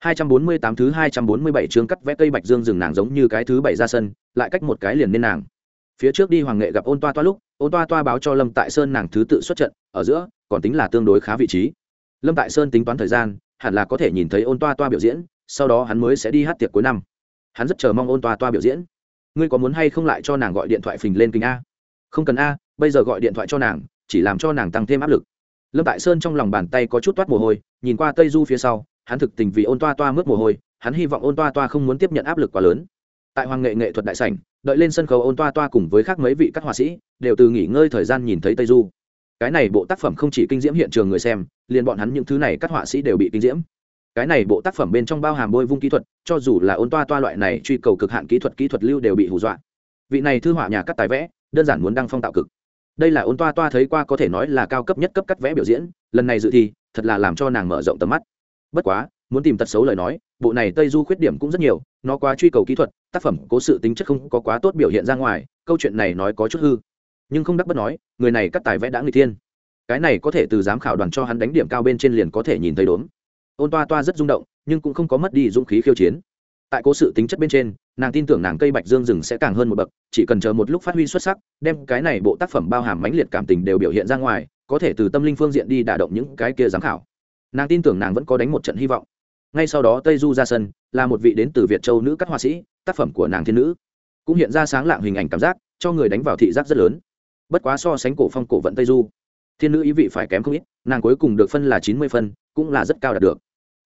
248 thứ 247 chương cắt vẽ cây bạch dương rừng nàng giống như cái thứ bảy ra sân, lại cách một cái liền nên nàng. Phía trước đi hoàng nghệ gặp Ôn Toa Toa lúc, Ôn Toa Toa báo cho Lâm Tại Sơn nàng thứ tự xuất trận, ở giữa, còn tính là tương đối khá vị trí. Lâm Tại Sơn tính toán thời gian, hẳn là có thể nhìn thấy Ôn Toa Toa biểu diễn, sau đó hắn mới sẽ đi hát tiệc cuối năm. Hắn rất chờ mong Ôn Toa Toa biểu diễn. Ngươi có muốn hay không lại cho nàng gọi điện thoại phình lên kinh a? Không cần a, bây giờ gọi điện thoại cho nàng, chỉ làm cho nàng tăng thêm áp lực. Lâm Tại Sơn trong lòng bàn tay có chút toát mồ hôi, nhìn qua Tây Du phía sau, hắn thực tình vì ôn toa toa mướt mồ hôi, hắn hy vọng ôn toa toa không muốn tiếp nhận áp lực quá lớn. Tại hoàng nghệ nghệ thuật đại sảnh, đợi lên sân khấu ôn toa toa cùng với khác mấy vị các họa sĩ, đều từ nghỉ ngơi thời gian nhìn thấy tây du. Cái này bộ tác phẩm không chỉ kinh diễm hiện trường người xem, liền bọn hắn những thứ này các họa sĩ đều bị kinh diễm. Cái này bộ tác phẩm bên trong bao hàm bôi vung kỹ thuật, cho dù là ôn toa toa loại này truy cầu cực hạn kỹ thuật kỹ thuật lưu đều bị hù dọa. Vị này thư họa nhà cắt tài vẽ, đơn giản muốn đăng phong tạo cực. Đây là ôn toa toa thấy qua có thể nói là cao cấp nhất cấp cắt vẽ biểu diễn, lần này dự thi, thật là làm cho nàng mở rộng tầm mắt bất quá, muốn tìm tật xấu lời nói, bộ này tây du khuyết điểm cũng rất nhiều, nó quá truy cầu kỹ thuật, tác phẩm cố sự tính chất không có quá tốt biểu hiện ra ngoài, câu chuyện này nói có chút hư. Nhưng không đắc bất nói, người này cắt tài vẽ đã người thiên. Cái này có thể từ giám khảo đoàn cho hắn đánh điểm cao bên trên liền có thể nhìn thấy đốn ôn toa toa rất rung động, nhưng cũng không có mất đi dũng khí khiêu chiến. Tại cố sự tính chất bên trên, nàng tin tưởng nàng cây bạch dương rừng sẽ càng hơn một bậc, chỉ cần chờ một lúc phát huy xuất sắc, đem cái này bộ tác phẩm bao hàm mãnh liệt cảm tình đều biểu hiện ra ngoài, có thể từ tâm linh phương diện đi đả động những cái kia giám khảo nàng tin tưởng nàng vẫn có đánh một trận hy vọng. Ngay sau đó tây du ra sân, là một vị đến từ việt châu nữ các họa sĩ, tác phẩm của nàng thiên nữ. Cũng hiện ra sáng lạng hình ảnh cảm giác, cho người đánh vào thị giác rất lớn. Bất quá so sánh cổ phong cổ vận tây du, thiên nữ ý vị phải kém không ít, nàng cuối cùng được phân là chín mươi phân, cũng là rất cao đạt được.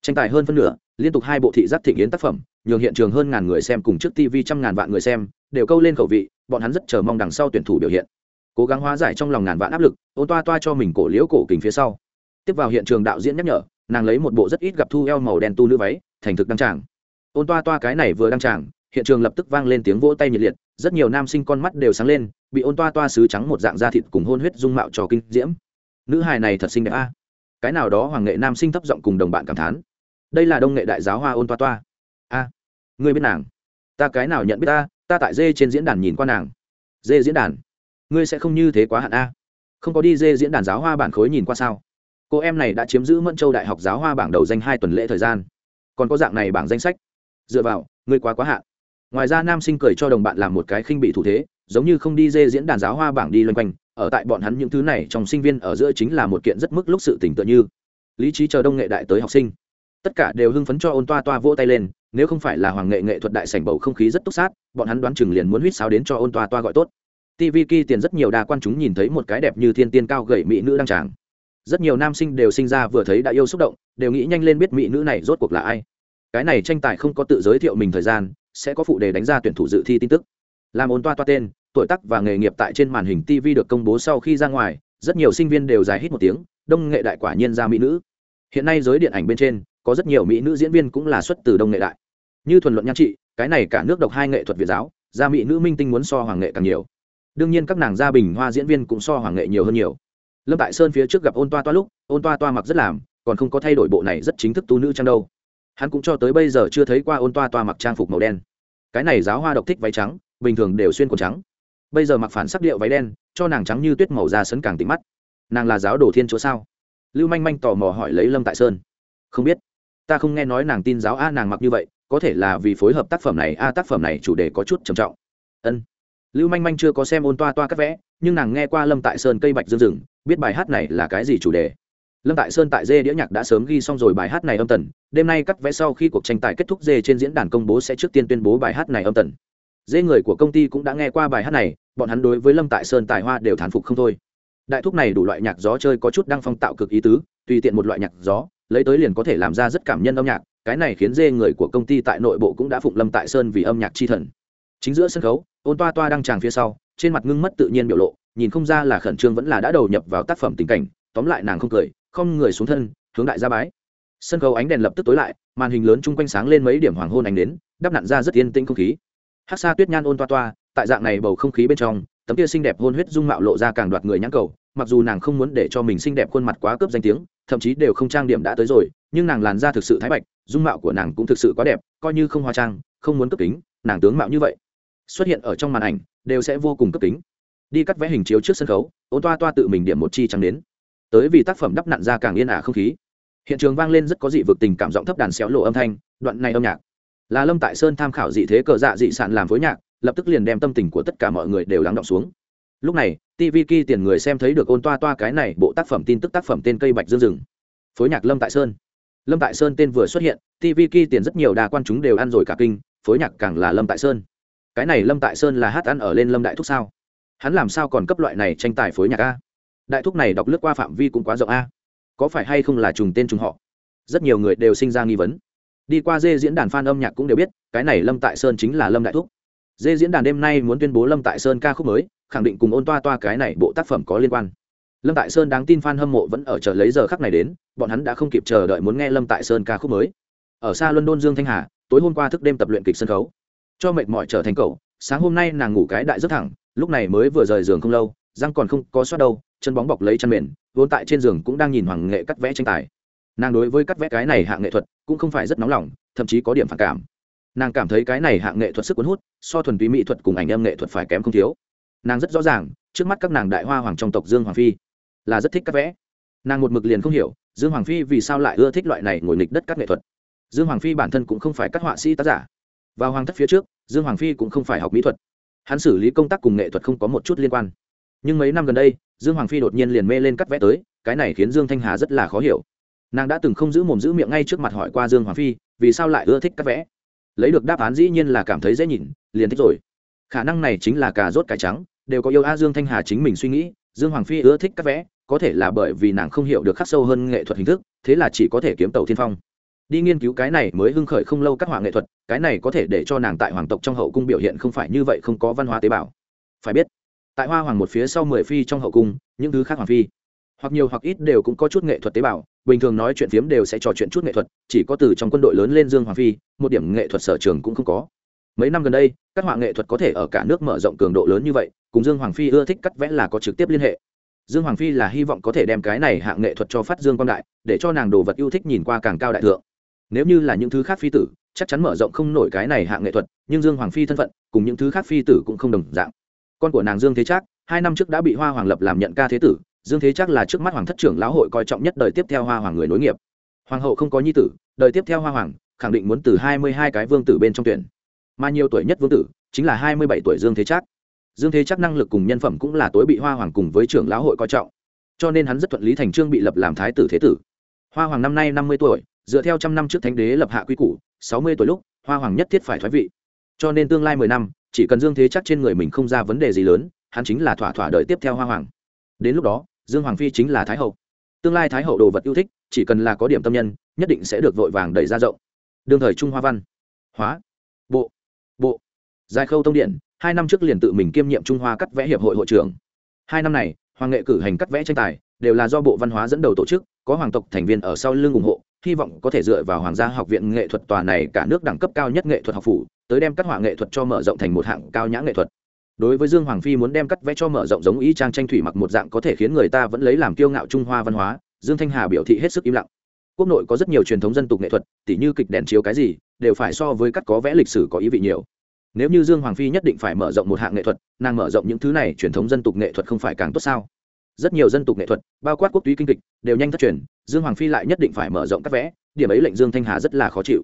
Tranh tài hơn phân nửa, liên tục hai bộ thị giác thịnh yến tác phẩm, nhường hiện trường hơn ngàn người xem cùng trước tv trăm ngàn vạn người xem, đều câu lên khẩu vị, bọn hắn rất chờ mong đằng sau tuyển thủ biểu hiện. Cố gắng hóa giải trong lòng ngàn vạn áp lực, ôn toa toa cho mình cổ liễu cổ kình phía sau tiếp vào hiện trường đạo diễn nhắc nhở nàng lấy một bộ rất ít gặp thu eo màu đen tu nữ váy thành thực đăng tràng. Ôn toa toa cái này vừa đăng tràng hiện trường lập tức vang lên tiếng vỗ tay nhiệt liệt rất nhiều nam sinh con mắt đều sáng lên bị ôn toa toa sứ trắng một dạng da thịt cùng hôn huyết dung mạo trò kinh diễm. Nữ hài này thật xinh đẹp a. Cái nào đó hoàng nghệ nam sinh thấp giọng cùng đồng bạn cảm thán. Đây là đông nghệ đại giáo hoa ôn toa toa. A à, ngươi biết nàng? Ta cái nào nhận biết ta? Ta tại dê trên diễn đàn nhìn qua nàng. Dê diễn đàn? Ngươi sẽ không như thế quá hạn a. Không có đi dê diễn đàn giáo hoa bản khối nhìn qua sao? Cô em này đã chiếm giữ mẫn châu đại học giáo hoa bảng đầu danh hai tuần lễ thời gian. Còn có dạng này bảng danh sách. Dựa vào, ngươi quá quá hạn. Ngoài ra nam sinh cười cho đồng bạn làm một cái khinh bị thủ thế, giống như không đi dê diễn đàn giáo hoa bảng đi loanh quanh, ở tại bọn hắn những thứ này trong sinh viên ở giữa chính là một kiện rất mức lúc sự tỉnh tựa như. Lý trí chờ đông nghệ đại tới học sinh. Tất cả đều hưng phấn cho ôn toa toa vỗ tay lên, nếu không phải là hoàng nghệ nghệ thuật đại sảnh bầu không khí rất túc sát, bọn hắn đoán chừng liền muốn huýt sáo đến cho ôn toa toa gọi tốt. Tv ki tiền rất nhiều đa quan chúng nhìn thấy một cái đẹp như thiên tiên cao gậy mỹ nữ đăng tràng rất nhiều nam sinh đều sinh ra vừa thấy đã yêu xúc động, đều nghĩ nhanh lên biết mỹ nữ này rốt cuộc là ai. Cái này tranh tài không có tự giới thiệu mình thời gian, sẽ có phụ đề đánh ra tuyển thủ dự thi tin tức. Làm ôn toa toa tên, tuổi tác và nghề nghiệp tại trên màn hình tv được công bố sau khi ra ngoài, rất nhiều sinh viên đều dài hít một tiếng, đông nghệ đại quả nhiên ra mỹ nữ. Hiện nay giới điện ảnh bên trên, có rất nhiều mỹ nữ diễn viên cũng là xuất từ đông nghệ đại. Như thuần luận nhan trị, cái này cả nước độc hai nghệ thuật việt giáo gia mỹ nữ minh tinh muốn so hoàng nghệ càng nhiều. Đương nhiên các nàng gia bình hoa diễn viên cũng so hoàng nghệ nhiều hơn nhiều lâm tại sơn phía trước gặp ôn toa toa lúc, ôn toa toa mặc rất làm, còn không có thay đổi bộ này rất chính thức tu nữ trang đâu. Hắn cũng cho tới bây giờ chưa thấy qua ôn toa toa mặc trang phục màu đen. Cái này giáo hoa độc thích váy trắng, bình thường đều xuyên quần trắng. Bây giờ mặc phản sắc điệu váy đen, cho nàng trắng như tuyết màu da sấn càng tính mắt. Nàng là giáo đồ thiên chúa sao? Lưu manh manh tò mò hỏi lấy lâm tại sơn. Không biết. Ta không nghe nói nàng tin giáo a nàng mặc như vậy, có thể là vì phối hợp tác phẩm này, a tác phẩm này chủ đề có chút trầm trọng. Ân. Lưu manh manh chưa có xem ôn toa toa cắt vẽ, nhưng nàng nghe qua lâm tại sơn cây bạch dương rừng biết bài hát này là cái gì chủ đề. Lâm tại sơn tại dê đĩa nhạc đã sớm ghi xong rồi bài hát này âm tần, đêm nay cắt vẽ sau khi cuộc tranh tài kết thúc dê trên diễn đàn công bố sẽ trước tiên tuyên bố bài hát này âm tần. Dê người của công ty cũng đã nghe qua bài hát này, bọn hắn đối với lâm tại sơn tài hoa đều thán phục không thôi. Đại thúc này đủ loại nhạc gió chơi có chút đăng phong tạo cực ý tứ, tùy tiện một loại nhạc gió, lấy tới liền có thể làm ra rất cảm nhân âm nhạc, cái này khiến dê người của công ty tại nội bộ cũng đã phụng lâm tại sơn vì âm nhạc chi thần. Chính giữa sân khấu, ôn toa toa đang tràng phía sau, trên mặt ngưng mất tự nhiên biểu lộ nhìn không ra là khẩn trương vẫn là đã đầu nhập vào tác phẩm tình cảnh, tóm lại nàng không cười, không người xuống thân, hướng đại gia bái. Sân khấu ánh đèn lập tức tối lại, màn hình lớn chung quanh sáng lên mấy điểm hoàng hôn ánh đến, đắp nặn ra rất yên tĩnh không khí. Hát xa tuyết nhan ôn toa toa, tại dạng này bầu không khí bên trong, tấm kia xinh đẹp hôn huyết dung mạo lộ ra càng đoạt người nhãn cầu, mặc dù nàng không muốn để cho mình xinh đẹp khuôn mặt quá cướp danh tiếng, thậm chí đều không trang điểm đã tới rồi, nhưng nàng làn da thực sự thái bạch, dung mạo của nàng cũng thực sự quá đẹp, coi như không hoa trang, không muốn cấp kính, nàng tướng mạo như vậy, xuất hiện ở trong màn ảnh, đều sẽ vô cùng cấp kính đi cắt vẽ hình chiếu trước sân khấu, ôn toa toa tự mình điểm một chi trắng đến tới vì tác phẩm đắp nặn ra càng yên ả không khí. Hiện trường vang lên rất có dị vực tình cảm giọng thấp đàn xéo lộ âm thanh, đoạn này âm nhạc. Là lâm tại sơn tham khảo dị thế cờ dạ dị sản làm phối nhạc, lập tức liền đem tâm tình của tất cả mọi người đều lắng động xuống. Lúc này tv ki tiền người xem thấy được ôn toa toa cái này bộ tác phẩm tin tức tác phẩm tên cây bạch dương rừng. Phối nhạc lâm tại sơn. Lâm tại sơn tên vừa xuất hiện tv ki tiền rất nhiều đa quan chúng đều ăn rồi cả kinh, phối nhạc càng là lâm tại sơn. Cái này lâm tại sơn là hát ăn ở lên lâm đại thúc sao? Hắn làm sao còn cấp loại này tranh tài phối nhạc a? Đại thúc này đọc lướt qua phạm vi cũng quá rộng a. Có phải hay không là trùng tên trùng họ? Rất nhiều người đều sinh ra nghi vấn. Đi qua dê diễn đàn f a n âm nhạc cũng đều biết, cái này lâm tại sơn chính là lâm đại thúc. Dê diễn đàn đêm nay muốn tuyên bố lâm tại sơn ca khúc mới, khẳng định cùng ôn toa toa cái này bộ tác phẩm có liên quan. Lâm tại sơn đáng tin f a n hâm mộ vẫn ở chờ lấy giờ khắc này đến, bọn hắn đã không kịp chờ đợi muốn nghe lâm tại sơn ca khúc mới. Ở xa london dương thanh hà, tối hôm qua thức đêm tập luyện kịch sân khấu. Cho mệt mỏi trở thành cậu, sáng hôm nay nàng ngủ cái đại rất thẳng lúc này mới vừa rời giường không lâu, răng còn không có soát đâu, chân bóng bọc lấy chân mền, vốn tại trên giường cũng đang nhìn hoàng nghệ cắt vẽ tranh tài. Nàng đối với cắt vẽ cái này hạng nghệ thuật cũng không phải rất nóng lòng, thậm chí có điểm phản cảm. Nàng cảm thấy cái này hạng nghệ thuật sức cuốn hút, so thuần túy mỹ thuật cùng ảnh âm nghệ thuật phải kém không thiếu. Nàng rất rõ ràng, trước mắt các nàng đại hoa hoàng trong tộc dương hoàng phi là rất thích cắt vẽ. Nàng một mực liền không hiểu, dương hoàng phi vì sao lại ưa thích loại này ngồi nghịch đất các nghệ thuật. Dương hoàng phi bản thân cũng không phải các họa sĩ tác giả. Vào hoàng thất phía trước, dương hoàng phi cũng không phải học mỹ thuật hắn xử lý công tác cùng nghệ thuật không có một chút liên quan. Nhưng mấy năm gần đây, dương hoàng phi đột nhiên liền mê lên cắt vẽ tới, cái này khiến dương thanh hà rất là khó hiểu. Nàng đã từng không giữ mồm giữ miệng ngay trước mặt hỏi qua dương hoàng phi, vì sao lại ưa thích cắt vẽ? Lấy được đáp án dĩ nhiên là cảm thấy dễ nhìn, liền thích rồi. Khả năng này chính là cà rốt cải trắng, đều có yêu a dương thanh hà chính mình suy nghĩ, dương hoàng phi ưa thích cắt vẽ, có thể là bởi vì nàng không hiểu được khắc sâu hơn nghệ thuật hình thức, thế là chỉ có thể kiếm tàu thiên phong đi nghiên cứu cái này mới hưng khởi không lâu các họa nghệ thuật, cái này có thể để cho nàng tại hoàng tộc trong hậu cung biểu hiện không phải như vậy không có văn hóa tế bào. Phải biết, tại hoa hoàng một phía sau mười phi trong hậu cung, những thứ khác hoàng phi, hoặc nhiều hoặc ít đều cũng có chút nghệ thuật tế bào, bình thường nói chuyện phiếm đều sẽ trò chuyện chút nghệ thuật, chỉ có từ trong quân đội lớn lên dương hoàng phi, một điểm nghệ thuật sở trường cũng không có. Mấy năm gần đây, các họa nghệ thuật có thể ở cả nước mở rộng cường độ lớn như vậy, cùng dương hoàng phi ưa thích cắt vẽ là có trực tiếp liên hệ. Dương hoàng phi là hy vọng có thể đem cái này hạng nghệ thuật cho phát dương quan đại, để cho nàng đồ vật yêu thích nhìn qua càng cao đại thượng nếu như là những thứ khác phi tử, chắc chắn mở rộng không nổi cái này hạng nghệ thuật, nhưng dương hoàng phi thân phận, cùng những thứ khác phi tử cũng không đồng dạng. Con của nàng dương thế trác, hai năm trước đã bị hoa hoàng lập làm nhận ca thế tử, dương thế trác là trước mắt hoàng thất trưởng lão hội coi trọng nhất đời tiếp theo hoa hoàng người nối nghiệp. Hoàng hậu không có nhi tử, đời tiếp theo hoa hoàng, khẳng định muốn từ hai mươi hai cái vương tử bên trong tuyển. Mà nhiều tuổi nhất vương tử, chính là hai mươi bảy tuổi dương thế trác. Dương thế trác năng lực cùng nhân phẩm cũng là tối bị hoa hoàng cùng với trưởng lão hội coi trọng. Cho nên hắn rất thuận lý thành trương bị lập làm thái tử thế tử. Hoa hoàng năm nay năm mươi tuổi dựa theo trăm năm trước thánh đế lập hạ quy củ, sáu mươi tuổi lúc, hoa hoàng nhất thiết phải thoái vị. Cho nên tương lai mười năm, chỉ cần dương thế chắc trên người mình không ra vấn đề gì lớn, hắn chính là thỏa thỏa đợi tiếp theo hoa hoàng. Đến lúc đó, dương hoàng phi chính là thái hậu. Tương lai thái hậu đồ vật yêu thích, chỉ cần là có điểm tâm nhân, nhất định sẽ được vội vàng đẩy ra rộng. Đương thời trung hoa văn. Hóa. Bộ. Bộ. Giải khâu tông điện, hai năm trước liền tự mình kiêm nhiệm trung hoa cắt vẽ hiệp hội hội trưởng. Hai năm này, hoàng nghệ cử hành cắt vẽ tranh tài, đều là do bộ văn hóa dẫn đầu tổ chức, có hoàng tộc thành viên ở sau lưng ủng hộ hy vọng có thể dựa vào hoàng gia học viện nghệ thuật tòa này cả nước đẳng cấp cao nhất nghệ thuật học phủ, tới đem các họa nghệ thuật cho mở rộng thành một hạng cao nhã nghệ thuật. Đối với dương hoàng phi muốn đem cắt vẽ cho mở rộng giống ý trang tranh thủy mặc một dạng có thể khiến người ta vẫn lấy làm kiêu ngạo trung hoa văn hóa, dương thanh hà biểu thị hết sức im lặng. Quốc nội có rất nhiều truyền thống dân tục nghệ thuật, tỉ như kịch đèn chiếu cái gì, đều phải so với cắt có vẽ lịch sử có ý vị nhiều. Nếu như dương hoàng phi nhất định phải mở rộng một hạng nghệ thuật, nàng mở rộng những thứ này truyền thống dân tục nghệ thuật không phải càng tốt sao? Rất nhiều dân tục nghệ thuật, bao quát quốc túy kinh kịch, đều nhanh thất truyền dương hoàng phi lại nhất định phải mở rộng cắt vẽ, điểm ấy lệnh dương thanh hà rất là khó chịu.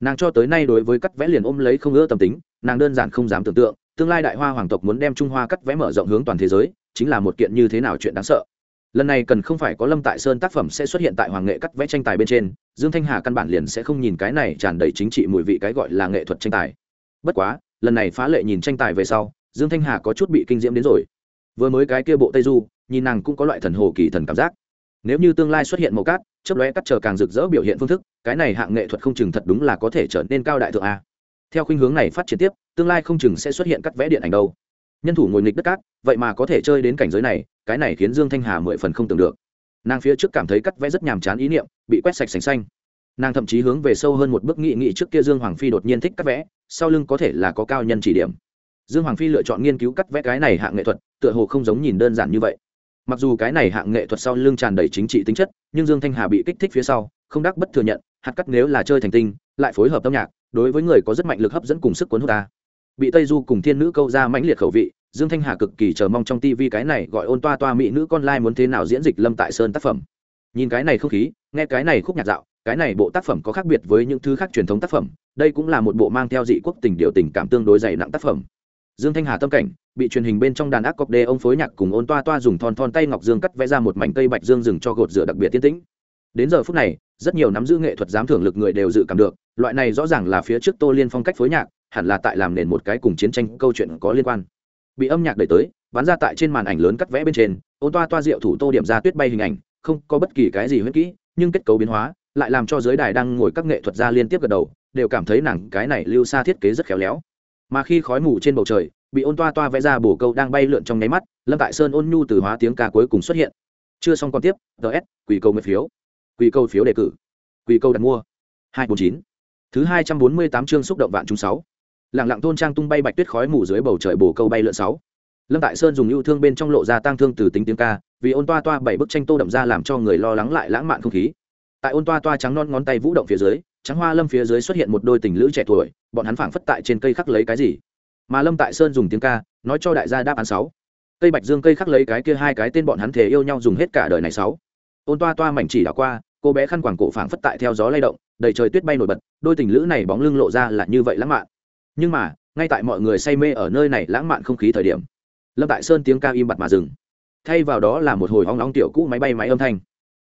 Nàng cho tới nay đối với cắt vẽ liền ôm lấy không ưa tâm tính, nàng đơn giản không dám tưởng tượng, tương lai đại hoa hoàng tộc muốn đem trung hoa cắt vẽ mở rộng hướng toàn thế giới, chính là một kiện như thế nào chuyện đáng sợ. Lần này cần không phải có lâm tại sơn tác phẩm sẽ xuất hiện tại hoàng nghệ cắt vẽ tranh tài bên trên, dương thanh hà căn bản liền sẽ không nhìn cái này tràn đầy chính trị mùi vị cái gọi là nghệ thuật tranh tài. Bất quá, lần này phá lệ nhìn tranh tài về sau, dương thanh hà có chút bị kinh diễm đến rồi. Vừa mới cái kia bộ tây du, nhìn nàng cũng có loại thần hồ kỳ thần cảm giác nếu như tương lai xuất hiện màu cát chấp lóe cắt chờ càng rực rỡ biểu hiện phương thức, cái này hạng nghệ thuật không chừng thật đúng là có thể trở nên cao đại thượng a. Theo khuynh hướng này phát triển tiếp, tương lai không chừng sẽ xuất hiện cắt vẽ điện ảnh đâu. Nhân thủ ngồi nghịch đất cát, vậy mà có thể chơi đến cảnh giới này, cái này khiến dương thanh hà mười phần không tưởng được. Nàng phía trước cảm thấy cắt vẽ rất nhàm chán ý niệm, bị quét sạch sành xanh. Nàng thậm chí hướng về sâu hơn một bước nghị nghị trước kia dương hoàng phi đột nhiên thích cắt vẽ, sau lưng có thể là có cao nhân chỉ điểm. Dương hoàng phi lựa chọn nghiên cứu cắt vẽ cái này hạng nghệ thuật, tựa hồ không giống nhìn đơn giản như vậy mặc dù cái này hạng nghệ thuật sau lưng tràn đầy chính trị tính chất, nhưng dương thanh hà bị kích thích phía sau, không đắc bất thừa nhận, hạt cắt nếu là chơi thành tinh, lại phối hợp âm nhạc, đối với người có rất mạnh lực hấp dẫn cùng sức cuốn hút ta. Bị tây du cùng thiên nữ câu ra mãnh liệt khẩu vị, dương thanh hà cực kỳ chờ mong trong tivi cái này gọi ôn toa toa mỹ nữ con lai muốn thế nào diễn dịch lâm tại sơn tác phẩm. Nhìn cái này không khí, nghe cái này khúc nhạc dạo, cái này bộ tác phẩm có khác biệt với những thứ khác truyền thống tác phẩm, đây cũng là một bộ mang theo dị quốc tình điều tình cảm tương đối dày nặng tác phẩm. Dương thanh hà tâm cảnh bị truyền hình bên trong đàn ác cọc đê ông phối nhạc cùng ôn toa toa dùng thon thon tay ngọc dương cắt vẽ ra một mảnh cây bạch dương rừng cho gột rửa đặc biệt tiên tĩnh. Đến giờ phút này, rất nhiều nắm giữ nghệ thuật giám thưởng lực người đều dự cảm được, loại này rõ ràng là phía trước tô liên phong cách phối nhạc, hẳn là tại làm nền một cái cùng chiến tranh câu chuyện có liên quan. Bị âm nhạc đẩy tới, bắn ra tại trên màn ảnh lớn cắt vẽ bên trên, ôn toa toa diệu thủ tô điểm ra tuyết bay hình ảnh, không có bất kỳ cái gì huyết kỹ, nhưng kết cấu biến hóa, lại làm cho giới đài đang ngồi các nghệ thuật gia liên tiếp gật đầu, đều cảm thấy nàng cái này lưu xa thiết kế rất khéo léo. Mà khi khói mù trên bầu trời bị ôn toa toa vẽ ra bổ câu đang bay lượn trong nháy mắt, lâm tại sơn ôn nhu từ hóa tiếng ca cuối cùng xuất hiện. Chưa xong còn tiếp ts quỷ câu mười phiếu. Quỷ câu phiếu đề cử. Quỷ câu đặt mua. Hai bốn chín. Thứ hai trăm bốn mươi tám chương xúc động vạn chúng sáu. Lẳng lặng thôn trang tung bay bạch tuyết khói mù dưới bầu trời bổ câu bay lượn sáu. Lâm tại sơn dùng yêu thương bên trong lộ ra tang thương từ tính tiếng ca, vì ôn toa toa bảy bức tranh tô đậm ra làm cho người lo lắng lại lãng mạn không khí. Tại ôn toa toa trắng non ngón tay vũ động phía dưới, trắng hoa lâm phía dưới xuất hiện một đôi tình lữ trẻ tuổi, bọn hắn phảng phất tại trên cây khắc lấy cái gì mà lâm tại sơn dùng tiếng ca nói cho đại gia đáp án sáu cây bạch dương cây khắc lấy cái kia hai cái tên bọn hắn thể yêu nhau dùng hết cả đời này sáu ôn toa toa mảnh chỉ đảo qua cô bé khăn quàng cổ phảng phất tại theo gió lay động đầy trời tuyết bay nổi bật đôi tình lữ này bóng lưng lộ ra là như vậy lãng mạn nhưng mà ngay tại mọi người say mê ở nơi này lãng mạn không khí thời điểm lâm tại sơn tiếng ca im bặt mà dừng thay vào đó là một hồi hoang nóng tiểu cũ máy bay máy âm thanh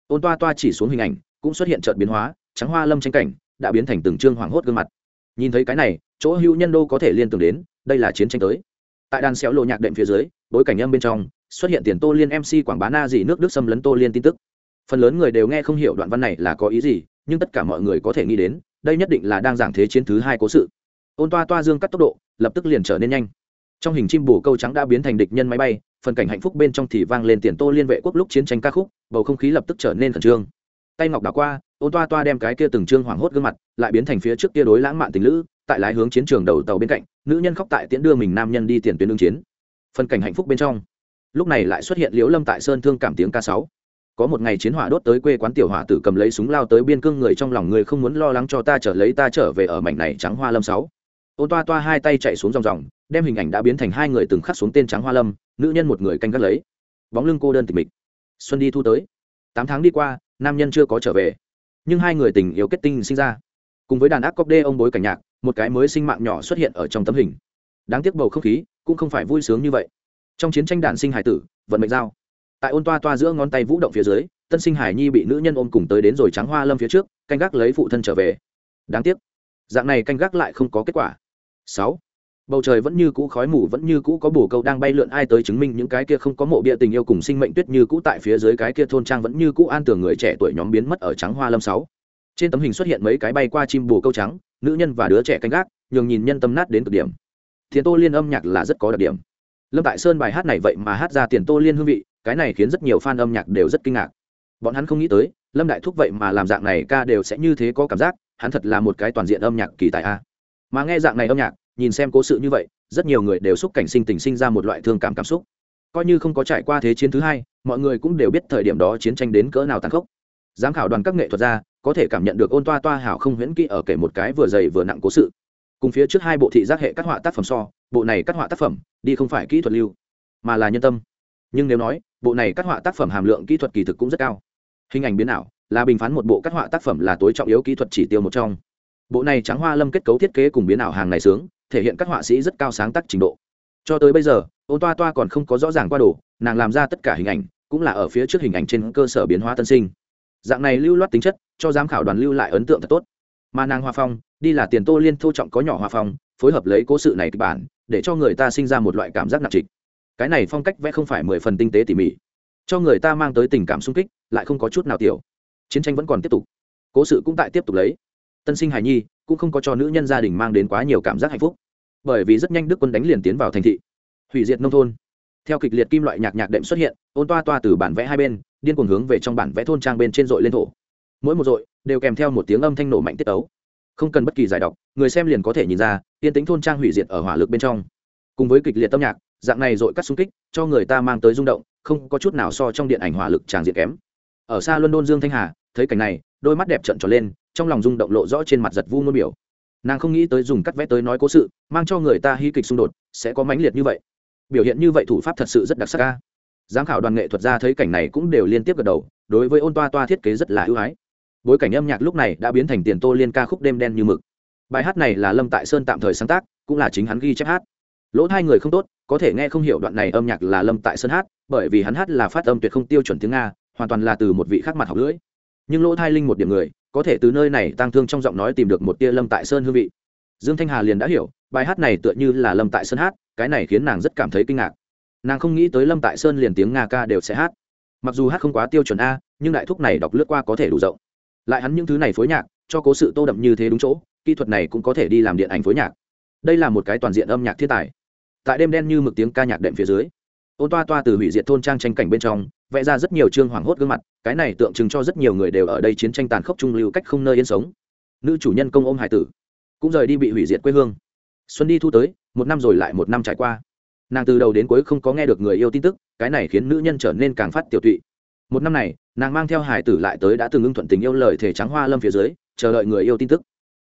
ôn toa toa chỉ xuống hình ảnh cũng xuất hiện trợt biến hóa trắng hoa lâm tranh cảnh đã biến thành từng trương hoảng hốt gương mặt nhìn thấy cái này chỗ hữu nhân đô có thể liên tưởng đến đây là chiến tranh tới. Tại đàn xéo lộ nhạc đệm phía dưới, bối cảnh âm bên trong, xuất hiện tiền tô liên mc quảng bá na gì nước đức xâm lấn tô liên tin tức. Phần lớn người đều nghe không hiểu đoạn văn này là có ý gì, nhưng tất cả mọi người có thể nghĩ đến, đây nhất định là đang giảng thế chiến thứ hai cố sự. Ôn toa toa dương cắt tốc độ, lập tức liền trở nên nhanh. Trong hình chim bù câu trắng đã biến thành địch nhân máy bay, phần cảnh hạnh phúc bên trong thì vang lên tiền tô liên vệ quốc lúc chiến tranh ca khúc, bầu không khí lập tức trở nên khẩn trương. Tay ngọc đảo qua, ôn toa toa đem cái kia từng trương hoảng hốt gương mặt, lại biến thành phía trước kia đối lãng mạn tình lữ tại lái hướng chiến trường đầu tàu bên cạnh, nữ nhân khóc tại tiễn đưa mình nam nhân đi tiền tuyến đương chiến. Phần cảnh hạnh phúc bên trong. Lúc này lại xuất hiện liễu lâm tại sơn thương cảm tiếng ca sáu. Có một ngày chiến hỏa đốt tới quê quán tiểu hỏa tử cầm lấy súng lao tới biên cương người trong lòng người không muốn lo lắng cho ta trở lấy ta trở về ở mảnh này trắng hoa lâm sáu. Ôn toa toa hai tay chạy xuống dòng dòng, đem hình ảnh đã biến thành hai người từng khắc xuống tên trắng hoa lâm, nữ nhân một người canh gác lấy. Bóng lưng cô đơn tịch mịch. Xuân đi thu tới. Tám tháng đi qua, nam nhân chưa có trở về. Nhưng hai người tình yêu kết tinh sinh ra. Cùng với đàn ác cóc đê ông bối cảnh nhạc một cái mới sinh mạng nhỏ xuất hiện ở trong tấm hình. Đáng tiếc bầu không khí cũng không phải vui sướng như vậy. Trong chiến tranh đạn sinh hải tử, vận mệnh giao. Tại ôn toa toa giữa ngón tay vũ động phía dưới, tân sinh hải nhi bị nữ nhân ôm cùng tới đến rồi trắng hoa lâm phía trước, canh gác lấy phụ thân trở về. Đáng tiếc. Dạng này canh gác lại không có kết quả. Sáu. Bầu trời vẫn như cũ khói mù, vẫn như cũ có bồ câu đang bay lượn ai tới chứng minh những cái kia không có mộ bia tình yêu cùng sinh mệnh tuyết như cũ tại phía dưới cái kia thôn trang vẫn như cũ an tường người trẻ tuổi nhóm biến mất ở trắng hoa lâm sáu. Trên tấm hình xuất hiện mấy cái bay qua chim bồ câu trắng nữ nhân và đứa trẻ canh gác, nhường nhìn nhân tâm nát đến cực điểm. Thiền tô liên âm nhạc là rất có đặc điểm. Lâm tại sơn bài hát này vậy mà hát ra tiền tô liên hương vị, cái này khiến rất nhiều fan âm nhạc đều rất kinh ngạc. Bọn hắn không nghĩ tới, lâm đại thúc vậy mà làm dạng này ca đều sẽ như thế có cảm giác, hắn thật là một cái toàn diện âm nhạc kỳ tài a. Mà nghe dạng này âm nhạc, nhìn xem cố sự như vậy, rất nhiều người đều xúc cảnh sinh tình sinh ra một loại thương cảm cảm xúc. Coi như không có trải qua thế chiến thứ hai, mọi người cũng đều biết thời điểm đó chiến tranh đến cỡ nào tàn khốc. Giám khảo đoàn các nghệ thuật gia có thể cảm nhận được ôn toa toa hảo không huyễn kỹ ở kể một cái vừa dày vừa nặng cố sự. Cùng phía trước hai bộ thị giác hệ các họa tác phẩm so, bộ này các họa tác phẩm đi không phải kỹ thuật lưu, mà là nhân tâm. Nhưng nếu nói, bộ này các họa tác phẩm hàm lượng kỹ thuật kỳ thực cũng rất cao. Hình ảnh biến ảo, là bình phán một bộ các họa tác phẩm là tối trọng yếu kỹ thuật chỉ tiêu một trong. Bộ này trắng hoa lâm kết cấu thiết kế cùng biến ảo hàng này sướng, thể hiện các họa sĩ rất cao sáng tác trình độ. Cho tới bây giờ, ôn toa toa còn không có rõ ràng qua đồ, nàng làm ra tất cả hình ảnh, cũng là ở phía trước hình ảnh trên cơ sở biến hóa tân sinh dạng này lưu loát tính chất, cho giám khảo đoàn lưu lại ấn tượng thật tốt. Mà nàng hoa phong, đi là tiền tô liên thô trọng có nhỏ hoa phong, phối hợp lấy cố sự này kịch bản, để cho người ta sinh ra một loại cảm giác nặng trịch. Cái này phong cách vẽ không phải mười phần tinh tế tỉ mỉ. Cho người ta mang tới tình cảm sung kích, lại không có chút nào tiểu. Chiến tranh vẫn còn tiếp tục. Cố sự cũng tại tiếp tục lấy. Tân sinh hài nhi cũng không có cho nữ nhân gia đình mang đến quá nhiều cảm giác hạnh phúc. Bởi vì rất nhanh đức quân đánh liền tiến vào thành thị. Hủy diệt nông thôn theo kịch liệt kim loại nhạc nhạc đệm xuất hiện, ôn toa toa từ bản vẽ hai bên, điên cuồng hướng về trong bản vẽ thôn trang bên trên dội lên thổ. Mỗi một dội đều kèm theo một tiếng âm thanh nổ mạnh tiết tấu. Không cần bất kỳ giải đọc, người xem liền có thể nhìn ra tiên tính thôn trang hủy diệt ở hỏa lực bên trong. Cùng với kịch liệt tâm nhạc, dạng này dội cắt xung kích, cho người ta mang tới rung động, không có chút nào so trong điện ảnh hỏa lực tràng diện kém. Ở xa london dương thanh hà, thấy cảnh này, đôi mắt đẹp trận tròn lên, trong lòng rung động lộ rõ trên mặt giật vu nôn biểu. Nàng không nghĩ tới dùng cắt vẽ tới nói cố sự, mang cho người ta hy kịch xung đột, sẽ có mãnh liệt như vậy biểu hiện như vậy thủ pháp thật sự rất đặc sắc ca giám khảo đoàn nghệ thuật ra thấy cảnh này cũng đều liên tiếp gật đầu, đối với ôn toa toa thiết kế rất là ưu ái. Bối cảnh âm nhạc lúc này đã biến thành tiền tô liên ca khúc đêm đen như mực. Bài hát này là lâm tại sơn tạm thời sáng tác, cũng là chính hắn ghi chép hát. Lỗ hai người không tốt, có thể nghe không hiểu đoạn này âm nhạc là lâm tại sơn hát, bởi vì hắn hát là phát âm tuyệt không tiêu chuẩn tiếng nga, hoàn toàn là từ một vị khác mặt học lưỡi. Nhưng lỗ thai linh một điểm người, có thể từ nơi này tăng thương trong giọng nói tìm được một tia lâm tại sơn hương vị dương thanh hà liền đã hiểu, bài hát này tựa như là lâm tại sơn hát, cái này khiến nàng rất cảm thấy kinh ngạc. Nàng không nghĩ tới lâm tại sơn liền tiếng nga ca đều sẽ hát. Mặc dù hát không quá tiêu chuẩn a, nhưng đại thúc này đọc lướt qua có thể đủ rộng. Lại hắn những thứ này phối nhạc, cho cố sự tô đậm như thế đúng chỗ, kỹ thuật này cũng có thể đi làm điện ảnh phối nhạc. Đây là một cái toàn diện âm nhạc thiên tài. Tại đêm đen như mực tiếng ca nhạc đệm phía dưới ôn toa toa từ hủy diệt thôn trang tranh cảnh bên trong, vẽ ra rất nhiều chương hoảng hốt gương mặt, cái này tượng trưng cho rất nhiều người đều ở đây chiến tranh tàn khốc trung lưu cách không nơi yên sống. Nữ chủ nhân công ôm hải tử cũng rời đi bị hủy diệt quê hương. Xuân đi thu tới, một năm rồi lại một năm trải qua. Nàng từ đầu đến cuối không có nghe được người yêu tin tức, cái này khiến nữ nhân trở nên càng phát tiểu tụy. Một năm này, nàng mang theo hải tử lại tới đã từng ưng thuận tình yêu lời thể trắng hoa lâm phía dưới, chờ đợi người yêu tin tức.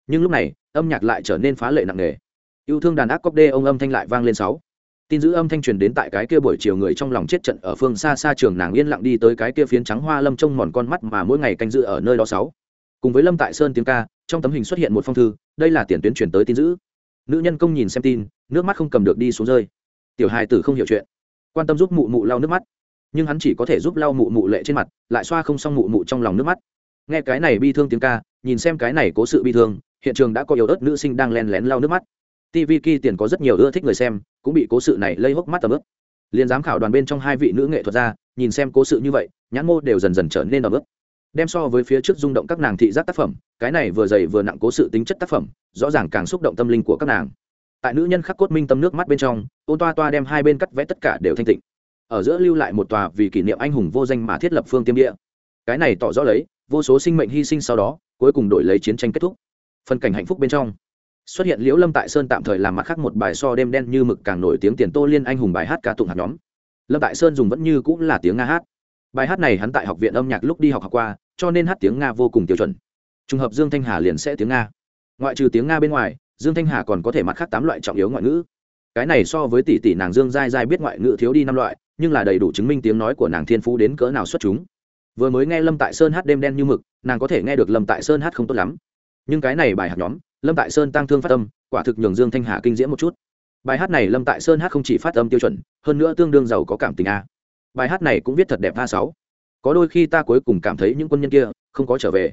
Nhưng lúc này, âm nhạc lại trở nên phá lệ nặng nề. Yêu thương đàn ác cóc đê ông âm thanh lại vang lên sáu. Tin giữ âm thanh truyền đến tại cái kia buổi chiều người trong lòng chết trận ở phương xa xa trường nàng yên lặng đi tới cái kia phiến trắng hoa lâm trông mòn con mắt mà mỗi ngày canh giữ ở nơi đó sáu. Cùng với lâm tại sơn tiếng ca, trong tấm hình xuất hiện một phong thư đây là tiền tuyến truyền tới tin giữ nữ nhân công nhìn xem tin, nước mắt không cầm được đi xuống rơi. Tiểu Hai tử không hiểu chuyện. Quan tâm giúp mụ mụ lau nước mắt. Nhưng hắn chỉ có thể giúp lau mụ mụ lệ trên mặt, lại xoa không xong mụ mụ trong lòng nước mắt. Nghe cái này bi thương tiếng ca, nhìn xem cái này cố sự bi thương, hiện trường đã có yếu ớt nữ sinh đang len lén lau nước mắt. Tv ki tiền có rất nhiều ưa thích người xem, cũng bị cố sự này lây hốc mắt tầm ướp liền giám khảo đoàn bên trong hai vị nữ nghệ thuật gia, nhìn xem cố sự như vậy, nhãn mô đều dần dần trở nên ấm ướp đem so với phía trước rung động các nàng thị giác tác phẩm, cái này vừa dày vừa nặng cố sự tính chất tác phẩm, rõ ràng càng xúc động tâm linh của các nàng. Tại nữ nhân khắc cốt minh tâm nước mắt bên trong ôn toa toa đem hai bên cắt vẽ tất cả đều thanh tịnh. Ở giữa lưu lại một tòa vì kỷ niệm anh hùng vô danh mà thiết lập phương tiêm địa. Cái này tỏ rõ lấy, vô số sinh mệnh hy sinh sau đó, cuối cùng đổi lấy chiến tranh kết thúc. Phần cảnh hạnh phúc bên trong. Xuất hiện liễu lâm tại sơn tạm thời làm mặt khác một bài so đêm đen như mực càng nổi tiếng tiền tô liên anh hùng bài hát ca tụng hạt nhóm. Lâm tại sơn dùng vẫn như cũng là tiếng nga hát. Bài hát này hắn tại học viện âm nhạc lúc đi học học qua cho nên hát tiếng nga vô cùng tiêu chuẩn. Trùng hợp dương thanh hà liền sẽ tiếng nga. Ngoại trừ tiếng nga bên ngoài, dương thanh hà còn có thể mặt khác tám loại trọng yếu ngoại ngữ. Cái này so với tỷ tỷ nàng dương dai dai biết ngoại ngữ thiếu đi năm loại, nhưng là đầy đủ chứng minh tiếng nói của nàng thiên phú đến cỡ nào xuất chúng. Vừa mới nghe lâm tại sơn hát đêm đen như mực, nàng có thể nghe được lâm tại sơn hát không tốt lắm. Nhưng cái này bài hát nhóm, lâm tại sơn tăng thương phát âm, quả thực nhường dương thanh hà kinh diễm một chút. Bài hát này lâm tại sơn hát không chỉ phát âm tiêu chuẩn, hơn nữa tương đương giàu có cảm tình a. Bài hát này cũng viết thật đẹp a sáu có đôi khi ta cuối cùng cảm thấy những quân nhân kia không có trở về.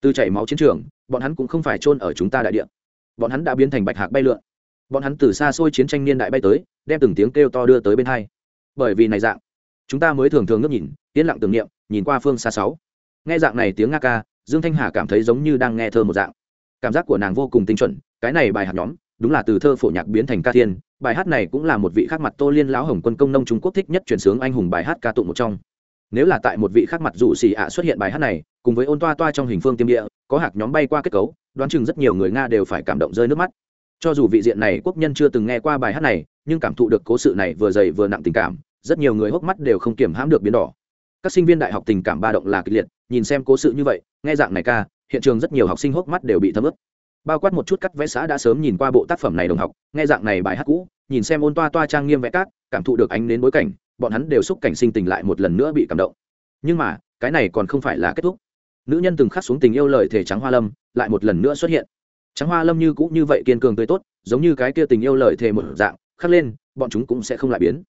Từ chảy máu chiến trường, bọn hắn cũng không phải chôn ở chúng ta đại địa. Bọn hắn đã biến thành bạch hạc bay lượn. Bọn hắn từ xa xôi chiến tranh niên đại bay tới, đem từng tiếng kêu to đưa tới bên hai. Bởi vì này dạng, chúng ta mới thường thường ngước nhìn, yên lặng tưởng niệm, nhìn qua phương xa sáu. Nghe dạng này tiếng nga ca, dương thanh hà cảm thấy giống như đang nghe thơ một dạng. Cảm giác của nàng vô cùng tinh chuẩn, cái này bài hát nhóm, đúng là từ thơ phổ nhạc biến thành ca thiên. Bài hát này cũng là một vị khác mặt tô liên lão hồng quân công nông trung quốc thích nhất chuyển sướng anh hùng bài hát ca tụng một trong nếu là tại một vị khác mặt dù xì ạ xuất hiện bài hát này, cùng với ôn toa toa trong hình phương tiêm địa, có hạt nhóm bay qua kết cấu, đoán chừng rất nhiều người nga đều phải cảm động rơi nước mắt. Cho dù vị diện này quốc nhân chưa từng nghe qua bài hát này, nhưng cảm thụ được cố sự này vừa dày vừa nặng tình cảm, rất nhiều người hốc mắt đều không kiểm hãm được biến đỏ. Các sinh viên đại học tình cảm ba động là kịch liệt, nhìn xem cố sự như vậy, nghe dạng này ca, hiện trường rất nhiều học sinh hốc mắt đều bị thấm ướt. Bao quát một chút cắt vẽ xã đã sớm nhìn qua bộ tác phẩm này đồng học, nghe dạng này bài hát cũ, nhìn xem ôn toa toa trang nghiêm vẽ cát, cảm thụ được ánh đến bối cảnh bọn hắn đều xúc cảnh sinh tình lại một lần nữa bị cảm động. Nhưng mà, cái này còn không phải là kết thúc. Nữ nhân từng khắc xuống tình yêu lời thể trắng hoa lâm, lại một lần nữa xuất hiện. Trắng hoa lâm như cũng như vậy kiên cường tươi tốt, giống như cái kia tình yêu lời thề một dạng, khắc lên, bọn chúng cũng sẽ không lại biến.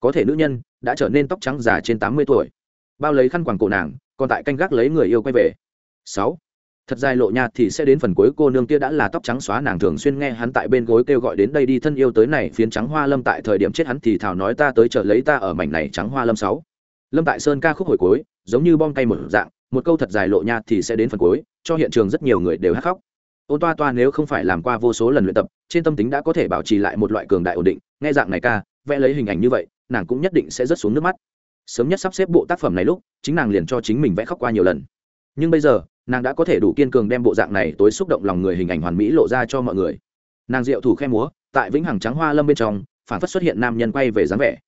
Có thể nữ nhân đã trở nên tóc trắng già trên tám mươi tuổi. Bao lấy khăn quàng cổ nàng, còn tại canh gác lấy người yêu quay về. Sáu thật dài lộ nha thì sẽ đến phần cuối cô nương kia đã là tóc trắng xóa, nàng thường xuyên nghe hắn tại bên gối kêu gọi đến đây đi thân yêu tới này, phiến trắng hoa lâm tại thời điểm chết hắn thì thảo nói ta tới chợ lấy ta ở mảnh này trắng hoa lâm sáu. Lâm tại sơn ca khúc hồi cuối, giống như bom cay một dạng, một câu thật dài lộ nha thì sẽ đến phần cuối, cho hiện trường rất nhiều người đều hát khóc. Ôn toa toa nếu không phải làm qua vô số lần luyện tập, trên tâm tính đã có thể bảo trì lại một loại cường đại ổn định, nghe dạng này ca, vẽ lấy hình ảnh như vậy, nàng cũng nhất định sẽ rớt xuống nước mắt. Sớm nhất sắp xếp bộ tác phẩm này lúc, chính nàng liền cho chính mình vẽ khóc qua nhiều lần. Nhưng bây giờ nàng đã có thể đủ kiên cường đem bộ dạng này tối xúc động lòng người hình ảnh hoàn mỹ lộ ra cho mọi người. Nàng diệu thủ khe múa, tại vĩnh hằng trắng hoa lâm bên trong phản phất xuất hiện nam nhân quay về dáng vẻ.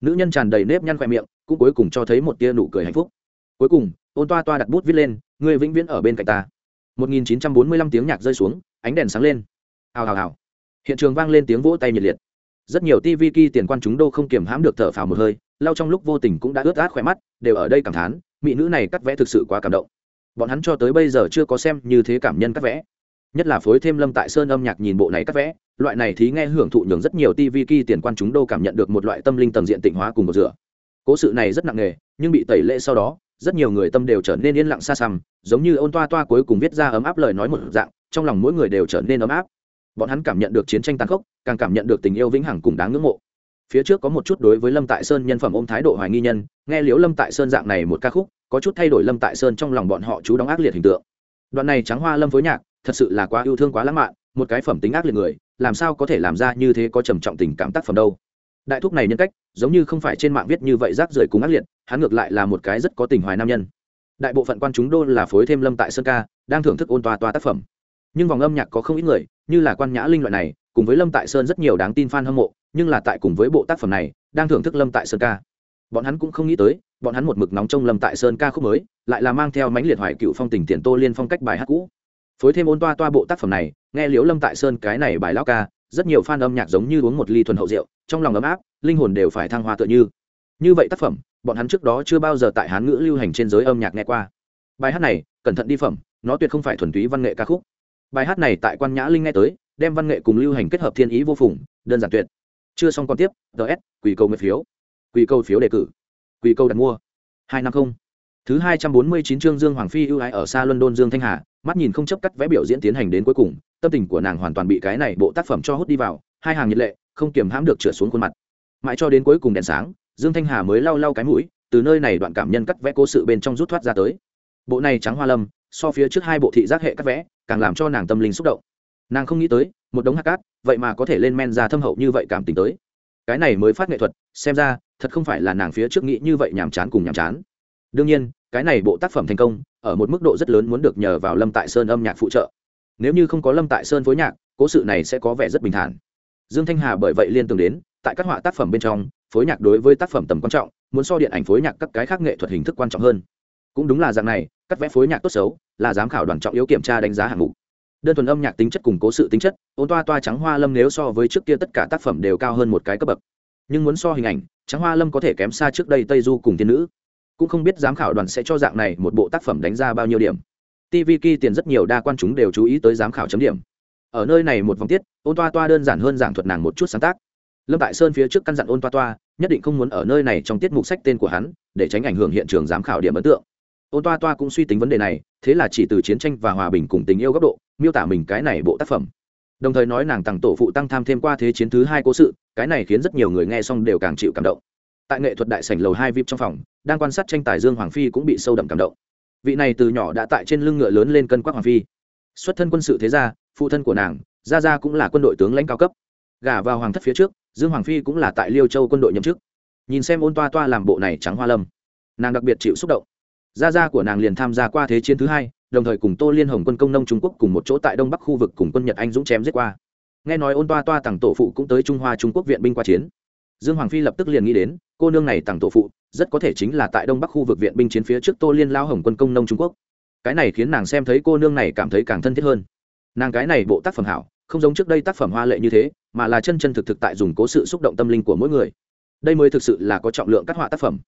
Nữ nhân tràn đầy nếp nhăn khoe miệng, cũng cuối cùng cho thấy một tia nụ cười hạnh phúc. Cuối cùng, ôn toa toa đặt bút viết lên người vĩnh viễn ở bên cạnh ta. 1945 tiếng nhạc rơi xuống, ánh đèn sáng lên. Hào hào hào. Hiện trường vang lên tiếng vỗ tay nhiệt liệt. Rất nhiều tv ki tiền quan chúng đô không kiềm hãm được thở phào một hơi lao trong lúc vô tình cũng đã ướt át khỏe mắt, đều ở đây cảm thán, mỹ nữ này cắt vẽ thực sự quá cảm động bọn hắn cho tới bây giờ chưa có xem như thế cảm nhân cắt vẽ. Nhất là phối thêm lâm tại sơn âm nhạc nhìn bộ này cắt vẽ, loại này thì nghe hưởng thụ nhường rất nhiều tv ki tiền quan chúng đô cảm nhận được một loại tâm linh tầng diện tịnh hóa cùng một rửa cố sự này rất nặng nề, nhưng bị tẩy lệ sau đó, rất nhiều người tâm đều trở nên yên lặng xa xăm, giống như ôn toa toa cuối cùng viết ra ấm áp lời nói một dạng, trong lòng mỗi người đều trở nên ấm áp. Bọn hắn cảm nhận được chiến tranh tàn khốc, càng cảm nhận được tình yêu vĩnh hằng cùng đáng ngưỡng mộ. Phía trước có một chút đối với lâm tại sơn nhân phẩm ôm thái độ hoài nghi nhân, nghe liễu lâm tại sơn dạng này một ca khúc có chút thay đổi lâm tại sơn trong lòng bọn họ chú đóng ác liệt hình tượng. Đoạn này trắng hoa lâm phối nhạc, thật sự là quá yêu thương quá lãng mạn, một cái phẩm tính ác liệt người, làm sao có thể làm ra như thế có trầm trọng tình cảm tác phẩm đâu. Đại thúc này nhân cách, giống như không phải trên mạng viết như vậy rác rưởi cùng ác liệt, hắn ngược lại là một cái rất có tình hoài nam nhân. Đại bộ phận quan chúng đô là phối thêm lâm tại sơn ca, đang thưởng thức ôn toa toa tác phẩm. Nhưng vòng âm nhạc có không ít người, như là quan nhã linh loại này, cùng với lâm tại sơn rất nhiều đáng tin f a n hâm mộ, nhưng là tại cùng với bộ tác phẩm này, đang thưởng thức lâm tại sơn ca. Bọn hắn cũng không nghĩ tới bọn hắn một mực nóng trong lâm tại sơn ca khúc mới, lại là mang theo mãnh liệt hoài cựu phong tình tiền tô liên phong cách bài hát cũ. Phối thêm ôn toa toa bộ tác phẩm này, nghe liếu lâm tại sơn cái này bài lao ca, rất nhiều fan âm nhạc giống như uống một ly thuần hậu rượu, trong lòng ấm áp, linh hồn đều phải thăng hoa tựa như. Như vậy tác phẩm, bọn hắn trước đó chưa bao giờ tại hán ngữ lưu hành trên giới âm nhạc nghe qua. Bài hát này, cẩn thận đi phẩm, nó tuyệt không phải thuần túy văn nghệ ca khúc. Bài hát này tại quan nhã linh nghe tới, đem văn nghệ cùng lưu hành kết hợp thiên ý vô phùng, đơn giản tuyệt. Chưa xong còn tiếp ts quỳ câu nguyện phiếu. Quỳ câu phiếu đề cử quỳ câu đặt mua. Hai năm không. Thứ hai trăm bốn mươi chín chương dương hoàng phi ưu ái ở xa london dương thanh hà, mắt nhìn không chấp cắt vẽ biểu diễn tiến hành đến cuối cùng, tâm tình của nàng hoàn toàn bị cái này bộ tác phẩm cho hút đi vào, hai hàng nhiệt lệ, không kiềm hãm được trượt xuống khuôn mặt. Mãi cho đến cuối cùng đèn sáng, dương thanh hà mới lau lau cái mũi, từ nơi này đoạn cảm nhân cắt vẽ cố sự bên trong rút thoát ra tới. Bộ này trắng hoa lâm, so phía trước hai bộ thị giác hệ cắt vẽ càng làm cho nàng tâm linh xúc động. Nàng không nghĩ tới, một đống hạt cát, vậy mà có thể lên men ra thâm hậu như vậy cảm tình tới. Cái này mới phát nghệ thuật, xem ra thật không phải là nàng phía trước nghĩ như vậy nhàm chán cùng nhàm chán. Đương nhiên, cái này bộ tác phẩm thành công, ở một mức độ rất lớn muốn được nhờ vào lâm tại sơn âm nhạc phụ trợ. Nếu như không có lâm tại sơn phối nhạc, cố sự này sẽ có vẻ rất bình thản. Dương thanh hà bởi vậy liên tưởng đến, tại các họa tác phẩm bên trong, phối nhạc đối với tác phẩm tầm quan trọng, muốn so điện ảnh phối nhạc các cái khác nghệ thuật hình thức quan trọng hơn. Cũng đúng là dạng này, cắt vẽ phối nhạc tốt xấu, là giám khảo đoàn trọng yếu kiểm tra đánh giá hạng mục. Đơn thuần âm nhạc tính chất cùng cố sự tính chất, ôn toa toa trắng hoa lâm nếu so với trước kia tất cả tác phẩm đều cao hơn một cái cấp bậc nhưng muốn so hình ảnh trắng hoa lâm có thể kém xa trước đây tây du cùng tiên nữ. Cũng không biết giám khảo đoàn sẽ cho dạng này một bộ tác phẩm đánh ra bao nhiêu điểm. Tv ki tiền rất nhiều, đa quan chúng đều chú ý tới giám khảo chấm điểm. Ở nơi này một vòng tiết, ôn toa toa đơn giản hơn giảng thuật nàng một chút sáng tác. Lâm tại sơn phía trước căn dặn ôn toa toa, nhất định không muốn ở nơi này trong tiết mục sách tên của hắn, để tránh ảnh hưởng hiện trường giám khảo điểm ấn tượng. Ôn toa toa cũng suy tính vấn đề này, thế là chỉ từ chiến tranh và hòa bình cùng tình yêu góc độ, miêu tả mình cái này bộ tác phẩm đồng thời nói nàng tặng tổ phụ tăng tham thêm qua thế chiến thứ hai cố sự, cái này khiến rất nhiều người nghe xong đều càng chịu cảm động. Tại nghệ thuật đại sảnh lầu hai vip trong phòng, đang quan sát tranh tài dương hoàng phi cũng bị sâu đậm cảm động. Vị này từ nhỏ đã tại trên lưng ngựa lớn lên cân quắc hoàng phi. Xuất thân quân sự thế gia, phụ thân của nàng, gia gia cũng là quân đội tướng lãnh cao cấp. Gả vào hoàng thất phía trước, dương hoàng phi cũng là tại liêu châu quân đội nhậm chức. Nhìn xem ôn toa toa làm bộ này trắng hoa lâm, nàng đặc biệt chịu xúc động. Gia gia của nàng liền tham gia qua thế chiến thứ hai đồng thời cùng tô liên hồng quân công nông trung quốc cùng một chỗ tại đông bắc khu vực cùng quân nhật anh dũng chém giết qua. Nghe nói ôn toa toa tặng tổ phụ cũng tới trung hoa trung quốc viện binh qua chiến. Dương hoàng phi lập tức liền nghĩ đến, cô nương này tặng tổ phụ, rất có thể chính là tại đông bắc khu vực viện binh chiến phía trước tô liên lao hồng quân công nông trung quốc. Cái này khiến nàng xem thấy cô nương này cảm thấy càng thân thiết hơn. Nàng cái này bộ tác phẩm hảo, không giống trước đây tác phẩm hoa lệ như thế, mà là chân chân thực thực tại dùng cố sự xúc động tâm linh của mỗi người. Đây mới thực sự là có trọng lượng các họa tác phẩm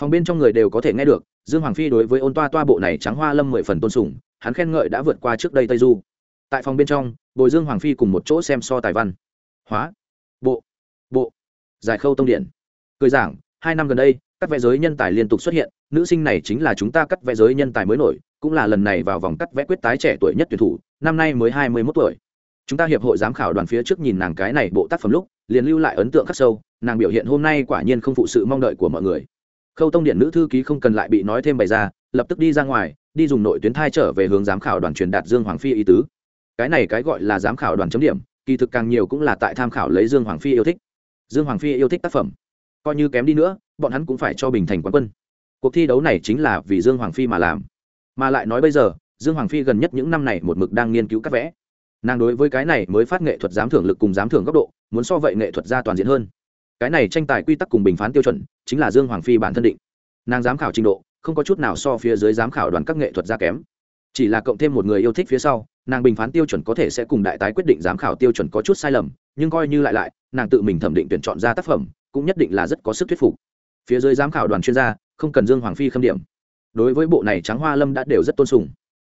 phòng bên trong người đều có thể nghe được, dương hoàng phi đối với ôn toa toa bộ này trắng hoa lâm mười phần tôn sùng, hắn khen ngợi đã vượt qua trước đây tây du. Tại phòng bên trong, bồi dương hoàng phi cùng một chỗ xem so tài văn. Hóa. Bộ. Bộ. Giải khâu tông điện. Cười giảng, hai năm gần đây, các vẽ giới nhân tài liên tục xuất hiện, nữ sinh này chính là chúng ta cắt vẽ giới nhân tài mới nổi, cũng là lần này vào vòng cắt vẽ quyết tái trẻ tuổi nhất tuyển thủ, năm nay mới hai mươi mốt tuổi. Chúng ta hiệp hội giám khảo đoàn phía trước nhìn nàng cái này bộ tác phẩm lúc, liền lưu lại ấn tượng khắc sâu, nàng biểu hiện hôm nay quả nhiên không phụ sự mong đợi của mọi người khâu tông điện nữ thư ký không cần lại bị nói thêm bày ra, lập tức đi ra ngoài, đi dùng nội tuyến thai trở về hướng giám khảo đoàn truyền đạt dương hoàng phi ý tứ. Cái này cái gọi là giám khảo đoàn chấm điểm, kỳ thực càng nhiều cũng là tại tham khảo lấy dương hoàng phi yêu thích. Dương hoàng phi yêu thích tác phẩm. Coi như kém đi nữa, bọn hắn cũng phải cho bình thành quán quân. Cuộc thi đấu này chính là vì dương hoàng phi mà làm. Mà lại nói bây giờ, dương hoàng phi gần nhất những năm này một mực đang nghiên cứu các vẽ. Nàng đối với cái này mới phát nghệ thuật giám thưởng lực cùng giám thưởng góc độ, muốn so vậy nghệ thuật ra toàn diện hơn cái này tranh tài quy tắc cùng bình phán tiêu chuẩn chính là dương hoàng phi bản thân định. Nàng giám khảo trình độ, không có chút nào so phía dưới giám khảo đoàn các nghệ thuật ra kém. Chỉ là cộng thêm một người yêu thích phía sau, nàng bình phán tiêu chuẩn có thể sẽ cùng đại tái quyết định giám khảo tiêu chuẩn có chút sai lầm, nhưng coi như lại lại, nàng tự mình thẩm định tuyển chọn ra tác phẩm, cũng nhất định là rất có sức thuyết phục. Phía dưới giám khảo đoàn chuyên gia, không cần dương hoàng phi khâm điểm. Đối với bộ này trắng hoa lâm đã đều rất tôn sùng.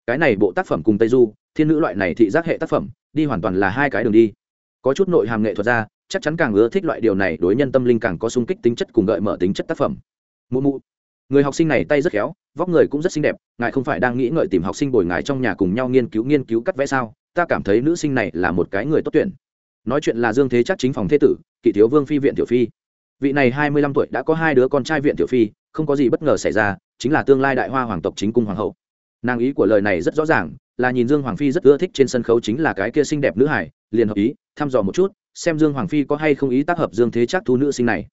Cái này bộ tác phẩm cùng tây du, thiên nữ loại này thị giác hệ tác phẩm, đi hoàn toàn là hai cái đường đi. Có chút nội hàm nghệ thuật ra chắc chắn càng ưa thích loại điều này, đối nhân tâm linh càng có sung kích tính chất cùng gợi mở tính chất tác phẩm. Mụ mụ, người học sinh này tay rất khéo, vóc người cũng rất xinh đẹp, ngài không phải đang nghĩ ngợi tìm học sinh bồi ngài trong nhà cùng nhau nghiên cứu nghiên cứu cắt vẽ sao? Ta cảm thấy nữ sinh này là một cái người tốt tuyển. Nói chuyện là dương thế chắc chính phòng thế tử kỵ thiếu vương phi viện tiểu phi. Vị này hai mươi lăm tuổi đã có hai đứa con trai viện tiểu phi, không có gì bất ngờ xảy ra, chính là tương lai đại hoa hoàng tộc chính cung hoàng hậu. Nàng ý của lời này rất rõ ràng, là nhìn dương hoàng phi rất ưa thích trên sân khấu chính là cái kia xinh đẹp nữ hải liền hợp ý, thăm dò một chút xem dương hoàng phi có hay không ý tác hợp dương thế chắc thu nữ sinh này.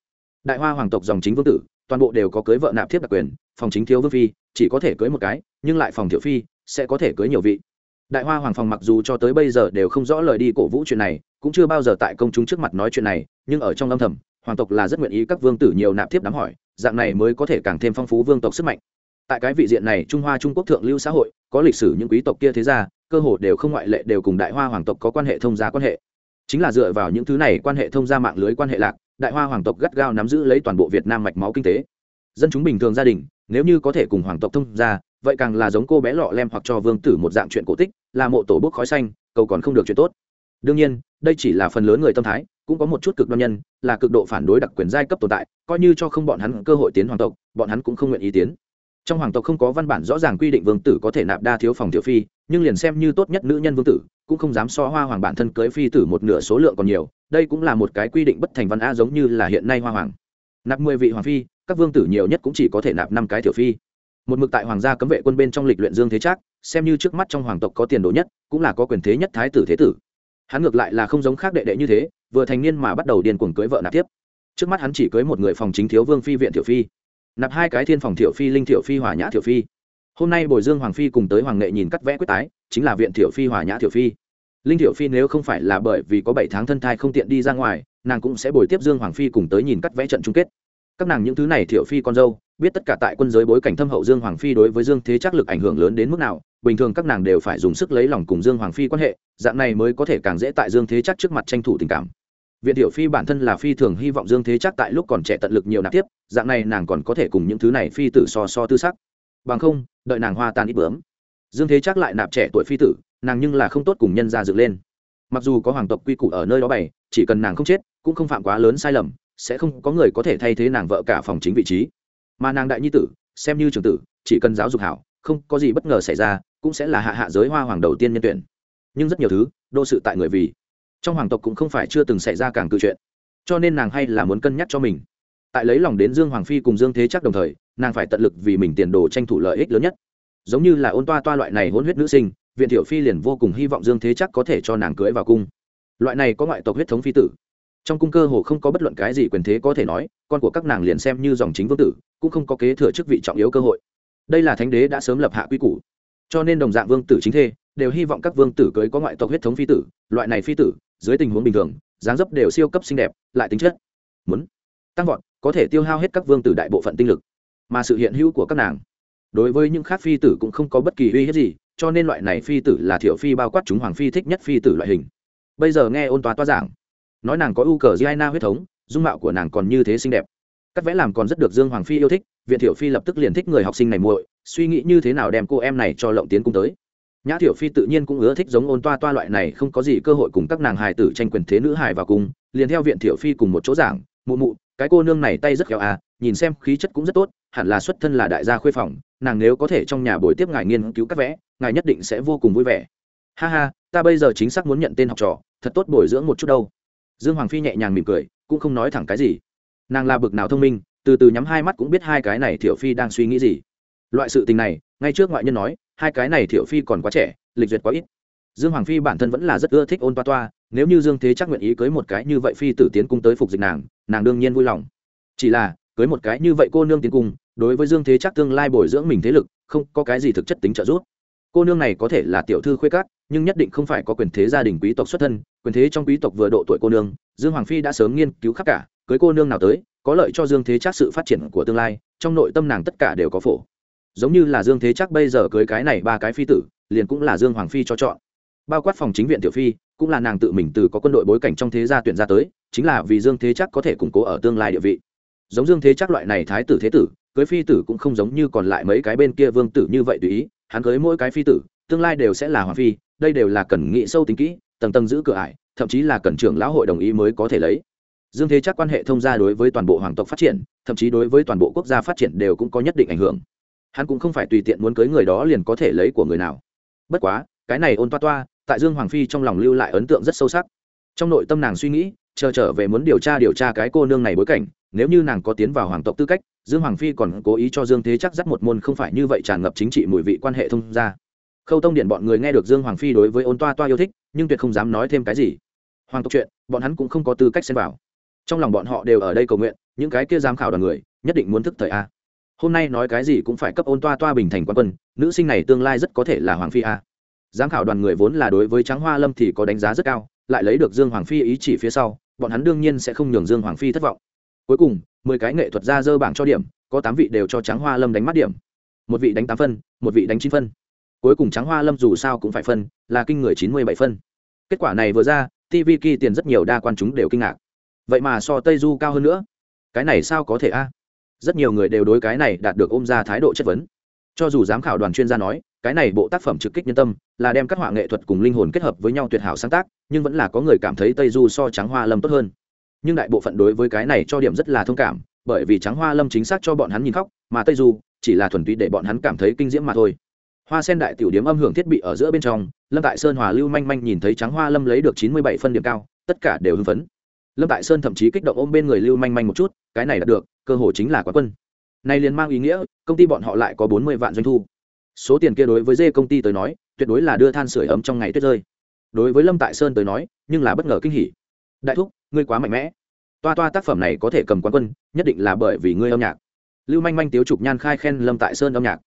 Đại hoa hoàng tộc dòng chính vương tử, toàn bộ đều có cưới vợ nạp thiếp đặc quyền, phòng chính thiếu vương phi, chỉ có thể cưới một cái, nhưng lại phòng thiểu phi, sẽ có thể cưới nhiều vị. Đại hoa hoàng phòng mặc dù cho tới bây giờ đều không rõ lời đi cổ vũ chuyện này, cũng chưa bao giờ tại công chúng trước mặt nói chuyện này, nhưng ở trong âm thầm, hoàng tộc là rất nguyện ý các vương tử nhiều nạp thiếp đám hỏi, dạng này mới có thể càng thêm phong phú vương tộc sức mạnh. Tại cái vị diện này, trung hoa trung quốc thượng lưu xã hội, có lịch sử những quý tộc kia thế ra cơ hồ đều không ngoại lệ đều cùng đại hoa hoàng tộc có quan hệ thông gia quan hệ chính là dựa vào những thứ này quan hệ thông gia mạng lưới quan hệ lạc, đại hoa hoàng tộc gắt gao nắm giữ lấy toàn bộ việt nam mạch máu kinh tế. Dân chúng bình thường gia đình, nếu như có thể cùng hoàng tộc thông gia, vậy càng là giống cô bé lọ lem hoặc cho vương tử một dạng chuyện cổ tích, là mộ tổ bốc khói xanh, cầu còn không được chuyện tốt. Đương nhiên, đây chỉ là phần lớn người tâm thái, cũng có một chút cực đoan nhân, là cực độ phản đối đặc quyền giai cấp tồn tại, coi như cho không bọn hắn cơ hội tiến hoàng tộc, bọn hắn cũng không nguyện ý tiến. Trong hoàng tộc không có văn bản rõ ràng quy định vương tử có thể nạp đa thiếu phòng thiếu phi, nhưng liền xem như tốt nhất nữ nhân vương tử cũng không dám so hoa hoàng bản thân cưới phi tử một nửa số lượng còn nhiều, đây cũng là một cái quy định bất thành văn a giống như là hiện nay hoa hoàng. Nạp mười vị hoàng phi, các vương tử nhiều nhất cũng chỉ có thể nạp năm cái tiểu phi. Một mực tại hoàng gia cấm vệ quân bên trong lịch luyện dương thế trác, xem như trước mắt trong hoàng tộc có tiền đồ nhất, cũng là có quyền thế nhất thái tử thế tử. Hắn ngược lại là không giống khác đệ đệ như thế, vừa thành niên mà bắt đầu điên cuồng cưới vợ nạp tiếp. Trước mắt hắn chỉ cưới một người phòng chính thiếu vương phi viện tiểu phi. Nạp hai cái thiên phòng thiểu phi, linh thiểu phi hòa nhã thiểu phi hôm nay bồi dương hoàng phi cùng tới hoàng nghệ nhìn cắt vẽ quyết tái, chính là viện thiểu phi, hòa nhã thiểu phi. Linh thiểu phi nếu không phải là bởi vì có bảy tháng thân thai không tiện đi ra ngoài, nàng cũng sẽ bồi tiếp dương hoàng phi cùng tới nhìn cắt vẽ trận chung kết. Các nàng những thứ này thiểu phi con dâu, biết tất cả tại quân giới bối cảnh thâm hậu dương hoàng phi đối với dương thế chắc lực ảnh hưởng lớn đến mức nào, bình thường các nàng đều phải dùng sức lấy lòng cùng dương hoàng phi quan hệ, dạng này mới có thể càng dễ tại dương thế chắc trước mặt tranh thủ tình cảm. Viện tiểu phi bản thân là phi thường hy vọng dương thế chắc tại lúc còn trẻ tận lực nhiều nạp tiếp, dạng này nàng còn có thể cùng những thứ này phi tử so so tư sắc. Bằng không đợi nàng hoa tan ít bướm. Dương thế chắc lại nạp trẻ tuổi phi tử, nàng nhưng là không tốt cùng nhân ra dựng lên. Mặc dù có hoàng tộc quy củ ở nơi đó bày, chỉ cần nàng không chết, cũng không phạm quá lớn sai lầm, sẽ không có người có thể thay thế nàng vợ cả phòng chính vị trí. Mà nàng đại nhi tử, xem như trường tử, chỉ cần giáo dục hảo, không có gì bất ngờ xảy ra, cũng sẽ là hạ hạ giới hoa hoàng đầu tiên nhân tuyển. Nhưng rất nhiều thứ, đô sự tại người vì. Trong hoàng tộc cũng không phải chưa từng xảy ra càng cự chuyện. Cho nên nàng hay là muốn cân nhắc cho mình. Tại lấy lòng đến dương hoàng phi cùng dương thế chắc đồng thời nàng phải tận lực vì mình tiền đồ tranh thủ lợi ích lớn nhất. Giống như là ôn toa toa loại này hôn huyết nữ sinh, viện thiệu phi liền vô cùng hy vọng dương thế chắc có thể cho nàng cưới vào cung. Loại này có ngoại tộc huyết thống phi tử. Trong cung cơ hồ không có bất luận cái gì quyền thế có thể nói, con của các nàng liền xem như dòng chính vương tử, cũng không có kế thừa chức vị trọng yếu cơ hội. Đây là thánh đế đã sớm lập hạ quy củ. Cho nên đồng dạng vương tử chính thê, đều hy vọng các vương tử cưới có ngoại tộc huyết thống phi tử, loại này phi tử, dưới tình huống bình thường, dáng dấp đều siêu cấp xinh đẹp, lại tính chất. Muốn, tăng vọt, có thể tiêu hao hết các vương tử đại bộ phận tinh lực mà sự hiện hữu của các nàng. Đối với những khác phi tử cũng không có bất kỳ uy hiếp gì, cho nên loại này phi tử là thiểu phi bao quát chúng hoàng phi thích nhất phi tử loại hình. Bây giờ nghe ôn toa toa giảng, nói nàng có ưu cờ giai huyết thống, dung mạo của nàng còn như thế xinh đẹp. Cắt vẽ làm còn rất được dương hoàng phi yêu thích, viện thiểu phi lập tức liền thích người học sinh này muội, suy nghĩ như thế nào đem cô em này cho lộng tiến cung tới. Nhã thiểu phi tự nhiên cũng ưa thích giống ôn toa toa loại này không có gì cơ hội cùng các nàng hài tử tranh quyền thế nữ hài vào cung, liền theo viện thiểu phi cùng một chỗ giảng, mụ mụ, cái cô nương này tay rất khéo à nhìn xem khí chất cũng rất tốt, hẳn là xuất thân là đại gia khuê phòng, nàng nếu có thể trong nhà buổi tiếp ngài nghiên cứu các vẽ, ngài nhất định sẽ vô cùng vui vẻ. Ha ha, ta bây giờ chính xác muốn nhận tên học trò, thật tốt bồi dưỡng một chút đâu. Dương hoàng phi nhẹ nhàng mỉm cười, cũng không nói thẳng cái gì. Nàng là bực nào thông minh, từ từ nhắm hai mắt cũng biết hai cái này thiểu phi đang suy nghĩ gì. Loại sự tình này, ngay trước ngoại nhân nói, hai cái này thiểu phi còn quá trẻ, lịch duyệt quá ít. Dương hoàng phi bản thân vẫn là rất ưa thích ôn toa toa, nếu như dương thế chắc nguyện ý cưới một cái như vậy phi tử tiến cung tới phục dịch nàng nàng đương nhiên vui lòng. Chỉ là cưới một cái như vậy cô nương tiến cung đối với dương thế chắc tương lai bồi dưỡng mình thế lực, không có cái gì thực chất tính trợ giúp. Cô nương này có thể là tiểu thư khuê cát nhưng nhất định không phải có quyền thế gia đình quý tộc xuất thân, quyền thế trong quý tộc vừa độ tuổi cô nương, dương hoàng phi đã sớm nghiên cứu khắp cả, cưới cô nương nào tới, có lợi cho dương thế chắc sự phát triển của tương lai, trong nội tâm nàng tất cả đều có phổ. Giống như là dương thế chắc bây giờ cưới cái này ba cái phi tử, liền cũng là dương hoàng phi cho chọn. Bao quát phòng chính viện tiểu phi, cũng là nàng tự mình từ có quân đội bối cảnh trong thế gia tuyển ra tới, chính là vì dương thế chắc có thể củng cố ở tương lai địa vị giống dương thế chắc loại này thái tử thế tử, cưới phi tử cũng không giống như còn lại mấy cái bên kia vương tử như vậy tùy ý, hắn cưới mỗi cái phi tử, tương lai đều sẽ là hoàng phi, đây đều là cần nghĩ sâu tính kỹ, tầng tầng giữ cửa ải, thậm chí là cần trưởng lão hội đồng ý mới có thể lấy. Dương thế chắc quan hệ thông gia đối với toàn bộ hoàng tộc phát triển, thậm chí đối với toàn bộ quốc gia phát triển đều cũng có nhất định ảnh hưởng. Hắn cũng không phải tùy tiện muốn cưới người đó liền có thể lấy của người nào. Bất quá, cái này ôn toa toa, tại dương hoàng phi trong lòng lưu lại ấn tượng rất sâu sắc. Trong nội tâm nàng suy nghĩ chờ trở về muốn điều tra điều tra cái cô nương này bối cảnh, nếu như nàng có tiến vào hoàng tộc tư cách, dương hoàng phi còn cố ý cho dương thế chắc dắt một môn không phải như vậy tràn ngập chính trị mùi vị quan hệ thông gia. Khâu tông điện bọn người nghe được dương hoàng phi đối với ôn toa toa yêu thích, nhưng tuyệt không dám nói thêm cái gì. Hoàng tộc chuyện, bọn hắn cũng không có tư cách xem vào. Trong lòng bọn họ đều ở đây cầu nguyện, những cái kia giám khảo đoàn người, nhất định muốn thức thời a. Hôm nay nói cái gì cũng phải cấp ôn toa toa bình thành quan quân, nữ sinh này tương lai rất có thể là hoàng phi a. Giám khảo đoàn người vốn là đối với trắng hoa lâm thì có đánh giá rất cao, lại lấy được dương hoàng phi ý chỉ phía sau bọn hắn đương nhiên sẽ không nhường dương hoàng phi thất vọng. Cuối cùng, mười cái nghệ thuật ra dơ bảng cho điểm, có tám vị đều cho trắng hoa lâm đánh mắt điểm. Một vị đánh tám phân, một vị đánh chín phân. Cuối cùng trắng hoa lâm dù sao cũng phải phân, là kinh người chín mươi bảy phân. Kết quả này vừa ra tv kỳ tiền rất nhiều đa quan chúng đều kinh ngạc. Vậy mà so tây du cao hơn nữa. Cái này sao có thể a? Rất nhiều người đều đối cái này đạt được ôm ra thái độ chất vấn. Cho dù giám khảo đoàn chuyên gia nói, cái này bộ tác phẩm trực kích nhân tâm là đem các họa nghệ thuật cùng linh hồn kết hợp với nhau tuyệt hảo sáng tác, nhưng vẫn là có người cảm thấy tây du so trắng hoa lâm tốt hơn. Nhưng đại bộ phận đối với cái này cho điểm rất là thông cảm, bởi vì trắng hoa lâm chính xác cho bọn hắn nhìn khóc, mà tây du chỉ là thuần túy để bọn hắn cảm thấy kinh diễm mà thôi. Hoa sen đại tiểu điếm âm hưởng thiết bị ở giữa bên trong, lâm tại sơn hòa lưu manh manh nhìn thấy trắng hoa lâm lấy được chín mươi bảy phân điểm cao, tất cả đều hưng phấn. Lâm tại sơn thậm chí kích động ôm bên người lưu manh manh một chút, cái này đã được, cơ hội chính là quán quân. Này liền mang ý nghĩa, công ty bọn họ lại có bốn mươi vạn doanh thu số tiền kia đối với dê công ty tới nói, tuyệt đối là đưa than sửa ấm trong ngày tuyết rơi. Đối với lâm tại sơn tới nói, nhưng là bất ngờ kinh hỉ. Đại thúc, ngươi quá mạnh mẽ. Toa toa tác phẩm này có thể cầm quán quân, nhất định là bởi vì ngươi âm nhạc. Lưu manh manh tiếu trục nhan khai khen lâm tại sơn âm nhạc.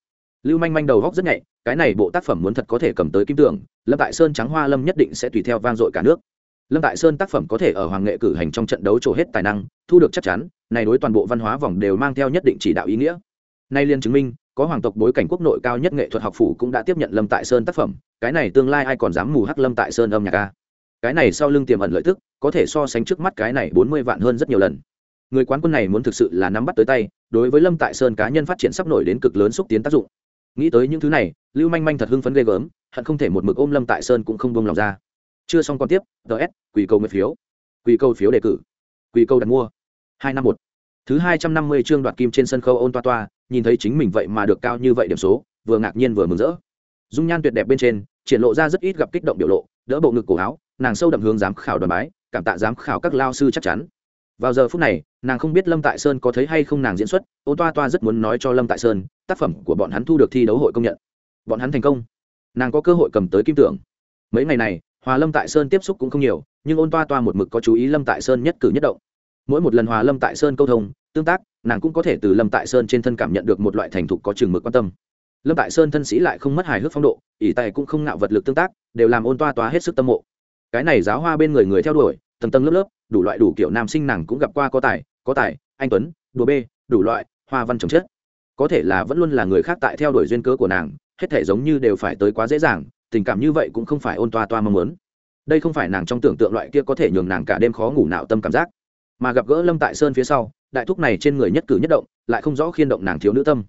Lưu manh manh đầu góc rất nhạy, cái này bộ tác phẩm muốn thật có thể cầm tới kim tưởng, lâm tại sơn trắng hoa lâm nhất định sẽ tùy theo vang dội cả nước. Lâm tại sơn tác phẩm có thể ở hoàng nghệ cử hành trong trận đấu trổ hết tài năng, thu được chắc chắn, này đối toàn bộ văn hóa vòng đều mang theo nhất định chỉ đạo ý nghĩa. Nay liên chứng minh có hoàng tộc bối cảnh quốc nội cao nhất nghệ thuật học phủ cũng đã tiếp nhận lâm tại sơn tác phẩm, cái này tương lai ai còn dám mù hắc lâm tại sơn âm nhạc ca cái này sau lưng tiềm ẩn lợi tức, có thể so sánh trước mắt cái này bốn mươi vạn hơn rất nhiều lần. Người quán quân này muốn thực sự là nắm bắt tới tay, đối với lâm tại sơn cá nhân phát triển sắp nổi đến cực lớn xúc tiến tác dụng. Nghĩ tới những thứ này, lưu manh manh thật hưng phấn ghê gớm, hận không thể một mực ôm lâm tại sơn cũng không bông lòng ra. Chưa xong còn tiếp ts quỳ câu nguyện phiếu. Quỳ câu phiếu đề cử. Quỳ câu đặt mua. Hai năm một thứ hai trăm năm mươi chương đoạt kim trên sân khấu ôn toa toa, nhìn thấy chính mình vậy mà được cao như vậy điểm số, vừa ngạc nhiên vừa mừng rỡ. Dung nhan tuyệt đẹp bên trên, triển lộ ra rất ít gặp kích động biểu lộ, đỡ bộ ngực cổ áo, nàng sâu đậm hướng giám khảo đoàn bái, cảm tạ giám khảo các lao sư chắc chắn. Vào giờ phút này, nàng không biết lâm tại sơn có thấy hay không nàng diễn xuất, ôn toa toa rất muốn nói cho lâm tại sơn, tác phẩm của bọn hắn thu được thi đấu hội công nhận. Bọn hắn thành công. Nàng có cơ hội cầm tới kim tưởng. Mấy ngày này, hòa lâm tại sơn tiếp xúc cũng không nhiều, nhưng ôn toa toa một mực có chú ý lâm tại sơn nhất cử nhất động mỗi một lần hòa lâm tại sơn câu thông, tương tác, nàng cũng có thể từ lâm tại sơn trên thân cảm nhận được một loại thành thục có chừng mực quan tâm. Lâm tại sơn thân sĩ lại không mất hài hước phong độ, ỷ tài cũng không ngạo vật lực tương tác, đều làm ôn toa toa hết sức tâm mộ. Cái này giáo hoa bên người người theo đuổi, tầng tầng lớp lớp, đủ loại đủ kiểu nam sinh nàng cũng gặp qua có tài có tài, anh tuấn, đùa bê, đủ loại, hoa văn trồng chất. Có thể là vẫn luôn là người khác tại theo đuổi duyên cớ của nàng, hết thể giống như đều phải tới quá dễ dàng, tình cảm như vậy cũng không phải ôn toa toa mong muốn. Đây không phải nàng trong tưởng tượng loại kia có thể nhường nàng cả đêm khó ngủ nạo tâm cảm giác mà gặp gỡ lâm tại sơn phía sau đại thúc này trên người nhất cử nhất động lại không rõ khiên động nàng thiếu nữ tâm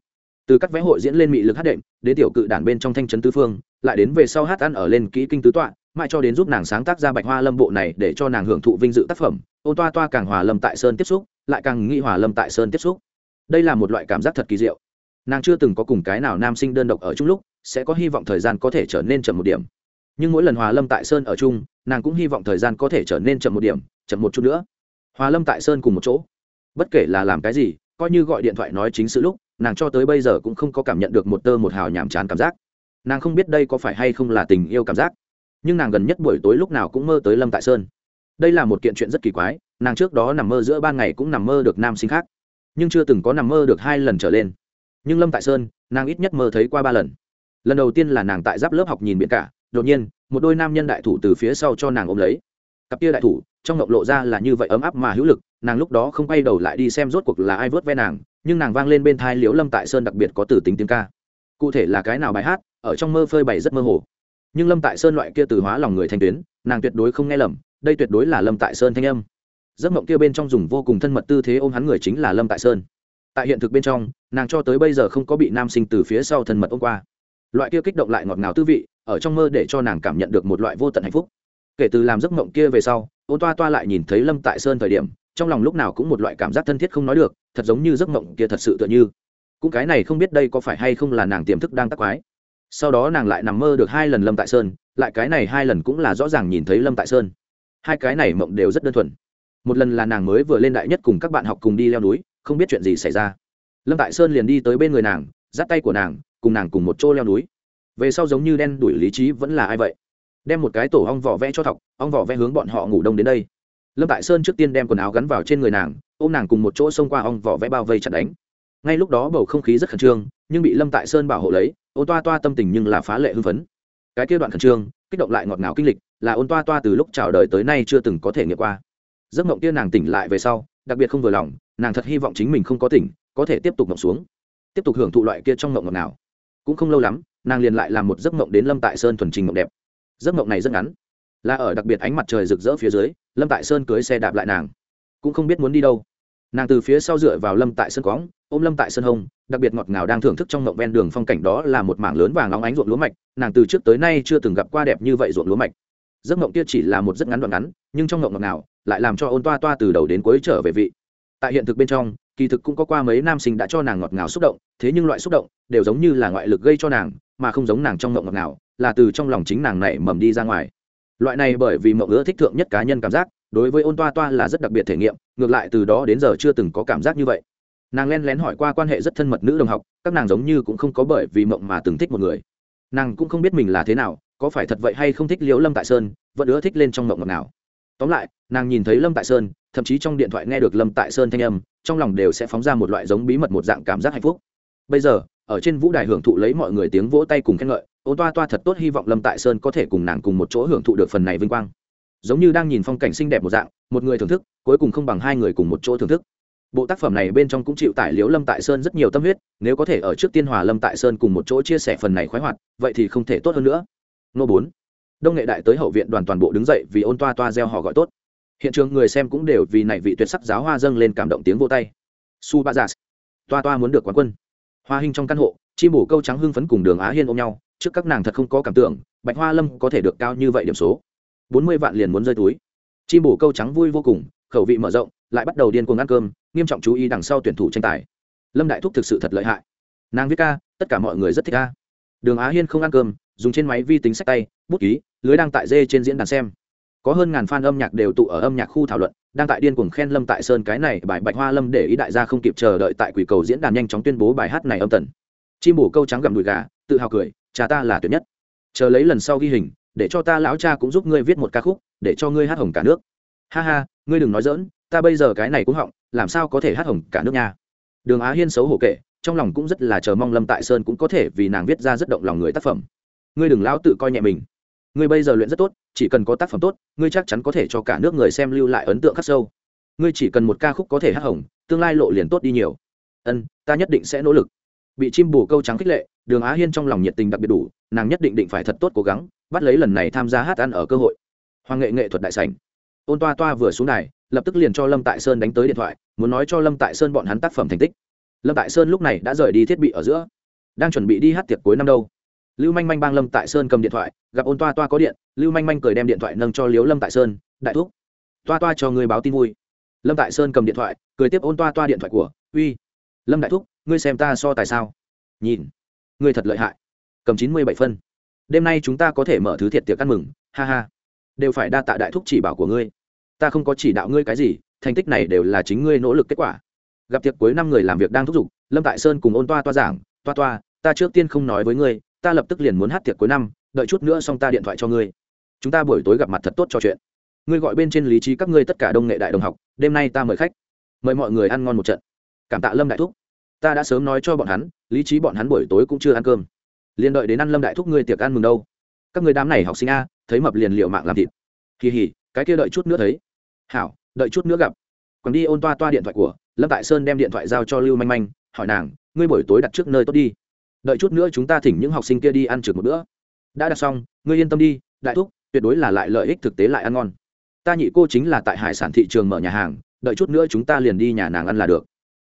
từ các vẽ hội diễn lên mị lực hát đệm đến tiểu cự đản bên trong thanh trấn tứ phương lại đến về sau hát ăn ở lên kỹ kinh tứ tọa mãi cho đến giúp nàng sáng tác ra bạch hoa lâm bộ này để cho nàng hưởng thụ vinh dự tác phẩm ôn toa toa càng hòa lâm tại sơn tiếp xúc lại càng nghĩ hòa lâm tại sơn tiếp xúc đây là một loại cảm giác thật kỳ diệu nàng chưa từng có cùng cái nào nam sinh đơn độc ở chung lúc sẽ có hy vọng thời gian có thể trở nên chậm một điểm nhưng mỗi lần hòa lâm tại sơn ở chung nàng cũng hy vọng thời gian có thể trở nên chậm một điểm chậm một chút nữa hòa lâm tại sơn cùng một chỗ. Bất kể là làm cái gì, coi như gọi điện thoại nói chính sự lúc, nàng cho tới bây giờ cũng không có cảm nhận được một tơ một hào nhàm chán cảm giác. Nàng không biết đây có phải hay không là tình yêu cảm giác. Nhưng nàng gần nhất buổi tối lúc nào cũng mơ tới lâm tại sơn. Đây là một kiện chuyện rất kỳ quái, nàng trước đó nằm mơ giữa ban ngày cũng nằm mơ được nam sinh khác. Nhưng chưa từng có nằm mơ được hai lần trở lên. Nhưng lâm tại sơn, nàng ít nhất mơ thấy qua ba lần. Lần đầu tiên là nàng tại giáp lớp học nhìn biển cả, đột nhiên, một đôi nam nhân đại thủ từ phía sau cho nàng ôm lấy. Cặp kia đại thủ trong ngộng lộ ra là như vậy ấm áp mà hữu lực, nàng lúc đó không quay đầu lại đi xem rốt cuộc là ai vớt ve nàng, nhưng nàng vang lên bên thai liễu lâm tại sơn đặc biệt có từ tính tiếng ca. Cụ thể là cái nào bài hát, ở trong mơ phơi bày rất mơ hồ. Nhưng lâm tại sơn loại kia từ hóa lòng người thanh tuyến, nàng tuyệt đối không nghe lầm, đây tuyệt đối là lâm tại sơn thanh âm. Giấc mộng kia bên trong dùng vô cùng thân mật tư thế ôm hắn người chính là lâm tại sơn. Tại hiện thực bên trong, nàng cho tới bây giờ không có bị nam sinh từ phía sau thân mật ôm qua. Loại kia kích động lại ngọt ngào tư vị, ở trong mơ để cho nàng cảm nhận được một loại vô tận hạnh phúc kể từ làm giấc mộng kia về sau ôn toa toa lại nhìn thấy lâm tại sơn thời điểm, trong lòng lúc nào cũng một loại cảm giác thân thiết không nói được, thật giống như giấc mộng kia thật sự tựa như. Cũng cái này không biết đây có phải hay không là nàng tiềm thức đang tắc quái. Sau đó nàng lại nằm mơ được hai lần lâm tại sơn, lại cái này hai lần cũng là rõ ràng nhìn thấy lâm tại sơn. Hai cái này mộng đều rất đơn thuần. Một lần là nàng mới vừa lên đại nhất cùng các bạn học cùng đi leo núi, không biết chuyện gì xảy ra. Lâm tại sơn liền đi tới bên người nàng, dắt tay của nàng, cùng nàng cùng một chỗ leo núi. Về sau giống như đen đuổi lý trí vẫn là ai vậy? Đem một cái tổ ong vỏ vẽ cho thọc, ong vỏ vẽ hướng bọn họ ngủ đông đến đây. Lâm tại sơn trước tiên đem quần áo gắn vào trên người nàng, ôm nàng cùng một chỗ xông qua ong vỏ vẽ bao vây chặt đánh. Ngay lúc đó bầu không khí rất khẩn trương, nhưng bị lâm tại sơn bảo hộ lấy, ôn toa toa tâm tình nhưng là phá lệ hưng phấn. Cái kia đoạn khẩn trương, kích động lại ngọt ngào kinh lịch, là ôn toa toa từ lúc chào đời tới nay chưa từng có thể nghiệm qua. Giấc mộng kia nàng tỉnh lại về sau, đặc biệt không vừa lòng, nàng thật hy vọng chính mình không có tỉnh, có thể tiếp tục mộng xuống, tiếp tục hưởng thụ loại kia trong mộng ngọt nào cũng không lâu lắm, nàng liền lại làm một giấc mộng đến lâm tại sơn thuần trình mộng đẹp giấc mộng này rất ngắn. Là ở đặc biệt ánh mặt trời rực rỡ phía dưới, lâm tại sơn cưới xe đạp lại nàng. Cũng không biết muốn đi đâu. Nàng từ phía sau dựa vào lâm tại sơn cóng ôm lâm tại sơn hông, đặc biệt ngọt ngào đang thưởng thức trong mộng ven đường phong cảnh đó là một mảng lớn vàng óng ánh ruộng lúa mạch, nàng từ trước tới nay chưa từng gặp qua đẹp như vậy ruộng lúa mạch. Giấc mộng kia chỉ là một giấc ngắn đoạn ngắn, nhưng trong mộng ngọt ngào, lại làm cho ôn toa toa từ đầu đến cuối trở về vị. Tại hiện thực bên trong, kỳ thực cũng có qua mấy nam sinh đã cho nàng ngọt ngào xúc động, thế nhưng loại xúc động đều giống như là ngoại lực gây cho nàng, mà không giống nàng trong mộng ngọt ngào là từ trong lòng chính nàng này mầm đi ra ngoài. Loại này bởi vì mộng ưa thích thượng nhất cá nhân cảm giác, đối với ôn toa toa là rất đặc biệt thể nghiệm, ngược lại từ đó đến giờ chưa từng có cảm giác như vậy. Nàng len lén hỏi qua quan hệ rất thân mật nữ đồng học, các nàng giống như cũng không có bởi vì mộng mà từng thích một người. Nàng cũng không biết mình là thế nào, có phải thật vậy hay không thích liễu lâm tại sơn, vẫn ưa thích lên trong mộng ngọt nào tóm lại, nàng nhìn thấy lâm tại sơn, thậm chí trong điện thoại nghe được lâm tại sơn thanh âm, trong lòng đều sẽ phóng ra một loại giống bí mật một dạng cảm giác hạnh phúc. Bây giờ, ở trên vũ đài hưởng thụ lấy mọi người tiếng vỗ tay cùng khen ngợi ô toa toa thật tốt, hy vọng lâm tại sơn có thể cùng nàng cùng một chỗ hưởng thụ được phần này vinh quang. Giống như đang nhìn phong cảnh xinh đẹp một dạng, một người thưởng thức, cuối cùng không bằng hai người cùng một chỗ thưởng thức. Bộ tác phẩm này bên trong cũng chịu tải liếu lâm tại sơn rất nhiều tâm huyết, nếu có thể ở trước tiên hòa lâm tại sơn cùng một chỗ chia sẻ phần này khoái hoạt, vậy thì không thể tốt hơn nữa. Nô bốn. Đông nghệ đại tới hậu viện đoàn toàn bộ đứng dậy vì ôn toa toa gieo họ gọi tốt. Hiện trường người xem cũng đều vì này vị tuyệt sắc giáo hoa dâng lên cảm động tiếng vô tay. Su ba giả toa toa muốn được quán quân. Hoa hình trong căn hộ chim bổ câu trắng hưng phấn cùng đường á hiên ôm nhau, trước các nàng thật không có cảm tưởng, bạch hoa lâm có thể được cao như vậy điểm số. Bốn mươi vạn liền muốn rơi túi. Chim bổ câu trắng vui vô cùng, khẩu vị mở rộng, lại bắt đầu điên cuồng ăn cơm, nghiêm trọng chú ý đằng sau tuyển thủ tranh tài. Lâm đại thúc thực sự thật lợi hại. Nàng viết ca, tất cả mọi người rất thích ca. Đường á hiên không ăn cơm, dùng trên máy vi tính sách tay, bút ký, lưới đang tại dê trên diễn đàn xem. Có hơn ngàn fan âm nhạc đều tụ ở âm nhạc khu thảo luận, đang tại điên cuồng khen lâm tại sơn cái này bài bạch hoa lâm để ý đại gia không kịp chờ đợi tại quỷ cầu diễn đàn nhanh chóng tuyên bố bài hát này âm tần chim bổ câu trắng gặm đùi gà, tự hào cười, cha ta là tuyệt nhất. Chờ lấy lần sau ghi hình, để cho ta lão cha cũng giúp ngươi viết một ca khúc, để cho ngươi hát hồng cả nước. Ha ha, ngươi đừng nói dỡn ta bây giờ cái này cũng họng, làm sao có thể hát hồng cả nước nha? Đường á hiên xấu hổ kệ trong lòng cũng rất là chờ mong lâm tại sơn cũng có thể vì nàng viết ra rất động lòng người tác phẩm. Ngươi đừng lão tự coi nhẹ mình. Ngươi bây giờ luyện rất tốt, chỉ cần có tác phẩm tốt, ngươi chắc chắn có thể cho cả nước người xem lưu lại ấn tượng khắc sâu. Ngươi chỉ cần một ca khúc có thể hát hồng, tương lai lộ liền tốt đi nhiều. Ân, ta nhất định sẽ nỗ lực bị chim bù câu trắng khích lệ đường á hiên trong lòng nhiệt tình đặc biệt đủ nàng nhất định định phải thật tốt cố gắng bắt lấy lần này tham gia hát ăn ở cơ hội. Hoàng nghệ nghệ thuật đại sảnh. Ôn toa toa vừa xuống này, lập tức liền cho lâm tại sơn đánh tới điện thoại muốn nói cho lâm tại sơn bọn hắn tác phẩm thành tích. Lâm tại sơn lúc này đã rời đi thiết bị ở giữa đang chuẩn bị đi hát tiệc cuối năm đâu. Lưu manh manh bang lâm tại sơn cầm điện thoại gặp ôn toa toa có điện lưu manh manh cười đem điện thoại nâng cho liếu lâm tại sơn đại thúc toa toa cho người báo tin vui. Lâm tại sơn cầm điện thoại cười tiếp ôn toa toa điện thoại của uy lâm đại thúc ngươi xem ta so tài sao? Nhìn, ngươi thật lợi hại. Cầm chín mươi bảy phân. Đêm nay chúng ta có thể mở thứ thiệt tiệc ăn mừng, ha ha. Đều phải đa tạ đại thúc chỉ bảo của ngươi. Ta không có chỉ đạo ngươi cái gì, thành tích này đều là chính ngươi nỗ lực kết quả. Gặp tiệc cuối năm người làm việc đang thúc giục, lâm tại sơn cùng ôn toa toa giảng, toa toa, ta trước tiên không nói với ngươi, ta lập tức liền muốn hát tiệc cuối năm, đợi chút nữa xong ta điện thoại cho ngươi. Chúng ta buổi tối gặp mặt thật tốt trò chuyện. Ngươi gọi bên trên lý trí các ngươi tất cả đông nghệ đại đồng học, đêm nay ta mời khách. Mời mọi người ăn ngon một trận. Cảm tạ lâm đại thúc ta đã sớm nói cho bọn hắn, lý trí bọn hắn buổi tối cũng chưa ăn cơm. Liền đợi đến ăn lâm đại thúc ngươi tiệc ăn mừng đâu. Các người đám này học sinh a, thấy mập liền liệu mạng làm thịt. Kỳ hỉ cái kia đợi chút nữa thấy. Hảo, đợi chút nữa gặp. Còn đi ôn toa toa điện thoại của lâm tại sơn đem điện thoại giao cho lưu manh manh, hỏi nàng, ngươi buổi tối đặt trước nơi tốt đi. Đợi chút nữa chúng ta thỉnh những học sinh kia đi ăn trực một bữa. Đã đặt xong, ngươi yên tâm đi, đại thúc, tuyệt đối là lại lợi ích thực tế lại ăn ngon. Ta nhị cô chính là tại hải sản thị trường mở nhà hàng, đợi chút nữa chúng ta liền đi nhà nàng ăn là được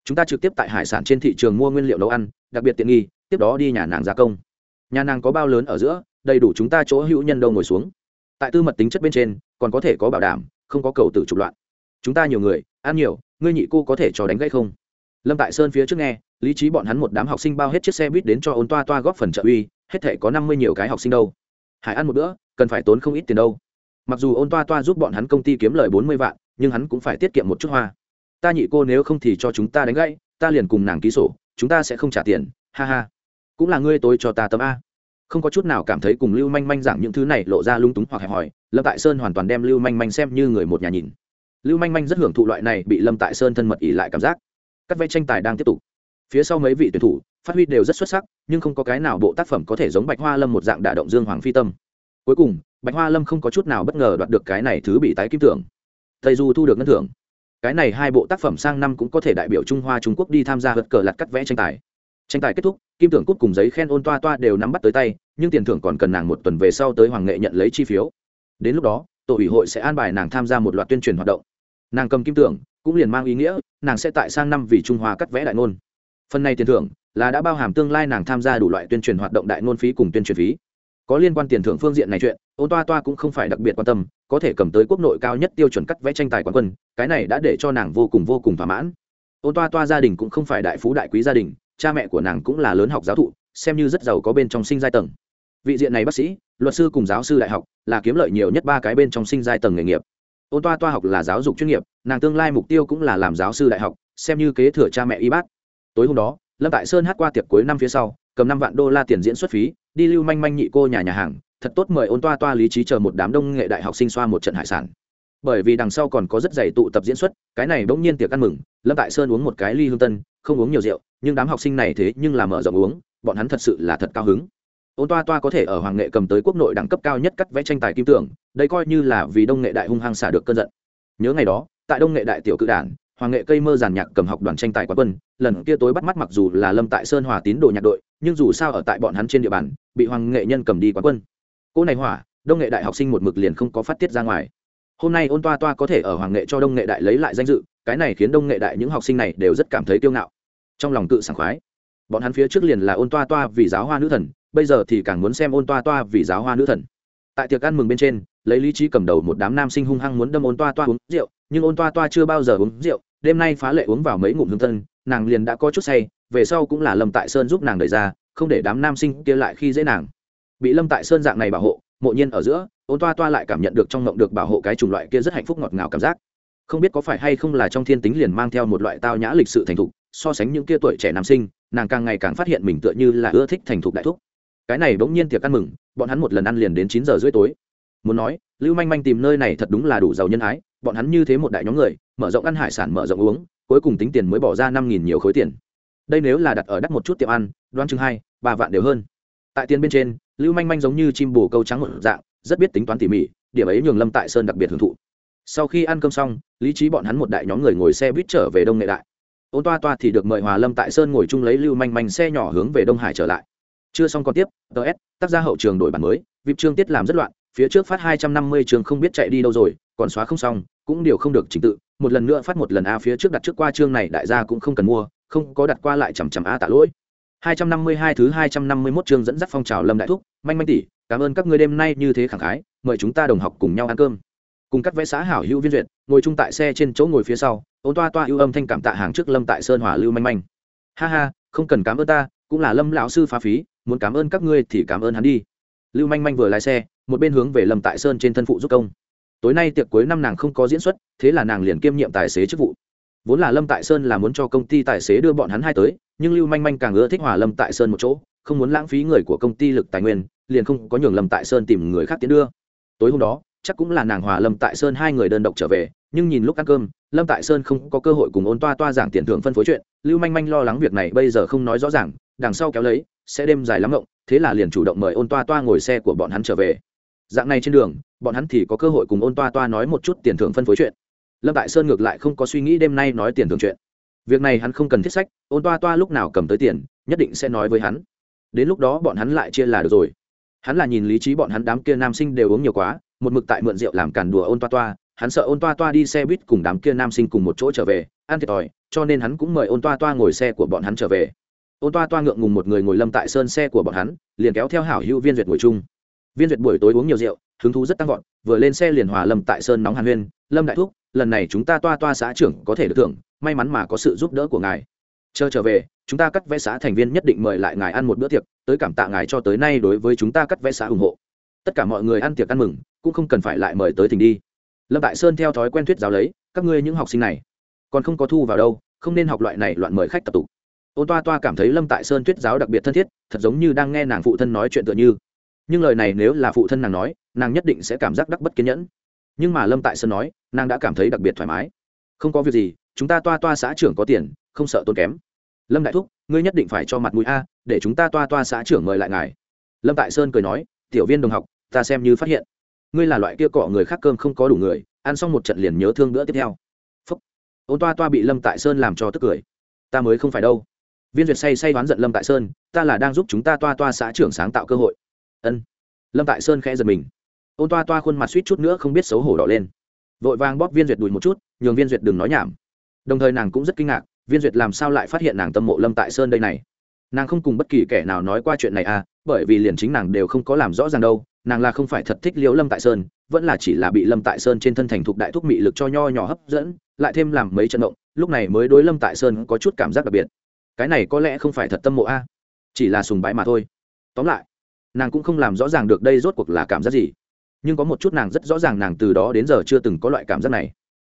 chúng ta trực tiếp tại hải sản trên thị trường mua nguyên liệu nấu ăn, đặc biệt tiện nghi, tiếp đó đi nhà nàng gia công. Nhà nàng có bao lớn ở giữa, đầy đủ chúng ta chỗ hữu nhân đâu ngồi xuống. Tại tư mật tính chất bên trên, còn có thể có bảo đảm, không có cầu tử trục loạn. Chúng ta nhiều người, ăn nhiều, ngươi nhị cô có thể cho đánh gãy không? Lâm tại sơn phía trước nghe, lý trí bọn hắn một đám học sinh bao hết chiếc xe buýt đến cho ôn toa toa góp phần trợ uy, hết thể có năm mươi nhiều cái học sinh đâu. Hải ăn một bữa, cần phải tốn không ít tiền đâu. Mặc dù ôn toa toa giúp bọn hắn công ty kiếm lời bốn mươi vạn, nhưng hắn cũng phải tiết kiệm một chút hoa ta nhị cô nếu không thì cho chúng ta đánh gãy, ta liền cùng nàng ký sổ, chúng ta sẽ không trả tiền, ha ha. Cũng là ngươi tôi cho ta tấm a. Không có chút nào cảm thấy cùng lưu manh manh giảng những thứ này lộ ra lung túng hoặc hẹp hòi, lâm tại sơn hoàn toàn đem lưu manh manh xem như người một nhà nhìn. Lưu manh manh rất hưởng thụ loại này bị lâm tại sơn thân mật ỉ lại cảm giác. Các vẽ tranh tài đang tiếp tục. Phía sau mấy vị tuyển thủ, phát huy đều rất xuất sắc, nhưng không có cái nào bộ tác phẩm có thể giống bạch hoa lâm một dạng đả động dương hoàng phi tâm. Cuối cùng, bạch hoa lâm không có chút nào bất ngờ đoạt được cái này thứ bị tái kim tưởng tây du thu được ngân thưởng cái này hai bộ tác phẩm sang năm cũng có thể đại biểu trung hoa trung quốc đi tham gia hật cờ lặt cắt vẽ tranh tài. Tranh tài kết thúc, kim tưởng cút cùng giấy khen ôn toa toa đều nắm bắt tới tay, nhưng tiền thưởng còn cần nàng một tuần về sau tới hoàng nghệ nhận lấy chi phiếu. Đến lúc đó, tổ ủy hội sẽ an bài nàng tham gia một loạt tuyên truyền hoạt động. Nàng cầm kim tưởng cũng liền mang ý nghĩa, nàng sẽ tại sang năm vì trung hoa cắt vẽ đại ngôn. Phần này tiền thưởng là đã bao hàm tương lai nàng tham gia đủ loại tuyên truyền hoạt động đại ngôn phí cùng tuyên truyền phí có liên quan tiền thưởng phương diện này chuyện ôn toa toa cũng không phải đặc biệt quan tâm, có thể cầm tới quốc nội cao nhất tiêu chuẩn cắt vẽ tranh tài quán quân, cái này đã để cho nàng vô cùng vô cùng thỏa mãn. Ôn toa toa gia đình cũng không phải đại phú đại quý gia đình, cha mẹ của nàng cũng là lớn học giáo thụ, xem như rất giàu có bên trong sinh giai tầng. Vị diện này bác sĩ, luật sư cùng giáo sư đại học, là kiếm lợi nhiều nhất ba cái bên trong sinh giai tầng nghề nghiệp. Ôn toa toa học là giáo dục chuyên nghiệp, nàng tương lai mục tiêu cũng là làm giáo sư đại học, xem như kế thừa cha mẹ y bác. Tối hôm đó, lâm tại sơn hát qua tiệc cuối năm phía sau, cầm năm vạn đô la tiền diễn xuất phí đi lưu manh manh nhị cô nhà nhà hàng, thật tốt mời ôn toa toa lý trí chờ một đám đông nghệ đại học sinh xoa một trận hải sản. Bởi vì đằng sau còn có rất dày tụ tập diễn xuất, cái này bỗng nhiên tiệc ăn mừng, lâm tại sơn uống một cái ly hương tân, không uống nhiều rượu, nhưng đám học sinh này thế nhưng là mở rộng uống, bọn hắn thật sự là thật cao hứng. Ôn toa toa có thể ở hoàng nghệ cầm tới quốc nội đẳng cấp cao nhất cắt vẽ tranh tài kim tưởng đây coi như là vì đông nghệ đại hung hăng xả được cơn giận. Nhớ ngày đó, tại đông nghệ đại tiểu cự đản hoàng nghệ cây mơ giàn nhạc cầm học đoàn tranh tài quá quân, lần kia tối bắt mắt mặc dù là lâm tại sơn hòa tín đồ nhạc đội nhưng dù sao ở tại bọn hắn trên địa bàn, bị hoàng nghệ nhân cầm đi quán quân. Cô này hỏa, đông nghệ đại học sinh một mực liền không có phát tiết ra ngoài. Hôm nay ôn toa toa có thể ở hoàng nghệ cho đông nghệ đại lấy lại danh dự, cái này khiến đông nghệ đại những học sinh này đều rất cảm thấy kiêu ngạo. Trong lòng cự sảng khoái. Bọn hắn phía trước liền là ôn toa toa vì giáo hoa nữ thần, bây giờ thì càng muốn xem ôn toa toa vì giáo hoa nữ thần. Tại tiệc ăn mừng bên trên, lấy lý trí cầm đầu một đám nam sinh hung hăng muốn đâm ôn toa toa uống rượu, nhưng ôn toa toa chưa bao giờ uống rượu, đêm nay phá lệ uống vào mấy ngụm hương thân, nàng liền đã có chút say về sau cũng là lâm tại sơn giúp nàng đẩy ra, không để đám nam sinh kia lại khi dễ nàng. Bị lâm tại sơn dạng này bảo hộ, mộ nhiên ở giữa, ôn toa toa lại cảm nhận được trong ngộng được bảo hộ cái chủng loại kia rất hạnh phúc ngọt ngào cảm giác. Không biết có phải hay không là trong thiên tính liền mang theo một loại tao nhã lịch sự thành thục, so sánh những kia tuổi trẻ nam sinh, nàng càng ngày càng phát hiện mình tựa như là ưa thích thành thục đại thúc. Cái này bỗng nhiên tiệc ăn mừng, bọn hắn một lần ăn liền đến chín giờ rưỡi tối. Muốn nói, lưu manh manh tìm nơi này thật đúng là đủ giàu nhân ái, bọn hắn như thế một đại nhóm người, mở rộng ăn hải sản mở rộng uống, cuối cùng tính tiền mới bỏ ra năm nghìn nhiều khối tiền đây nếu là đặt ở đắt một chút tiệm ăn, đoán chừng hai, ba vạn đều hơn. Tại tiền bên trên, lưu manh manh giống như chim bồ câu trắng một dạng, rất biết tính toán tỉ mỉ, điểm ấy nhường lâm tại sơn đặc biệt hưởng thụ. Sau khi ăn cơm xong, lý trí bọn hắn một đại nhóm người ngồi xe buýt trở về đông nghệ đại. Ôn toa toa thì được mời hòa lâm tại sơn ngồi chung lấy lưu manh manh xe nhỏ hướng về đông hải trở lại. Chưa xong còn tiếp ts tác gia hậu trường đổi bản mới vịp chương tiết làm rất loạn, phía trước phát hai trăm năm mươi chương không biết chạy đi đâu rồi, còn xóa không xong, cũng điều không được trình tự, một lần nữa phát một lần a phía trước đặt trước qua chương này đại gia cũng không cần mua không có đặt qua lại chằm chằm a tạ lỗi. Hai trăm năm mươi hai thứ hai trăm năm mươi 251 chương dẫn dắt phong trào lâm đại thúc, manh manh tỷ, cảm ơn các ngươi đêm nay như thế khẳng khái, mời chúng ta đồng học cùng nhau ăn cơm. Cùng các vẽ xã hảo hữu viên duyệt, ngồi chung tại xe trên chỗ ngồi phía sau, ôn toa toa ưu âm thanh cảm tạ hàng trước lâm tại sơn hòa lưu manh manh. Ha ha, không cần cảm ơn ta, cũng là lâm lão sư phá phí, muốn cảm ơn các ngươi thì cảm ơn hắn đi. Lưu manh manh vừa lái xe, một bên hướng về lâm tại sơn trên thân phụ giúp công. Tối nay tiệc cuối năm nàng không có diễn xuất, thế là nàng liền kiêm nhiệm tài xế chức vụ vốn là lâm tại sơn là muốn cho công ty tài xế đưa bọn hắn hai tới, nhưng lưu manh manh càng ưa thích hòa lâm tại sơn một chỗ, không muốn lãng phí người của công ty lực tài nguyên, liền không có nhường lâm tại sơn tìm người khác tiến đưa. Tối hôm đó, chắc cũng là nàng hòa lâm tại sơn hai người đơn độc trở về, nhưng nhìn lúc ăn cơm, lâm tại sơn không có cơ hội cùng ôn toa toa giảng tiền thưởng phân phối chuyện, lưu manh manh lo lắng việc này bây giờ không nói rõ ràng, đằng sau kéo lấy, sẽ đêm dài lắm ngộng, thế là liền chủ động mời ôn toa toa ngồi xe của bọn hắn trở về. Dạng này trên đường, bọn hắn thì có cơ hội cùng ôn toa toa nói một chút tiền thưởng phân phối chuyện lâm tại sơn ngược lại không có suy nghĩ đêm nay nói tiền thường chuyện. Việc này hắn không cần thiết sách, ôn toa toa lúc nào cầm tới tiền, nhất định sẽ nói với hắn. Đến lúc đó bọn hắn lại chia là được rồi. Hắn là nhìn lý trí bọn hắn đám kia nam sinh đều uống nhiều quá, một mực tại mượn rượu làm càn đùa ôn toa toa, hắn sợ ôn toa toa đi xe buýt cùng đám kia nam sinh cùng một chỗ trở về, ăn thiệt thòi, cho nên hắn cũng mời ôn toa toa ngồi xe của bọn hắn trở về. Ôn toa toa ngượng ngùng một người ngồi lâm tại sơn xe của bọn hắn, liền kéo theo hảo hữu viên duyệt ngồi chung. Viên duyệt buổi tối uống nhiều rượu, hứng thú rất tăng vọt, vừa lên xe liền hòa lâm tại sơn nóng hàn huyên, lâm đại thúc lần này chúng ta toa toa xã trưởng có thể được thưởng, may mắn mà có sự giúp đỡ của ngài. Chờ trở về, chúng ta cắt vẽ xã thành viên nhất định mời lại ngài ăn một bữa tiệc, tới cảm tạ ngài cho tới nay đối với chúng ta cắt vẽ xã ủng hộ. Tất cả mọi người ăn tiệc ăn mừng, cũng không cần phải lại mời tới thỉnh đi. Lâm Đại sơn theo thói quen thuyết giáo lấy, các ngươi những học sinh này, còn không có thu vào đâu, không nên học loại này loạn mời khách tập tục ôn toa toa cảm thấy lâm tại sơn thuyết giáo đặc biệt thân thiết, thật giống như đang nghe nàng phụ thân nói chuyện tựa như. Nhưng lời này nếu là phụ thân nàng nói, nàng nhất định sẽ cảm giác đắc bất kiên nhẫn nhưng mà lâm tại sơn nói, nàng đã cảm thấy đặc biệt thoải mái. Không có việc gì, chúng ta toa toa xã trưởng có tiền, không sợ tốn kém. Lâm đại thúc, ngươi nhất định phải cho mặt mũi a, để chúng ta toa toa xã trưởng mời lại ngài. Lâm tại sơn cười nói, tiểu viên đồng học, ta xem như phát hiện. Ngươi là loại kia cọ người khác cơm không có đủ người, ăn xong một trận liền nhớ thương bữa tiếp theo. Phúc. Ôn toa toa bị lâm tại sơn làm cho tức cười. Ta mới không phải đâu. Viên duyệt say say đoán giận lâm tại sơn, ta là đang giúp chúng ta toa toa xã trưởng sáng tạo cơ hội. Ân. Lâm tại sơn khẽ giật mình ôn toa toa khuôn mặt suýt chút nữa không biết xấu hổ đỏ lên. Vội vàng bóp viên duyệt đùi một chút, nhường viên duyệt đừng nói nhảm. Đồng thời nàng cũng rất kinh ngạc, viên duyệt làm sao lại phát hiện nàng tâm mộ lâm tại sơn đây này? Nàng không cùng bất kỳ kẻ nào nói qua chuyện này à bởi vì liền chính nàng đều không có làm rõ ràng đâu, nàng là không phải thật thích liễu lâm tại sơn, vẫn là chỉ là bị lâm tại sơn trên thân thành thục đại thúc mị lực cho nho nhỏ hấp dẫn, lại thêm làm mấy trận động, lúc này mới đối lâm tại sơn có chút cảm giác đặc biệt. Cái này có lẽ không phải thật tâm mộ a chỉ là sùng bái mà thôi. Tóm lại, nàng cũng không làm rõ ràng được đây rốt cuộc là cảm giác gì nhưng có một chút nàng rất rõ ràng nàng từ đó đến giờ chưa từng có loại cảm giác này.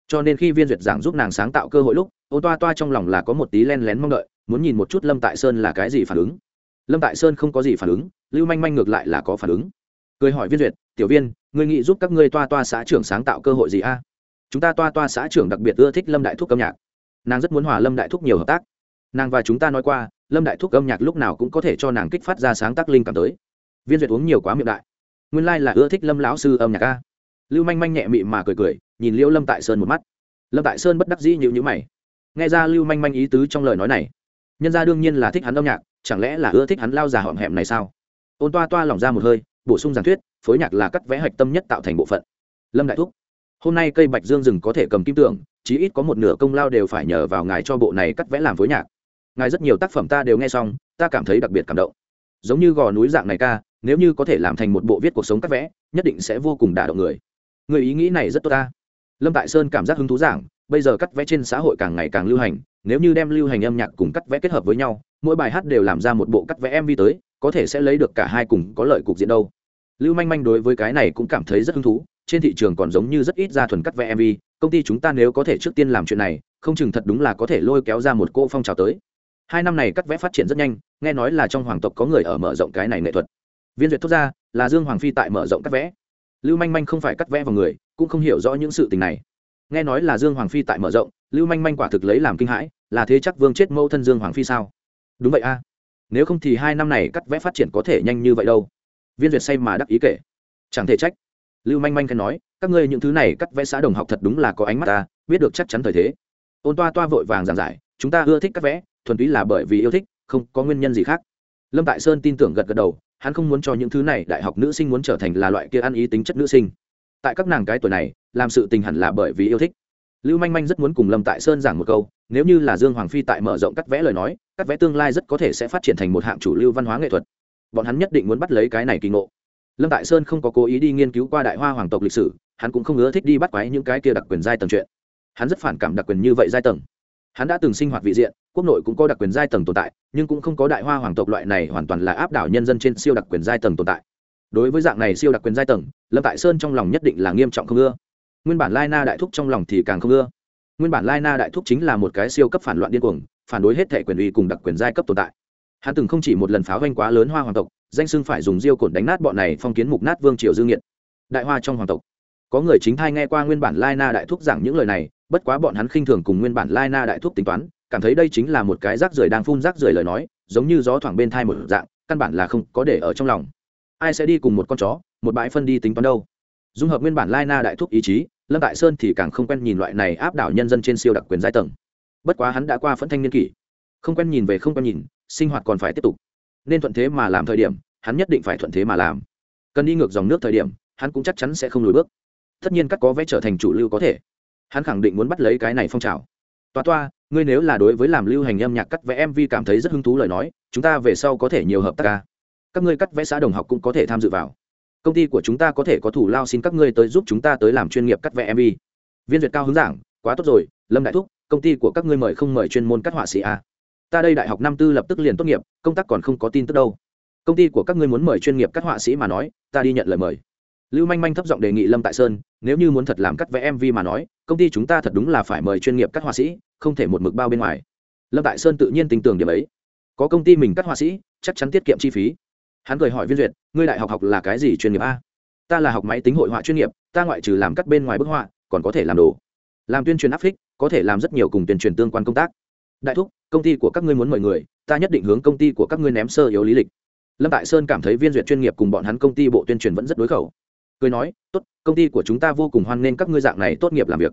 Cho nên khi viên duyệt giảng giúp nàng sáng tạo cơ hội lúc ô toa toa trong lòng là có một tí len lén mong đợi, muốn nhìn một chút lâm tại sơn là cái gì phản ứng. Lâm tại sơn không có gì phản ứng, lưu manh manh ngược lại là có phản ứng. Cười hỏi viên duyệt, tiểu viên, ngươi nghĩ giúp các ngươi toa toa xã trưởng sáng tạo cơ hội gì a? Chúng ta toa toa xã trưởng đặc biệt ưa thích lâm đại thúc âm nhạc. Nàng rất muốn hòa lâm đại thúc nhiều hợp tác. Nàng và chúng ta nói qua, lâm đại thúc âm nhạc lúc nào cũng có thể cho nàng kích phát ra sáng tác linh cảm tới. Viên duyệt uống nhiều quá miệng đại nguyên lai là ưa thích lâm lão sư âm nhạc a lưu manh manh nhẹ mị mà cười cười, nhìn liễu lâm tại sơn một mắt. Lâm tại sơn bất đắc dĩ nhịu nhữ mày. Nghe ra lưu manh manh ý tứ trong lời nói này, nhân ra đương nhiên là thích hắn âm nhạc, chẳng lẽ là ưa thích hắn lao già họm hẹm này sao? Ôn toa toa lỏng ra một hơi, bổ sung giảng thuyết, phối nhạc là cắt vẽ hạch tâm nhất tạo thành bộ phận. Lâm đại thúc, hôm nay cây bạch dương rừng có thể cầm kim tưởng chí ít có một nửa công lao đều phải nhờ vào ngài cho bộ này cắt vẽ làm phối nhạc. Ngài rất nhiều tác phẩm ta đều nghe xong, ta cảm thấy đặc biệt cảm động. Giống như gò núi dạng này ca nếu như có thể làm thành một bộ viết cuộc sống cắt vẽ, nhất định sẽ vô cùng đả động người. Người ý nghĩ này rất tốt ta. Lâm tại sơn cảm giác hứng thú giảng, bây giờ cắt vẽ trên xã hội càng ngày càng lưu hành, nếu như đem lưu hành âm nhạc cùng cắt vẽ kết hợp với nhau, mỗi bài hát đều làm ra một bộ cắt vẽ mv tới, có thể sẽ lấy được cả hai cùng có lợi cục diện đâu. Lưu manh manh đối với cái này cũng cảm thấy rất hứng thú, trên thị trường còn giống như rất ít ra thuần cắt vẽ mv công ty chúng ta nếu có thể trước tiên làm chuyện này, không chừng thật đúng là có thể lôi kéo ra một cô phong trào tới. Hai năm này cắt vẽ phát triển rất nhanh, nghe nói là trong hoàng tộc có người ở mở rộng cái này nghệ thuật viên duyệt thốt ra, là dương hoàng phi tại mở rộng cắt vẽ. Lưu manh manh không phải cắt vẽ vào người, cũng không hiểu rõ những sự tình này. Nghe nói là dương hoàng phi tại mở rộng, lưu manh manh quả thực lấy làm kinh hãi, là thế chắc vương chết mâu thân dương hoàng phi sao? Đúng vậy a. Nếu không thì hai năm này cắt vẽ phát triển có thể nhanh như vậy đâu. Viên duyệt say mà đắc ý kể. Chẳng thể trách. Lưu manh manh khen nói, các ngươi những thứ này cắt vẽ xã đồng học thật đúng là có ánh mắt ta, biết được chắc chắn thời thế. Ôn toa toa vội vàng giảng giải, chúng ta ưa thích cắt vẽ, thuần túy là bởi vì yêu thích, không có nguyên nhân gì khác. Lâm tại sơn tin tưởng gật gật đầu hắn không muốn cho những thứ này đại học nữ sinh muốn trở thành là loại kia ăn ý tính chất nữ sinh. Tại các nàng cái tuổi này, làm sự tình hẳn là bởi vì yêu thích. Lưu manh manh rất muốn cùng lâm tại sơn giảng một câu, nếu như là dương hoàng phi tại mở rộng cắt vẽ lời nói, cắt vẽ tương lai rất có thể sẽ phát triển thành một hạng chủ lưu văn hóa nghệ thuật. Bọn hắn nhất định muốn bắt lấy cái này kỳ ngộ. Lâm tại sơn không có cố ý đi nghiên cứu qua đại hoa hoàng tộc lịch sử, hắn cũng không ưa thích đi bắt quái những cái kia đặc quyền giai tầng chuyện. Hắn rất phản cảm đặc quyền như vậy giai tầng. Hắn đã từng sinh hoạt vị diện quốc nội cũng có đặc quyền giai tầng tồn tại, nhưng cũng không có đại hoa hoàng tộc loại này hoàn toàn là áp đảo nhân dân trên siêu đặc quyền giai tầng tồn tại. Đối với dạng này siêu đặc quyền giai tầng, lâm tại sơn trong lòng nhất định là nghiêm trọng không ưa. Nguyên bản lai na đại thúc trong lòng thì càng không ưa. Nguyên bản lai na đại thúc chính là một cái siêu cấp phản loạn điên cuồng, phản đối hết thể quyền uy cùng đặc quyền giai cấp tồn tại. Hắn từng không chỉ một lần pháo vanh quá lớn hoa hoàng tộc, danh sưng phải dùng diêu cồn đánh nát bọn này phong kiến mục nát vương triều dương nghiện đại hoa trong hoàng tộc. Có người chính thai nghe qua nguyên bản lai na đại thúc giảng những lời này, bất quá bọn hắn khinh thường cùng nguyên bản lai na đại thúc tính toán cảm thấy đây chính là một cái rác rưởi đang phun rác rưởi lời nói, giống như gió thoảng bên thai một dạng, căn bản là không có để ở trong lòng. Ai sẽ đi cùng một con chó, một bãi phân đi tính toán đâu? Dung hợp nguyên bản lai na đại thúc ý chí, lâm tại sơn thì càng không quen nhìn loại này áp đảo nhân dân trên siêu đặc quyền giai tầng. Bất quá hắn đã qua phẫn thanh niên kỷ. Không quen nhìn về không quen nhìn, sinh hoạt còn phải tiếp tục. Nên thuận thế mà làm thời điểm, hắn nhất định phải thuận thế mà làm. Cần đi ngược dòng nước thời điểm, hắn cũng chắc chắn sẽ không lùi bước. Tất nhiên các có vẽ trở thành chủ lưu có thể. Hắn khẳng định muốn bắt lấy cái này phong trào. Toa toa ngươi nếu là đối với làm lưu hành âm nhạc cắt vẽ mv cảm thấy rất hứng thú lời nói, chúng ta về sau có thể nhiều hợp tác ca. Các ngươi cắt vẽ xã đồng học cũng có thể tham dự vào. Công ty của chúng ta có thể có thủ lao xin các ngươi tới giúp chúng ta tới làm chuyên nghiệp cắt vẽ mv viên duyệt cao hướng giảng, quá tốt rồi, lâm đại thúc, công ty của các ngươi mời không mời chuyên môn cắt họa sĩ a ta đây đại học năm tư lập tức liền tốt nghiệp, công tác còn không có tin tức đâu. Công ty của các ngươi muốn mời chuyên nghiệp cắt họa sĩ mà nói, ta đi nhận lời mời. Lưu manh manh thấp giọng đề nghị lâm tại sơn, nếu như muốn thật làm cắt vẽ mv mà nói, công ty chúng ta thật đúng là phải mời chuyên nghiệp cắt họa sĩ không thể một mực bao bên ngoài. Lâm tại sơn tự nhiên tin tưởng điểm ấy. Có công ty mình cắt họa sĩ, chắc chắn tiết kiệm chi phí. Hắn cười hỏi viên duyệt, ngươi đại học học là cái gì chuyên nghiệp a? Ta là học máy tính hội họa chuyên nghiệp, ta ngoại trừ làm cắt bên ngoài bức họa, còn có thể làm đồ. Làm tuyên truyền áp phích, có thể làm rất nhiều cùng tuyên truyền tương quan công tác. Đại thúc, công ty của các ngươi muốn mời người, ta nhất định hướng công ty của các ngươi ném sơ yếu lý lịch. Lâm tại sơn cảm thấy viên duyệt chuyên nghiệp cùng bọn hắn công ty bộ tuyên truyền vẫn rất đối khẩu. Cười nói, tốt, công ty của chúng ta vô cùng hoan nghênh các ngươi dạng này tốt nghiệp làm việc.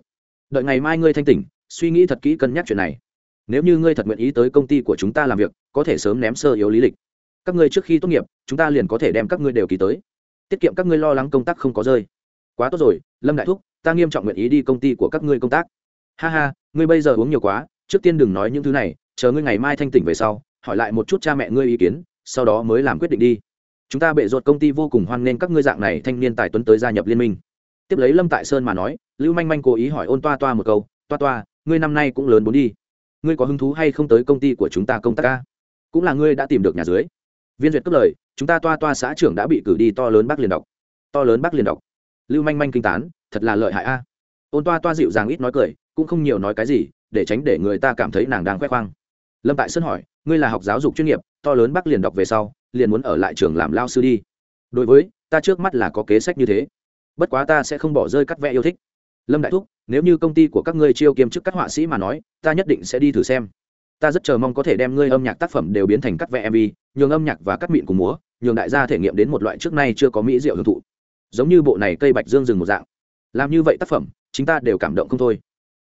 Đợi ngày mai ngươi thanh tỉnh suy nghĩ thật kỹ cân nhắc chuyện này. Nếu như ngươi thật nguyện ý tới công ty của chúng ta làm việc, có thể sớm ném sơ yếu lý lịch. Các ngươi trước khi tốt nghiệp, chúng ta liền có thể đem các ngươi đều ký tới. Tiết kiệm các ngươi lo lắng công tác không có rơi. Quá tốt rồi, lâm đại thúc, ta nghiêm trọng nguyện ý đi công ty của các ngươi công tác. Ha ha, ngươi bây giờ uống nhiều quá, trước tiên đừng nói những thứ này, chờ ngươi ngày mai thanh tỉnh về sau, hỏi lại một chút cha mẹ ngươi ý kiến, sau đó mới làm quyết định đi. Chúng ta bệ ruột công ty vô cùng hoan nghênh các ngươi dạng này thanh niên tài tuấn tới gia nhập liên minh. Tiếp lấy lâm tại sơn mà nói, lưu manh manh cố ý hỏi ôn toa toa một câu, toa toa ngươi năm nay cũng lớn bốn đi. Ngươi có hứng thú hay không tới công ty của chúng ta công tác ca? Cũng là ngươi đã tìm được nhà dưới. Viên duyệt cất lời, chúng ta toa toa xã trưởng đã bị cử đi to lớn bắc liền đọc. To lớn bắc liền đọc. Lưu manh manh kinh tán, thật là lợi hại a. Ôn toa toa dịu dàng ít nói cười, cũng không nhiều nói cái gì, để tránh để người ta cảm thấy nàng đang khoe khoang. Lâm tại sơn hỏi, ngươi là học giáo dục chuyên nghiệp, to lớn bắc liền đọc về sau, liền muốn ở lại trường làm lao sư đi. Đối với, ta trước mắt là có kế sách như thế. Bất quá ta sẽ không bỏ rơi cắt vẽ yêu thích lâm đại thúc, nếu như công ty của các ngươi chiêu kiêm chức các họa sĩ mà nói, ta nhất định sẽ đi thử xem. Ta rất chờ mong có thể đem ngươi âm nhạc tác phẩm đều biến thành cắt vẽ mv nhường âm nhạc và cắt mịn cùng múa, nhường đại gia thể nghiệm đến một loại trước nay chưa có mỹ diệu hưởng thụ. Giống như bộ này cây bạch dương rừng một dạng. Làm như vậy tác phẩm chúng ta đều cảm động không thôi.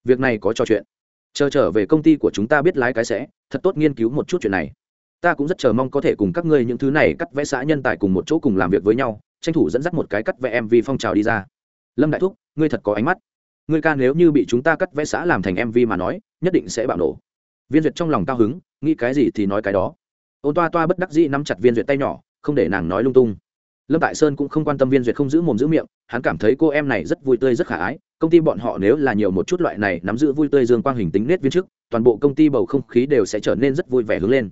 Việc này có trò chuyện. Chờ trở về công ty của chúng ta biết lái cái sẽ, thật tốt nghiên cứu một chút chuyện này. Ta cũng rất chờ mong có thể cùng các ngươi những thứ này cắt vẽ xã nhân tài cùng một chỗ cùng làm việc với nhau, tranh thủ dẫn dắt một cái cắt vẽ mv phong trào đi ra. Lâm đại thúc, ngươi thật có ánh mắt ngươi ca nếu như bị chúng ta cắt vẽ xã làm thành mv mà nói, nhất định sẽ bạo nổ. Viên duyệt trong lòng cao hứng, nghĩ cái gì thì nói cái đó. Ôn toa toa bất đắc dĩ nắm chặt viên duyệt tay nhỏ, không để nàng nói lung tung. Lâm tại sơn cũng không quan tâm viên duyệt không giữ mồm giữ miệng, hắn cảm thấy cô em này rất vui tươi, rất khả ái. Công ty bọn họ nếu là nhiều một chút loại này nắm giữ vui tươi dương quang hình tính nết viên chức, toàn bộ công ty bầu không khí đều sẽ trở nên rất vui vẻ hướng lên.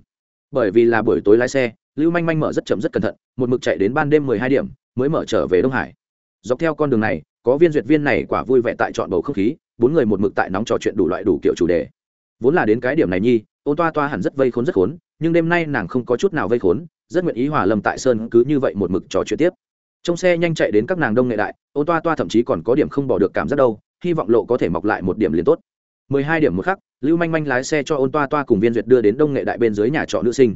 Bởi vì là buổi tối lái xe, lưu manh manh mở rất chậm rất cẩn thận, một mực chạy đến ban đêm mười hai điểm, mới mở trở về đông hải. Dọc theo con đường này có viên duyệt viên này quả vui vẻ tại chọn bầu không khí, bốn người một mực tại nóng trò chuyện đủ loại đủ kiểu chủ đề. Vốn là đến cái điểm này nhi, ôn toa toa hẳn rất vây khốn rất khốn, nhưng đêm nay nàng không có chút nào vây khốn, rất nguyện ý hòa lâm tại sơn cứ như vậy một mực trò chuyện tiếp. Trong xe nhanh chạy đến các nàng đông nghệ đại, ôn toa toa thậm chí còn có điểm không bỏ được cảm giác đâu, hy vọng lộ có thể mọc lại một điểm liền tốt. Mười hai điểm một khắc, lưu manh manh lái xe cho ôn toa toa cùng viên duyệt đưa đến đông nghệ đại bên dưới nhà trọ nữ sinh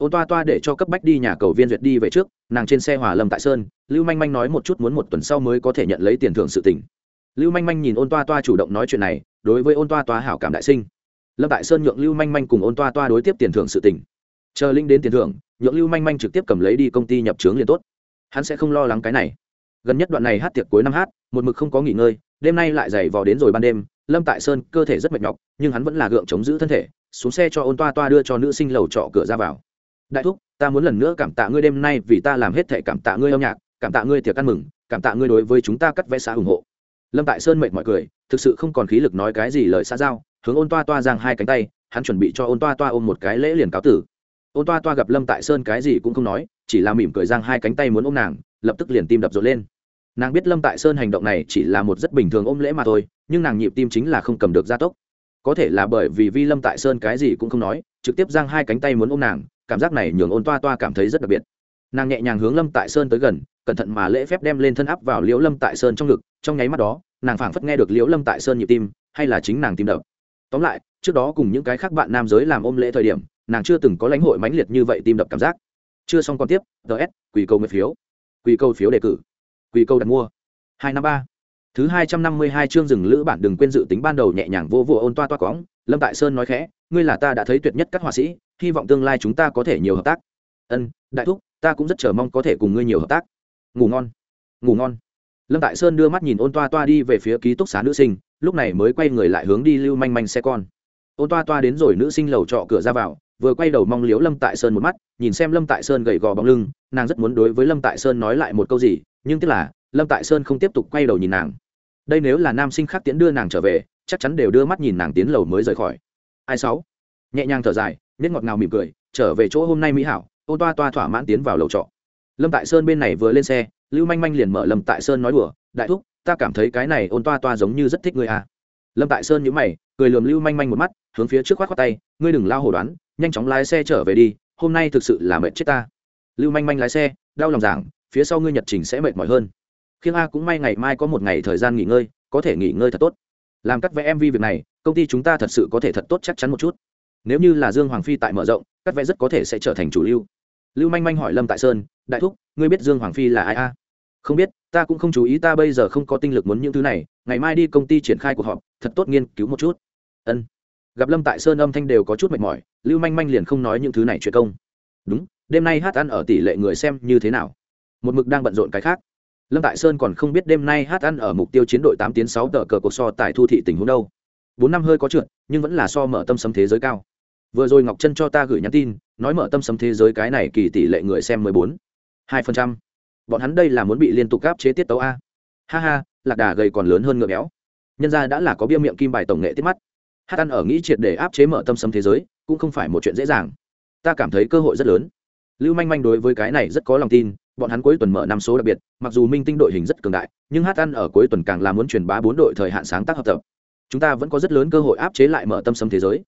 ôn toa toa để cho cấp bách đi nhà cầu viên duyệt đi về trước, nàng trên xe hòa lâm tại sơn, lưu manh manh nói một chút muốn một tuần sau mới có thể nhận lấy tiền thưởng sự tỉnh lưu manh manh nhìn ôn toa toa chủ động nói chuyện này, đối với ôn toa toa hảo cảm đại sinh. Lâm tại sơn nhượng lưu manh manh cùng ôn toa toa đối tiếp tiền thưởng sự tỉnh chờ linh đến tiền thưởng, nhượng lưu manh manh trực tiếp cầm lấy đi công ty nhập trướng liền tốt. Hắn sẽ không lo lắng cái này. Gần nhất đoạn này hát tiệc cuối năm hát, một mực không có nghỉ ngơi, đêm nay lại dày vò đến rồi ban đêm, lâm tại sơn cơ thể rất mệt nhọc, nhưng hắn vẫn là gượng chống giữ thân thể, xuống xe cho ôn toa toa đưa cho nữ sinh lầu trọ cửa ra vào đại thúc, ta muốn lần nữa cảm tạ ngươi đêm nay vì ta làm hết thể cảm tạ ngươi âm nhạc, cảm tạ ngươi tiệc ăn mừng, cảm tạ ngươi đối với chúng ta cắt vẽ xã ủng hộ. Lâm tại sơn mệt mọi cười, thực sự không còn khí lực nói cái gì lời xã giao, hướng ôn toa toa giang hai cánh tay, hắn chuẩn bị cho ôn toa toa ôm một cái lễ liền cáo tử. Ôn toa toa gặp lâm tại sơn cái gì cũng không nói, chỉ là mỉm cười giang hai cánh tay muốn ôm nàng, lập tức liền tim đập rộn lên. Nàng biết lâm tại sơn hành động này chỉ là một rất bình thường ôm lễ mà thôi, nhưng nàng nhịp tim chính là không cầm được gia tốc. Có thể là bởi vì vi lâm tại sơn cái gì cũng không nói trực tiếp giang hai cánh tay muốn ôm nàng, cảm giác này nhường ôn toa toa cảm thấy rất đặc biệt. Nàng nhẹ nhàng hướng lâm tại sơn tới gần, cẩn thận mà lễ phép đem lên thân áp vào liễu lâm tại sơn trong ngực, trong nháy mắt đó, nàng phảng phất nghe được liễu lâm tại sơn nhịp tim, hay là chính nàng tim đập. Tóm lại, trước đó cùng những cái khác bạn nam giới làm ôm lễ thời điểm, nàng chưa từng có lãnh hội mãnh liệt như vậy tim đập cảm giác. Chưa xong còn tiếp ts quỳ câu nguyện phiếu. Quỳ câu phiếu đề cử. Quỳ câu đặt mua. Hai năm ba. Thứ hai trăm năm mươi hai chương rừng lữ bản đừng quên dự tính ban đầu nhẹ nhàng vô vô ôn toa toa cóng lâm tại sơn nói khẽ ngươi là ta đã thấy tuyệt nhất các họa sĩ, hy vọng tương lai chúng ta có thể nhiều hợp tác. Ân, đại thúc, ta cũng rất chờ mong có thể cùng ngươi nhiều hợp tác. Ngủ ngon. Ngủ ngon. Lâm tại sơn đưa mắt nhìn ôn toa toa đi về phía ký túc xá nữ sinh, lúc này mới quay người lại hướng đi lưu manh manh xe con. Ôn toa toa đến rồi nữ sinh lầu trọ cửa ra vào, vừa quay đầu mong liếu lâm tại sơn một mắt, nhìn xem lâm tại sơn gầy gò bóng lưng, nàng rất muốn đối với lâm tại sơn nói lại một câu gì, nhưng tức là, lâm tại sơn không tiếp tục quay đầu nhìn nàng. Đây nếu là nam sinh khác tiễn đưa nàng trở về, chắc chắn đều đưa mắt nhìn nàng tiến lầu mới rời khỏi ai sáu? Nhẹ nhàng thở dài, nét ngọt ngào mỉm cười, trở về chỗ hôm nay mỹ hảo, ô toa toa thỏa mãn tiến vào lầu trọ. Lâm tại sơn bên này vừa lên xe, lưu manh manh liền mở lâm tại sơn nói đùa, đại thúc, ta cảm thấy cái này ôn toa toa giống như rất thích người à. lâm tại sơn nhữ mày, cười lườm lưu manh manh một mắt, hướng phía trước khoát khoát tay, ngươi đừng lao hồ đoán, nhanh chóng lái xe trở về đi, hôm nay thực sự là mệt chết ta. Lưu manh manh lái xe, đau lòng giảng, phía sau ngươi nhật trình sẽ mệt mỏi hơn. Khiêng a cũng may ngày mai có một ngày thời gian nghỉ ngơi, có thể nghỉ ngơi thật tốt. Làm cắt vẽ mv việc này công ty chúng ta thật sự có thể thật tốt chắc chắn một chút. Nếu như là dương hoàng phi tại mở rộng cắt vẽ rất có thể sẽ trở thành chủ lưu. Lưu manh manh hỏi lâm tại sơn, đại thúc, ngươi biết dương hoàng phi là ai a? Không biết, ta cũng không chú ý, ta bây giờ không có tinh lực muốn những thứ này, ngày mai đi công ty triển khai cuộc họp, thật tốt nghiên cứu một chút. Ân. Gặp lâm tại sơn âm thanh đều có chút mệt mỏi, lưu manh manh liền không nói những thứ này chuyện công. Đúng, đêm nay hát ăn ở tỷ lệ người xem như thế nào? Một mực đang bận rộn cái khác. Lâm tại sơn còn không biết đêm nay hát ăn ở mục tiêu chiến đội tám tiến sáu tờ cờ cuộc so tại thu thị tình huống đâu bốn năm hơi có trượt, nhưng vẫn là so mở tâm sấm thế giới cao. Vừa rồi ngọc trân cho ta gửi nhắn tin, nói mở tâm sấm thế giới cái này kỳ tỷ lệ người xem mười bốn, hai phần trăm. Bọn hắn đây là muốn bị liên tục gáp chế tiết tấu a. Ha ha, lạc đà gầy còn lớn hơn ngựa béo. Nhân ra đã là có bia miệng kim bài tổng nghệ tiết mắt. Hát ăn ở nghĩ triệt để áp chế mở tâm sấm thế giới, cũng không phải một chuyện dễ dàng. Ta cảm thấy cơ hội rất lớn. Lưu manh manh đối với cái này rất có lòng tin, bọn hắn cuối tuần mở năm số đặc biệt, mặc dù minh tinh đội hình rất cường đại, nhưng hát ăn ở cuối tuần càng là muốn truyền bá bốn đội thời hạn sáng tác hợp tập chúng ta vẫn có rất lớn cơ hội áp chế lại mở tâm sấm thế giới.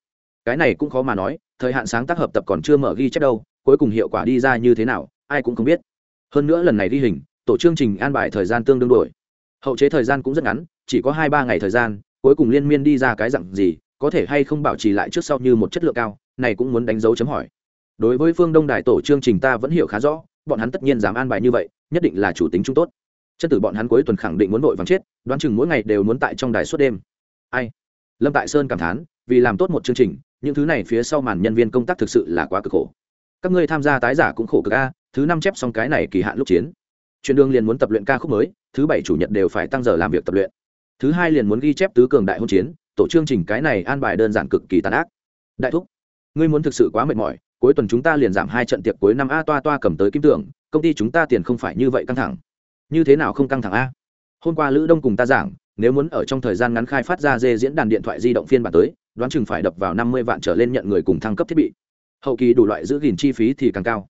Cái này cũng khó mà nói, thời hạn sáng tác hợp tập còn chưa mở ghi chép đâu, cuối cùng hiệu quả đi ra như thế nào, ai cũng không biết. Hơn nữa lần này ghi hình, tổ chương trình an bài thời gian tương đương đổi hậu chế thời gian cũng rất ngắn, chỉ có hai ba ngày thời gian, cuối cùng liên miên đi ra cái dặn gì, có thể hay không bảo trì lại trước sau như một chất lượng cao, này cũng muốn đánh dấu chấm hỏi. Đối với phương đông đài tổ chương trình ta vẫn hiểu khá rõ, bọn hắn tất nhiên dám an bài như vậy, nhất định là chủ tính trung tốt. Chân tử bọn hắn cuối tuần khẳng định muốn vội vàng chết, đoán chừng mỗi ngày đều muốn tại trong đài suốt đêm ai? Lâm tại sơn cảm thán, vì làm tốt một chương trình, những thứ này phía sau màn nhân viên công tác thực sự là quá cực khổ. Các ngươi tham gia tái giả cũng khổ cực a, thứ năm chép xong cái này kỳ hạn lúc chiến. Chuyển đường liền muốn tập luyện ca khúc mới, thứ bảy chủ nhật đều phải tăng giờ làm việc tập luyện. Thứ hai liền muốn ghi chép tứ cường đại hôn chiến, tổ chương trình cái này an bài đơn giản cực kỳ tàn ác. Đại thúc, ngươi muốn thực sự quá mệt mỏi, cuối tuần chúng ta liền giảm hai trận tiệc cuối năm a, toa toa cầm tới kim tưởng, công ty chúng ta tiền không phải như vậy căng thẳng. Như thế nào không căng thẳng a? Hôm qua lữ đông cùng ta giảng nếu muốn ở trong thời gian ngắn khai phát ra dê diễn đàn điện thoại di động phiên bản tới, đoán chừng phải đập vào năm mươi vạn trở lên nhận người cùng thăng cấp thiết bị. Hậu kỳ đủ loại giữ gìn chi phí thì càng cao.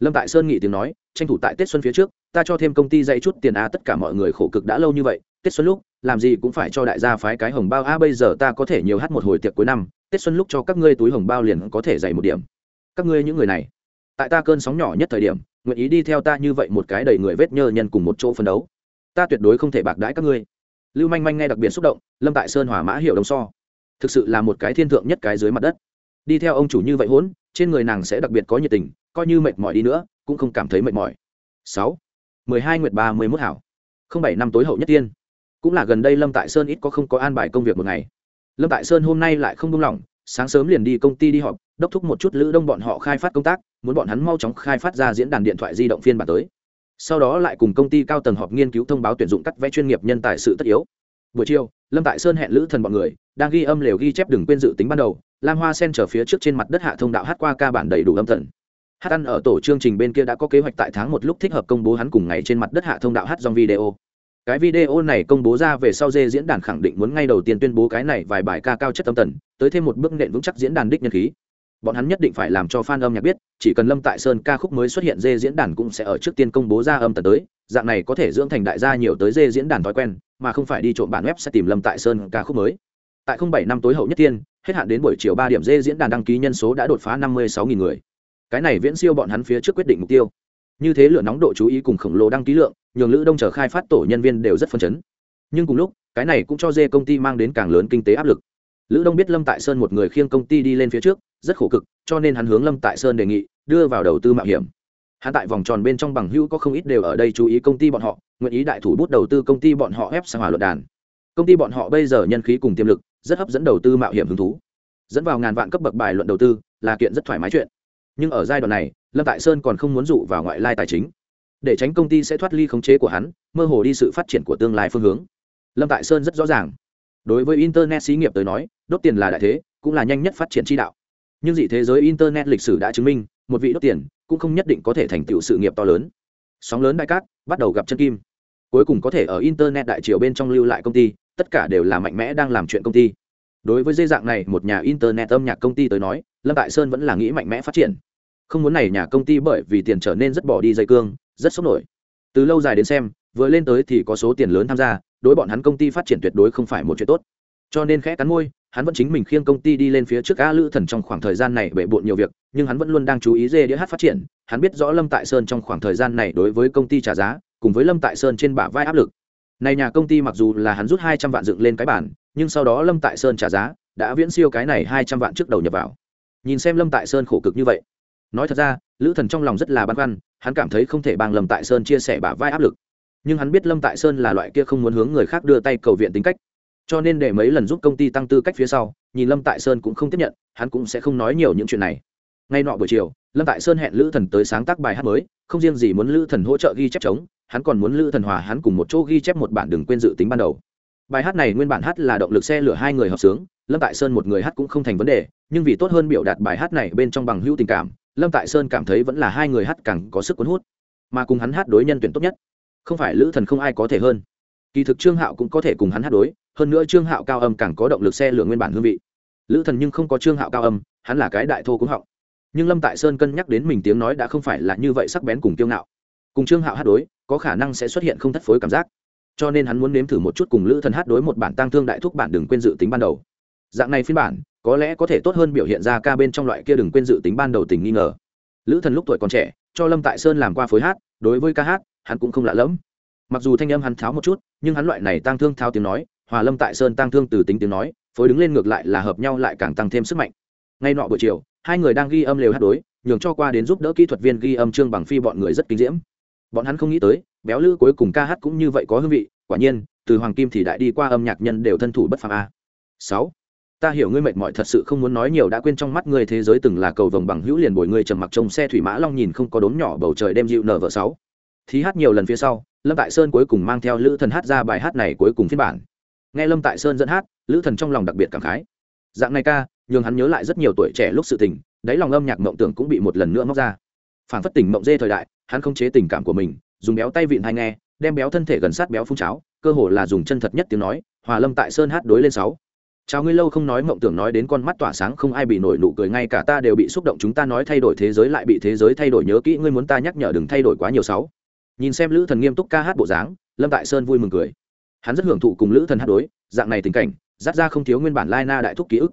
Lâm tại sơn nghị tiếng nói, tranh thủ tại tết xuân phía trước, ta cho thêm công ty dạy chút tiền a, tất cả mọi người khổ cực đã lâu như vậy, tết xuân lúc, làm gì cũng phải cho đại gia phái cái hồng bao a, bây giờ ta có thể nhiều hát một hồi tiệc cuối năm, tết xuân lúc cho các ngươi túi hồng bao liền có thể dạy một điểm. Các ngươi những người này, tại ta cơn sóng nhỏ nhất thời điểm, nguyện ý đi theo ta như vậy một cái đầy người vết nhơ nhân cùng một chỗ phân đấu. Ta tuyệt đối không thể bạc đãi các ngươi lưu manh manh nghe đặc biệt xúc động, lâm tại sơn hỏa mã hiệu đồng so. Thực sự là một cái thiên thượng nhất cái dưới mặt đất. Đi theo ông chủ như vậy hỗn trên người nàng sẽ đặc biệt có nhiệt tình, coi như mệt mỏi đi nữa, cũng không cảm thấy mệt mỏi. Sáu. mười hai nguyệt ba mươi mốt hảo. Không bảy năm tối hậu nhất tiên. Cũng là gần đây lâm tại sơn ít có không có an bài công việc một ngày. Lâm tại sơn hôm nay lại không đông lòng sáng sớm liền đi công ty đi họp, đốc thúc một chút lữ đông bọn họ khai phát công tác, muốn bọn hắn mau chóng khai phát ra diễn đàn điện thoại di động phiên bản tới sau đó lại cùng công ty cao tầng họp nghiên cứu thông báo tuyển dụng cắt vẽ chuyên nghiệp nhân tài sự tất yếu. Buổi chiều, lâm tại sơn hẹn lữ thần bọn người, đang ghi âm lều ghi chép đừng quên dự tính ban đầu, lam hoa sen trở phía trước trên mặt đất hạ thông đạo hát qua ca bản đầy đủ âm thần. Hát ăn ở tổ chương trình bên kia đã có kế hoạch tại tháng một lúc thích hợp công bố hắn cùng ngày trên mặt đất hạ thông đạo hát dòng video. Cái video này công bố ra về sau dê diễn đàn khẳng định muốn ngay đầu tiên tuyên bố cái này vài bài ca cao chất âm tần, tới thêm một bước nện vững chắc diễn đàn đích nhân khí bọn hắn nhất định phải làm cho fan âm nhạc biết, chỉ cần lâm tại sơn ca khúc mới xuất hiện dê diễn đàn cũng sẽ ở trước tiên công bố ra âm tần tới, dạng này có thể dưỡng thành đại gia nhiều tới dê diễn đàn thói quen, mà không phải đi trộm bản web sẽ tìm lâm tại sơn ca khúc mới. Tại bảy năm tối hậu nhất tiên, hết hạn đến buổi chiều ba điểm dê diễn đàn đăng ký nhân số đã đột phá năm mươi sáu người. Cái này viễn siêu bọn hắn phía trước quyết định mục tiêu. Như thế lửa nóng độ chú ý cùng khổng lồ đăng ký lượng, nhường lữ đông chờ khai phát tổ nhân viên đều rất phấn chấn. Nhưng cùng lúc, cái này cũng cho dê công ty mang đến càng lớn kinh tế áp lực lữ đông biết lâm tại sơn một người khiêng công ty đi lên phía trước, rất khổ cực, cho nên hắn hướng lâm tại sơn đề nghị, đưa vào đầu tư mạo hiểm. Hắn tại vòng tròn bên trong bằng hữu có không ít đều ở đây chú ý công ty bọn họ, nguyện ý đại thủ bút đầu tư công ty bọn họ ép sang hòa luận đàn. Công ty bọn họ bây giờ nhân khí cùng tiềm lực, rất hấp dẫn đầu tư mạo hiểm hứng thú. Dẫn vào ngàn vạn cấp bậc bài luận đầu tư, là kiện rất thoải mái chuyện. Nhưng ở giai đoạn này, lâm tại sơn còn không muốn dụ vào ngoại lai tài chính. Để tránh công ty sẽ thoát ly khống chế của hắn, mơ hồ đi sự phát triển của tương lai phương hướng. Lâm tại sơn rất rõ ràng. Đối với internet xí nghiệp tới nói đốt tiền là đại thế, cũng là nhanh nhất phát triển tri đạo. Nhưng dị thế giới internet lịch sử đã chứng minh, một vị đốt tiền cũng không nhất định có thể thành tựu sự nghiệp to lớn. Sóng lớn đại cát, bắt đầu gặp chân kim. Cuối cùng có thể ở internet đại triều bên trong lưu lại công ty, tất cả đều là mạnh mẽ đang làm chuyện công ty. Đối với dây dạng này, một nhà internet âm nhạc công ty tới nói, lâm tại sơn vẫn là nghĩ mạnh mẽ phát triển. Không muốn này nhà công ty bởi vì tiền trở nên rất bỏ đi dây cương, rất sốc nổi. Từ lâu dài đến xem, vừa lên tới thì có số tiền lớn tham gia, đối bọn hắn công ty phát triển tuyệt đối không phải một chuyện tốt. Cho nên khẽ cắn môi hắn vẫn chính mình khiêng công ty đi lên phía trước a lữ thần trong khoảng thời gian này bể bộn nhiều việc, nhưng hắn vẫn luôn đang chú ý dê đĩa hát phát triển. Hắn biết rõ lâm tại sơn trong khoảng thời gian này đối với công ty trả giá, cùng với lâm tại sơn trên bả vai áp lực. Này nhà công ty mặc dù là hắn rút hai trăm vạn dựng lên cái bản, nhưng sau đó lâm tại sơn trả giá đã viễn siêu cái này hai trăm vạn trước đầu nhập vào. Nhìn xem lâm tại sơn khổ cực như vậy. Nói thật ra, lữ thần trong lòng rất là băn khoăn, hắn cảm thấy không thể bằng lâm tại sơn chia sẻ bả vai áp lực. Nhưng hắn biết lâm tại sơn là loại kia không muốn hướng người khác đưa tay cầu viện tính cách cho nên để mấy lần giúp công ty tăng tư cách phía sau, nhìn lâm tại sơn cũng không tiếp nhận, hắn cũng sẽ không nói nhiều những chuyện này. Ngay nọ buổi chiều, lâm tại sơn hẹn lữ thần tới sáng tác bài hát mới, không riêng gì muốn lữ thần hỗ trợ ghi chép chống hắn còn muốn lữ thần hòa hắn cùng một chỗ ghi chép một bản đừng quên dự tính ban đầu. Bài hát này nguyên bản hát là động lực xe lửa hai người hợp sướng, lâm tại sơn một người hát cũng không thành vấn đề, nhưng vì tốt hơn biểu đạt bài hát này bên trong bằng hữu tình cảm, lâm tại sơn cảm thấy vẫn là hai người hát càng có sức cuốn hút, mà cùng hắn hát đối nhân tuyển tốt nhất. Không phải lữ thần không ai có thể hơn kỳ thực trương hạo cũng có thể cùng hắn hát đối, hơn nữa trương hạo cao âm càng có động lực xe lửa nguyên bản hương vị. Lữ thần nhưng không có trương hạo cao âm, hắn là cái đại thô cũng họng. Nhưng lâm tại sơn cân nhắc đến mình tiếng nói đã không phải là như vậy sắc bén cùng kiêu ngạo. Cùng trương hạo hát đối, có khả năng sẽ xuất hiện không thất phối cảm giác. Cho nên hắn muốn nếm thử một chút cùng lữ thần hát đối một bản tăng thương đại thúc bản đừng quên dự tính ban đầu. Dạng này phiên bản, có lẽ có thể tốt hơn biểu hiện ra ca bên trong loại kia đừng quên dự tính ban đầu tình nghi ngờ. Lữ thần lúc tuổi còn trẻ, cho lâm tại sơn làm qua phối hát, đối với ca hát, hắn cũng không lạ lẫm mặc dù thanh âm hắn tháo một chút, nhưng hắn loại này tăng thương thao tiếng nói, hòa lâm tại sơn tăng thương từ tính tiếng nói, phối đứng lên ngược lại là hợp nhau lại càng tăng thêm sức mạnh. Ngay nọ buổi chiều, hai người đang ghi âm lều hát đối, nhường cho qua đến giúp đỡ kỹ thuật viên ghi âm trương bằng phi bọn người rất kinh diễm. Bọn hắn không nghĩ tới, béo lữ cuối cùng ca hát cũng như vậy có hương vị, quả nhiên, từ hoàng kim thì đại đi qua âm nhạc nhân đều thân thủ bất phàm a. Sáu, ta hiểu ngươi mệt mỏi thật sự không muốn nói nhiều, đã quên trong mắt ngươi thế giới từng là cầu vồng bằng hữu liền bồi ngươi trầm mặc trong xe thủy mã long nhìn không có đốm nhỏ bầu trời đem dịu nở vợ sáu. Thí hát nhiều lần phía sau lâm tại sơn cuối cùng mang theo lữ thần hát ra bài hát này cuối cùng phiên bản. Nghe lâm tại sơn dẫn hát, lữ thần trong lòng đặc biệt cảm khái. Dạng này ca, nhường hắn nhớ lại rất nhiều tuổi trẻ lúc sự tình, đáy lòng âm nhạc mộng tưởng cũng bị một lần nữa móc ra. Phản phất tỉnh mộng dê thời đại, hắn không chế tình cảm của mình, dùng béo tay vịn hay nghe, đem béo thân thể gần sát béo phun cháo, cơ hồ là dùng chân thật nhất tiếng nói, hòa lâm tại sơn hát đối lên sáu. Chào ngươi lâu không nói mộng tưởng nói đến con mắt tỏa sáng không ai bị nổi nụ cười, ngay cả ta đều bị xúc động chúng ta nói thay đổi thế giới lại bị thế giới thay đổi, nhớ kỹ ngươi muốn ta nhắc nhở đừng thay đổi quá nhiều sáu nhìn xem lữ thần nghiêm túc ca hát bộ dáng, lâm tại sơn vui mừng cười. Hắn rất hưởng thụ cùng lữ thần hát đối, dạng này tình cảnh dắt ra không thiếu nguyên bản lai na đại thúc ký ức.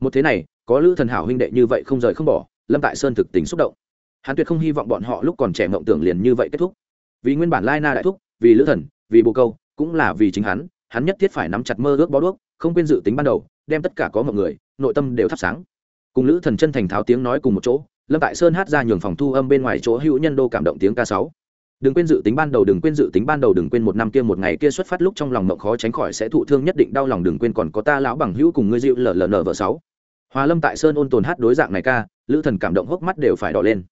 Một thế này, có lữ thần hảo huynh đệ như vậy không rời không bỏ, lâm tại sơn thực tình xúc động. Hắn tuyệt không hy vọng bọn họ lúc còn trẻ mộng tưởng liền như vậy kết thúc. Vì nguyên bản lai na đại thúc, vì lữ thần, vì bồ câu, cũng là vì chính hắn hắn nhất thiết phải nắm chặt mơ ước bó đuốc, không quên dự tính ban đầu, đem tất cả có mọi người, nội tâm đều thắp sáng. Cùng lữ thần chân thành tháo tiếng nói cùng một chỗ, lâm tại sơn hát ra nhường phòng thu âm bên ngoài chỗ hữu nhân đô cảm động tiếng ca sáu đừng quên dự tính ban đầu, đừng quên dự tính ban đầu, đừng quên một năm kia, một ngày kia xuất phát lúc trong lòng mộng khó tránh khỏi sẽ thụ thương nhất định đau lòng, đừng quên còn có ta lão bằng hữu cùng ngươi dịu lờ lờ vợ sáu. Hòa lâm tại sơn ôn tồn hát đối dạng này ca, lữ thần cảm động hốc mắt đều phải đỏ lên.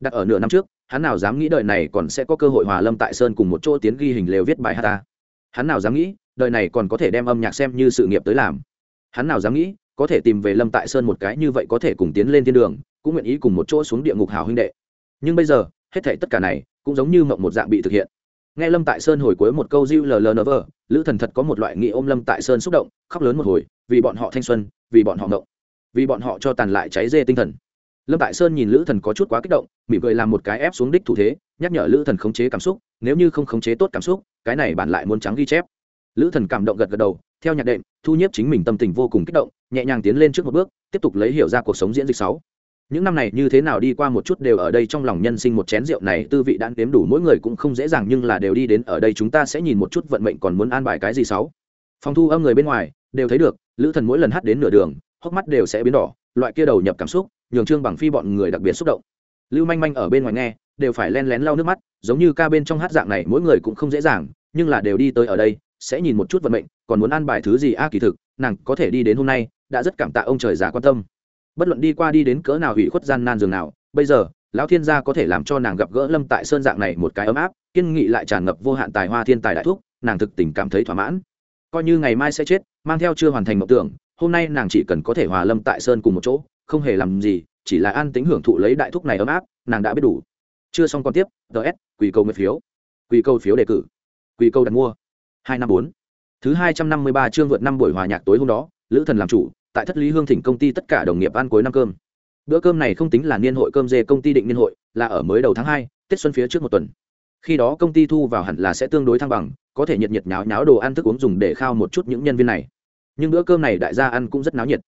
Đặt ở nửa năm trước, hắn nào dám nghĩ đời này còn sẽ có cơ hội hòa lâm tại sơn cùng một chỗ tiến ghi hình lều viết bài hát ta. Hắn nào dám nghĩ, đời này còn có thể đem âm nhạc xem như sự nghiệp tới làm. Hắn nào dám nghĩ, có thể tìm về lâm tại sơn một cái như vậy có thể cùng tiến lên thiên đường, cũng nguyện ý cùng một chỗ xuống địa ngục hào huynh đệ. Nhưng bây giờ, hết thảy tất cả này cũng giống như mộng một dạng bị thực hiện. Nghe lâm tại sơn hồi cuối một câu diu llnv lữ thần thật có một loại nghị ôm lâm tại sơn xúc động, khóc lớn một hồi, vì bọn họ thanh xuân, vì bọn họ mộng, vì bọn họ cho tàn lại cháy dê tinh thần. Lâm tại sơn nhìn lữ thần có chút quá kích động, mỉm cười làm một cái ép xuống đích thủ thế, nhắc nhở lữ thần khống chế cảm xúc, nếu như không khống chế tốt cảm xúc, cái này bạn lại muốn trắng ghi chép. Lữ thần cảm động gật gật đầu, theo nhạc đệm, thu nhếp chính mình tâm tình vô cùng kích động, nhẹ nhàng tiến lên trước một bước, tiếp tục lấy hiểu ra cuộc sống diễn dịch sáu những năm này như thế nào đi qua một chút đều ở đây trong lòng nhân sinh một chén rượu này, tư vị đã nếm đủ, mỗi người cũng không dễ dàng nhưng là đều đi đến ở đây, chúng ta sẽ nhìn một chút vận mệnh còn muốn an bài cái gì sáu. Phòng thu âm người bên ngoài, đều thấy được, lữ thần mỗi lần hát đến nửa đường, hốc mắt đều sẽ biến đỏ, loại kia đầu nhập cảm xúc, nhường trương bằng phi bọn người đặc biệt xúc động. Lưu manh manh ở bên ngoài nghe, đều phải len lén lau nước mắt, giống như ca bên trong hát dạng này, mỗi người cũng không dễ dàng, nhưng là đều đi tới ở đây, sẽ nhìn một chút vận mệnh, còn muốn an bài thứ gì? A, kỳ thực, nàng có thể đi đến hôm nay, đã rất cảm tạ ông trời già quan tâm bất luận đi qua đi đến cỡ nào hủy khuất gian nan giường nào, bây giờ, lão thiên gia có thể làm cho nàng gặp gỡ lâm tại sơn dạng này một cái ấm áp, kiên nghị lại tràn ngập vô hạn tài hoa thiên tài đại thuốc nàng thực tình cảm thấy thỏa mãn. Coi như ngày mai sẽ chết, mang theo chưa hoàn thành mộng tưởng, hôm nay nàng chỉ cần có thể hòa lâm tại sơn cùng một chỗ, không hề làm gì, chỉ là an tính hưởng thụ lấy đại thúc này ấm áp, nàng đã biết đủ. Chưa xong còn tiếp ts quỳ câu nguyện phiếu. Quỳ câu phiếu đề cử. Quỳ câu đặt mua. Hai năm bốn. Thứ hai trăm năm mươi ba chương vượt năm buổi hòa nhạc tối hôm đó, lữ thần làm chủ tại thất lý hương thỉnh công ty tất cả đồng nghiệp ăn cuối năm cơm. Bữa cơm này không tính là niên hội cơm dê công ty định niên hội, là ở mới đầu tháng hai, tết xuân phía trước một tuần. Khi đó công ty thu vào hẳn là sẽ tương đối thăng bằng, có thể nhiệt nhiệt nháo nháo đồ ăn thức uống dùng để khao một chút những nhân viên này. Nhưng bữa cơm này đại gia ăn cũng rất náo nhiệt.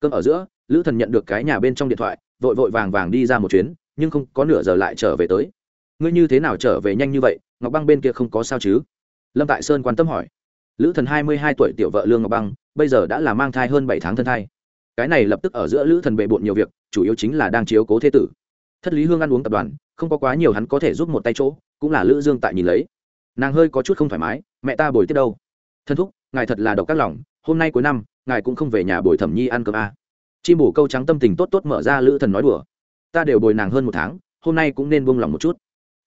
Cơm ở giữa, lữ thần nhận được cái nhà bên trong điện thoại, vội vội vàng vàng đi ra một chuyến, nhưng không có nửa giờ lại trở về tới. Ngươi như thế nào trở về nhanh như vậy? Ngọc băng bên kia không có sao chứ? Lâm tại sơn quan tâm hỏi lữ thần hai mươi hai tuổi tiểu vợ lương ngọc băng, bây giờ đã là mang thai hơn bảy tháng thân thai. Cái này lập tức ở giữa lữ thần bệ bộn nhiều việc, chủ yếu chính là đang chiếu cố thế tử. Thất lý hương ăn uống tập đoàn, không có quá nhiều hắn có thể giúp một tay chỗ, cũng là lữ dương tại nhìn lấy. Nàng hơi có chút không thoải mái, mẹ ta bồi tiếp đâu? Thân thúc, ngài thật là độc các lòng, hôm nay cuối năm, ngài cũng không về nhà bồi thẩm nhi ăn cơm à. chim bổ câu trắng tâm tình tốt tốt mở ra lữ thần nói đùa. Ta đều bồi nàng hơn một tháng, hôm nay cũng nên buông lòng một chút.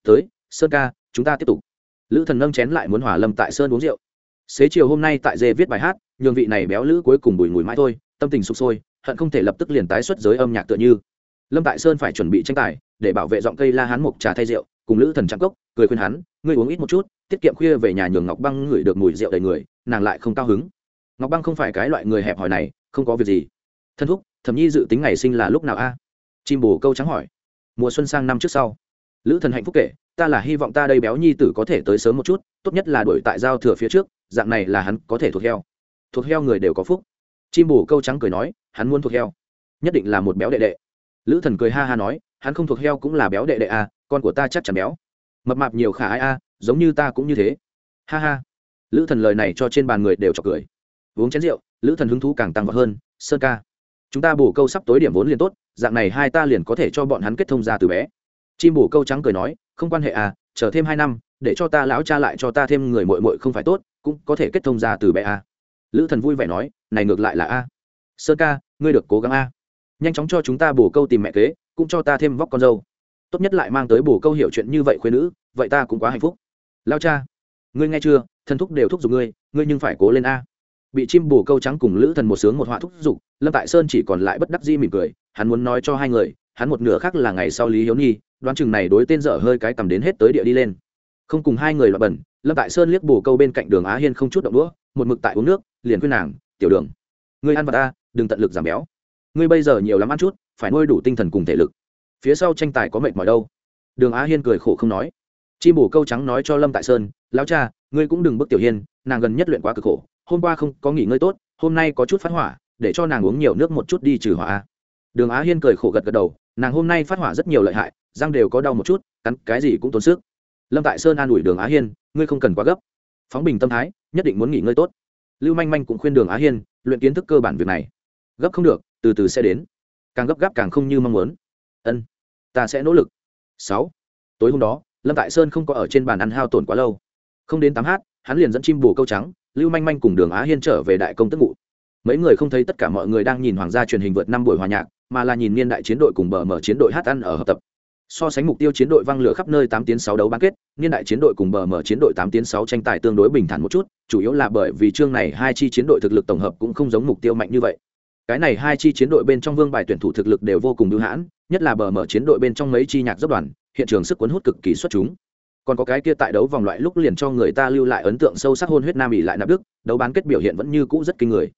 Tới, sơn ca, chúng ta tiếp tục. Lữ thần nâng chén lại muốn hòa lâm tại sơn uống rượu xế chiều hôm nay tại dê viết bài hát, nhường vị này béo lữ cuối cùng bùi ngùi mãi thôi, tâm tình sụp sôi, hận không thể lập tức liền tái xuất giới âm nhạc tựa như. Lâm tại sơn phải chuẩn bị tranh tài, để bảo vệ giọng cây la hán mục trà thay rượu, cùng lữ thần trang cốc, cười khuyên hắn, ngươi uống ít một chút, tiết kiệm khuya về nhà nhường ngọc băng ngửi được mùi rượu đầy người, nàng lại không cao hứng. Ngọc băng không phải cái loại người hẹp hòi này, không có việc gì. Thân thúc, thẩm nhi dự tính ngày sinh là lúc nào a? Chim bồ câu trắng hỏi. Mùa xuân sang năm trước sau lữ thần hạnh phúc kể, ta là hy vọng ta đây béo nhi tử có thể tới sớm một chút, tốt nhất là đuổi tại giao thừa phía trước, dạng này là hắn có thể thuộc heo. Thuộc heo người đều có phúc. Chim Bù câu trắng cười nói, hắn muốn thuộc heo. Nhất định là một béo đệ đệ. Lữ thần cười ha ha nói, hắn không thuộc heo cũng là béo đệ đệ à con của ta chắc chắn béo. Mập mạp nhiều khả ai a, giống như ta cũng như thế. Ha ha. Lữ thần lời này cho trên bàn người đều chọc cười. Uống chén rượu, lữ thần hứng thú càng tăng vọt hơn, sơn ca, chúng ta Bù câu sắp tối điểm vốn liền tốt, dạng này hai ta liền có thể cho bọn hắn kết thông ra từ bé chim bổ câu trắng cười nói, không quan hệ à chờ thêm hai năm, để cho ta lão cha lại cho ta thêm người mội mội không phải tốt, cũng có thể kết thông ra từ bé a. Lữ thần vui vẻ nói, này ngược lại là a. Sơn ca, ngươi được cố gắng a. Nhanh chóng cho chúng ta bổ câu tìm mẹ kế, cũng cho ta thêm vóc con dâu. Tốt nhất lại mang tới bổ câu hiểu chuyện như vậy khuyên nữ, vậy ta cũng quá hạnh phúc. Lao cha, ngươi nghe chưa, thần thúc đều thúc giục ngươi ngươi nhưng phải cố lên a. Bị chim bổ câu trắng cùng lữ thần một sướng một họa thúc giục, lâm tại sơn chỉ còn lại bất đắc di mỉm cười, hắn muốn nói cho hai người hắn một nửa khác là ngày sau lý hiếu nhi, đoán chừng này đối tên dở hơi cái cầm đến hết tới địa đi lên. Không cùng hai người loại bẩn, lâm tại sơn liếc bù câu bên cạnh đường á hiên không chút động đũa, một mực tại uống nước, liền khuyên nàng, tiểu đường, ngươi ăn vật ta, đừng tận lực giảm béo. Ngươi bây giờ nhiều lắm ăn chút, phải nuôi đủ tinh thần cùng thể lực. Phía sau tranh tài có mệt mỏi đâu. Đường á hiên cười khổ không nói. Chi bù câu trắng nói cho lâm tại sơn, lão cha, ngươi cũng đừng bức tiểu hiên, nàng gần nhất luyện quá cực khổ, hôm qua không có nghỉ ngơi tốt, hôm nay có chút phát hỏa, để cho nàng uống nhiều nước một chút đi trừ hỏa đường á hiên cười khổ gật gật đầu nàng hôm nay phát hỏa rất nhiều lợi hại, răng đều có đau một chút, cắn cái gì cũng tốn sức. Lâm tại sơn an ủi đường á hiên, ngươi không cần quá gấp. Phóng bình tâm thái, nhất định muốn nghỉ ngơi tốt. Lưu manh manh cũng khuyên đường á hiên, luyện kiến thức cơ bản việc này. Gấp không được, từ từ sẽ đến. Càng gấp gáp càng không như mong muốn. Ân, ta sẽ nỗ lực. Sáu, tối hôm đó, lâm tại sơn không có ở trên bàn ăn hao tổn quá lâu. Không đến tám h hắn liền dẫn chim bù câu trắng, lưu manh manh cùng đường á hiên trở về đại công tức ngụ. Mấy người không thấy tất cả mọi người đang nhìn hoàng gia truyền hình vượt năm buổi hòa nhạc mà là nhìn niên đại chiến đội cùng bờ mở chiến đội hát ăn ở hợp tập. So sánh mục tiêu chiến đội văng lửa khắp nơi tám tiếng sáu đấu bán kết, niên đại chiến đội cùng bờ mở chiến đội tám tiếng sáu tranh tài tương đối bình thản một chút, chủ yếu là bởi vì chương này hai chi chiến đội thực lực tổng hợp cũng không giống mục tiêu mạnh như vậy. Cái này hai chi chiến đội bên trong vương bài tuyển thủ thực lực đều vô cùng ưu hãn, nhất là bờ mở chiến đội bên trong mấy chi nhạc dốc đoàn, hiện trường sức cuốn hút cực kỳ xuất chúng. Còn có cái kia tại đấu vòng loại lúc liền cho người ta lưu lại ấn tượng sâu sắc hôn huyết nam ỉ lại nạp đức, đấu bán kết biểu hiện vẫn như cũ rất kinh người.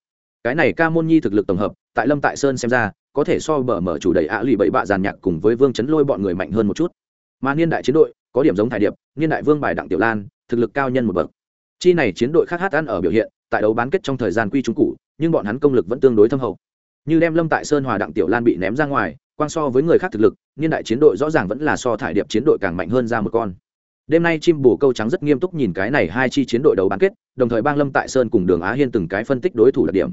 Cái này ca môn nhi thực lực tổng hợp, tại lâm tại sơn xem ra có thể so bờ mở chủ đầy ạ lì bậy bạ giàn nhạc cùng với vương chấn lôi bọn người mạnh hơn một chút. Mà niên đại chiến đội, có điểm giống thải điệp, niên đại vương bài đặng tiểu lan, thực lực cao nhân một bậc. Chi này chiến đội khác hát ăn ở biểu hiện, tại đấu bán kết trong thời gian quy trúng cũ, nhưng bọn hắn công lực vẫn tương đối thâm hậu. Như đem lâm tại sơn hòa đặng tiểu lan bị ném ra ngoài quan so với người khác thực lực, niên đại chiến đội rõ ràng vẫn là so thải điệp chiến đội càng mạnh hơn ra một con. Đêm nay chim bồ câu trắng rất nghiêm túc nhìn cái này hai chi chiến đội đấu bán kết, đồng thời bang lâm tại sơn cùng đường á hiên từng cái phân tích đối thủ đặc điểm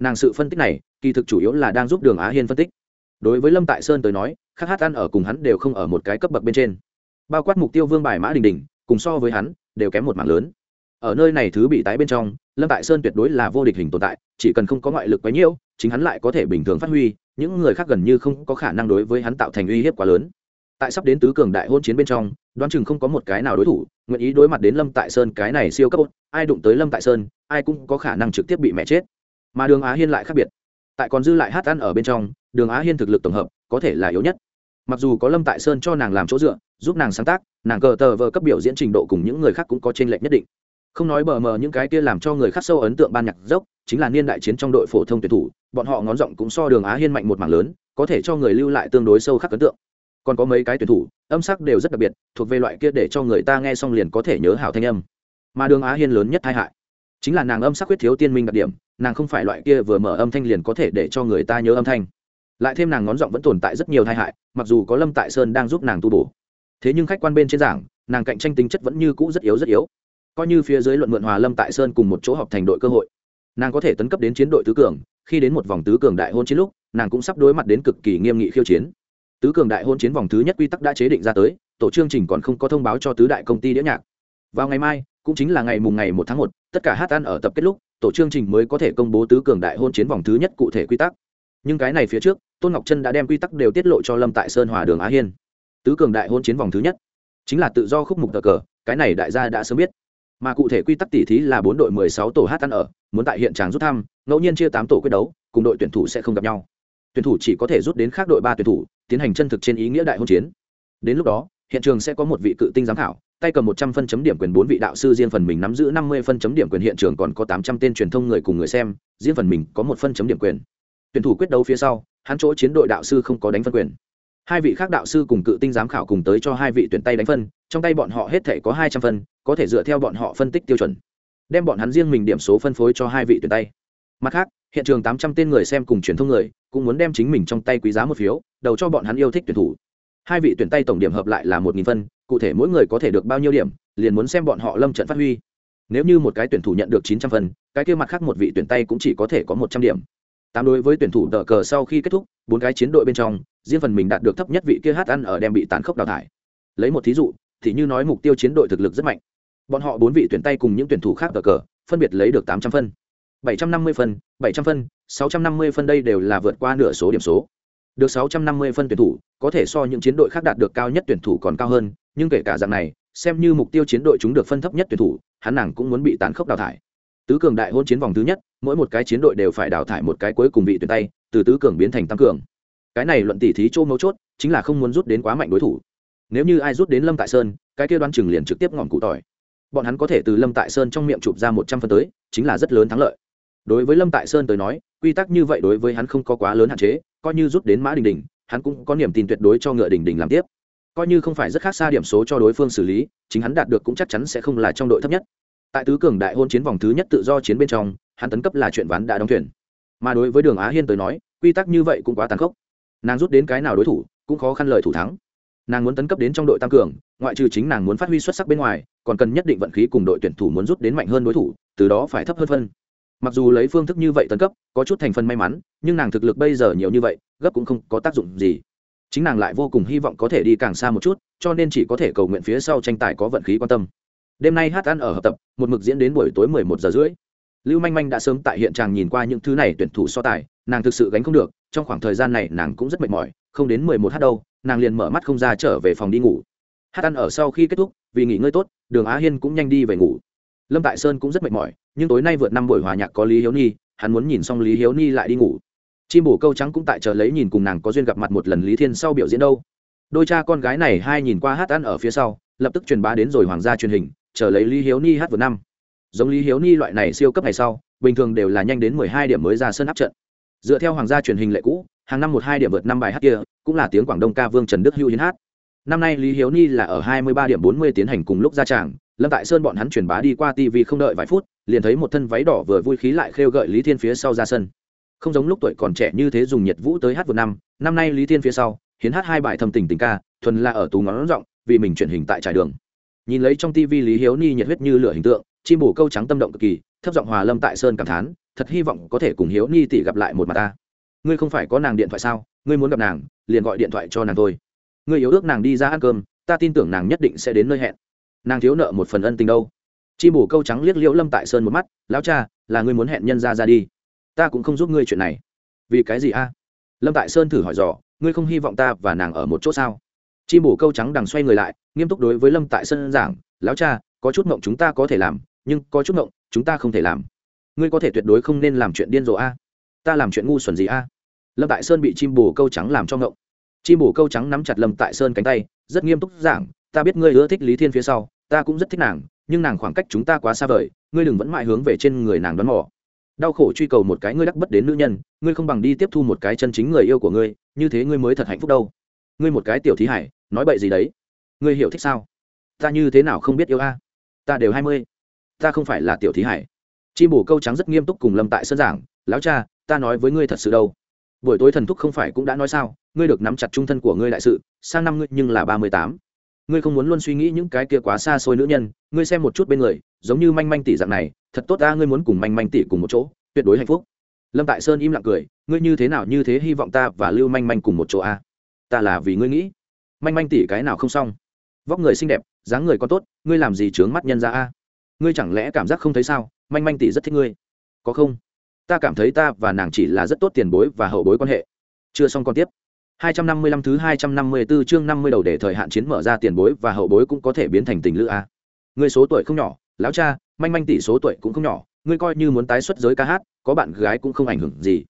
nàng sự phân tích này, kỳ thực chủ yếu là đang giúp đường á hiên phân tích. Đối với lâm tại sơn tới nói, khác hát ăn ở cùng hắn đều không ở một cái cấp bậc bên trên. Bao quát mục tiêu vương bài mã đình đình, cùng so với hắn, đều kém một mảng lớn. Ở nơi này thứ bị tái bên trong, lâm tại sơn tuyệt đối là vô địch hình tồn tại, chỉ cần không có ngoại lực quá nhiễu chính hắn lại có thể bình thường phát huy, những người khác gần như không có khả năng đối với hắn tạo thành uy hiếp quá lớn. Tại sắp đến tứ cường đại hôn chiến bên trong, đoán chừng không có một cái nào đối thủ, nguyện ý đối mặt đến lâm tại sơn cái này siêu cấp, ai đụng tới lâm tại sơn, ai cũng có khả năng trực tiếp bị mẹ chết mà đường á hiên lại khác biệt. Tại còn dư lại hát ăn ở bên trong, đường á hiên thực lực tổng hợp có thể là yếu nhất. Mặc dù có lâm tại sơn cho nàng làm chỗ dựa, giúp nàng sáng tác, nàng cờ tờ vờ cấp biểu diễn trình độ cùng những người khác cũng có t r ê n lệch nhất định. Không nói bờ mờ những cái kia làm cho người khác sâu ấn tượng ban nhạc dốc, chính là niên đại chiến trong đội phổ thông tuyển thủ, bọn họ ngón giọng cũng so đường á hiên mạnh một mảng lớn, có thể cho người lưu lại tương đối sâu khắc ấn tượng. Còn có mấy cái tuyển thủ, âm sắc đều rất đặc biệt, thuộc về loại kia để cho người ta nghe xong liền có thể nhớ hảo thanh âm. Mà đường á hiên lớn nhất tai hại chính là nàng âm sắc huyết thiếu tiên minh đặc điểm, nàng không phải loại kia vừa mở âm thanh liền có thể để cho người ta nhớ âm thanh. Lại thêm nàng ngón giọng vẫn tồn tại rất nhiều tai hại, mặc dù có lâm tại sơn đang giúp nàng tu bổ. Thế nhưng khách quan bên trên giảng, nàng cạnh tranh tính chất vẫn như cũ rất yếu rất yếu. Coi như phía dưới luận mượn hòa lâm tại sơn cùng một chỗ họp thành đội cơ hội, nàng có thể tấn cấp đến chiến đội tứ cường, khi đến một vòng tứ cường đại hôn chiến lúc, nàng cũng sắp đối mặt đến cực kỳ nghiêm nghị khiêu chiến. Tứ cường đại hôn chiến vòng thứ nhất quy tắc đã chế định ra tới, tổ chương trình còn không có thông báo cho tứ đại công ty đĩa nhạc. Vào ngày mai cũng chính là ngày mùng ngày một tháng một, tất cả hát ăn ở tập kết lúc, tổ chương trình mới có thể công bố tứ cường đại hôn chiến vòng thứ nhất cụ thể quy tắc. Nhưng cái này phía trước, tôn ngọc trân đã đem quy tắc đều tiết lộ cho lâm tại sơn hòa đường á hiên. Tứ cường đại hôn chiến vòng thứ nhất, chính là tự do khúc mục tờ cờ, cái này đại gia đã sớm biết. Mà cụ thể quy tắc tỉ thí là bốn đội mười sáu tổ hát ăn ở, muốn tại hiện tràng rút thăm, ngẫu nhiên chia tám tổ quyết đấu, cùng đội tuyển thủ sẽ không gặp nhau. Tuyển thủ chỉ có thể rút đến khác đội ba tuyển thủ, tiến hành chân thực trên ý nghĩa đại hôn chiến. Đến lúc đó, hiện trường sẽ có một vị cự tinh giám khảo tay cầm một trăm phân chấm điểm quyền bốn vị đạo sư riêng phần mình nắm giữ năm mươi phân chấm điểm quyền hiện trường còn có tám trăm tên truyền thông người cùng người xem, riêng phần mình có một phân chấm điểm quyền. Tuyển thủ quyết đấu phía sau, hắn chỗ chiến đội đạo sư không có đánh phân quyền. Hai vị khác đạo sư cùng cự tinh giám khảo cùng tới cho hai vị tuyển tay đánh phân, trong tay bọn họ hết thể có hai trăm phân, có thể dựa theo bọn họ phân tích tiêu chuẩn. Đem bọn hắn riêng mình điểm số phân phối cho hai vị tuyển tay. Mặt khác, hiện trường tám trăm tên người xem cùng truyền thông người, cũng muốn đem chính mình trong tay quý giá một phiếu, đầu cho bọn hắn yêu thích tuyển thủ hai vị tuyển tay tổng điểm hợp lại là một nghìn phân, cụ thể mỗi người có thể được bao nhiêu điểm, liền muốn xem bọn họ lâm trận phát huy. Nếu như một cái tuyển thủ nhận được chín trăm phần cái kia mặt khác một vị tuyển tay cũng chỉ có thể có một trăm điểm. Tám đối với tuyển thủ đờ cờ sau khi kết thúc, bốn cái chiến đội bên trong, riêng phần mình đạt được thấp nhất vị kia hát ăn ở đem bị tán khốc đào thải. Lấy một thí dụ, thì như nói mục tiêu chiến đội thực lực rất mạnh. Bọn họ bốn vị tuyển tay cùng những tuyển thủ khác đờ cờ, phân biệt lấy được tám trăm phân. bảy trăm năm mươi phân, bảy trăm phân, sáu trăm năm mươi phân đây đều là vượt qua nửa số điểm số được 650 phân tuyển thủ, có thể so những chiến đội khác đạt được cao nhất tuyển thủ còn cao hơn, nhưng kể cả dạng này, xem như mục tiêu chiến đội chúng được phân thấp nhất tuyển thủ, hắn nàng cũng muốn bị tàn khốc đào thải. Tứ cường đại hôn chiến vòng thứ nhất, mỗi một cái chiến đội đều phải đào thải một cái cuối cùng vị tuyển tay, từ tứ cường biến thành tam cường. Cái này luận tỷ thí chỗ mấu chốt, chính là không muốn rút đến quá mạnh đối thủ. Nếu như ai rút đến Lâm Tại Sơn, cái kia đoán chừng liền trực tiếp ngọn cụ tỏi. Bọn hắn có thể từ Lâm Tại Sơn trong miệng chụp ra 100 phân tới, chính là rất lớn thắng lợi. Đối với Lâm Tại Sơn tới nói, quy tắc như vậy đối với hắn không có quá lớn hạn chế, coi như rút đến mã đình đình hắn cũng có niềm tin tuyệt đối cho ngựa đình đình làm tiếp. Coi như không phải rất khác xa điểm số cho đối phương xử lý chính hắn đạt được cũng chắc chắn sẽ không là trong đội thấp nhất. Tại tứ cường đại hôn chiến vòng thứ nhất tự do chiến bên trong hắn tấn cấp là chuyện ván đã đóng thuyền. Mà đối với đường á hiên tới nói quy tắc như vậy cũng quá tàn khốc. Nàng rút đến cái nào đối thủ cũng khó khăn lời thủ thắng. Nàng muốn tấn cấp đến trong đội tăng cường ngoại trừ chính nàng muốn phát huy xuất sắc bên ngoài còn cần nhất định vận khí cùng đội tuyển thủ muốn rút đến mạnh hơn đối thủ từ đó phải thấp hơn phân mặc dù lấy phương thức như vậy tấn cấp, có chút thành phần may mắn, nhưng nàng thực lực bây giờ nhiều như vậy, gấp cũng không có tác dụng gì. Chính nàng lại vô cùng hy vọng có thể đi càng xa một chút, cho nên chỉ có thể cầu nguyện phía sau tranh tài có vận khí quan tâm. Đêm nay hát ăn ở hợp tập, một mực diễn đến buổi tối mười một giờ rưỡi. Lưu manh manh đã sớm tại hiện tràng nhìn qua những thứ này tuyển thủ so tài, nàng thực sự gánh không được, trong khoảng thời gian này nàng cũng rất mệt mỏi, không đến mười một h đâu, nàng liền mở mắt không ra trở về phòng đi ngủ. Hát ăn ở sau khi kết thúc, vì nghỉ ngơi tốt, đường á hiên cũng nhanh đi về ngủ lâm tại sơn cũng rất mệt mỏi, nhưng tối nay vượt năm buổi hòa nhạc có lý hiếu ni hắn muốn nhìn xong lý hiếu ni lại đi ngủ. Chim bổ câu trắng cũng tại chờ lấy nhìn cùng nàng có duyên gặp mặt một lần lý thiên sau biểu diễn đâu. Đôi cha con gái này hai nhìn qua hát ăn ở phía sau, lập tức truyền bá đến rồi hoàng gia truyền hình, chờ lấy lý hiếu ni hát vượt năm. Giống lý hiếu ni loại này siêu cấp này sau, bình thường đều là nhanh đến mười hai điểm mới ra sân áp trận. Dựa theo hoàng gia truyền hình lệ cũ, hàng năm một hai điểm vượt năm bài hát kia, cũng là tiếng quảng đông ca vương trần đức hữu hiến hát. Năm nay lý hiếu ni là ở hai mươi ba điểm bốn mươi tiến hành cùng lúc ra tràng lâm tại sơn bọn hắn truyền bá đi qua tv không đợi vài phút, liền thấy một thân váy đỏ vừa vui khí lại khêu gợi lý thiên phía sau ra sân. Không giống lúc tuổi còn trẻ như thế dùng nhiệt vũ tới hát vừa năm năm nay lý thiên phía sau, hiến hát hai bài thầm tình tình ca, thuần là ở tú ngón rộng, vì mình truyền hình tại trải đường. Nhìn lấy trong tv lý hiếu ni nhiệt huyết như lửa hình tượng, chim bù câu trắng tâm động cực kỳ, thấp giọng hòa lâm tại sơn cảm thán, thật hy vọng có thể cùng hiếu ni tỷ gặp lại một mặt ta. Ngươi không phải có nàng điện thoại sao? Ngươi muốn gặp nàng, liền gọi điện thoại cho nàng thôi. Ngươi yếu ước nàng đi ra ăn cơm, ta tin tưởng nàng nhất định sẽ đến nơi hẹn nàng thiếu nợ một phần ân tình đâu. Chi bổ câu trắng liếc liễu lâm tại sơn một mắt, lão cha, là ngươi muốn hẹn nhân ra ra đi. Ta cũng không giúp ngươi chuyện này. Vì cái gì a? Lâm tại sơn thử hỏi dò, ngươi không hy vọng ta và nàng ở một chỗ sao? Chi bổ câu trắng đằng xoay người lại, nghiêm túc đối với lâm tại sơn giảng, lão cha, có chút mộng chúng ta có thể làm, nhưng có chút mộng, chúng ta không thể làm. Ngươi có thể tuyệt đối không nên làm chuyện điên rồ a. Ta làm chuyện ngu xuẩn gì a? Lâm tại sơn bị chim bồ câu trắng làm cho ngộng. Chim bồ câu trắng nắm chặt lâm tại sơn cánh tay, rất nghiêm túc giảng, ta biết ngươi ưa thích lý thiên phía sau ta cũng rất thích nàng, nhưng nàng khoảng cách chúng ta quá xa vời, ngươi đừng vẫn mãi hướng về trên người nàng đoán mò. Đau khổ truy cầu một cái ngươi đắc bất đến nữ nhân, ngươi không bằng đi tiếp thu một cái chân chính người yêu của ngươi, như thế ngươi mới thật hạnh phúc đâu. Ngươi một cái tiểu thí hải, nói bậy gì đấy? Ngươi hiểu thích sao? Ta như thế nào không biết yêu a? Ta đều hai mươi. Ta không phải là tiểu thí hải. Chi bổ câu trắng rất nghiêm túc cùng lâm tại sân giảng, lão cha, ta nói với ngươi thật sự đâu. Buổi tối thần thúc không phải cũng đã nói sao, ngươi được nắm chặt trung thân của ngươi đại sự, sang năm ngươi nhưng là ba mươi tám ngươi không muốn luôn suy nghĩ những cái kia quá xa xôi nữ nhân, ngươi xem một chút bên người, giống như manh manh tỷ dạng này, thật tốt ta, ngươi muốn cùng manh manh tỷ cùng một chỗ, tuyệt đối hạnh phúc. Lâm tại sơn im lặng cười, ngươi như thế nào như thế hy vọng ta và lưu manh manh cùng một chỗ a ta là vì ngươi nghĩ. Manh manh tỷ cái nào không xong? Vóc người xinh đẹp, dáng người có tốt, ngươi làm gì trướng mắt nhân ra a? Ngươi chẳng lẽ cảm giác không thấy sao? Manh manh tỷ rất thích ngươi. Có không? Ta cảm thấy ta và nàng chỉ là rất tốt tiền bối và hậu bối quan hệ. Chưa xong còn tiếp. 255 thứ 254 chương 50 đầu để thời hạn chiến mở ra tiền bối và hậu bối cũng có thể biến thành tình lữ a. Ngươi số tuổi không nhỏ, lão cha, manh manh tỷ số tuổi cũng không nhỏ, ngươi coi như muốn tái xuất giới ca hát, có bạn gái cũng không ảnh hưởng gì.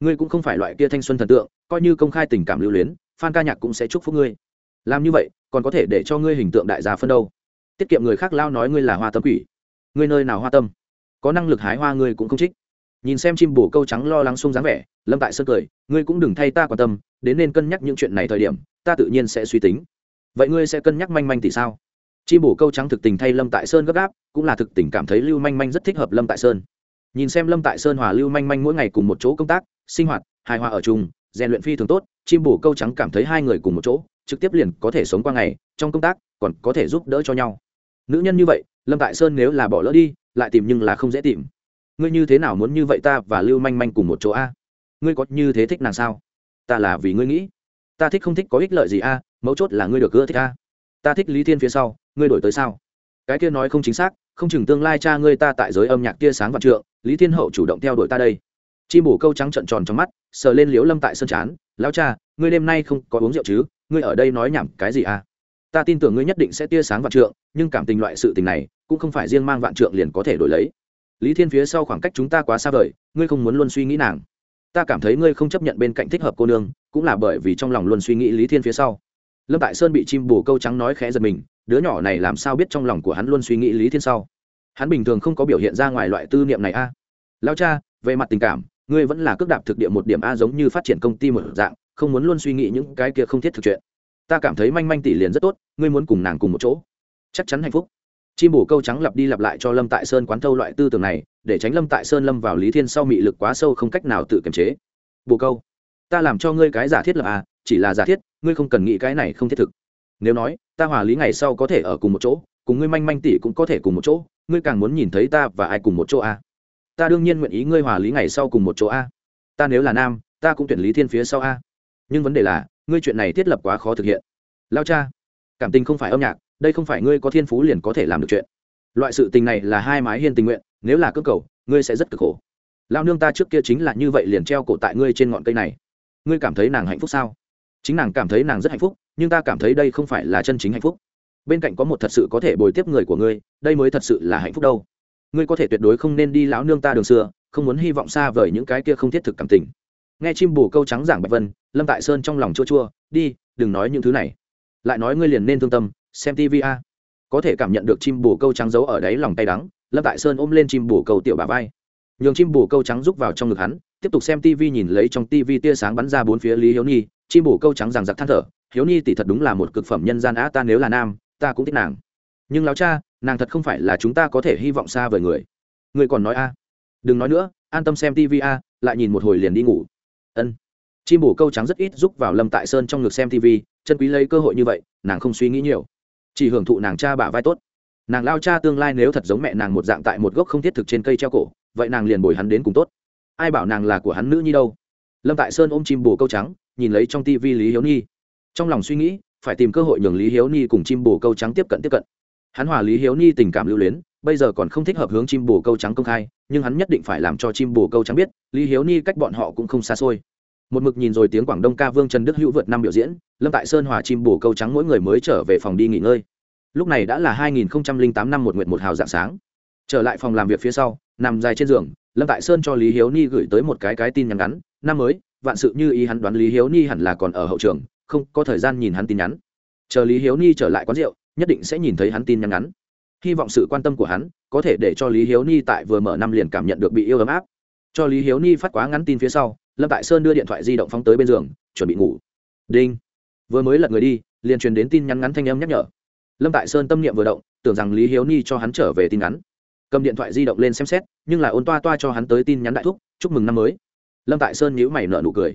Ngươi cũng không phải loại kia thanh xuân thần tượng, coi như công khai tình cảm lưu luyến, fan ca nhạc cũng sẽ chúc phúc ngươi. Làm như vậy, còn có thể để cho ngươi hình tượng đại gia phân đâu. Tiết kiệm người khác lao nói ngươi là hoa tâm quỷ. Ngươi nơi nào hoa tâm? Có năng lực hái hoa ngươi cũng không trích nhìn xem chim bổ câu trắng lo lắng sung dáng vẻ, lâm tại sơn cười, ngươi cũng đừng thay ta quan tâm, đến nên cân nhắc những chuyện này thời điểm, ta tự nhiên sẽ suy tính. Vậy ngươi sẽ cân nhắc manh manh thì sao? Chim bổ câu trắng thực tình thay lâm tại sơn gấp gáp, cũng là thực tình cảm thấy lưu manh manh rất thích hợp lâm tại sơn. Nhìn xem lâm tại sơn hòa lưu manh manh mỗi ngày cùng một chỗ công tác, sinh hoạt, hài hòa ở chung, rèn luyện phi thường tốt, chim bổ câu trắng cảm thấy hai người cùng một chỗ, trực tiếp liền có thể sống qua ngày, trong công tác còn có thể giúp đỡ cho nhau. Nữ nhân như vậy, lâm tại sơn nếu là bỏ lỡ đi, lại tìm nhưng là không dễ tìm ngươi như thế nào muốn như vậy ta và lưu manh manh cùng một chỗ a? Ngươi có như thế thích nàng sao? Ta là vì ngươi nghĩ. Ta thích không thích có ích lợi gì a? Mấu chốt là ngươi được gỡ thích a. Ta thích lý thiên phía sau, ngươi đổi tới sao? Cái kia nói không chính xác, không chừng tương lai cha ngươi ta tại giới âm nhạc tia sáng và trượng, lý thiên hậu chủ động theo đuổi ta đây. Chim bổ câu trắng trận tròn trong mắt, sờ lên liếu lâm tại sân chán lão cha, ngươi đêm nay không có uống rượu chứ? Ngươi ở đây nói nhảm cái gì à ta tin tưởng ngươi nhất định sẽ tia sáng vạn trượng, nhưng cảm tình loại sự tình này, cũng không phải riêng mang vạn trượng liền có thể đổi lấy lý thiên phía sau khoảng cách chúng ta quá xa vời, ngươi không muốn luôn suy nghĩ nàng. Ta cảm thấy ngươi không chấp nhận bên cạnh thích hợp cô nương, cũng là bởi vì trong lòng luôn suy nghĩ lý thiên phía sau. Lâm tại sơn bị chim bồ câu trắng nói khẽ giật mình, đứa nhỏ này làm sao biết trong lòng của hắn luôn suy nghĩ lý thiên sau? Hắn bình thường không có biểu hiện ra ngoài loại tư niệm này a. À. lao cha, về mặt tình cảm, ngươi vẫn là cước đạp thực địa một điểm a giống như phát triển công ty một dạng, không muốn luôn suy nghĩ những cái kia không thiết thực chuyện. Ta cảm thấy manh manh tỷ liền rất tốt, ngươi muốn cùng nàng cùng một chỗ. Chắc chắn hạnh phúc chim bổ câu trắng lặp đi lặp lại cho lâm tại sơn quán thâu loại tư tưởng này, để tránh lâm tại sơn lâm vào lý thiên sau mị lực quá sâu không cách nào tự kiềm chế bồ câu, ta làm cho ngươi cái giả thiết là à chỉ là giả thiết, ngươi không cần nghĩ cái này không thiết thực nếu nói, ta hòa lý ngày sau có thể ở cùng một chỗ, cùng ngươi manh manh tỷ cũng có thể cùng một chỗ, ngươi càng muốn nhìn thấy ta và ai cùng một chỗ à. ta đương nhiên nguyện ý ngươi hòa lý ngày sau cùng một chỗ à. ta nếu là nam, ta cũng tuyển lý thiên phía sau à. nhưng vấn đề là, ngươi chuyện này thiết lập quá khó thực hiện lao cha, cảm tình không phải âm nhạc đây không phải ngươi có thiên phú liền có thể làm được chuyện. Loại sự tình này là hai mái hiên tình nguyện, nếu là cơ cầu, ngươi sẽ rất cực khổ. Lao nương ta trước kia chính là như vậy liền treo cổ tại ngươi trên ngọn cây này. Ngươi cảm thấy nàng hạnh phúc sao? Chính nàng cảm thấy nàng rất hạnh phúc, nhưng ta cảm thấy đây không phải là chân chính hạnh phúc. Bên cạnh có một thật sự có thể bồi tiếp người của ngươi, đây mới thật sự là hạnh phúc đâu. Ngươi có thể tuyệt đối không nên đi lão nương ta đường xưa, không muốn hy vọng xa vời những cái kia không thiết thực cảm tình. Nghe chim bù câu trắng giảng bạch vân, lâm tại sơn trong lòng chua chua, đi, đừng nói những thứ này. Lại nói ngươi liền nên thương tâm xem tv a. Có thể cảm nhận được chim bồ câu trắng giấu ở đáy lòng tay đắng, lâm tại sơn ôm lên chim bồ câu tiểu bà vai. Nhường chim bồ câu trắng rúc vào trong ngực hắn, tiếp tục xem tv nhìn lấy trong tv tia sáng bắn ra bốn phía lý hiếu nhi, chim bồ câu trắng rằng giặc than thở, hiếu nhi tỷ thật đúng là một cực phẩm nhân gian á, ta nếu là nam, ta cũng thích nàng. Nhưng lão cha, nàng thật không phải là chúng ta có thể hy vọng xa vời người. Người còn nói a. Đừng nói nữa, an tâm xem tv a, lại nhìn một hồi liền đi ngủ. Ân. Chim bồ câu trắng rất ít rúc vào lâm tại sơn trong ngực xem tv chân quý lấy cơ hội như vậy, nàng không suy nghĩ nhiều chỉ hưởng thụ nàng cha bả vai tốt. Nàng lao cha tương lai nếu thật giống mẹ nàng một dạng tại một gốc không thiết thực trên cây treo cổ, vậy nàng liền bồi hắn đến cùng tốt. Ai bảo nàng là của hắn nữ nhi đâu? Lâm tại sơn ôm chim bồ câu trắng, nhìn lấy trong tivi lý hiếu nhi. Trong lòng suy nghĩ, phải tìm cơ hội nhường lý hiếu nhi cùng chim bồ câu trắng tiếp cận tiếp cận. Hắn hòa lý hiếu nhi tình cảm lưu luyến, bây giờ còn không thích hợp hướng chim bồ câu trắng công khai, nhưng hắn nhất định phải làm cho chim bồ câu trắng biết, lý hiếu nhi cách bọn họ cũng không xa xôi. Một mực nhìn rồi tiếng quảng đông ca vương trần đức hữu vượt năm biểu diễn lâm tại sơn hòa chim bổ câu trắng mỗi người mới trở về phòng đi nghỉ ngơi. Lúc này đã là 2008 năm một nguyện một hào dạng sáng. Trở lại phòng làm việc phía sau, nằm dài trên giường, lâm tại sơn cho lý hiếu ni gửi tới một cái cái tin nhắn ngắn, năm mới, vạn sự như ý hắn đoán lý hiếu ni hẳn là còn ở hậu trường, không có thời gian nhìn hắn tin nhắn. Chờ lý hiếu ni trở lại quán rượu, nhất định sẽ nhìn thấy hắn tin nhắn ngắn. Hy vọng sự quan tâm của hắn có thể để cho lý hiếu ni tại vừa mở năm liền cảm nhận được bị yêu ấm áp. Cho lý hiếu ni phát quá ngắn tin phía sau, lâm tại sơn đưa điện thoại di động phóng tới bên giường, chuẩn bị ngủ. Đinh vừa mới lật người đi, liền truyền đến tin nhắn ngắn thanh âm nhắc nhở. Lâm tại sơn tâm niệm vừa động, tưởng rằng lý hiếu ni cho hắn trở về tin nhắn. Cầm điện thoại di động lên xem xét, nhưng là ôn toa toa cho hắn tới tin nhắn đại thúc, chúc mừng năm mới. Lâm tại sơn nhíu mày nợ nụ cười.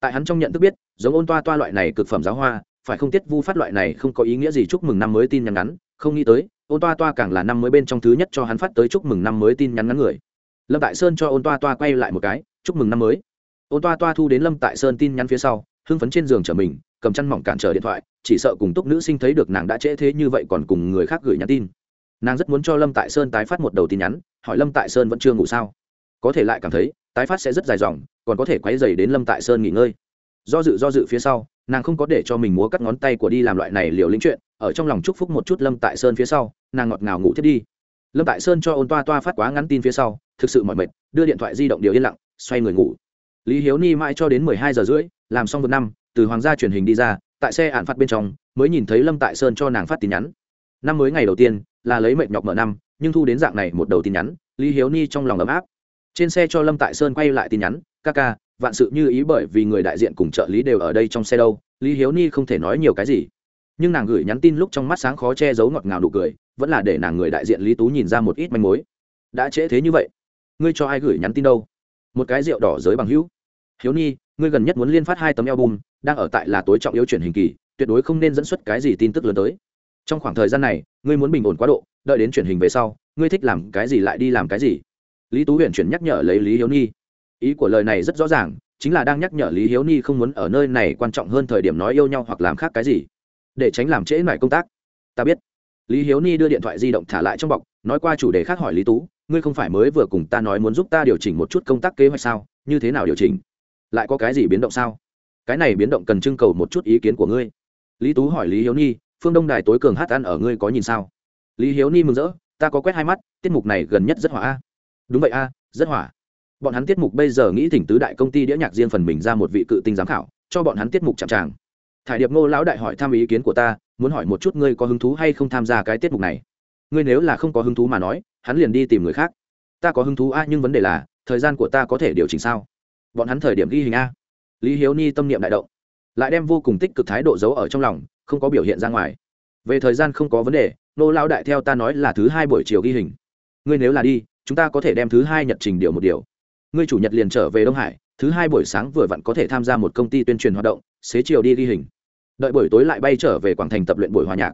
Tại hắn trong nhận thức biết, giống ôn toa toa loại này cực phẩm giáo hoa, phải không tiết vu phát loại này không có ý nghĩa gì chúc mừng năm mới tin nhắn ngắn, không nghĩ tới, ôn toa toa càng là năm mới bên trong thứ nhất cho hắn phát tới chúc mừng năm mới tin nhắn ngắn người. Lâm tại sơn cho ôn toa toa quay lại một cái, chúc mừng năm mới. Ôn toa toa thu đến lâm tại sơn tin nhắn phía sau, hưng phấn trên giường trở mình cầm chăn mỏng cản trở điện thoại, chỉ sợ cùng túc nữ sinh thấy được nàng đã trễ thế như vậy còn cùng người khác gửi nhắn tin. Nàng rất muốn cho lâm tại sơn tái phát một đầu tin nhắn, hỏi lâm tại sơn vẫn chưa ngủ sao? Có thể lại cảm thấy, tái phát sẽ rất dài dòng, còn có thể quấy dày đến lâm tại sơn nghỉ ngơi. Do dự do dự phía sau, nàng không có để cho mình múa cắt ngón tay của đi làm loại này liều lĩnh chuyện, ở trong lòng chúc phúc một chút lâm tại sơn phía sau, nàng ngọt ngào ngủ thiết đi. Lâm tại sơn cho ôn toa toa phát quá ngắn tin phía sau, thực sự mỏi mệt, đưa điện thoại di động điều yên lặng, xoay người ngủ. Lý hiếu ni mãi cho đến mười hai giờ rưỡi, làm xong vượt năm từ hoàng gia truyền hình đi ra, tại xe ạn phát bên trong, mới nhìn thấy lâm tại sơn cho nàng phát tin nhắn. Năm mới ngày đầu tiên, là lấy mệt nhọc mở năm, nhưng thu đến dạng này một đầu tin nhắn, lý hiếu ni trong lòng ấm áp. Trên xe cho lâm tại sơn quay lại tin nhắn, ca ca, vạn sự như ý bởi vì người đại diện cùng trợ lý đều ở đây trong xe đâu, lý hiếu ni không thể nói nhiều cái gì. Nhưng nàng gửi nhắn tin lúc trong mắt sáng khó che giấu ngọt ngào nụ cười, vẫn là để nàng người đại diện lý tú nhìn ra một ít manh mối. Đã trễ thế như vậy, ngươi cho ai gửi nhắn tin đâu? Một cái rượu đỏ giới bằng hữu. Hiếu ni ngươi gần nhất muốn liên phát hai tấm album, đang ở tại là tối trọng yếu chuyển hình kỳ, tuyệt đối không nên dẫn xuất cái gì tin tức lớn tới. Trong khoảng thời gian này, ngươi muốn bình ổn quá độ, đợi đến chuyển hình về sau, ngươi thích làm cái gì lại đi làm cái gì. Lý tú huyền chuyển nhắc nhở lấy lý hiếu ni ý của lời này rất rõ ràng, chính là đang nhắc nhở lý hiếu ni không muốn ở nơi này quan trọng hơn thời điểm nói yêu nhau hoặc làm khác cái gì, để tránh làm trễ nải công tác. Ta biết. Lý hiếu ni đưa điện thoại di động thả lại trong bọc, nói qua chủ đề khác hỏi lý tú, ngươi không phải mới vừa cùng ta nói muốn giúp ta điều chỉnh một chút công tác kế hoạch sao? Như thế nào điều chỉnh? Lại có cái gì biến động sao? Cái này biến động cần trưng cầu một chút ý kiến của ngươi. Lý tú hỏi lý hiếu ni phương đông đài tối cường hát ăn ở ngươi có nhìn sao? Lý hiếu ni mừng rỡ, ta có quét hai mắt, tiết mục này gần nhất rất hỏa a. Đúng vậy a, rất hỏa. Bọn hắn tiết mục bây giờ nghĩ thỉnh tứ đại công ty đĩa nhạc riêng phần mình ra một vị cự tinh giám khảo, cho bọn hắn tiết mục chạm tràng. Thải điệp ngô lão đại hỏi thăm ý kiến của ta, muốn hỏi một chút ngươi có hứng thú hay không tham gia cái tiết mục này? Ngươi nếu là không có hứng thú mà nói, hắn liền đi tìm người khác. Ta có hứng thú a, nhưng vấn đề là, thời gian của ta có thể điều chỉnh sao? Bọn hắn thời điểm ghi hình a. Lý hiếu ni tâm niệm đại động, lại đem vô cùng tích cực thái độ giấu ở trong lòng, không có biểu hiện ra ngoài. Về thời gian không có vấn đề, nô lao đại theo ta nói là thứ hai buổi chiều ghi hình. Ngươi nếu là đi, chúng ta có thể đem thứ hai nhật trình điều một điều. Ngươi chủ nhật liền trở về đông hải, thứ hai buổi sáng vừa vặn có thể tham gia một công ty tuyên truyền hoạt động, xế chiều đi ghi hình. Đợi buổi tối lại bay trở về quảng thành tập luyện buổi hòa nhạc.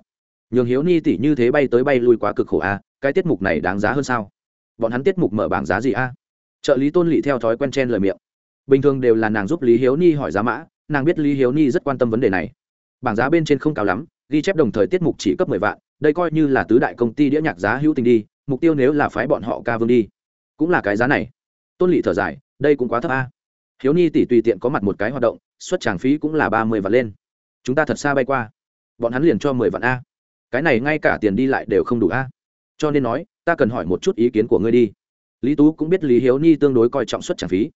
Nhường hiếu ni tỷ như thế bay tới bay lui quá cực khổ a, cái tiết mục này đáng giá hơn sao? Bọn hắn tiết mục mở bảng giá gì a? Trợ lý tôn lỵ theo thói quen chen lời miệng bình thường đều là nàng giúp lý hiếu ni hỏi giá mã, nàng biết lý hiếu ni rất quan tâm vấn đề này. Bảng giá bên trên không cao lắm, ghi chép đồng thời tiết mục chỉ cấp mười vạn, đây coi như là tứ đại công ty đĩa nhạc giá hữu tình đi, mục tiêu nếu là phái bọn họ ca vương đi, cũng là cái giá này. Tôn lỵ thở dài, đây cũng quá thấp a. Hiếu ni tỷ tùy tiện có mặt một cái hoạt động, xuất tràng phí cũng là ba mươi vạn lên. Chúng ta thật xa bay qua. Bọn hắn liền cho mười vạn a. Cái này ngay cả tiền đi lại đều không đủ a. Cho nên nói, ta cần hỏi một chút ý kiến của ngươi đi. Lý tú cũng biết lý hiếu ni tương đối coi trọng xuất tràng phí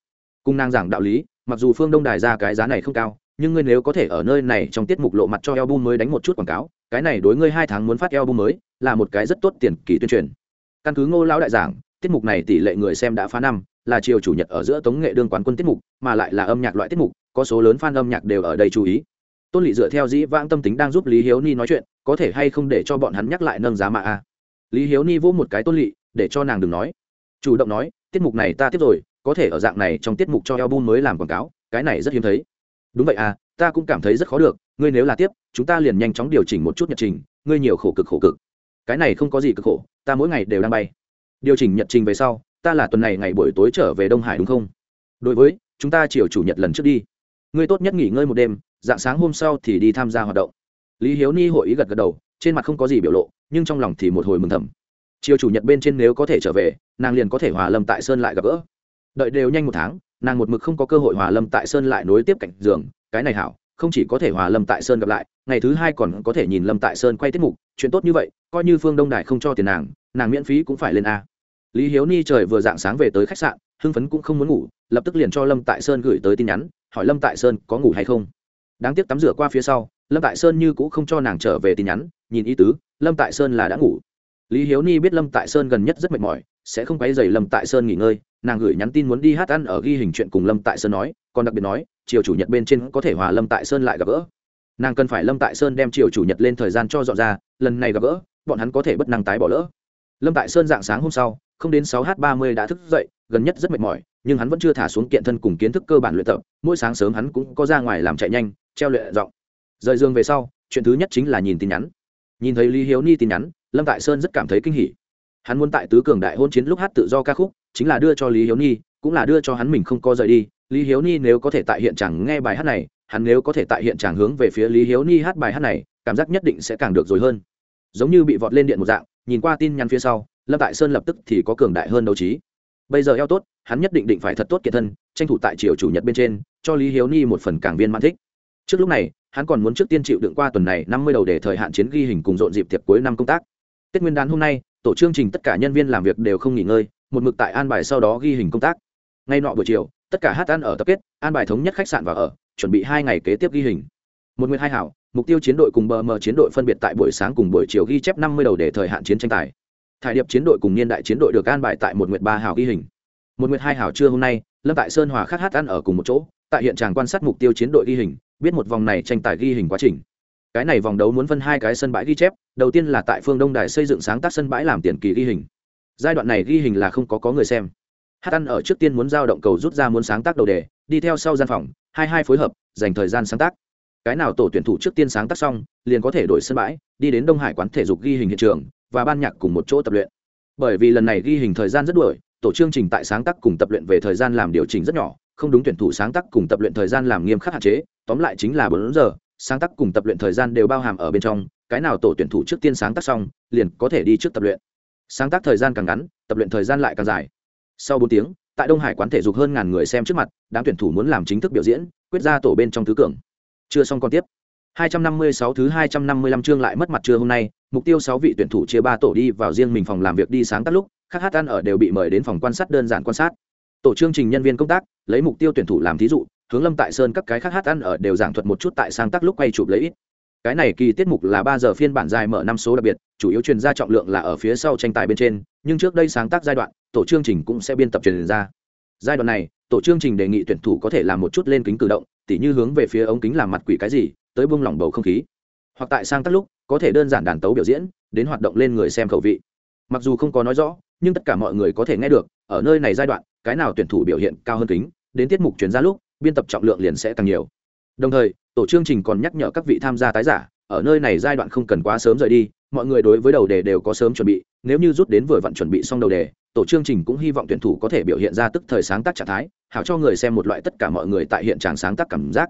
cùng nàng giảng đạo lý, mặc dù phương đông đài ra cái giá này không cao, nhưng ngươi nếu có thể ở nơi này trong tiết mục lộ mặt cho album mới đánh một chút quảng cáo, cái này đối ngươi hai tháng muốn phát album mới, là một cái rất tốt tiền kỳ tuyên truyền. Căn cứ ngô lão đại giảng, tiết mục này tỷ lệ người xem đã phá năm, là chiều chủ nhật ở giữa tống nghệ đương quán quân tiết mục, mà lại là âm nhạc loại tiết mục, có số lớn fan âm nhạc đều ở đây chú ý. Tôn lỵ dựa theo dĩ vãng tâm tính đang giúp lý hiếu ni nói chuyện, có thể hay không để cho bọn hắn nhắc lại nâng giá mà a? Lý hiếu ni vỗ một cái tôn lỵ để cho nàng đừng nói. Chủ động nói, tiết mục này ta tiếp rồi có thể ở dạng này trong tiết mục cho album mới làm quảng cáo, cái này rất hiếm thấy. Đúng vậy à ta cũng cảm thấy rất khó được, ngươi nếu là tiếp, chúng ta liền nhanh chóng điều chỉnh một chút nhật trình, ngươi nhiều khổ cực khổ cực. Cái này không có gì cực khổ, ta mỗi ngày đều đang bay. Điều chỉnh nhật trình về sau, ta là tuần này ngày buổi tối trở về đông hải đúng không? Đối với, chúng ta chiều chủ nhật lần trước đi. Ngươi tốt nhất nghỉ ngơi một đêm, dạng sáng hôm sau thì đi tham gia hoạt động. Lý hiếu ni hội ý gật gật đầu, trên mặt không có gì biểu lộ, nhưng trong lòng thì một hồi mừng thầm. Chiều chủ nhật bên trên nếu có thể trở về, nàng liền có thể hòa lâm tại sơn lại gặp gỡ đợi đều nhanh một tháng, nàng một mực không có cơ hội hòa lâm tại sơn lại nối tiếp cạnh giường, cái này hảo, không chỉ có thể hòa lâm tại sơn gặp lại, ngày thứ hai còn có thể nhìn lâm tại sơn quay tiết mục, chuyện tốt như vậy, coi như phương đông đại không cho tiền nàng nàng miễn phí cũng phải lên a. Lý hiếu ni trời vừa dạng sáng về tới khách sạn, hưng phấn cũng không muốn ngủ, lập tức liền cho lâm tại sơn gửi tới tin nhắn, hỏi lâm tại sơn có ngủ hay không. Đáng tiếc tắm rửa qua phía sau, lâm tại sơn như cũng không cho nàng trở về tin nhắn, nhìn ý tứ, lâm tại sơn là đã ngủ. Lý hiếu ni biết lâm tại sơn gần nhất rất mệt mỏi sẽ không quấy rầy lâm tại sơn nghỉ ngơi. Nàng gửi nhắn tin muốn đi hát ăn ở ghi hình chuyện cùng lâm tại sơn nói, còn đặc biệt nói, chiều chủ nhật bên trên có thể hòa lâm tại sơn lại gặp gỡ. Nàng cần phải lâm tại sơn đem chiều chủ nhật lên thời gian cho dọn ra, lần này gặp gỡ, bọn hắn có thể bất năng tái bỏ lỡ. Lâm tại sơn dạng sáng hôm sau, không đến sáu h ba mươi đã thức dậy, gần nhất rất mệt mỏi, nhưng hắn vẫn chưa thả xuống kiện thân cùng kiến thức cơ bản luyện tập, mỗi sáng sớm hắn cũng có ra ngoài làm chạy nhanh, treo luyện giọng. Rời giường về sau, chuyện thứ nhất chính là nhìn tin nhắn. Nhìn thấy lý hiếu ni tin nhắn, lâm tại sơn rất cảm thấy kinh hỉ hắn muốn tại tứ cường đại hôn chiến lúc hát tự do ca khúc, chính là đưa cho lý hiếu ni cũng là đưa cho hắn mình không có rời đi. Lý hiếu ni nếu có thể tại hiện trạng nghe bài hát này, hắn nếu có thể tại hiện trạng hướng về phía lý hiếu ni hát bài hát này, cảm giác nhất định sẽ càng được rồi hơn. Giống như bị vọt lên điện một dạng, nhìn qua tin nhắn phía sau, lâm tại sơn lập tức thì có cường đại hơn đấu trí. Bây giờ eo tốt, hắn nhất định định phải thật tốt kiệt thân, tranh thủ tại triều chủ nhật bên trên, cho lý hiếu ni một phần càng viên mãn thích. Trước lúc này, hắn còn muốn trước tiên chịu đựng qua tuần này năm mươi đầu để thời hạn chiến ghi hình cùng rộn dịp tiệp cuối năm công tác. Tết nguyên đán hôm nay tổ chương trình tất cả nhân viên làm việc đều không nghỉ ngơi, một mực tại an bài sau đó ghi hình công tác. Ngay nọ buổi chiều, tất cả hát ăn ở tập kết, an bài thống nhất khách sạn và ở, chuẩn bị hai ngày kế tiếp ghi hình. Một nguyên hai hảo, mục tiêu chiến đội cùng bờ mờ chiến đội phân biệt tại buổi sáng cùng buổi chiều ghi chép năm mươi đầu để thời hạn chiến tranh tài. Thải điệp chiến đội cùng niên đại chiến đội được an bài tại một nguyệt ba hảo ghi hình. Một nguyệt hai hảo trưa hôm nay, lâm tại sơn hòa khắc hát ăn ở cùng một chỗ, tại hiện tràng quan sát mục tiêu chiến đội ghi hình, biết một vòng này tranh tài ghi hình quá trình cái này vòng đấu muốn phân hai cái sân bãi ghi chép, đầu tiên là tại phương đông đài xây dựng sáng tác sân bãi làm tiền kỳ ghi hình. Giai đoạn này ghi hình là không có có người xem. Hát ăn ở trước tiên muốn giao động cầu rút ra muốn sáng tác đầu đề, đi theo sau gian phòng, hai hai phối hợp, dành thời gian sáng tác. Cái nào tổ tuyển thủ trước tiên sáng tác xong, liền có thể đổi sân bãi, đi đến đông hải quán thể dục ghi hình hiện trường, và ban nhạc cùng một chỗ tập luyện. Bởi vì lần này ghi hình thời gian rất đuổi, tổ chương trình tại sáng tác cùng tập luyện về thời gian làm điều chỉnh rất nhỏ, không đúng tuyển thủ sáng tác cùng tập luyện thời gian làm nghiêm khắc hạn chế, tóm lại chính là bốn giờ sáng tác cùng tập luyện thời gian đều bao hàm ở bên trong cái nào tổ tuyển thủ trước tiên sáng tác xong liền có thể đi trước tập luyện. Sáng tác thời gian càng ngắn tập luyện thời gian lại càng dài. Sau bốn tiếng tại đông hải quán thể dục hơn ngàn người xem trước mặt đám tuyển thủ muốn làm chính thức biểu diễn quyết ra tổ bên trong thứ cường. Chưa xong còn tiếp. 256 thứ 255 chương lại mất mặt trưa hôm nay, mục tiêu 6 vị tuyển thủ chia 3 tổ đi vào riêng mình phòng làm việc đi sáng tác lúc, các hát ăn ở đều bị mời đến phòng quan sát đơn giản quan sát. Tổ chương trình nhân viên công tác, lấy mục tiêu tuyển thủ làm thí dụ, hướng Lâm Tại Sơn các cái khác hát ăn ở đều giảng thuật một chút tại sáng tác lúc quay chụp lấy ít. Cái này kỳ tiết mục là ba giờ phiên bản dài mở năm số đặc biệt, chủ yếu truyền ra trọng lượng là ở phía sau tranh tài bên trên, nhưng trước đây sáng tác giai đoạn, tổ chương trình cũng sẽ biên tập truyền ra. Giai đoạn này, tổ chương trình đề nghị tuyển thủ có thể làm một chút lên kính cử động, tỉ như hướng về phía ống kính làm mặt quỷ cái gì, tới bung lỏng bầu không khí hoặc tại sang tác lúc có thể đơn giản đàn tấu biểu diễn đến hoạt động lên người xem khẩu vị mặc dù không có nói rõ nhưng tất cả mọi người có thể nghe được ở nơi này giai đoạn cái nào tuyển thủ biểu hiện cao hơn kính đến tiết mục chuyển ra lúc biên tập trọng lượng liền sẽ tăng nhiều. Đồng thời, tổ chương trình còn nhắc nhở các vị tham gia tái giả, ở nơi này giai đoạn không cần quá sớm rời đi, mọi người đối với đầu đề đều có sớm chuẩn bị, nếu như rút đến vừa vặn chuẩn bị xong đầu đề, tổ chương trình cũng hy vọng tuyển thủ có thể biểu hiện ra tức thời sáng tác trạng thái, hảo cho người xem một loại tất cả mọi người tại hiện trạng sáng tác cảm giác.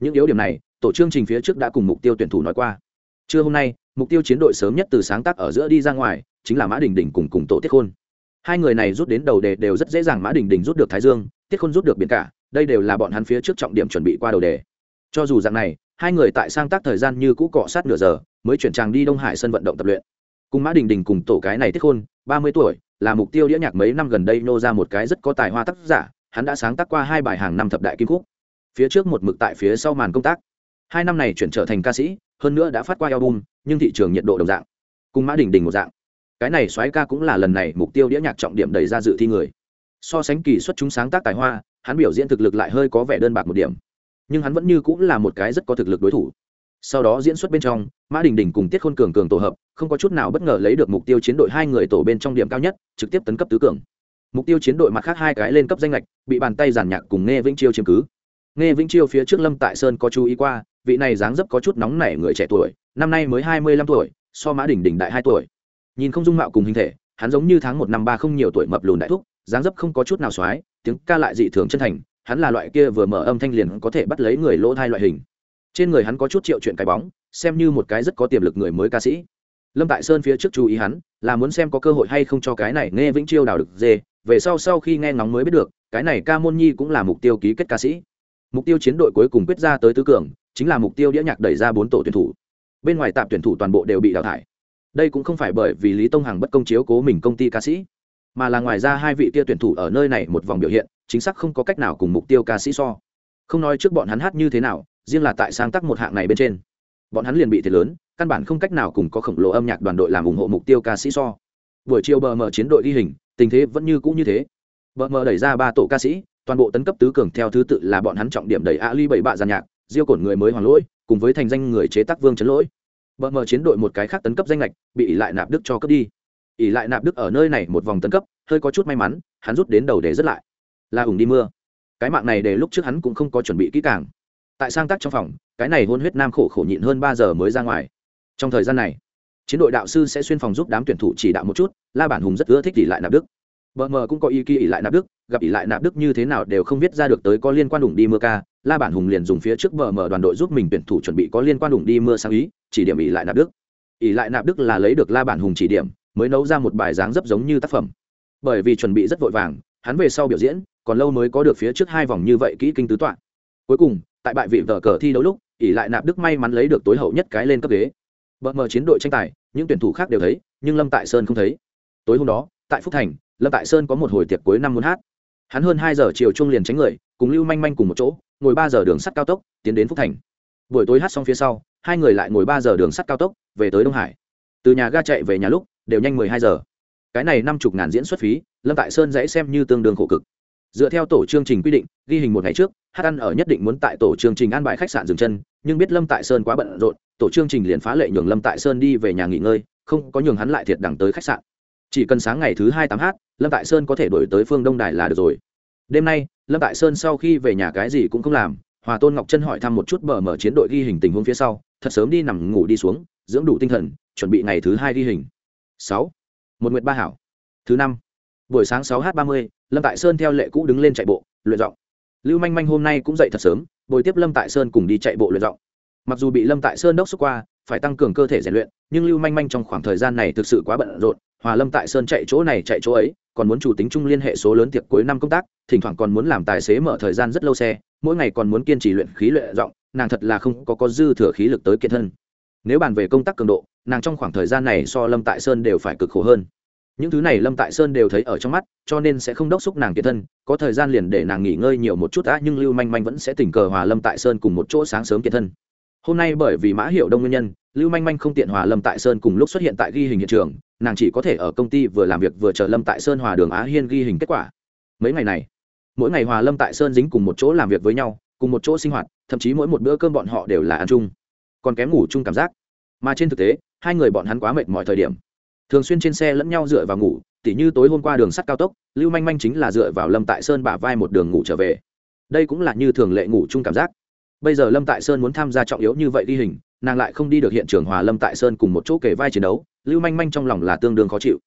Những yếu điểm này, tổ chương trình phía trước đã cùng mục tiêu tuyển thủ nói qua. Trưa hôm nay, mục tiêu chiến đội sớm nhất từ sáng tác ở giữa đi ra ngoài, chính là mã đình đình cùng cùng tổ tiết khôn. Hai người này rút đến đầu đề đều rất dễ dàng mã đình đình rút được thái dương tiết khôn rút được biển cả đây đều là bọn hắn phía trước trọng điểm chuẩn bị qua đầu đề. Cho dù dạng này, hai người tại sang tác thời gian như cũ cọ sát nửa giờ, mới chuyển tràng đi đông hải sân vận động tập luyện. Cùng mã đình đình cùng tổ cái này tiết khôn ba mươi tuổi, là mục tiêu đĩa nhạc mấy năm gần đây nô ra một cái rất có tài hoa tác giả, hắn đã sáng tác qua hai bài hàng năm thập đại kim khúc. Phía trước một mực tại phía sau màn công tác. Hai năm này chuyển trở thành ca sĩ, hơn nữa đã phát qua album, nhưng thị trường nhiệt độ đồng dạng. Cùng mã đình đình một dạng. Cái này soái ca cũng là lần này mục tiêu đĩa nhạc trọng điểm đẩy ra dự thi người. So sánh kỳ xuất chúng sáng tác tài hoa hắn biểu diễn thực lực lại hơi có vẻ đơn bạc một điểm. Nhưng hắn vẫn như cũng là một cái rất có thực lực đối thủ. Sau đó diễn xuất bên trong, mã đình đình cùng tiết khôn cường cường tổ hợp, không có chút nào bất ngờ lấy được mục tiêu chiến đội hai người tổ bên trong điểm cao nhất, trực tiếp tấn cấp tứ cường. Mục tiêu chiến đội mặt khác hai cái lên cấp danh lệch, bị bàn tay giàn nhạc cùng nghe vĩnh chiêu chiếm cứ. Nghe vĩnh chiêu phía trước lâm tại sơn có chú ý qua, vị này dáng dấp có chút nóng nảy người trẻ tuổi, năm nay mới hai mươi lăm tuổi, so mã đình đình đại hai tuổi. Nhìn không dung mạo cùng hình thể, hắn giống như tháng một năm ba không nhiều tuổi mập lùn đại thúc, dáng dấp không có chút nào x tiếng ca lại dị thường chân thành, hắn là loại kia vừa mở âm thanh liền có thể bắt lấy người lỗ thai loại hình. Trên người hắn có chút triệu chuyện cái bóng, xem như một cái rất có tiềm lực người mới ca sĩ. Lâm tại sơn phía trước chú ý hắn, là muốn xem có cơ hội hay không cho cái này nghe vĩnh chiêu đào được dê, về sau sau khi nghe ngóng mới biết được, cái này ca môn nhi cũng là mục tiêu ký kết ca sĩ. Mục tiêu chiến đội cuối cùng quyết ra tới tứ cường, chính là mục tiêu đĩa nhạc đẩy ra bốn tổ tuyển thủ. Bên ngoài tạm tuyển thủ toàn bộ đều bị đào thải. Đây cũng không phải bởi vì lý tông hằng bất công chiếu cố mình công ty ca sĩ mà là ngoài ra hai vị kia tuyển thủ ở nơi này một vòng biểu hiện, chính xác không có cách nào cùng mục tiêu ca sĩ so. Không nói trước bọn hắn hát như thế nào, riêng là tại sáng tác một hạng này bên trên. Bọn hắn liền bị thiệt lớn, căn bản không cách nào cùng có khổng lồ âm nhạc đoàn đội làm ủng hộ mục tiêu ca sĩ so. Buổi chiều bờ mờ chiến đội ghi hình, tình thế vẫn như cũ như thế. Bờ mờ đẩy ra ba tổ ca sĩ, toàn bộ tấn cấp tứ cường theo thứ tự là bọn hắn trọng điểm đẩy a ly bảy bạ giàn nhạc, diêu cổn người mới hoàng lỗi, cùng với thành danh người chế tác vương chấn lỗi. Bờ mờ chiến đội một cái khác tấn cấp danh lệch bị lại nạp đức cho cấp đi ỉ lại nạp đức ở nơi này một vòng tấn cấp, hơi có chút may mắn, hắn rút đến đầu để rất lại. Là ủng đi mưa. Cái mạng này để lúc trước hắn cũng không có chuẩn bị kỹ càng. Tại sang tác trong phòng, cái này hôn huyết nam khổ khổ nhịn hơn ba giờ mới ra ngoài. Trong thời gian này, chiến đội đạo sư sẽ xuyên phòng giúp đám tuyển thủ chỉ đạo một chút, la bản hùng rất ưa thích ỉ lại nạp đức. Bờ mờ cũng có ý kỳ ỉ lại nạp đức, gặp ỉ lại nạp đức như thế nào đều không biết ra được tới có liên quan đủng đi mưa ca, la bản hùng liền dùng phía trước bờ mờ đoàn đội giúp mình tuyển thủ chuẩn bị có liên quan đủng đi mưa sang ý, chỉ điểm ỉ lại nạp đức. Ỉ lại nạp đức là lấy được la bản hùng chỉ điểm mới nấu ra một bài dáng dấp giống như tác phẩm. Bởi vì chuẩn bị rất vội vàng, hắn về sau biểu diễn, còn lâu mới có được phía trước hai vòng như vậy kỹ kinh tứ toạn cuối cùng, tại bại vị vở cờ thi đấu lúc ỉ lại nạp đức may mắn lấy được tối hậu nhất cái lên cấp ghế. Bờ mờ chiến đội tranh tài, những tuyển thủ khác đều thấy, nhưng lâm tại sơn không thấy. Tối hôm đó, tại phúc thành, lâm tại sơn có một hồi tiệc cuối năm muốn hát. Hắn hơn hai giờ chiều chung liền tránh người, cùng lưu manh manh cùng một chỗ, ngồi ba giờ đường sắt cao tốc, tiến đến phúc thành. Buổi tối hát xong phía sau, hai người lại ngồi ba giờ đường sắt cao tốc, về tới đông hải. Từ nhà ga chạy về nhà lúc đều nhanh mười hai giờ. Cái này năm chục ngàn diễn xuất phí, lâm tại sơn dãy xem như tương đương khổ cực. Dựa theo tổ chương trình quy định, ghi hình một ngày trước, hát ăn ở nhất định muốn tại tổ chương trình ăn bãi khách sạn dừng chân, nhưng biết lâm tại sơn quá bận rộn, tổ chương trình liền phá lệ nhường lâm tại sơn đi về nhà nghỉ ngơi, không có nhường hắn lại thiệt đẳng tới khách sạn. Chỉ cần sáng ngày thứ hai tám h lâm tại sơn có thể đổi tới phương đông đài là được rồi. Đêm nay, lâm tại sơn sau khi về nhà cái gì cũng không làm, hòa tôn ngọc chân hỏi thăm một chút bờ mở chiến đội ghi hình tình huống phía sau, thật sớm đi nằm ngủ đi xuống, dưỡng đủ tinh thần, chuẩn bị ngày thứ hai ghi hình sáu. Một nguyệt ba hảo. Thứ năm. Buổi sáng sáu h ba mươi, lâm tại sơn theo lệ cũ đứng lên chạy bộ, luyện giọng. Lưu manh manh hôm nay cũng dậy thật sớm, bồi tiếp lâm tại sơn cùng đi chạy bộ luyện giọng. Mặc dù bị lâm tại sơn đốc xúc qua, phải tăng cường cơ thể rèn luyện, nhưng lưu manh manh trong khoảng thời gian này thực sự quá bận rộn, hòa lâm tại sơn chạy chỗ này chạy chỗ ấy, còn muốn chủ tính chung liên hệ số lớn tiệc cuối năm công tác, thỉnh thoảng còn muốn làm tài xế mở thời gian rất lâu xe, mỗi ngày còn muốn kiên trì luyện khí luyện giọng, nàng thật là không có có dư thừa khí lực tới kiện thân. Nếu bàn về công tác cường độ nàng trong khoảng thời gian này so lâm tại sơn đều phải cực khổ hơn. Những thứ này lâm tại sơn đều thấy ở trong mắt, cho nên sẽ không đốc xúc nàng kiệt thân, có thời gian liền để nàng nghỉ ngơi nhiều một chút đã nhưng lưu manh manh vẫn sẽ tình cờ hòa lâm tại sơn cùng một chỗ sáng sớm kiệt thân. Hôm nay bởi vì mã hiệu đông nguyên nhân, lưu manh manh không tiện hòa lâm tại sơn cùng lúc xuất hiện tại ghi hình hiện trường, nàng chỉ có thể ở công ty vừa làm việc vừa chờ lâm tại sơn hòa đường á hiên ghi hình kết quả. Mấy ngày này, mỗi ngày hòa lâm tại sơn dính cùng một chỗ làm việc với nhau, cùng một chỗ sinh hoạt, thậm chí mỗi một bữa cơm bọn họ đều là ăn chung, còn kém ngủ chung cảm giác. Mà trên thực tế hai người bọn hắn quá mệt mọi thời điểm. Thường xuyên trên xe lẫn nhau dựa vào ngủ, tỉ như tối hôm qua đường sắt cao tốc, lưu manh manh chính là dựa vào lâm tại sơn bả vai một đường ngủ trở về. Đây cũng là như thường lệ ngủ chung cảm giác. Bây giờ lâm tại sơn muốn tham gia trọng yếu như vậy ghi hình, nàng lại không đi được hiện trường hòa lâm tại sơn cùng một chỗ kể vai chiến đấu, lưu manh manh trong lòng là tương đương khó chịu.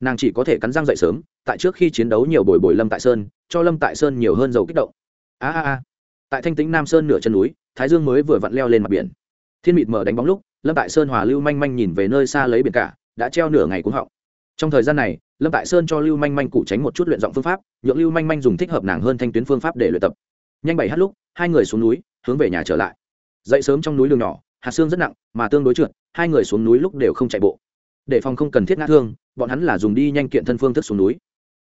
Nàng chỉ có thể cắn răng dậy sớm, tại trước khi chiến đấu nhiều bồi bồi lâm tại sơn, cho lâm tại sơn nhiều hơn dầu kích động. A a a. Tại thanh tĩnh nam sơn nửa chân núi, thái dương mới vừa vặn leo lên mặt biển. Thiên mịt mở đánh bóng lúc lâm tại sơn hòa lưu manh manh nhìn về nơi xa lấy biển cả, đã treo nửa ngày cũng họng. Trong thời gian này, lâm tại sơn cho lưu manh manh cụ tránh một chút luyện giọng phương pháp, nhượng lưu manh manh dùng thích hợp nàng hơn thanh tuyến phương pháp để luyện tập. Nhanh bảy hát lúc, hai người xuống núi, hướng về nhà trở lại. Dậy sớm trong núi đường nhỏ, hạt xương rất nặng, mà tương đối trượt, hai người xuống núi lúc đều không chạy bộ. Để phòng không cần thiết ngã thương, bọn hắn là dùng đi nhanh kiện thân phương thức xuống núi.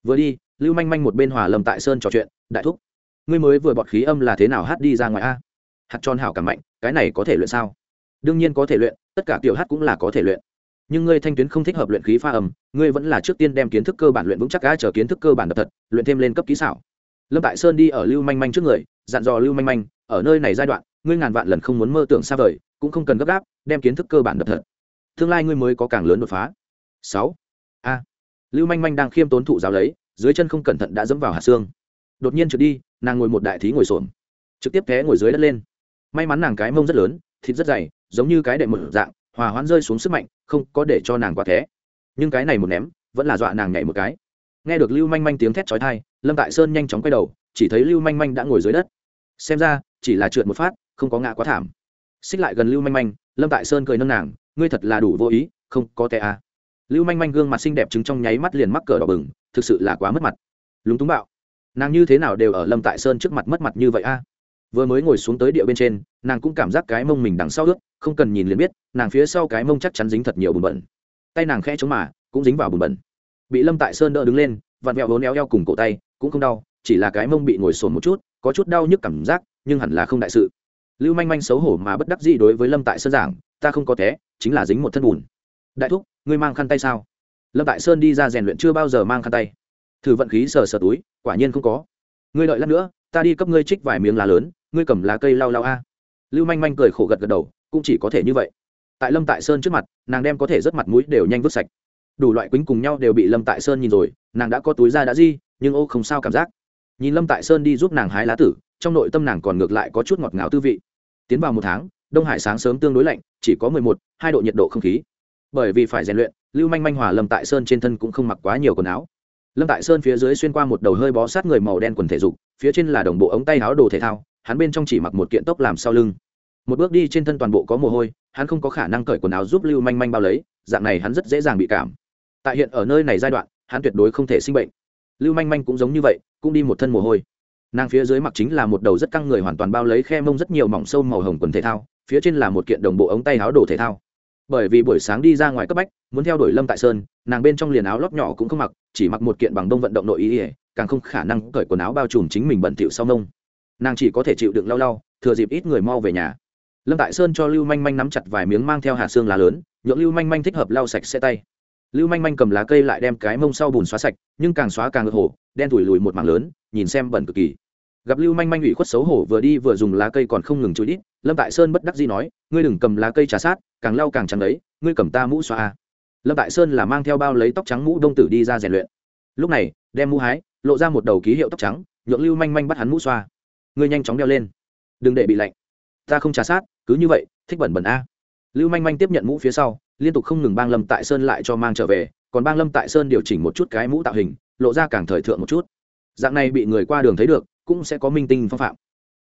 Vừa đi, lưu manh manh một bên hòa lâm tại sơn trò chuyện, đại thúc, ngươi mới vừa bọt khí âm là thế nào hát đi ra ngoài a? Hạt tròn hảo cảm mạnh, cái này có thể luyện sao? Đương nhiên có thể luyện, tất cả tiểu hát cũng là có thể luyện. Nhưng ngươi thanh tuyến không thích hợp luyện khí pha âm, ngươi vẫn là trước tiên đem kiến thức cơ bản luyện vững chắc cá chờ kiến thức cơ bản đập thật, luyện thêm lên cấp kỹ xảo. Lâm tại sơn đi ở lưu manh manh trước người, dặn dò lưu manh manh, ở nơi này giai đoạn, ngươi ngàn vạn lần không muốn mơ tưởng xa vời, cũng không cần gấp gáp, đem kiến thức cơ bản đập thật. Tương lai ngươi mới có càng lớn đột phá. Sáu. A. Lưu manh manh đang khiêm tốn thụ giáo lấy, dưới chân không cẩn thận đã dẫm vào hạt xương. Đột nhiên trượt đi, nàng ngồi một đại thí ngồi xổm, trực tiếp té ngồi dưới đất lên. May mắn nàng cái mông rất lớn, thịt rất dày giống như cái đệm một dạng, hòa hoãn rơi xuống sức mạnh, không có để cho nàng quá thế. Nhưng cái này một ném, vẫn là dọa nàng nhảy một cái. Nghe được lưu manh manh tiếng thét chói tai, lâm tại sơn nhanh chóng quay đầu, chỉ thấy lưu manh manh đã ngồi dưới đất. Xem ra, chỉ là trượt một phát, không có ngã quá thảm. Xích lại gần lưu manh manh, lâm tại sơn cười nâng nàng, ngươi thật là đủ vô ý, không có tệ à. lưu manh manh gương mặt xinh đẹp chứng trong nháy mắt liền mắc cờ đỏ bừng, thực sự là quá mất mặt. Lúng túng bạo. Nàng như thế nào đều ở lâm tại sơn trước mặt mất mặt như vậy a? Vừa mới ngồi xuống tới địa bên trên, nàng cũng cảm giác cái mông mình đằng sau ướt, không cần nhìn liền biết, nàng phía sau cái mông chắc chắn dính thật nhiều bùn bẩn. Tay nàng khẽ chống mà, cũng dính vào bùn bẩn. Bị lâm tại sơn đỡ đứng lên, vặn vẹo vốn éo eo cùng cổ tay, cũng không đau, chỉ là cái mông bị ngồi sồn một chút, có chút đau nhức cảm giác, nhưng hẳn là không đại sự. Lưu manh manh xấu hổ mà bất đắc dĩ đối với lâm tại sơn giảng, ta không có té, chính là dính một thân bùn. Đại thúc, ngươi mang khăn tay sao? Lâm tại sơn đi ra rèn luyện chưa bao giờ mang khăn tay. Thử vận khí sờ sờ túi, quả nhiên không có. Ngươi đợi lát nữa ta đi cấp ngươi trích vài miếng lá lớn, ngươi cầm lá cây lau lau a. Lưu manh manh cười khổ gật gật đầu, cũng chỉ có thể như vậy. Tại lâm tại sơn trước mặt, nàng đem có thể rất mặt mũi đều nhanh vứt sạch. Đủ loại quýnh cùng nhau đều bị lâm tại sơn nhìn rồi, nàng đã có túi ra đã di, nhưng ô không sao cảm giác. Nhìn lâm tại sơn đi giúp nàng hái lá tử, trong nội tâm nàng còn ngược lại có chút ngọt ngào tư vị. Tiến vào một tháng, đông hải sáng sớm tương đối lạnh, chỉ có mười một, hai độ nhiệt độ không khí. Bởi vì phải rèn luyện, lưu manh manh hòa lâm tại sơn trên thân cũng không mặc quá nhiều quần áo lâm tại sơn phía dưới xuyên qua một đầu hơi bó sát người màu đen quần thể dục, phía trên là đồng bộ ống tay áo đồ thể thao, hắn bên trong chỉ mặc một kiện tốc làm sau lưng. Một bước đi trên thân toàn bộ có mồ hôi, hắn không có khả năng cởi quần áo giúp lưu manh manh bao lấy, dạng này hắn rất dễ dàng bị cảm. Tại hiện ở nơi này giai đoạn, hắn tuyệt đối không thể sinh bệnh. Lưu manh manh cũng giống như vậy, cũng đi một thân mồ hôi. Nàng phía dưới mặc chính là một đầu rất căng người hoàn toàn bao lấy khe mông rất nhiều mỏng sâu màu hồng quần thể thao, phía trên là một kiện đồng bộ ống tay áo đồ thể thao bởi vì buổi sáng đi ra ngoài cấp bách, muốn theo đuổi lâm tại sơn, nàng bên trong liền áo lót nhỏ cũng không mặc, chỉ mặc một kiện bằng đông vận động nội ý ỉa càng không khả năng cởi quần áo bao trùm chính mình bẩn thỉu sau nông nàng chỉ có thể chịu đựng lau lau, thừa dịp ít người mau về nhà. Lâm tại sơn cho lưu manh manh nắm chặt vài miếng mang theo hạt xương lá lớn, nhượng lưu manh manh thích hợp lau sạch xe tay. Lưu manh manh cầm lá cây lại đem cái mông sau bùn xóa sạch, nhưng càng xóa càng ngựa hổ, đen thủi lùi một mảng lớn, nhìn xem bẩn cực kỳ. Gặp lưu manh manh ủy khuất xấu hổ vừa đi vừa dùng lá cây còn không ngừng chui đít, lâm tại sơn bất đắc dĩ nói, ngươi đừng cầm lá cây trà sát càng lau càng trắng đấy, ngươi cầm ta mũ xoa lâm tại sơn là mang theo bao lấy tóc trắng mũ đông tử đi ra rèn luyện. Lúc này, đem mũ hái, lộ ra một đầu ký hiệu tóc trắng, nhượng lưu manh manh bắt hắn mũ xoa. Ngươi nhanh chóng đeo lên. Đừng để bị lạnh. Ta không trả sát, cứ như vậy, thích bẩn bẩn a. Lưu manh manh tiếp nhận mũ phía sau, liên tục không ngừng bang lâm tại sơn lại cho mang trở về, còn bang lâm tại sơn điều chỉnh một chút cái mũ tạo hình, lộ ra càng thời thượng một chút. Dạng này bị người qua đường thấy được, cũng sẽ có minh tinh phong phạm.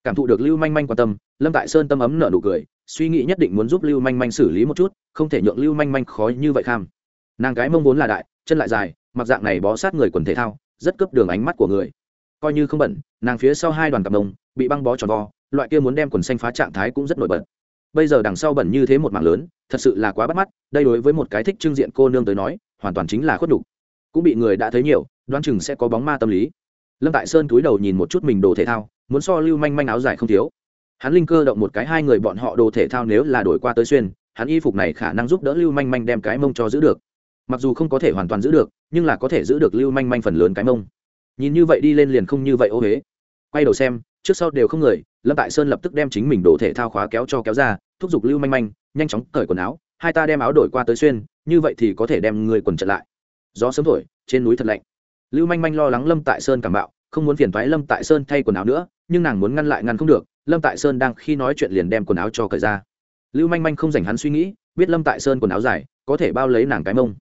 Cảm thụ được lưu manh manh quan tâm, lâm tại sơn tâm ấm nở nụ cười suy nghĩ nhất định muốn giúp lưu manh manh xử lý một chút, không thể nhượng lưu manh manh khó như vậy kham. Nàng cái mông vốn là đại, chân lại dài, mặc dạng này bó sát người quần thể thao, rất cướp đường ánh mắt của người. Coi như không bẩn nàng phía sau hai đoàn cặp đồng bị băng bó tròn vo, loại kia muốn đem quần xanh phá trạng thái cũng rất nổi bật. Bây giờ đằng sau bẩn như thế một mảng lớn, thật sự là quá bắt mắt, đây đối với một cái thích trưng diện cô nương tới nói, hoàn toàn chính là khuất đục cũng bị người đã thấy nhiều, đoán chừng sẽ có bóng ma tâm lý. Lâm tại sơn túi đầu nhìn một chút mình đồ thể thao, muốn so lưu manh manh áo dài không thiếu hắn linh cơ động một cái hai người bọn họ đồ thể thao nếu là đổi qua tới xuyên, hắn y phục này khả năng giúp đỡ lưu manh manh đem cái mông cho giữ được. Mặc dù không có thể hoàn toàn giữ được, nhưng là có thể giữ được lưu manh manh phần lớn cái mông. Nhìn như vậy đi lên liền không như vậy ô huế quay đầu xem, trước sau đều không người, lâm tại sơn lập tức đem chính mình đồ thể thao khóa kéo cho kéo ra, thúc giục lưu manh manh, nhanh chóng cởi quần áo, hai ta đem áo đổi qua tới xuyên, như vậy thì có thể đem người quần trận lại. Gió sớm thổi, trên núi thật lạnh. Lưu manh manh lo lắng lâm tại sơn cảm bạo, không muốn phiền thoái lâm tại sơn thay quần áo nữa, nhưng nàng muốn ngăn lại ngăn không được lâm tại sơn đang khi nói chuyện liền đem quần áo cho cởi ra. Lưu manh manh không dành hắn suy nghĩ, biết lâm tại sơn quần áo dài, có thể bao lấy nàng cái mông.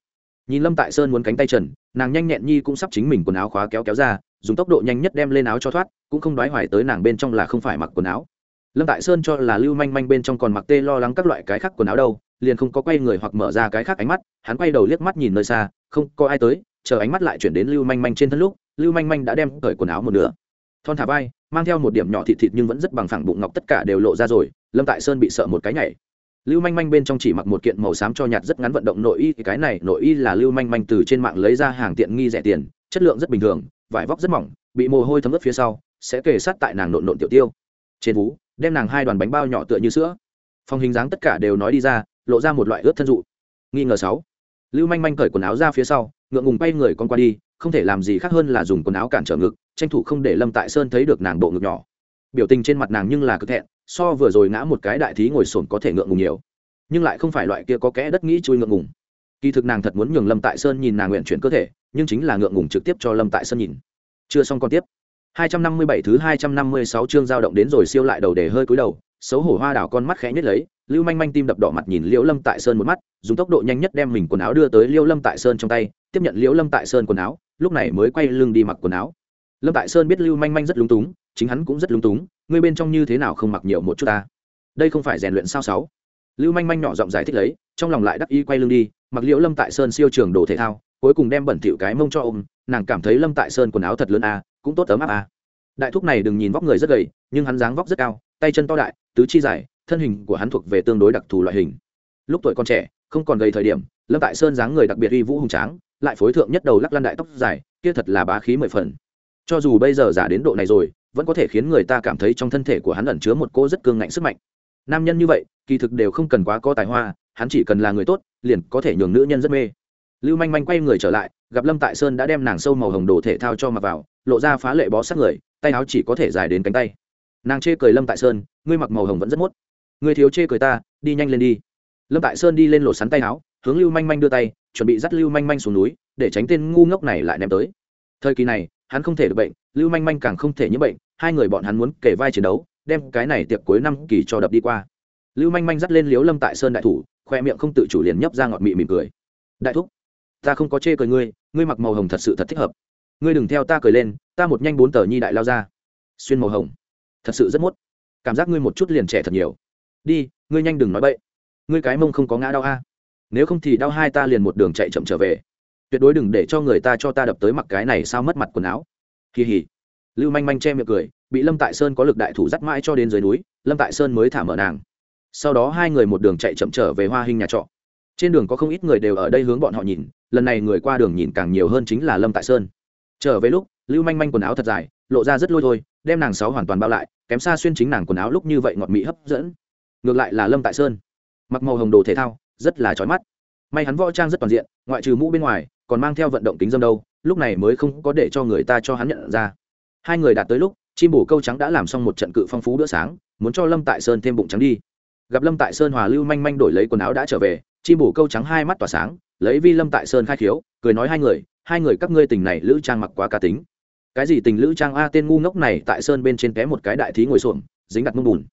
Nhìn lâm tại sơn muốn cánh tay trần, nàng nhanh nhẹn nhi cũng sắp chính mình quần áo khóa kéo kéo ra, dùng tốc độ nhanh nhất đem lên áo cho thoát, cũng không đoái hoài tới nàng bên trong là không phải mặc quần áo. Lâm tại sơn cho là lưu manh manh bên trong còn mặc tê lo lắng các loại cái khác quần áo đâu, liền không có quay người hoặc mở ra cái khác ánh mắt, hắn quay đầu liếc mắt nhìn nơi xa, không có ai tới, chờ ánh mắt lại chuyển đến lưu manh manh trên thân lúc, lưu manh manh đã đem cởi quần áo một nửa. Thon thả vai mang theo một điểm nhỏ thịt thịt nhưng vẫn rất bằng phẳng bụng ngọc tất cả đều lộ ra rồi, lâm tại sơn bị sợ một cái nhảy. Lưu manh manh bên trong chỉ mặc một kiện màu xám cho nhạt rất ngắn vận động nội y, cái này nội y là lưu manh manh từ trên mạng lấy ra hàng tiện nghi rẻ tiền, chất lượng rất bình thường, vải vóc rất mỏng, bị mồ hôi thấm ướt phía sau, sẽ kề sát tại nàng nộn nộn tiểu tiêu. Trên vú, đem nàng hai đoàn bánh bao nhỏ tựa như sữa. Phong hình dáng tất cả đều nói đi ra, lộ ra một loại ướt thân dụ. Nghi ngờ sáu. Lưu manh manh cởi quần áo ra phía sau, ngượng ngùng bay người con qua đi, không thể làm gì khác hơn là dùng quần áo cản trở ngực tranh thủ không để lâm tại sơn thấy được nàng bộ ngực nhỏ. Biểu tình trên mặt nàng nhưng là cực thẹn, so vừa rồi ngã một cái đại thí ngồi sồn có thể ngượng ngùng nhiều. Nhưng lại không phải loại kia có kẽ đất nghĩ chui ngượng ngùng. Kỳ thực nàng thật muốn nhường lâm tại sơn nhìn nàng nguyện chuyển cơ thể, nhưng chính là ngượng ngùng trực tiếp cho lâm tại sơn nhìn. Chưa xong còn tiếp. 257 thứ 256 chương dao động đến rồi siêu lại đầu để hơi cúi đầu, xấu hổ hoa đảo con mắt khẽ nhất lấy, lưu manh manh tim đập đỏ mặt nhìn liễu lâm tại sơn một mắt, dùng tốc độ nhanh nhất đem mình quần áo đưa tới liễu lâm tại sơn trong tay, tiếp nhận liễu lâm tại sơn quần áo, lúc này mới quay lưng đi mặc quần áo lâm tại sơn biết lưu manh manh rất lúng túng, chính hắn cũng rất lúng túng, ngươi bên trong như thế nào không mặc nhiều một chút ta? Đây không phải rèn luyện sao sáu? Lưu manh manh nhỏ giọng giải thích lấy, trong lòng lại đắc ý quay lưng đi, mặc liễu lâm tại sơn siêu trường đồ thể thao, cuối cùng đem bẩn thỉu cái mông cho ôm, nàng cảm thấy lâm tại sơn quần áo thật lớn a, cũng tốt ấm áp a. Đại thúc này đừng nhìn vóc người rất gầy, nhưng hắn dáng vóc rất cao, tay chân to đại, tứ chi dài, thân hình của hắn thuộc về tương đối đặc thù loại hình. Lúc tuổi còn trẻ, không còn gầy thời điểm, lâm tại sơn dáng người đặc biệt uy vũ hùng tráng, lại phối thượng nhất đầu lắc lăn đại tóc dài, kia thật là bá khí mười phần cho dù bây giờ giả đến độ này rồi, vẫn có thể khiến người ta cảm thấy trong thân thể của hắn ẩn chứa một cô rất cương ngạnh sức mạnh. Nam nhân như vậy, kỳ thực đều không cần quá có tài hoa, hắn chỉ cần là người tốt, liền có thể nhường nữ nhân rất mê. Lưu manh manh quay người trở lại, gặp lâm tại sơn đã đem nàng sâu màu hồng đồ thể thao cho mặc vào, lộ ra phá lệ bó sát người, tay áo chỉ có thể dài đến cánh tay. Nàng chê cười lâm tại sơn, ngươi mặc màu hồng vẫn rất mốt. Ngươi thiếu chê cười ta, đi nhanh lên đi. Lâm tại sơn đi lên lột sắn tay áo, hướng lưu manh manh đưa tay, chuẩn bị dắt lưu manh manh xuống núi, để tránh tên ngu ngốc này lại ném tới. Thời kỳ này hắn không thể được bệnh, lưu manh manh càng không thể nhiễm bệnh, hai người bọn hắn muốn kể vai chiến đấu, đem cái này tiệc cuối năm kỳ cho đập đi qua. Lưu manh manh dắt lên liếu lâm tại sơn đại thủ, khoe miệng không tự chủ liền nhấp ra ngọt mị mỉm cười. Đại thúc, ta không có chê cười ngươi ngươi mặc màu hồng thật sự thật thích hợp. Ngươi đừng theo ta cười lên, ta một nhanh bốn tờ nhi đại lao ra. Xuyên màu hồng, thật sự rất mốt. Cảm giác ngươi một chút liền trẻ thật nhiều. Đi, ngươi nhanh đừng nói bậy. Ngươi cái mông không có ngã đau a. Nếu không thì đau hai ta liền một đường chạy chậm trở về tuyệt đối đừng để cho người ta cho ta đập tới mặc cái này sao mất mặt quần áo. Kỳ hỉ lưu manh manh che miệng cười, bị lâm tại sơn có lực đại thủ dắt mãi cho đến dưới núi, lâm tại sơn mới thả mở nàng. Sau đó hai người một đường chạy chậm trở về hoa hình nhà trọ. Trên đường có không ít người đều ở đây hướng bọn họ nhìn, lần này người qua đường nhìn càng nhiều hơn chính là lâm tại sơn. Trở về lúc, lưu manh manh quần áo thật dài, lộ ra rất lôi thôi, đem nàng sáu hoàn toàn bao lại, kém xa xuyên chính nàng quần áo lúc như vậy ngọt mị hấp dẫn. Ngược lại là lâm tại sơn. Mặc màu hồng đồ thể thao, rất là trói mắt. May hắn võ trang rất toàn diện, ngoại trừ mũ bên ngoài còn mang theo vận động kính dâm đâu, lúc này mới không có để cho người ta cho hắn nhận ra. Hai người đạt tới lúc, chim bổ câu trắng đã làm xong một trận cự phong phú bữa sáng, muốn cho lâm tại sơn thêm bụng trắng đi. Gặp lâm tại sơn hòa lưu manh manh đổi lấy quần áo đã trở về, chim bổ câu trắng hai mắt tỏa sáng, lấy vi lâm tại sơn khai khiếu, cười nói hai người hai người các ngươi tình này lữ trang mặc quá cá tính. Cái gì tình lữ trang? A, tên ngu ngốc này tại sơn bên trên té một cái đại thí ngồi xuồng dính đặt mông bùn.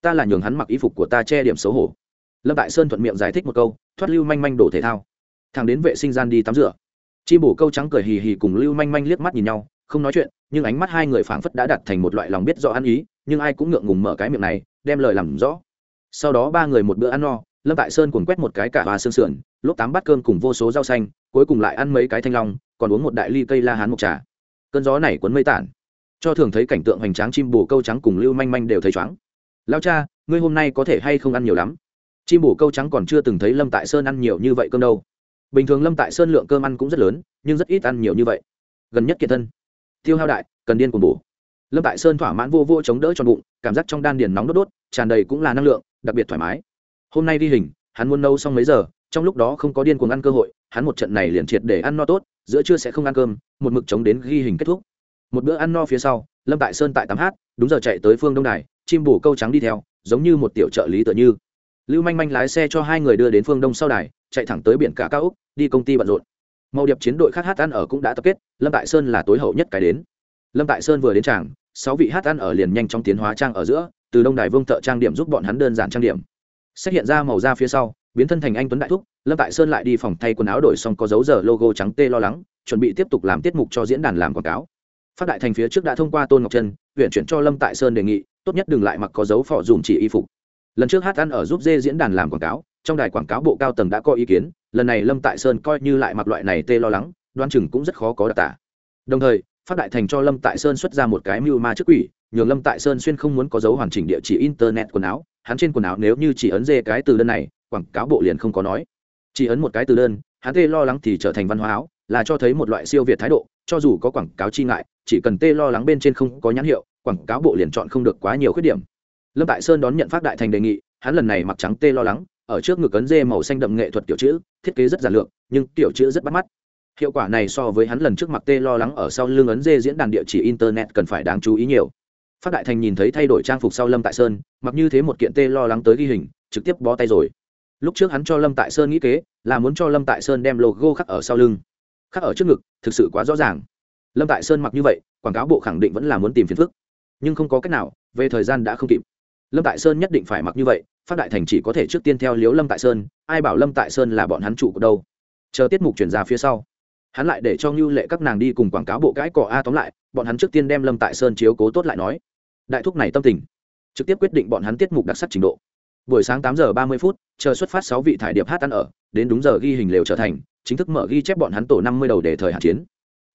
Ta là nhường hắn mặc y phục của ta che điểm xấu hổ. Lâm tại sơn thuận miệng giải thích một câu, thoát lưu manh manh đổ thể thao thằng đến vệ sinh gian đi tắm rửa. Chi bổ câu trắng cười hì hì cùng lưu manh manh liếc mắt nhìn nhau, không nói chuyện, nhưng ánh mắt hai người phảng phất đã đặt thành một loại lòng biết rõ ăn ý, nhưng ai cũng ngượng ngùng mở cái miệng này, đem lời làm rõ. Sau đó ba người một bữa ăn no, lâm tại sơn cuốn quét một cái cả hoa xương sườn, lốp tám bát cơm cùng vô số rau xanh, cuối cùng lại ăn mấy cái thanh long, còn uống một đại ly cây la hán mộc trà. Cơn gió này cuốn mây tản, cho thường thấy cảnh tượng hoành tráng chim bồ câu trắng cùng lưu manh manh đều thấy chóng lao cha, ngươi hôm nay có thể hay không ăn nhiều lắm? Chim bồ câu trắng còn chưa từng thấy lâm tại sơn ăn nhiều như vậy cơm đâu bình thường lâm tại sơn lượng cơm ăn cũng rất lớn, nhưng rất ít ăn nhiều như vậy. Gần nhất kiệt thân. Tiêu hao đại, cần điên cuồng bổ. Lâm tại sơn thỏa mãn vô vô chống đỡ cho bụng, cảm giác trong đan điền nóng đốt đốt, tràn đầy cũng là năng lượng, đặc biệt thoải mái. Hôm nay đi hình, hắn muốn nâu xong mấy giờ, trong lúc đó không có điên cuồng ăn cơ hội, hắn một trận này liền triệt để ăn no tốt, giữa trưa sẽ không ăn cơm, một mực chống đến ghi hình kết thúc. Một bữa ăn no phía sau, lâm tại sơn tại tám h đúng giờ chạy tới phương đông đài, chim bù câu trắng đi theo, giống như một tiểu trợ lý tựa như lưu manh manh lái xe cho hai người đưa đến phương đông sau đài, chạy thẳng tới biển cả cao úc đi công ty bận rộn. Màu điệp chiến đội khác hát ăn ở cũng đã tập kết, lâm tại sơn là tối hậu nhất cái đến. Lâm tại sơn vừa đến tràng, sáu vị hát ăn ở liền nhanh trong tiến hóa trang ở giữa, từ đông đài vương thợ trang điểm giúp bọn hắn đơn giản trang điểm. Xét hiện ra màu da phía sau, biến thân thành anh tuấn đại thúc, lâm tại sơn lại đi phòng thay quần áo đổi xong có dấu giờ logo trắng tê lo lắng, chuẩn bị tiếp tục làm tiết mục cho diễn đàn làm quảng cáo. Phát đại thành phía trước đã thông qua tôn ngọc trân, huyện chuyển cho lâm tại sơn đề nghị, tốt nhất đừng lại mặc có dấu phỏ dùng chỉ y phục lần trước hát ăn ở giúp dê diễn đàn làm quảng cáo, trong đài quảng cáo bộ cao tầng đã có ý kiến, lần này lâm tại sơn coi như lại mặc loại này tê lo lắng đoan chừng cũng rất khó có đặc tả đồng thời phát đại thành cho lâm tại sơn xuất ra một cái mưu ma trước quỷ, nhường lâm tại sơn xuyên không muốn có dấu hoàn chỉnh địa chỉ internet quần áo, hắn trên quần áo nếu như chỉ ấn dê cái từ đơn này, quảng cáo bộ liền không có nói. Chỉ ấn một cái từ đơn, hắn tê lo lắng thì trở thành văn hóa áo, là cho thấy một loại siêu việt thái độ, cho dù có quảng cáo chi ngại, chỉ cần tê lo lắng bên trên không có nhãn hiệu, quảng cáo bộ liền chọn không được quá nhiều khuyết điểm lâm tại sơn đón nhận phát đại thành đề nghị, hắn lần này mặc trắng tê lo lắng, ở trước ngực ấn dê màu xanh đậm nghệ thuật kiểu chữ, thiết kế rất giản lược, nhưng kiểu chữ rất bắt mắt. Hiệu quả này so với hắn lần trước mặc tê lo lắng ở sau lưng ấn dê diễn đàn địa chỉ internet cần phải đáng chú ý nhiều. Phát đại thành nhìn thấy thay đổi trang phục sau lâm tại sơn, mặc như thế một kiện tê lo lắng tới ghi hình, trực tiếp bó tay rồi. Lúc trước hắn cho lâm tại sơn nghĩ kế, là muốn cho lâm tại sơn đem logo khắc ở sau lưng. Khắc ở trước ngực, thực sự quá rõ ràng. Lâm tại sơn mặc như vậy, quảng cáo bộ khẳng định vẫn là muốn tìm phiền phức. Nhưng không có cách nào, về thời gian đã không kịp lâm tại sơn nhất định phải mặc như vậy, phát đại thành chỉ có thể trước tiên theo liếu lâm tại sơn, ai bảo lâm tại sơn là bọn hắn chủ của đâu. Chờ tiết mục chuyển ra phía sau, hắn lại để cho ngưu lệ các nàng đi cùng quảng cáo bộ cãi cỏ a tóm lại, bọn hắn trước tiên đem lâm tại sơn chiếu cố tốt lại nói. Đại thúc này tâm tình, trực tiếp quyết định bọn hắn tiết mục đặc sắc trình độ. Buổi sáng tám giờ ba mươi phút, chờ xuất phát sáu vị thải điệp hát ăn ở, đến đúng giờ ghi hình lều trở thành, chính thức mở ghi chép bọn hắn tổ năm mươi đầu để thời hạn chiến.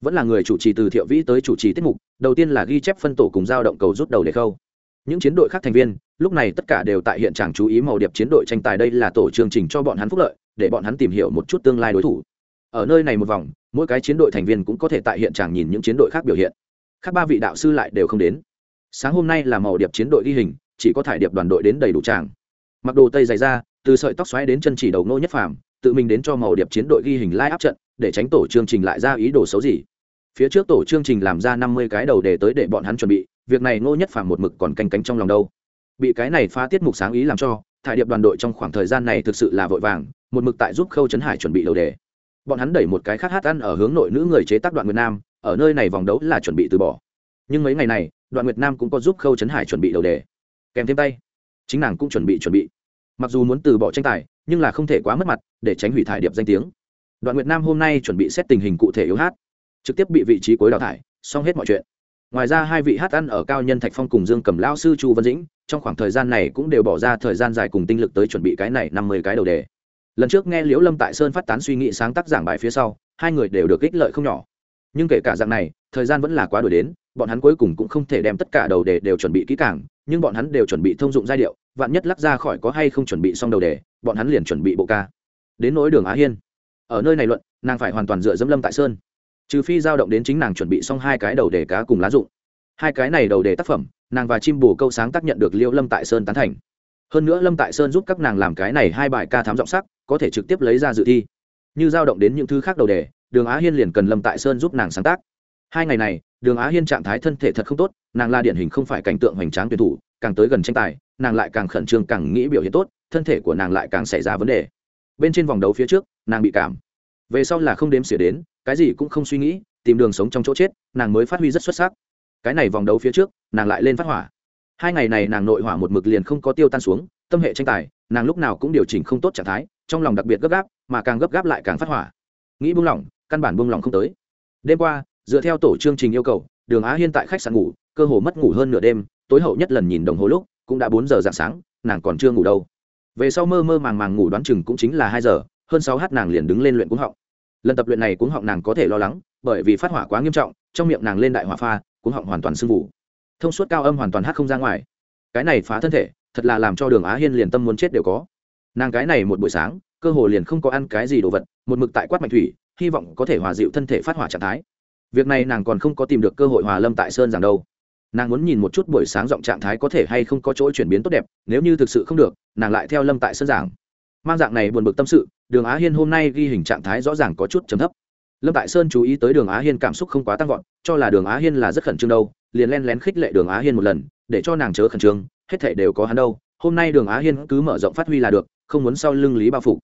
Vẫn là người chủ trì từ thiệu vĩ tới chủ trì tiết mục, đầu tiên là ghi chép phân tổ cùng giao động cầu rút đầu để khâu. Những chiến đội khác thành viên lúc này tất cả đều tại hiện trạng chú ý màu điệp chiến đội tranh tài đây là tổ chương trình cho bọn hắn phúc lợi, để bọn hắn tìm hiểu một chút tương lai đối thủ. Ở nơi này một vòng, mỗi cái chiến đội thành viên cũng có thể tại hiện trạng nhìn những chiến đội khác biểu hiện. Khác ba vị đạo sư lại đều không đến. Sáng hôm nay là màu điệp chiến đội ghi hình, chỉ có thải điệp đoàn đội đến đầy đủ tràng. Mặc đồ tây dày ra từ sợi tóc xoáy đến chân chỉ đầu nô nhất phàm, tự mình đến cho màu điệp chiến đội ghi hình lai áp trận, để tránh tổ chương trình lại ra ý đồ xấu gì. Phía trước tổ chương trình làm ra năm mươi cái đầu để tới để bọn hắn chuẩn bị, việc này ngô nhất phàm một mực còn canh cánh trong lòng đâu bị cái này phá tiết mục sáng ý làm cho, thải điệp đoàn đội trong khoảng thời gian này thực sự là vội vàng, một mực tại giúp khâu trấn hải chuẩn bị đầu đề. Bọn hắn đẩy một cái khác hát ăn ở hướng nội nữ người chế tác đoạn việt nam, ở nơi này vòng đấu là chuẩn bị từ bỏ. Nhưng mấy ngày này, đoạn việt nam cũng có giúp khâu trấn hải chuẩn bị đầu đề. Kèm thêm tay, chính nàng cũng chuẩn bị chuẩn bị. Mặc dù muốn từ bỏ tranh tài, nhưng là không thể quá mất mặt, để tránh hủy thải điệp danh tiếng. Đoạn nguyệt nam hôm nay chuẩn bị xét tình hình cụ thể yếu hát, trực tiếp bị vị trí cuối đào thải, xong hết mọi chuyện ngoài ra hai vị hát ăn ở cao nhân thạch phong cùng dương cầm lao sư chu văn dĩnh, trong khoảng thời gian này cũng đều bỏ ra thời gian dài cùng tinh lực tới chuẩn bị cái này năm mươi cái đầu đề. Lần trước nghe liễu lâm tại sơn phát tán suy nghĩ sáng tác giảng bài phía sau, hai người đều được ích lợi không nhỏ. Nhưng kể cả dạng này, thời gian vẫn là quá đổi đến, bọn hắn cuối cùng cũng không thể đem tất cả đầu đề đều chuẩn bị kỹ càng, nhưng bọn hắn đều chuẩn bị thông dụng giai điệu, vạn nhất lắc ra khỏi có hay không chuẩn bị xong đầu đề, bọn hắn liền chuẩn bị bộ ca. Đến nỗi đường á hiên. Ở nơi này luận, nàng phải hoàn toàn dựa dẫm lâm tại sơn trừ phi giao động đến chính nàng chuẩn bị xong hai cái đầu đề cá cùng lá dụng. Hai cái này đầu đề tác phẩm, nàng và chim bù câu sáng tác nhận được liêu lâm tại sơn tán thành. Hơn nữa lâm tại sơn giúp các nàng làm cái này hai bài ca thám giọng sắc, có thể trực tiếp lấy ra dự thi. Như giao động đến những thứ khác đầu đề, đường á hiên liền cần lâm tại sơn giúp nàng sáng tác. Hai ngày này, đường á hiên trạng thái thân thể thật không tốt, nàng là điển hình không phải cảnh tượng hoành tráng tuyển thủ, càng tới gần tranh tài, nàng lại càng khẩn trương, càng nghĩ biểu hiện tốt, thân thể của nàng lại càng xảy ra vấn đề. Bên trên vòng đấu phía trước, nàng bị cảm. Về sau là không đếm xỉa đến cái gì cũng không suy nghĩ, tìm đường sống trong chỗ chết, nàng mới phát huy rất xuất sắc. Cái này vòng đấu phía trước, nàng lại lên phát hỏa. Hai ngày này nàng nội hỏa một mực liền không có tiêu tan xuống, tâm hệ tranh tài, nàng lúc nào cũng điều chỉnh không tốt trạng thái, trong lòng đặc biệt gấp gáp, mà càng gấp gáp lại càng phát hỏa. Nghĩ buông lỏng, căn bản buông lỏng không tới. Đêm qua, dựa theo tổ chương trình yêu cầu, đường á hiên tại khách sạn ngủ, cơ hồ mất ngủ hơn nửa đêm, tối hậu nhất lần nhìn đồng hồ lúc, cũng đã bốn giờ dạng sáng, nàng còn chưa ngủ đâu. Về sau mơ mơ màng màng ngủ đoán chừng cũng chính là hai giờ, hơn sáu h nàng liền đứng lên luyện cúng họng lần tập luyện này cuống họng nàng có thể lo lắng, bởi vì phát hỏa quá nghiêm trọng, trong miệng nàng lên đại hỏa pha, cuống họng hoàn toàn sưng vụ thông suốt cao âm hoàn toàn hát không ra ngoài. Cái này phá thân thể, thật là làm cho đường á hiên liền tâm muốn chết đều có. Nàng cái này một buổi sáng, cơ hồ liền không có ăn cái gì đồ vật, một mực tại quát mạnh thủy, hy vọng có thể hòa dịu thân thể phát hỏa trạng thái. Việc này nàng còn không có tìm được cơ hội hòa lâm tại sơn giảng đâu. Nàng muốn nhìn một chút buổi sáng giọng trạng thái có thể hay không có chỗ chuyển biến tốt đẹp, nếu như thực sự không được, nàng lại theo lâm tại sơn giảng. Mang dạng này buồn bực tâm sự đường á hiên hôm nay ghi hình trạng thái rõ ràng có chút chấm thấp. Lâm tại sơn chú ý tới đường á hiên cảm xúc không quá tăng vọt, cho là đường á hiên là rất khẩn trương đâu, liền len lén khích lệ đường á hiên một lần, để cho nàng chớ khẩn trương, hết thể đều có hắn đâu, hôm nay đường á hiên cứ mở rộng phát huy là được, không muốn sau lưng lý bao phủ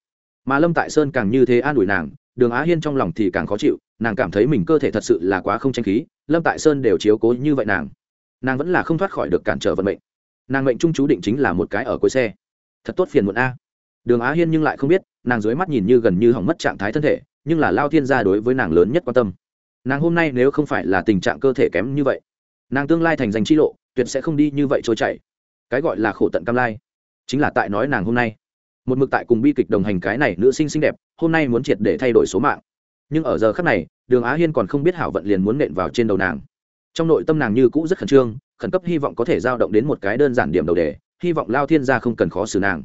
mà lâm tại sơn càng như thế an ủi nàng, đường á hiên trong lòng thì càng khó chịu, nàng cảm thấy mình cơ thể thật sự là quá không tranh khí, lâm tại sơn đều chiếu cố như vậy nàng nàng vẫn là không thoát khỏi được cản trở vận mệnh. Nàng mệnh trung chú định chính là một cái ở cuối xe. Thật tốt phiền muộn a đường á hiên nhưng lại không biết, nàng dưới mắt nhìn như gần như hỏng mất trạng thái thân thể, nhưng là lao thiên gia đối với nàng lớn nhất quan tâm. Nàng hôm nay nếu không phải là tình trạng cơ thể kém như vậy, nàng tương lai thành danh chi lộ, tuyệt sẽ không đi như vậy trôi chảy. Cái gọi là khổ tận cam lai, chính là tại nói nàng hôm nay. Một mực tại cùng bi kịch đồng hành cái này nữ sinh xinh đẹp, hôm nay muốn triệt để thay đổi số mạng. Nhưng ở giờ khắc này, đường á hiên còn không biết hảo vận liền muốn nện vào trên đầu nàng. Trong nội tâm nàng như cũ rất khẩn trương, khẩn cấp hy vọng có thể giao động đến một cái đơn giản điểm đầu đề, hy vọng lao thiên gia không cần khó xử nàng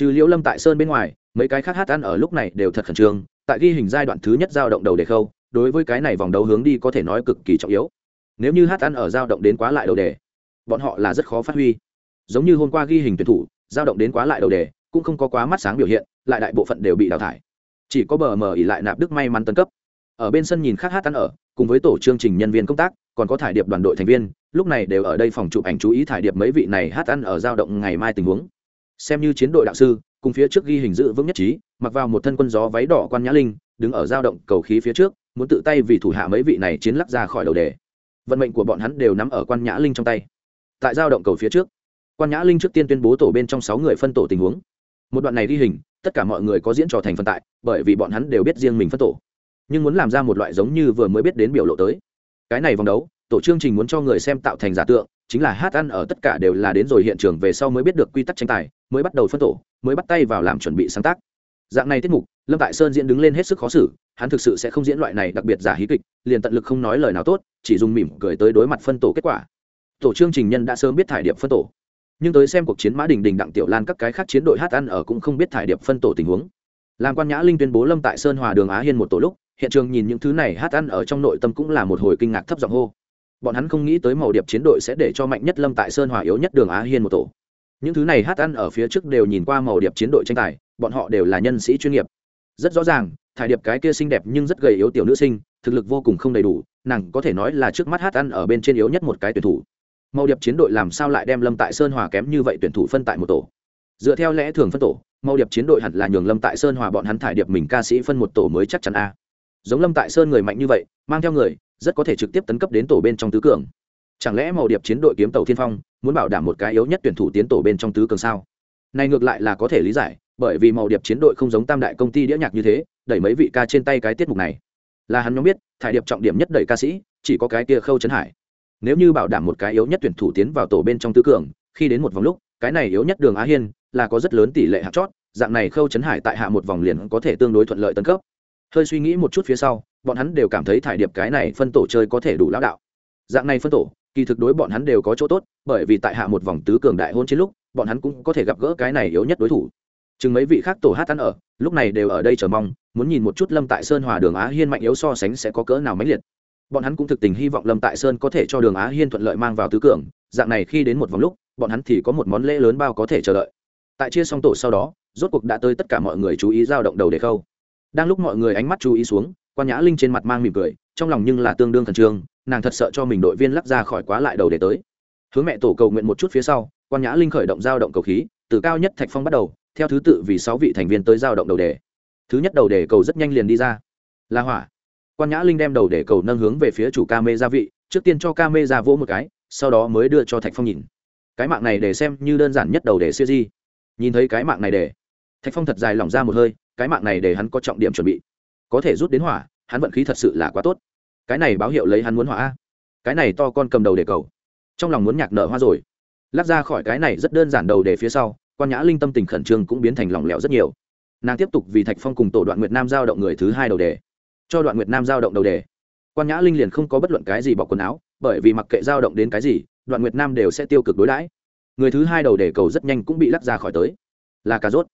trừ liễu lâm tại sơn bên ngoài, mấy cái khác hát ăn ở lúc này đều thật khẩn trương, tại ghi hình giai đoạn thứ nhất giao động đầu đề khâu, đối với cái này vòng đấu hướng đi có thể nói cực kỳ trọng yếu. Nếu như hát ăn ở giao động đến quá lại đầu đề, bọn họ là rất khó phát huy. Giống như hôm qua ghi hình tuyển thủ, giao động đến quá lại đầu đề, cũng không có quá mắt sáng biểu hiện, lại đại bộ phận đều bị đào thải. Chỉ có bờ mờ ỉ lại nạp đức may mắn tân cấp. Ở bên sân nhìn khác hát ăn ở, cùng với tổ chương trình nhân viên công tác, còn có thải điệp đoàn đội thành viên, lúc này đều ở đây phòng chụp ảnh chú ý thải điệp mấy vị này hát ăn ở giao động ngày mai tình huống xem như chiến đội đạo sư, cùng phía trước ghi hình dự vững nhất trí, mặc vào một thân quân gió váy đỏ quan nhã linh, đứng ở giao động cầu khí phía trước, muốn tự tay vì thủ hạ mấy vị này chiến lắc ra khỏi đầu đề. Vận mệnh của bọn hắn đều nắm ở quan nhã linh trong tay. Tại giao động cầu phía trước, quan nhã linh trước tiên tuyên bố tổ bên trong sáu người phân tổ tình huống. Một đoạn này ghi hình, tất cả mọi người có diễn trò thành phân tại, bởi vì bọn hắn đều biết riêng mình phân tổ. Nhưng muốn làm ra một loại giống như vừa mới biết đến biểu lộ tới. Cái này vòng đấu tổ chương trình muốn cho người xem tạo thành giả tượng, chính là hát ăn ở tất cả đều là đến rồi hiện trường về sau mới biết được quy tắc tranh tài, mới bắt đầu phân tổ, mới bắt tay vào làm chuẩn bị sáng tác. Dạng này tiết mục, lâm tại sơn diễn đứng lên hết sức khó xử, hắn thực sự sẽ không diễn loại này đặc biệt giả hí kịch, liền tận lực không nói lời nào tốt, chỉ dùng mỉm cười tới đối mặt phân tổ kết quả. Tổ chương trình nhân đã sớm biết thải điệp phân tổ. Nhưng tới xem cuộc chiến mã đình đình đặng tiểu lan các cái khác chiến đội hát ăn ở cũng không biết thải điệp phân tổ tình huống. Làm quan nhã linh tuyên bố lâm tại sơn hòa đường á hiên một tổ lúc, hiện trường nhìn những thứ này hát ăn ở trong nội tâm cũng là một hồi kinh ngạc thấp giọng hô bọn hắn không nghĩ tới màu điệp chiến đội sẽ để cho mạnh nhất lâm tại sơn hòa yếu nhất đường á hiên một tổ. Những thứ này hát ăn ở phía trước đều nhìn qua màu điệp chiến đội tranh tài, bọn họ đều là nhân sĩ chuyên nghiệp. Rất rõ ràng, thải điệp cái kia xinh đẹp nhưng rất gầy yếu tiểu nữ sinh, thực lực vô cùng không đầy đủ, nàng có thể nói là trước mắt hát ăn ở bên trên yếu nhất một cái tuyển thủ. Màu điệp chiến đội làm sao lại đem lâm tại sơn hòa kém như vậy tuyển thủ phân tại một tổ? Dựa theo lẽ thường phân tổ, màu điệp chiến đội hẳn là nhường lâm tại sơn hòa bọn hắn thải điệp mình ca sĩ phân một tổ mới chắc chắn a. Giống lâm tại sơn người mạnh như vậy, mang theo người rất có thể trực tiếp tấn cấp đến tổ bên trong tứ cường. Chẳng lẽ màu điệp chiến đội kiếm tàu thiên phong muốn bảo đảm một cái yếu nhất tuyển thủ tiến tổ bên trong tứ cường sao? Này ngược lại là có thể lý giải, bởi vì màu điệp chiến đội không giống tam đại công ty đĩa nhạc như thế, đẩy mấy vị ca trên tay cái tiết mục này. Là hắn nhóm biết, thải điệp trọng điểm nhất đẩy ca sĩ, chỉ có cái kia khâu trấn hải. Nếu như bảo đảm một cái yếu nhất tuyển thủ tiến vào tổ bên trong tứ cường, khi đến một vòng lúc, cái này yếu nhất đường á hiên là có rất lớn tỷ lệ hạt chót, dạng này khâu trấn hải tại hạ một vòng liền có thể tương đối thuận lợi tấn cấp. Hơi suy nghĩ một chút phía sau bọn hắn đều cảm thấy thải điệp cái này phân tổ chơi có thể đủ lão đạo. Dạng này phân tổ, kỳ thực đối bọn hắn đều có chỗ tốt, bởi vì tại hạ một vòng tứ cường đại hôn chiến lúc, bọn hắn cũng có thể gặp gỡ cái này yếu nhất đối thủ. Chừng mấy vị khác tổ hát ăn ở, lúc này đều ở đây chờ mong, muốn nhìn một chút lâm tại sơn hòa đường á hiên mạnh yếu so sánh sẽ có cỡ nào mãnh liệt. Bọn hắn cũng thực tình hy vọng lâm tại sơn có thể cho đường á hiên thuận lợi mang vào tứ cường, dạng này khi đến một vòng lúc, bọn hắn thì có một món lễ lớn bao có thể chờ đợi. Tại chia xong tổ sau đó, rốt cuộc đã tới tất cả mọi người chú ý giao động đầu để khâu. Đang lúc mọi người ánh mắt chú ý xuống quan nhã linh trên mặt mang mỉm cười, trong lòng nhưng là tương đương khẩn trương, nàng thật sợ cho mình đội viên lắc ra khỏi quá lại đầu để tới. Hướng mẹ tổ cầu nguyện một chút phía sau, quan nhã linh khởi động giao động cầu khí, từ cao nhất thạch phong bắt đầu, theo thứ tự vì sáu vị thành viên tới giao động đầu đề. Thứ nhất đầu đề cầu rất nhanh liền đi ra. Là hỏa. Quan nhã linh đem đầu đề cầu nâng hướng về phía chủ ca mê gia vị, trước tiên cho ca mê ra vỗ một cái, sau đó mới đưa cho thạch phong nhìn. Cái mạng này để xem như đơn giản nhất đầu đề siêu di nhìn thấy cái mạng này để, thạch phong thật dài lỏng ra một hơi, cái mạng này để hắn có trọng điểm chuẩn bị. Có thể rút đến hỏa hắn vận khí thật sự là quá tốt. Cái này báo hiệu lấy hắn muốn hỏa cái này to con cầm đầu để cầu. Trong lòng muốn nhạc nở hoa rồi. Lắc ra khỏi cái này rất đơn giản đầu để phía sau, quan nhã linh tâm tình khẩn trương cũng biến thành lỏng lẻo rất nhiều. Nàng tiếp tục vì thạch phong cùng tổ đoạn nguyệt nam giao động người thứ hai đầu đề. Cho đoạn nguyệt nam giao động đầu đề. Quan nhã linh liền không có bất luận cái gì bỏ quần áo, bởi vì mặc kệ giao động đến cái gì, đoạn nguyệt nam đều sẽ tiêu cực đối đãi. Người thứ hai đầu đề cầu rất nhanh cũng bị lắc ra khỏi tới. Là cà rốt.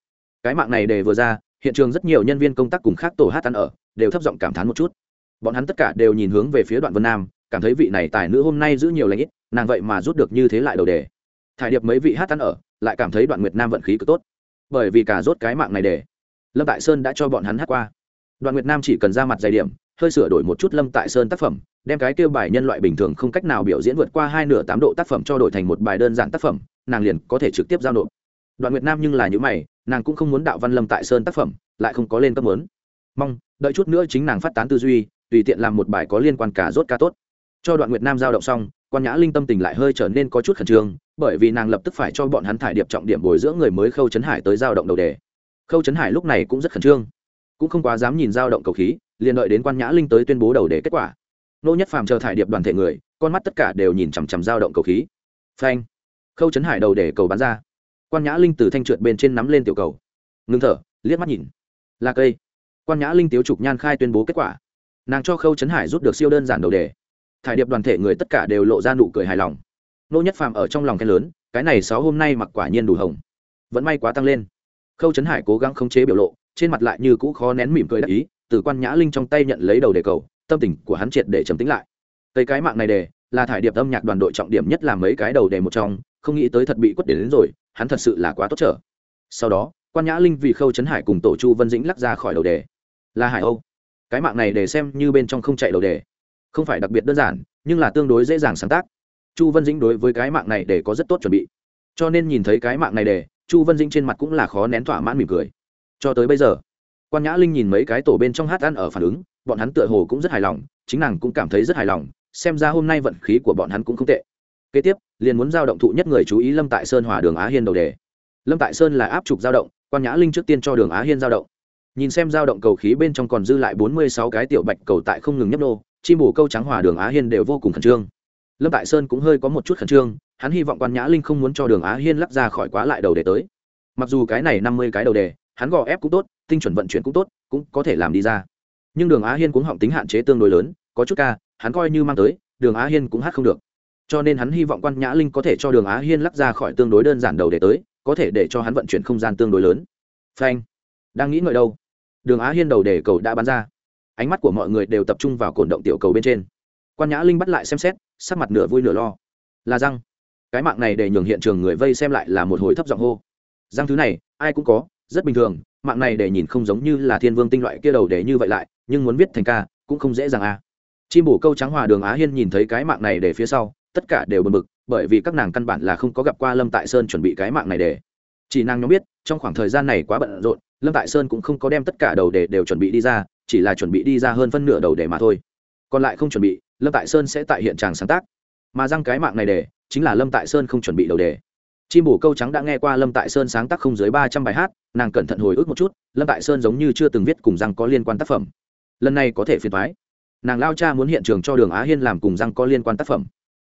Cái mạng này đề vừa ra, hiện trường rất nhiều nhân viên công tác cùng khác tổ hát ăn ở đều thấp giọng cảm thán một chút. Bọn hắn tất cả đều nhìn hướng về phía đoạn vân nam, cảm thấy vị này tài nữ hôm nay giữ nhiều lãnh ít, nàng vậy mà rút được như thế lại đầu đề. Thải điệp mấy vị hát ăn ở, lại cảm thấy đoạn nguyệt nam vận khí cực tốt. Bởi vì cả rốt cái mạng này để, lâm tại sơn đã cho bọn hắn hát qua. Đoạn nguyệt nam chỉ cần ra mặt dày điểm, hơi sửa đổi một chút lâm tại sơn tác phẩm, đem cái kêu bài nhân loại bình thường không cách nào biểu diễn vượt qua hai nửa tám độ tác phẩm cho đổi thành một bài đơn giản tác phẩm, nàng liền có thể trực tiếp giao nộp. Đoạn nguyệt nam nhưng là những mày, nàng cũng không muốn đạo văn lâm tại sơn tác phẩm, lại không có lên cấp muốn. Mong đợi chút nữa chính nàng phát tán tư duy, tùy tiện làm một bài có liên quan cả rốt ca tốt. Cho đoạn nguyệt nam giao động xong, quan nhã linh tâm tình lại hơi trở nên có chút khẩn trương, bởi vì nàng lập tức phải cho bọn hắn thải điệp trọng điểm bồi dưỡng người mới khâu trấn hải tới giao động đầu đề. Khâu trấn hải lúc này cũng rất khẩn trương, cũng không quá dám nhìn giao động cầu khí, liền đợi đến quan nhã linh tới tuyên bố đầu đề kết quả. Nô nhất phàm chờ thải điệp đoàn thể người, con mắt tất cả đều nhìn chằm chằm giao động cầu khí. Phanh! Khâu trấn hải đầu đề cầu bắn ra. Quan nhã linh từ thanh trượt bên trên nắm lên tiểu cầu. Ngưng thở, liếc mắt nhìn. Là cây quan nhã linh tiếu trục nhan khai tuyên bố kết quả nàng cho khâu trấn hải rút được siêu đơn giản đầu đề thải điệp đoàn thể người tất cả đều lộ ra nụ cười hài lòng nô nhất phàm ở trong lòng khen lớn cái này sáu hôm nay mặc quả nhiên đủ hồng vẫn may quá tăng lên khâu trấn hải cố gắng khống chế biểu lộ trên mặt lại như cũ khó nén mỉm cười đắc ý từ quan nhã linh trong tay nhận lấy đầu đề cầu tâm tình của hắn triệt để trầm tính lại cây cái mạng này đề là thải điệp âm nhạc đoàn đội trọng điểm nhất là mấy cái đầu đề một trong không nghĩ tới thật bị quất đến, đến rồi hắn thật sự là quá tốt trở sau đó quan nhã linh vì khâu trấn hải cùng tổ chu vân dĩnh lắc ra khỏi đầu đề là hải âu. Cái mạng này để xem như bên trong không chạy đầu đề. Không phải đặc biệt đơn giản, nhưng là tương đối dễ dàng sáng tác. Chu vân dĩnh đối với cái mạng này để có rất tốt chuẩn bị. Cho nên nhìn thấy cái mạng này để, chu vân dĩnh trên mặt cũng là khó nén thỏa mãn mỉm cười. Cho tới bây giờ, quan nhã linh nhìn mấy cái tổ bên trong hát ăn ở phản ứng, bọn hắn tựa hồ cũng rất hài lòng, chính nàng cũng cảm thấy rất hài lòng, xem ra hôm nay vận khí của bọn hắn cũng không tệ. Kế tiếp, liền muốn giao động thụ nhất người chú ý lâm tại sơn hòa đường á hiên đầu đề. Lâm tại sơn là áp trục giao động, quan nhã linh trước tiên cho đường á hiên giao động nhìn xem dao động cầu khí bên trong còn dư lại bốn mươi sáu cái tiểu bạch cầu tại không ngừng nhấp nô, chim bồ câu trắng hòa đường á hiên đều vô cùng khẩn trương. Lâm tại sơn cũng hơi có một chút khẩn trương, hắn hy vọng quan nhã linh không muốn cho đường á hiên lắp ra khỏi quá lại đầu đề tới. Mặc dù cái này năm mươi cái đầu đề, hắn gò ép cũng tốt, tinh chuẩn vận chuyển cũng tốt, cũng có thể làm đi ra. Nhưng đường á hiên cũng họng tính hạn chế tương đối lớn, có chút ca, hắn coi như mang tới, đường á hiên cũng hát không được. Cho nên hắn hy vọng quan nhã linh có thể cho đường á hiên lắp ra khỏi tương đối đơn giản đầu đề tới, có thể để cho hắn vận chuyển không gian tương đối lớn. Phanh. Đang nghĩ ngợi đâu đường á hiên đầu đề cầu đã bắn ra ánh mắt của mọi người đều tập trung vào cổn động tiểu cầu bên trên quan nhã linh bắt lại xem xét sắc mặt nửa vui nửa lo là răng cái mạng này để nhường hiện trường người vây xem lại là một hồi thấp giọng hô răng thứ này ai cũng có rất bình thường mạng này để nhìn không giống như là thiên vương tinh loại kia đầu để như vậy lại nhưng muốn viết thành ca cũng không dễ dàng à. chim bổ câu trắng hòa đường á hiên nhìn thấy cái mạng này để phía sau tất cả đều bật mực bởi vì các nàng căn bản là không có gặp qua lâm tại sơn chuẩn bị cái mạng này để chỉ nàng nhóm biết trong khoảng thời gian này quá bận rộn lâm tại sơn cũng không có đem tất cả đầu đề đều chuẩn bị đi ra, chỉ là chuẩn bị đi ra hơn phân nửa đầu đề mà thôi. Còn lại không chuẩn bị, lâm tại sơn sẽ tại hiện tràng sáng tác. Mà răng cái mạng này để chính là lâm tại sơn không chuẩn bị đầu đề. Chim bổ câu trắng đã nghe qua lâm tại sơn sáng tác không dưới ba trăm bài hát, nàng cẩn thận hồi ức một chút, lâm tại sơn giống như chưa từng viết cùng răng có liên quan tác phẩm. Lần này có thể phiền thoái nàng lao cha muốn hiện trường cho đường á hiên làm cùng răng có liên quan tác phẩm.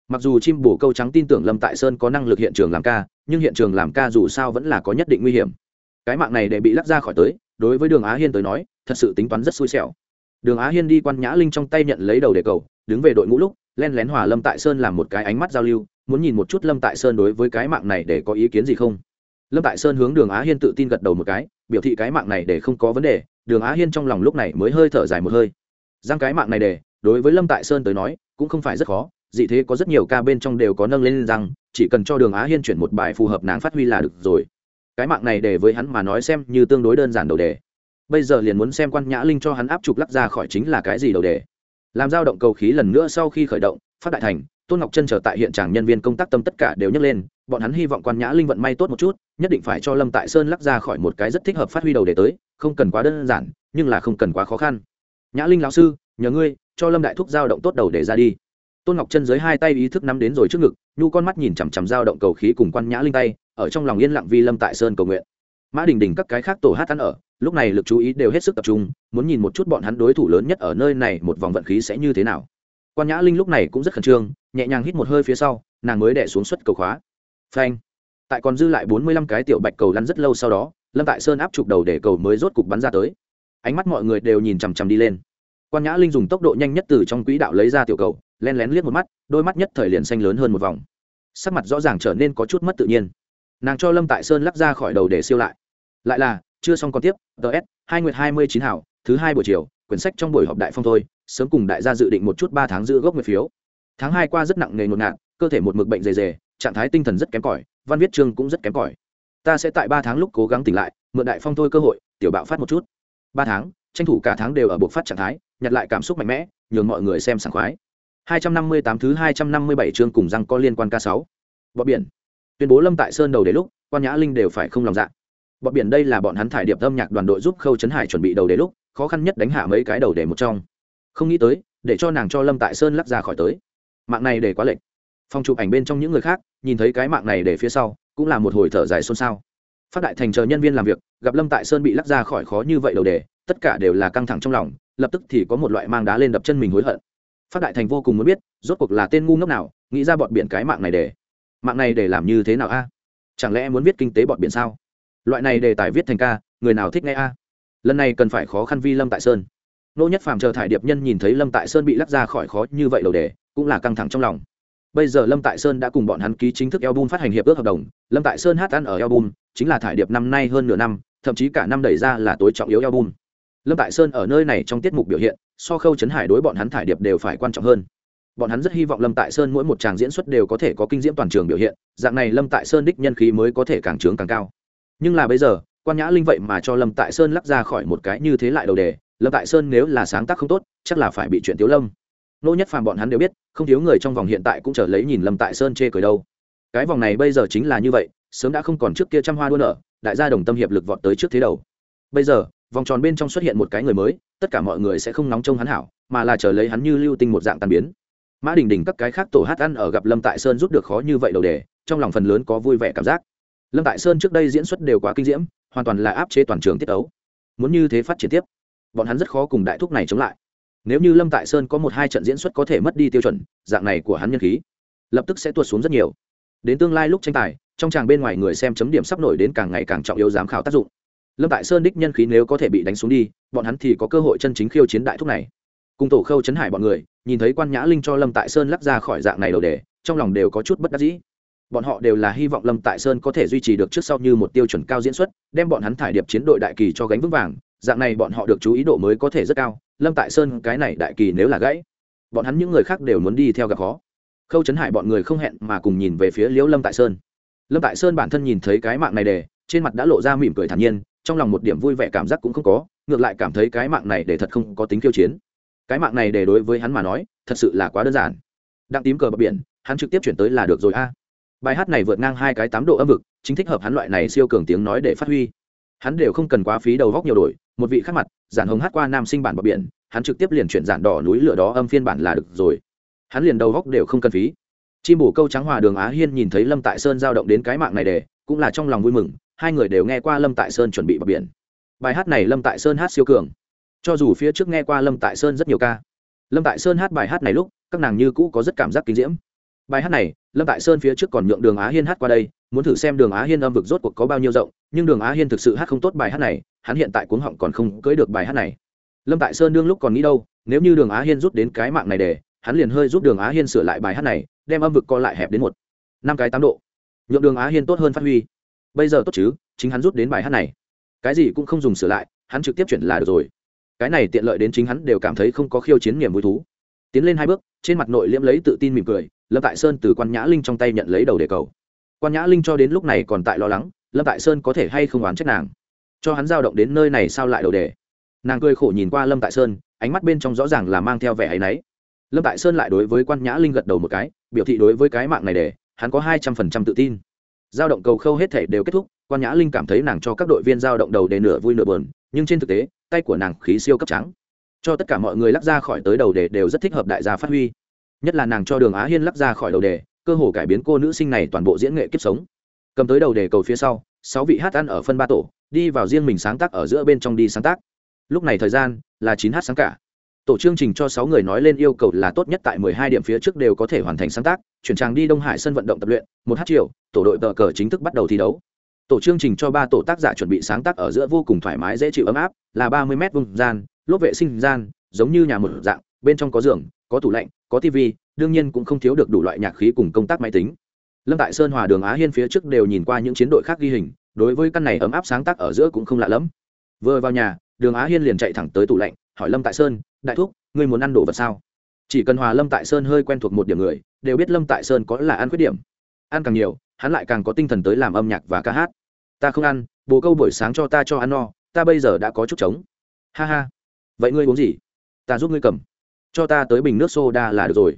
Mặc dù chim bổ câu trắng tin tưởng lâm tại sơn có năng lực hiện trường làm ca, nhưng hiện trường làm ca dù sao vẫn là có nhất định nguy hiểm cái mạng này để bị lắc ra khỏi tới, đối với đường á hiên tới nói, thật sự tính toán rất xui xẻo. Đường á hiên đi quan nhã linh trong tay nhận lấy đầu đề cầu, đứng về đội ngũ lúc, len lén hòa lâm tại sơn làm một cái ánh mắt giao lưu, muốn nhìn một chút lâm tại sơn đối với cái mạng này để có ý kiến gì không. Lâm tại sơn hướng đường á hiên tự tin gật đầu một cái, biểu thị cái mạng này để không có vấn đề, đường á hiên trong lòng lúc này mới hơi thở dài một hơi. Giang cái mạng này để, đối với lâm tại sơn tới nói, cũng không phải rất khó, dị thế có rất nhiều ca bên trong đều có nâng lên rằng chỉ cần cho đường á hiên chuyển một bài phù hợp nàng phát huy là được rồi cái mạng này để với hắn mà nói xem như tương đối đơn giản đầu đề. Bây giờ liền muốn xem quan nhã linh cho hắn áp trục lắc ra khỏi chính là cái gì đầu đề. Làm dao động cầu khí lần nữa sau khi khởi động, phát đại thành, tôn ngọc chân trở tại hiện trạng nhân viên công tác tâm tất cả đều nhấc lên, bọn hắn hy vọng quan nhã linh vận may tốt một chút, nhất định phải cho lâm tại sơn lắc ra khỏi một cái rất thích hợp phát huy đầu đề tới, không cần quá đơn giản, nhưng là không cần quá khó khăn. Nhã linh lão sư, nhờ ngươi, cho lâm đại thúc dao động tốt đầu để ra đi. Tôn ngọc chân dưới hai tay ý thức nắm đến rồi trước ngực, nhu con mắt nhìn chằm chằm dao động cầu khí cùng quan nhã linh tay ở trong lòng yên lặng Vi lâm tại sơn cầu nguyện. Mã đình đình các cái khác tổ hát ăn ở, lúc này lực chú ý đều hết sức tập trung, muốn nhìn một chút bọn hắn đối thủ lớn nhất ở nơi này một vòng vận khí sẽ như thế nào. Quan nhã linh lúc này cũng rất khẩn trương, nhẹ nhàng hít một hơi phía sau, nàng mới đẻ xuống suất cầu khóa. Phanh. Tại còn dư lại bốn mươi lăm cái tiểu bạch cầu lăn rất lâu sau đó, lâm tại sơn áp chụp đầu để cầu mới rốt cục bắn ra tới. Ánh mắt mọi người đều nhìn chằm chằm đi lên. Quan nhã linh dùng tốc độ nhanh nhất từ trong quỹ đạo lấy ra tiểu cầu len lén liếc một mắt, đôi mắt nhất thời liền xanh lớn hơn một vòng. Sắc mặt rõ ràng trở nên có chút mất tự nhiên nàng cho lâm tại sơn lắc ra khỏi đầu để siêu lại lại là chưa xong còn tiếp ts hai nguyệt hai mươi chín hảo thứ hai buổi chiều quyển sách trong buổi họp đại phong thôi sớm cùng đại gia dự định một chút ba tháng giữ gốc nguyệt phiếu tháng hai qua rất nặng nề ngột ngạt cơ thể một mực bệnh dề dề trạng thái tinh thần rất kém cỏi văn viết chương cũng rất kém cỏi ta sẽ tại ba tháng lúc cố gắng tỉnh lại mượn đại phong thôi cơ hội tiểu bạo phát một chút ba tháng tranh thủ cả tháng đều ở buộc phát trạng thái nhặt lại cảm xúc mạnh mẽ nhường mọi người xem sảng khoái 258 thứ 257 chương cùng răng có liên quan ca 6. Bọ biển. Tuyên bố Lâm Tại Sơn đầu đến lúc, Quan Nhã Linh đều phải không lòng dạ. Bọn biển đây là bọn hắn thải điệp âm nhạc đoàn đội giúp Khâu Trấn Hải chuẩn bị đầu để lúc, khó khăn nhất đánh hạ mấy cái đầu để một trong. Không nghĩ tới, để cho nàng cho Lâm Tại Sơn lắc ra khỏi tới. Mạng này để quá lệch. Phong chụp ảnh bên trong những người khác, nhìn thấy cái mạng này để phía sau, cũng là một hồi thở dài xôn xao. Phát đại thành chờ nhân viên làm việc, gặp Lâm Tại Sơn bị lắc ra khỏi khó như vậy đầu đề, tất cả đều là căng thẳng trong lòng, lập tức thì có một loại mang đá lên đập chân mình hối hận phát đại thành vô cùng muốn biết rốt cuộc là tên ngu ngốc nào nghĩ ra bọn biển cái mạng này để mạng này để làm như thế nào a? Chẳng lẽ muốn viết kinh tế bọn biển sao? Loại này đề tài viết thành ca, người nào thích nghe a? Lần này cần phải khó khăn vi lâm tại sơn. Nô nhất phàm chờ thải điệp nhân nhìn thấy lâm tại sơn bị lắc ra khỏi khó như vậy đầu đề, cũng là căng thẳng trong lòng. Bây giờ lâm tại sơn đã cùng bọn hắn ký chính thức album phát hành hiệp ước hợp đồng, lâm tại sơn hát ăn ở album, chính là thải điệp năm nay hơn nửa năm, thậm chí cả năm đẩy ra là tối trọng yếu album. Lâm tại sơn ở nơi này trong tiết mục biểu hiện, so khâu trấn hải đối bọn hắn thải điệp đều phải quan trọng hơn bọn hắn rất hy vọng lâm tại sơn mỗi một tràng diễn xuất đều có thể có kinh diễm toàn trường biểu hiện, dạng này lâm tại sơn đích nhân khí mới có thể càng trướng càng cao. Nhưng là bây giờ, quan nhã linh vậy mà cho lâm tại sơn lắc ra khỏi một cái như thế lại đầu đề, lâm tại sơn nếu là sáng tác không tốt, chắc là phải bị chuyện tiếu lâm. Nô nhất phàm bọn hắn đều biết, không thiếu người trong vòng hiện tại cũng chờ lấy nhìn lâm tại sơn chê cười đâu. Cái vòng này bây giờ chính là như vậy, sớm đã không còn trước kia trăm hoa đua nở, đại gia đồng tâm hiệp lực vọt tới trước thế đầu. Bây giờ, vòng tròn bên trong xuất hiện một cái người mới, tất cả mọi người sẽ không nóng trông hắn hảo, mà là chờ lấy hắn như lưu tinh một dạng tàn biến mã đình đình các cái khác tổ hát ăn ở gặp lâm tại sơn rút được khó như vậy đầu đề, trong lòng phần lớn có vui vẻ cảm giác. Lâm tại sơn trước đây diễn xuất đều quá kinh diễm, hoàn toàn là áp chế toàn trường tiết ấu. Muốn như thế phát triển tiếp, bọn hắn rất khó cùng đại thúc này chống lại. Nếu như lâm tại sơn có một hai trận diễn xuất có thể mất đi tiêu chuẩn, dạng này của hắn nhân khí, lập tức sẽ tuột xuống rất nhiều. Đến tương lai lúc tranh tài, trong tràng bên ngoài người xem chấm điểm sắp nổi đến càng ngày càng trọng yếu giám khảo tác dụng. Lâm tại sơn đích nhân khí nếu có thể bị đánh xuống đi, bọn hắn thì có cơ hội chân chính khiêu chiến đại thúc này. Cùng tổ khâu chấn hải bọn người nhìn thấy quan nhã linh cho lâm tại sơn lắc ra khỏi dạng này đầu đề, trong lòng đều có chút bất đắc dĩ. Bọn họ đều là hy vọng lâm tại sơn có thể duy trì được trước sau như một tiêu chuẩn cao diễn xuất, đem bọn hắn thải điệp chiến đội đại kỳ cho gánh vững vàng, dạng này bọn họ được chú ý độ mới có thể rất cao, lâm tại sơn cái này đại kỳ nếu là gãy, bọn hắn những người khác đều muốn đi theo gặp khó. Khâu chấn hải bọn người không hẹn mà cùng nhìn về phía liễu lâm tại sơn. Lâm tại sơn bản thân nhìn thấy cái mạng này để, trên mặt đã lộ ra mỉm cười thản nhiên, trong lòng một điểm vui vẻ cảm giác cũng không có, ngược lại cảm thấy cái mạng này để thật không có tính khiêu chiến cái mạng này để đối với hắn mà nói, thật sự là quá đơn giản. Đặng tím cờ bờ biển, hắn trực tiếp chuyển tới là được rồi a. Bài hát này vượt ngang hai cái tám độ âm vực, chính thích hợp hắn loại này siêu cường tiếng nói để phát huy. Hắn đều không cần quá phí đầu góc nhiều đổi, một vị khác mặt, giản hồng hát qua nam sinh bản bờ biển, hắn trực tiếp liền chuyển giản đỏ núi lửa đó âm phiên bản là được rồi. Hắn liền đầu góc đều không cần phí. Chim bổ câu trắng hòa đường á hiên nhìn thấy lâm tại sơn giao động đến cái mạng này để, cũng là trong lòng vui mừng, hai người đều nghe qua lâm tại sơn chuẩn bị bờ biển. Bài hát này lâm tại sơn hát siêu cường cho dù phía trước nghe qua lâm tại sơn rất nhiều ca lâm tại sơn hát bài hát này lúc các nàng như cũ có rất cảm giác kinh diễm bài hát này lâm tại sơn phía trước còn nhượng đường á hiên hát qua đây muốn thử xem đường á hiên âm vực rốt cuộc có bao nhiêu rộng nhưng đường á hiên thực sự hát không tốt bài hát này hắn hiện tại cuống họng còn không cưới được bài hát này lâm tại sơn đương lúc còn nghĩ đâu nếu như đường á hiên rút đến cái mạng này để hắn liền hơi giúp đường á hiên sửa lại bài hát này đem âm vực co lại hẹp đến một năm cái tám độ nhượng đường á hiên tốt hơn phát huy bây giờ tốt chứ chính hắn rút đến bài hát này cái gì cũng không dùng sửa lại hắn trực tiếp chuyển là được rồi cái này tiện lợi đến chính hắn đều cảm thấy không có khiêu chiến niềm vui thú. Tiến lên hai bước, trên mặt nội liễm lấy tự tin mỉm cười, lâm tại sơn từ quan nhã linh trong tay nhận lấy đầu đề cầu. Quan nhã linh cho đến lúc này còn tại lo lắng, lâm tại sơn có thể hay không oán trách nàng. Cho hắn giao động đến nơi này sao lại đầu đề. Nàng cười khổ nhìn qua lâm tại sơn, ánh mắt bên trong rõ ràng là mang theo vẻ áy náy. Lâm tại sơn lại đối với quan nhã linh gật đầu một cái, biểu thị đối với cái mạng này để, hắn có hai trăm phần trăm tự tin. Giao động cầu khâu hết thể đều kết thúc, quan nhã linh cảm thấy nàng cho các đội viên giao động đầu để nửa vui nửa bờn nhưng trên thực tế tay của nàng khí siêu cấp trắng. Cho tất cả mọi người lắc ra khỏi tới đầu đề đều rất thích hợp đại gia phát huy. Nhất là nàng cho đường á hiên lắc ra khỏi đầu đề, cơ hồ cải biến cô nữ sinh này toàn bộ diễn nghệ kiếp sống. Cầm tới đầu đề cầu phía sau, sáu vị hát ăn ở phân ba tổ, đi vào riêng mình sáng tác ở giữa bên trong đi sáng tác. Lúc này thời gian là chín hát sáng cả. Tổ chương trình cho sáu người nói lên yêu cầu là tốt nhất tại mười hai điểm phía trước đều có thể hoàn thành sáng tác, chuyển trang đi đông hải sân vận động tập luyện, một hát chiều tổ đội tờ cờ chính thức bắt đầu thi đấu tổ chương trình cho ba tổ tác giả chuẩn bị sáng tác ở giữa vô cùng thoải mái dễ chịu ấm áp, là ba mươi m vùng gian, lốp vệ sinh gian, giống như nhà một dạng, bên trong có giường, có tủ lạnh, có tv đương nhiên cũng không thiếu được đủ loại nhạc khí cùng công tác máy tính. Lâm tại sơn hòa đường á hiên phía trước đều nhìn qua những chiến đội khác ghi hình, đối với căn này ấm áp sáng tác ở giữa cũng không lạ lẫm vừa vào nhà, đường á hiên liền chạy thẳng tới tủ lạnh, hỏi lâm tại sơn, đại thúc, ngươi muốn ăn đồ vật sao? Chỉ cần hòa lâm tại sơn hơi quen thuộc một điểm người, đều biết lâm tại sơn có là ăn khuyết điểm. Ăn càng nhiều hắn lại càng có tinh thần tới làm âm nhạc và ca hát. Ta không ăn, bồ câu buổi sáng cho ta cho ăn no, ta bây giờ đã có chút trống. Ha ha. Vậy ngươi uống gì? Ta giúp ngươi cầm. Cho ta tới bình nước soda là được rồi.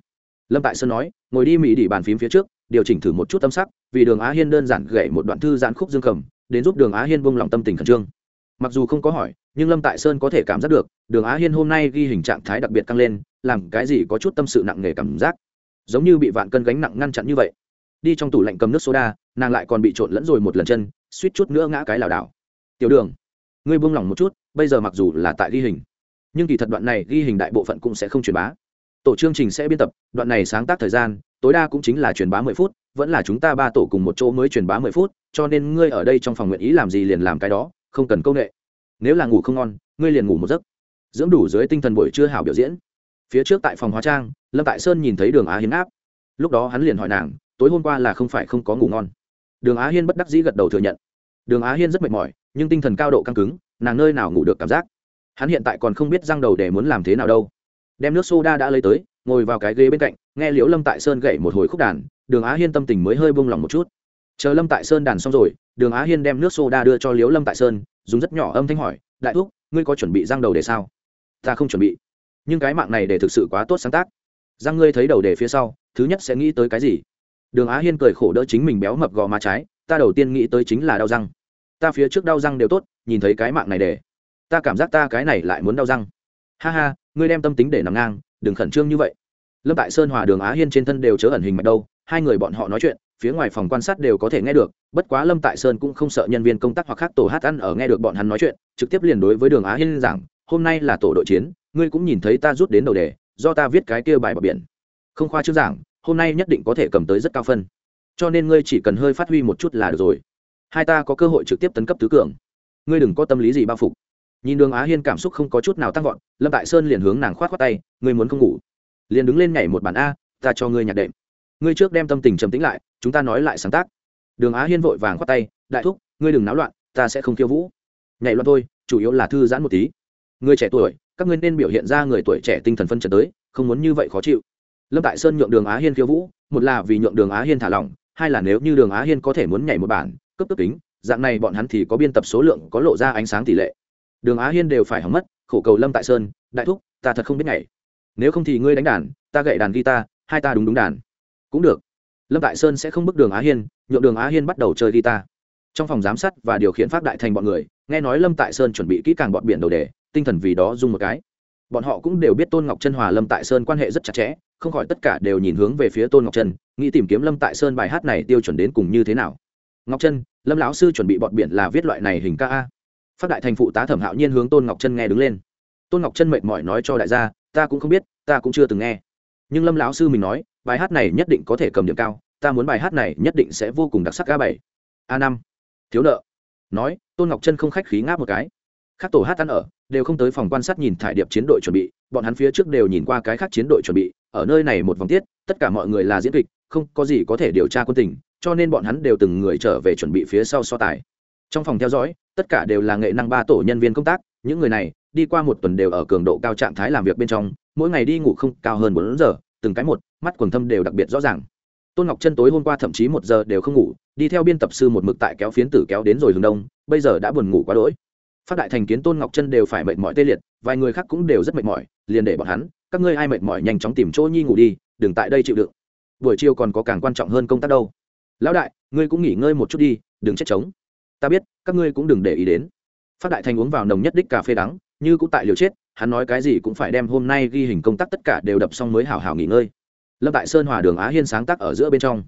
Lâm tại sơn nói, ngồi đi mỹ đỉ bàn phím phía trước, điều chỉnh thử một chút tâm sắc, vì đường á hiên đơn giản gậy một đoạn thư giãn khúc dương cầm, đến giúp đường á hiên bông lòng tâm tình khẩn trương. Mặc dù không có hỏi, nhưng lâm tại sơn có thể cảm giác được, đường á hiên hôm nay ghi hình trạng thái đặc biệt căng lên, làm cái gì có chút tâm sự nặng nề cảm giác. Giống như bị vạn cân gánh nặng ngăn chặn như vậy đi trong tủ lạnh cầm nước soda, nàng lại còn bị trộn lẫn rồi một lần chân, suýt chút nữa ngã cái lảo đảo. Tiểu đường, ngươi buông lỏng một chút, bây giờ mặc dù là tại ghi hình, nhưng kỳ thật đoạn này ghi hình đại bộ phận cũng sẽ không truyền bá. Tổ chương trình sẽ biên tập, đoạn này sáng tác thời gian, tối đa cũng chính là truyền bá mười phút, vẫn là chúng ta ba tổ cùng một chỗ mới truyền bá mười phút, cho nên ngươi ở đây trong phòng nguyện ý làm gì liền làm cái đó, không cần công nghệ nếu là ngủ không ngon, ngươi liền ngủ một giấc. Dưỡng đủ dưới tinh thần buổi trưa hảo biểu diễn. Phía trước tại phòng hóa trang, lâm tại sơn nhìn thấy đường á hiến áp. Lúc đó hắn liền hỏi nàng tối hôm qua là không phải không có ngủ ngon. Đường á hiên bất đắc dĩ gật đầu thừa nhận. Đường á hiên rất mệt mỏi, nhưng tinh thần cao độ căng cứng, nàng nơi nào ngủ được cảm giác. Hắn hiện tại còn không biết răng đầu để muốn làm thế nào đâu. Đem nước soda đã lấy tới, ngồi vào cái ghế bên cạnh, nghe liễu lâm tại sơn gậy một hồi khúc đàn, đường á hiên tâm tình mới hơi buông lòng một chút. Chờ lâm tại sơn đàn xong rồi, đường á hiên đem nước soda đưa cho liễu lâm tại sơn, dùng rất nhỏ âm thanh hỏi, đại thúc, ngươi có chuẩn bị răng đầu để sao? Ta không chuẩn bị. Nhưng cái mạng này để thực sự quá tốt sáng tác. Răng ngươi thấy đầu để phía sau, thứ nhất sẽ nghĩ tới cái gì? Đường á hiên cười khổ đỡ chính mình béo mập gò má trái, ta đầu tiên nghĩ tới chính là đau răng. Ta phía trước đau răng đều tốt, nhìn thấy cái mạng này để. Ta cảm giác ta cái này lại muốn đau răng. Ha ha, ngươi đem tâm tính để nằm ngang, đừng khẩn trương như vậy. Lâm tại sơn hòa đường á hiên trên thân đều chớ ẩn hình mạch đâu, hai người bọn họ nói chuyện, phía ngoài phòng quan sát đều có thể nghe được, bất quá lâm tại sơn cũng không sợ nhân viên công tác hoặc khác tổ hát ăn ở nghe được bọn hắn nói chuyện, trực tiếp liền đối với đường á hiên rằng hôm nay là tổ đội chiến, ngươi cũng nhìn thấy ta rút đến đầu đề, do ta viết cái kia bài bọc biển. Không khoa chứ giảng hôm nay nhất định có thể cầm tới rất cao phân. Cho nên ngươi chỉ cần hơi phát huy một chút là được rồi. Hai ta có cơ hội trực tiếp tấn cấp tứ cường. Ngươi đừng có tâm lý gì bao phục. Nhìn đường á hiên cảm xúc không có chút nào tăng vọt, lâm tại sơn liền hướng nàng khoát khoác tay, ngươi muốn không ngủ. Liền đứng lên nhảy một bản a, ta cho ngươi nhạc đệm. Ngươi trước đem tâm tình trầm tĩnh lại, chúng ta nói lại sáng tác. Đường á hiên vội vàng khoát tay, đại thúc, ngươi đừng náo loạn, ta sẽ không khiêu vũ. Nhảy loạn thôi, chủ yếu là thư giãn một tí. Ngươi trẻ tuổi, các ngươi nên biểu hiện ra người tuổi trẻ tinh thần phân trần tới, không muốn như vậy khó chịu lâm tại sơn nhượng đường á hiên khiêu vũ, một là vì nhượng đường á hiên thả lỏng, hai là nếu như đường á hiên có thể muốn nhảy một bản, cấp tức tính dạng này bọn hắn thì có biên tập số lượng, có lộ ra ánh sáng tỷ lệ. Đường á hiên đều phải hỏng mất, khổ cầu lâm tại sơn, đại thúc, ta thật không biết nhảy. Nếu không thì ngươi đánh đàn, ta gậy đàn guitar, hai ta đúng đúng đàn. Cũng được. Lâm tại sơn sẽ không bức đường á hiên, nhượng đường á hiên bắt đầu chơi guitar. Trong phòng giám sát và điều khiển phát đại thành bọn người, nghe nói lâm tại sơn chuẩn bị kỹ càng bọn biển đầu đề, tinh thần vì đó dùng một cái bọn họ cũng đều biết tôn ngọc chân hòa lâm tại sơn quan hệ rất chặt chẽ, không khỏi tất cả đều nhìn hướng về phía tôn ngọc chân nghĩ tìm kiếm lâm tại sơn bài hát này tiêu chuẩn đến cùng như thế nào. Ngọc chân lâm lão sư chuẩn bị bọn biển là viết loại này hình ca a. Phát đại thành phụ tá thẩm hạo nhiên hướng tôn ngọc chân nghe đứng lên. Tôn ngọc chân mệt mỏi nói cho đại gia, ta cũng không biết, ta cũng chưa từng nghe. Nhưng lâm lão sư mình nói, bài hát này nhất định có thể cầm điểm cao, ta muốn bài hát này nhất định sẽ vô cùng đặc sắc a bảy, a năm. Thiếu nợ, nói, tôn ngọc chân không khách khí ngáp một cái. Các tổ hát ăn ở đều không tới phòng quan sát nhìn thải điệp chiến đội chuẩn bị, bọn hắn phía trước đều nhìn qua cái khác chiến đội chuẩn bị, ở nơi này một vòng tiết, tất cả mọi người là diễn kịch, không có gì có thể điều tra quân tình, cho nên bọn hắn đều từng người trở về chuẩn bị phía sau so tài. Trong phòng theo dõi, tất cả đều là nghệ năng ba tổ nhân viên công tác, những người này, đi qua một tuần đều ở cường độ cao trạng thái làm việc bên trong, mỗi ngày đi ngủ không cao hơn bốn giờ, từng cái một, mắt quần thâm đều đặc biệt rõ ràng. Tôn ngọc chân tối hôm qua thậm chí một giờ đều không ngủ, đi theo biên tập sư một mực tại kéo phiến tử kéo đến rồi hướng đông, bây giờ đã buồn ngủ quá đỗi phát đại thành kiến tôn ngọc chân đều phải mệt mỏi tê liệt, vài người khác cũng đều rất mệt mỏi, liền để bọn hắn, các ngươi ai mệt mỏi nhanh chóng tìm chỗ nhi ngủ đi, đừng tại đây chịu đựng. Buổi chiều còn có càng quan trọng hơn công tác đâu. Lão đại, ngươi cũng nghỉ ngơi một chút đi, đừng chết trống. Ta biết, các ngươi cũng đừng để ý đến. Phát đại thành uống vào nồng nhất đích cà phê đắng, như cũng tại liều chết, hắn nói cái gì cũng phải đem hôm nay ghi hình công tác tất cả đều đập xong mới hào hào nghỉ ngơi. Lâm tại sơn hòa đường á hiên sáng tác ở giữa bên trong.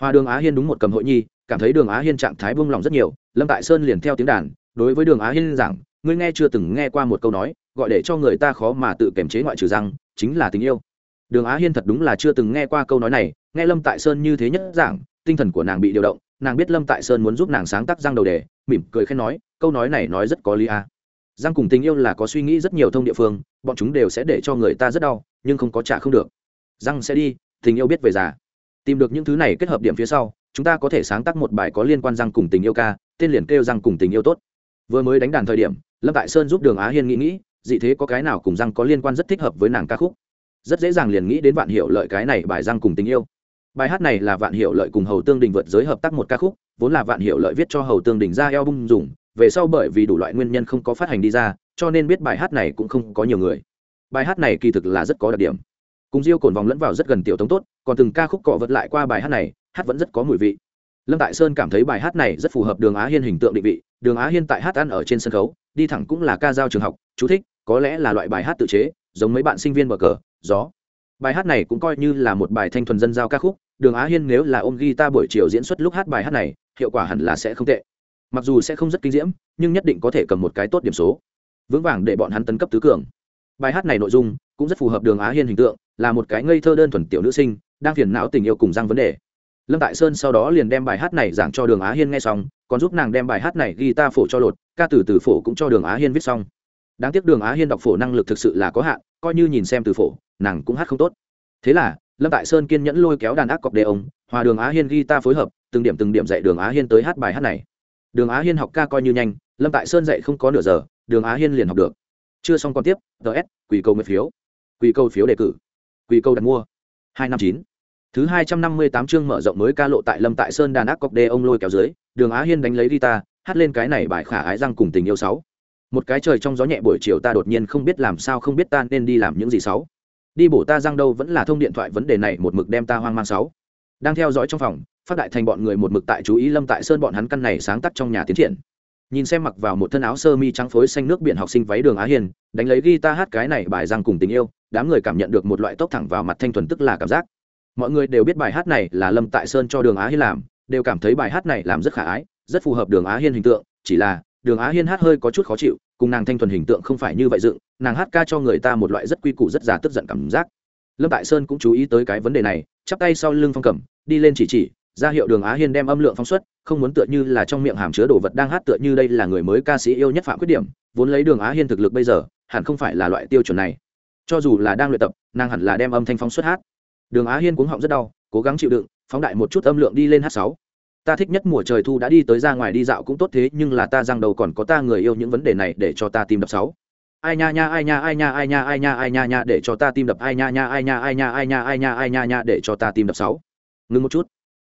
Hòa đường á hiên đúng một cầm hội nhi, cảm thấy đường á hiên trạng thái buông lòng rất nhiều, lâm tại sơn liền theo tiếng đàn đối với đường á hiên giảng, ngươi nghe chưa từng nghe qua một câu nói, gọi để cho người ta khó mà tự kiềm chế ngoại trừ rằng, chính là tình yêu. Đường á hiên thật đúng là chưa từng nghe qua câu nói này, nghe lâm tại sơn như thế nhất giảng, tinh thần của nàng bị điều động, nàng biết lâm tại sơn muốn giúp nàng sáng tác răng đầu đề, mỉm cười khen nói, câu nói này nói rất có lý a. À. Giang cùng tình yêu là có suy nghĩ rất nhiều thông địa phương, bọn chúng đều sẽ để cho người ta rất đau, nhưng không có trả không được. Răng sẽ đi, tình yêu biết về già. Tìm được những thứ này kết hợp điểm phía sau, chúng ta có thể sáng tác một bài có liên quan răng cùng tình yêu ca, tên liền kêu răng cùng tình yêu tốt vừa mới đánh đàn thời điểm, lâm tại sơn giúp đường á hiên nghĩ nghĩ, dị thế có cái nào cùng răng có liên quan rất thích hợp với nàng ca khúc. Rất dễ dàng liền nghĩ đến vạn hiệu lợi cái này bài răng cùng tình yêu. Bài hát này là vạn hiệu lợi cùng hầu tương đình vượt giới hợp tác một ca khúc, vốn là vạn hiệu lợi viết cho hầu tương đình ra eo bung dùng, về sau bởi vì đủ loại nguyên nhân không có phát hành đi ra, cho nên biết bài hát này cũng không có nhiều người. Bài hát này kỳ thực là rất có đặc điểm. Cùng diêu cồn vòng lẫn vào rất gần tiểu tống tốt, còn từng ca khúc cọ vật lại qua bài hát này, hát vẫn rất có mùi vị lâm tại sơn cảm thấy bài hát này rất phù hợp đường á hiên hình tượng định vị. Đường á hiên tại hát ăn ở trên sân khấu, đi thẳng cũng là ca giao trường học, chú thích, có lẽ là loại bài hát tự chế, giống mấy bạn sinh viên bờ cờ, gió. Bài hát này cũng coi như là một bài thanh thuần dân giao ca khúc, đường á hiên nếu là ôm guitar buổi chiều diễn xuất lúc hát bài hát này, hiệu quả hẳn là sẽ không tệ. Mặc dù sẽ không rất kinh diễm, nhưng nhất định có thể cầm một cái tốt điểm số. Vững vàng để bọn hắn tấn cấp tứ cường. Bài hát này nội dung cũng rất phù hợp đường á hiên hình tượng, là một cái ngây thơ đơn thuần tiểu nữ sinh, đang phiền não tình yêu cùng răng vấn đề lâm tại sơn sau đó liền đem bài hát này giảng cho đường á hiên nghe xong, còn giúp nàng đem bài hát này ghi ta phổ cho lột, ca từ từ phổ cũng cho đường á hiên viết xong. Đáng tiếc đường á hiên đọc phổ năng lực thực sự là có hạn, coi như nhìn xem từ phổ, nàng cũng hát không tốt. Thế là, lâm tại sơn kiên nhẫn lôi kéo đàn ác cọc đề ông, hòa đường á hiên ghi ta phối hợp, từng điểm từng điểm dạy đường á hiên tới hát bài hát này. Đường á hiên học ca coi như nhanh, lâm tại sơn dạy không có nửa giờ, đường á hiên liền học được. Chưa xong còn tiếp ts quỷ câu nguyện phiếu. Quỷ câu phiếu đề cử. Quỷ câu đặt mua. Hai năm chín thứ hai trăm năm mươi tám chương mở rộng mới ca lộ tại lâm tại sơn đàn ác cọc đê ông lôi kéo dưới, đường á hiên đánh lấy guitar, hát lên cái này bài khả ái răng cùng tình yêu sáu. Một cái trời trong gió nhẹ buổi chiều ta đột nhiên không biết làm sao không biết ta nên đi làm những gì sáu. Đi bổ ta răng đâu vẫn là thông điện thoại vấn đề này một mực đem ta hoang mang sáu. Đang theo dõi trong phòng, phát đại thành bọn người một mực tại chú ý lâm tại sơn bọn hắn căn này sáng tác trong nhà tiến triển. Nhìn xem mặc vào một thân áo sơ mi trắng phối xanh nước biển học sinh váy đường á hiên, đánh lấy guitar hát cái này bài răng cùng tình yêu, đám người cảm nhận được một loại tốc thẳng vào mặt thanh thuần tức là cảm giác mọi người đều biết bài hát này là lâm tại sơn cho đường á hiên làm, đều cảm thấy bài hát này làm rất khả ái, rất phù hợp đường á hiên hình tượng, chỉ là đường á hiên hát hơi có chút khó chịu, cùng nàng thanh thuần hình tượng không phải như vậy dựng, nàng hát ca cho người ta một loại rất quy củ rất già tức giận cảm giác. Lâm tại sơn cũng chú ý tới cái vấn đề này, chắp tay sau lưng phong cẩm đi lên chỉ chỉ, ra hiệu đường á hiên đem âm lượng phóng xuất, không muốn tựa như là trong miệng hàm chứa đồ vật đang hát tựa như đây là người mới ca sĩ yêu nhất phạm khuyết điểm, vốn lấy đường á hiên thực lực bây giờ, hẳn không phải là loại tiêu chuẩn này. Cho dù là đang luyện tập, nàng hẳn là đem âm thanh phóng xuất hát đường á hiên cuống họng rất đau cố gắng chịu đựng phóng đại một chút âm lượng đi lên h sáu ta thích nhất mùa trời thu đã đi tới ra ngoài đi dạo cũng tốt thế nhưng là ta rằng đầu còn có ta người yêu những vấn đề này để cho ta tìm đập sáu ai nha nha ai nha ai nha ai nha ai nha ai nha nha để cho ta tim đập ai nha nha ai nha ai nha ai nha ai nha ai nha nha để cho ta tim đập sáu ngừng một chút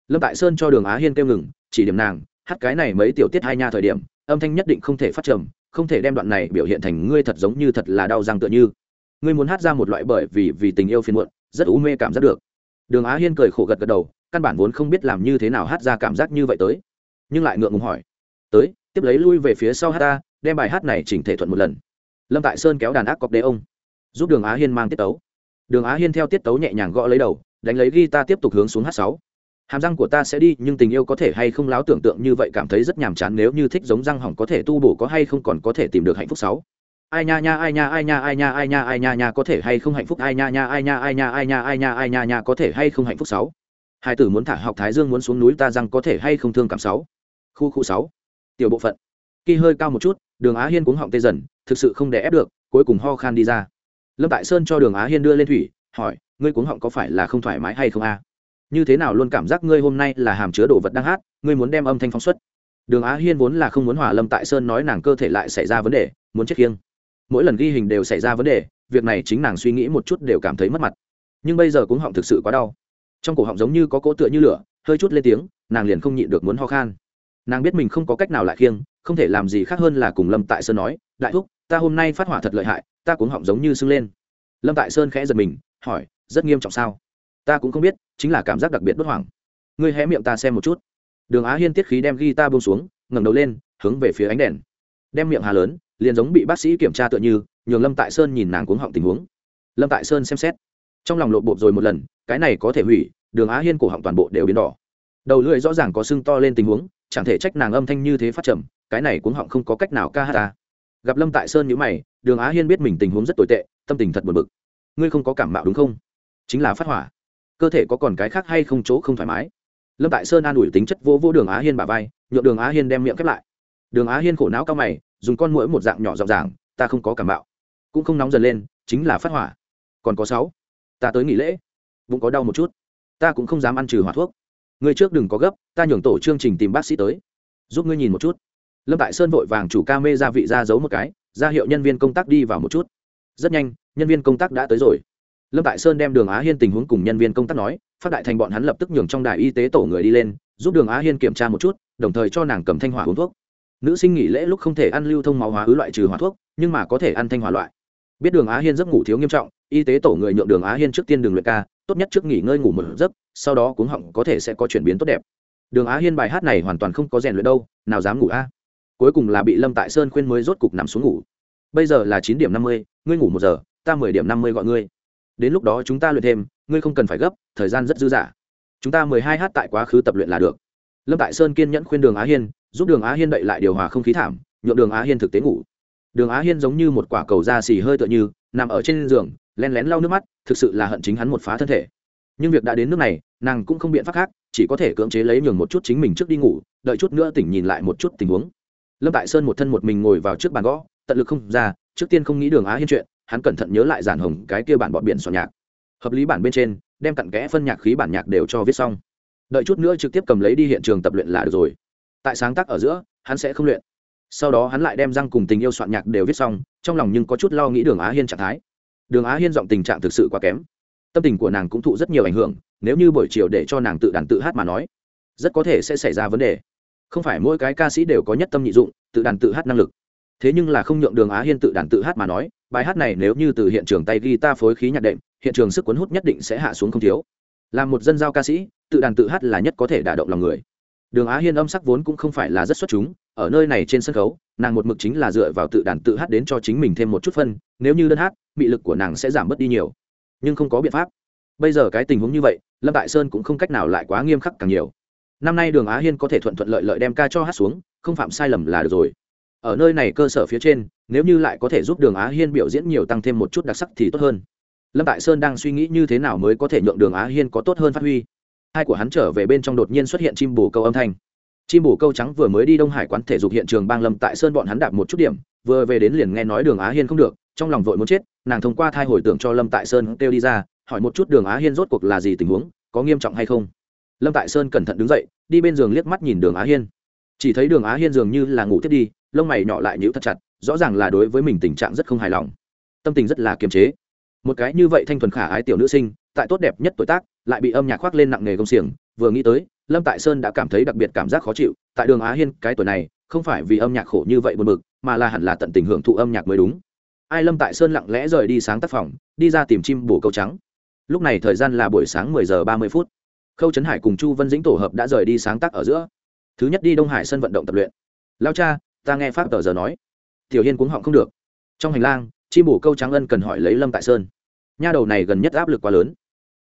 lâm tại sơn cho đường á hiên kêu ngừng chỉ điểm nàng hát cái này mấy tiểu tiết hai nha thời điểm âm thanh nhất định không thể phát trầm không thể đem đoạn này biểu hiện thành ngươi thật giống như thật là đau răng tựa như ngươi muốn hát ra một loại bởi vì vì tình yêu phiền muộn rất u mê cảm giác được. Đường á hiên cười khổ gật gật đầu, căn bản vốn không biết làm như thế nào hát ra cảm giác như vậy tới. Nhưng lại ngượng ngùng hỏi, tới, tiếp lấy lui về phía sau hát ta, đem bài hát này chỉnh thể thuận một lần. Lâm tại sơn kéo đàn ác cọc đế ông, giúp đường á hiên mang tiết tấu. Đường á hiên theo tiết tấu nhẹ nhàng gõ lấy đầu, đánh lấy ghi ta tiếp tục hướng xuống hát sáu. Hàm răng của ta sẽ đi, nhưng tình yêu có thể hay không láo tưởng tượng như vậy cảm thấy rất nhàm chán, nếu như thích giống răng hỏng có thể tu bổ có hay không còn có thể tìm được hạnh phúc sáu ai nha nha ai nha ai nha ai nha ai nha ai nha nha có thể hay không hạnh phúc ai nha nha ai nha ai nha ai nha ai nha ai nha nha có thể hay không hạnh phúc sáu hai tử muốn thả học thái dương muốn xuống núi ta rằng có thể hay không thương cảm sáu khu khu sáu tiểu bộ phận kỳ hơi cao một chút đường á hiên cuống họng tê dần thực sự không đè ép được cuối cùng ho khan đi ra lâm tại sơn cho đường á hiên đưa lên thủy hỏi ngươi cuống họng có phải là không thoải mái hay không a như thế nào luôn cảm giác ngươi hôm nay là hàm chứa đồ vật đang hát ngươi muốn đem âm thanh phóng xuất đường á hiên vốn là không muốn hòa lâm tại sơn nói nàng cơ thể lại xảy ra vấn đề muốn chết khiêng mỗi lần ghi hình đều xảy ra vấn đề, việc này chính nàng suy nghĩ một chút đều cảm thấy mất mặt. Nhưng bây giờ cuống họng thực sự quá đau. Trong cổ họng giống như có cỗ tựa như lửa, hơi chút lên tiếng, nàng liền không nhịn được muốn ho khan. Nàng biết mình không có cách nào lại khiêng, không thể làm gì khác hơn là cùng lâm tại sơn nói, đại thúc, ta hôm nay phát hỏa thật lợi hại, ta cuống họng giống như sưng lên. Lâm tại sơn khẽ giật mình, hỏi, rất nghiêm trọng sao? Ta cũng không biết, chính là cảm giác đặc biệt bất hoảng. Ngươi hé miệng ta xem một chút. Đường á hiên tiết khí đem ghi ta bông xuống, ngẩng đầu lên, hướng về phía ánh đèn. Đem miệng hà lớn liền giống bị bác sĩ kiểm tra tựa như, nhường lâm tại sơn nhìn nàng cuống họng tình huống. Lâm tại sơn xem xét, trong lòng lộp bộp rồi một lần, cái này có thể hủy, đường á hiên cổ họng toàn bộ đều biến đỏ. Đầu lưỡi rõ ràng có sưng to lên tình huống, chẳng thể trách nàng âm thanh như thế phát trầm, cái này cuống họng không có cách nào ca hát ta. Gặp lâm tại sơn nhữ mày, đường á hiên biết mình tình huống rất tồi tệ, tâm tình thật buồn bực. Ngươi không có cảm mạo đúng không? Chính là phát hỏa. Cơ thể có còn cái khác hay không chỗ không thoải mái? Lâm tại sơn an ủi tính chất vô vô đường á hiên bà vai, nhượng đường á hiên đem miệng khép lại. Đường á hiên khổ não cao mày dùng con mũi một dạng nhỏ rộng ràng ta không có cảm bạo cũng không nóng dần lên, chính là phát hỏa. Còn có sáu, ta tới nghỉ lễ, bụng có đau một chút, ta cũng không dám ăn trừ hỏa thuốc. Ngươi trước đừng có gấp, ta nhường tổ chương trình tìm bác sĩ tới, giúp ngươi nhìn một chút. Lâm tại sơn vội vàng chủ ca mê ra vị ra giấu một cái, ra hiệu nhân viên công tác đi vào một chút. Rất nhanh, nhân viên công tác đã tới rồi. Lâm tại sơn đem đường á hiên tình huống cùng nhân viên công tác nói, phát đại thành bọn hắn lập tức nhường trong đài y tế tổ người đi lên, giúp đường á hiên kiểm tra một chút, đồng thời cho nàng cầm thanh hỏa uống thuốc nữ sinh nghỉ lễ lúc không thể ăn lưu thông máu hóa ứ loại trừ hóa thuốc, nhưng mà có thể ăn thanh hỏa loại. Biết đường á hiên giấc ngủ thiếu nghiêm trọng, y tế tổ người nhượng đường á hiên trước tiên đường luyện ca, tốt nhất trước nghỉ ngơi ngủ một giấc, sau đó cuống họng có thể sẽ có chuyển biến tốt đẹp. Đường á hiên bài hát này hoàn toàn không có rèn luyện đâu, nào dám ngủ a. Cuối cùng là bị lâm tại sơn khuyên mới rốt cục nằm xuống ngủ. Bây giờ là chín điểm năm mươi, ngươi ngủ một giờ, ta mười điểm năm mươi gọi ngươi. Đến lúc đó chúng ta luyện thêm, ngươi không cần phải gấp, thời gian rất dư dả. Chúng ta mười hai h tại quá khứ tập luyện là được. Lâm tại sơn kiên nhẫn khuyên đường á hiên giúp đường á hiên đậy lại điều hòa không khí thảm nhuộm đường á hiên thực tế ngủ. Đường á hiên giống như một quả cầu da xì hơi tựa như, nằm ở trên giường len lén lau nước mắt, thực sự là hận chính hắn một phá thân thể. Nhưng việc đã đến nước này, nàng cũng không biện pháp khác, chỉ có thể cưỡng chế lấy nhường một chút chính mình trước đi ngủ, đợi chút nữa tỉnh nhìn lại một chút tình huống. Lâm tại sơn một thân một mình ngồi vào trước bàn gõ, tận lực không ra, trước tiên không nghĩ đường á hiên chuyện, hắn cẩn thận nhớ lại giản hồng, cái kia bản bọn biển soạn nhạc. Hợp lý bản bên trên, đem cặn kẽ phân nhạc khí bản nhạc đều cho viết xong. Đợi chút nữa trực tiếp cầm lấy đi hiện trường tập luyện là được rồi tại sáng tác ở giữa, hắn sẽ không luyện. Sau đó hắn lại đem răng cùng tình yêu soạn nhạc đều viết xong, trong lòng nhưng có chút lo nghĩ đường á hiên trạng thái. Đường á hiên giọng tình trạng thực sự quá kém. Tâm tình của nàng cũng thụ rất nhiều ảnh hưởng, nếu như buổi chiều để cho nàng tự đàn tự hát mà nói, rất có thể sẽ xảy ra vấn đề. Không phải mỗi cái ca sĩ đều có nhất tâm nhị dụng, tự đàn tự hát năng lực. Thế nhưng là không nhượng đường á hiên tự đàn tự hát mà nói, bài hát này nếu như từ hiện trường tay guitar phối khí nhạc đệm, hiện trường sức cuốn hút nhất định sẽ hạ xuống không thiếu. Làm một dân giao ca sĩ, tự đàn tự hát là nhất có thể đả động lòng người đường á hiên âm sắc vốn cũng không phải là rất xuất chúng, ở nơi này trên sân khấu, nàng một mực chính là dựa vào tự đàn tự hát đến cho chính mình thêm một chút phân, nếu như đơn hát, mị lực của nàng sẽ giảm bớt đi nhiều. Nhưng không có biện pháp. Bây giờ cái tình huống như vậy, lâm Đại sơn cũng không cách nào lại quá nghiêm khắc càng nhiều. Năm nay đường á hiên có thể thuận thuận lợi lợi đem ca cho hát xuống, không phạm sai lầm là được rồi. Ở nơi này cơ sở phía trên, nếu như lại có thể giúp đường á hiên biểu diễn nhiều tăng thêm một chút đặc sắc thì tốt hơn. Lâm tại sơn đang suy nghĩ như thế nào mới có thể nhượng đường á hiên có tốt hơn phát huy hai của hắn trở về bên trong đột nhiên xuất hiện chim bồ câu âm thanh. Chim bồ câu trắng vừa mới đi đông hải quán thể dục hiện trường bang lâm tại sơn bọn hắn đạp một chút điểm, vừa về đến liền nghe nói đường á hiên không được, trong lòng vội muốn chết, nàng thông qua thai hồi tưởng cho lâm tại sơn kêu đi ra, hỏi một chút đường á hiên rốt cuộc là gì tình huống, có nghiêm trọng hay không. Lâm tại sơn cẩn thận đứng dậy, đi bên giường liếc mắt nhìn đường á hiên. Chỉ thấy đường á hiên dường như là ngủ thiết đi, lông mày nhỏ lại nhữ thật chặt, rõ ràng là đối với mình tình trạng rất không hài lòng. Tâm tình rất là kiềm chế. Một cái như vậy thanh thuần khả ái tiểu nữ sinh tại tốt đẹp nhất tuổi tác, lại bị âm nhạc khoác lên nặng nghề công xiềng, vừa nghĩ tới, lâm tại sơn đã cảm thấy đặc biệt cảm giác khó chịu, tại đường á hiên, cái tuổi này, không phải vì âm nhạc khổ như vậy buồn bực, mà là hẳn là tận tình hưởng thụ âm nhạc mới đúng. Ai lâm tại sơn lặng lẽ rời đi sáng tác phòng, đi ra tìm chim bổ câu trắng. Lúc này thời gian là buổi sáng mười giờ ba mươi phút. Khâu trấn hải cùng chu vân dĩnh tổ hợp đã rời đi sáng tác ở giữa. Thứ nhất đi đông hải sân vận động tập luyện. Lao cha, ta nghe pháp tờ giờ nói. Tiểu hiên cuống họng không được. Trong hành lang, chim bổ câu trắng ân cần hỏi lấy lâm tại sơn. Nha đầu này gần nhất áp lực quá lớn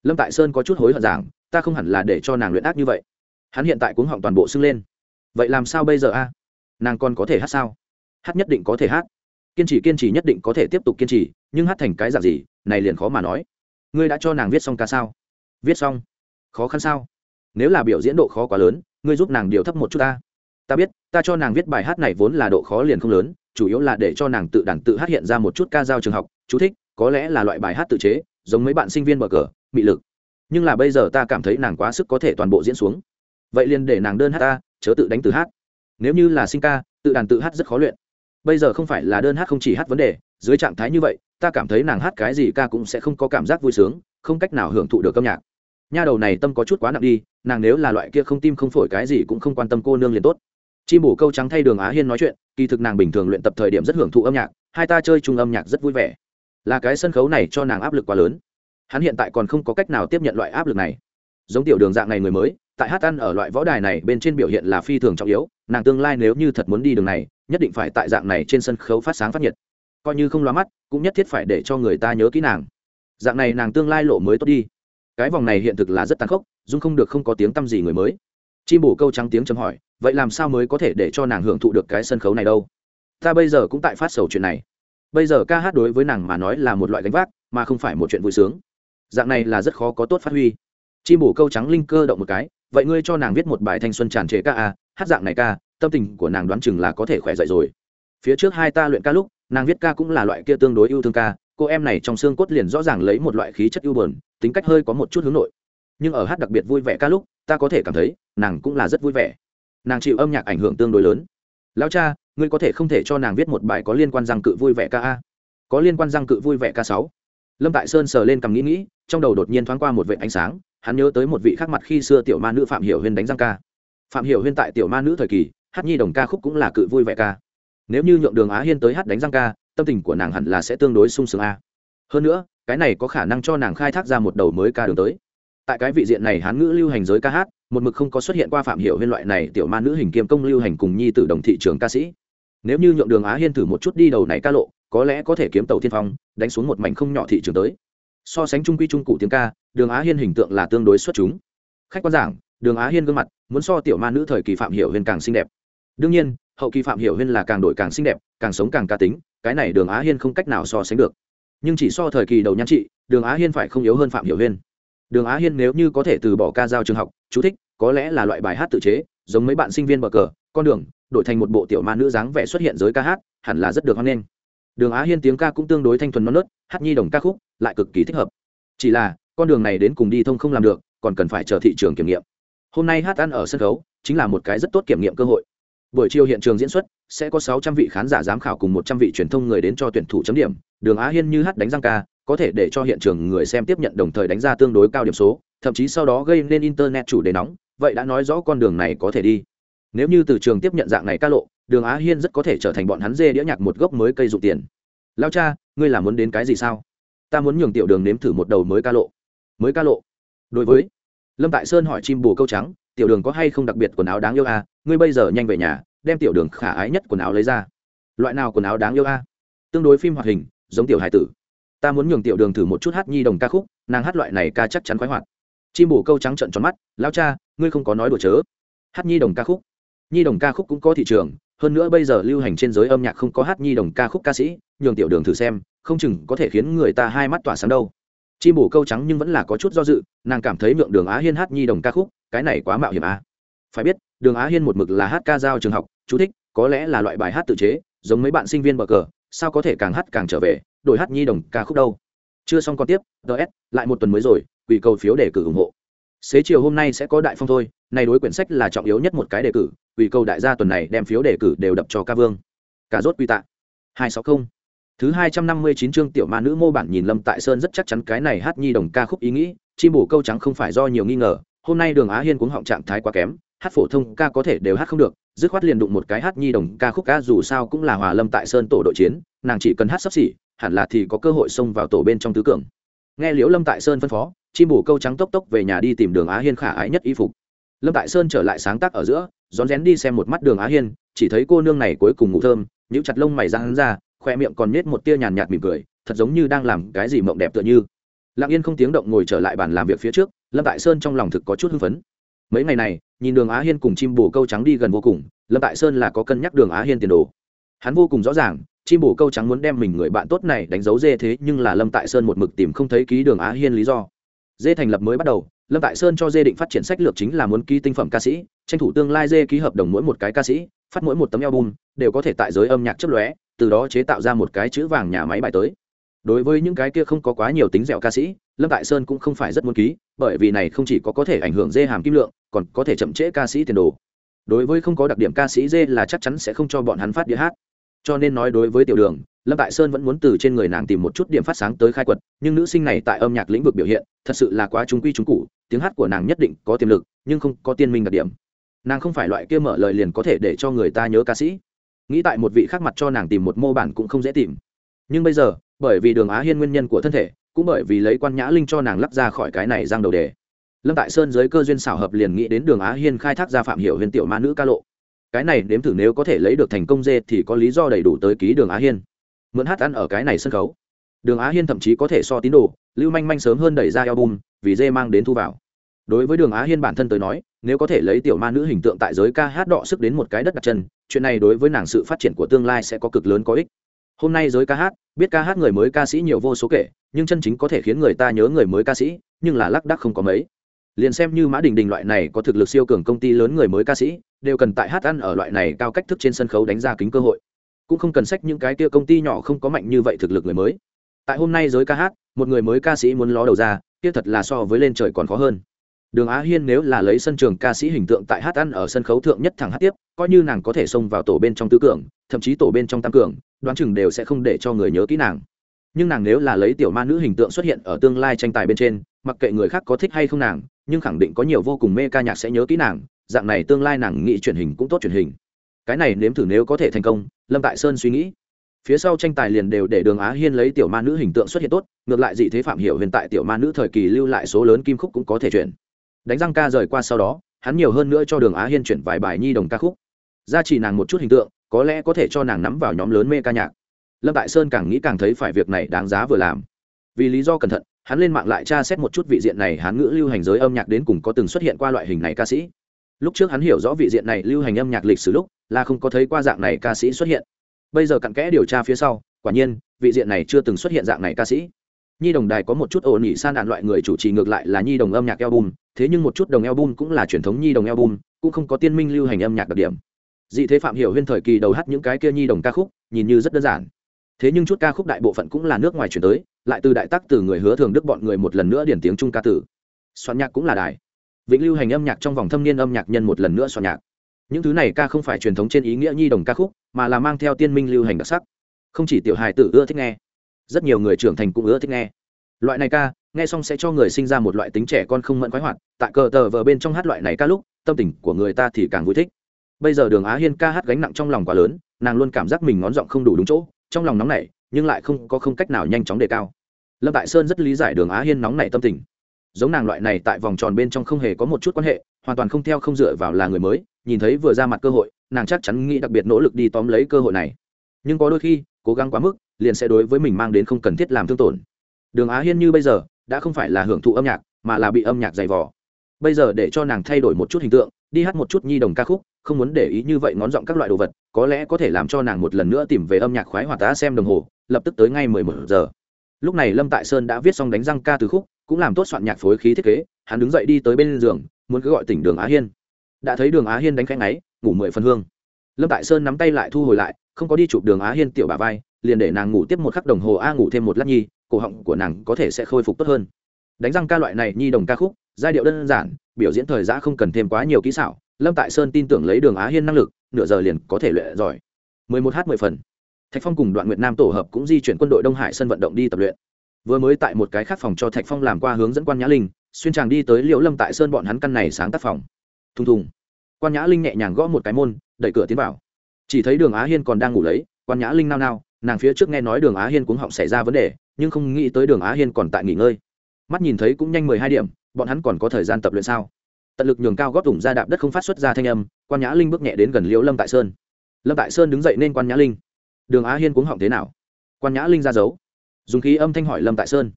lâm tại sơn có chút hối hận rằng, ta không hẳn là để cho nàng luyện ác như vậy. Hắn hiện tại cuống họng toàn bộ sưng lên. Vậy làm sao bây giờ a? Nàng còn có thể hát sao? Hát nhất định có thể hát. Kiên trì kiên trì nhất định có thể tiếp tục kiên trì, nhưng hát thành cái dạng gì, này liền khó mà nói. Ngươi đã cho nàng viết xong ca sao? Viết xong. Khó khăn sao? Nếu là biểu diễn độ khó quá lớn, ngươi giúp nàng điều thấp một chút ta. Ta biết, ta cho nàng viết bài hát này vốn là độ khó liền không lớn, chủ yếu là để cho nàng tự đàn tự hát hiện ra một chút ca giao trường học. Chú thích, có lẽ là loại bài hát tự chế, giống mấy bạn sinh viên mở cờ mị lực. Nhưng là bây giờ ta cảm thấy nàng quá sức có thể toàn bộ diễn xuống. Vậy liền để nàng đơn hát ta, chớ tự đánh từ hát. Nếu như là sinh ca, tự đàn tự hát rất khó luyện. Bây giờ không phải là đơn hát không chỉ hát vấn đề, dưới trạng thái như vậy, ta cảm thấy nàng hát cái gì ca cũng sẽ không có cảm giác vui sướng, không cách nào hưởng thụ được âm nhạc. Nha đầu này tâm có chút quá nặng đi, nàng nếu là loại kia không tim không phổi cái gì cũng không quan tâm cô nương liền tốt. Chim bổ câu trắng thay đường á hiên nói chuyện, kỳ thực nàng bình thường luyện tập thời điểm rất hưởng thụ âm nhạc, hai ta chơi chung âm nhạc rất vui vẻ. Là cái sân khấu này cho nàng áp lực quá lớn hắn hiện tại còn không có cách nào tiếp nhận loại áp lực này. Giống tiểu đường dạng này người mới, tại hát ăn ở loại võ đài này bên trên biểu hiện là phi thường trọng yếu, nàng tương lai nếu như thật muốn đi đường này, nhất định phải tại dạng này trên sân khấu phát sáng phát nhiệt. Coi như không loa mắt, cũng nhất thiết phải để cho người ta nhớ kỹ nàng. Dạng này nàng tương lai lộ mới tốt đi. Cái vòng này hiện thực là rất tàn khốc, dung không được không có tiếng t â m gì người mới. Chim bổ câu trắng tiếng chấm hỏi, vậy làm sao mới có thể để cho nàng hưởng thụ được cái sân khấu này đâu? Ta bây giờ cũng tại phát sầu chuyện này. Bây giờ ca hát đối với nàng mà nói là một loại gánh vác, mà không phải một chuyện vui sướng dạng này là rất khó có tốt phát huy. Chi bổ câu trắng linh cơ động một cái, vậy ngươi cho nàng viết một bài thanh xuân tràn trề ca a hát dạng này ca, tâm tình của nàng đoán chừng là có thể khỏe dậy rồi. Phía trước hai ta luyện ca lúc, nàng viết ca cũng là loại kia tương đối yêu thương ca, cô em này trong xương cốt liền rõ ràng lấy một loại khí chất ưu bờn tính cách hơi có một chút hướng nội. Nhưng ở hát đặc biệt vui vẻ ca lúc, ta có thể cảm thấy, nàng cũng là rất vui vẻ. Nàng chịu âm nhạc ảnh hưởng tương đối lớn. Lão cha, ngươi có thể không thể cho nàng viết một bài có liên quan răng cự vui vẻ ca a? Có liên quan răng cự vui vẻ ca sáu lâm tại sơn sờ lên cầm nghĩ nghĩ, trong đầu đột nhiên thoáng qua một vệ ánh sáng, hắn nhớ tới một vị khác mặt khi xưa tiểu ma nữ phạm hiểu huyên đánh răng ca. Phạm hiểu huyên tại tiểu ma nữ thời kỳ, hát nhi đồng ca khúc cũng là cự vui vẻ ca. Nếu như nhượng đường á hiên tới hát đánh răng ca, tâm tình của nàng hẳn là sẽ tương đối sung sướng a. Hơn nữa, cái này có khả năng cho nàng khai thác ra một đầu mới ca đường tới. Tại cái vị diện này hán ngữ lưu hành giới ca hát, một mực không có xuất hiện qua phạm hiểu huyên loại này tiểu ma nữ hình kiêm công lưu hành cùng nhi tử đồng thị trường ca sĩ. Nếu như nhượng đường á hiên thử một chút đi đầu này ca lộ có lẽ có thể kiếm tàu thiên phong, đánh xuống một mảnh không nhỏ thị trường tới. So sánh trung quy trung cụ tiếng ca, đường á hiên hình tượng là tương đối xuất chúng. Khách quan giảng, đường á hiên gương mặt, muốn so tiểu ma nữ thời kỳ phạm hiểu huyên càng xinh đẹp. Đương nhiên, hậu kỳ phạm hiểu huyên là càng đổi càng xinh đẹp, càng sống càng ca tính, cái này đường á hiên không cách nào so sánh được. Nhưng chỉ so thời kỳ đầu nhan trị, đường á hiên phải không yếu hơn phạm hiểu huyên. Đường á hiên nếu như có thể từ bỏ ca giao trường học, chú thích, có lẽ là loại bài hát tự chế, giống mấy bạn sinh viên bờ cờ, con đường, đổi thành một bộ tiểu ma nữ dáng vẻ xuất hiện giới ca hát, hẳn là rất được hoan nghênh đường á hiên tiếng ca cũng tương đối thanh thuần non nớt, hát nhi đồng ca khúc lại cực kỳ thích hợp. Chỉ là, con đường này đến cùng đi thông không làm được, còn cần phải chờ thị trường kiểm nghiệm. Hôm nay hát ăn ở sân khấu, chính là một cái rất tốt kiểm nghiệm cơ hội. Buổi chiều hiện trường diễn xuất, sẽ có sáu trăm vị khán giả giám khảo cùng một trăm vị truyền thông người đến cho tuyển thủ chấm điểm. Đường á hiên như hát đánh răng ca, có thể để cho hiện trường người xem tiếp nhận đồng thời đánh ra tương đối cao điểm số, thậm chí sau đó gây nên internet chủ đề nóng, vậy đã nói rõ con đường này có thể đi. Nếu như từ trường tiếp nhận dạng này ca lộ đường á hiên rất có thể trở thành bọn hắn dê đĩa nhạc một gốc mới cây dụ tiền. Lao cha, ngươi là muốn đến cái gì sao? Ta muốn nhường tiểu đường nếm thử một đầu mới ca lộ. Mới ca lộ. Đối với lâm tại sơn hỏi chim bù câu trắng, tiểu đường có hay không đặc biệt quần áo đáng yêu à? Ngươi bây giờ nhanh về nhà, đem tiểu đường khả ái nhất quần áo lấy ra. Loại nào quần áo đáng yêu à? tương đối phim hoạt hình, giống tiểu hải tử. Ta muốn nhường tiểu đường thử một chút hát nhi đồng ca khúc, nàng hát loại này ca chắc chắn khoái hoạt. Chim bù câu trắng trận tròn mắt, lao cha, ngươi không có nói đùa chớ. Hát nhi đồng ca khúc. Nhi đồng ca khúc cũng có thị trường hơn nữa bây giờ lưu hành trên giới âm nhạc không có hát nhi đồng ca khúc ca sĩ, nhường tiểu đường thử xem, không chừng có thể khiến người ta hai mắt tỏa sáng đâu. Chim bổ câu trắng nhưng vẫn là có chút do dự, nàng cảm thấy nhượng đường á hiên hát nhi đồng ca khúc, cái này quá mạo hiểm à. phải biết, đường á hiên một mực là hát ca giao trường học, chú thích, có lẽ là loại bài hát tự chế, giống mấy bạn sinh viên bờ cờ, sao có thể càng hát càng trở về, đổi hát nhi đồng ca khúc đâu. Chưa xong còn tiếp ts lại một tuần mới rồi, quỷ cầu phiếu để cử ủng hộ. Xế chiều hôm nay sẽ có đại phong thôi này đối quyển sách là trọng yếu nhất một cái đề cử, vì cầu đại gia tuần này đem phiếu đề cử đều đập cho ca vương. Cả rốt quy tạ. hai sáu không. Thứ hai trăm năm mươi chín chương tiểu ma nữ mô bản nhìn lâm tại sơn rất chắc chắn cái này hát nhi đồng ca khúc ý nghĩ, chim bổ câu trắng không phải do nhiều nghi ngờ, hôm nay đường á hiên cuống họng trạng thái quá kém, hát phổ thông ca có thể đều hát không được, dứt khoát liền đụng một cái hát nhi đồng ca khúc ca dù sao cũng là hòa lâm tại sơn tổ đội chiến, nàng chỉ cần hát sắp xỉ, hẳn là thì có cơ hội xông vào tổ bên trong tứ cường. Nghe liễu lâm tại sơn phân phó, chim bổ câu trắng tốc tốc về nhà đi tìm đường á hiên khả ái nhất y phục lâm tại sơn trở lại sáng tác ở giữa, rón rén đi xem một mắt đường á hiên, chỉ thấy cô nương này cuối cùng ngủ thơm nhũ chặt lông mày ra hắn ra khoe miệng còn nết một tia nhàn nhạt mỉm cười, thật giống như đang làm cái gì mộng đẹp tựa như. Lặng yên không tiếng động ngồi trở lại bàn làm việc phía trước, lâm tại sơn trong lòng thực có chút hưng phấn. Mấy ngày này, nhìn đường á hiên cùng chim bồ câu trắng đi gần vô cùng, lâm tại sơn là có cân nhắc đường á hiên tiền đồ. Hắn vô cùng rõ ràng, chim bồ câu trắng muốn đem mình người bạn tốt này đánh dấu dê thế nhưng là lâm tại sơn một mực tìm không thấy ký đường á hiên lý do. Dê thành lập mới bắt đầu lâm tại sơn cho dê định phát triển sách lược chính là muốn ký tinh phẩm ca sĩ, tranh thủ tương lai dê ký hợp đồng mỗi một cái ca sĩ, phát mỗi một tấm album, đều có thể tại giới âm nhạc chấp lóe, từ đó chế tạo ra một cái chữ vàng nhà máy bài tới. Đối với những cái kia không có quá nhiều tính dẻo ca sĩ, lâm tại sơn cũng không phải rất muốn ký, bởi vì này không chỉ có có thể ảnh hưởng dê hàm kim lượng, còn có thể chậm trễ ca sĩ tiền đồ. Đối với không có đặc điểm ca sĩ dê là chắc chắn sẽ không cho bọn hắn phát đĩa hát cho nên nói đối với tiểu đường, lâm tại sơn vẫn muốn từ trên người nàng tìm một chút điểm phát sáng tới khai quật, nhưng nữ sinh này tại âm nhạc lĩnh vực biểu hiện, thật sự là quá trung quy trung cụ tiếng hát của nàng nhất định có tiềm lực, nhưng không có tiên minh đặc điểm. Nàng không phải loại kia mở lời liền có thể để cho người ta nhớ ca sĩ. Nghĩ tại một vị khác mặt cho nàng tìm một mô bản cũng không dễ tìm. Nhưng bây giờ, bởi vì đường á hiên nguyên nhân của thân thể, cũng bởi vì lấy quan nhã linh cho nàng lắp ra khỏi cái này giang đầu đề. Lâm tại sơn giới cơ duyên xảo hợp liền nghĩ đến đường á hiên khai thác ra phạm hiểu huyền tiểu ma nữ ca lộ cái này nếm thử nếu có thể lấy được thành công dê thì có lý do đầy đủ tới ký đường á hiên. Mượn hát ăn ở cái này sân khấu. Đường á hiên thậm chí có thể so tín đồ, lưu manh manh sớm hơn đẩy ra album, vì dê mang đến thu vào. Đối với đường á hiên bản thân tới nói, nếu có thể lấy tiểu ma nữ hình tượng tại giới ca hát đọ sức đến một cái đất đặt chân, chuyện này đối với nàng sự phát triển của tương lai sẽ có cực lớn có ích. Hôm nay giới ca hát, biết ca hát người mới ca sĩ nhiều vô số kể, nhưng chân chính có thể khiến người ta nhớ người mới ca sĩ, nhưng là lác đác không có mấy. Liền xem như mã đình đình loại này có thực lực siêu cường công ty lớn người mới ca sĩ đều cần tại hát ăn ở loại này cao cách thức trên sân khấu đánh ra kính cơ hội. Cũng không cần sách những cái kia công ty nhỏ không có mạnh như vậy thực lực người mới. Tại hôm nay giới ca hát, một người mới ca sĩ muốn ló đầu ra, kia thật là so với lên trời còn khó hơn. Đường á hiên nếu là lấy sân trường ca sĩ hình tượng tại hát ăn ở sân khấu thượng nhất thẳng hát tiếp, coi như nàng có thể xông vào tổ bên trong tứ cường thậm chí tổ bên trong tam cường, đoán chừng đều sẽ không để cho người nhớ kỹ nàng. Nhưng nàng nếu là lấy tiểu ma nữ hình tượng xuất hiện ở tương lai tranh tài bên trên, mặc kệ người khác có thích hay không nàng, nhưng khẳng định có nhiều vô cùng mê ca nhạc sẽ nhớ kỹ nàng dạng này tương lai nàng nghĩ truyền hình cũng tốt truyền hình. Cái này nếm thử nếu có thể thành công, lâm tại sơn suy nghĩ. Phía sau tranh tài liền đều để đường á hiên lấy tiểu ma nữ hình tượng xuất hiện tốt, ngược lại dị thế phạm hiểu hiện tại tiểu ma nữ thời kỳ lưu lại số lớn kim khúc cũng có thể chuyển. Đánh răng ca rời qua sau đó, hắn nhiều hơn nữa cho đường á hiên chuyển vài bài nhi đồng ca khúc. Gia trì nàng một chút hình tượng, có lẽ có thể cho nàng nắm vào nhóm lớn mê ca nhạc. Lâm tại sơn càng nghĩ càng thấy phải việc này đáng giá vừa làm. Vì lý do cẩn thận, hắn lên mạng lại tra xét một chút vị diện này hắn ngữ lưu hành giới âm nhạc đến cùng có từng xuất hiện qua loại hình này ca sĩ lúc trước hắn hiểu rõ vị diện này lưu hành âm nhạc lịch sử lúc, là không có thấy qua dạng này ca sĩ xuất hiện. Bây giờ cặn kẽ điều tra phía sau, quả nhiên, vị diện này chưa từng xuất hiện dạng này ca sĩ. Nhi đồng đài có một chút ổn ỉ san đạn loại người chủ trì ngược lại là nhi đồng âm nhạc album, thế nhưng một chút đồng album cũng là truyền thống nhi đồng album, cũng không có tiên minh lưu hành âm nhạc đặc điểm. Dị thế phạm hiểu huyên thời kỳ đầu hát những cái kia nhi đồng ca khúc, nhìn như rất đơn giản. Thế nhưng chút ca khúc đại bộ phận cũng là nước ngoài chuyển tới, lại từ đại tác từ người hứa thường đức bọn người một lần nữa điển tiếng trung ca tử. Soạn nhạc cũng là đài vĩnh lưu hành âm nhạc trong vòng thâm niên âm nhạc nhân một lần nữa soạn nhạc. Những thứ này ca không phải truyền thống trên ý nghĩa nhi đồng ca khúc, mà là mang theo tiên minh lưu hành đặc sắc. Không chỉ tiểu hài tử ưa thích nghe, rất nhiều người trưởng thành cũng ưa thích nghe. Loại này ca, nghe xong sẽ cho người sinh ra một loại tính trẻ con không mẫn khoái hoạt, tại cờ tờ vờ bên trong hát loại này ca lúc, tâm tình của người ta thì càng vui thích. Bây giờ đường á hiên ca hát gánh nặng trong lòng quá lớn, nàng luôn cảm giác mình ngón giọng không đủ đúng chỗ, trong lòng nóng nảy, nhưng lại không có không cách nào nhanh chóng đề cao. Lâm tại sơn rất lý giải đường á hiên nóng nảy tâm tình giống nàng loại này tại vòng tròn bên trong không hề có một chút quan hệ, hoàn toàn không theo không dựa vào là người mới, nhìn thấy vừa ra mặt cơ hội, nàng chắc chắn nghĩ đặc biệt nỗ lực đi tóm lấy cơ hội này. Nhưng có đôi khi, cố gắng quá mức, liền sẽ đối với mình mang đến không cần thiết làm thương tổn. Đường á hiên như bây giờ, đã không phải là hưởng thụ âm nhạc, mà là bị âm nhạc dày vò. Bây giờ để cho nàng thay đổi một chút hình tượng, đi hát một chút nhi đồng ca khúc, không muốn để ý như vậy ngón giọng các loại đồ vật, có lẽ có thể làm cho nàng một lần nữa tìm về âm nhạc khoái hoạt tá xem đồng hồ, lập tức tới ngay mười một giờ. Lúc này lâm tại sơn đã viết xong đánh răng ca từ khúc cũng làm tốt soạn nhạc phối khí thiết kế, hắn đứng dậy đi tới bên giường, muốn cứ gọi tỉnh đường á hiên. Đã thấy đường á hiên đánh khẽ ngáy, ngủ mười phần hương. Lâm tại sơn nắm tay lại thu hồi lại, không có đi chụp đường á hiên tiểu bà vai, liền để nàng ngủ tiếp một khắc đồng hồ a ngủ thêm một lát nhi, cổ họng của nàng có thể sẽ khôi phục tốt hơn. Đánh răng ca loại này nhi đồng ca khúc, giai điệu đơn giản, biểu diễn thời gian không cần thêm quá nhiều kỹ xảo. Lâm tại sơn tin tưởng lấy đường á hiên năng lực, nửa giờ liền có thể luyện giỏi. mười một h mười phần. Thạch phong cùng đoạn nguyệt nam tổ hợp cũng di chuyển quân đội đông hải sân vận động đi tập luyện vừa mới tại một cái khác phòng cho thạch phong làm qua hướng dẫn quan nhã linh, xuyên tràng đi tới liễu lâm tại sơn bọn hắn căn này sáng tác phòng. Thùng thùng. Quan nhã linh nhẹ nhàng gõ một cái môn, đẩy cửa tiến vào. Chỉ thấy đường á hiên còn đang ngủ lấy, quan nhã linh nao nao, nàng phía trước nghe nói đường á hiên cuống họng xảy ra vấn đề, nhưng không nghĩ tới đường á hiên còn tại nghỉ ngơi. Mắt nhìn thấy cũng nhanh mười hai điểm, bọn hắn còn có thời gian tập luyện sao? Tận lực nhường cao góp thủng ra đạp đất không phát xuất ra thanh âm, quan nhã linh bước nhẹ đến gần liễu lâm tại sơn. Lâm tại sơn đứng dậy nên quan nhã linh. Đường á hiên cuống họng thế nào? Quan nhã linh ra dấu dùng khí âm thanh hỏi lâm tại sơn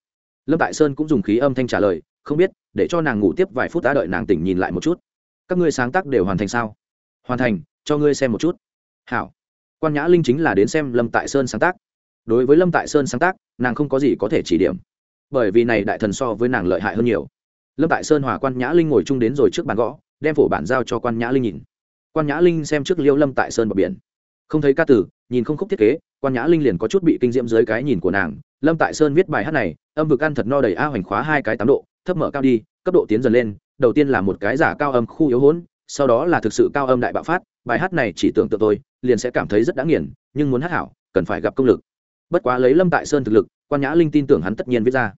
lâm tại sơn cũng dùng khí âm thanh trả lời không biết để cho nàng ngủ tiếp vài phút đã đợi nàng tỉnh nhìn lại một chút các ngươi sáng tác đều hoàn thành sao hoàn thành cho ngươi xem một chút hảo quan nhã linh chính là đến xem lâm tại sơn sáng tác đối với lâm tại sơn sáng tác nàng không có gì có thể chỉ điểm bởi vì này đại thần so với nàng lợi hại hơn nhiều lâm tại sơn hòa quan nhã linh ngồi chung đến rồi trước bàn gõ đem phổ bản giao cho quan nhã linh nhìn quan nhã linh xem trước liêu lâm tại sơn bờ biển không thấy ca tử nhìn không khúc thiết kế quan nhã linh liền có chút bị kinh diễm dưới cái nhìn của nàng lâm tại sơn viết bài hát này, âm vực ăn thật no đầy a hoành khóa hai cái tám độ, thấp mở cao đi, cấp độ tiến dần lên, đầu tiên là một cái giả cao âm khu yếu hỗn sau đó là thực sự cao âm đại bạo phát, bài hát này chỉ tưởng tượng tôi, liền sẽ cảm thấy rất đáng nghiền, nhưng muốn hát hảo, cần phải gặp công lực. Bất quá lấy lâm tại sơn thực lực, quan nhã linh tin tưởng hắn tất nhiên viết ra.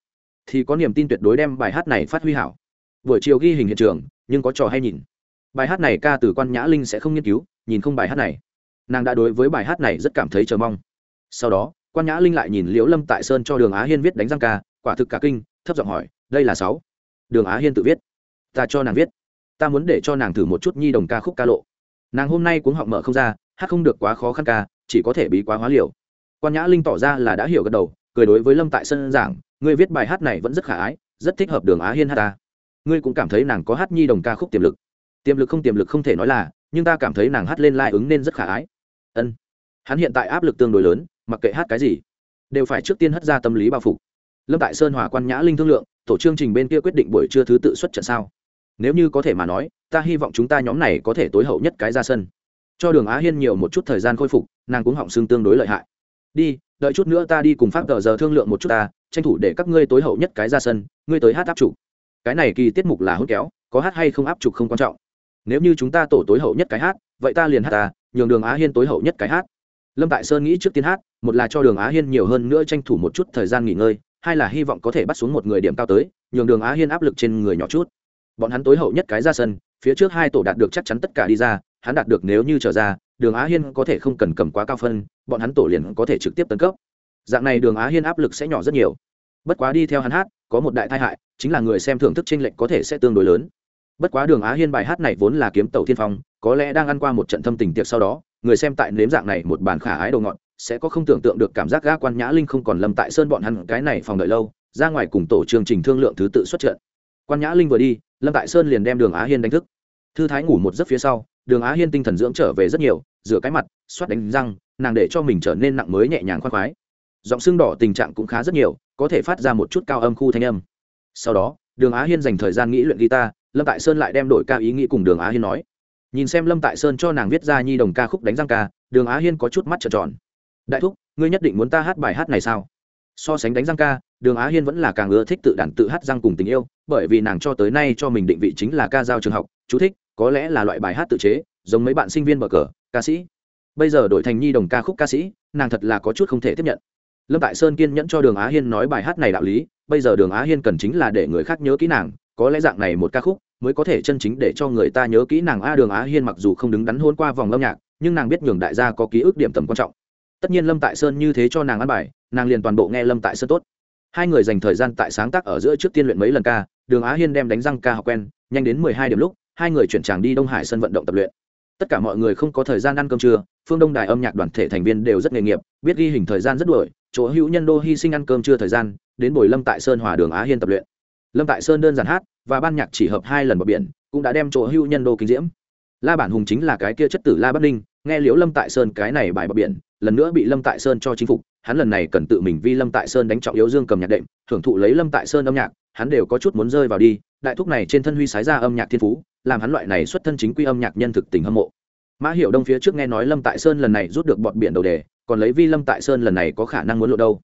Thì có niềm tin tuyệt đối đem bài hát này phát huy hảo. Buổi chiều ghi hình hiện trường, nhưng có trò hay nhìn. Bài hát này ca từ quan nhã linh sẽ không nghiên cứu, nhìn không bài hát này. Nàng đã đối với bài hát này rất cảm thấy chờ mong. Sau đó quan nhã linh lại nhìn liễu lâm tại sơn cho đường á hiên viết đánh răng ca, quả thực cả kinh, thấp giọng hỏi, đây là sáu. Đường á hiên tự viết, ta cho nàng viết, ta muốn để cho nàng thử một chút nhi đồng ca khúc ca lộ. Nàng hôm nay cũng họng mở không ra, hát không được quá khó khăn ca, chỉ có thể bí quá hóa liều. Quan nhã linh tỏ ra là đã hiểu gật đầu, cười đối với lâm tại sơn giảng, ngươi viết bài hát này vẫn rất khả ái, rất thích hợp đường á hiên hát ta. Ngươi cũng cảm thấy nàng có hát nhi đồng ca khúc tiềm lực. Tiềm lực không tiềm lực không thể nói là, nhưng ta cảm thấy nàng hát lên lai ứng nên rất khả ái. Ân. Hắn hiện tại áp lực tương đối lớn mặc kệ hát cái gì, đều phải trước tiên hất ra tâm lý bao phục. Lâm tại sơn hòa quan nhã linh thương lượng, tổ chương trình bên kia quyết định buổi trưa thứ tự xuất trận sao? Nếu như có thể mà nói, ta hy vọng chúng ta nhóm này có thể tối hậu nhất cái ra sân. Cho đường á hiên nhiều một chút thời gian khôi phục, nàng cũng họng xương tương đối lợi hại. Đi, đợi chút nữa ta đi cùng pháp tờ giờ thương lượng một chút ta, tranh thủ để các ngươi tối hậu nhất cái ra sân, ngươi tới hát áp trục cái này kỳ tiết mục là hốt kéo, có hát hay không áp trục không quan trọng. Nếu như chúng ta tổ tối hậu nhất cái hát, vậy ta liền hát ta, nhường đường á hiên tối hậu nhất cái hát lâm tại sơn nghĩ trước tiên hát, một là cho đường á hiên nhiều hơn nữa tranh thủ một chút thời gian nghỉ ngơi, hai là hy vọng có thể bắt xuống một người điểm cao tới, nhường đường á hiên áp lực trên người nhỏ chút. Bọn hắn tối hậu nhất cái ra sân, phía trước hai tổ đạt được chắc chắn tất cả đi ra, hắn đạt được nếu như trở ra, đường á hiên có thể không cần cầm quá cao phân, bọn hắn tổ liền có thể trực tiếp tấn cấp. Dạng này đường á hiên áp lực sẽ nhỏ rất nhiều. Bất quá đi theo hắn hát, có một đại tai hại, chính là người xem thưởng thức tranh lệch có thể sẽ tương đối lớn bất quá đường á hiên bài hát này vốn là kiếm tàu thiên phong có lẽ đang ăn qua một trận thâm tình tiệc sau đó người xem tại nếm dạng này một bàn khả ái đầu ngọn, sẽ có không tưởng tượng được cảm giác gác quan nhã linh không còn lâm tại sơn bọn hắn cái này phòng đợi lâu ra ngoài cùng tổ chương trình thương lượng thứ tự xuất trận. Quan nhã linh vừa đi lâm tại sơn liền đem đường á hiên đánh thức. Thư thái ngủ một giấc phía sau đường á hiên tinh thần dưỡng trở về rất nhiều rửa cái mặt xoát đánh răng nàng để cho mình trở nên nặng mới nhẹ nhàng khoan khoái. Giọng xương đỏ tình trạng cũng khá rất nhiều có thể phát ra một chút cao âm khu thanh âm. Sau đó đường á hiên dành thời gian nghĩ luyện guitar lâm tại sơn lại đem đổi ca ý nghĩ cùng đường á hiên nói. Nhìn xem lâm tại sơn cho nàng viết ra nhi đồng ca khúc đánh răng ca, đường á hiên có chút mắt trợn tròn. Đại thúc, ngươi nhất định muốn ta hát bài hát này sao? So sánh đánh răng ca, đường á hiên vẫn là càng ưa thích tự đàn tự hát răng cùng tình yêu, bởi vì nàng cho tới nay cho mình định vị chính là ca giao trường học, chú thích, có lẽ là loại bài hát tự chế, giống mấy bạn sinh viên mở cờ, ca sĩ. Bây giờ đổi thành nhi đồng ca khúc ca sĩ, nàng thật là có chút không thể tiếp nhận. Lâm tại sơn kiên nhẫn cho đường á hiên nói bài hát này đạo lý, bây giờ đường á hiên cần chính là để người khác nhớ kỹ nàng, có lẽ dạng này một ca khúc mới có thể chân chính để cho người ta nhớ kỹ nàng a đường á hiên mặc dù không đứng đắn hôn qua vòng âm nhạc, nhưng nàng biết nhường đại gia có ký ức điểm tầm quan trọng. Tất nhiên lâm tại sơn như thế cho nàng ăn bài, nàng liền toàn bộ nghe lâm tại sơn tốt. Hai người dành thời gian tại sáng tác ở giữa trước tiên luyện mấy lần ca, đường á hiên đem đánh răng ca học quen, nhanh đến mười hai điểm lúc, hai người chuyển tràng đi đông hải sân vận động tập luyện. Tất cả mọi người không có thời gian ăn cơm trưa, phương đông đài âm nhạc đoàn thể thành viên đều rất nghề nghiệp, biết ghi hình thời gian rất đuổi, chỗ hữu nhân đô hy sinh ăn cơm trưa thời gian, đến buổi lâm tại sơn hòa đường á hiên tập luyện. Lâm tại sơn đơn giản hát và ban nhạc chỉ hợp hai lần bờ biển, cũng đã đem chỗ hưu nhân đô kinh diễm. La bản hùng chính là cái kia chất tử la bắc ninh, nghe liễu lâm tại sơn cái này bài bờ biển, lần nữa bị lâm tại sơn cho chính phục, hắn lần này cần tự mình vi lâm tại sơn đánh trọng yếu dương cầm nhạc đệm, thưởng thụ lấy lâm tại sơn âm nhạc, hắn đều có chút muốn rơi vào đi, đại thúc này trên thân huy sái ra âm nhạc thiên phú, làm hắn loại này xuất thân chính quy âm nhạc nhân thực tình hâm mộ. Mã hiệu đông phía trước nghe nói lâm tại sơn lần này rút được bọn biển đầu đề, còn lấy vi lâm tại sơn lần này có khả năng muốn lộ đâu.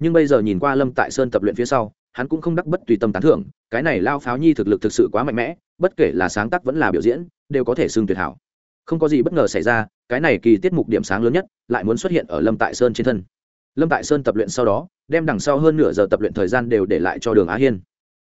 Nhưng bây giờ nhìn qua lâm tại sơn tập luyện phía sau hắn cũng không đắc bất tùy tâm tán thưởng, cái này lao pháo nhi thực lực thực sự quá mạnh mẽ, bất kể là sáng tác vẫn là biểu diễn, đều có thể xưng tuyệt hảo. Không có gì bất ngờ xảy ra, cái này kỳ tiết mục điểm sáng lớn nhất lại muốn xuất hiện ở lâm tại sơn trên thân. Lâm tại sơn tập luyện sau đó, đem đằng sau hơn nửa giờ tập luyện thời gian đều để lại cho đường á hiên.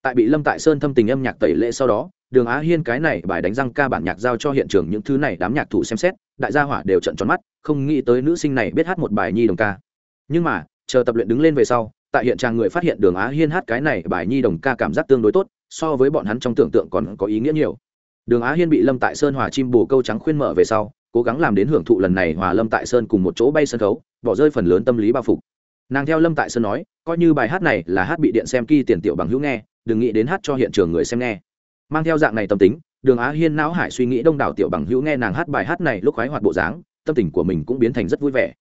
Tại bị lâm tại sơn thâm tình âm nhạc tẩy lễ sau đó, đường á hiên cái này bài đánh răng ca bản nhạc giao cho hiện trường những thứ này đám nhạc thủ xem xét, đại gia hỏa đều trận tròn mắt, không nghĩ tới nữ sinh này biết hát một bài nhi đồng ca. Nhưng mà, chờ tập luyện đứng lên về sau tại hiện tràng người phát hiện đường á hiên hát cái này bài nhi đồng ca cảm giác tương đối tốt, so với bọn hắn trong tưởng tượng còn có ý nghĩa nhiều. Đường á hiên bị lâm tại sơn hòa chim bồ câu trắng khuyên mở về sau, cố gắng làm đến hưởng thụ lần này hòa lâm tại sơn cùng một chỗ bay sân khấu, bỏ rơi phần lớn tâm lý bao phục. Nàng theo lâm tại sơn nói, coi như bài hát này là hát bị điện xem kỳ tiền tiểu bằng hữu nghe, đừng nghĩ đến hát cho hiện trường người xem nghe. Mang theo dạng này tâm tính, đường á hiên não hải suy nghĩ đông đảo tiểu bằng hữu nghe nàng hát bài hát này lúc khoái hoạt bộ dáng, tâm tình của mình cũng biến thành rất vui vẻ.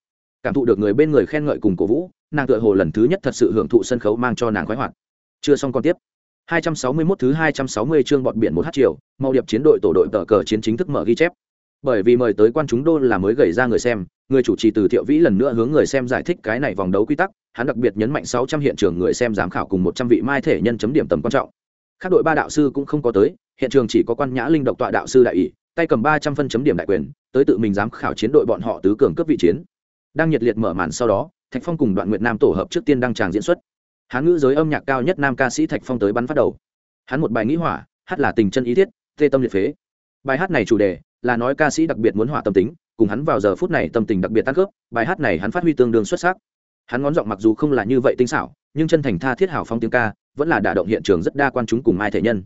Cảm thụ được người bên người khen ngợi cùng cổ vũ nàng tựa hồ lần thứ nhất thật sự hưởng thụ sân khấu mang cho nàng khoái hoạt. Chưa xong còn tiếp. 261 thứ 260 chương bọn biển một h chiều màu điệp chiến đội tổ đội tờ cờ chiến chính thức mở ghi chép. Bởi vì mời tới quan chúng đô là mới gầy ra người xem, người chủ trì từ thiệu vĩ lần nữa hướng người xem giải thích cái này vòng đấu quy tắc, hắn đặc biệt nhấn mạnh 600 hiện trường người xem giám khảo cùng 100 vị mai thể nhân chấm điểm tầm quan trọng. Các đội ba đạo sư cũng không có tới, hiện trường chỉ có quan nhã linh độc tọa đạo sư đại ỷ tay cầm 300 phân chấm điểm đại quyền, tới tự mình giám khảo chiến đội bọn họ tứ cường cấp vị chiến đang nhiệt liệt mở màn sau đó, thạch phong cùng đoạn nguyệt nam tổ hợp trước tiên đăng tràng diễn xuất. Hán ngữ giới âm nhạc cao nhất nam ca sĩ thạch phong tới bắn phát đầu. Hắn một bài nghĩ hỏa, hát là tình chân ý thiết, tê tâm liệt phế. Bài hát này chủ đề là nói ca sĩ đặc biệt muốn hỏa tâm tính, cùng hắn vào giờ phút này tâm tình đặc biệt tăng cướp bài hát này hắn phát huy tương đương xuất sắc. Hắn ngón giọng mặc dù không là như vậy tinh xảo, nhưng chân thành tha thiết hảo phong tiếng ca, vẫn là đả động hiện trường rất đa quan chúng cùng mai thể nhân.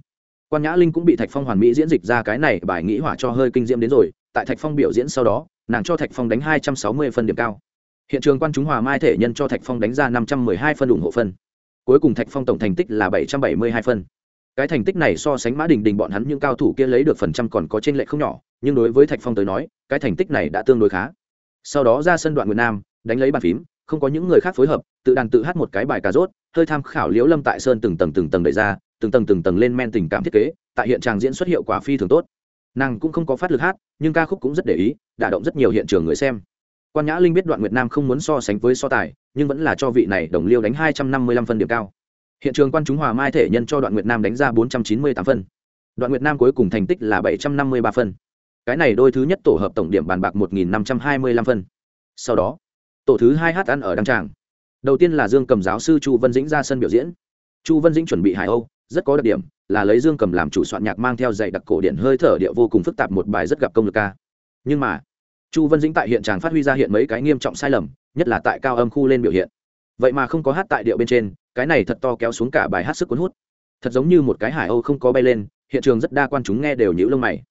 Quan nhã linh cũng bị thạch phong hoàn mỹ diễn dịch ra cái này, bài nghĩ hỏa cho hơi kinh diễm đến rồi tại thạch phong biểu diễn sau đó, nàng cho thạch phong đánh hai trăm sáu mươi phân điểm cao. Hiện trường quan chúng hòa mai thể nhân cho thạch phong đánh ra năm trăm mười hai phân ủng hộ phân. Cuối cùng thạch phong tổng thành tích là bảy trăm bảy mươi hai phân. Cái thành tích này so sánh mã đình đình bọn hắn những cao thủ kia lấy được phần trăm còn có trên lệ không nhỏ, nhưng đối với thạch phong tới nói, cái thành tích này đã tương đối khá. Sau đó ra sân đoạn nguyệt nam, đánh lấy bàn phím, không có những người khác phối hợp, tự đàn tự hát một cái bài cà rốt, hơi tham khảo liễu lâm tại sơn từng tầng từng tầng đẩy ra, từng tầng từng tầng lên men tình cảm thiết kế, tại hiện trường diễn xuất hiệu quả phi thường tốt nàng cũng không có phát lực hát, nhưng ca khúc cũng rất để ý, đả động rất nhiều hiện trường người xem. Quan nhã linh biết đoạn nguyệt nam không muốn so sánh với so tài, nhưng vẫn là cho vị này đồng liêu đánh hai trăm năm mươi lăm phân điểm cao. Hiện trường quan chúng hòa mai thể nhân cho đoạn nguyệt nam đánh ra bốn trăm chín mươi tám phân. Đoạn nguyệt nam cuối cùng thành tích là bảy trăm năm mươi ba phân. Cái này đôi thứ nhất tổ hợp tổng điểm bàn bạc một nghìn năm trăm hai mươi lăm phân. Sau đó, tổ thứ hai hát ăn ở đăng tràng. Đầu tiên là dương cầm giáo sư chu vân dĩnh ra sân biểu diễn. Chu vân dĩnh chuẩn bị hải âu rất có đặc điểm, là lấy dương cầm làm chủ soạn nhạc mang theo dạy đặc cổ điển hơi thở địa vô cùng phức tạp một bài rất gặp công lực ca. Nhưng mà, chu vân dĩnh tại hiện tràng phát huy ra hiện mấy cái nghiêm trọng sai lầm, nhất là tại cao âm khu lên biểu hiện. Vậy mà không có hát tại điệu bên trên, cái này thật to kéo xuống cả bài hát sức cuốn hút. Thật giống như một cái hải âu không có bay lên, hiện trường rất đa quan chúng nghe đều nhữ lông mày.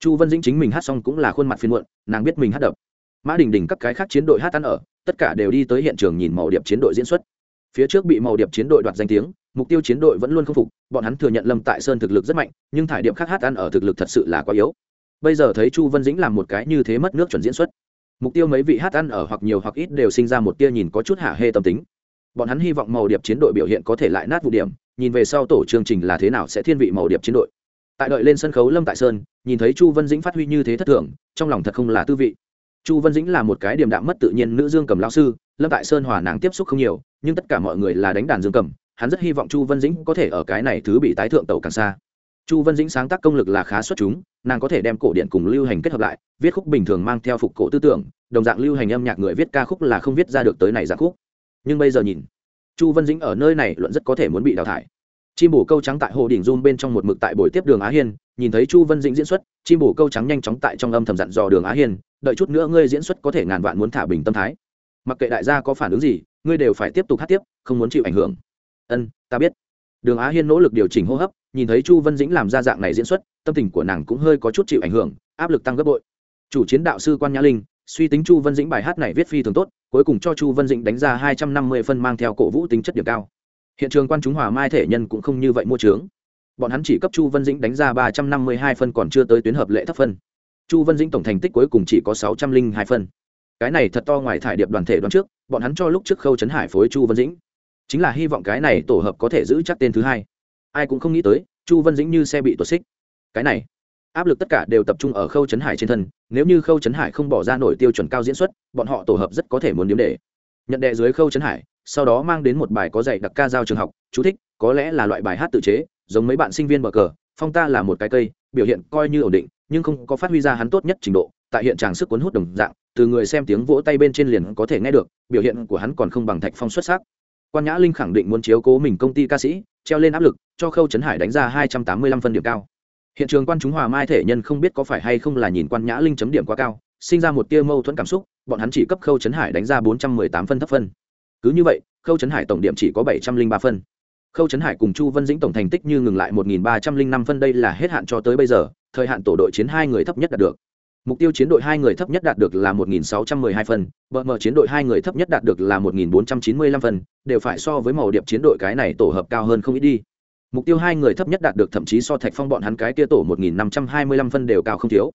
Chu vân dĩnh chính mình hát xong cũng là khuôn mặt phiên muộn, nàng biết mình hát đập. Mã đình đình các cái khác chiến đội hát ăn ở, tất cả đều đi tới hiện trường nhìn màu điệp chiến đội diễn xuất phía trước bị màu điệp chiến đội đoạt danh tiếng, mục tiêu chiến đội vẫn luôn không phục, bọn hắn thừa nhận lâm tại sơn thực lực rất mạnh, nhưng thải điệp khác hát ăn ở thực lực thật sự là quá yếu. Bây giờ thấy chu vân dĩnh làm một cái như thế mất nước chuẩn diễn xuất. Mục tiêu mấy vị hát ăn ở hoặc nhiều hoặc ít đều sinh ra một tia nhìn có chút hạ hê tâm tính. Bọn hắn hy vọng màu điệp chiến đội biểu hiện có thể lại nát vụ điểm, nhìn về sau tổ chương trình là thế nào sẽ thiên vị màu điệp chiến đội. Tại đợi lên sân khấu lâm tại sơn, nhìn thấy chu vân dĩnh phát huy như thế thất thường, trong lòng thật không là tư vị. Chu vân dĩnh là một cái điềm đạm mất tự nhiên nữ dương cầm lao sư lâm tại sơn hòa nàng tiếp xúc không nhiều, nhưng tất cả mọi người là đánh đàn dương cầm, hắn rất hy vọng chu vân dĩnh có thể ở cái này thứ bị tái thượng tàu càng xa. Chu vân dĩnh sáng tác công lực là khá xuất chúng, nàng có thể đem cổ điện cùng lưu hành kết hợp lại, viết khúc bình thường mang theo phục cổ tư tưởng, đồng dạng lưu hành âm nhạc người viết ca khúc là không viết ra được tới này dạng khúc. Nhưng bây giờ nhìn, chu vân dĩnh ở nơi này luận rất có thể muốn bị đào thải. Chim bổ câu trắng tại hồ đỉnh run bên trong một mực tại buổi tiếp đường á hiên, nhìn thấy chu vân dĩnh diễn xuất, chim bổ câu trắng nhanh chóng tại trong âm thầm dặn dò đường á hiên, đợi chút nữa ngươi diễn xuất có thể ngàn vạn muốn thả bình tâm thái mặc kệ đại gia có phản ứng gì, ngươi đều phải tiếp tục hát tiếp, không muốn chịu ảnh hưởng. Ân, ta biết. Đường á hiên nỗ lực điều chỉnh hô hấp, nhìn thấy chu vân dĩnh làm ra dạng này diễn xuất, tâm tình của nàng cũng hơi có chút chịu ảnh hưởng, áp lực tăng gấp bội. Chủ chiến đạo sư quan nhã linh, suy tính chu vân dĩnh bài hát này viết phi thường tốt, cuối cùng cho chu vân dĩnh đánh ra hai trăm năm mươi phân mang theo cổ vũ tính chất điểm cao. Hiện trường quan chúng hòa mai thể nhân cũng không như vậy mua trướng bọn hắn chỉ cấp chu vân dĩnh đánh ra ba trăm năm mươi hai phân còn chưa tới tuyến hợp lệ thấp phân. Chu vân dĩnh tổng thành tích cuối cùng chỉ có sáu trăm linh hai phân cái này thật to ngoài thải điệp đoàn thể đoán trước, bọn hắn cho lúc trước khâu trấn hải phối chu vân dĩnh. Chính là hy vọng cái này tổ hợp có thể giữ chắc tên thứ hai. Ai cũng không nghĩ tới, chu vân dĩnh như xe bị tuột xích. Cái này, áp lực tất cả đều tập trung ở khâu trấn hải trên thân, nếu như khâu trấn hải không bỏ ra nổi tiêu chuẩn cao diễn xuất, bọn họ tổ hợp rất có thể muốn điếm đề nhận đệ dưới khâu trấn hải, sau đó mang đến một bài có dạy đặc ca giao trường học, chú thích, có lẽ là loại bài hát tự chế, giống mấy bạn sinh viên bờ cờ, phong ta là một cái cây, biểu hiện coi như ổn định, nhưng không có phát huy ra hắn tốt nhất trình độ tại hiện tràng sức cuốn hút đồng dạng, từ người xem tiếng vỗ tay bên trên liền có thể nghe được, biểu hiện của hắn còn không bằng thạch phong xuất sắc. Quan nhã linh khẳng định muốn chiếu cố mình công ty ca sĩ, treo lên áp lực, cho khâu trấn hải đánh ra hai trăm tám mươi lăm phân điểm cao. Hiện trường quan chúng hòa mai thể nhân không biết có phải hay không là nhìn quan nhã linh chấm điểm quá cao, sinh ra một tia mâu thuẫn cảm xúc, bọn hắn chỉ cấp khâu trấn hải đánh ra bốn trăm mười tám phân thấp phân. Cứ như vậy, khâu trấn hải tổng điểm chỉ có bảy trăm linh ba phân. Khâu trấn hải cùng chu vân dĩnh tổng thành tích như ngừng lại một nghìn ba trăm linh năm phân, đây là hết hạn cho tới bây giờ, thời hạn tổ đội chiến hai người thấp nhất đạt được mục tiêu chiến đội hai người thấp nhất đạt được là 1.612 phần, bờ mờ chiến đội hai người thấp nhất đạt được là 1.495 phần, đều phải so với màu điệp chiến đội cái này tổ hợp cao hơn không ít đi. Mục tiêu hai người thấp nhất đạt được thậm chí so thạch phong bọn hắn cái kia tổ 1.525 phân đều cao không thiếu.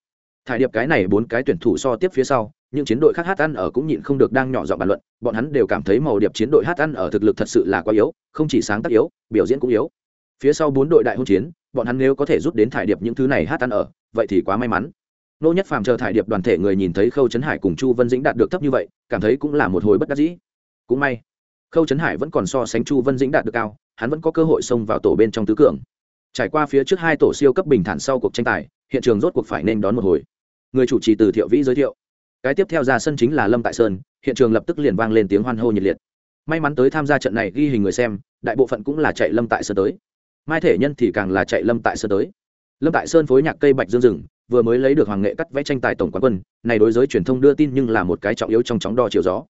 Thải điệp cái này bốn cái tuyển thủ so tiếp phía sau những chiến đội khác hát ăn ở cũng nhịn không được đang nhỏ giọng bàn luận bọn hắn đều cảm thấy màu điệp chiến đội hát ăn ở thực lực thật sự là quá yếu không chỉ sáng tác yếu biểu diễn cũng yếu. Phía sau bốn đội đại hôn chiến bọn hắn nếu có thể rút đến thải điệp những thứ này hát ăn ở vậy thì quá may mắn nô nhất phàm chờ thải điệp đoàn thể người nhìn thấy khâu trấn hải cùng chu vân dĩnh đạt được thấp như vậy, cảm thấy cũng là một hồi bất đắc dĩ. Cũng may, khâu trấn hải vẫn còn so sánh chu vân dĩnh đạt được cao, hắn vẫn có cơ hội xông vào tổ bên trong tứ cường. Trải qua phía trước hai tổ siêu cấp bình thản sau cuộc tranh tài, hiện trường rốt cuộc phải nên đón một hồi. Người chủ trì từ thiệu vĩ giới thiệu. Cái tiếp theo ra sân chính là lâm tại sơn, hiện trường lập tức liền vang lên tiếng hoan hô nhiệt liệt. May mắn tới tham gia trận này ghi hình người xem, đại bộ phận cũng là chạy lâm tại sơn tới. Mai thể nhân thì càng là chạy lâm tại sơn tới. Lâm tại sơn phối nhạc cây bạch dương rừng vừa mới lấy được hoàng nghệ cắt vẽ tranh tài tổng quán quân, này đối giới truyền thông đưa tin nhưng là một cái trọng yếu trong chóng đo chiều gió.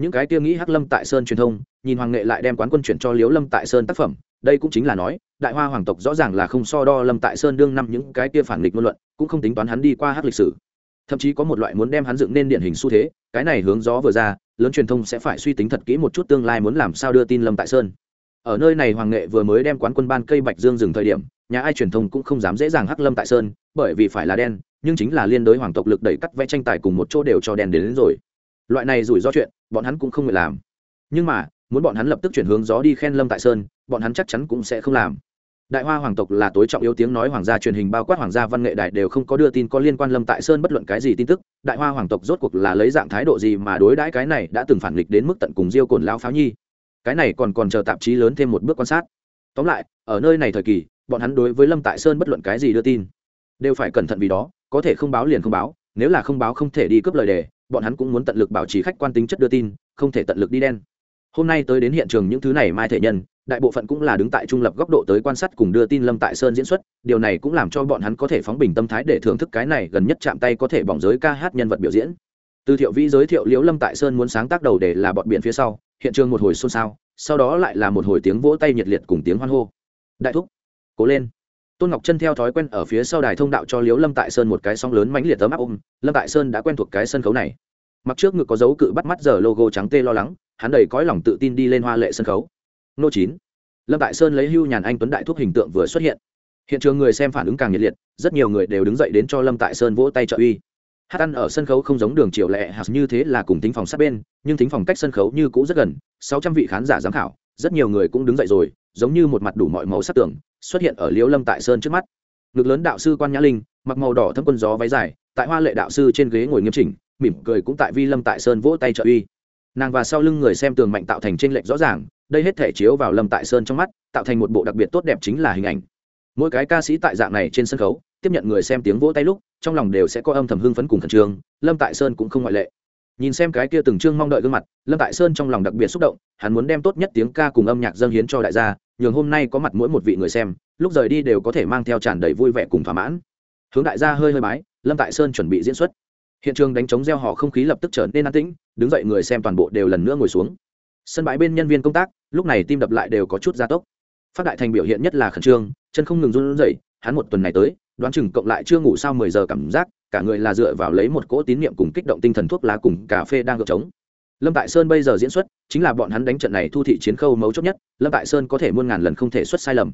Những cái kia nghĩ hắc lâm tại sơn truyền thông, nhìn hoàng nghệ lại đem quán quân chuyển cho liếu lâm tại sơn tác phẩm, đây cũng chính là nói, đại hoa hoàng tộc rõ ràng là không so đo lâm tại sơn đương năm những cái kia phản nghịch ngôn luận, cũng không tính toán hắn đi qua hắc lịch sử. Thậm chí có một loại muốn đem hắn dựng nên điển hình xu thế, cái này hướng gió vừa ra, lớn truyền thông sẽ phải suy tính thật kỹ một chút tương lai muốn làm sao đưa tin lâm tại sơn. Ở nơi này hoàng nghệ vừa mới đem quán quân ban cây bạch dương dừng thời điểm, nhà ai truyền thông cũng không dám dễ dàng hắc lâm tại sơn bởi vì phải là đen nhưng chính là liên đối hoàng tộc lực đẩy cắt vẽ tranh tài cùng một chỗ đều cho đen đến, đến rồi. Loại này rủi ro chuyện bọn hắn cũng không nguyện làm. Nhưng mà muốn bọn hắn lập tức chuyển hướng gió đi khen lâm tại sơn bọn hắn chắc chắn cũng sẽ không làm. Đại hoa hoàng tộc là tối trọng yếu tiếng nói hoàng gia truyền hình bao quát hoàng gia văn nghệ đại đều không có đưa tin có liên quan lâm tại sơn bất luận cái gì tin tức. Đại hoa hoàng tộc rốt cuộc là lấy dạng thái độ gì mà đối đãi cái này đã từng phản nghịch đến mức tận cùng diêu cồn lao pháo nhi. Cái này còn còn chờ tạp chí lớn thêm một bước quan sát. Tóm lại ở nơi này thời kỳ bọn hắn đối với lâm tại sơn bất luận cái gì đưa tin đều phải cẩn thận vì đó, có thể không báo liền không báo, nếu là không báo không thể đi cướp lời đề, bọn hắn cũng muốn tận lực bảo trì khách quan tính chất đưa tin, không thể tận lực đi đen. Hôm nay tới đến hiện trường những thứ này mai thể nhân, đại bộ phận cũng là đứng tại trung lập góc độ tới quan sát cùng đưa tin lâm tại sơn diễn xuất, điều này cũng làm cho bọn hắn có thể phóng bình tâm thái để thưởng thức cái này gần nhất chạm tay có thể bỏng giới ca hát nhân vật biểu diễn. Từ thiệu vĩ giới thiệu liễu lâm tại sơn muốn sáng tác đầu để là bọn biển phía sau, hiện trường một hồi xôn xao, sau đó lại là một hồi tiếng vỗ tay nhiệt liệt cùng tiếng hoan hô. Đại thúc, cố lên tôn ngọc chân theo thói quen ở phía sau đài thông đạo cho liễu lâm tại sơn một cái sóng lớn mãnh liệt tấm áp ôm. Lâm tại sơn đã quen thuộc cái sân khấu này. Mặc trước ngực có dấu cự bắt mắt giờ logo trắng tê lo lắng, hắn đầy cõi lòng tự tin đi lên hoa lệ sân khấu. Nô chín. Lâm tại sơn lấy hưu nhàn anh tuấn đại thuốc hình tượng vừa xuất hiện. Hiện trường người xem phản ứng càng nhiệt liệt, rất nhiều người đều đứng dậy đến cho lâm tại sơn vỗ tay trợ uy. Hát ăn ở sân khấu không giống đường triệu lệ hạt như thế là cùng tính phòng sát bên, nhưng tính phòng cách sân khấu như cũ rất gần, sáu trăm vị khán giả giám khảo, rất nhiều người cũng đứng dậy rồi, giống như một mặt đủ mọi màu sắc tường xuất hiện ở liễu lâm tại sơn trước mắt. Ngực lớn đạo sư quan nhã linh, mặc màu đỏ thâm quân gió váy dài, tại hoa lệ đạo sư trên ghế ngồi nghiêm chỉnh, mỉm cười cũng tại vi lâm tại sơn vỗ tay trợ uy. Nàng và sau lưng người xem tường mạnh tạo thành t r ê n lệch rõ ràng, đây hết thể chiếu vào lâm tại sơn trong mắt, tạo thành một bộ đặc biệt tốt đẹp chính là hình ảnh. Mỗi cái ca sĩ tại dạng này trên sân khấu, tiếp nhận người xem tiếng vỗ tay lúc, trong lòng đều sẽ có âm thầm hưng phấn cùng khẩn trương, lâm tại sơn cũng không ngoại lệ. Nhìn xem cái kia từng trương mong đợi gương mặt, lâm tại sơn trong lòng đặc biệt xúc động, hắn muốn đem tốt nhất tiếng ca cùng âm nhạc dâng hiến cho đại gia nhường hôm nay có mặt mỗi một vị người xem, lúc rời đi đều có thể mang theo tràn đầy vui vẻ cùng thỏa mãn. Hướng đại gia hơi hơi bái, lâm tại sơn chuẩn bị diễn xuất. Hiện trường đánh trống gieo họ không khí lập tức trở nên an tĩnh, đứng dậy người xem toàn bộ đều lần nữa ngồi xuống. Sân bãi bên nhân viên công tác, lúc này tim đập lại đều có chút gia tốc. Phát đại thành biểu hiện nhất là khẩn trương, chân không ngừng run rẩy, hắn một tuần này tới, đoán chừng cộng lại chưa ngủ sau mười giờ cảm giác, cả người là dựa vào lấy một cỗ tín niệm cùng kích động tinh thần thuốc lá cùng cà phê đang gợp trống lâm tại sơn bây giờ diễn xuất chính là bọn hắn đánh trận này thu thị chiến khâu mấu chốt nhất, lâm tại sơn có thể muôn ngàn lần không thể xuất sai lầm.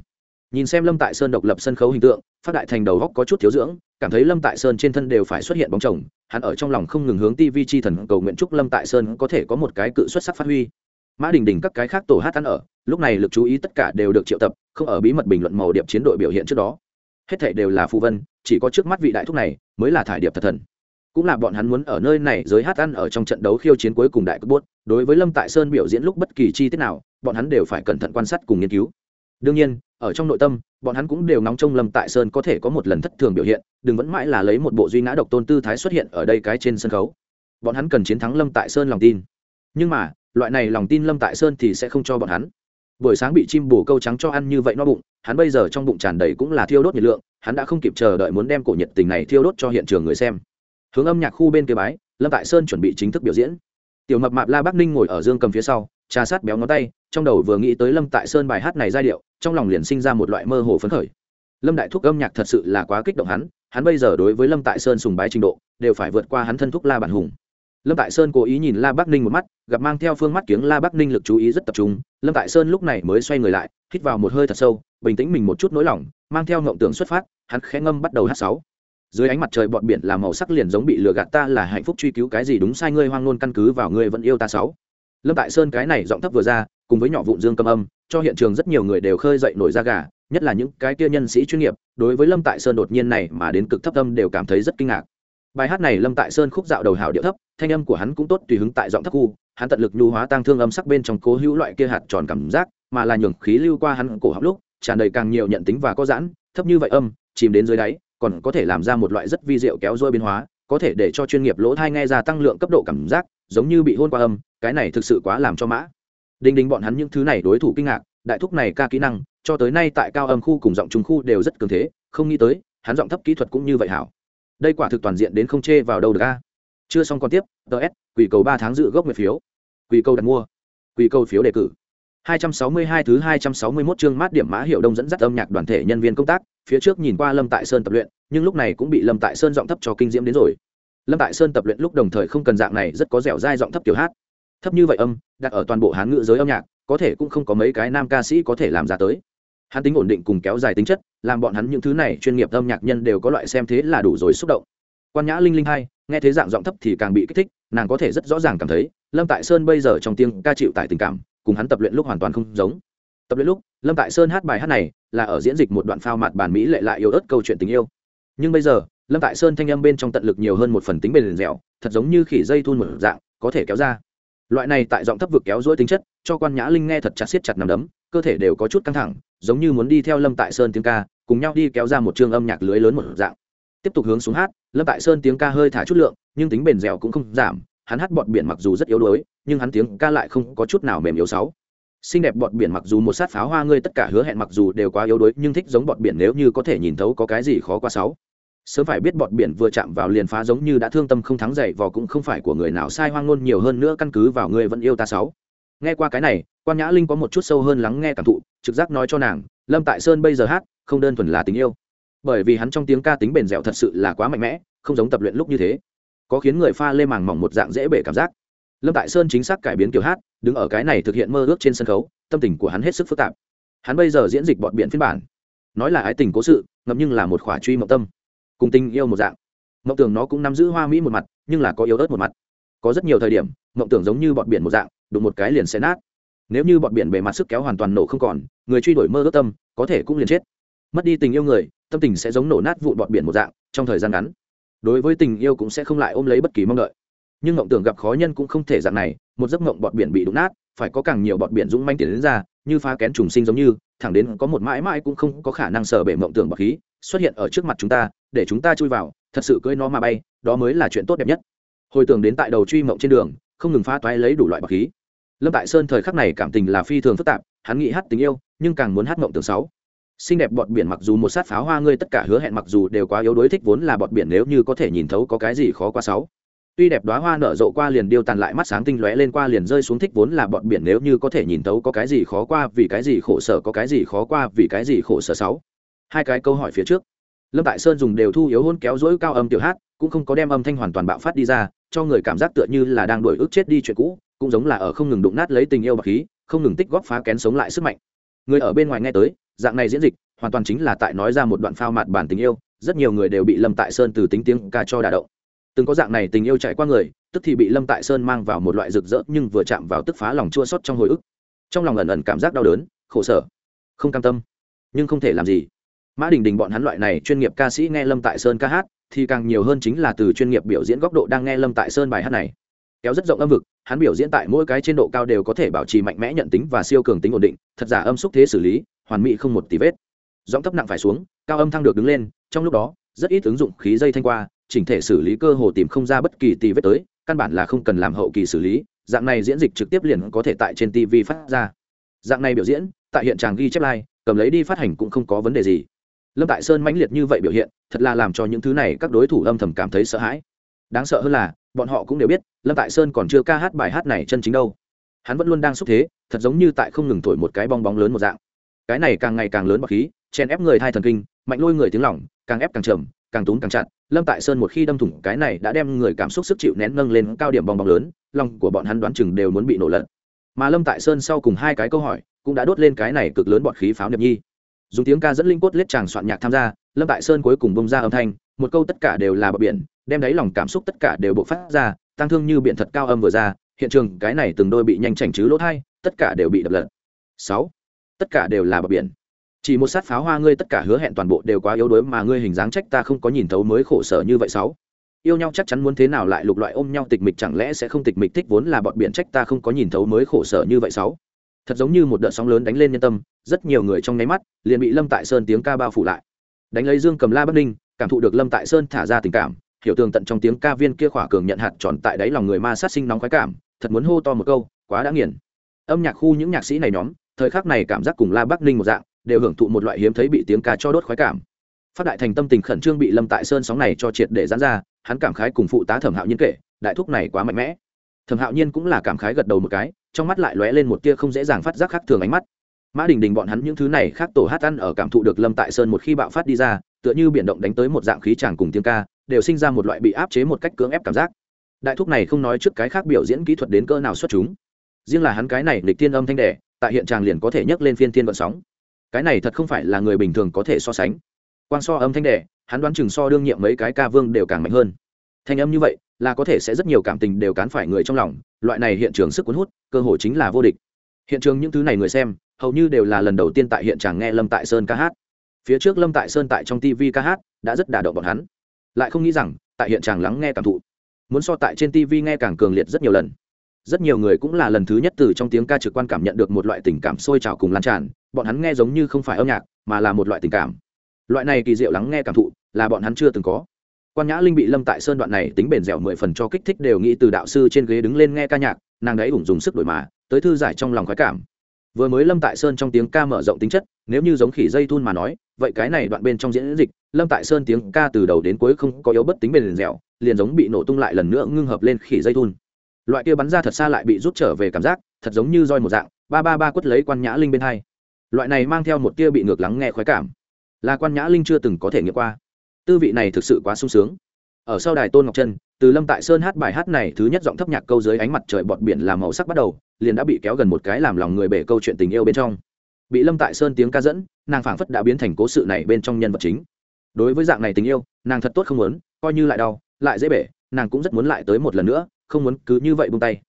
Nhìn xem lâm tại sơn độc lập sân khấu hình tượng, phát đại thành đầu góc có chút thiếu dưỡng, cảm thấy lâm tại sơn trên thân đều phải xuất hiện bóng chồng, hắn ở trong lòng không ngừng hướng tv chi thần cầu nguyện chúc lâm tại sơn có thể có một cái cự xuất sắc phát huy. Mã đình đình các cái khác tổ hát ăn ở, lúc này lực chú ý tất cả đều được triệu tập, không ở bí mật bình luận màu điệp chiến đội biểu hiện trước đó. Hết thể đều là phụ vân, chỉ có trước mắt vị đại thúc này mới là thải điệp thật thần cũng là bọn hắn muốn ở nơi này giới hát ăn ở trong trận đấu khiêu chiến cuối cùng đại cướp bốt đối với lâm tại sơn biểu diễn lúc bất kỳ chi tiết nào, bọn hắn đều phải cẩn thận quan sát cùng nghiên cứu. Đương nhiên, ở trong nội tâm, bọn hắn cũng đều nóng trông lâm tại sơn có thể có một lần thất thường biểu hiện, đừng vẫn mãi là lấy một bộ duy ngã độc tôn tư thái xuất hiện ở đây cái trên sân khấu. Bọn hắn cần chiến thắng lâm tại sơn lòng tin. Nhưng mà, loại này lòng tin lâm tại sơn thì sẽ không cho bọn hắn. Buổi sáng bị chim bổ câu trắng cho ăn như vậy no bụng, hắn bây giờ trong bụng tràn đầy cũng là thiêu đốt nhiệt lượng, hắn đã không kịp chờ đợi muốn đem cổ nhiệt tình này thiêu đốt cho hiện trường người xem hướng âm nhạc khu bên kia bái, lâm tại sơn chuẩn bị chính thức biểu diễn. Tiểu mập mạp la bắc ninh ngồi ở dương cầm phía sau, trà sát béo ngón tay, trong đầu vừa nghĩ tới lâm tại sơn bài hát này giai điệu, trong lòng liền sinh ra một loại mơ hồ phấn khởi. Lâm đại thúc âm nhạc thật sự là quá kích động hắn hắn bây giờ đối với lâm tại sơn sùng bái trình độ, đều phải vượt qua hắn thân thúc la bản hùng. Lâm tại sơn cố ý nhìn la bắc ninh một mắt, gặp mang theo phương mắt kiếng la bắc ninh lực chú ý rất tập trung, lâm tại sơn lúc này mới xoay người lại, hít vào một hơi thật sâu, bình tĩnh mình một chút nỗi lòng, mang theo ngộng tưởng xuất phát, hắn khẽ ngâm bắt đầu hát sáu dưới ánh mặt trời bọn biển là màu sắc liền giống bị lừa gạt ta là hạnh phúc truy cứu cái gì đúng sai ngươi hoang nôn căn cứ vào ngươi vẫn yêu ta sáu. Lâm tại sơn cái này giọng thấp vừa ra, cùng với nhỏ vụn dương cầm âm, cho hiện trường rất nhiều người đều khơi dậy nổi da gà, nhất là những cái kia nhân sĩ chuyên nghiệp, đối với lâm tại sơn đột nhiên này mà đến cực thấp âm đều cảm thấy rất kinh ngạc. Bài hát này lâm tại sơn khúc dạo đầu hào điệu thấp, thanh âm của hắn cũng tốt tùy hứng tại giọng thấp khu hắn tận lực nhu hóa tăng thương âm sắc bên trong cố hữu loại kia hạt tròn cảm giác, mà là nhường khí lưu qua hắn cổ họng lúc, tràn đầy càng nhiều nhận tính và có giãn, thấp như vậy âm, chìm đến dưới đáy còn có thể làm ra một loại rất vi diệu kéo dôi biến hóa, có thể để cho chuyên nghiệp lỗ thai nghe ra tăng lượng cấp độ cảm giác, giống như bị hôn qua âm, cái này thực sự quá làm cho mã. Đinh đinh bọn hắn những thứ này đối thủ kinh ngạc, đại thúc này ca kỹ năng, cho tới nay tại cao âm khu cùng giọng trung khu đều rất cường thế, không nghĩ tới, hắn giọng thấp kỹ thuật cũng như vậy hảo. Đây quả thực toàn diện đến không chê vào đâu được a. Chưa xong còn tiếp ts quỷ cầu ba tháng dự gốc nguyệt phiếu. Quỷ cầu đặt mua. Quỷ cầu phiếu đề cử. 262 thứ 261 chương mát điểm mã hiệu đông dẫn dắt âm nhạc đoàn thể nhân viên công tác, phía trước nhìn qua Lâm Tại Sơn tập luyện, nhưng lúc này cũng bị Lâm Tại Sơn giọng thấp cho kinh diễm đến rồi. Lâm Tại Sơn tập luyện lúc đồng thời không cần dạng này rất có dẻo dai giọng thấp tiểu hát. Thấp như vậy âm, đặt ở toàn bộ hán ngữ giới âm nhạc, có thể cũng không có mấy cái nam ca sĩ có thể làm ra tới. Hắn tính ổn định cùng kéo dài tính chất, làm bọn hắn những thứ này chuyên nghiệp âm nhạc nhân đều có loại xem thế là đủ rồi xúc động. Quan Nhã Linh Linh hai, nghe thế dạng giọng thấp thì càng bị kích thích, nàng có thể rất rõ ràng cảm thấy, Lâm Tại Sơn bây giờ trong tiếng ca chịu tại tình cảm, cùng hắn tập luyện lúc hoàn toàn không giống. Tập luyện lúc, lâm tại sơn hát bài hát này là ở diễn dịch một đoạn phao mặt bản mỹ lệ lại yêu ớt câu chuyện tình yêu. Nhưng bây giờ, lâm tại sơn thanh âm bên trong tận lực nhiều hơn một phần tính bền dẻo, thật giống như khỉ dây thun một dạng, có thể kéo ra. Loại này tại giọng thấp vực kéo rỗi tính chất, cho quan nhã linh nghe thật chặt siết chặt nằm đấm, cơ thể đều có chút căng thẳng, giống như muốn đi theo lâm tại sơn tiếng ca, cùng nhau đi kéo ra một chương âm nhạc lưới lớn một dạng. Tiếp tục hướng xuống hát, lâm tại sơn tiếng ca hơi thả chút lượng, nhưng tính bền dẻo cũng không giảm hắn hát bọt biển mặc dù rất yếu đuối, nhưng hắn tiếng ca lại không có chút nào mềm yếu sáu. Xinh đẹp bọt biển mặc dù một sát pháo hoa, ngươi tất cả hứa hẹn mặc dù đều quá yếu đuối, nhưng thích giống bọt biển nếu như có thể nhìn thấu có cái gì khó qua sáu. Sớm phải biết bọt biển vừa chạm vào liền phá giống như đã thương tâm không thắng dậy, vò cũng không phải của người nào, sai hoang ngôn nhiều hơn nữa, căn cứ vào ngươi vẫn yêu ta sáu. Nghe qua cái này, quan nhã linh có một chút sâu hơn lắng nghe cảm thụ, trực giác nói cho nàng, lâm tại sơn bây giờ hát, không đơn thuần là tình yêu. Bởi vì hắn trong tiếng ca tính bền dẻo thật sự là quá mạnh mẽ, không giống tập luyện lúc như thế có khiến người pha lê màng mỏng một dạng dễ bể cảm giác. Lâm tại sơn chính xác cải biến kiểu hát, đứng ở cái này thực hiện mơ ước trên sân khấu, tâm tình của hắn hết sức phức tạp. Hắn bây giờ diễn dịch bọn biện phiên bản. Nói là ái tình cố sự, ngậm nhưng là một khỏa truy mộng tâm. Cùng tình yêu một dạng. Mộng tưởng nó cũng nắm giữ hoa mỹ một mặt, nhưng là có yếu ớt một mặt. Có rất nhiều thời điểm, mộng tưởng giống như bọn biển một dạng, đụng một cái liền xé nát. Nếu như bọn biển bề mặt sức kéo hoàn toàn nổ không còn, người truy đuổi mơ ước tâm, có thể cũng liền chết. Mất đi tình yêu người, tâm tình sẽ giống nổ nát vụ bọn biển một dạng, trong thời gian ngắn đối với tình yêu cũng sẽ không lại ôm lấy bất kỳ mong đợi. Nhưng mộng tưởng gặp khó nhân cũng không thể dạng này, một giấc mộng bọt biển bị đụng nát, phải có càng nhiều bọt biển dũng manh tiền đến ra, như phá kén trùng sinh giống như, thẳng đến có một mãi mãi cũng không có khả năng sở bể mộng tưởng bọt khí, xuất hiện ở trước mặt chúng ta, để chúng ta chui vào, thật sự cưỡi nó mà bay, đó mới là chuyện tốt đẹp nhất. Hồi tưởng đến tại đầu truy mộng trên đường, không ngừng phá toái lấy đủ loại bọt khí. Lâm tại sơn thời khắc này cảm tình là phi thường phức tạp, hắn nghĩ hát tình yêu, nhưng càng muốn hát mộng tưởng sáu xinh đẹp bọt biển mặc dù một sát pháo hoa ngươi tất cả hứa hẹn mặc dù đều quá yếu đuối thích vốn là bọt biển nếu như có thể nhìn thấu có cái gì khó qua sáu. Tuy đẹp đóa hoa nở rộ qua liền điêu tàn lại mắt sáng tinh lóe lên qua liền rơi xuống thích vốn là bọt biển nếu như có thể nhìn thấu có cái gì khó qua, vì cái gì khổ sở, có cái gì khó qua, vì cái gì khổ sở sáu. Hai cái câu hỏi phía trước. Lâm tại sơn dùng đều thu yếu hôn kéo dỗi cao âm tiểu hát, cũng không có đem âm thanh hoàn toàn bạo phát đi ra, cho người cảm giác tựa như là đang đuổi ức chết đi chuyện cũ, cũng giống là ở không ngừng đụng nát lấy tình yêu bạc khí, không ngừng tích góp phá kén sống lại sức mạnh người ở bên ngoài nghe tới, dạng này diễn dịch, hoàn toàn chính là tại nói ra một đoạn phao mặt bản tình yêu, rất nhiều người đều bị lâm tại sơn từ tính tiếng ca cho đả động. Từng có dạng này tình yêu chạy qua người, tức thì bị lâm tại sơn mang vào một loại rực rỡ nhưng vừa chạm vào tức phá lòng chua sót trong hồi ức. Trong lòng ẩn ẩn cảm giác đau đớn, khổ sở, không cam tâm, nhưng không thể làm gì. Mã đình đình bọn hắn loại này chuyên nghiệp ca sĩ nghe lâm tại sơn ca hát, thì càng nhiều hơn chính là từ chuyên nghiệp biểu diễn góc độ đang nghe lâm tại sơn bài hát này kéo rất rộng âm vực, hắn biểu diễn tại mỗi cái trên độ cao đều có thể bảo trì mạnh mẽ nhận tính và siêu cường tính ổn định, thật giả âm xúc thế xử lý, hoàn mỹ không một tí vết. Giọng thấp nặng phải xuống, cao âm thăng được đứng lên, trong lúc đó, rất ít ứng dụng khí dây thanh qua, chỉnh thể xử lý cơ hồ tìm không ra bất kỳ tì vết tới, căn bản là không cần làm hậu kỳ xử lý, dạng này diễn dịch trực tiếp liền có thể tại trên tv phát ra. Dạng này biểu diễn, tại hiện tràng ghi chép like cầm lấy đi phát hành cũng không có vấn đề gì. Lâm tại sơn mãnh liệt như vậy biểu hiện, thật là làm cho những thứ này các đối thủ âm thầm cảm thấy sợ hãi đáng sợ hơn là, bọn họ cũng đều biết, lâm tại sơn còn chưa ca hát bài hát này chân chính đâu. Hắn vẫn luôn đang xúc thế, thật giống như tại không ngừng thổi một cái bong bóng lớn một dạng. Cái này càng ngày càng lớn bọc khí chen ép người thai thần kinh, mạnh lôi người tiếng lỏng, càng ép càng trầm, càng túng càng chặt. Lâm tại sơn một khi đâm thủng cái này đã đem người cảm xúc sức chịu nén nâng lên cao điểm bong bóng lớn, lòng của bọn hắn đoán chừng đều muốn bị nổ lật mà lâm tại sơn sau cùng hai cái câu hỏi, cũng đã đốt lên cái này cực lớn bọt khí pháo niệm nhi. Dùng tiếng ca dẫn linh cốt lết tràng soạn nhạc tham gia, lâm tại sơn cuối cùng bông ra âm thanh một câu tất cả đều là bờ biển, đem đáy lòng cảm xúc tất cả đều bộc phát ra tăng thương như biển thật cao âm vừa ra, hiện trường cái này từng đôi bị nhanh chảnh chứ lỗ thai, tất cả đều bị đập lật. Sáu, tất cả đều là bờ biển. Chỉ một sát pháo hoa ngươi tất cả hứa hẹn toàn bộ đều quá yếu đuối mà ngươi hình dáng trách ta không có nhìn thấu mới khổ sở như vậy. Sáu, yêu nhau chắc chắn muốn thế nào lại lục loại ôm nhau tịch mịch chẳng lẽ sẽ không tịch mịch thích vốn là bọn biển trách ta không có nhìn thấu mới khổ sở như vậy. Sáu, thật giống như một đợt sóng lớn đánh lên nhân tâm, rất nhiều người trong nháy mắt liền bị lâm tại sơn tiếng ca bao phủ lại. Đánh lấy dương cầm la bắc ninh cảm thụ được lâm tại sơn thả ra tình cảm, hiểu tường tận trong tiếng ca viên kia khỏa cường nhận hạt tròn tại đáy lòng người ma sát sinh nóng khoái cảm, thật muốn hô to một câu, quá đã nghiền. Âm nhạc khu những nhạc sĩ này nhóm, thời khắc này cảm giác cùng la bắc ninh một dạng, đều hưởng thụ một loại hiếm thấy bị tiếng ca cho đốt khoái cảm. Phát đại thành tâm tình khẩn trương bị lâm tại sơn sóng này cho triệt để dán ra, hắn cảm khái cùng phụ tá thẩm hạo nhiên kể, đại thúc này quá mạnh mẽ. Thẩm hạo nhiên cũng là cảm khái gật đầu một cái, trong mắt lại lóe lên một tia không dễ dàng phát giác khác thường ánh mắt. Mã đình đình bọn hắn những thứ này khác tổ hát ăn ở cảm thụ được lâm tại sơn một khi bạo phát đi ra tựa như biển động đánh tới một dạng khí tràng cùng tiếng ca, đều sinh ra một loại bị áp chế một cách cưỡng ép cảm giác. Đại thúc này không nói trước cái khác biểu diễn kỹ thuật đến cỡ nào xuất chúng. Riêng là hắn cái này lịch tiên âm thanh đẻ, tại hiện tràng liền có thể nhấc lên phiên tiên vận sóng. Cái này thật không phải là người bình thường có thể so sánh. Quan so âm thanh đẻ, hắn đoán chừng so đương nhiệm mấy cái ca vương đều càng mạnh hơn. Thanh âm như vậy, là có thể sẽ rất nhiều cảm tình đều cán phải người trong lòng, loại này hiện trường sức cuốn hút, cơ hội chính là vô địch. Hiện trường những thứ này người xem, hầu như đều là lần đầu tiên tại hiện tràng nghe lâm tại sơn ca hát phía trước lâm tại sơn tại trong tv ca hát, đã rất đả động bọn hắn. Lại không nghĩ rằng, tại hiện tràng lắng nghe cảm thụ, muốn so tại trên tv nghe càng cường liệt rất nhiều lần. Rất nhiều người cũng là lần thứ nhất từ trong tiếng ca trực quan cảm nhận được một loại tình cảm sôi trào cùng lan tràn, bọn hắn nghe giống như không phải âm nhạc, mà là một loại tình cảm. Loại này kỳ diệu lắng nghe cảm thụ, là bọn hắn chưa từng có. Quan nhã linh bị lâm tại sơn đoạn này tính bền dẻo mười phần cho kích thích đều nghĩ từ đạo sư trên ghế đứng lên nghe ca nhạc, nàng đấy ủng dùng sức đổi mà, tới thư giải trong lòng khoái cảm vừa mới lâm tại sơn trong tiếng ca mở rộng tính chất, nếu như giống khỉ dây thun mà nói, vậy cái này đoạn bên trong diễn dịch, lâm tại sơn tiếng ca từ đầu đến cuối không có yếu bất tính bền dẻo, liền giống bị nổ tung lại lần nữa ngưng hợp lên khỉ dây thun. Loại kia bắn ra thật xa lại bị rút trở về cảm giác, thật giống như roi một dạng, ba ba ba quất lấy quan nhã linh bên hai. Loại này mang theo một tia bị ngược lắng nghe khoái cảm, là quan nhã linh chưa từng có thể nghiệm qua. Tư vị này thực sự quá sung sướng. Ở sau đài tôn ngọc trân từ lâm tại sơn hát bài hát này thứ nhất giọng thấp nhạc câu dưới ánh mặt trời bọt biển làm màu sắc bắt đầu, liền đã bị kéo gần một cái làm lòng người bể câu chuyện tình yêu bên trong. Bị lâm tại sơn tiếng ca dẫn, nàng phảng phất đã biến thành cố sự này bên trong nhân vật chính. Đối với dạng này tình yêu, nàng thật tốt không muốn, coi như lại đau, lại dễ bể, nàng cũng rất muốn lại tới một lần nữa, không muốn cứ như vậy buông tay.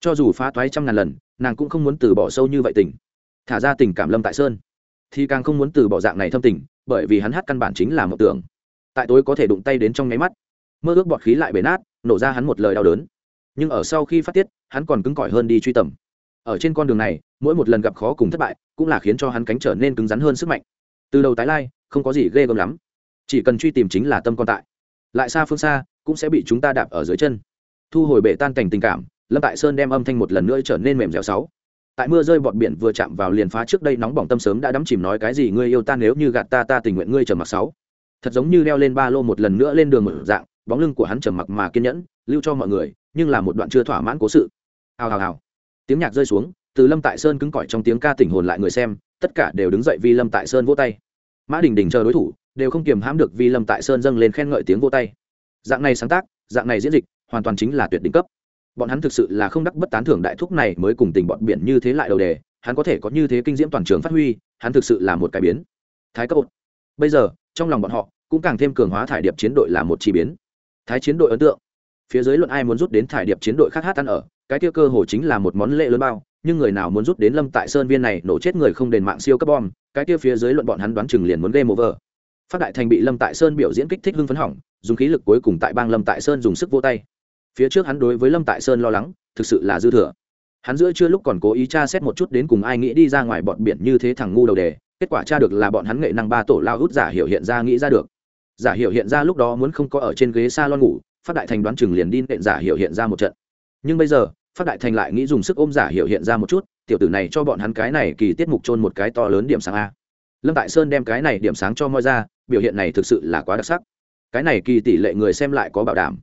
Cho dù phá toái trăm ngàn lần, nàng cũng không muốn từ bỏ sâu như vậy tình. Thả ra tình cảm lâm tại sơn, thì càng không muốn từ bỏ dạng này thâm tình, bởi vì hắn hát căn bản chính là một tưởng. Tại tối có thể đụng tay đến trong nháy mắt mơ ước bọt khí lại bể nát, nổ ra hắn một lời đau đớn. Nhưng ở sau khi phát tiết, hắn còn cứng cỏi hơn đi truy tầm. Ở trên con đường này, mỗi một lần gặp khó cùng thất bại, cũng là khiến cho hắn cánh trở nên cứng rắn hơn sức mạnh. Từ đầu tái lai, không có gì ghê gớm lắm. Chỉ cần truy tìm chính là tâm con tại. Lại xa phương xa, cũng sẽ bị chúng ta đạp ở dưới chân. Thu hồi bể tan cảnh tình cảm, lâm tại sơn đem âm thanh một lần nữa trở nên mềm dẻo sáu. Tại mưa rơi bọt biển vừa chạm vào liền phá trước đây nóng bỏng tâm sớm đã đắm chìm nói cái gì ngươi yêu ta nếu như gạt ta ta tình nguyện ngươi trầm mặc sáu. Thật giống như leo lên ba lô một lần nữa lên đường mở dạng bóng lưng của hắn trầm mặc mà kiên nhẫn, lưu cho mọi người, nhưng là một đoạn chưa thỏa mãn cố sự. Hào hào hào. Tiếng nhạc rơi xuống, từ lâm tại sơn cứng cỏi trong tiếng ca tỉnh hồn lại người xem, tất cả đều đứng dậy vì lâm tại sơn vỗ tay. Mã đình đình chờ đối thủ, đều không kiềm hãm được vì lâm tại sơn dâng lên khen ngợi tiếng vỗ tay. Dạng này sáng tác, dạng này diễn dịch, hoàn toàn chính là tuyệt đỉnh cấp. Bọn hắn thực sự là không đắc bất tán thưởng đại thúc này mới cùng tình bọn biển như thế lại đầu đề, hắn có thể có như thế kinh diễm toàn trường phát huy, hắn thực sự là một cái biến. Thái cấp bây giờ, trong lòng bọn họ, cũng càng thêm cường hóa thải điệp chiến đội là một chi biến thái chiến đội ấn tượng. Phía dưới luận ai muốn rút đến thải điệp chiến đội khác hát ăn ở, cái tiêu cơ hồ chính là một món lễ lớn bao, nhưng người nào muốn rút đến lâm tại sơn viên này, nổ chết người không đền mạng siêu cấp bom, cái tiêu phía dưới luận bọn hắn đoán chừng liền muốn game over. Phát đại thành bị lâm tại sơn biểu diễn kích thích hưng phấn hỏng, dùng khí lực cuối cùng tại bang lâm tại sơn dùng sức vô tay. Phía trước hắn đối với lâm tại sơn lo lắng, thực sự là dư thừa. Hắn giữa chưa lúc còn cố ý tra xét một chút đến cùng ai nghĩ đi ra ngoài bọn biển như thế thằng ngu đầu đề, kết quả tra được là bọn hắn nghệ năng ba tổ lao hút giả hiểu hiện ra nghĩ ra được giả hiệu hiện ra lúc đó muốn không có ở trên ghế s a lon ngủ, phát đại thành đoán chừng liền đi nện giả hiệu hiện ra một trận. Nhưng bây giờ, phát đại thành lại nghĩ dùng sức ôm giả hiệu hiện ra một chút, tiểu tử này cho bọn hắn cái này kỳ tiết mục trôn một cái to lớn điểm sáng a. Lâm tại sơn đem cái này điểm sáng cho moi ra, biểu hiện này thực sự là quá đặc sắc. Cái này kỳ tỷ lệ người xem lại có bảo đảm.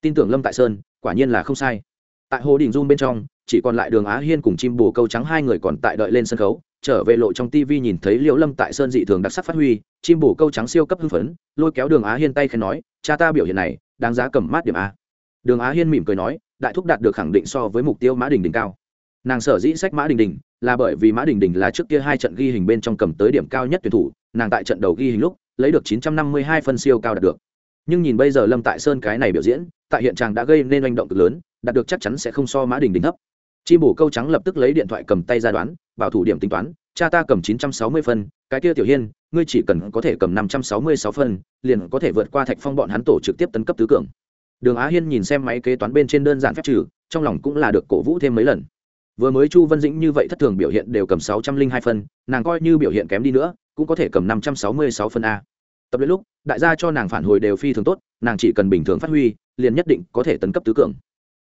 Tin tưởng lâm tại sơn, quả nhiên là không sai. Tại hồ đình dung bên trong, chỉ còn lại đường á hiên cùng chim bồ câu trắng hai người còn tại đợi lên sân khấu trở về lộ trong tv nhìn thấy liễu lâm tại sơn dị thường đặc sắc phát huy, chim bồ câu trắng siêu cấp hưng phấn, lôi kéo đường á hiên tay khen nói, cha ta biểu hiện này, đáng giá cầm mát điểm a. Đường á hiên mỉm cười nói, đại thúc đạt được khẳng định so với mục tiêu mã đình đình cao. Nàng sở dĩ sách mã đình đình là bởi vì mã đình đình là trước kia hai trận ghi hình bên trong cầm tới điểm cao nhất tuyển thủ, nàng tại trận đầu ghi hình lúc, lấy được 952 phân siêu cao đạt được. Nhưng nhìn bây giờ lâm tại sơn cái này biểu diễn, tại hiện trạng đã gây nên oanh động cực lớn, đạt được chắc chắn sẽ không so mã đình đình thấp chim bổ câu trắng lập tức lấy điện thoại cầm tay ra đoán, bảo thủ điểm tính toán, cha ta cầm 960 phân, cái kia tiểu hiên, ngươi chỉ cần có thể cầm 566 phân, liền có thể vượt qua thạch phong bọn hắn tổ trực tiếp tấn cấp tứ cường. Đường á hiên nhìn xem máy kế toán bên trên đơn giản phép trừ, trong lòng cũng là được cổ vũ thêm mấy lần. Vừa mới chu vân dĩnh như vậy thất thường biểu hiện đều cầm 602 phân, nàng coi như biểu hiện kém đi nữa, cũng có thể cầm 566 phân a. Tập luyện lúc, đại gia cho nàng phản hồi đều phi thường tốt, nàng chỉ cần bình thường phát huy, liền nhất định có thể tấn cấp tứ cường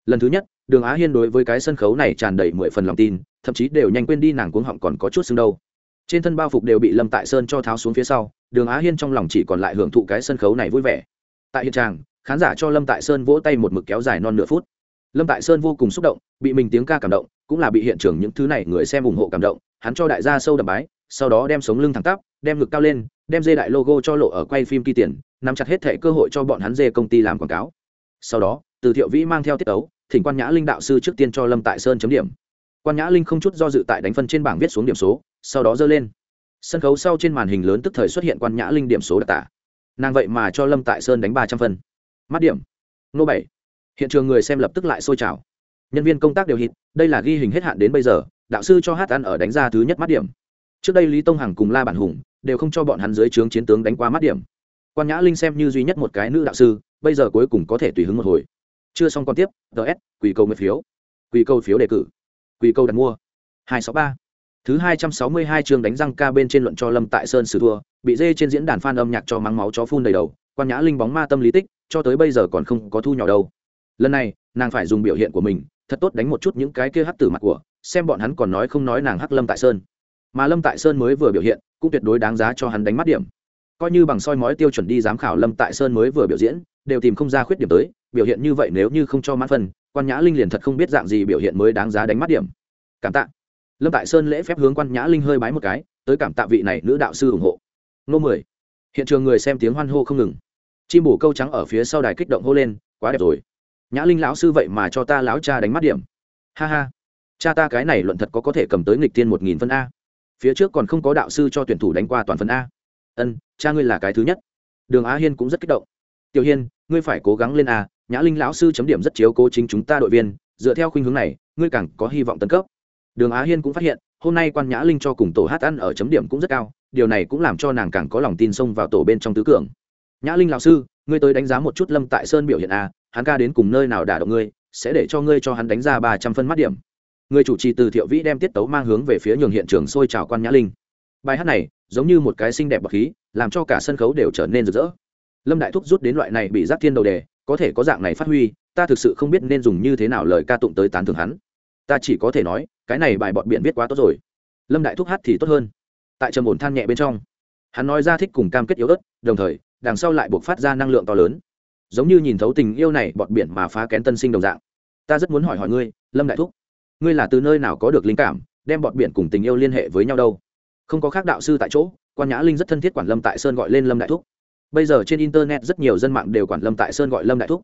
lần thứ nhất, đường á hiên đối với cái sân khấu này tràn đầy mười phần lòng tin, thậm chí đều nhanh quên đi nàng cuống họng còn có chút xương đâu. Trên thân bao phục đều bị lâm tại sơn cho tháo xuống phía sau, đường á hiên trong lòng chỉ còn lại hưởng thụ cái sân khấu này vui vẻ. Tại hiện tràng khán giả cho lâm tại sơn vỗ tay một mực kéo dài non nửa phút. Lâm tại sơn vô cùng xúc động, bị mình tiếng ca cảm động, cũng là bị hiện trường những thứ này người xem ủng hộ cảm động, hắn cho đại gia sâu đầm bái, sau đó đem sống lưng thẳng tắp, đem ngực cao lên, đem dê đại logo cho lộ ở quay phim kỳ tiền, nắm chặt hết thệ cơ hội cho bọn hắn dê công ty làm quảng cáo. Sau đó từ thiệu vĩ mang theo tiết tấu, thỉnh quan nhã linh đạo sư trước tiên cho lâm tại sơn chấm điểm. quan nhã linh không chút do dự tại đánh phân trên bảng viết xuống điểm số, sau đó dơ lên. sân khấu sau trên màn hình lớn tức thời xuất hiện quan nhã linh điểm số đặc tả. nàng vậy mà cho lâm tại sơn đánh ba trăm phân. mắt điểm. nô bảy. hiện trường người xem lập tức lại sôi trào. nhân viên công tác đều hít, đây là ghi hình hết hạn đến bây giờ, đạo sư cho hát ăn ở đánh ra thứ nhất mắt điểm. trước đây lý tông hằng cùng la bản hùng đều không cho bọn hắn dưới trướng chiến tướng đánh qua mắt điểm. quan nhã linh xem như duy nhất một cái nữ đạo sư, bây giờ cuối cùng có thể tùy hứng một hồi chưa xong còn tiếp ts quỳ cầu nguyện phiếu. Quỳ cầu phiếu đề cử. Quỳ cầu đặt mua. hai sáu ba. Thứ hai trăm sáu mươi hai chương đánh răng ca bên trên luận cho lâm tại sơn sử thua, bị dê trên diễn đàn phan âm nhạc cho mắng máu chó phun đầy đầu, quan nhã linh bóng ma tâm lý tích, cho tới bây giờ còn không có thu nhỏ đâu. Lần này, nàng phải dùng biểu hiện của mình, thật tốt đánh một chút những cái kia hắc tử mặt của, xem bọn hắn còn nói không nói nàng hắc lâm tại sơn. Mà lâm tại sơn mới vừa biểu hiện, cũng tuyệt đối đáng giá cho hắn đánh mắt điểm. Coi như bằng soi mói tiêu chuẩn đi giám khảo lâm tại sơn mới vừa biểu diễn đều tìm không ra khuyết điểm tới, biểu hiện như vậy nếu như không cho mãn phân, quan nhã linh liền thật không biết dạng gì biểu hiện mới đáng giá đánh mắt điểm. Cảm tạ. Lâm tại sơn lễ phép hướng quan nhã linh hơi bái một cái, tới cảm tạ vị này nữ đạo sư ủng hộ. Nô mười. Hiện trường người xem tiếng hoan hô không ngừng. Chim bù câu trắng ở phía sau đài kích động hô lên, quá đẹp rồi. Nhã linh lão sư vậy mà cho ta lão cha đánh mắt điểm. Ha ha. Cha ta cái này luận thật có có thể cầm tới nghịch tiên một nghìn phân a. Phía trước còn không có đạo sư cho tuyển thủ đánh qua toàn phần a. Ân, cha ngươi là cái thứ nhất. Đường á hiên cũng rất kích động tiểu hiên, ngươi phải cố gắng lên a, nhã linh lão sư chấm điểm rất chiếu cố chính chúng ta đội viên, dựa theo khuynh hướng này, ngươi càng có hy vọng tấn cấp. Đường á hiên cũng phát hiện, hôm nay quan nhã linh cho cùng tổ hát ăn ở chấm điểm cũng rất cao, điều này cũng làm cho nàng càng có lòng tin xông vào tổ bên trong tứ cường. Nhã linh lão sư, ngươi tới đánh giá một chút lâm tại sơn biểu hiện a, hắn ca đến cùng nơi nào đả động ngươi, sẽ để cho ngươi cho hắn đánh ra ba trăm phân mắt điểm. Người chủ trì từ thiệu vĩ đem tiết tấu mang hướng về phía nhường hiện trường sôi trào quan nhã linh. Bài hát này, giống như một cái xinh đẹp bậc khí, làm cho cả sân khấu đều trở nên rực rỡ lâm đại thúc rút đến loại này bị giác thiên đầu đề, có thể có dạng này phát huy, ta thực sự không biết nên dùng như thế nào lời ca tụng tới tán thưởng hắn. Ta chỉ có thể nói, cái này bài bọn biện viết quá tốt rồi. Lâm đại thúc hát thì tốt hơn. Tại trầm ổn than nhẹ bên trong, hắn nói ra thích cùng cam kết yếu ớt, đồng thời, đằng sau lại buộc phát ra năng lượng to lớn. Giống như nhìn thấu tình yêu này bọt biển mà phá kén tân sinh đồng dạng. Ta rất muốn hỏi hỏi ngươi, lâm đại thúc, ngươi là từ nơi nào có được linh cảm, đem bọt biển cùng tình yêu liên hệ với nhau đâu? Không có khác đạo sư tại chỗ, quan nhã linh rất thân thiết quản lâm tại sơn gọi lên lâm đại thúc bây giờ trên internet rất nhiều dân mạng đều quản lâm tại sơn gọi lâm đại thúc.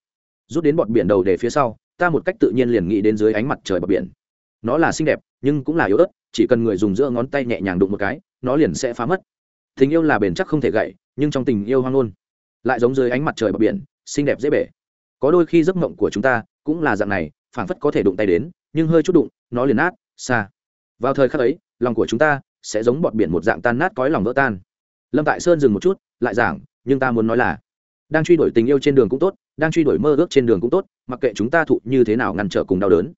Rút đến bọn biển đầu để phía sau, ta một cách tự nhiên liền nghĩ đến dưới ánh mặt trời bờ biển. Nó là xinh đẹp, nhưng cũng là yếu ớt, chỉ cần người dùng giữa ngón tay nhẹ nhàng đụng một cái, nó liền sẽ phá mất. Tình yêu là bền chắc không thể gậy nhưng trong tình yêu hoang ngôn, lại giống dưới ánh mặt trời bờ biển, xinh đẹp dễ bể. Có đôi khi giấc mộng của chúng ta cũng là dạng này, phảng phất có thể đụng tay đến, nhưng hơi chút đụng, nó liền nát, xa. Vào thời khắc ấy, lòng của chúng ta sẽ giống bọt biển một dạng tan nát cõi lòng vỡ tan. Lâm tại sơn dừng một chút, lại giảng nhưng ta muốn nói là, đang truy đuổi tình yêu trên đường cũng tốt, đang truy đuổi mơ ước trên đường cũng tốt, mặc kệ chúng ta thụ như thế nào ngăn trở cùng đau đớn,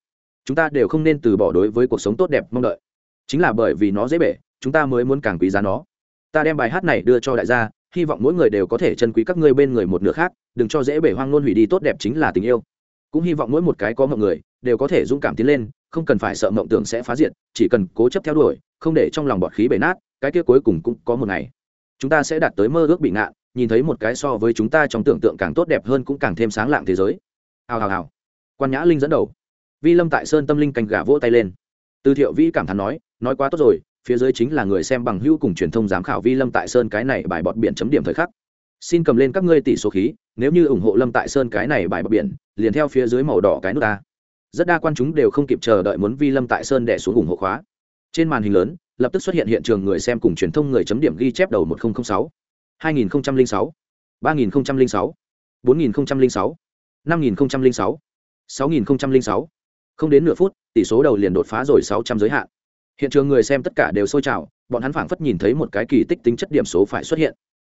chúng ta đều không nên từ bỏ đối với cuộc sống tốt đẹp mong đợi. Chính là bởi vì nó dễ bể, chúng ta mới muốn càng quý giá nó. Ta đem bài hát này đưa cho đại gia, hy vọng mỗi người đều có thể chân quý các ngươi bên người một nửa khác, đừng cho dễ bể hoang ngôn hủy đi tốt đẹp chính là tình yêu. Cũng hy vọng mỗi một cái có mọi người, đều có thể dũng cảm tiến lên, không cần phải sợ mộng tưởng sẽ phá diện chỉ cần cố chấp theo đuổi, không để trong lòng bọt khí bể nát, cái kia cuối cùng cũng có một ngày, chúng ta sẽ đạt tới mơ ước bị ngạn nhìn thấy một cái so với chúng ta trong tưởng tượng càng tốt đẹp hơn cũng càng thêm sáng lạng thế giới. Hào hào hào. Quan nhã linh dẫn đầu. Vi lâm tại sơn tâm linh canh gà vỗ tay lên. Từ thiệu vĩ cảm thán nói nói quá tốt rồi, phía dưới chính là người xem bằng hữu cùng truyền thông giám khảo vi lâm tại sơn cái này bài bọt biển chấm điểm thời khắc. Xin cầm lên các ngươi tỷ số khí, nếu như ủng hộ lâm tại sơn cái này bài bọt biển, liền theo phía dưới màu đỏ cái nút ta rất đa quan chúng đều không kịp chờ đợi muốn vi lâm tại sơn đẻ xuống ủng hộ khóa. Trên màn hình lớn, lập tức xuất hiện hiện trường người xem cùng truyền thông người chấm điểm ghi chép đầu một nghìn sáu hai nghìn sáu không đến nửa phút, tỷ số đầu liền đột phá rồi sáu trăm giới hạn. Hiện trường người xem tất cả đều sôi trào, bọn hắn phảng phất nhìn thấy một cái kỳ tích tính chất điểm số phải xuất hiện.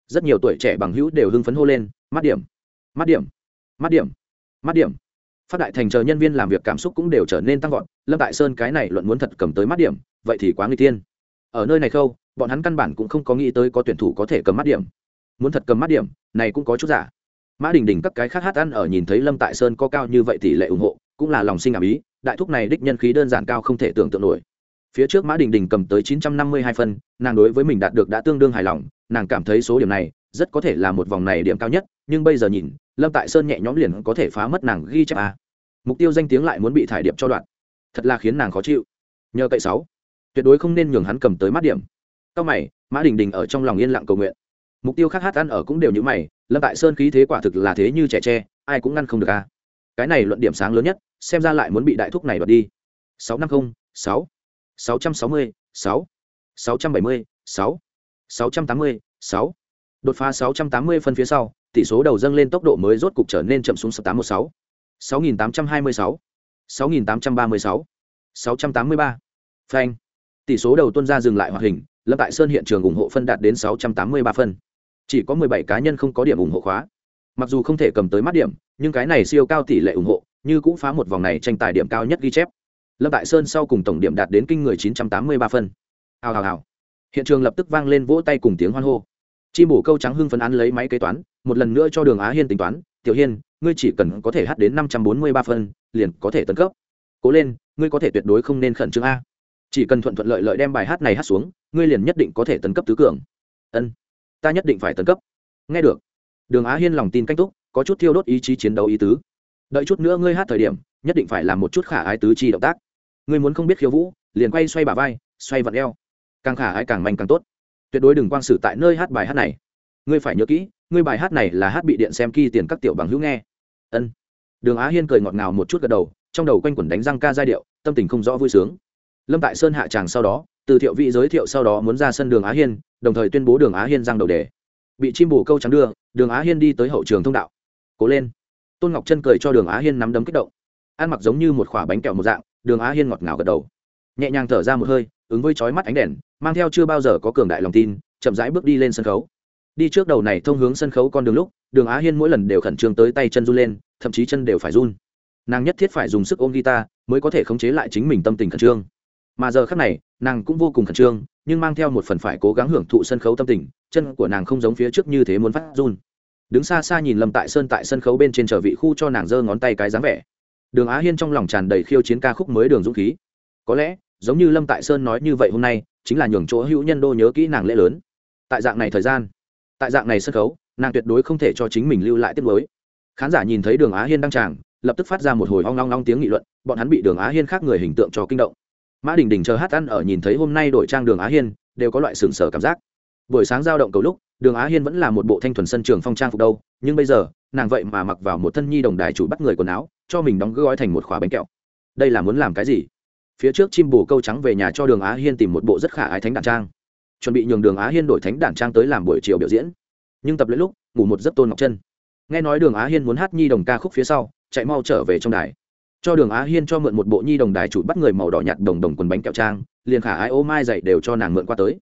Rất nhiều tuổi trẻ bằng hữu đều hưng phấn hô lên, mắt điểm mắt điểm mắt điểm mắt điểm. Phát đại thành chờ nhân viên làm việc cảm xúc cũng đều trở nên tăng vọt, lâm tại sơn cái này luận muốn thật cầm tới mắt điểm, vậy thì quá nguy tiên ở nơi này khâu, bọn hắn căn bản cũng không có nghĩ tới có tuyển thủ có thể cầm mắt điểm. Muốn thật cầm mắt điểm, này cũng có chút giả. Mã đình đình các cái khác hát ăn ở nhìn thấy lâm tại sơn có cao như vậy tỷ lệ ủng hộ, cũng là lòng sinh ảm ý, đại thúc này đích nhân khí đơn giản cao không thể tưởng tượng nổi. Phía trước mã đình đình cầm tới chín trăm năm mươi hai phân, nàng đối với mình đạt được đã tương đương hài lòng, nàng cảm thấy số điểm này rất có thể là một vòng này điểm cao nhất, nhưng bây giờ nhìn, lâm tại sơn nhẹ nhõm liền có thể phá mất nàng ghi chép a. Mục tiêu danh tiếng lại muốn bị thải điệp cho đoạn. Thật là khiến nàng khó chịu. Nhờ cậy sáu tuyệt đối không nên nhường hắn cầm tới mắt điểm. Cao mày mã đình đình ở trong lòng yên lặng cầu nguyện. Mục tiêu khác hát ăn ở cũng đều như mày lâm tại sơn khí thế quả thực là thế như trẻ tre ai cũng ngăn không được a. Cái này luận điểm sáng lớn nhất xem ra lại muốn bị đại thúc này đoạt đi. Sáu năm không, sáu. Sáu trăm sáu mươi sáu. Sáu trăm bảy mươi sáu. Sáu trăm tám mươi sáu. Đột phá sáu trăm tám mươi phân phía sau tỷ số đầu dâng lên tốc độ mới rốt cục trở nên chậm xuống tám một sáu. Sáu nghìn tám trăm hai mươi sáu. Sáu nghìn tám trăm ba mươi sáu. Sáu trăm tám mươi ba. Phanh tỷ số đầu tuân ra dừng lại hoạt hình, lâm tại sơn hiện trường ủng hộ phân đạt đến sáu trăm tám mươi ba phân. Chỉ có mười bảy cá nhân không có điểm ủng hộ khóa. Mặc dù không thể cầm tới mắt điểm, nhưng cái này siêu cao tỷ lệ ủng hộ, như cũng phá một vòng này tranh tài điểm cao nhất ghi chép. Lâm tại sơn sau cùng tổng điểm đạt đến kinh người chín trăm tám mươi ba phân. Hào hào hào. Hiện trường lập tức vang lên vỗ tay cùng tiếng hoan hô. Chim bổ câu trắng hưng phấn án lấy máy kế toán, một lần nữa cho đường á hiên tính toán, tiểu hiên, ngươi chỉ cần có thể hát đến năm trăm bốn mươi ba phân, liền có thể tấn cấp. Cố lên, ngươi có thể tuyệt đối không nên khẩn trương a chỉ cần thuận thuận lợi lợi đem bài hát này hát xuống, ngươi liền nhất định có thể tấn cấp tứ cường. Ân, ta nhất định phải tấn cấp. Nghe được. Đường á hiên lòng tin canh túc, có chút thiêu đốt ý chí chiến đấu ý tứ. Đợi chút nữa ngươi hát thời điểm, nhất định phải làm một chút khả ái tứ chi động tác. Ngươi muốn không biết khiêu vũ, liền quay xoay bà vai, xoay vặn eo. Càng khả ái càng mạnh càng tốt. Tuyệt đối đừng quang sử tại nơi hát bài hát này. Ngươi phải nhớ kỹ, ngươi bài hát này là hát bị điện xem kỳ tiền các tiểu bằng hữu nghe. Ân. Đường á hiên cười ngọt ngào một chút gật đầu, trong đầu quanh quẩn đánh răng ca giai điệu, tâm tình không rõ vui sướng lâm tại sơn hạ tràng sau đó, từ thiệu vị giới thiệu sau đó muốn ra sân đường á hiên, đồng thời tuyên bố đường á hiên giang đầu đề. Bị chim bù câu trắng đưa, đường á hiên đi tới hậu trường thông đạo. Cố lên. Tôn ngọc chân cười cho đường á hiên nắm đấm kích động. Ăn mặc giống như một khoả bánh kẹo một dạng, đường á hiên ngọt ngào gật đầu. Nhẹ nhàng thở ra một hơi, ứng với chói mắt ánh đèn, mang theo chưa bao giờ có cường đại lòng tin, chậm rãi bước đi lên sân khấu. Đi trước đầu này thông hướng sân khấu con đường lúc, đường á hiên mỗi lần đều khẩn trương tới tay chân run lên, thậm chí chân đều phải run. Nàng nhất thiết phải dùng sức ôm guitar mới có thể khống chế lại chính mình tâm tình khẩn trương mà giờ khác này, nàng cũng vô cùng khẩn trương, nhưng mang theo một phần phải cố gắng hưởng thụ sân khấu tâm tình, chân của nàng không giống phía trước như thế muốn phát run. Đứng xa xa nhìn lâm tại sơn tại sân khấu bên trên trở vị khu cho nàng giơ ngón tay cái dáng vẻ. Đường á hiên trong lòng tràn đầy khiêu chiến ca khúc mới đường dũng khí. Có lẽ, giống như lâm tại sơn nói như vậy hôm nay, chính là nhường chỗ hữu nhân đô nhớ kỹ nàng lễ lớn. Tại dạng này thời gian, tại dạng này sân khấu, nàng tuyệt đối không thể cho chính mình lưu lại tiết mới khán giả nhìn thấy đường á hiên đăng tràng, lập tức phát ra một hồi hoang long long tiếng nghị luận, bọn hắn bị đường á hiên khác người hình tượng cho kinh động mã đình đình chờ hát ăn ở nhìn thấy hôm nay đổi trang đường á hiên, đều có loại sừng sờ cảm giác. Buổi sáng giao động cầu lúc, đường á hiên vẫn là một bộ thanh thuần sân trường phong trang phục đâu, nhưng bây giờ, nàng vậy mà mặc vào một thân nhi đồng đài chủ bắt người quần áo, cho mình đóng gói thành một khóa bánh kẹo. Đây là muốn làm cái gì? Phía trước chim bồ câu trắng về nhà cho đường á hiên tìm một bộ rất khả ái thánh đàn trang. Chuẩn bị nhường đường á hiên đổi thánh đàn trang tới làm buổi chiều biểu diễn. Nhưng tập lễ lúc, ngủ một giấc tôn ngọc chân. Nghe nói đường á hiên muốn hát nhi đồng ca khúc phía sau, chạy mau trở về trong đài cho đường á hiên cho mượn một bộ nhi đồng đài chủ bắt người màu đỏ nhạt đồng đồng quần bánh kẹo trang, liền khả ái ô mai dạy đều cho nàng mượn qua tới.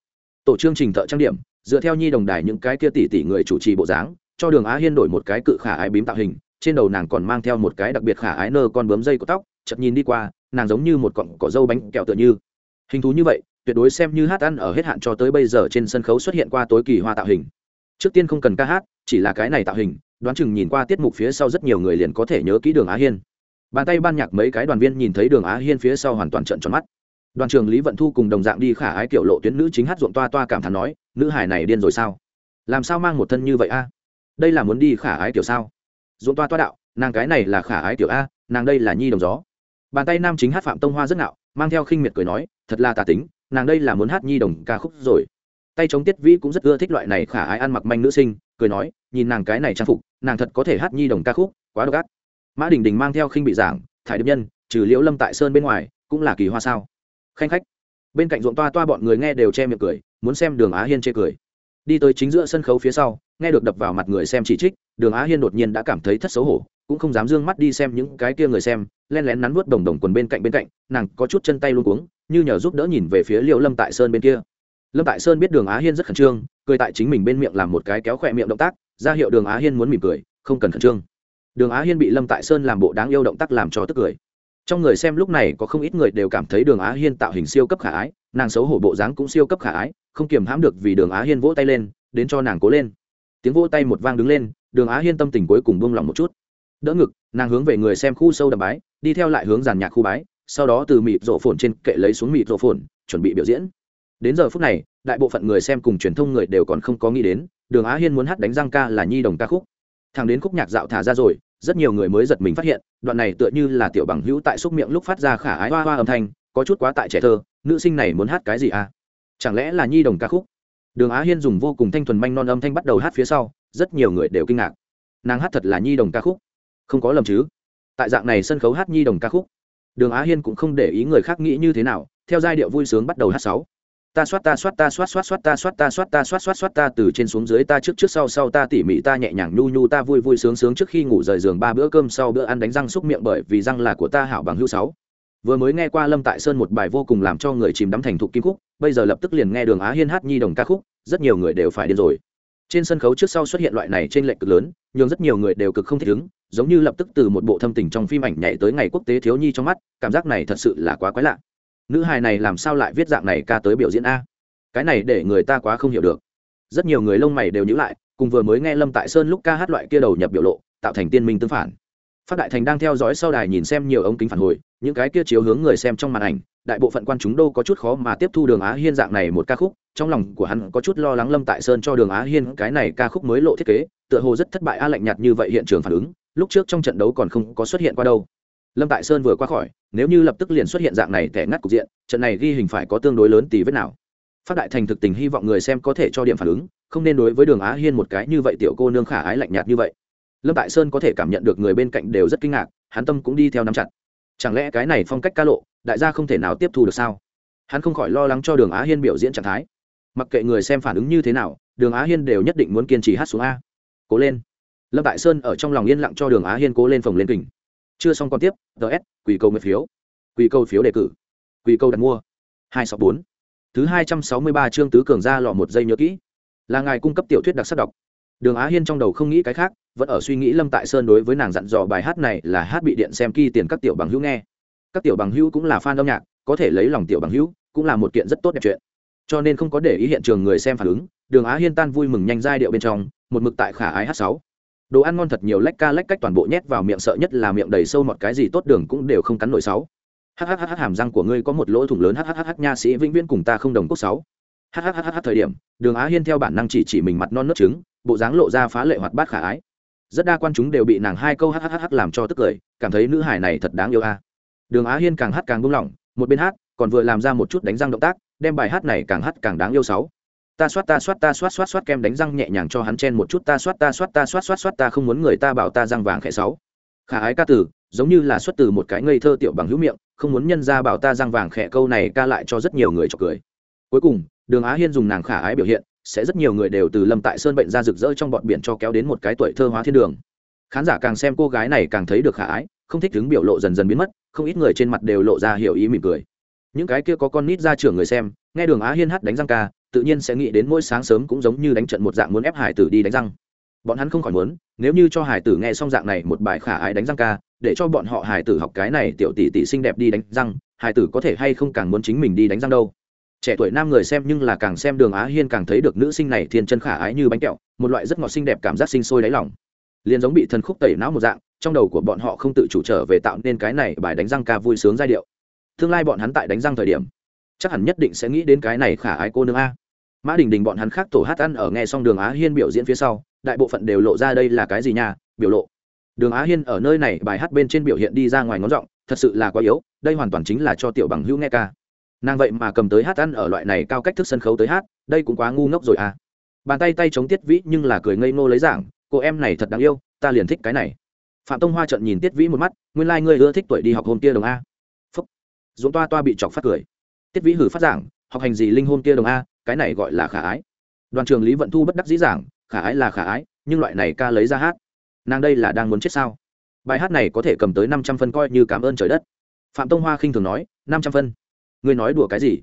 Tổ chương trình thợ trang điểm, dựa theo nhi đồng đài những cái kia tỷ tỷ người chủ trì bộ dáng, cho đường á hiên đổi một cái cự khả ái bím tạo hình, trên đầu nàng còn mang theo một cái đặc biệt khả ái nơ con bướm dây của tóc chật nhìn đi qua, nàng giống như một cọng cỏ dâu bánh kẹo tựa như. Hình thú như vậy, tuyệt đối xem như hát ăn ở hết hạn cho tới bây giờ trên sân khấu xuất hiện qua tối kỳ hoa tạo hình. Trước tiên không cần ca hát, chỉ là cái này tạo hình, đoán chừng nhìn qua tiết mục phía sau rất nhiều người liền có thể nhớ kỹ đường á hiên bàn tay ban nhạc mấy cái đoàn viên nhìn thấy đường á hiên phía sau hoàn toàn trận tròn mắt. Đoàn trường lý vận thu cùng đồng dạng đi khả ái kiểu lộ tuyến nữ chính hát ruộng toa toa cảm thán nói, nữ hải này điên rồi sao? Làm sao mang một thân như vậy a? Đây là muốn đi khả ái kiểu sao? Ruộng toa toa đạo, nàng cái này là khả ái kiểu a, nàng đây là nhi đồng gió. Bàn tay nam chính hát phạm tông hoa rất nạo mang theo khinh miệt cười nói, thật là tà tính, nàng đây là muốn hát nhi đồng ca khúc rồi. Tay chống tiết vĩ cũng rất ưa thích loại này khả ái ăn mặc manh nữ sinh, cười nói, nhìn nàng cái này trang phục, nàng thật có thể hát nhi đồng ca khúc, quá độc ác mã đình đình mang theo khinh bị giảng, thải điệp nhân, trừ liễu lâm tại sơn bên ngoài, cũng là kỳ hoa sao? Khanh khách. Bên cạnh ruộng toa toa bọn người nghe đều che miệng cười, muốn xem đường á hiên chê cười. Đi tới chính giữa sân khấu phía sau, nghe được đập vào mặt người xem chỉ trích, đường á hiên đột nhiên đã cảm thấy thất xấu hổ, cũng không dám d ư ơ n g mắt đi xem những cái kia người xem, len lén nắn vuốt đồng đồng quần bên cạnh bên cạnh, nàng có chút chân tay luôn cuống, như nhờ giúp đỡ nhìn về phía liệu lâm tại sơn bên kia. Lâm tại sơn biết đường á hiên rất khẩn trương, cười tại chính mình bên miệng làm một cái kéo khỏe miệng động tác, ra hiệu đường á hiên muốn mỉm cười, không cần khẩn trương đường á hiên bị lâm tại sơn làm bộ đáng yêu động tác làm cho tức cười. Trong người xem lúc này có không ít người đều cảm thấy đường á hiên tạo hình siêu cấp khả ái, nàng xấu hổ bộ dáng cũng siêu cấp khả ái, không kiềm hãm được vì đường á hiên vỗ tay lên, đến cho nàng cố lên. Tiếng vỗ tay một vang đứng lên, đường á hiên tâm tình cuối cùng buông lỏng một chút. Đỡ ngực, nàng hướng về người xem khu sâu đầm bái, đi theo lại hướng giàn nhạc khu bái, sau đó từ mịt rổ phồn trên kệ lấy xuống mịt rổ phồn, chuẩn bị biểu diễn. Đến giờ phút này, đại bộ phận người xem cùng truyền thông người đều còn không có nghĩ đến, đường á hiên muốn hát đánh răng ca là nhi đồng ca khúc. Thằng đến khúc nhạc dạo thả ra rồi rất nhiều người mới giật mình phát hiện, đoạn này tựa như là tiểu bằng hữu tại xúc miệng lúc phát ra khả ái hoa hoa âm thanh, có chút quá tại trẻ thơ, nữ sinh này muốn hát cái gì à? Chẳng lẽ là nhi đồng ca khúc? Đường á hiên dùng vô cùng thanh thuần manh non âm thanh bắt đầu hát phía sau, rất nhiều người đều kinh ngạc. Nàng hát thật là nhi đồng ca khúc? Không có lầm chứ. Tại dạng này sân khấu hát nhi đồng ca khúc, đường á hiên cũng không để ý người khác nghĩ như thế nào, theo giai điệu vui sướng bắt đầu hát sáu ta soát ta soát ta soát soát soát, ta soát ta soát ta soát soát soát, ta từ trên xuống dưới ta trước trước sau sau ta tỉ mỉ, ta nhẹ nhàng nhu nhu, ta vui vui sướng sướng trước khi ngủ rời giường ba bữa cơm, sau bữa ăn đánh răng xúc miệng bởi vì răng là của ta hảo bằng hữu sáu. Vừa mới nghe qua lâm tại sơn một bài vô cùng làm cho người chìm đắm thành thục kim khúc, bây giờ lập tức liền nghe đường á hiên hát nhi đồng ca khúc, rất nhiều người đều phải điên rồi. Trên sân khấu trước sau xuất hiện loại này trên lệnh cực lớn nhưng rất nhiều người đều cực không thích ứng, giống như lập tức từ một bộ thâm tình trong phim ảnh nhảy tới ngày quốc tế thiếu nhi trong mắt, cảm giác này thật sự là quá quái lạ nữ hài này làm sao lại viết dạng này ca tới biểu diễn a? Cái này để người ta quá không hiểu được. Rất nhiều người lông mày đều nhữ lại, cùng vừa mới nghe lâm tại sơn lúc ca hát loại kia đầu nhập biểu lộ, tạo thành tiên minh tương phản. Phát đại thành đang theo dõi sau đài nhìn xem nhiều ống kính phản hồi, những cái kia chiếu hướng người xem trong màn ảnh, đại bộ phận quan chúng đô có chút khó mà tiếp thu đường á hiên dạng này một ca khúc, trong lòng của hắn có chút lo lắng lâm tại sơn cho đường á hiên cái này ca khúc mới lộ thiết kế, tựa hồ rất thất bại a lạnh nhạt như vậy hiện trường phản ứng, lúc trước trong trận đấu còn không có xuất hiện qua đâu lâm tại sơn vừa qua khỏi, nếu như lập tức liền xuất hiện dạng này thẻ ngắt cục diện, trận này ghi hình phải có tương đối lớn tỷ vết nào. Phát đại thành thực tình hy vọng người xem có thể cho điểm phản ứng, không nên đối với đường á hiên một cái như vậy tiểu cô nương khả ái lạnh nhạt như vậy. Lâm tại sơn có thể cảm nhận được người bên cạnh đều rất kinh ngạc, hắn tâm cũng đi theo nắm chặt. Chẳng lẽ cái này phong cách ca lộ, đại gia không thể nào tiếp thu được sao? Hắn không khỏi lo lắng cho đường á hiên biểu diễn trạng thái. Mặc kệ người xem phản ứng như thế nào, đường á hiên đều nhất định muốn kiên trì hát xuống a. Cố lên. Lâm tại sơn ở trong lòng yên lặng cho đường á hiên cố lên phòng lên kình chưa xong còn tiếp ts quỷ câu nguyện phiếu. Quỷ câu phiếu đề cử. Quỷ câu đặt mua. Hai sáu bốn. Thứ hai trăm sáu mươi ba chương tứ cường ra lọ một giây nhớ kỹ. Là ngài cung cấp tiểu thuyết đặc sắc đọc. Đường á hiên trong đầu không nghĩ cái khác, vẫn ở suy nghĩ lâm tại sơn đối với nàng dặn dò bài hát này là hát bị điện xem kỳ tiền các tiểu bằng hữu nghe. Các tiểu bằng hữu cũng là fan âm nhạc, có thể lấy lòng tiểu bằng hữu, cũng là một kiện rất tốt đẹp chuyện. Cho nên không có để ý hiện trường người xem phản ứng, đường á hiên tan vui mừng nhanh giai điệu bên trong, một mực tại khả ái hát sáu đồ ăn ngon thật nhiều lách ca lách cách toàn bộ nhét vào miệng sợ nhất là miệng đầy sâu một cái gì tốt đường cũng đều không cắn nổi sáu. Hhhh hàm răng của ngươi có một lỗ thủng lớn hhhh nha sĩ vĩnh viễn cùng ta không đồng cốc sáu. Hhhh thời điểm, đường á hiên theo bản năng chỉ chỉ mình mặt non nớt trứng, bộ dáng lộ ra phá lệ hoạt bát khả ái. Rất đa quan chúng đều bị nàng hai câu hhhh làm cho tức cười, cảm thấy nữ hải này thật đáng yêu a. Đường á hiên càng hát càng buông lỏng, một bên hát, còn vừa làm ra một chút đánh răng động tác, đem bài hát này càng hát càng đáng yêu sáu ta soát ta soát ta soát soát soát kem đánh răng nhẹ nhàng cho hắn chen một chút, ta soát ta soát ta soát soát soát, ta không muốn người ta bảo ta răng vàng khẽ sáu. Khả ái ca từ giống như là xuất từ một cái ngây thơ tiểu bằng hữu miệng, không muốn nhân ra bảo ta răng vàng khẽ câu này ca lại cho rất nhiều người chọc cười. Cuối cùng, đường á hiên dùng nàng khả ái biểu hiện, sẽ rất nhiều người đều từ lâm tại sơn bệnh ra rực rỡ trong bọn biển cho kéo đến một cái tuổi thơ hóa thiên đường. Khán giả càng xem cô gái này càng thấy được khả ái, không thích đứng biểu lộ dần dần biến mất, không ít người trên mặt đều lộ ra hiểu ý mỉm cười. Những cái kia có con nít ra trưởng người xem, nghe đường á hiên hát đánh răng ca tự nhiên sẽ nghĩ đến mỗi sáng sớm cũng giống như đánh trận một dạng muốn ép hải tử đi đánh răng. Bọn hắn không khỏi muốn, nếu như cho hải tử nghe xong dạng này một bài khả ái đánh răng ca, để cho bọn họ hải tử học cái này tiểu tỷ tỷ xinh đẹp đi đánh răng, hải tử có thể hay không càng muốn chính mình đi đánh răng đâu. Trẻ tuổi nam người xem nhưng là càng xem đường á hiên càng thấy được nữ sinh này thiên chân khả ái như bánh kẹo, một loại rất ngọt xinh đẹp cảm giác sinh sôi đáy lòng. Liền giống bị thần khúc tẩy não một dạng, trong đầu của bọn họ không tự chủ trở về tạo nên cái này bài đánh răng ca vui sướng giai điệu. Tương lai bọn hắn tại đánh răng thời điểm chắc hẳn nhất định sẽ nghĩ đến cái này khả ái cô nương a. Mã đình đình bọn hắn khác tổ hát ăn ở nghe xong đường á hiên biểu diễn phía sau, đại bộ phận đều lộ ra đây là cái gì nha, biểu lộ. Đường á hiên ở nơi này, bài hát bên trên biểu hiện đi ra ngoài ngón giọng, thật sự là quá yếu, đây hoàn toàn chính là cho tiểu bằng hữu nghe ca. Nàng vậy mà cầm tới hát ăn ở loại này cao cách thức sân khấu tới hát, đây cũng quá ngu ngốc rồi à bàn tay tay chống tiết vĩ nhưng là cười ngây ngô lấy giảng, cô em này thật đáng yêu, ta liền thích cái này. Phạm tông hoa trận nhìn tiết vĩ một mắt, nguyên lai、like、ngươi ưa thích tuổi đi học hôm kia đồng a. Phúc. Dũng toa toa bị chọc phát cười tiết vĩ hử phát giảng, học hành gì linh hôn kia đồng a, cái này gọi là khả ái. Đoàn trường lý vận thu bất đắc dĩ giảng, khả ái là khả ái, nhưng loại này ca lấy ra hát. Nàng đây là đang muốn chết sao? Bài hát này có thể cầm tới năm trăm phân coi như cảm ơn trời đất. Phạm tông hoa khinh thường nói, năm trăm phân. Ngươi nói đùa cái gì?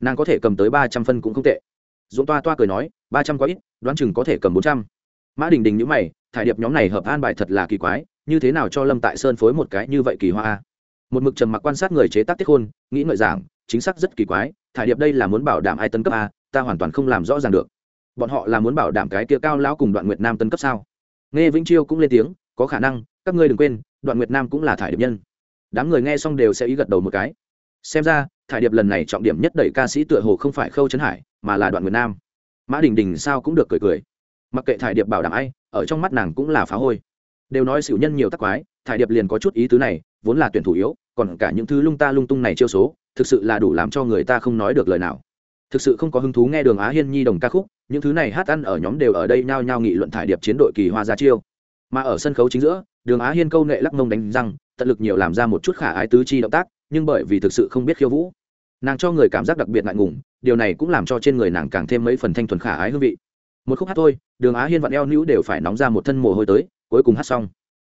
Nàng có thể cầm tới ba trăm phân cũng không tệ. Dũng toa toa cười nói, ba trăm quá ít, đoán chừng có thể cầm bốn trăm. Mã đình đình nhữ mày, thải điệp nhóm này hợp an bài thật là kỳ quái, như thế nào cho lâm tại sơn phối một cái như vậy kỳ hoa một mực trầm mặc quan sát người chế tác tiết hôn nghĩ ngợi giảng chính xác rất kỳ quái, thải điệp đây là muốn bảo đảm ai tân cấp a, ta hoàn toàn không làm rõ ràng được. Bọn họ là muốn bảo đảm cái kia cao lão cùng đoạn nguyệt nam tân cấp sao? Nghe vĩnh chiêu cũng lên tiếng, có khả năng, các ngươi đừng quên, đoạn nguyệt nam cũng là thải điệp nhân. Đám người nghe xong đều sẽ ý gật đầu một cái. Xem ra, thải điệp lần này trọng điểm nhất đẩy ca sĩ tựa hồ không phải khâu trấn hải, mà là đoạn nguyệt nam. Mã đình đình sao cũng được cười cười. Mặc kệ thải điệp bảo đảm ai, ở trong mắt nàng cũng là phá hôi. Đều nói xỉu nhân nhiều tắc quái, thải điệp liền có chút ý tứ này, vốn là tuyển thủ yếu, còn cả những thứ lung ta lung tung này chiêu số thực sự là đủ làm cho người ta không nói được lời nào. Thực sự không có hứng thú nghe đường á hiên nhi đồng ca khúc, những thứ này hát ăn ở nhóm đều ở đây nhao nhao nghị luận thải điệp chiến đội kỳ hoa ra chiêu. Mà ở sân khấu chính giữa, đường á hiên câu nệ lắc mông đánh răng, tận lực nhiều làm ra một chút khả ái tứ chi động tác, nhưng bởi vì thực sự không biết khiêu vũ, nàng cho người cảm giác đặc biệt ngại ngùng, điều này cũng làm cho trên người nàng càng thêm mấy phần thanh thuần khả ái hương vị. Một khúc hát thôi, đường á hiên vặn eo nữ đều phải nóng ra một thân mồ hôi tới, cuối cùng hát xong.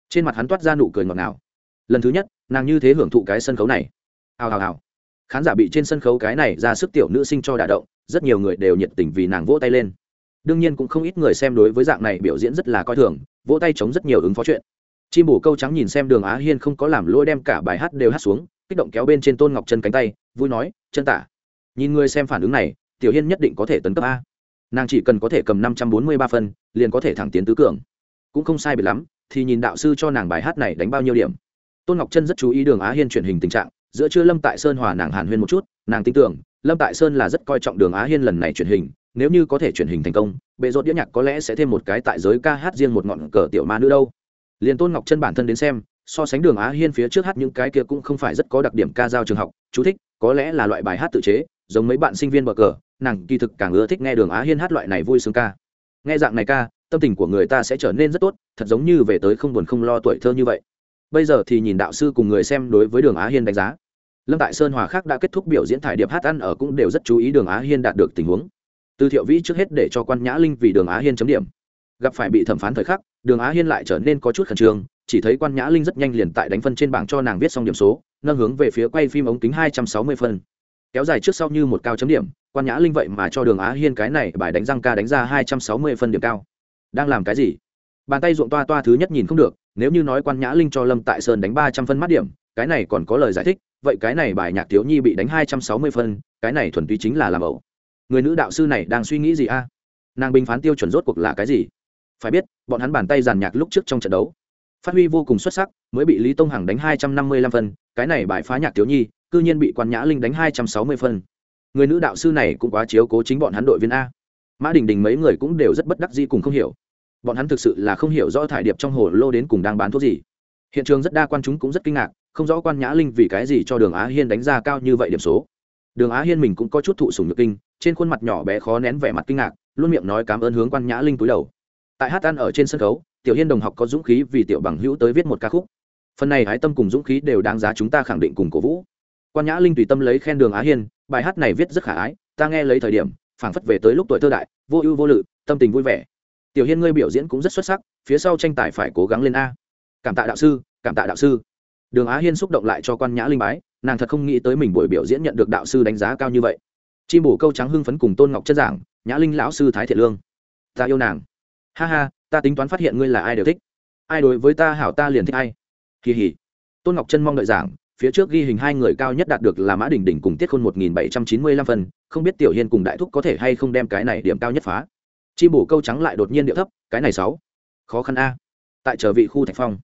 Trên mặt hắn toát ra nụ cười ngọt ngào. Lần thứ nhất, nàng như thế hưởng thụ cái sân khấu này. Hào hào hào khán giả bị trên sân khấu cái này ra sức tiểu nữ sinh cho đả động, rất nhiều người đều nhiệt tình vì nàng vỗ tay lên. Đương nhiên cũng không ít người xem đối với dạng này biểu diễn rất là coi thường, vỗ tay chống rất nhiều ứng phó chuyện. Chim bổ câu trắng nhìn xem đường á hiên không có làm lỗi đem cả bài hát đều hát xuống, kích động kéo bên trên tôn ngọc chân cánh tay, vui nói, chân tả nhìn người xem phản ứng này, tiểu hiên nhất định có thể tấn cấp a. Nàng chỉ cần có thể cầm năm trăm bốn mươi ba phân, liền có thể thẳng tiến tứ cường. Cũng không sai biệt lắm, thì nhìn đạo sư cho nàng bài hát này đánh bao nhiêu điểm. Tôn ngọc chân rất chú ý đường á hiên truyền hình tình trạng giữa trưa lâm tại sơn hòa nàng hàn huyên một chút, nàng tin tưởng, lâm tại sơn là rất coi trọng đường á hiên lần này truyền hình, nếu như có thể truyền hình thành công, bệ rột đĩa nhạc có lẽ sẽ thêm một cái tại giới ca hát riêng một ngọn cờ tiểu ma nữa đâu. Liền tôn ngọc chân bản thân đến xem, so sánh đường á hiên phía trước hát những cái kia cũng không phải rất có đặc điểm ca giao trường học, chú thích, có lẽ là loại bài hát tự chế, giống mấy bạn sinh viên bờ cờ, nàng kỳ thực càng ưa thích nghe đường á hiên hát loại này vui sướng ca. Nghe dạng này ca, tâm tình của người ta sẽ trở nên rất tốt, thật giống như về tới không buồn không lo tuổi thơ như vậy bây giờ thì nhìn đạo sư cùng người xem đối với đường á hiên đánh giá. Lâm tại sơn hòa khác đã kết thúc biểu diễn thải điệp hát ăn ở cũng đều rất chú ý đường á hiên đạt được tình huống. Từ thiệu vĩ trước hết để cho quan nhã linh vì đường á hiên chấm điểm. Gặp phải bị thẩm phán thời khắc, đường á hiên lại trở nên có chút khẩn trương, chỉ thấy quan nhã linh rất nhanh liền tại đánh phân trên bảng cho nàng viết xong điểm số, nâng hướng về phía quay phim ống kính hai trăm sáu mươi phân. Kéo dài trước sau như một cao chấm điểm, quan nhã linh vậy mà cho đường á hiên cái này bài đánh răng ca đánh ra hai trăm sáu mươi phân điểm cao. Đang làm cái gì? Bàn tay ruộng toa toa thứ nhất nhìn không được nếu như nói quan nhã linh cho lâm tại sơn đánh ba trăm phân mắt điểm, cái này còn có lời giải thích, vậy cái này bài nhạc thiếu nhi bị đánh hai trăm sáu mươi phân, cái này thuần túy chính là làm ẩu. Người nữ đạo sư này đang suy nghĩ gì a? Nàng bình phán tiêu chuẩn rốt cuộc là cái gì? Phải biết, bọn hắn bàn tay giàn nhạc lúc trước trong trận đấu, phát huy vô cùng xuất sắc, mới bị lý tông hằng đánh hai trăm năm mươi lăm phân, cái này bài phá nhạc thiếu nhi, cư nhiên bị quan nhã linh đánh hai trăm sáu mươi phân. Người nữ đạo sư này cũng quá chiếu cố chính bọn hắn đội viên a. Mã đình đình mấy người cũng đều rất bất đắc dĩ cùng không hiểu bọn hắn thực sự là không hiểu rõ thải điệp trong hồ lô đến cùng đang bán thuốc gì. Hiện trường rất đa quan chúng cũng rất kinh ngạc, không rõ quan nhã linh vì cái gì cho đường á hiên đánh ra cao như vậy điểm số. Đường á hiên mình cũng có chút thụ sùng nhược kinh, trên khuôn mặt nhỏ bé khó nén vẻ mặt kinh ngạc, luôn miệng nói cảm ơn hướng quan nhã linh túi đầu. Tại hát ăn ở trên sân khấu, tiểu hiên đồng học có dũng khí vì tiểu bằng hữu tới viết một ca khúc. Phần này hái tâm cùng dũng khí đều đáng giá chúng ta khẳng định cùng cổ vũ. Quan nhã linh tùy tâm lấy khen đường á hiên, bài hát này viết rất khả ái, ta nghe lấy thời điểm, phảng phất về tới lúc tuổi thơ đại, vô ưu vô lự, tâm tình vui vẻ tiểu hiên ngươi biểu diễn cũng rất xuất sắc phía sau tranh tài phải cố gắng lên a. Cảm tạ đạo sư cảm tạ đạo sư. Đường á hiên xúc động lại cho quan nhã linh bái nàng thật không nghĩ tới mình buổi biểu diễn nhận được đạo sư đánh giá cao như vậy. Chim bổ câu trắng hưng phấn cùng tôn ngọc chất giảng nhã linh lão sư thái thiện lương. Ta yêu nàng. Ha ha ta tính toán phát hiện ngươi là ai đều thích. Ai đối với ta hảo ta liền thích ai. Kỳ hỉ. Tôn ngọc chân mong đợi giảng phía trước ghi hình hai người cao nhất đạt được là mã đình đình cùng tiết khôn một nghìn bảy trăm chín mươi lăm phần, không biết tiểu hiên cùng đại thúc có thể hay không đem cái này điểm cao nhất phá chi bổ câu trắng lại đột nhiên điệu thấp, cái này sáu. Khó khăn a. Tại chờ vị khu thạch phong.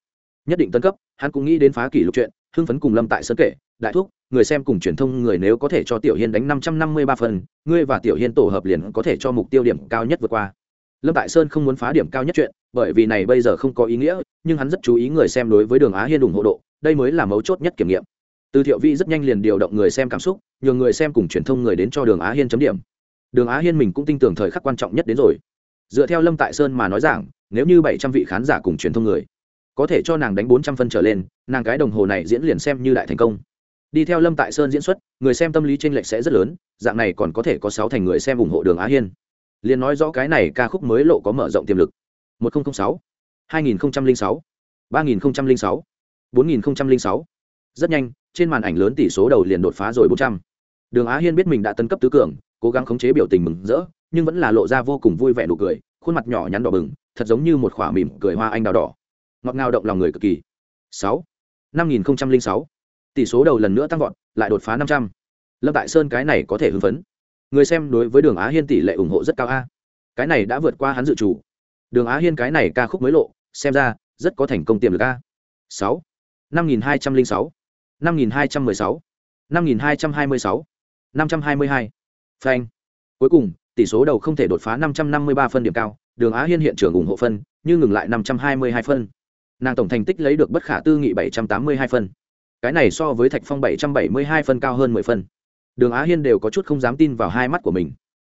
Nhất định tân cấp, hắn cũng nghĩ đến phá kỷ lục chuyện, hưng phấn cùng lâm tại sơn kể, đại thúc, người xem cùng truyền thông người nếu có thể cho tiểu hiên đánh năm trăm năm mươi ba phần, ngươi và tiểu hiên tổ hợp liền có thể cho mục tiêu điểm cao nhất vượt qua. Lâm tại sơn không muốn phá điểm cao nhất chuyện, bởi vì này bây giờ không có ý nghĩa, nhưng hắn rất chú ý người xem đối với đường á hiên ủng hộ độ, đây mới là mấu chốt nhất kiểm nghiệm. Từ thiệu vi rất nhanh liền điều động người xem cảm xúc nhờ người xem cùng truyền thông người đến cho đường á hiên chấm điểm đường á hiên mình cũng tin tưởng thời khắc quan trọng nhất đến rồi. Dựa theo lâm tại sơn mà nói rằng nếu như bảy trăm vị khán giả cùng truyền thông người, có thể cho nàng đánh bốn trăm phân trở lên, nàng cái đồng hồ này diễn liền xem như đại thành công. Đi theo lâm tại sơn diễn xuất, người xem tâm lý t r ê n lệch sẽ rất lớn, dạng này còn có thể có sáu thành người xem ủng hộ đường á hiên. Liền nói rõ cái này ca khúc mới lộ có mở rộng tiềm lực. một nghìn sáu, hai nghìn sáu, ba nghìn sáu, bốn nghìn sáu. Rất nhanh, trên màn ảnh lớn tỷ số đầu liền đột phá rồi bốn trăm. Đường á hiên biết mình đã tấn cấp tứ cường cố gắng khống chế biểu tình mừng rỡ, nhưng vẫn là lộ ra vô cùng vui vẻ nụ cười, khuôn mặt nhỏ nhắn đỏ bừng, thật giống như một khỏa mỉm cười hoa anh đào đỏ. Ngọt ngào động lòng người cực kỳ. Sáu. Năm nghìn sáu. Tỷ số đầu lần nữa tăng vọt, lại đột phá năm trăm. Lâm tại sơn cái này có thể hưng phấn. Người xem đối với đường á hiên tỷ lệ ủng hộ rất cao a. Cái này đã vượt qua hắn dự chủ. Đường á hiên cái này ca khúc mới lộ, xem ra, rất có thành công tiềm lực a. Sáu. Năm nghìn hai trăm linh sáu. Năm nghìn hai trăm mười sáu. Năm nghìn hai trăm hai mươi sáu. Năm trăm hai mươi hai phanh. Cuối cùng, tỷ số đầu không thể đột phá năm trăm năm mươi ba phân điểm cao, đường á hiên hiện trường ủng hộ phân nhưng ngừng lại năm trăm hai mươi hai phân. Nàng tổng thành tích lấy được bất khả tư nghị bảy trăm tám mươi hai phân. Cái này so với thạch phong bảy trăm bảy mươi hai phân cao hơn mười phân. Đường á hiên đều có chút không dám tin vào hai mắt của mình.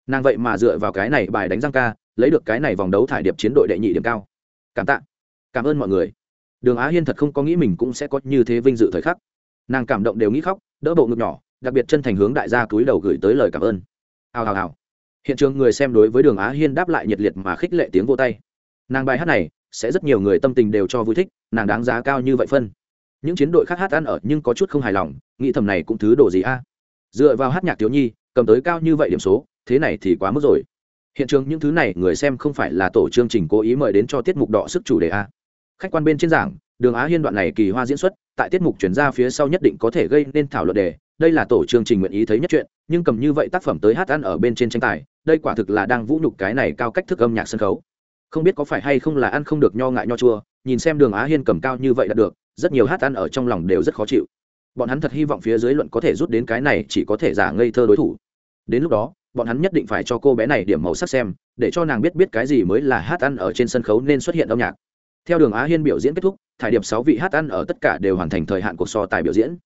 Nàng vậy mà dựa vào cái này bài đánh răng ca, lấy được cái này vòng đấu thải điệp chiến đội đệ nhị điểm cao. Cảm tạ. Cảm ơn mọi người. Đường á hiên thật không có nghĩ mình cũng sẽ có như thế vinh dự thời khắc. Nàng cảm động đều nghĩ khóc, đỡ bộ ngực nhỏ, đặc biệt chân thành hướng đại gia túi đầu gửi tới lời cảm ơn ào ào ào hiện trường người xem đối với đường á hiên đáp lại nhiệt liệt mà khích lệ tiếng vô tay. Nàng bài hát này sẽ rất nhiều người tâm tình đều cho vui thích, nàng đáng giá cao như vậy phân. Những chiến đội khác hát ăn ở nhưng có chút không hài lòng, nghĩ thầm này cũng thứ đồ gì a? Dựa vào hát nhạc thiếu nhi, cầm tới cao như vậy điểm số, thế này thì quá mức rồi. Hiện trường những thứ này người xem không phải là tổ chương trình cố ý mời đến cho tiết mục đỏ sức chủ đề a. Khách quan bên trên giảng đường á hiên đoạn này kỳ hoa diễn xuất, tại tiết mục chuyển ra phía sau nhất định có thể gây nên thảo luận đề. Đây là tổ chương trình nguyện ý thấy nhất chuyện, nhưng cầm như vậy tác phẩm tới hát ăn ở bên trên tranh tài, đây quả thực là đang vũ nhục cái này cao cách thức âm nhạc sân khấu. Không biết có phải hay không là ăn không được nho ngại nho chua, nhìn xem đường á hiên cầm cao như vậy là được, rất nhiều hát ăn ở trong lòng đều rất khó chịu. Bọn hắn thật hy vọng phía dưới luận có thể rút đến cái này chỉ có thể giả ngây thơ đối thủ. Đến lúc đó, bọn hắn nhất định phải cho cô bé này điểm màu sắc xem, để cho nàng biết biết cái gì mới là hát ăn ở trên sân khấu nên xuất hiện âm nhạc theo đường á hiên biểu diễn kết thúc, thải điệp sáu vị hát ăn ở tất cả đều hoàn thành thời hạn cuộc so tài biểu diễn.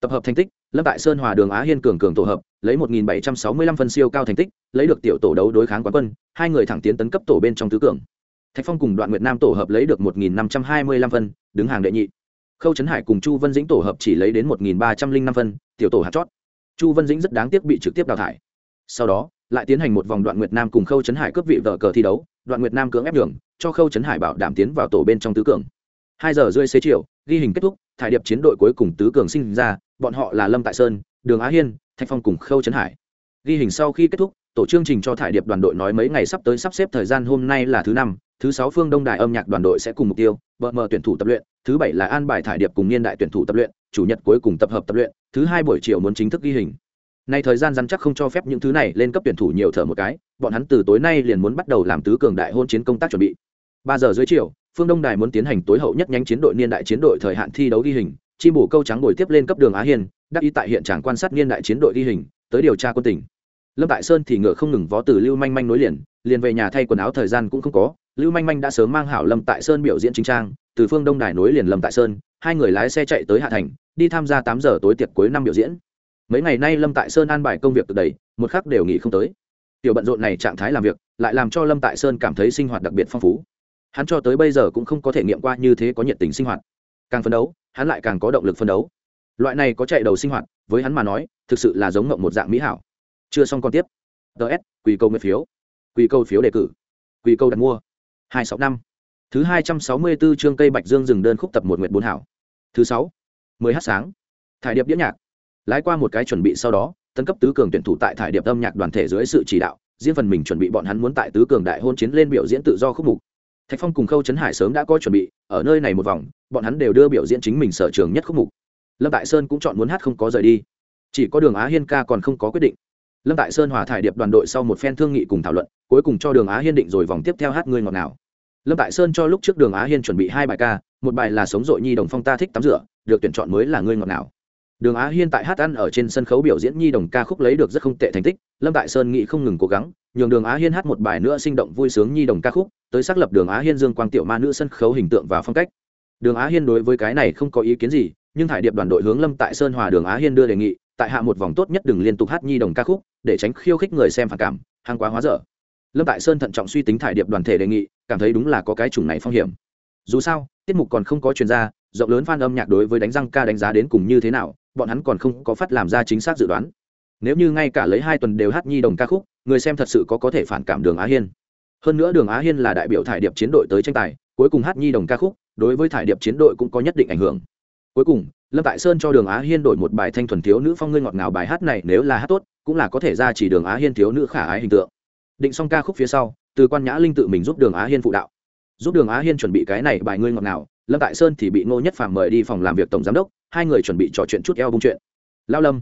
Tập hợp thành tích, lâm tại sơn hòa đường á hiên cường cường tổ hợp, lấy một nghìn bảy trăm sáu mươi lăm phân siêu cao thành tích, lấy được tiểu tổ đấu đối kháng quán quân, hai người thẳng tiến tấn cấp tổ bên trong tứ cường. Thạch phong cùng đoạn nguyệt nam tổ hợp lấy được một nghìn năm trăm hai mươi lăm phân, đứng hàng đệ nhị. Khâu trấn hải cùng chu vân dĩnh tổ hợp chỉ lấy đến một nghìn ba trăm linh năm phân, tiểu tổ hạt chót. Chu vân dĩnh rất đáng tiếc bị trực tiếp đào thải. Sau đó, lại tiến hành một vòng đoạn nguyệt nam cùng khâu trấn hải cướp vị vợ cờ thi đấu đoạn nguyệt nam cưỡng ép đường cho khâu trấn hải bảo đảm tiến vào tổ bên trong tứ cường. Hai giờ rơi xế chiều, ghi hình kết thúc, thải điệp chiến đội cuối cùng tứ cường sinh ra, bọn họ là lâm tại sơn, đường á hiên, thạch phong cùng khâu trấn hải. Ghi hình sau khi kết thúc, tổ chương trình cho thải điệp đoàn đội nói mấy ngày sắp tới sắp xếp thời gian hôm nay là thứ năm, thứ sáu phương đông đại âm nhạc đoàn đội sẽ cùng mục tiêu vợ mờ tuyển thủ tập luyện, thứ bảy là an bài thải điệp cùng niên đại tuyển thủ tập luyện, chủ nhật cuối cùng tập hợp tập luyện, thứ hai buổi chiều muốn chính thức ghi hình nay thời gian rắn chắc không cho phép những thứ này lên cấp tuyển thủ nhiều thở một cái, bọn hắn từ tối nay liền muốn bắt đầu làm tứ cường đại hôn chiến công tác chuẩn bị. Ba giờ dưới chiều, phương đông đài muốn tiến hành tối hậu nhất nhánh chiến đội niên đại chiến đội thời hạn thi đấu ghi hình, chim bổ câu trắng đổi tiếp lên cấp đường á hiền, đắc ý tại hiện trạng quan sát niên đại chiến đội ghi hình, tới điều tra quân tỉnh lâm tại sơn thì ngựa không ngừng vó từ lưu manh manh nối liền liền về nhà thay quần áo thời gian cũng không có, lưu manh manh đã sớm mang hảo lâm tại sơn biểu diễn chính trang, từ phương đông đài nối liền lâm tại sơn, hai người lái xe chạy tới hạ thành, đi tham gia tám giờ tối tiệc cuối năm biểu diễn mấy ngày nay lâm tại sơn an bài công việc từ đầy, một khắc đều nghỉ không tới. Tiểu bận rộn này trạng thái làm việc, lại làm cho lâm tại sơn cảm thấy sinh hoạt đặc biệt phong phú. Hắn cho tới bây giờ cũng không có thể nghiệm qua như thế có nhiệt tình sinh hoạt. Càng phấn đấu, hắn lại càng có động lực phấn đấu. Loại này có chạy đầu sinh hoạt, với hắn mà nói, thực sự là giống ngộng một dạng mỹ hảo. Chưa xong còn tiếp. Ts quỳ câu nguyên phiếu. Quỳ câu phiếu đề cử. Quỳ câu đặt mua. Hai sáu năm. Thứ hai trăm sáu mươi bốn chương cây bạch dương dừng đơn khúc tập một nguyện bốn hảo. Thứ sáu, mười h sáng. Thải điệp đĩa nhạc lái qua một cái chuẩn bị sau đó, tân cấp tứ cường tuyển thủ tại thải điệp âm nhạc đoàn thể dưới sự chỉ đạo, riêng phần mình chuẩn bị bọn hắn muốn tại tứ cường đại hôn chiến lên biểu diễn tự do khúc mục. Thạch phong cùng khâu trấn hải sớm đã có chuẩn bị, ở nơi này một vòng, bọn hắn đều đưa biểu diễn chính mình sở trường nhất khúc mục. Lâm tại sơn cũng chọn muốn hát không có rời đi. Chỉ có đường á hiên ca còn không có quyết định. Lâm tại sơn hòa thải điệp đoàn đội sau một phen thương nghị cùng thảo luận, cuối cùng cho đường á hiên định rồi vòng tiếp theo hát ngươi ngọt nào lâm tại sơn cho lúc trước đường á hiên chuẩn bị hai bài ca, một bài là sống dội nhi đồng phong ta thích tắm rửa, được tuyển chọn mới là ngươi ngọt nào đường á hiên tại hát ăn ở trên sân khấu biểu diễn nhi đồng ca khúc lấy được rất không tệ thành tích, lâm tại sơn nghĩ không ngừng cố gắng, nhường đường á hiên hát một bài nữa sinh động vui sướng nhi đồng ca khúc, tới xác lập đường á hiên dương quang tiểu ma nữ sân khấu hình tượng và phong cách. Đường á hiên đối với cái này không có ý kiến gì, nhưng thải điệp đoàn đội hướng lâm tại sơn hòa đường á hiên đưa đề nghị, tại hạ một vòng tốt nhất đừng liên tục hát nhi đồng ca khúc, để tránh khiêu khích người xem phản cảm hàng quá hóa dở. Lâm tại sơn thận trọng suy tính thải điệp đoàn thể đề nghị, cảm thấy đúng là có cái chủng này phong hiểm. Dù sao, tiết mục còn không có chuyên gia, rộng lớn f a n âm nhạc đối với đánh răng ca đánh giá đến cùng như thế nào bọn hắn còn không có phát làm ra chính xác dự đoán. Nếu như ngay cả lấy hai tuần đều hát nhi đồng ca khúc, người xem thật sự có có thể phản cảm đường á hiên. Hơn nữa đường á hiên là đại biểu thải điệp chiến đội tới tranh tài, cuối cùng hát nhi đồng ca khúc, đối với thải điệp chiến đội cũng có nhất định ảnh hưởng. Cuối cùng, lâm tại sơn cho đường á hiên đổi một bài thanh thuần thiếu nữ phong ngươi ngọt ngào bài hát này nếu là hát tốt, cũng là có thể ra chỉ đường á hiên thiếu nữ khả ái hình tượng. Định xong ca khúc phía sau, từ quan nhã linh tự mình giúp đường á hiên phụ đạo. Giúp đường á hiên chuẩn bị cái này bài ngươi ngọt ngào lâm tại sơn thì bị ngô nhất phàm mời đi phòng làm việc tổng giám đốc, hai người chuẩn bị trò chuyện chút eo bung chuyện. Lao lâm,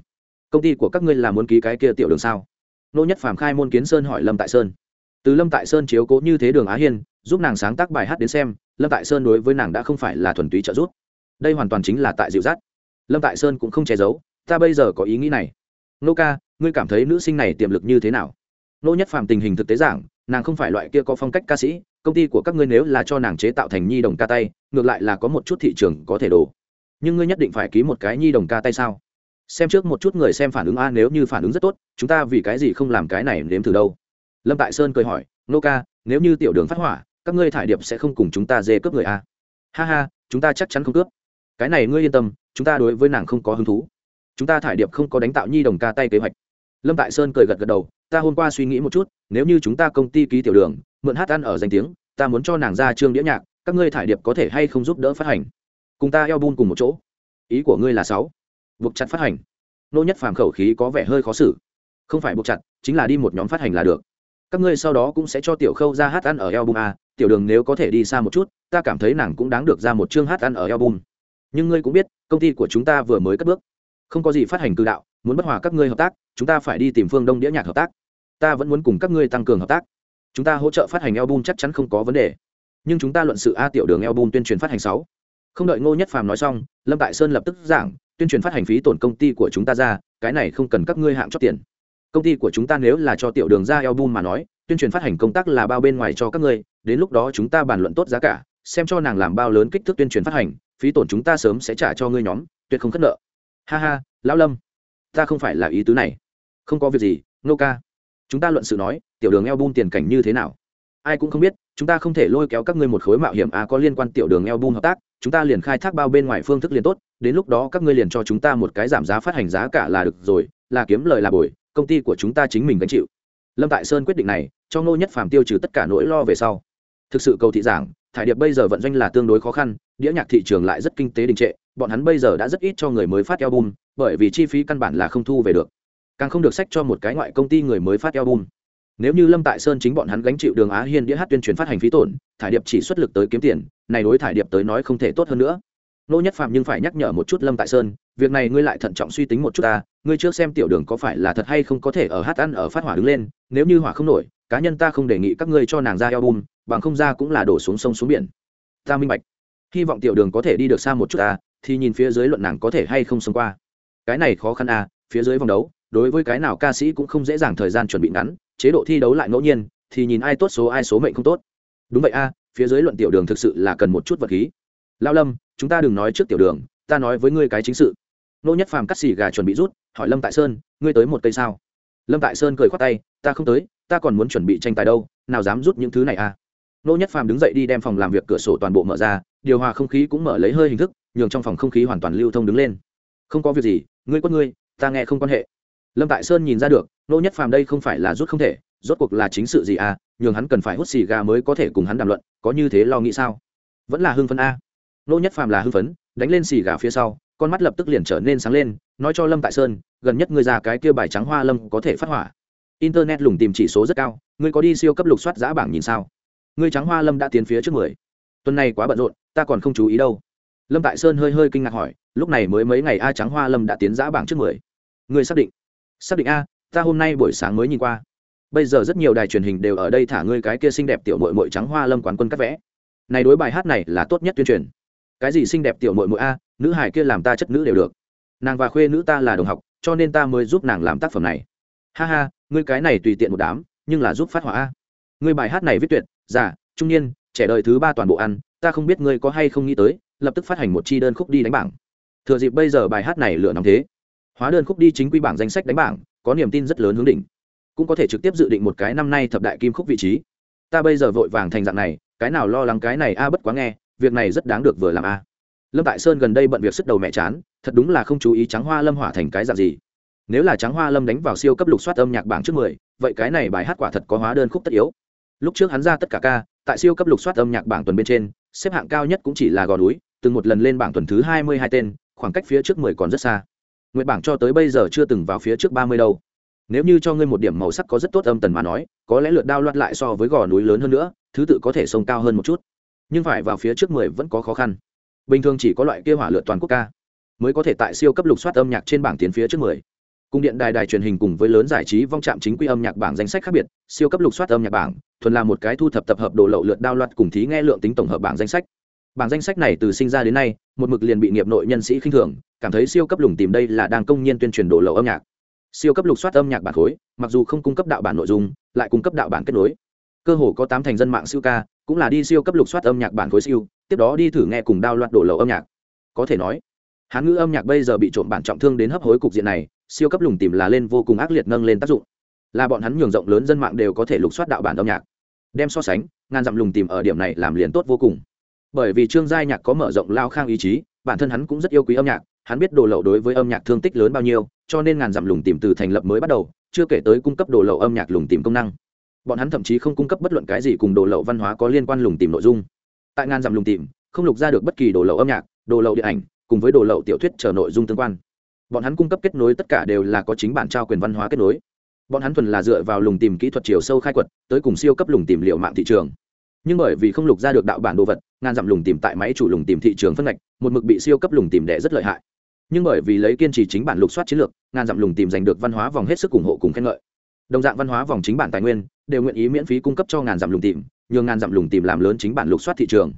công ty của các ngươi là muốn ký cái kia tiểu đường sao? Ngô nhất phàm khai môn kiến sơn hỏi lâm tại sơn. Từ lâm tại sơn chiếu cố như thế đường á hiên, giúp nàng sáng tác bài hát đến xem, lâm tại sơn đối với nàng đã không phải là thuần túy trợ giúp. Đây hoàn toàn chính là tại dịu dắt. Lâm tại sơn cũng không che giấu, ta bây giờ có ý nghĩ này. Nô ca, ngươi cảm thấy nữ sinh này tiềm lực như thế nào? Nô nhất phàm tình hình thực tế giảng, nàng không phải loại kia có phong cách ca sĩ công ty của các ngươi nếu là cho nàng chế tạo thành nhi đồng ca tay, ngược lại là có một chút thị trường có thể đổ. Nhưng ngươi nhất định phải ký một cái nhi đồng ca tay sao? Xem trước một chút người xem phản ứng a, nếu như phản ứng rất tốt, chúng ta vì cái gì không làm cái này nếm thử đâu? Lâm tại sơn cười hỏi, nô ca, nếu như tiểu đường phát hỏa, các ngươi thải điệp sẽ không cùng chúng ta dê cướp người a? Ha ha, chúng ta chắc chắn không cướp. Cái này ngươi yên tâm, chúng ta đối với nàng không có hứng thú. Chúng ta thải điệp không có đánh tạo nhi đồng ca tay kế hoạch. Lâm tại sơn cười gật gật đầu, ta hôm qua suy nghĩ một chút, nếu như chúng ta công ty ký tiểu đường mượn hát ăn ở danh tiếng, ta muốn cho nàng ra chương đĩa nhạc, các ngươi thải điệp có thể hay không giúp đỡ phát hành? Cùng ta eo bun cùng một chỗ. Ý của ngươi là sáu. Buộc chặt phát hành. Nô nhất phàm khẩu khí có vẻ hơi khó xử. Không phải buộc chặt, chính là đi một nhóm phát hành là được. Các ngươi sau đó cũng sẽ cho tiểu khâu ra hát ăn ở album a, tiểu đường nếu có thể đi xa một chút, ta cảm thấy nàng cũng đáng được ra một chương hát ăn ở album. Nhưng ngươi cũng biết, công ty của chúng ta vừa mới cất bước. Không có gì phát hành cư đạo, muốn bất hòa các ngươi hợp tác, chúng ta phải đi tìm phương đông đĩa nhạc hợp tác. Ta vẫn muốn cùng các ngươi tăng cường hợp tác chúng ta hỗ trợ phát hành album chắc chắn không có vấn đề. Nhưng chúng ta luận sự a tiểu đường album tuyên truyền phát hành sáu. Không đợi ngô nhất phàm nói xong, lâm tại sơn lập tức giảng, tuyên truyền phát hành phí tổn công ty của chúng ta ra, cái này không cần các ngươi hạng cho tiền. Công ty của chúng ta nếu là cho tiểu đường ra album mà nói, tuyên truyền phát hành công tác là bao bên ngoài cho các ngươi, đến lúc đó chúng ta bàn luận tốt giá cả, xem cho nàng làm bao lớn kích thước tuyên truyền phát hành, phí tổn chúng ta sớm sẽ trả cho ngươi nhóm, tuyệt không khất nợ. Ha ha, lão lâm, ta không phải là ý tứ này. Không có việc gì nô ca chúng ta luận sự nói, tiểu đường eo bun tiền cảnh như thế nào? Ai cũng không biết, chúng ta không thể lôi kéo các ngươi một khối mạo hiểm à có liên quan tiểu đường eo bun hợp tác, chúng ta liền khai thác bao bên ngoài phương thức liền tốt, đến lúc đó các ngươi liền cho chúng ta một cái giảm giá phát hành giá cả là được rồi, là kiếm lời là bồi, công ty của chúng ta chính mình gánh chịu. Lâm tại sơn quyết định này, cho ngô nhất phàm tiêu trừ tất cả nỗi lo về sau. Thực sự cầu thị giảng, thải điệp bây giờ vận doanh là tương đối khó khăn, đĩa nhạc thị trường lại rất kinh tế đình trệ, bọn hắn bây giờ đã rất ít cho người mới phát album, bởi vì chi phí căn bản là không thu về được càng không được sách cho một cái ngoại công ty người mới phát album. Nếu như lâm tại sơn chính bọn hắn gánh chịu đường á hiên đĩa hát tuyên truyền phát hành phí tổn, thải điệp chỉ xuất lực tới kiếm tiền, này đối thải điệp tới nói không thể tốt hơn nữa. Nô nhất phạm nhưng phải nhắc nhở một chút lâm tại sơn, việc này ngươi lại thận trọng suy tính một chút ta, ngươi trước xem tiểu đường có phải là thật hay không có thể ở hát ăn ở phát hỏa đứng lên, nếu như hỏa không nổi, cá nhân ta không đề nghị các ngươi cho nàng ra album, bằng không ra cũng là đổ xuống sông xuống biển. Ta minh bạch. Hy vọng tiểu đường có thể đi được xa một chút ta, thì nhìn phía dưới luận nàng có thể hay không xông qua. Cái này khó khăn à phía dưới vòng đấu đối với cái nào ca sĩ cũng không dễ dàng thời gian chuẩn bị ngắn, chế độ thi đấu lại ngẫu nhiên, thì nhìn ai tốt số ai số mệnh không tốt. Đúng vậy a, phía dưới luận tiểu đường thực sự là cần một chút vật khí. Lao lâm, chúng ta đừng nói trước tiểu đường, ta nói với ngươi cái chính sự. Nô nhất phàm cắt xì gà chuẩn bị rút, hỏi lâm tại sơn, ngươi tới một cây sao? Lâm tại sơn cười khoát tay, ta không tới, ta còn muốn chuẩn bị tranh tài đâu, nào dám rút những thứ này à nô nhất phàm đứng dậy đi đem phòng làm việc cửa sổ toàn bộ mở ra, điều hòa không khí cũng mở lấy hơi hình thức, nhường trong phòng không khí hoàn toàn lưu thông đứng lên. Không có việc gì, ngươi quất ngươi, ta nghe không quan hệ lâm tại sơn nhìn ra được, nô nhất phàm đây không phải là rút không thể, rốt cuộc là chính sự gì à? Nhường hắn cần phải hút xì gà mới có thể cùng hắn đàm luận, có như thế lo nghĩ sao? Vẫn là hưng phấn a. Nô nhất phàm là hưng phấn, đánh lên xì gà phía sau, con mắt lập tức liền trở nên sáng lên, nói cho lâm tại sơn, gần nhất ngươi ra cái kia bài trắng hoa lâm có thể phát hỏa. Internet lùng tìm chỉ số rất cao, ngươi có đi siêu cấp lục soát giã bảng nhìn sao? Ngươi trắng hoa lâm đã tiến phía trước mười. Tuần này quá bận rộn, ta còn không chú ý đâu. Lâm tại sơn hơi hơi kinh ngạc hỏi, lúc này mới mấy ngày a trắng hoa lâm đã tiến giã bảng trước mười. Người xác định? Xác định a ta hôm nay buổi sáng mới nhìn qua. Bây giờ rất nhiều đài truyền hình đều ở đây thả ngươi cái kia xinh đẹp tiểu mội mội trắng hoa lâm quán quân cắt vẽ. Này đối bài hát này là tốt nhất tuyên truyền. Cái gì xinh đẹp tiểu mội mội a nữ hải kia làm ta chất nữ đều được. Nàng và khuê nữ ta là đồng học cho nên ta mới giúp nàng làm tác phẩm này. Ha ha ngươi cái này tùy tiện một đám nhưng là giúp phát hỏa a. Ngươi bài hát này viết tuyệt già, trung niên trẻ đời thứ ba toàn bộ ăn ta không biết ngươi có hay không nghĩ tới lập tức phát hành một chi đơn khúc đi đánh bảng. Thừa dịp bây giờ bài hát này lựa nóng thế hóa đơn khúc đi chính quy bảng danh sách đánh bảng, có niềm tin rất lớn hướng đỉnh. Cũng có thể trực tiếp dự định một cái năm nay thập đại kim khúc vị trí. Ta bây giờ vội vàng thành dạng này, cái nào lo lắng cái này a, bất quá nghe, việc này rất đáng được vừa làm a. Lâm tại sơn gần đây bận việc sức đầu mẹ chán, thật đúng là không chú ý trắng hoa lâm hỏa thành cái dạng gì. Nếu là trắng hoa lâm đánh vào siêu cấp lục soát âm nhạc bảng trước mười, vậy cái này bài hát quả thật có hóa đơn khúc tất yếu. Lúc trước hắn ra tất cả ca, tại siêu cấp lục soát âm nhạc bảng tuần bên trên, xếp hạng cao nhất cũng chỉ là gò núi, từng một lần lên bảng tuần thứ hai mươi hai tên, khoảng cách phía trước mười còn rất xa nguyện bảng cho tới bây giờ chưa từng vào phía trước ba mươi đâu. Nếu như cho ngươi một điểm màu sắc có rất tốt âm tần mà nói, có lẽ lượt đao loạt lại so với gò núi lớn hơn nữa, thứ tự có thể sông cao hơn một chút. Nhưng phải vào phía trước mười vẫn có khó khăn. Bình thường chỉ có loại kia hỏa lượt toàn quốc ca, mới có thể tại siêu cấp lục soát âm nhạc trên bảng tiến phía trước mười. Cung điện đài đài truyền hình cùng với lớn giải trí vong trạm chính quy âm nhạc bảng danh sách khác biệt, siêu cấp lục soát âm nhạc bảng, thuần là một cái thu thập tập hợp đồ lậu lượt đao loạt cùng thí nghe lượng tính tổng hợp bảng danh sách bảng danh sách này từ sinh ra đến nay, một mực liền bị nghiệp nội nhân sĩ khinh thường, cảm thấy siêu cấp lùng tìm đây là đang công nhiên tuyên truyền đổ lậu âm nhạc. Siêu cấp lục soát âm nhạc bản khối, mặc dù không cung cấp đạo bản nội dung, lại cung cấp đạo bản kết nối. Cơ hồ có tám thành dân mạng siêu ca, cũng là đi siêu cấp lục soát âm nhạc bản khối siêu, tiếp đó đi thử nghe cùng đao loạt đổ lậu âm nhạc. Có thể nói, hán ngữ âm nhạc bây giờ bị trộm bản trọng thương đến hấp hối cục diện này, siêu cấp lùng tìm là lên vô cùng ác liệt nâng lên tác dụng. Là bọn hắn nhường rộng lớn dân mạng đều có thể lục soát đạo bản âm nhạc. Đem so sánh, ngàn dặm lùng tìm ở điểm này làm liền tốt vô cùng bởi vì trương giai nhạc có mở rộng lao khang ý chí, bản thân hắn cũng rất yêu quý âm nhạc, hắn biết đồ lậu đối với âm nhạc thương tích lớn bao nhiêu, cho nên ngàn dặm lùng tìm từ thành lập mới bắt đầu, chưa kể tới cung cấp đồ lậu âm nhạc lùng tìm công năng. Bọn hắn thậm chí không cung cấp bất luận cái gì cùng đồ lậu văn hóa có liên quan lùng tìm nội dung. Tại ngàn dặm lùng tìm, không lục ra được bất kỳ đồ lậu âm nhạc, đồ lậu điện ảnh, cùng với đồ lậu tiểu thuyết chờ nội dung tương quan. Bọn hắn cung cấp kết nối tất cả đều là có chính bản trao quyền văn hóa kết nối. Bọn hắn thuần là dựa vào lùng tìm kỹ thuật chiều sâu khai quật, tới cùng siêu cấp lùng tìm liệu mạng thị trường nhưng bởi vì không lục ra được đạo bản đồ vật, ngàn dặm lùng tìm tại máy chủ lùng tìm thị trường phân ngạch, một mực bị siêu cấp lùng tìm đẻ rất lợi hại. Nhưng bởi vì lấy kiên trì chính bản lục soát chiến lược, ngàn dặm lùng tìm giành được văn hóa vòng hết sức ủng hộ cùng khen ngợi. Đồng dạng văn hóa vòng chính bản tài nguyên, đều nguyện ý miễn phí cung cấp cho ngàn dặm lùng tìm, nhường ngàn dặm lùng tìm làm lớn chính bản lục soát thị trường.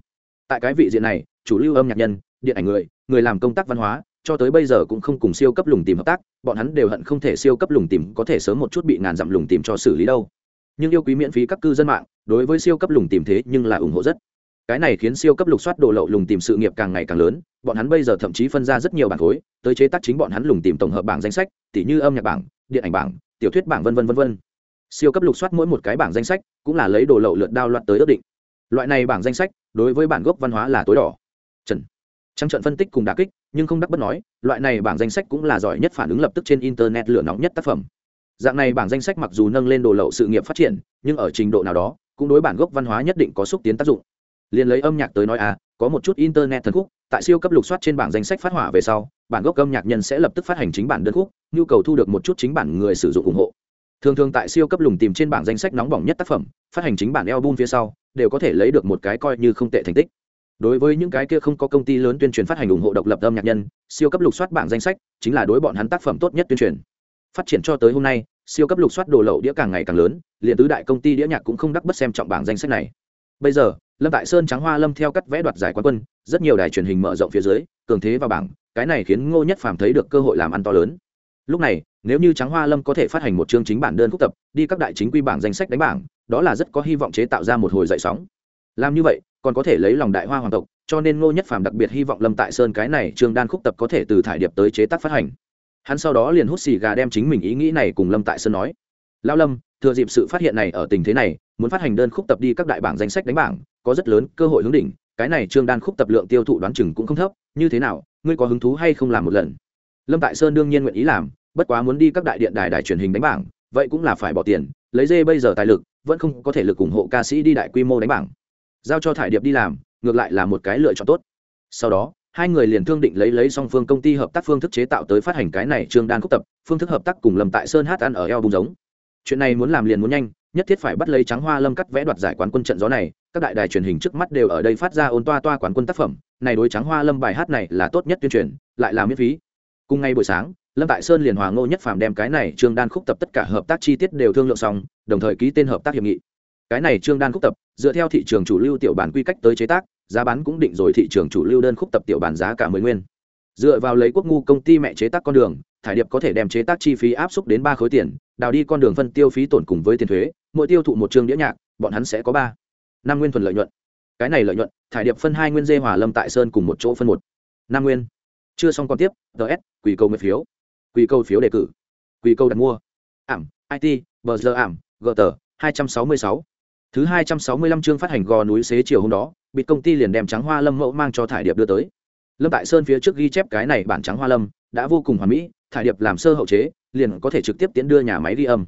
Tại cái vị diện này, chủ lưu âm nhạc nhân, điện ảnh người người làm công tác văn hóa, cho tới bây giờ cũng không cùng siêu cấp lùng tìm hợp tác, bọn hắn đều hận không thể siêu cấp lùng tìm có thể sớm một chút bị ngàn dặm lùng tìm cho xử lý đâu nhưng yêu quý miễn phí các cư dân mạng, đối với siêu cấp lùng tìm thế nhưng là ủng hộ rất. Cái này khiến siêu cấp lục soát đồ lậu lùng tìm sự nghiệp càng ngày càng lớn, bọn hắn bây giờ thậm chí phân ra rất nhiều bản khối, tới chế tác chính bọn hắn lùng tìm tổng hợp bảng danh sách, tỉ như âm nhạc bảng, điện ảnh bảng, tiểu thuyết bảng v v v v siêu cấp lục soát mỗi một cái bảng danh sách cũng là lấy đồ lậu lượt đao loạt tới ước định. Loại này bảng danh sách đối với bản gốc văn hóa là tối đỏ. Trần. Trắng trận phân tích cùng đà kích, nhưng không đắc bất nói, loại này bảng danh sách cũng là giỏi nhất phản ứng lập tức trên internet lửa nóng nhất tác phẩm dạng này bảng danh sách mặc dù nâng lên đồ lậu sự nghiệp phát triển, nhưng ở trình độ nào đó, cũng đối bản gốc văn hóa nhất định có xúc tiến tác dụng. Liền lấy âm nhạc tới nói à có một chút internet thần khúc, tại siêu cấp lục soát trên bảng danh sách phát hỏa về sau, bản gốc âm nhạc nhân sẽ lập tức phát hành chính bản đơn khúc, nhu cầu thu được một chút chính bản người sử dụng ủng hộ. Thường thường tại siêu cấp lùng tìm trên bảng danh sách nóng bỏng nhất tác phẩm, phát hành chính bản album phía sau, đều có thể lấy được một cái coi như không tệ thành tích. Đối với những cái kia không có công ty lớn tuyên truyền phát hành ủng hộ độc lập âm nhạc nhân, siêu cấp lục soát bảng danh sách, chính là đối bọn hắn tác phẩm tốt nhất tuyên truyền phát triển cho tới hôm nay, siêu cấp lục soát đồ lậu đĩa càng ngày càng lớn, liền tứ đại công ty đĩa nhạc cũng không đắc bất xem trọng bảng danh sách này. Bây giờ, lâm tại sơn trắng hoa lâm theo cắt vẽ đoạt giải quán quân, rất nhiều đài truyền hình mở rộng phía dưới, cường thế vào bảng, cái này khiến ngô nhất phàm thấy được cơ hội làm ăn to lớn. Lúc này, nếu như trắng hoa lâm có thể phát hành một chương chính bản đơn khúc tập, đi các đại chính quy bảng danh sách đánh bảng, đó là rất có hy vọng chế tạo ra một hồi dậy sóng. Làm như vậy, còn có thể lấy lòng đại hoa hoàng tộc, cho nên ngô nhất phàm đặc biệt hy vọng lâm tại sơn cái này chương đan khúc tập có thể từ thải điệp tới chế tác phát hành hắn sau đó liền hút xì gà đem chính mình ý nghĩ này cùng lâm tại sơn nói. Lao lâm, thừa dịp sự phát hiện này ở tình thế này, muốn phát hành đơn khúc tập đi các đại bảng danh sách đánh bảng, có rất lớn cơ hội hướng đỉnh, cái này trương đan khúc tập lượng tiêu thụ đoán chừng cũng không thấp, như thế nào, ngươi có hứng thú hay không làm một lần? Lâm tại sơn đương nhiên nguyện ý làm, bất quá muốn đi các đại điện đài đài truyền hình đánh bảng, vậy cũng là phải bỏ tiền, lấy dê bây giờ tài lực, vẫn không có thể lực ủng hộ ca sĩ đi đại quy mô đánh bảng. Giao cho thải điệp đi làm, ngược lại là một cái lựa chọn tốt. Sau đó hai người liền thương định lấy lấy song phương công ty hợp tác phương thức chế tạo tới phát hành cái này trương đan khúc tập, phương thức hợp tác cùng lâm tại sơn hát ăn ở eo bùng giống. Chuyện này muốn làm liền muốn nhanh, nhất thiết phải bắt lấy trắng hoa lâm cắt vẽ đoạt giải quán quân trận gió này, các đại đài truyền hình trước mắt đều ở đây phát ra ôn toa toa quán quân tác phẩm, này đối trắng hoa lâm bài hát này là tốt nhất tuyên truyền, lại là miễn phí. Cùng ngay buổi sáng, lâm tại sơn liền hòa ngô nhất phàm đem cái này trương đan khúc tập tất cả hợp tác chi tiết đều thương lượng xong, đồng thời ký tên hợp tác hiệp nghị. Cái này trương đan khúc tập, dựa theo thị trường chủ lưu tiểu bản quy cách tới chế tác giá bán cũng định rồi thị trường chủ lưu đơn khúc tập tiểu bản giá cả mười nguyên. Dựa vào lấy quốc ngu công ty mẹ chế tác con đường, thải điệp có thể đem chế tác chi phí áp suất đến ba khối tiền, đào đi con đường phân tiêu phí tổn cùng với tiền thuế, mỗi tiêu thụ một chương đĩa nhạc, bọn hắn sẽ có ba, năm nguyên thuần lợi nhuận. Cái này lợi nhuận, thải điệp phân hai nguyên dê hòa lâm tại sơn cùng một chỗ phân một, năm nguyên. Chưa xong còn tiếp ts quỷ cầu nguyên phiếu. Quỷ cầu phiếu đề cử. Quỷ cầu đặt mua. Ảm it bờ giờ ảm gờ tờ hai trăm sáu mươi sáu thứ hai trăm sáu mươi lăm chương phát hành gò núi xế chiều hôm đó bị công ty liền đem trắng hoa lâm mẫu mang cho thải điệp đưa tới. Lâm tại sơn phía trước ghi chép cái này bản trắng hoa lâm, đã vô cùng hoàn mỹ, thải điệp làm sơ hậu chế, liền có thể trực tiếp tiến đưa nhà máy ghi âm.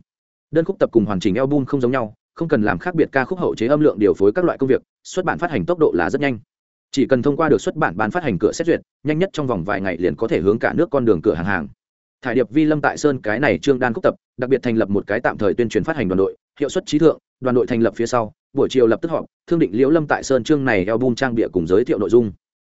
Đơn khúc tập cùng hoàn chỉnh album không giống nhau, không cần làm khác biệt ca khúc hậu chế âm lượng điều phối các loại công việc, xuất bản phát hành tốc độ là rất nhanh. Chỉ cần thông qua được xuất bản bán phát hành cửa xét duyệt, nhanh nhất trong vòng vài ngày liền có thể hướng cả nước con đường cửa hàng hàng thải điệp vi lâm tại sơn cái này trương đan khúc tập, đặc biệt thành lập một cái tạm thời tuyên truyền phát hành đoàn đội, hiệu suất trí thượng, đoàn đội thành lập phía sau, buổi chiều lập tức họp, thương định liễu lâm tại sơn chương này album trang bịa cùng giới thiệu nội dung.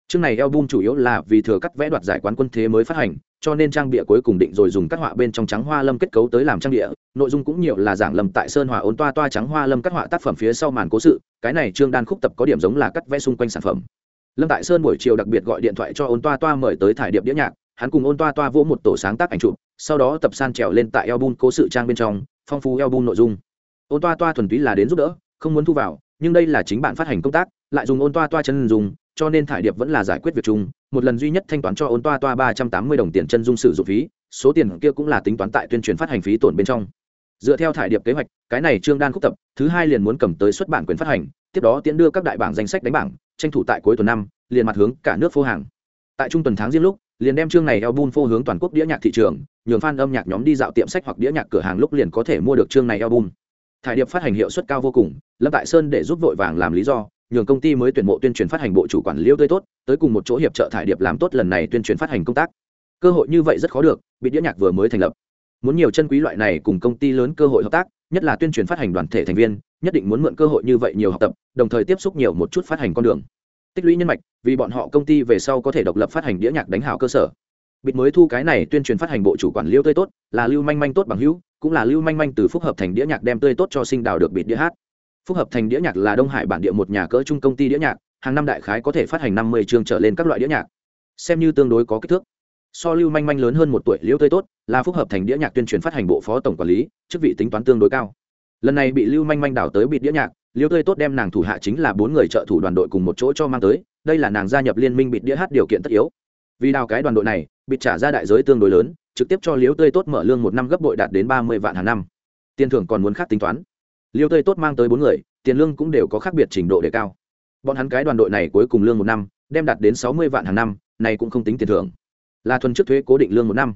Chương này album chủ yếu là vì thừa cắt vẽ đoạt giải quán quân thế mới phát hành, cho nên trang bịa cuối cùng định rồi dùng các họa bên trong trắng hoa lâm kết cấu tới làm trang địa nội dung cũng nhiều là giảng lâm tại sơn hòa ốn toa toa trắng hoa lâm các họa tác phẩm phía sau màn cố sự, cái này trương đan khúc tập có điểm giống là cắt vẽ xung quanh sản phẩm. Lâm tại sơn buổi chiều đặc biệt gọi điện thoại cho ốn toa toa mời tới thải điệp đĩa nhạc hắn cùng ôn toa toa vỗ một tổ sáng tác ảnh chụp, sau đó tập san trèo lên tại album cố sự trang bên trong, phong phú album nội dung. Ôn toa toa thuần túy là đến giúp đỡ, không muốn thu vào, nhưng đây là chính bạn phát hành công tác, lại dùng ôn toa toa chân dùng cho nên thải điệp vẫn là giải quyết việc chung. Một lần duy nhất thanh toán cho ôn toa toa ba trăm tám mươi đồng tiền chân dung sử dụng phí, số tiền kia cũng là tính toán tại tuyên truyền phát hành phí tổn bên trong. Dựa theo thải điệp kế hoạch, cái này trương đan khúc tập, thứ hai liền muốn cầm tới xuất bản quyền phát hành, tiếp đó tiến đưa các đại bảng danh sách đánh bảng, tranh thủ tại cuối tuần năm, liền mặt hướng cả nước phô hàng. Tại trung tuần tháng riêng lúc liền đem chương này album phô hướng toàn quốc đĩa nhạc thị trường, nhường fan âm nhạc nhóm đi dạo tiệm sách hoặc đĩa nhạc cửa hàng lúc liền có thể mua được chương này album. Thải điệp phát hành hiệu suất cao vô cùng, lâm tại sơn để giúp vội vàng làm lý do, nhường công ty mới tuyển mộ tuyên truyền phát hành bộ chủ quản liêu tươi tốt, tới cùng một chỗ hiệp trợ thải điệp làm tốt lần này tuyên truyền phát hành công tác. Cơ hội như vậy rất khó được, bị đĩa nhạc vừa mới thành lập. Muốn nhiều chân quý loại này cùng công ty lớn cơ hội hợp tác, nhất là tuyên truyền phát hành đoàn thể thành viên, nhất định muốn mượn cơ hội như vậy nhiều học tập, đồng thời tiếp xúc nhiều một chút phát hành con đường tích lũy nhân mạch, vì bọn họ công ty về sau có thể độc lập phát hành đĩa nhạc đánh hảo cơ sở. Bịt mới thu cái này tuyên truyền phát hành bộ chủ quản liêu tươi tốt, là lưu manh manh tốt bằng hữu, cũng là lưu manh manh từ phúc hợp thành đĩa nhạc đem tươi tốt cho sinh đào được bịt đĩa hát. Phúc hợp thành đĩa nhạc là đông hải bản địa một nhà cỡ chung công ty đĩa nhạc, hàng năm đại khái có thể phát hành năm mươi chương trở lên các loại đĩa nhạc. Xem như tương đối có kích thước. So lưu manh manh lớn hơn một tuổi, liêu tươi tốt, là phúc hợp thành đĩa nhạc tuyên truyền phát hành bộ phó tổng quản lý, chức vị tính toán tương đối cao lần này bị lưu manh manh đảo tới bịt đĩa nhạc liêu tươi tốt đem nàng thủ hạ chính là bốn người trợ thủ đoàn đội cùng một chỗ cho mang tới đây là nàng gia nhập liên minh bịt đĩa hát điều kiện tất yếu vì đào cái đoàn đội này bịt trả ra đại giới tương đối lớn trực tiếp cho liêu tươi tốt mở lương một năm gấp bội đạt đến ba mươi vạn hàng năm tiền thưởng còn muốn khác tính toán liêu tươi tốt mang tới bốn người tiền lương cũng đều có khác biệt trình độ đề cao bọn hắn cái đoàn đội này cuối cùng lương một năm đem đạt đến sáu mươi vạn hàng năm này cũng không tính tiền thưởng là thuần chức thuế cố định lương một năm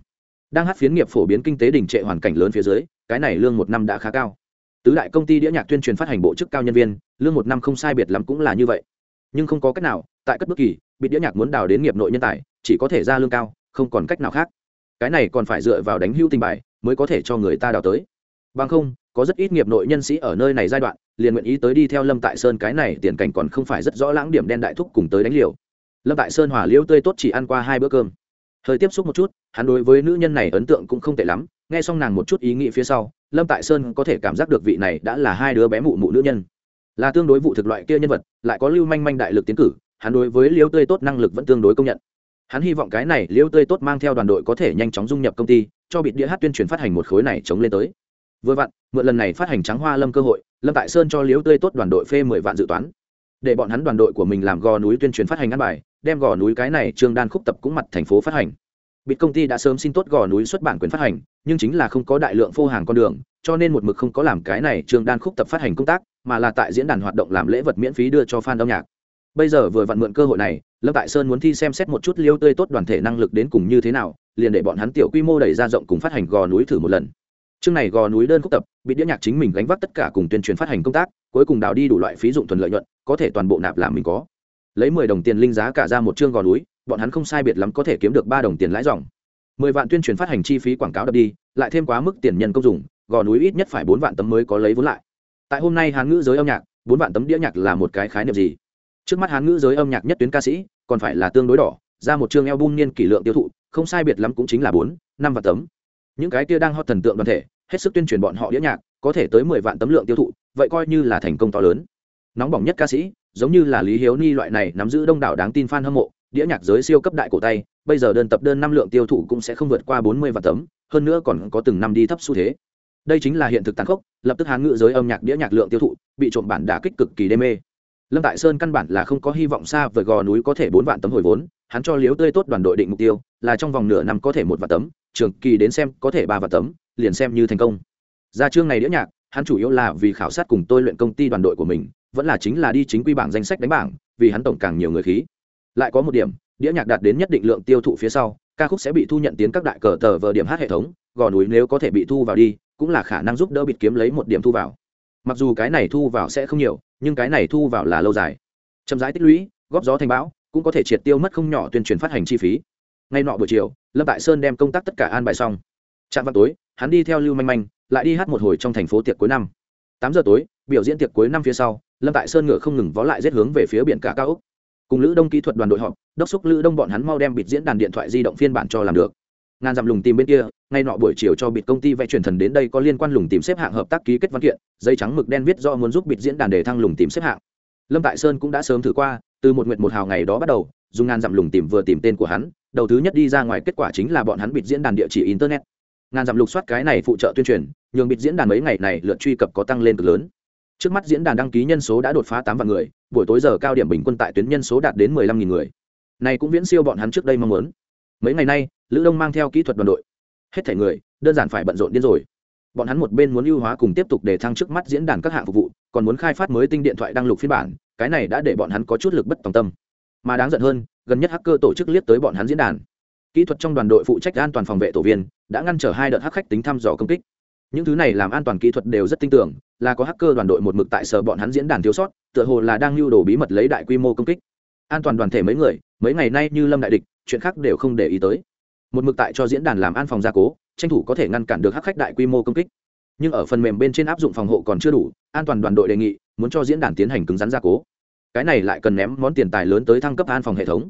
đang hát phiến nghiệp phổ biến kinh tế đình trệ hoàn cảnh lớn phía dưới cái này lương một năm đã khá cao tứ đại công ty đĩa nhạc tuyên truyền phát hành bộ chức cao nhân viên, lương một năm không sai biệt lắm cũng là như vậy. Nhưng không có cách nào, tại cất bước kỳ, bị đĩa nhạc muốn đào đến nghiệp nội nhân tài, chỉ có thể ra lương cao, không còn cách nào khác. Cái này còn phải dựa vào đánh hưu tình bài, mới có thể cho người ta đào tới. Bằng không, có rất ít nghiệp nội nhân sĩ ở nơi này giai đoạn, liền nguyện ý tới đi theo lâm tại sơn cái này tiền cảnh còn không phải rất rõ lãng điểm đen đại thúc cùng tới đánh liều. Lâm tại sơn hỏa liêu tươi tốt chỉ ăn qua hai bữa cơm hơi tiếp xúc một chút, hắn đối với nữ nhân này ấn tượng cũng không tệ lắm, nghe xong nàng một chút ý nghĩ phía sau, lâm tại sơn có thể cảm giác được vị này đã là hai đứa bé mụ mụ nữ nhân. Là tương đối vụ thực loại kia nhân vật, lại có lưu manh manh đại lực tiến cử, hắn đối với liêu tươi tốt năng lực vẫn tương đối công nhận. Hắn hy vọng cái này liêu tươi tốt mang theo đoàn đội có thể nhanh chóng dung nhập công ty, cho bịt đĩa hát tuyên truyền phát hành một khối này chống lên tới. Vừa vặn, mượn lần này phát hành trắng hoa lâm cơ hội, lâm tại sơn cho liêu tươi tốt đoàn đội phê mười vạn dự toán. Để bọn hắn đoàn đội của mình làm gò núi tuyên truyền phát hành ăn bài đem gò núi cái này trương đan khúc tập cũng mặt thành phố phát hành. Bịt công ty đã sớm xin tốt gò núi xuất bản quyền phát hành, nhưng chính là không có đại lượng phô hàng con đường, cho nên một mực không có làm cái này trương đan khúc tập phát hành công tác, mà là tại diễn đàn hoạt động làm lễ vật miễn phí đưa cho fan âm nhạc. Bây giờ vừa vặn mượn cơ hội này, lâm tại sơn muốn thi xem xét một chút liêu tươi tốt đoàn thể năng lực đến cùng như thế nào, liền để bọn hắn tiểu quy mô đẩy ra rộng cùng phát hành gò núi thử một lần. Chương này gò núi đơn khúc tập bị đĩa nhạc chính mình gánh vác tất cả cùng tuyên truyền phát hành công tác, cuối cùng đào đi đủ loại phí dụng thuần lợi nhuận, có thể toàn bộ nạp làm mình có lấy mười đồng tiền linh giá cả ra một chương gò núi, bọn hắn không sai biệt lắm có thể kiếm được ba đồng tiền lãi dòng. Mười vạn tuyên truyền phát hành chi phí quảng cáo đập đi, lại thêm quá mức tiền nhân công dùng gò núi ít nhất phải bốn vạn tấm mới có lấy vốn lại. Tại hôm nay hán ngữ giới âm nhạc, bốn vạn tấm đĩa nhạc là một cái khái niệm gì? Trước mắt hán ngữ giới âm nhạc nhất tuyến ca sĩ, còn phải là tương đối đỏ, ra một chương album niên kỷ lượng tiêu thụ, không sai biệt lắm cũng chính là bốn, năm vạn tấm. Những cái kia đang hot thần tượng đoàn thể, hết sức tuyên truyền bọn họ đĩa nhạc, có thể tới mười vạn tấm lượng tiêu thụ, vậy coi như là thành công to lớn. Nóng bỏng nhất ca sĩ giống như là lý hiếu ni loại này nắm giữ đông đảo đáng tin fan hâm mộ, đĩa nhạc giới siêu cấp đại cổ tay, bây giờ đơn tập đơn năm lượng tiêu thụ cũng sẽ không vượt qua bốn mươi vạn tấm, hơn nữa còn có từng năm đi thấp xu thế. Đây chính là hiện thực tàn khốc, lập tức hán ngữ giới âm nhạc đĩa nhạc lượng tiêu thụ bị trộm bản đả kích cực kỳ đê mê. Lâm tại sơn căn bản là không có hy vọng xa vời gò núi có thể bốn vạn tấm hồi vốn, hắn cho liếu tươi tốt đoàn đội định mục tiêu là trong vòng nửa năm có thể một vạn tấm, trường kỳ đến xem có thể ba vạn tấm, liền xem như thành công. Ra chương này đĩa nhạc, hắn chủ yếu là vì khảo sát cùng tôi luyện công ty đoàn đội của mình vẫn là chính là đi chính quy bảng danh sách đánh bảng, vì hắn tổng càng nhiều người khí. Lại có một điểm, đĩa nhạc đạt đến nhất định lượng tiêu thụ phía sau, ca khúc sẽ bị thu nhận tiến các đại cờ tờ vờ điểm hát hệ thống, gò núi nếu có thể bị thu vào đi, cũng là khả năng giúp đỡ bịt kiếm lấy một điểm thu vào. Mặc dù cái này thu vào sẽ không nhiều, nhưng cái này thu vào là lâu dài. Chậm rãi tích lũy, góp gió thành bão, cũng có thể triệt tiêu mất không nhỏ tuyên truyền phát hành chi phí. Ngay nọ buổi chiều, lâm tại sơn đem công tác tất cả an bài xong. Trạm vào tối, hắn đi theo lưu manh manh, lại đi hát một hồi trong thành phố tiệc cuối năm. Tám giờ tối biểu diễn tiệc cuối năm phía sau, lâm tại sơn ngựa không ngừng vó lại rét hướng về phía biển cả cao úc cùng lữ đông kỹ thuật đoàn đội họp, đốc xúc lữ đông bọn hắn mau đem bịt diễn đàn điện thoại di động phiên bản cho làm được. Ngàn dặm lùng tìm bên kia, ngay nọ buổi chiều cho bịt công ty vẽ truyền thần đến đây có liên quan lùng tìm xếp hạng hợp tác ký kết văn kiện giấy trắng mực đen viết do muốn giúp bịt diễn đàn để thăng lùng tìm xếp hạng. Lâm tại sơn cũng đã sớm thử qua, từ một nguyện một hào ngày đó bắt đầu, dùng ngàn dặm lùng tìm vừa tìm tên của hắn, đầu thứ nhất đi ra ngoài kết quả chính là bọn hắn bịt diễn đàn địa chỉ internet. Ngàn dặm lục soát cái này phụ trợ tuyên truyền, nhường bịt diễn đàn mấy ngày này lượt truy cập có tăng lên cực lớn trước mắt diễn đàn đăng ký nhân số đã đột phá tám vạn người, buổi tối giờ cao điểm bình quân tại tuyến nhân số đạt đến mười lăm nghìn người. Này cũng viễn siêu bọn hắn trước đây mong muốn. Mấy ngày nay, lữ đông mang theo kỹ thuật đoàn đội. Hết thảy người, đơn giản phải bận rộn điên rồi. Bọn hắn một bên muốn ưu hóa cùng tiếp tục để thăng trước mắt diễn đàn các hạng phục vụ, còn muốn khai phát mới tinh điện thoại đăng lục phiên bản, cái này đã để bọn hắn có chút lực bất tòng tâm. Mà đáng giận hơn, gần nhất hacker tổ chức liếc tới bọn hắn diễn đàn. Kỹ thuật trong đoàn đội phụ trách an toàn phòng vệ tổ viên, đã ngăn trở hai đợt hắc khách tính thăm dò công kích những thứ này làm an toàn kỹ thuật đều rất tin tưởng, là có hacker đoàn đội một mực tại sở bọn hắn diễn đàn thiếu sót, tựa hồ là đang lưu đồ bí mật lấy đại quy mô công kích. An toàn đoàn thể mấy người, mấy ngày nay như lâm đại địch, chuyện khác đều không để ý tới. Một mực tại cho diễn đàn làm an phòng gia cố, tranh thủ có thể ngăn cản được hắc khách đại quy mô công kích. Nhưng ở phần mềm bên trên áp dụng phòng hộ còn chưa đủ, an toàn đoàn đội đề nghị, muốn cho diễn đàn tiến hành cứng rắn gia cố. Cái này lại cần ném món tiền tài lớn tới thăng cấp an phòng hệ thống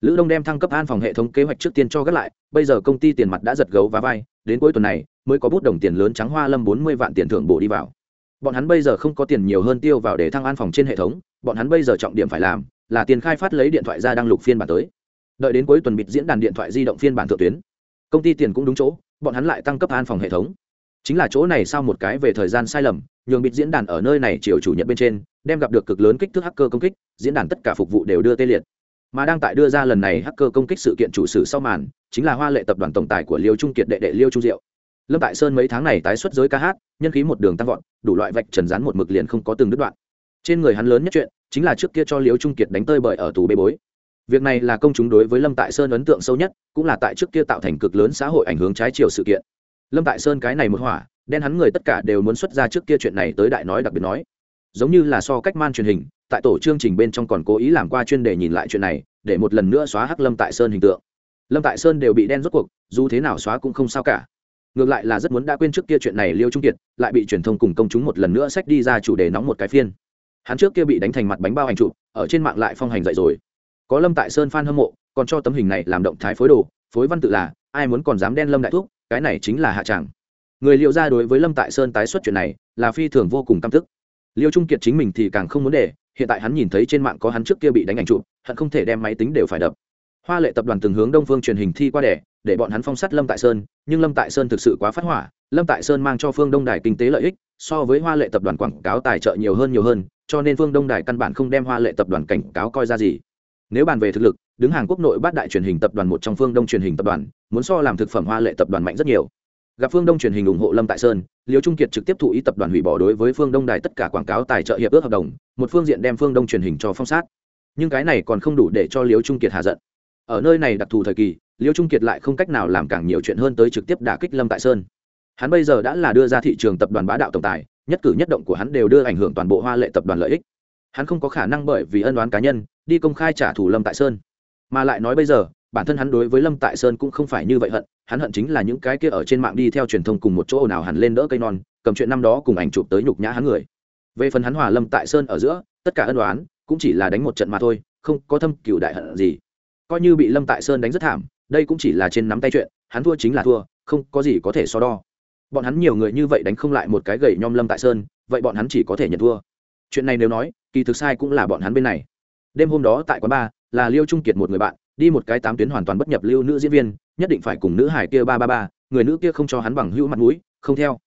lữ đông đem thăng cấp an phòng hệ thống kế hoạch trước tiên cho gác lại, bây giờ công ty tiền mặt đã giật gấu và vai, đến cuối tuần này, mới có bút đồng tiền lớn trắng hoa lâm bốn mươi vạn tiền thưởng bổ đi vào. Bọn hắn bây giờ không có tiền nhiều hơn tiêu vào để thăng an phòng trên hệ thống, bọn hắn bây giờ trọng điểm phải làm, là tiền khai phát lấy điện thoại ra đăng lục phiên bản tới. Đợi đến cuối tuần bịt diễn đàn điện thoại di động phiên bản thượng tuyến, công ty tiền cũng đúng chỗ, bọn hắn lại tăng cấp an phòng hệ thống. Chính là chỗ này sau một cái về thời gian sai lầm, nhường bịt diễn đàn ở nơi này chiều chủ nhật bên trên, đem gặp được cực lớn kích thước hacker công kích, diễn đàn tất cả phục vụ đều đưa tê liệt mà đang tại đưa ra lần này hacker công kích sự kiện chủ sử sau màn, chính là hoa lệ tập đoàn tổng tài của liêu trung kiệt đệ đệ liêu trung diệu. Lâm tại sơn mấy tháng này tái xuất giới ca hát, nhân khí một đường tăng vọt, đủ loại vạch trần rán một mực liền không có từng đứt đoạn. Trên người hắn lớn nhất chuyện, chính là trước kia cho liêu trung kiệt đánh tơi bởi ở tù bê bối. Việc này là công chúng đối với lâm tại sơn ấn tượng sâu nhất, cũng là tại trước kia tạo thành cực lớn xã hội ảnh hưởng trái chiều sự kiện. Lâm tại sơn cái này một hỏa, đen hắn người tất cả đều muốn xuất ra trước kia chuyện này tới đại nói đặc biệt nói giống như là so cách man truyền hình, tại tổ chương trình bên trong còn cố ý làm qua chuyên đề nhìn lại chuyện này, để một lần nữa xóa hắc lâm tại sơn hình tượng. Lâm tại sơn đều bị đen rốt cuộc, dù thế nào xóa cũng không sao cả. Ngược lại là rất muốn đã quên trước kia chuyện này liêu trung kiệt, lại bị truyền thông cùng công chúng một lần nữa sách đi ra chủ đề nóng một cái phiên. Hắn trước kia bị đánh thành mặt bánh bao hành trụ, ở trên mạng lại phong hành dậy rồi. Có lâm tại sơn f hâm mộ, còn cho tấm hình này làm động thái phối đồ, phối văn tự là, ai muốn còn dám đen lâm đại thúc, cái này chính là hạ tràng. Người liệu ra đối với lâm tại sơn tái xuất chuyện này, là phi thường vô cùng căm tức liêu trung kiệt chính mình thì càng không muốn để, hiện tại hắn nhìn thấy trên mạng có hắn trước kia bị đánh ảnh chụp hắn không thể đem máy tính đều phải đập. Hoa lệ tập đoàn từng hướng đông phương truyền hình thi qua đẻ, để bọn hắn phong sát lâm tại sơn, nhưng lâm tại sơn thực sự quá phát hỏa, lâm tại sơn mang cho phương đông đài kinh tế lợi ích, so với hoa lệ tập đoàn quảng cáo tài trợ nhiều hơn nhiều hơn, cho nên phương đông đài căn bản không đem hoa lệ tập đoàn cảnh cáo coi ra gì. Nếu bàn về thực lực, đứng hàng quốc nội bát đại truyền hình tập đoàn một trong phương đông truyền hình tập đoàn, muốn so làm thực phẩm hoa lệ tập đoàn mạnh rất nhiều gặp phương đông truyền hình ủng hộ lâm tại sơn liều trung kiệt trực tiếp thụ ý tập đoàn hủy bỏ đối với phương đông đài tất cả quảng cáo tài trợ hiệp ước hợp đồng, một phương diện đem phương đông truyền hình cho phong sát. Nhưng cái này còn không đủ để cho liều trung kiệt hạ giận. Ở nơi này đặc thù thời kỳ, liêu trung kiệt lại không cách nào làm càng nhiều chuyện hơn tới trực tiếp đả kích lâm tại sơn. Hắn bây giờ đã là đưa ra thị trường tập đoàn bá đạo tổng tài, nhất cử nhất động của hắn đều đưa ảnh hưởng toàn bộ hoa lệ tập đoàn lợi ích. Hắn không có khả năng bởi vì ân đoán cá nhân, đi công khai trả thù lâm tại sơn. Mà lại nói bây giờ bản thân hắn đối với lâm tại sơn cũng không phải như vậy hận, hắn hận chính là những cái kia ở trên mạng đi theo truyền thông cùng một chỗ nào hẳn lên đỡ cây non, cầm chuyện năm đó cùng ảnh chụp tới nhục nhã hắn người. Về phần hắn hòa lâm tại sơn ở giữa, tất cả ân đoán cũng chỉ là đánh một trận mà thôi, không có thâm cựu đại hận gì. Coi như bị lâm tại sơn đánh rất thảm, đây cũng chỉ là trên nắm tay chuyện, hắn thua chính là thua, không có gì có thể so đo. Bọn hắn nhiều người như vậy đánh không lại một cái gậy nhom lâm tại sơn, vậy bọn hắn chỉ có thể nhận thua. Chuyện này nếu nói, kỳ thực sai cũng là bọn hắn bên này. Đêm hôm đó tại quán ba là liêu trung kiệt một người bạn, đi một cái tám tuyến hoàn toàn bất nhập lưu nữ diễn viên, nhất định phải cùng nữ hải kia ba ba ba, người nữ kia không cho hắn bằng hữu mặt mũi, không theo.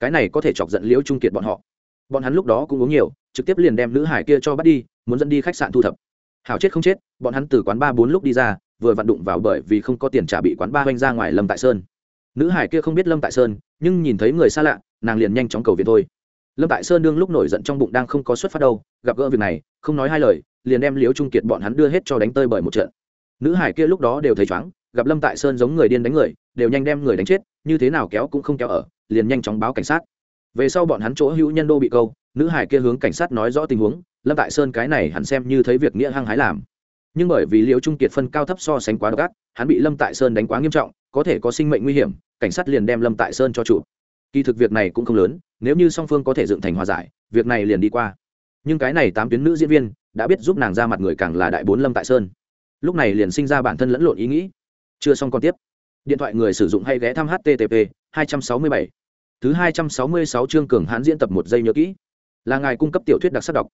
Cái này có thể chọc giận liêu trung kiệt bọn họ. Bọn hắn lúc đó cũng uống nhiều, trực tiếp liền đem nữ hải kia cho bắt đi, muốn dẫn đi khách sạn thu thập. Hảo chết không chết, bọn hắn từ quán ba bốn lúc đi ra, vừa vặn đụng vào bởi vì không có tiền trả bị quán ba hoanh ra ngoài lâm tại sơn. Nữ hải kia không biết lâm tại sơn, nhưng nhìn thấy người xa lạ, nàng liền nhanh chóng cầu viện thôi. Lâm tại sơn đương lúc nổi giận trong bụng đang không có xuất phát đâu, gặp gỡ việc này, không nói hai lời liền đem liếu trung kiệt bọn hắn đưa hết cho đánh tơi bởi một trận. Nữ hải kia lúc đó đều thấy chóng gặp lâm tại sơn giống người điên đánh người, đều nhanh đem người đánh chết, như thế nào kéo cũng không kéo ở, liền nhanh chóng báo cảnh sát. Về sau bọn hắn chỗ hữu nhân đô bị câu, nữ hải kia hướng cảnh sát nói rõ tình huống, lâm tại sơn cái này hẳn xem như thấy việc nghĩa hăng hái làm. Nhưng bởi vì liễu trung kiệt phân cao thấp so sánh quá độc ác, hắn bị lâm tại sơn đánh quá nghiêm trọng, có thể có sinh mệnh nguy hiểm, cảnh sát liền đem lâm tại sơn cho chủ kỳ thực việc này cũng không lớn, nếu như song phương có thể dựng thành hòa giải, việc này liền đi qua. Nhưng cái này tám tuyến nữ diễn viên đã biết giúp nàng ra mặt người càng là đại bốn lâm tại sơn. Lúc này liền sinh ra bản thân lẫn lộn ý nghĩ. Chưa xong còn tiếp. Điện thoại người sử dụng hay ghé thăm http 267. thứ 266 chương cường hãn diễn tập một giây nhớ kỹ. Là ngài cung cấp tiểu thuyết đặc sắc đọc.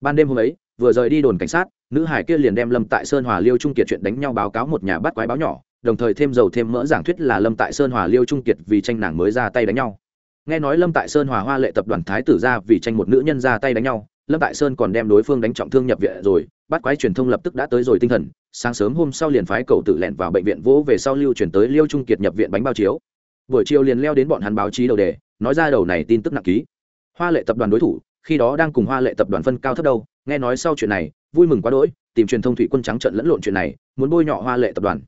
Ban đêm hôm ấy, vừa rời đi đồn cảnh sát, nữ hải kia liền đem lâm tại sơn hòa liêu trung kiệt chuyện đánh nhau báo cáo một nhà bắt quái báo nhỏ, đồng thời thêm dầu thêm mỡ giảng thuyết là lâm tại sơn hòa liêu trung kiệt vì tranh nàng mới ra tay đánh nhau. Nghe nói lâm tại sơn hòa hoa lệ tập đoàn thái tử ra vì tranh một nữ nhân ra tay đánh nhau lâm tại sơn còn đem đối phương đánh trọng thương nhập viện rồi, bắt quái truyền thông lập tức đã tới rồi tinh thần, sáng sớm hôm sau liền phái cầu tử lẹn vào bệnh viện vỗ về sau lưu chuyển tới liêu trung kiệt nhập viện bánh bao chiếu. Buổi chiều liền leo đến bọn hắn báo chí đầu đề, nói ra đầu này tin tức nặng ký. Hoa lệ tập đoàn đối thủ, khi đó đang cùng hoa lệ tập đoàn phân cao thấp đâu, nghe nói sau chuyện này, vui mừng quá đỗi, tìm truyền thông thủy quân trắng trận lẫn lộn chuyện này, muốn bôi nhọ hoa lệ tập đoàn.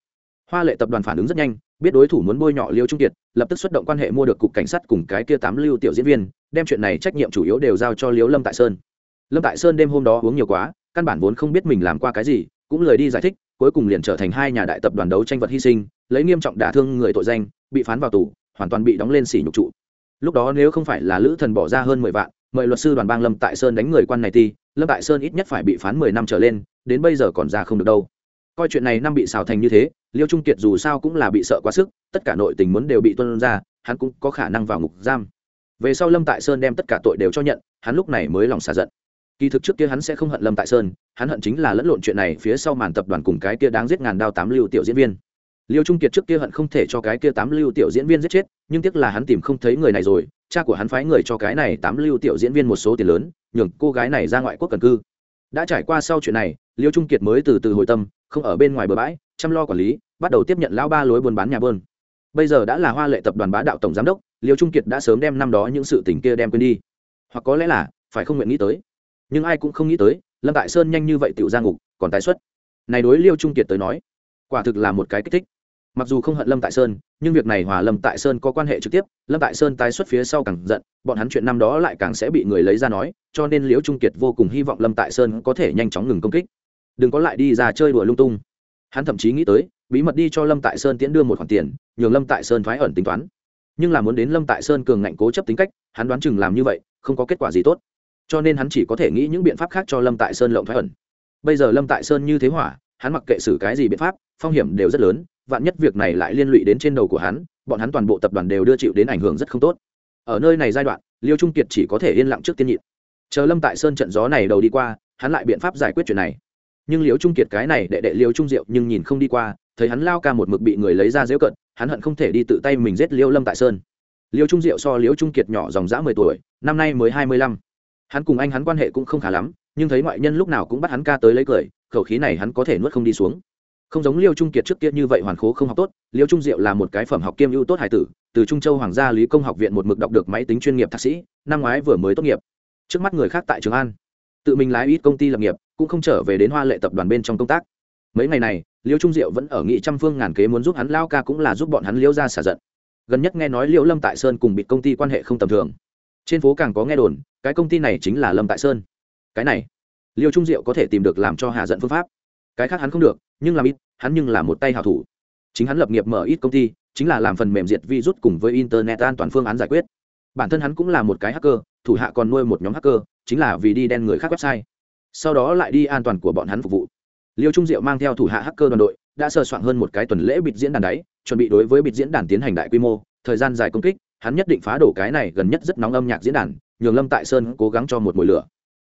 Hoa lệ tập đoàn phản ứng rất nhanh, biết đối thủ muốn bôi nhọ liêu trung kiệt, lập tức xuất động quan hệ mua được cục cảnh sát cùng cái kia tám lưu tiểu diễn viên, đem chuyện này trách nhiệm chủ yếu đều giao cho liếu lâm tại sơn lâm tại sơn đêm hôm đó uống nhiều quá, căn bản vốn không biết mình làm qua cái gì, cũng lời đi giải thích, cuối cùng liền trở thành hai nhà đại tập đoàn đấu tranh vật hy sinh, lấy nghiêm trọng đả thương người tội danh, bị phán vào tù, hoàn toàn bị đóng lên xỉ nhục trụ. Lúc đó nếu không phải là lữ thần bỏ ra hơn mười vạn, mời luật sư đoàn bang lâm tại sơn đánh người quan này ti lâm tại sơn ít nhất phải bị phán mười năm trở lên, đến bây giờ còn ra không được đâu. Coi chuyện này năm bị xào thành như thế, liêu trung kiệt dù sao cũng là bị sợ quá sức, tất cả nội tình muốn đều bị tuân ra, hắn cũng có khả năng vào ngục giam. Về sau lâm tại sơn đem tất cả tội đều cho nhận, hắn lúc này mới lòng xả giận kỳ thực trước kia hắn sẽ không hận lâm tại sơn, hắn hận chính là lẫn lộn chuyện này phía sau màn tập đoàn cùng cái kia đáng giết ngàn đao tám lưu tiểu diễn viên. Liêu trung kiệt trước kia hận không thể cho cái kia tám lưu tiểu diễn viên giết chết, nhưng tiếc là hắn tìm không thấy người này rồi, cha của hắn phái người cho cái này tám lưu tiểu diễn viên một số tiền lớn, nhường cô gái này ra ngoại quốc cần cư. Đã trải qua sau chuyện này, liêu trung kiệt mới từ từ hồi tâm, không ở bên ngoài bờ bãi, chăm lo quản lý, bắt đầu tiếp nhận lão ba lối buôn bán nhà bơn. Bây giờ đã là hoa lệ tập đoàn bá đạo tổng giám đốc, liêu trung kiệt đã sớm đem năm đó những sự tình kia đem quên đi. Hoặc có lẽ là, phải không nguyện nghĩ tới nhưng ai cũng không nghĩ tới, lâm tại sơn nhanh như vậy tựu ra ngục, còn tái xuất. Này đối liêu trung kiệt tới nói, quả thực là một cái kích thích. Mặc dù không hận lâm tại sơn, nhưng việc này hòa lâm tại sơn có quan hệ trực tiếp, lâm tại sơn tái xuất phía sau càng giận, bọn hắn chuyện năm đó lại càng sẽ bị người lấy ra nói, cho nên liễu trung kiệt vô cùng hy vọng lâm tại sơn có thể nhanh chóng ngừng công kích. Đừng có lại đi ra chơi đùa lung tung. Hắn thậm chí nghĩ tới, bí mật đi cho lâm tại sơn tiễn đưa một khoản tiền, nhường lâm tại sơn thoái ẩn tính toán. Nhưng là muốn đến lâm tại sơn cường ngạnh cố chấp tính cách, hắn đoán chừng làm như vậy, không có kết quả gì tốt cho nên hắn chỉ có thể nghĩ những biện pháp khác cho lâm tại sơn lộng thoái ẩn. Bây giờ lâm tại sơn như thế hỏa, hắn mặc kệ xử cái gì biện pháp, phong hiểm đều rất lớn, vạn nhất việc này lại liên lụy đến trên đầu của hắn, bọn hắn toàn bộ tập đoàn đều đưa chịu đến ảnh hưởng rất không tốt. Ở nơi này giai đoạn, liêu trung kiệt chỉ có thể yên lặng trước tiên nhịn. Chờ lâm tại sơn trận gió này đầu đi qua, hắn lại biện pháp giải quyết chuyện này. Nhưng liêu trung kiệt cái này đệ đệ liêu trung diệu nhưng nhìn không đi qua, thấy hắn lao ca một mực bị người lấy ra dễu cận, hắn hận không thể đi tự tay mình giết liêu lâm tại sơn. Liêu trung diệu so liêu trung kiệt nhỏ dòng dã mười tuổi, năm nay mới hai mươi lăm hắn cùng anh hắn quan hệ cũng không khá lắm, nhưng thấy ngoại nhân lúc nào cũng bắt hắn ca tới lấy cười, khẩu khí này hắn có thể nuốt không đi xuống. Không giống liêu trung kiệt trước kia như vậy hoàn khố không học tốt, liêu trung diệu là một cái phẩm học kiêm ưu tốt hải tử, từ trung châu hoàng gia lý công học viện một mực đọc được máy tính chuyên nghiệp thạc sĩ, năm ngoái vừa mới tốt nghiệp. Trước mắt người khác tại trường an, tự mình lái ít công ty lập nghiệp, cũng không trở về đến hoa lệ tập đoàn bên trong công tác. Mấy ngày này, liêu trung diệu vẫn ở nghị trăm phương ngàn kế muốn giúp hắn lao ca cũng là giúp bọn hắn liêu ra xả giận. Gần nhất nghe nói liêu lâm tại sơn cùng bị công ty quan hệ không tầm thường. Trên phố càng có nghe đồn cái công ty này chính là lâm tại sơn. Cái này, liêu trung diệu có thể tìm được làm cho hà giận phương pháp. Cái khác hắn không được, nhưng làm ít, hắn nhưng là một tay hảo thủ. Chính hắn lập nghiệp mở ít công ty, chính là làm phần mềm diệt virus cùng với internet an toàn phương án giải quyết. Bản thân hắn cũng là một cái hacker, thủ hạ còn nuôi một nhóm hacker, chính là vì đi đen người khác website. Sau đó lại đi an toàn của bọn hắn phục vụ. Liêu trung diệu mang theo thủ hạ hacker đoàn đội, đã sơ soạn hơn một cái tuần lễ bịt diễn đàn đáy, chuẩn bị đối với bịt diễn đàn tiến hành đại quy mô, thời gian dài công kích hắn nhất định phá đổ cái này gần nhất rất nóng âm nhạc diễn đàn, nhường lâm tại sơn cố gắng cho một mùi lửa.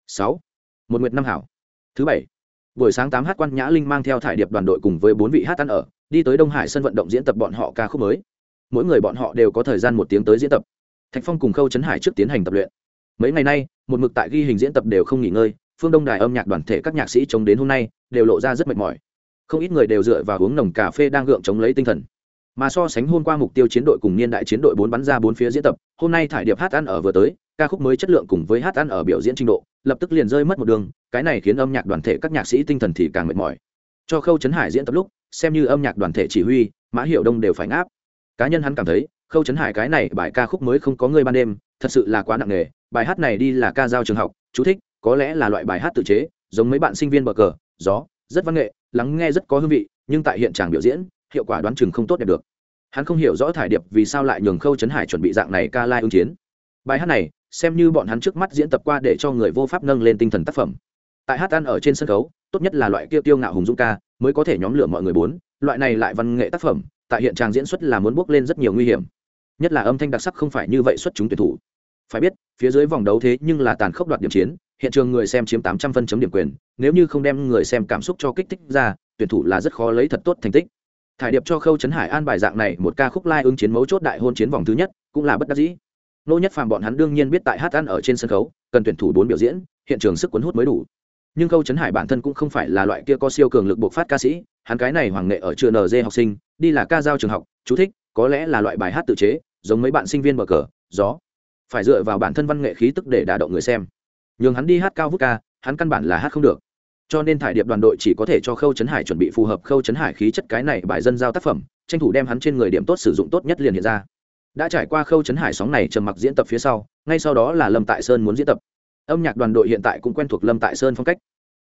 Sáu. Một nguyệt năm hảo. Thứ bảy. Buổi sáng tám h quan nhã linh mang theo thải điệp đoàn đội cùng với bốn vị hát ăn ở, đi tới đông hải sân vận động diễn tập bọn họ ca khúc mới. Mỗi người bọn họ đều có thời gian một tiếng tới diễn tập. Thạch phong cùng khâu trấn hải trước tiến hành tập luyện. Mấy ngày nay, một mực tại ghi hình diễn tập đều không nghỉ ngơi, phương đông đài âm nhạc đoàn thể các nhạc sĩ chống đến hôm nay, đều lộ ra rất mệt mỏi. Không ít người đều dựa vào uống nồng cà phê đang gượng chống lấy tinh thần mà so sánh hôm qua mục tiêu chiến đội cùng niên đại chiến đội bốn bắn ra bốn phía diễn tập, hôm nay thải điệp hát ăn ở vừa tới, ca khúc mới chất lượng cùng với hát ăn ở biểu diễn trình độ, lập tức liền rơi mất một đường, cái này khiến âm nhạc đoàn thể các nhạc sĩ tinh thần thì càng mệt mỏi. Cho khâu trấn hải diễn tập lúc, xem như âm nhạc đoàn thể chỉ huy, mã hiệu đông đều phải ngáp. Cá nhân hắn cảm thấy, khâu trấn hải cái này bài ca khúc mới không có người ban đêm, thật sự là quá nặng nề, bài hát này đi là ca giao trường học, chú thích, có lẽ là loại bài hát tự chế, giống mấy bạn sinh viên bờ cờ, gió, rất văn nghệ, lắng nghe rất có hương vị, nhưng tại hiện trường biểu diễn hiệu quả đoán chừng không tốt đẹp được. Hắn không hiểu rõ thải điệp vì sao lại nhường khâu trấn hải chuẩn bị dạng này ca lai ứng chiến. Bài hát này, xem như bọn hắn trước mắt diễn tập qua để cho người vô pháp nâng lên tinh thần tác phẩm. Tại hát ăn ở trên sân khấu, tốt nhất là loại kia tiêu ngạo hùng dũng ca, mới có thể nhóm lửa mọi người bốn, loại này lại văn nghệ tác phẩm, tại hiện trường diễn xuất là muốn bước lên rất nhiều nguy hiểm. Nhất là âm thanh đặc sắc không phải như vậy xuất chúng tuyển thủ. Phải biết, phía dưới vòng đấu thế nhưng là tàn khốc đoạt điểm chiến, hiện trường người xem chiếm tám trăm phân chấm điểm quyền, nếu như không đem người xem cảm xúc cho kích thích ra, tuyển thủ là rất khó lấy thật tốt thành tích thải điệp cho khâu trấn hải an bài dạng này một ca khúc lai ứng chiến mấu chốt đại hôn chiến vòng thứ nhất, cũng là bất đắc dĩ. Nô nhất phàm bọn hắn đương nhiên biết tại hát ăn ở trên sân khấu, cần tuyển thủ bốn biểu diễn, hiện trường sức cuốn hút mới đủ. Nhưng khâu trấn hải bản thân cũng không phải là loại kia có siêu cường lực buộc phát ca sĩ, hắn cái này hoàng nghệ ở trường nd học sinh, đi là ca giao trường học, chú thích, có lẽ là loại bài hát tự chế, giống mấy bạn sinh viên mở cờ, gió. Phải dựa vào bản thân văn nghệ khí tức để đả động người xem. Nhường hắn đi hát cao vút ca, hắn căn bản là hát không được cho nên thải điệp đoàn đội chỉ có thể cho khâu trấn hải chuẩn bị phù hợp khâu trấn hải khí chất cái này bài dân giao tác phẩm, tranh thủ đem hắn trên người điểm tốt sử dụng tốt nhất liền hiện ra. Đã trải qua khâu trấn hải sóng này trầm mặc diễn tập phía sau, ngay sau đó là lâm tại sơn muốn diễn tập. Âm nhạc đoàn đội hiện tại cũng quen thuộc lâm tại sơn phong cách.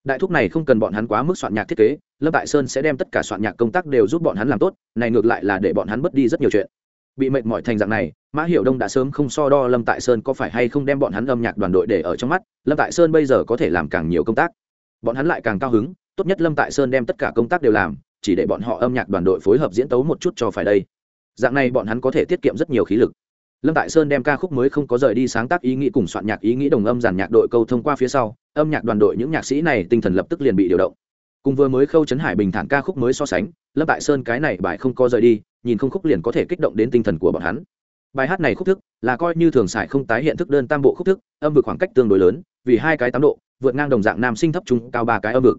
Đại thúc này không cần bọn hắn quá mức soạn nhạc thiết kế, lâm tại sơn sẽ đem tất cả soạn nhạc công tác đều giúp bọn hắn làm tốt, này ngược lại là để bọn hắn mất đi rất nhiều chuyện. Bị mệt mỏi thành dạng này, mã hiệu đông đã sớm không so đo lâm tại sơn có phải hay không đem bọn hắn âm nhạc đoàn đội để ở trong mắt, lâm tại sơn bây giờ có thể làm càng nhiều công tác bọn hắn lại càng cao hứng, tốt nhất lâm tại sơn đem tất cả công tác đều làm, chỉ để bọn họ âm nhạc đoàn đội phối hợp diễn tấu một chút cho phải đây. Dạng này bọn hắn có thể tiết kiệm rất nhiều khí lực. Lâm tại sơn đem ca khúc mới không có rời đi sáng tác ý nghĩ cùng soạn nhạc ý nghĩ đồng âm giàn nhạc đội câu thông qua phía sau, âm nhạc đoàn đội những nhạc sĩ này tinh thần lập tức liền bị điều động. Cùng vừa mới khâu chấn hải bình thản ca khúc mới so sánh, lâm tại sơn cái này bài không có rời đi, nhìn không khúc liền có thể kích động đến tinh thần của bọn hắn. Bài hát này khúc thức là coi như thường xài không tái hiện thức đơn tam bộ khúc thức, âm vực khoảng cách tương đối lớn, vì hai cái tám độ vượt ngang đồng dạng nam sinh thấp trung cao ba cái âm vực.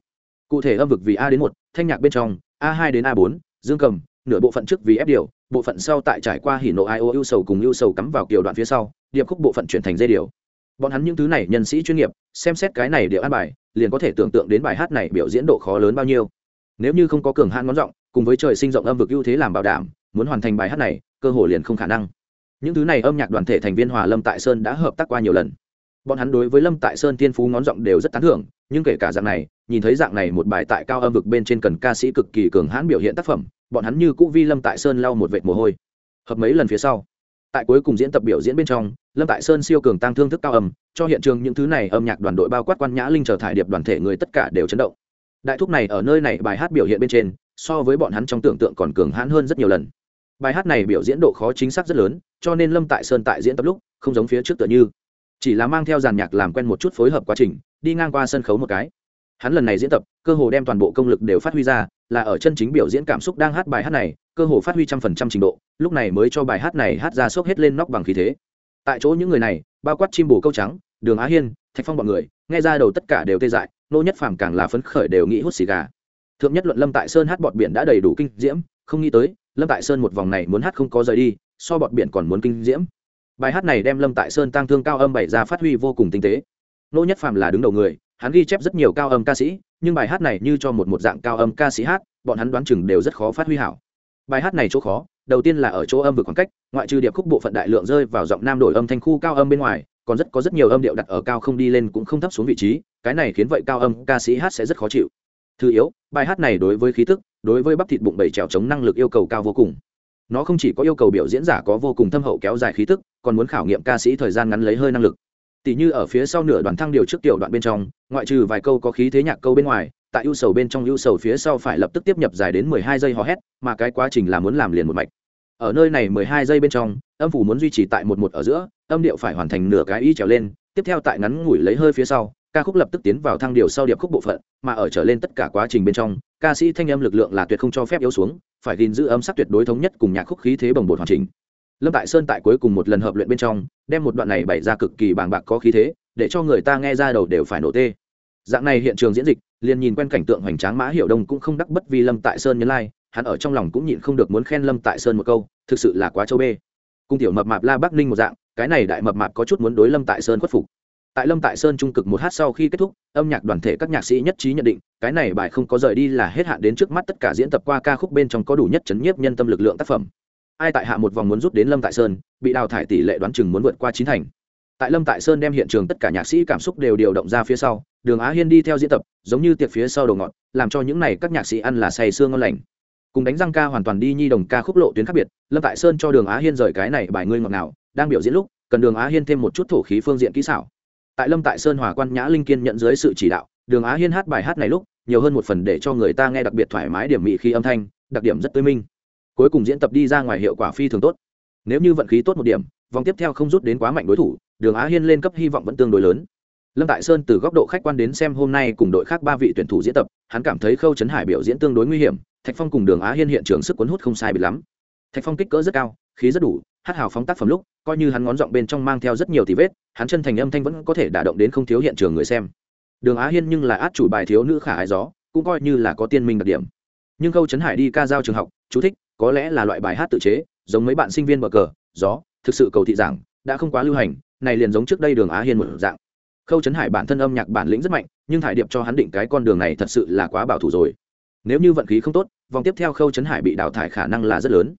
Cụ thể âm vực vì a đến một, thanh nhạc bên trong, a hai đến a bốn, dương cầm, nửa bộ phận trước vì ép điều, bộ phận sau tại trải qua hỉ nộ ai ô ưu sầu cùng ưu sầu cắm vào kiểu đoạn phía sau, điệp khúc bộ phận chuyển thành dây điều. Bọn hắn những thứ này nhân sĩ chuyên nghiệp, xem xét cái này điệu an bài, liền có thể tưởng tượng đến bài hát này biểu diễn độ khó lớn bao nhiêu. Nếu như không có cường hãn ngón giọng, cùng với trời sinh rộng âm vực ưu thế làm bảo đảm, muốn hoàn thành bài hát này, cơ hội liền không khả năng. Những thứ này âm nhạc đoàn thể thành viên hòa lâm tại sơn đã hợp tác qua nhiều lần bọn hắn đối với lâm tại sơn tiên phú ngón giọng đều rất tán thưởng, nhưng kể cả dạng này, nhìn thấy dạng này một bài tại cao âm vực bên trên cần ca sĩ cực kỳ cường hãn biểu hiện tác phẩm, bọn hắn như cũ vi lâm tại sơn lau một vệt mồ hôi. Hợp mấy lần phía sau, tại cuối cùng diễn tập biểu diễn bên trong, lâm tại sơn siêu cường tăng thương thức cao âm, cho hiện trường những thứ này âm nhạc đoàn đội bao quát quan nhã linh trở thải điệp đoàn thể người tất cả đều chấn động. Đại thúc này ở nơi này bài hát biểu hiện bên trên, so với bọn hắn trong tưởng tượng còn cường hãn hơn rất nhiều lần. Bài hát này biểu diễn độ khó chính xác rất lớn, cho nên lâm tại sơn tại diễn tập lúc, không giống phía trước tựa như chỉ là mang theo giàn nhạc làm quen một chút phối hợp quá trình, đi ngang qua sân khấu một cái. Hắn lần này diễn tập, cơ hồ đem toàn bộ công lực đều phát huy ra, là ở chân chính biểu diễn cảm xúc đang hát bài hát này, cơ hồ phát huy trăm phần trăm trình độ, lúc này mới cho bài hát này hát ra sốc hết lên nóc bằng khí thế. Tại chỗ những người này, bao quát chim bồ câu trắng, đường á hiên, thạch phong b ọ n người, nghe ra đầu tất cả đều tê dại, nô nhất phàm càng là phấn khởi đều nghĩ hút xì gà. Thượng nhất luận lâm tại sơn hát bọt biển đã đầy đủ kinh diễm, không nghĩ tới, lâm tại sơn một vòng này muốn hát không có rời đi, so bọt biển còn muốn kinh diễm bài hát này đem lâm tại sơn tăng thương cao âm bày ra phát huy vô cùng tinh tế. Nô nhất phàm là đứng đầu người, hắn ghi chép rất nhiều cao âm ca sĩ, nhưng bài hát này như cho một một dạng cao âm ca sĩ hát, bọn hắn đoán chừng đều rất khó phát huy hảo. Bài hát này chỗ khó, đầu tiên là ở chỗ âm vực khoảng cách, ngoại trừ điệp khúc bộ phận đại lượng rơi vào giọng nam đổi âm thanh khu cao âm bên ngoài, còn rất có rất nhiều âm điệu đặt ở cao không đi lên cũng không thấp xuống vị trí, cái này khiến vậy cao âm ca sĩ hát sẽ rất khó chịu. Thứ yếu, bài hát này đối với khí tức, đối với bắp thịt bụng bầy trèo chống năng lực yêu cầu cao vô cùng nó không chỉ có yêu cầu biểu diễn giả có vô cùng thâm hậu kéo dài khí tức, còn muốn khảo nghiệm ca sĩ thời gian ngắn lấy hơi năng lực. Tỷ như ở phía sau nửa đoàn thăng điều trước tiểu đoạn bên trong, ngoại trừ vài câu có khí thế nhạc câu bên ngoài, tại ưu sầu bên trong ưu sầu phía sau phải lập tức tiếp nhập dài đến mười hai giây hò hét, mà cái quá trình là muốn làm liền một mạch. Ở nơi này mười hai giây bên trong, âm phủ muốn duy trì tại một một ở giữa, âm điệu phải hoàn thành nửa cái y trèo lên, tiếp theo tại ngắn ngủi lấy hơi phía sau ca khúc lập tức tiến vào thăng điều sau điệp khúc bộ phận mà ở trở lên tất cả quá trình bên trong ca sĩ thanh âm lực lượng là tuyệt không cho phép yếu xuống phải gìn giữ âm sắc tuyệt đối thống nhất cùng nhạc khúc khí thế bồng bột hoàn chỉnh. Lâm tại sơn tại cuối cùng một lần hợp luyện bên trong đem một đoạn này bày ra cực kỳ bàng bạc có khí thế để cho người ta nghe ra đầu đều phải nổ tê. Dạng này hiện trường diễn dịch liền nhìn quen cảnh tượng hoành tráng mã hiệu đông cũng không đắc bất vì lâm tại sơn nhấn lai、like, hắn ở trong lòng cũng nhịn không được muốn khen lâm tại sơn một câu thực sự là quá châu bê. Cung tiểu mập mạp la bắc ninh một dạng cái này đại mập mạp có chút muốn đối lâm tại sơn khuất phục tại lâm tại sơn trung cực một hát sau khi kết thúc, âm nhạc đoàn thể các nhạc sĩ nhất trí nhận định, cái này bài không có rời đi là hết hạn đến trước mắt tất cả diễn tập qua ca khúc bên trong có đủ nhất chấn nhiếp nhân tâm lực lượng tác phẩm. Ai tại hạ một vòng muốn rút đến lâm tại sơn, bị đào thải tỷ lệ đoán chừng muốn vượt qua chín thành. Tại lâm tại sơn đem hiện trường tất cả nhạc sĩ cảm xúc đều điều động ra phía sau, đường á hiên đi theo diễn tập, giống như tiệc phía sau đầu ngọn làm cho những n à y các nhạc sĩ ăn là say sương ngon lành. Cùng đánh răng ca hoàn toàn đi nhi đồng ca khúc lộ tuyến khác biệt, lâm tại sơn cho đường á hiên rời cái này bài ngươi ngọt nào đang biểu diễn lúc, cần đường á hiên thêm một chút thổ khí phương diện kỹ xảo tại lâm tại sơn hòa quan nhã linh kiên nhận dưới sự chỉ đạo, đường á hiên hát bài hát này lúc, nhiều hơn một phần để cho người ta nghe đặc biệt thoải mái điểm mị khi âm thanh, đặc điểm rất tươi minh. Cuối cùng diễn tập đi ra ngoài hiệu quả phi thường tốt. Nếu như vận khí tốt một điểm, vòng tiếp theo không rút đến quá mạnh đối thủ, đường á hiên lên cấp hy vọng vẫn tương đối lớn. Lâm tại sơn từ góc độ khách quan đến xem hôm nay cùng đội khác ba vị tuyển thủ diễn tập, hắn cảm thấy khâu trấn hải biểu diễn tương đối nguy hiểm, thạch phong cùng đường á hiên hiện trường sức cuốn hút không sai bị lắm. Thạch phong kích cỡ rất cao, khí rất đủ hát hào phóng tác phẩm lúc, coi như hắn ngón giọng bên trong mang theo rất nhiều thì vết, hắn chân thành âm thanh vẫn có thể đả động đến không thiếu hiện trường người xem. Đường á hiên nhưng là át chủ bài thiếu nữ khả ái gió, cũng coi như là có tiên minh đặc điểm. Nhưng khâu trấn hải đi ca giao trường học, chú thích, có lẽ là loại bài hát tự chế, giống mấy bạn sinh viên bờ cờ, gió, thực sự cầu thị giảng, đã không quá lưu hành, này liền giống trước đây đường á hiên một dạng. Khâu trấn hải bản thân âm nhạc bản lĩnh rất mạnh, nhưng thải điệp cho hắn định cái con đường này thật sự là quá bảo thủ rồi. Nếu như vận khí không tốt, vòng tiếp theo khâu trấn hải bị đào thải khả năng là rất lớn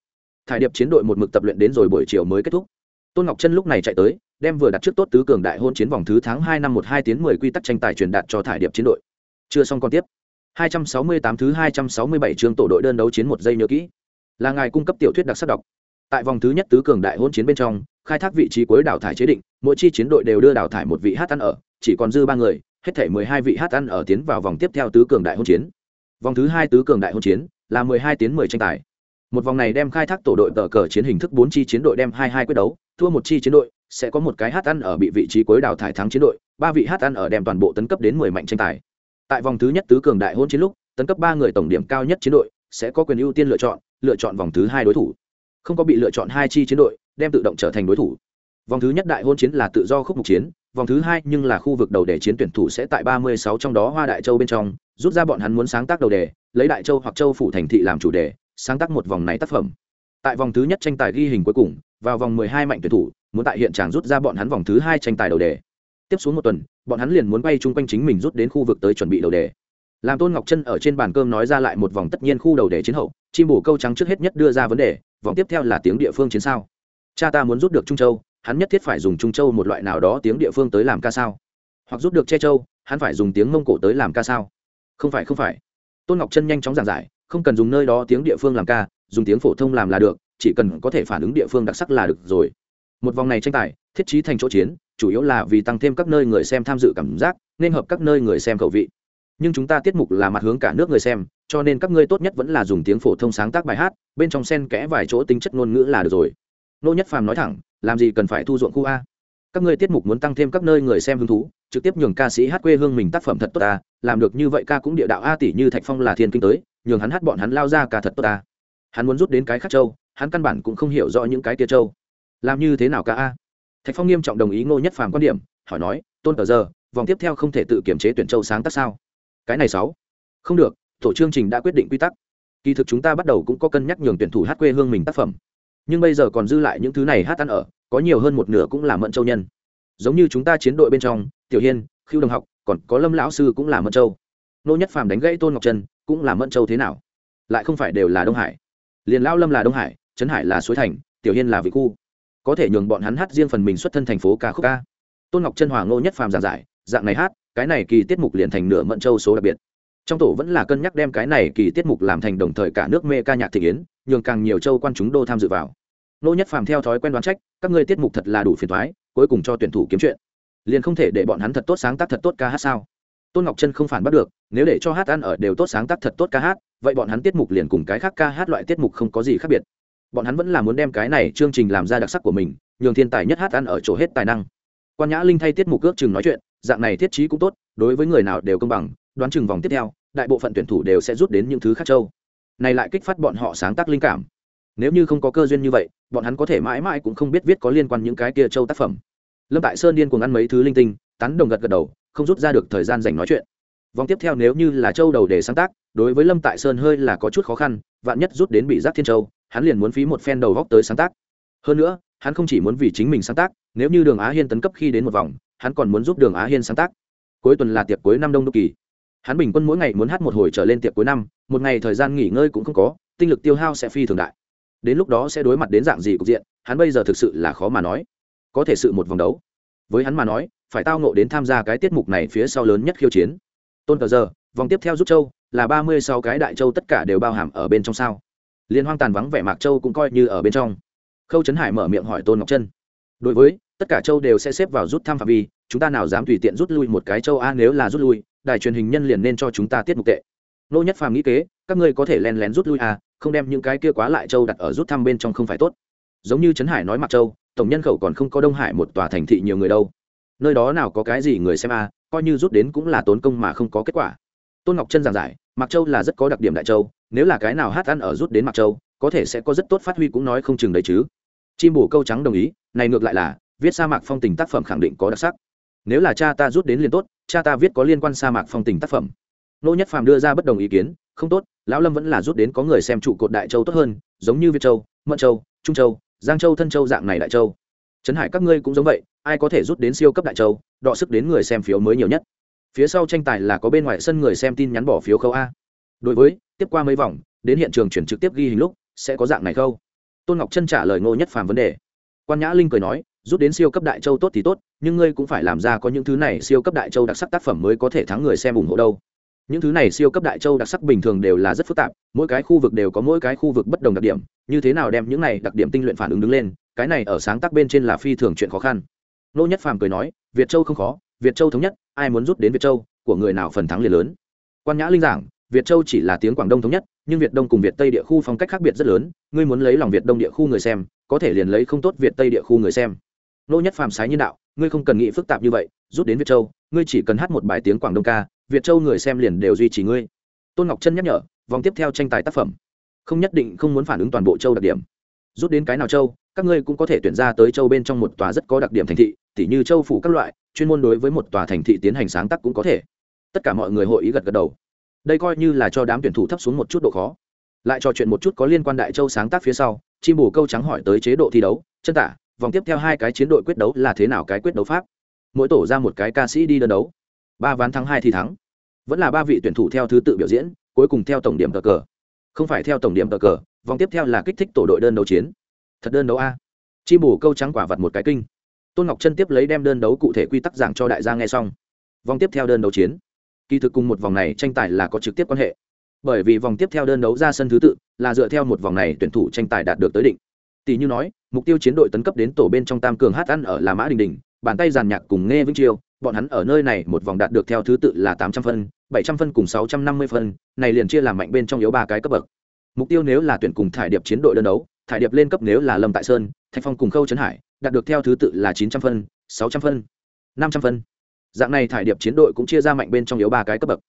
thải điệp chiến đội một mực tập luyện đến rồi buổi chiều mới kết thúc. Tôn ngọc chân lúc này chạy tới, đem vừa đặt trước tốt tứ cường đại hôn chiến vòng thứ tháng hai năm một hai tiến mười quy tắc tranh tài truyền đạt cho thải điệp chiến đội. Chưa xong còn tiếp. 268 thứ 267 chương tổ đội đơn đấu chiến một giây nhớ kỹ. Là ngài cung cấp tiểu thuyết đặc sắc đọc. Tại vòng thứ nhất tứ cường đại hôn chiến bên trong, khai thác vị trí cuối đảo thải chế định, mỗi chi chiến đội đều đưa đảo thải một vị hát ăn ở, chỉ còn dư ba người, hết thể mười hai vị hát ăn ở tiến vào vòng tiếp theo tứ cường đại hôn chiến. Vòng thứ hai tứ cường đại hôn chiến, là mười hai tiến mười tranh tài một vòng này đem khai thác tổ đội tờ cờ chiến hình thức bốn chi chiến đội đem hai hai quyết đấu, thua một chi chiến đội, sẽ có một cái hát ăn ở bị vị trí cuối đảo thải thắng chiến đội, ba vị hát ăn ở đem toàn bộ tấn cấp đến mười mạnh tranh tài. Tại vòng thứ nhất tứ cường đại hôn chiến lúc, tấn cấp ba người tổng điểm cao nhất chiến đội sẽ có quyền ưu tiên lựa chọn lựa chọn vòng thứ hai đối thủ. Không có bị lựa chọn hai chi chiến đội, đem tự động trở thành đối thủ. Vòng thứ nhất đại hôn chiến là tự do khúc mục chiến, vòng thứ hai nhưng là khu vực đầu đề chiến tuyển thủ sẽ tại ba mươi sáu trong đó hoa đại châu bên trong, rút ra bọn hắn muốn sáng tác đầu đề, lấy đại châu hoặc châu phủ thành thị làm chủ đề sáng tác một vòng này tác phẩm. Tại vòng thứ nhất tranh tài ghi hình cuối cùng, vào vòng mười hai mạnh tuyển thủ, muốn tại hiện trạng rút ra bọn hắn vòng thứ hai tranh tài đầu đề. Tiếp xuống một tuần, bọn hắn liền muốn bay chung quanh chính mình rút đến khu vực tới chuẩn bị đầu đề. Làm tôn ngọc chân ở trên bàn cơm nói ra lại một vòng tất nhiên khu đầu đề chiến hậu, chim bổ câu trắng trước hết nhất đưa ra vấn đề, vòng tiếp theo là tiếng địa phương chiến sao. Cha ta muốn rút được trung châu, hắn nhất thiết phải dùng trung châu một loại nào đó tiếng địa phương tới làm ca sao? Hoặc rút được che châu, hắn phải dùng tiếng mông cổ tới làm ca sao? Không phải không phải. Tôn ngọc chân nhanh chóng giảng giải không cần dùng nơi đó tiếng địa phương làm ca, dùng tiếng phổ thông làm là được, chỉ cần có thể phản ứng địa phương đặc sắc là được rồi. Một vòng này tranh tài, thiết trí thành chỗ chiến, chủ yếu là vì tăng thêm các nơi người xem tham dự cảm giác, nên hợp các nơi người xem khẩu vị. Nhưng chúng ta tiết mục là mặt hướng cả nước người xem, cho nên các ngươi tốt nhất vẫn là dùng tiếng phổ thông sáng tác bài hát, bên trong sen kẽ vài chỗ tính chất ngôn ngữ là được rồi. Nô nhất phàm nói thẳng, làm gì cần phải thu ruộng khu a. Các ngươi tiết mục muốn tăng thêm các nơi người xem hứng thú, trực tiếp nhường ca sĩ hát quê hương mình tác phẩm thật tốt ta làm được như vậy ca cũng địa đạo a tỷ như thạch phong là thiên kinh tới nhường hắn hát bọn hắn lao ra cả thật tốt ta. Hắn muốn rút đến cái khác châu, hắn căn bản cũng không hiểu rõ những cái kia châu. Làm như thế nào cả a? Thạch phong nghiêm trọng đồng ý ngô nhất phàm quan điểm, hỏi nói, tôn cờ giờ, vòng tiếp theo không thể tự kiểm chế tuyển châu sáng tác sao? Cái này sáu. Không được, tổ chương trình đã quyết định quy tắc. Kỳ thực chúng ta bắt đầu cũng có cân nhắc nhường tuyển thủ hát quê hương mình tác phẩm. Nhưng bây giờ còn dư lại những thứ này hát ăn ở, có nhiều hơn một nửa cũng là mận châu nhân. Giống như chúng ta chiến đội bên trong, tiểu hiên khiêu đồng học, còn có lâm lão sư cũng là mận châu. Nô nhất phàm đánh gãy tôn ngọc trân cũng là Mẫn châu thế nào? Lại không phải đều là đông hải. Liền Lao lâm là đông hải, trấn hải là suối thành, tiểu hiên là vị khu. Có thể nhường bọn hắn hát riêng phần mình xuất thân thành phố ca khúc ca. Tôn ngọc trân hòa ngô nhất phàm giảng giải, dạng này hát, cái này kỳ tiết mục liền thành nửa mận châu số đặc biệt. Trong tổ vẫn là cân nhắc đem cái này kỳ tiết mục làm thành đồng thời cả nước mê ca nhạc thị yến, nhường càng nhiều châu quan chúng đô tham dự vào. Nô nhất phàm theo thói quen đoán trách, các ngươi tiết mục thật là đủ phiền thoái cuối cùng cho tuyển thủ kiếm chuyện. Liền không thể để bọn hắn thật tốt sáng tác thật tốt ca hát sao? Tôn ngọc chân không phản bắt được, nếu để cho hát ăn ở đều tốt sáng tác thật tốt ca hát, vậy bọn hắn tiết mục liền cùng cái khác ca hát loại tiết mục không có gì khác biệt. Bọn hắn vẫn là muốn đem cái này chương trình làm ra đặc sắc của mình, nhường thiên tài nhất hát ăn ở chỗ hết tài năng. Quan nhã linh thay tiết mục ước chừng nói chuyện, dạng này thiết trí cũng tốt, đối với người nào đều công bằng, đoán chừng vòng tiếp theo, đại bộ phận tuyển thủ đều sẽ rút đến những thứ khác châu. Này lại kích phát bọn họ sáng tác linh cảm. Nếu như không có cơ duyên như vậy, bọn hắn có thể mãi mãi cũng không biết viết có liên quan những cái kia châu tác phẩm. Lâm tại sơn điên cuồng ăn mấy thứ linh tinh, tán đồng gật gật đầu không rút ra được thời gian dành nói chuyện. Vòng tiếp theo nếu như là châu đầu để sáng tác, đối với lâm tại sơn hơi là có chút khó khăn, vạn nhất rút đến bị giác thiên châu, hắn liền muốn phí một phen đầu góc tới sáng tác. Hơn nữa, hắn không chỉ muốn vì chính mình sáng tác, nếu như đường á hiên tấn cấp khi đến một vòng, hắn còn muốn giúp đường á hiên sáng tác. Cuối tuần là tiệc cuối năm đông đô kỳ. Hắn bình quân mỗi ngày muốn hát một hồi trở lên tiệc cuối năm, một ngày thời gian nghỉ ngơi cũng không có, tinh lực tiêu hao sẽ phi thường đại. Đến lúc đó sẽ đối mặt đến dạng gì cục diện, hắn bây giờ thực sự là khó mà nói. Có thể sự một vòng đấu. Với hắn mà nói phải tao nộ đến tham gia cái tiết mục này phía sau lớn nhất khiêu chiến. Tôn cờ giờ, vòng tiếp theo giúp châu, là ba mươi sáu cái đại châu tất cả đều bao hàm ở bên trong sao? Liên hoang tàn vắng vẻ mạc châu cũng coi như ở bên trong. Khâu trấn hải mở miệng hỏi tôn ngọc trân. Đối với, tất cả châu đều sẽ xếp vào rút thăm phạm vi, chúng ta nào dám tùy tiện rút lui một cái châu a nếu là rút lui, đài truyền hình nhân liền nên cho chúng ta tiết mục tệ. Nô nhất phàm nghĩ kế, các ngươi có thể len lén rút lui à không đem những cái kia quá lại châu đặt ở rút thăm bên trong không phải tốt. Giống như trấn hải nói mặc châu, tổng nhân khẩu còn không có đông hải một tòa thành thị nhiều người đâu nơi đó nào có cái gì người xem à coi như rút đến cũng là tốn công mà không có kết quả. Tôn ngọc chân giảng giải mặc châu là rất có đặc điểm đại châu, nếu là cái nào hát ăn ở rút đến mặc châu, có thể sẽ có rất tốt phát huy cũng nói không chừng đấy chứ. Chim bổ câu trắng đồng ý, này ngược lại là, viết sa mạc phong tình tác phẩm khẳng định có đặc sắc. Nếu là cha ta rút đến liền tốt, cha ta viết có liên quan sa mạc phong tình tác phẩm. Nô nhất phàm đưa ra bất đồng ý kiến, không tốt, lão lâm vẫn là rút đến có người xem trụ cột đại châu tốt hơn, giống như việt châu, mận châu, trung châu, giang châu, thân châu dạng này đại châu trấn hải các ngươi cũng giống vậy, ai có thể rút đến siêu cấp đại châu, đọ sức đến người xem phiếu mới nhiều nhất. Phía sau tranh tài là có bên ngoài sân người xem tin nhắn bỏ phiếu khâu a. Đối với, tiếp qua mấy vòng, đến hiện trường chuyển trực tiếp ghi hình lúc, sẽ có dạng này khâu. Tôn ngọc chân trả lời ngô nhất phàm vấn đề. Quan nhã linh cười nói, rút đến siêu cấp đại châu tốt thì tốt, nhưng ngươi cũng phải làm ra có những thứ này siêu cấp đại châu đặc sắc tác phẩm mới có thể thắng người xem ủng hộ đâu. Những thứ này siêu cấp đại châu đặc sắc bình thường đều là rất phức tạp, mỗi cái khu vực đều có mỗi cái khu vực bất đồng đặc điểm, như thế nào đem những này đặc điểm tinh luyện phản ứng đứng lên cái này ở sáng tác bên trên là phi thường chuyện khó khăn. Nô nhất phàm cười nói, việt châu không khó, việt châu thống nhất, ai muốn rút đến việt châu, của người nào phần thắng liền lớn. Quan nhã linh giảng, việt châu chỉ là tiếng quảng đông thống nhất, nhưng việt đông cùng việt tây địa khu phong cách khác biệt rất lớn, ngươi muốn lấy lòng việt đông địa khu người xem, có thể liền lấy không tốt việt tây địa khu người xem. Nô nhất phàm sái nhân đạo, ngươi không cần nghĩ phức tạp như vậy, rút đến việt châu, ngươi chỉ cần hát một bài tiếng quảng đông ca, việt châu người xem liền đều duy trì ngươi. Tôn ngọc chân nhắc nhở, vòng tiếp theo tranh tài tác phẩm. Không nhất định không muốn phản ứng toàn bộ châu đặc điểm. Rút đến cái nào châu các ngươi cũng có thể tuyển ra tới châu bên trong một tòa rất có đặc điểm thành thị, tỉ như châu phủ các loại, chuyên môn đối với một tòa thành thị tiến hành sáng tác cũng có thể. Tất cả mọi người hội ý gật gật đầu. Đây coi như là cho đám tuyển thủ thấp xuống một chút độ khó. Lại trò chuyện một chút có liên quan đại châu sáng tác phía sau, chim bù câu trắng hỏi tới chế độ thi đấu, chân tả, vòng tiếp theo hai cái chiến đội quyết đấu là thế nào cái quyết đấu pháp? Mỗi tổ ra một cái ca sĩ đi đơn đấu. Ba ván thắng hai thì thắng. Vẫn là ba vị tuyển thủ theo thứ tự biểu diễn, cuối cùng theo tổng điểm cờ cờ. Không phải theo tổng điểm cờ cờ, vòng tiếp theo là kích thích tổ đội đơn đấu chiến thật đơn đấu a. Chim bù câu trắng quả vật một cái kinh. Tôn ngọc chân tiếp lấy đem đơn đấu cụ thể quy tắc giảng cho đại gia nghe xong. Vòng tiếp theo đơn đấu chiến. Kỳ thực cùng một vòng này tranh tài là có trực tiếp quan hệ. Bởi vì vòng tiếp theo đơn đấu ra sân thứ tự là dựa theo một vòng này tuyển thủ tranh tài đạt được tới định tỷ như nói, mục tiêu chiến đội tấn cấp đến tổ bên trong tam cường hát ăn ở là mã đình đình, bàn tay giàn nhạc cùng nghe vĩnh chiêu bọn hắn ở nơi này một vòng đạt được theo thứ tự là tám trăm phân, bảy trăm phân cùng sáu trăm năm mươi phân, này liền chia làm mạnh bên trong yếu ba cái cấp bậc. Mục tiêu nếu là tuyển cùng thải điệp chiến đội đơn đấu thải điệp lên cấp nếu là lâm tại sơn, thạch phong cùng khâu trấn hải, đạt được theo thứ tự là chín trăm phân, sáu trăm phân, năm trăm phân. Dạng này thải điệp chiến đội cũng chia ra mạnh bên trong yếu ba cái cấp bậc.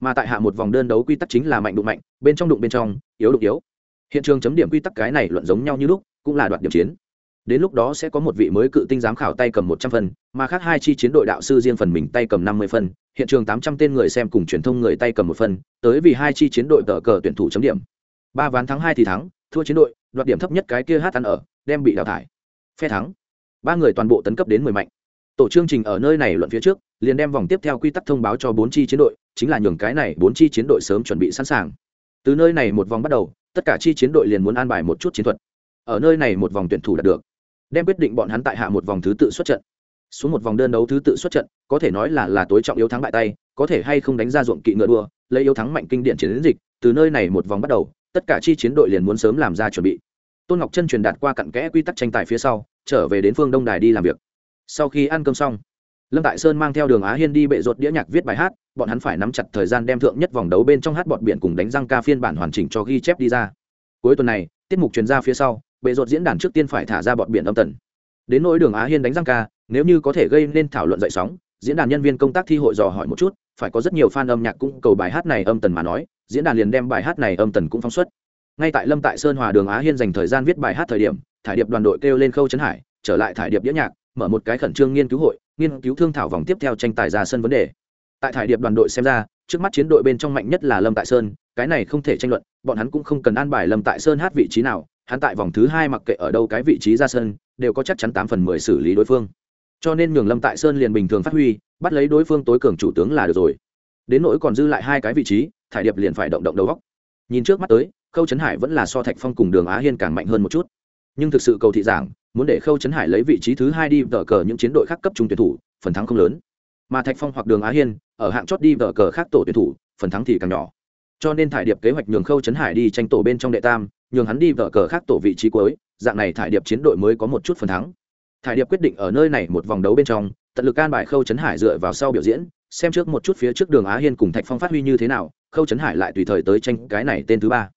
Mà tại hạ một vòng đơn đấu quy tắc chính là mạnh đụng mạnh, bên trong đụng bên trong, yếu đụng yếu. Hiện trường chấm điểm quy tắc cái này luận giống nhau như lúc, cũng là đoạt điểm chiến. Đến lúc đó sẽ có một vị mới cự tinh giám khảo tay cầm một trăm phân, mà khác hai chi chiến đội đạo sư riêng phần mình tay cầm năm mươi phân, hiện trường tám trăm tên người xem cùng truyền thông người tay cầm một phân, tới vì hai chi chiến đội tờ cờ tuyển thủ chấm điểm. Ba ván thắng hai thì thắng, thua chiến đội đoạt điểm thấp nhất cái kia hát ăn ở, đem bị đào thải. Phe thắng. Ba người toàn bộ tấn cấp đến mười mạnh. Tổ chương trình ở nơi này luận phía trước, liền đem vòng tiếp theo quy tắc thông báo cho bốn chi chiến đội, chính là nhường cái này bốn chi chiến đội sớm chuẩn bị sẵn sàng. Từ nơi này một vòng bắt đầu, tất cả chi chiến đội liền muốn an bài một chút chiến thuật. Ở nơi này một vòng tuyển thủ đạt được, đem quyết định bọn hắn tại hạ một vòng thứ tự xuất trận. Xuống một vòng đơn đấu thứ tự xuất trận, có thể nói là là tối trọng yếu thắng bại tay, có thể hay không đánh ra ruộng kỵ ngựa đua, lấy yếu thắng mạnh kinh điển chiến dịch, từ nơi này một vòng bắt đầu tất cả chi chiến đội liền muốn sớm làm ra chuẩn bị. Tôn ngọc chân truyền đạt qua cặn kẽ quy tắc tranh tài phía sau, trở về đến phương đông đài đi làm việc. Sau khi ăn cơm xong, lâm tại sơn mang theo đường á hiên đi bệ rột đĩa nhạc viết bài hát, bọn hắn phải nắm chặt thời gian đem thượng nhất vòng đấu bên trong hát bọt biển cùng đánh răng ca phiên bản hoàn chỉnh cho ghi chép đi ra. Cuối tuần này, tiết mục truyền ra phía sau, bệ rột diễn đàn trước tiên phải thả ra bọt biển âm tần. Đến nỗi đường á hiên đánh răng ca, nếu như có thể gây nên thảo luận dậy sóng, diễn đàn nhân viên công tác thi hội dò hỏi một chút, phải có rất nhiều fan âm nhạc cũng cầu bài hát này âm tần mà nói diễn đàn liền đem bài hát này âm tần cũng phóng xuất. Ngay tại lâm tại sơn hòa đường á hiên dành thời gian viết bài hát thời điểm, thải điệp đoàn đội kêu lên khâu trấn hải, trở lại thải điệp đĩa nhạc, mở một cái khẩn trương nghiên cứu hội, nghiên cứu thương thảo vòng tiếp theo tranh tài ra sân vấn đề. Tại thải điệp đoàn đội xem ra, trước mắt chiến đội bên trong mạnh nhất là lâm tại sơn, cái này không thể tranh luận, bọn hắn cũng không cần an bài lâm tại sơn hát vị trí nào, hắn tại vòng thứ hai mặc kệ ở đâu cái vị trí ra sân, đều có chắc chắn tám phần mười xử lý đối phương. Cho nên nhường lâm tại sơn liền bình thường phát huy, bắt lấy đối phương tối cường chủ tướng là được rồi. Đến nỗi còn dư lại hai cái vị trí thải điệp liền phải động động đầu góc. Nhìn trước mắt tới, khâu trấn hải vẫn là so thạch phong cùng đường á hiên càng mạnh hơn một chút. Nhưng thực sự cầu thị giảng, muốn để khâu trấn hải lấy vị trí thứ hai đi vở cờ những chiến đội khác cấp trung tuyển thủ, phần thắng không lớn. Mà thạch phong hoặc đường á hiên, ở hạng chót đi vở cờ khác tổ tuyển thủ, phần thắng thì càng nhỏ. Cho nên thải điệp kế hoạch nhường khâu trấn hải đi tranh tổ bên trong đệ tam, nhường hắn đi vở cờ khác tổ vị trí cuối, dạng này thải điệp chiến đội mới có một chút phần thắng. Thải điệp quyết định ở nơi này một vòng đấu bên trong, tận lực can bài khâu trấn hải dựa vào sau biểu diễn, xem trước một chút phía trước đường á hiên cùng thạch phong phát huy như thế nào khâu trấn hải lại tùy thời tới tranh cái này tên thứ ba.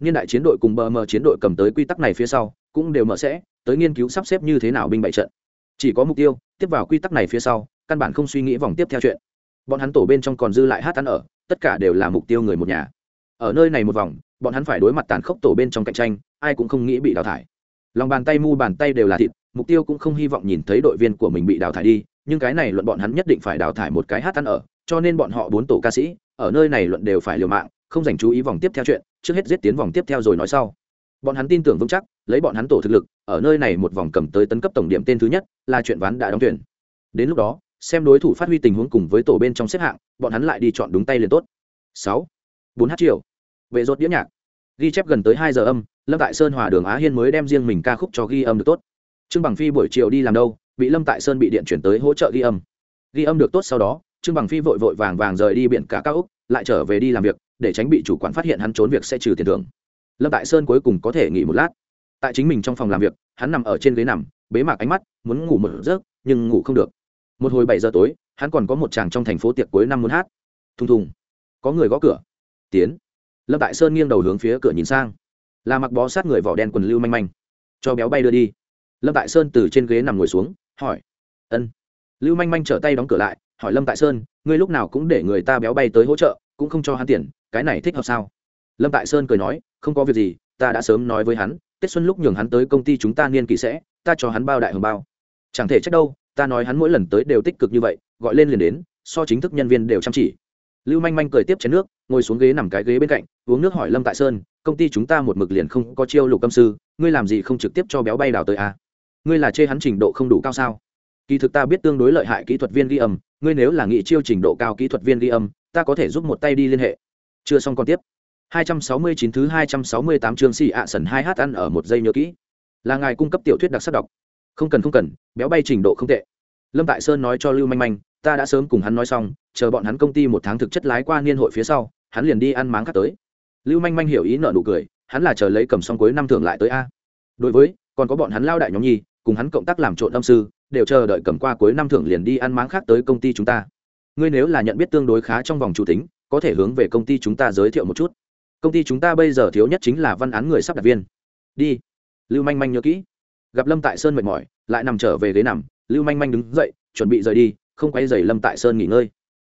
Niên đại chiến đội cùng bờ mờ chiến đội cầm tới quy tắc này phía sau, cũng đều mở sẽ, tới nghiên cứu sắp xếp như thế nào binh bại trận. Chỉ có mục tiêu, tiếp vào quy tắc này phía sau, căn bản không suy nghĩ vòng tiếp theo chuyện. Bọn hắn tổ bên trong còn dư lại hát ăn ở, tất cả đều là mục tiêu người một nhà. Ở nơi này một vòng, bọn hắn phải đối mặt tàn khốc tổ bên trong cạnh tranh, ai cũng không nghĩ bị đào thải. Lòng bàn tay mu bàn tay đều là thịt, mục tiêu cũng không hy vọng nhìn thấy đội viên của mình bị đào thải đi, nhưng cái này luận bọn hắn nhất định phải đào thải một cái hát ăn ở, cho nên bọn họ bốn tổ ca sĩ ở nơi này luận đều phải liều mạng, không dành chú ý vòng tiếp theo chuyện, trước hết giết tiến vòng tiếp theo rồi nói sau. Bọn hắn tin tưởng vững chắc, lấy bọn hắn tổ thực lực, ở nơi này một vòng cầm tới tấn cấp tổng điểm tên thứ nhất, là chuyện ván đã đóng tuyển. Đến lúc đó, xem đối thủ phát huy tình huống cùng với tổ bên trong xếp hạng, bọn hắn lại đi chọn đúng tay liền tốt. Sáu. Bốn h triệu vệ rốt đĩa nhạc. Ghi chép gần tới hai giờ âm, lâm tại sơn hòa đường á hiên mới đem riêng mình ca khúc cho ghi âm được tốt. Trương bằng phi buổi chiều đi làm đâu, bị lâm tại sơn bị điện chuyển tới hỗ trợ ghi âm. Ghi âm được tốt sau đó trương bằng phi vội vội vàng vàng rời đi biển cả cao úc lại trở về đi làm việc, để tránh bị chủ quản phát hiện hắn trốn việc sẽ trừ tiền thưởng. Lâm tại sơn cuối cùng có thể nghỉ một lát. Tại chính mình trong phòng làm việc, hắn nằm ở trên ghế nằm, bế mạc ánh mắt, muốn ngủ một giấc, nhưng ngủ không được. Một hồi bảy giờ tối, hắn còn có một chàng trong thành phố tiệc cuối năm muốn hát. Thùng thùng. Có người gõ cửa. Tiến. Lâm tại sơn nghiêng đầu hướng phía cửa nhìn sang. Là mặc bó sát người vỏ đen quần lưu manh manh. Cho béo bay đưa đi. Lâm tại sơn từ trên ghế nằm ngồi xuống, hỏi. Ân. Lưu manh manh trở tay đóng cửa lại hỏi lâm tại sơn ngươi lúc nào cũng để người ta béo bay tới hỗ trợ cũng không cho hắn tiền cái này thích hợp sao lâm tại sơn cười nói không có việc gì ta đã sớm nói với hắn tết xuân lúc nhường hắn tới công ty chúng ta niên kỳ sẽ ta cho hắn bao đại hồng bao chẳng thể trách đâu ta nói hắn mỗi lần tới đều tích cực như vậy gọi lên liền đến so chính thức nhân viên đều chăm chỉ lưu manh manh cười tiếp chén nước ngồi xuống ghế nằm cái ghế bên cạnh uống nước hỏi lâm tại sơn công ty chúng ta một mực liền không có chiêu lục tâm sư ngươi làm gì không trực tiếp cho béo bay đào tới à? ngươi là chê hắn trình độ không đủ cao sao kỳ thực ta biết tương đối lợi hại kỹ thuật viên ghi âm ngươi nếu là nghị chiêu trình độ cao kỹ thuật viên ghi âm, ta có thể giúp một tay đi liên hệ. Chưa xong còn tiếp. 269 thứ 268 chương xì ạ sần 2 h ăn ở một giây nhớ kỹ. Là ngài cung cấp tiểu thuyết đặc sắc đọc. Không cần không cần, béo bay trình độ không tệ. Lâm tại sơn nói cho lưu manh manh, ta đã sớm cùng hắn nói xong, chờ bọn hắn công ty một tháng thực chất lái qua niên hội phía sau, hắn liền đi ăn máng khác tới. Lưu manh manh hiểu ý nợ nụ cười, hắn là chờ lấy cầm xong cuối năm thưởng lại tới a. Đối với, còn có bọn hắn lao đại nhóm nhi cùng hắn cộng tác làm trộn âm sư, đều chờ đợi cầm qua cuối năm thưởng liền đi ăn máng khác tới công ty chúng ta. Ngươi nếu là nhận biết tương đối khá trong vòng chủ tính, có thể hướng về công ty chúng ta giới thiệu một chút. Công ty chúng ta bây giờ thiếu nhất chính là văn án người sắp đặt viên. Đi. Lưu manh manh nhớ kỹ. Gặp lâm tại sơn mệt mỏi, lại nằm trở về ghế nằm, lưu manh manh đứng dậy, chuẩn bị rời đi, không quay dày lâm tại sơn nghỉ ngơi.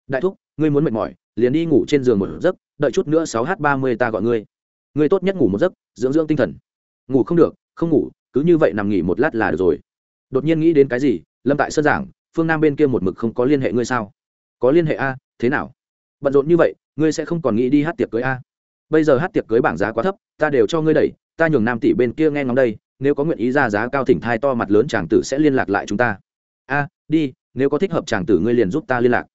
Đại thúc, ngươi muốn mệt mỏi, liền đi ngủ trên giường một giấc, đợi chút nữa sáu h ba mươi ta gọi ngươi. Ngươi tốt nhất ngủ một giấc, dưỡng dưỡng tinh thần. Ngủ không được, không ngủ cứ như vậy nằm nghỉ một lát là được rồi. Đột nhiên nghĩ đến cái gì, lâm tại sơn giảng, phương nam bên kia một mực không có liên hệ ngươi sao? Có liên hệ a, thế nào? Bận rộn như vậy, ngươi sẽ không còn nghĩ đi hát tiệc cưới a? Bây giờ hát tiệc cưới bảng giá quá thấp, ta đều cho ngươi đẩy, ta nhường nam tỷ bên kia nghe ngóng đây, nếu có nguyện ý ra giá cao thỉnh thai to mặt lớn chàng tử sẽ liên lạc lại chúng ta. A, đi, nếu có thích hợp chàng tử ngươi liền giúp ta liên lạc.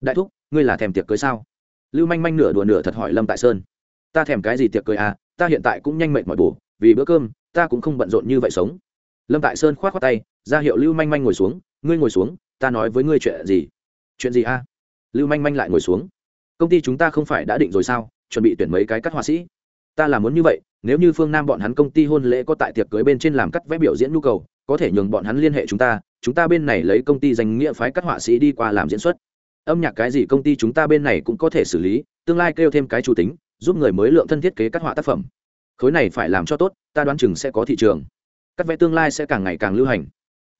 Đại thúc, ngươi là thèm tiệc cưới sao? Lưu manh manh nửa đùa nửa thật hỏi lâm tại sơn. Ta thèm cái gì tiệc cưới à ta hiện tại cũng nhanh mệt mỏi bù vì bữa cơm ta cũng không bận rộn như vậy sống. Lâm tại sơn k h o á t khoác tay, ra hiệu lưu manh manh ngồi xuống, ngươi ngồi xuống, ta nói với ngươi chuyện gì? Chuyện gì a? Lưu manh manh lại ngồi xuống. Công ty chúng ta không phải đã định rồi sao? Chuẩn bị tuyển mấy cái cắt họa sĩ. Ta là muốn như vậy, nếu như phương nam bọn hắn công ty hôn lễ có tại tiệc cưới bên trên làm cắt vẽ biểu diễn nhu cầu, có thể nhường bọn hắn liên hệ chúng ta chúng ta bên này lấy công ty danh nghĩa phái các họa sĩ đi qua làm diễn xuất. Âm nhạc cái gì công ty chúng ta bên này cũng có thể xử lý, tương lai kêu thêm cái chủ tính, giúp người mới lượng thân thiết kế các họa tác phẩm. Khối này phải làm cho tốt ta đoán chừng sẽ có thị trường. Các vẽ tương lai sẽ càng ngày càng lưu hành.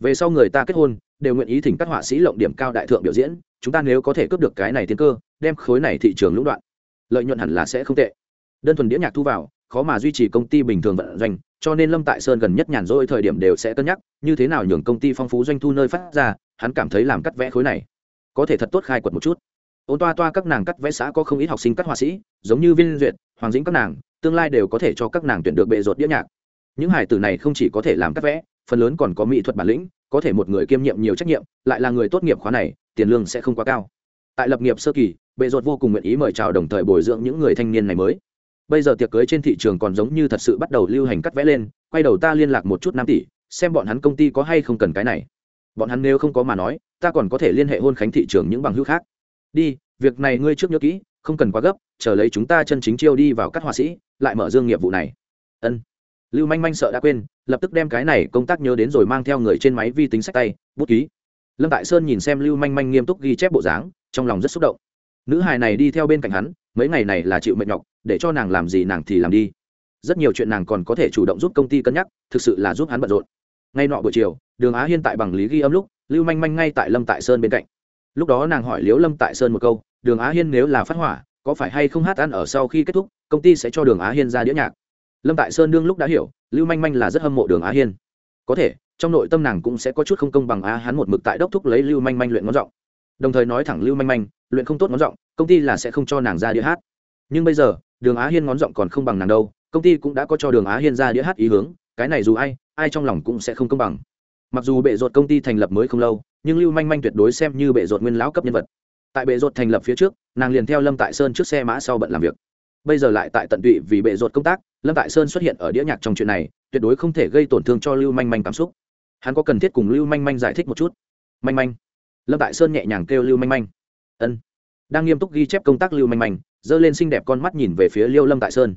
Về sau người ta kết hôn, đều nguyện ý thỉnh các họa sĩ lộng điểm cao đại thượng biểu diễn, chúng ta nếu có thể cướp được cái này tiến cơ, đem khối này thị trường lũng đoạn. Lợi nhuận hẳn là sẽ không tệ. Đơn thuần đĩa nhạc thu vào, khó mà duy trì công ty bình thường vận doanh, cho nên lâm tại sơn gần nhất nhàn rỗi thời điểm đều sẽ cân nhắc, như thế nào nhường công ty phong phú doanh thu nơi phát ra, hắn cảm thấy làm cắt vẽ khối này có thể thật tốt khai quật một chút ôn toa toa các nàng cắt vẽ xã có không ít học sinh cắt họa sĩ, giống như viên duyệt, hoàng dĩnh các nàng, tương lai đều có thể cho các nàng tuyển được bệ rột đĩa nhạc. Những hải tử này không chỉ có thể làm cắt vẽ, phần lớn còn có mỹ thuật bản lĩnh, có thể một người kiêm nhiệm nhiều trách nhiệm, lại là người tốt nghiệp khóa này, tiền lương sẽ không quá cao. Tại lập nghiệp sơ kỳ, bệ rột vô cùng nguyện ý mời chào đồng thời bồi dưỡng những người thanh niên này mới. Bây giờ tiệc cưới trên thị trường còn giống như thật sự bắt đầu lưu hành cắt vẽ lên, quay đầu ta liên lạc một chút năm tỷ, xem bọn hắn công ty có hay không cần cái này. Bọn hắn nếu không có mà nói, ta còn có thể liên hệ hôn khánh thị trường những bằng hữu khác đi, việc này ngươi trước nhớ kỹ, không cần quá gấp, chờ lấy chúng ta chân chính chiêu đi vào các họa sĩ, lại mở dương nghiệp vụ này. Ân. Lưu manh manh sợ đã quên, lập tức đem cái này công tác nhớ đến rồi mang theo người trên máy vi tính sách tay, bút ký. Lâm tại sơn nhìn xem lưu manh manh nghiêm túc ghi chép bộ dáng, trong lòng rất xúc động. Nữ hài này đi theo bên cạnh hắn, mấy ngày này là chịu mệt nhọc, để cho nàng làm gì nàng thì làm đi. Rất nhiều chuyện nàng còn có thể chủ động giúp công ty cân nhắc, thực sự là giúp hắn bận rộn. Ngay nọ buổi chiều, đường á hiên tại bằng lý ghi âm lúc, lưu manh manh ngay tại lâm tại sơn bên cạnh lúc đó nàng hỏi liễu lâm tại sơn một câu, đường á hiên nếu là phát hỏa, có phải hay không hát ăn ở sau khi kết thúc, công ty sẽ cho đường á hiên ra đĩa nhạc? Lâm tại sơn đương lúc đã hiểu, lưu manh manh là rất hâm mộ đường á hiên. Có thể, trong nội tâm nàng cũng sẽ có chút không công bằng á, hắn một mực tại đốc thúc lấy lưu manh manh luyện ngón giọng. Đồng thời nói thẳng lưu manh manh, luyện không tốt ngón giọng, công ty là sẽ không cho nàng ra đĩa hát. Nhưng bây giờ, đường á hiên ngón giọng còn không bằng nàng đâu, công ty cũng đã có cho đường á hiên ra đĩa hát ý hướng, cái này dù ai ai trong lòng cũng sẽ không công bằng mặc dù bệ rột công ty thành lập mới không lâu, nhưng lưu manh manh tuyệt đối xem như bệ rột nguyên lão cấp nhân vật. Tại bệ rột thành lập phía trước, nàng liền theo lâm tại sơn trước xe mã sau bận làm việc. Bây giờ lại tại tận tụy vì bệ rột công tác, lâm tại sơn xuất hiện ở đĩa nhạc trong chuyện này, tuyệt đối không thể gây tổn thương cho lưu manh manh cảm xúc. Hắn có cần thiết cùng lưu manh manh giải thích một chút? Manh manh. Lâm tại sơn nhẹ nhàng kêu lưu manh manh. Ân. Đang nghiêm túc ghi chép công tác lưu manh manh, giơ lên xinh đẹp con mắt nhìn về phía liêu lâm tại sơn.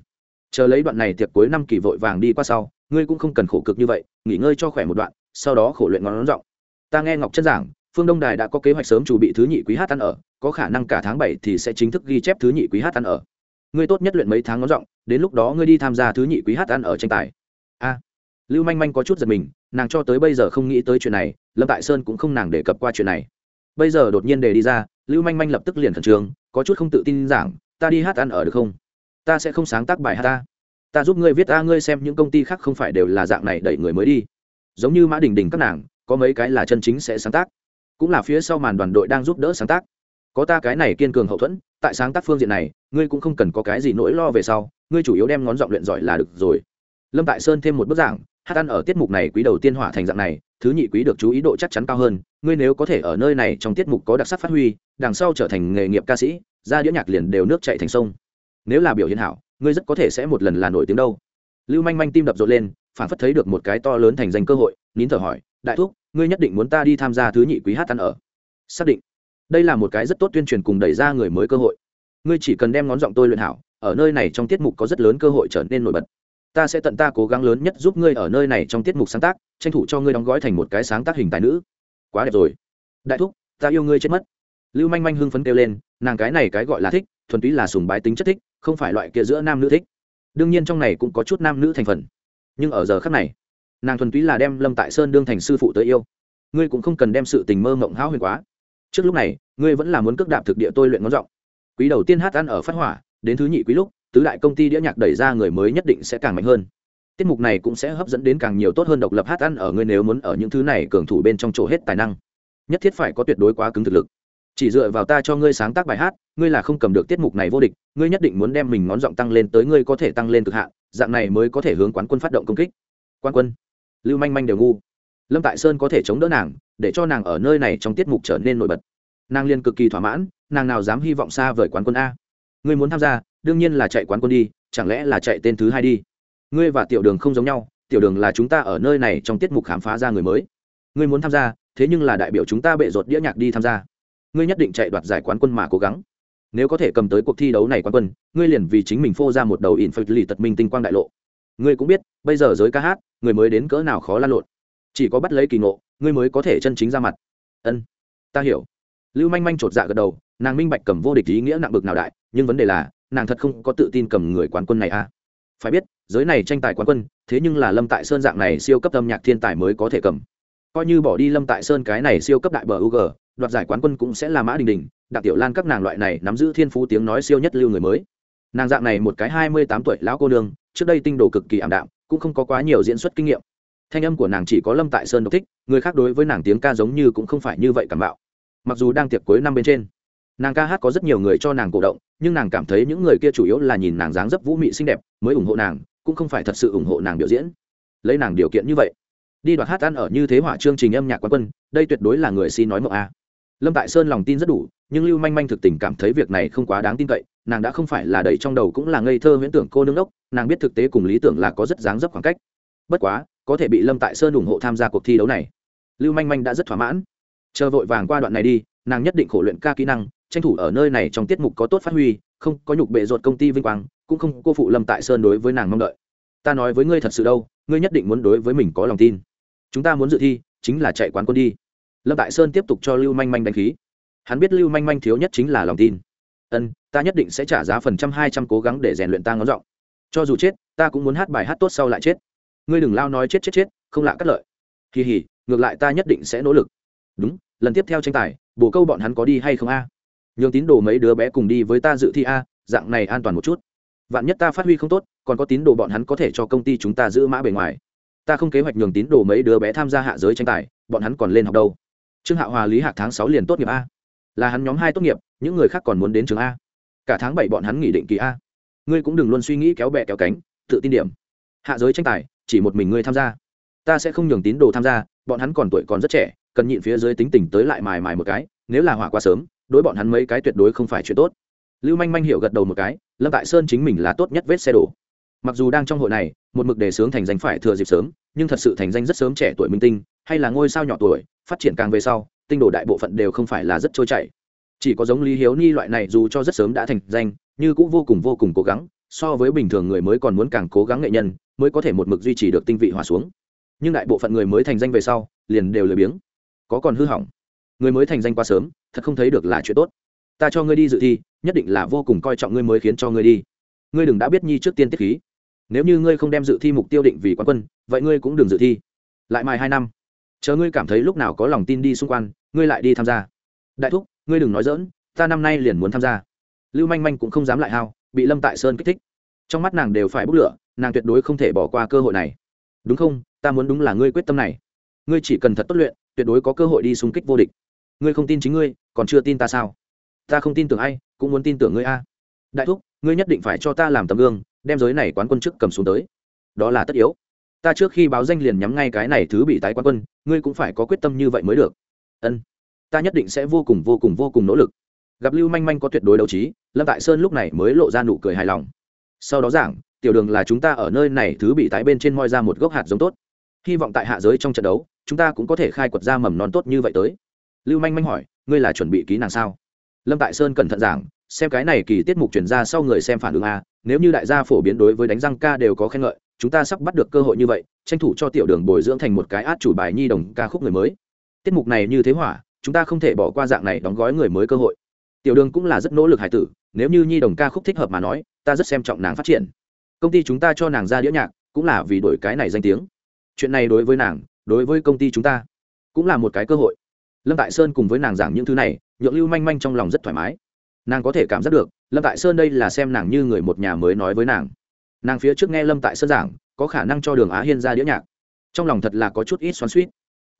Chờ lấy đoạn này tiệc cuối năm kỳ vội vàng đi qua sau, ngươi cũng không cần khổ cực như vậy, nghỉ ngơi cho khỏe một đoạn sau đó khổ luyện ngón giọng. Ta nghe ngọc chân giảng, phương đông đài đã có kế hoạch sớm chuẩn bị thứ nhị quý hát ăn ở, có khả năng cả tháng bảy thì sẽ chính thức ghi chép thứ nhị quý hát ăn ở. Ngươi tốt nhất luyện mấy tháng ngón giọng, đến lúc đó ngươi đi tham gia thứ nhị quý hát ăn ở tranh tài. A. Lưu manh manh có chút giật mình, nàng cho tới bây giờ không nghĩ tới chuyện này, lâm tại sơn cũng không nàng đề cập qua chuyện này. Bây giờ đột nhiên đề đi ra, lưu manh manh lập tức liền khẩn trương, có chút không tự tin giảng, ta đi hát ăn ở được không? Ta sẽ không sáng tác bài hát ta. Ta giúp ngươi viết a, ngươi xem những công ty khác không phải đều là dạng này, đẩy người mới đi giống như mã đình đình các nàng, có mấy cái là chân chính sẽ sáng tác. Cũng là phía sau màn đoàn đội đang giúp đỡ sáng tác. Có ta cái này kiên cường hậu thuẫn, tại sáng tác phương diện này, ngươi cũng không cần có cái gì nỗi lo về sau, ngươi chủ yếu đem ngón giọng luyện giỏi là được rồi. Lâm tại sơn thêm một bức giảng, hát ăn ở tiết mục này quý đầu tiên hỏa thành dạng này, thứ nhị quý được chú ý độ chắc chắn cao hơn, ngươi nếu có thể ở nơi này trong tiết mục có đặc sắc phát huy, đằng sau trở thành nghề nghiệp ca sĩ, ra đĩa nhạc liền đều nước chạy thành sông. Nếu là biểu hiện hảo, ngươi rất có thể sẽ một lần là nổi tiếng đâu lưu manh manh tim đập rộn lên, phản phất thấy được một cái to lớn thành danh cơ hội, nín thở hỏi, đại thúc, ngươi nhất định muốn ta đi tham gia thứ nhị quý hát ăn ở? Xác định. Đây là một cái rất tốt tuyên truyền cùng đẩy ra người mới cơ hội. Ngươi chỉ cần đem ngón giọng tôi luyện hảo, ở nơi này trong tiết mục có rất lớn cơ hội trở nên nổi bật. Ta sẽ tận ta cố gắng lớn nhất giúp ngươi ở nơi này trong tiết mục sáng tác, tranh thủ cho ngươi đóng gói thành một cái sáng tác hình tài nữ. Quá đẹp rồi. Đại thúc, ta yêu ngươi chết mất. Lưu manh manh hưng phấn kêu lên, nàng cái này cái gọi là thích, thuần túy là sùng bái tính chất thích, không phải loại kia giữa nam nữ thích đương nhiên trong này cũng có chút nam nữ thành phần. Nhưng ở giờ khắc này, nàng thuần túy là đem lâm tại sơn đương thành sư phụ tới yêu. Ngươi cũng không cần đem sự tình mơ mộng háo huyền quá. Trước lúc này, ngươi vẫn là muốn cước đạp thực địa tôi luyện ngón giọng. Quý đầu tiên hát ăn ở phát hỏa, đến thứ nhị quý lúc, tứ đại công ty đĩa nhạc đẩy ra người mới nhất định sẽ càng mạnh hơn. Tiết mục này cũng sẽ hấp dẫn đến càng nhiều tốt hơn độc lập hát ăn ở ngươi nếu muốn ở những thứ này cường thủ bên trong chỗ hết tài năng. Nhất thiết phải có tuyệt đối quá cứng thực lực chỉ dựa vào ta cho ngươi sáng tác bài hát, ngươi là không cầm được tiết mục này vô địch, ngươi nhất định muốn đem mình ngón giọng tăng lên tới ngươi có thể tăng lên cực hạn, dạng này mới có thể hướng quán quân phát động công kích. Quan quân, lưu manh manh đều ngu. Lâm tại sơn có thể chống đỡ nàng, để cho nàng ở nơi này trong tiết mục trở nên nổi bật. Nàng liên cực kỳ thỏa mãn, nàng nào dám hy vọng xa vời quán quân a. Ngươi muốn tham gia, đương nhiên là chạy quán quân đi, chẳng lẽ là chạy tên thứ hai đi? Ngươi và tiểu đường không giống nhau, tiểu đường là chúng ta ở nơi này trong tiết mục khám phá ra người mới. Ngươi muốn tham gia, thế nhưng là đại biểu chúng ta bệ rột đĩa nhạc đi tham gia ngươi nhất định chạy đoạt giải quán quân mà cố gắng. Nếu có thể cầm tới cuộc thi đấu này quán quân, ngươi liền vì chính mình phô ra một đầu in phật lì tật minh tinh quang đại lộ. Ngươi cũng biết, bây giờ giới ca hát, người mới đến cỡ nào khó lan lộn. Chỉ có bắt lấy kỳ ngộ, ngươi mới có thể chân chính ra mặt. Ân, ta hiểu. Lưu manh manh chột dạ gật đầu, nàng minh bạch cầm vô địch ý nghĩa nặng bực nào đại, nhưng vấn đề là, nàng thật không có tự tin cầm người quán quân này à. Phải biết, giới này tranh tài quán quân, thế nhưng là lâm tại sơn dạng này siêu cấp âm nhạc thiên tài mới có thể cầm. Coi như bỏ đi lâm tại sơn cái này siêu cấp đại bờ ug đoạt giải quán quân cũng sẽ là mã đình đình, đặng tiểu lan các nàng loại này nắm giữ thiên phú tiếng nói siêu nhất lưu người mới. Nàng dạng này một cái hai mươi tám tuổi lão cô nương, trước đây tinh đồ cực kỳ ảm đạm, cũng không có quá nhiều diễn xuất kinh nghiệm. Thanh âm của nàng chỉ có lâm tại sơn độc thích, người khác đối với nàng tiếng ca giống như cũng không phải như vậy cảm bạo. Mặc dù đang tiệc cuối năm bên trên, nàng ca hát có rất nhiều người cho nàng cổ động, nhưng nàng cảm thấy những người kia chủ yếu là nhìn nàng dáng dấp vũ mị xinh đẹp, mới ủng hộ nàng, cũng không phải thật sự ủng hộ nàng biểu diễn. Lấy nàng điều kiện như vậy, đi đoạt hát ăn ở như thế hỏa chương trình âm nhạc quán quân, đây tuyệt đối là người xin nói mộng a lâm tại sơn lòng tin rất đủ, nhưng lưu manh manh thực tình cảm thấy việc này không quá đáng tin cậy, nàng đã không phải là đầy trong đầu cũng là ngây thơ huyễn tưởng cô nương đốc, nàng biết thực tế cùng lý tưởng là có rất dáng dấp khoảng cách. Bất quá, có thể bị lâm tại sơn ủng hộ tham gia cuộc thi đấu này. Lưu manh manh đã rất thỏa mãn. Chờ vội vàng qua đoạn này đi, nàng nhất định khổ luyện ca kỹ năng, tranh thủ ở nơi này trong tiết mục có tốt phát huy, không có nhục bệ ruột công ty vinh quang, cũng không cô phụ lâm tại sơn đối với nàng mong đợi. Ta nói với ngươi thật sự đâu, ngươi nhất định muốn đối với mình có lòng tin. Chúng ta muốn dự thi, chính là chạy quán quân đi lâm tại sơn tiếp tục cho lưu manh manh đánh khí. Hắn biết lưu manh manh thiếu nhất chính là lòng tin. Ân, ta nhất định sẽ trả giá phần trăm hai trăm cố gắng để rèn luyện ta ngón giọng. Cho dù chết, ta cũng muốn hát bài hát tốt sau lại chết. Ngươi đừng lao nói chết chết chết, không lạ cắt lợi. Kỳ hỉ, ngược lại ta nhất định sẽ nỗ lực. Đúng, lần tiếp theo tranh tài bổ câu bọn hắn có đi hay không a? Nhường tín đồ mấy đứa bé cùng đi với ta dự thi a, dạng này an toàn một chút. Vạn nhất ta phát huy không tốt, còn có tín đồ bọn hắn có thể cho công ty chúng ta giữ mã bề ngoài. Ta không kế hoạch nhường tín đồ mấy đứa bé tham gia hạ giới tranh tài, bọn hắn còn lên học đâu trương hạ hòa, lý hạc tháng sáu liền tốt nghiệp a. Là hắn nhóm hai tốt nghiệp, những người khác còn muốn đến trường a. Cả tháng bảy bọn hắn nghỉ định kỳ a. Ngươi cũng đừng luôn suy nghĩ kéo bẹ kéo cánh, tự tin điểm. Hạ giới tranh tài, chỉ một mình ngươi tham gia. Ta sẽ không nhường tín đồ tham gia, bọn hắn còn tuổi còn rất trẻ, cần nhịn phía dưới tính tình tới lại mài mài một cái, nếu là hỏa quá sớm, đối bọn hắn mấy cái tuyệt đối không phải chuyện tốt. Lưu manh manh hiểu gật đầu một cái, lâm tại sơn chính mình là tốt nhất vết xe đổ. Mặc dù đang trong hội này, một mực đề sướng thành danh phải thừa dịp sớm, nhưng thật sự thành danh rất sớm trẻ tuổi minh tinh, hay là ngôi sao nhỏ tuổi phát triển càng về sau, tinh đồ đại bộ phận đều không phải là rất trôi chảy. Chỉ có giống lý hiếu ni loại này dù cho rất sớm đã thành danh nhưng cũng vô cùng vô cùng cố gắng, so với bình thường người mới còn muốn càng cố gắng nghệ nhân, mới có thể một mực duy trì được tinh vị hòa xuống. Nhưng đại bộ phận người mới thành danh về sau, liền đều lười biếng, có còn hư hỏng. Người mới thành danh quá sớm, thật không thấy được là chuyện tốt. Ta cho ngươi đi dự thi, nhất định là vô cùng coi trọng ngươi mới khiến cho ngươi đi. Ngươi đừng đã biết nhi trước tiên tiết khí. Nếu như ngươi không đem dự thi mục tiêu định vì quán quân, vậy ngươi cũng đừng dự thi. Lại mài hai năm chờ ngươi cảm thấy lúc nào có lòng tin đi xung quanh, ngươi lại đi tham gia. Đại thúc, ngươi đừng nói dỡn ta năm nay liền muốn tham gia. Lưu manh manh cũng không dám lại hao, bị lâm tại sơn kích thích. Trong mắt nàng đều phải bốc lửa, nàng tuyệt đối không thể bỏ qua cơ hội này. Đúng không? Ta muốn đúng là ngươi quyết tâm này. Ngươi chỉ cần thật tốt luyện, tuyệt đối có cơ hội đi xung kích vô địch. Ngươi không tin chính ngươi, còn chưa tin ta sao? Ta không tin tưởng ai, cũng muốn tin tưởng ngươi a. Đại thúc, ngươi nhất định phải cho ta làm tấm gương, đem giới này quán quân chức cầm xuống tới. Đó là tất yếu ta trước khi báo danh liền nhắm ngay cái này thứ bị tái quán quân, ngươi cũng phải có quyết tâm như vậy mới được. Ân, ta nhất định sẽ vô cùng vô cùng vô cùng nỗ lực. Gặp lưu manh manh có tuyệt đối đấu trí, lâm tại sơn lúc này mới lộ ra nụ cười hài lòng. Sau đó giảng, tiểu đường là chúng ta ở nơi này thứ bị tái bên trên moi ra một gốc hạt giống tốt. Hy vọng tại hạ giới trong trận đấu, chúng ta cũng có thể khai quật ra mầm non tốt như vậy tới. Lưu manh manh hỏi, ngươi là chuẩn bị kỹ nàng sao? Lâm tại sơn cẩn thận giảng, xem cái này kỳ tiết mục chuyển ra sau người xem phản ứng a, nếu như đại gia phổ biến đối với đánh răng ca đều có khen ngợi chúng ta sắp bắt được cơ hội như vậy, tranh thủ cho tiểu đường bồi dưỡng thành một cái át chủ bài nhi đồng ca khúc người mới. Tiết mục này như thế hỏa, chúng ta không thể bỏ qua dạng này đóng gói người mới cơ hội. Tiểu đường cũng là rất nỗ lực hải tử, nếu như nhi đồng ca khúc thích hợp mà nói, ta rất xem trọng nàng phát triển. Công ty chúng ta cho nàng ra đĩa nhạc, cũng là vì đổi cái này danh tiếng. Chuyện này đối với nàng, đối với công ty chúng ta, cũng là một cái cơ hội. Lâm tại sơn cùng với nàng giảng những thứ này, nhượng lưu manh manh trong lòng rất thoải mái. Nàng có thể cảm giác được, lâm tại sơn đây là xem nàng như người một nhà mới nói với nàng nàng phía trước nghe lâm tại sơn giảng, có khả năng cho đường á hiên ra đĩa nhạc. Trong lòng thật là có chút ít xoắn suýt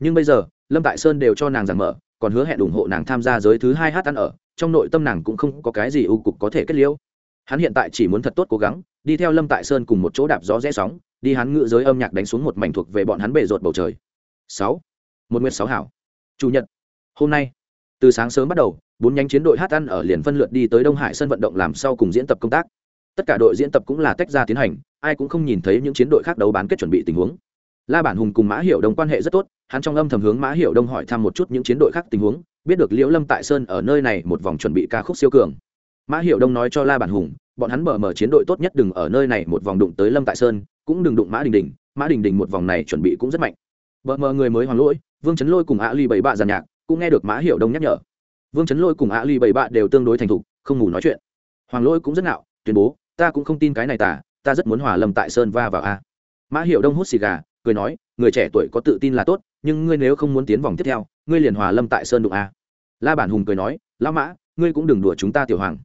nhưng bây giờ, lâm tại sơn đều cho nàng giảng mở, còn hứa hẹn ủng hộ nàng tham gia giới thứ hai hát ăn ở. Trong nội tâm nàng cũng không có cái gì ưu cục có thể kết liễu. Hắn hiện tại chỉ muốn thật tốt cố gắng, đi theo lâm tại sơn cùng một chỗ đạp gió rẽ sóng, đi hắn ngự giới âm nhạc đánh xuống một mảnh thuộc về bọn hắn bể rột bầu trời. Sáu. Một nguyệt sáu hảo. Chủ nhật. Hôm nay, từ sáng sớm bắt đầu, bốn nhánh chiến đội hát ăn ở liền phân lượt đi tới đông hải sân vận động làm sau cùng diễn tập công tác tất cả đội diễn tập cũng là tách ra tiến hành, ai cũng không nhìn thấy những chiến đội khác đấu bán kết chuẩn bị tình huống. La bản hùng cùng mã hiệu đông quan hệ rất tốt, hắn trong âm thầm hướng mã hiệu đông hỏi thăm một chút những chiến đội khác tình huống, biết được liễu lâm tại sơn ở nơi này một vòng chuẩn bị ca khúc siêu cường. Mã hiệu đông nói cho la bản hùng, bọn hắn mở mở chiến đội tốt nhất đừng ở nơi này một vòng đụng tới lâm tại sơn, cũng đừng đụng mã đình đình, mã đình đình một vòng này chuẩn bị cũng rất mạnh. Vợ mờ người mới hoàng lỗi, vương chấn lôi cùng ạ ly bảy bạ giàn nhạc, cũng nghe được mã hiểu đông nhắc nhở. Vương chấn lôi cùng ạ ly bảy bạ đều tương đối thành thục, không ngủ nói chuyện. Hoàng lỗi cũng rất ngạo, tuyên bố ta cũng không tin cái này tả, ta rất muốn hòa lâm tại sơn va vào a. Mã hiểu đông hút xì gà, cười nói, người trẻ tuổi có tự tin là tốt, nhưng ngươi nếu không muốn tiến vòng tiếp theo, ngươi liền hòa lâm tại sơn đụng a. La bản hùng cười nói, lão mã, ngươi cũng đừng đùa chúng ta tiểu hoàng.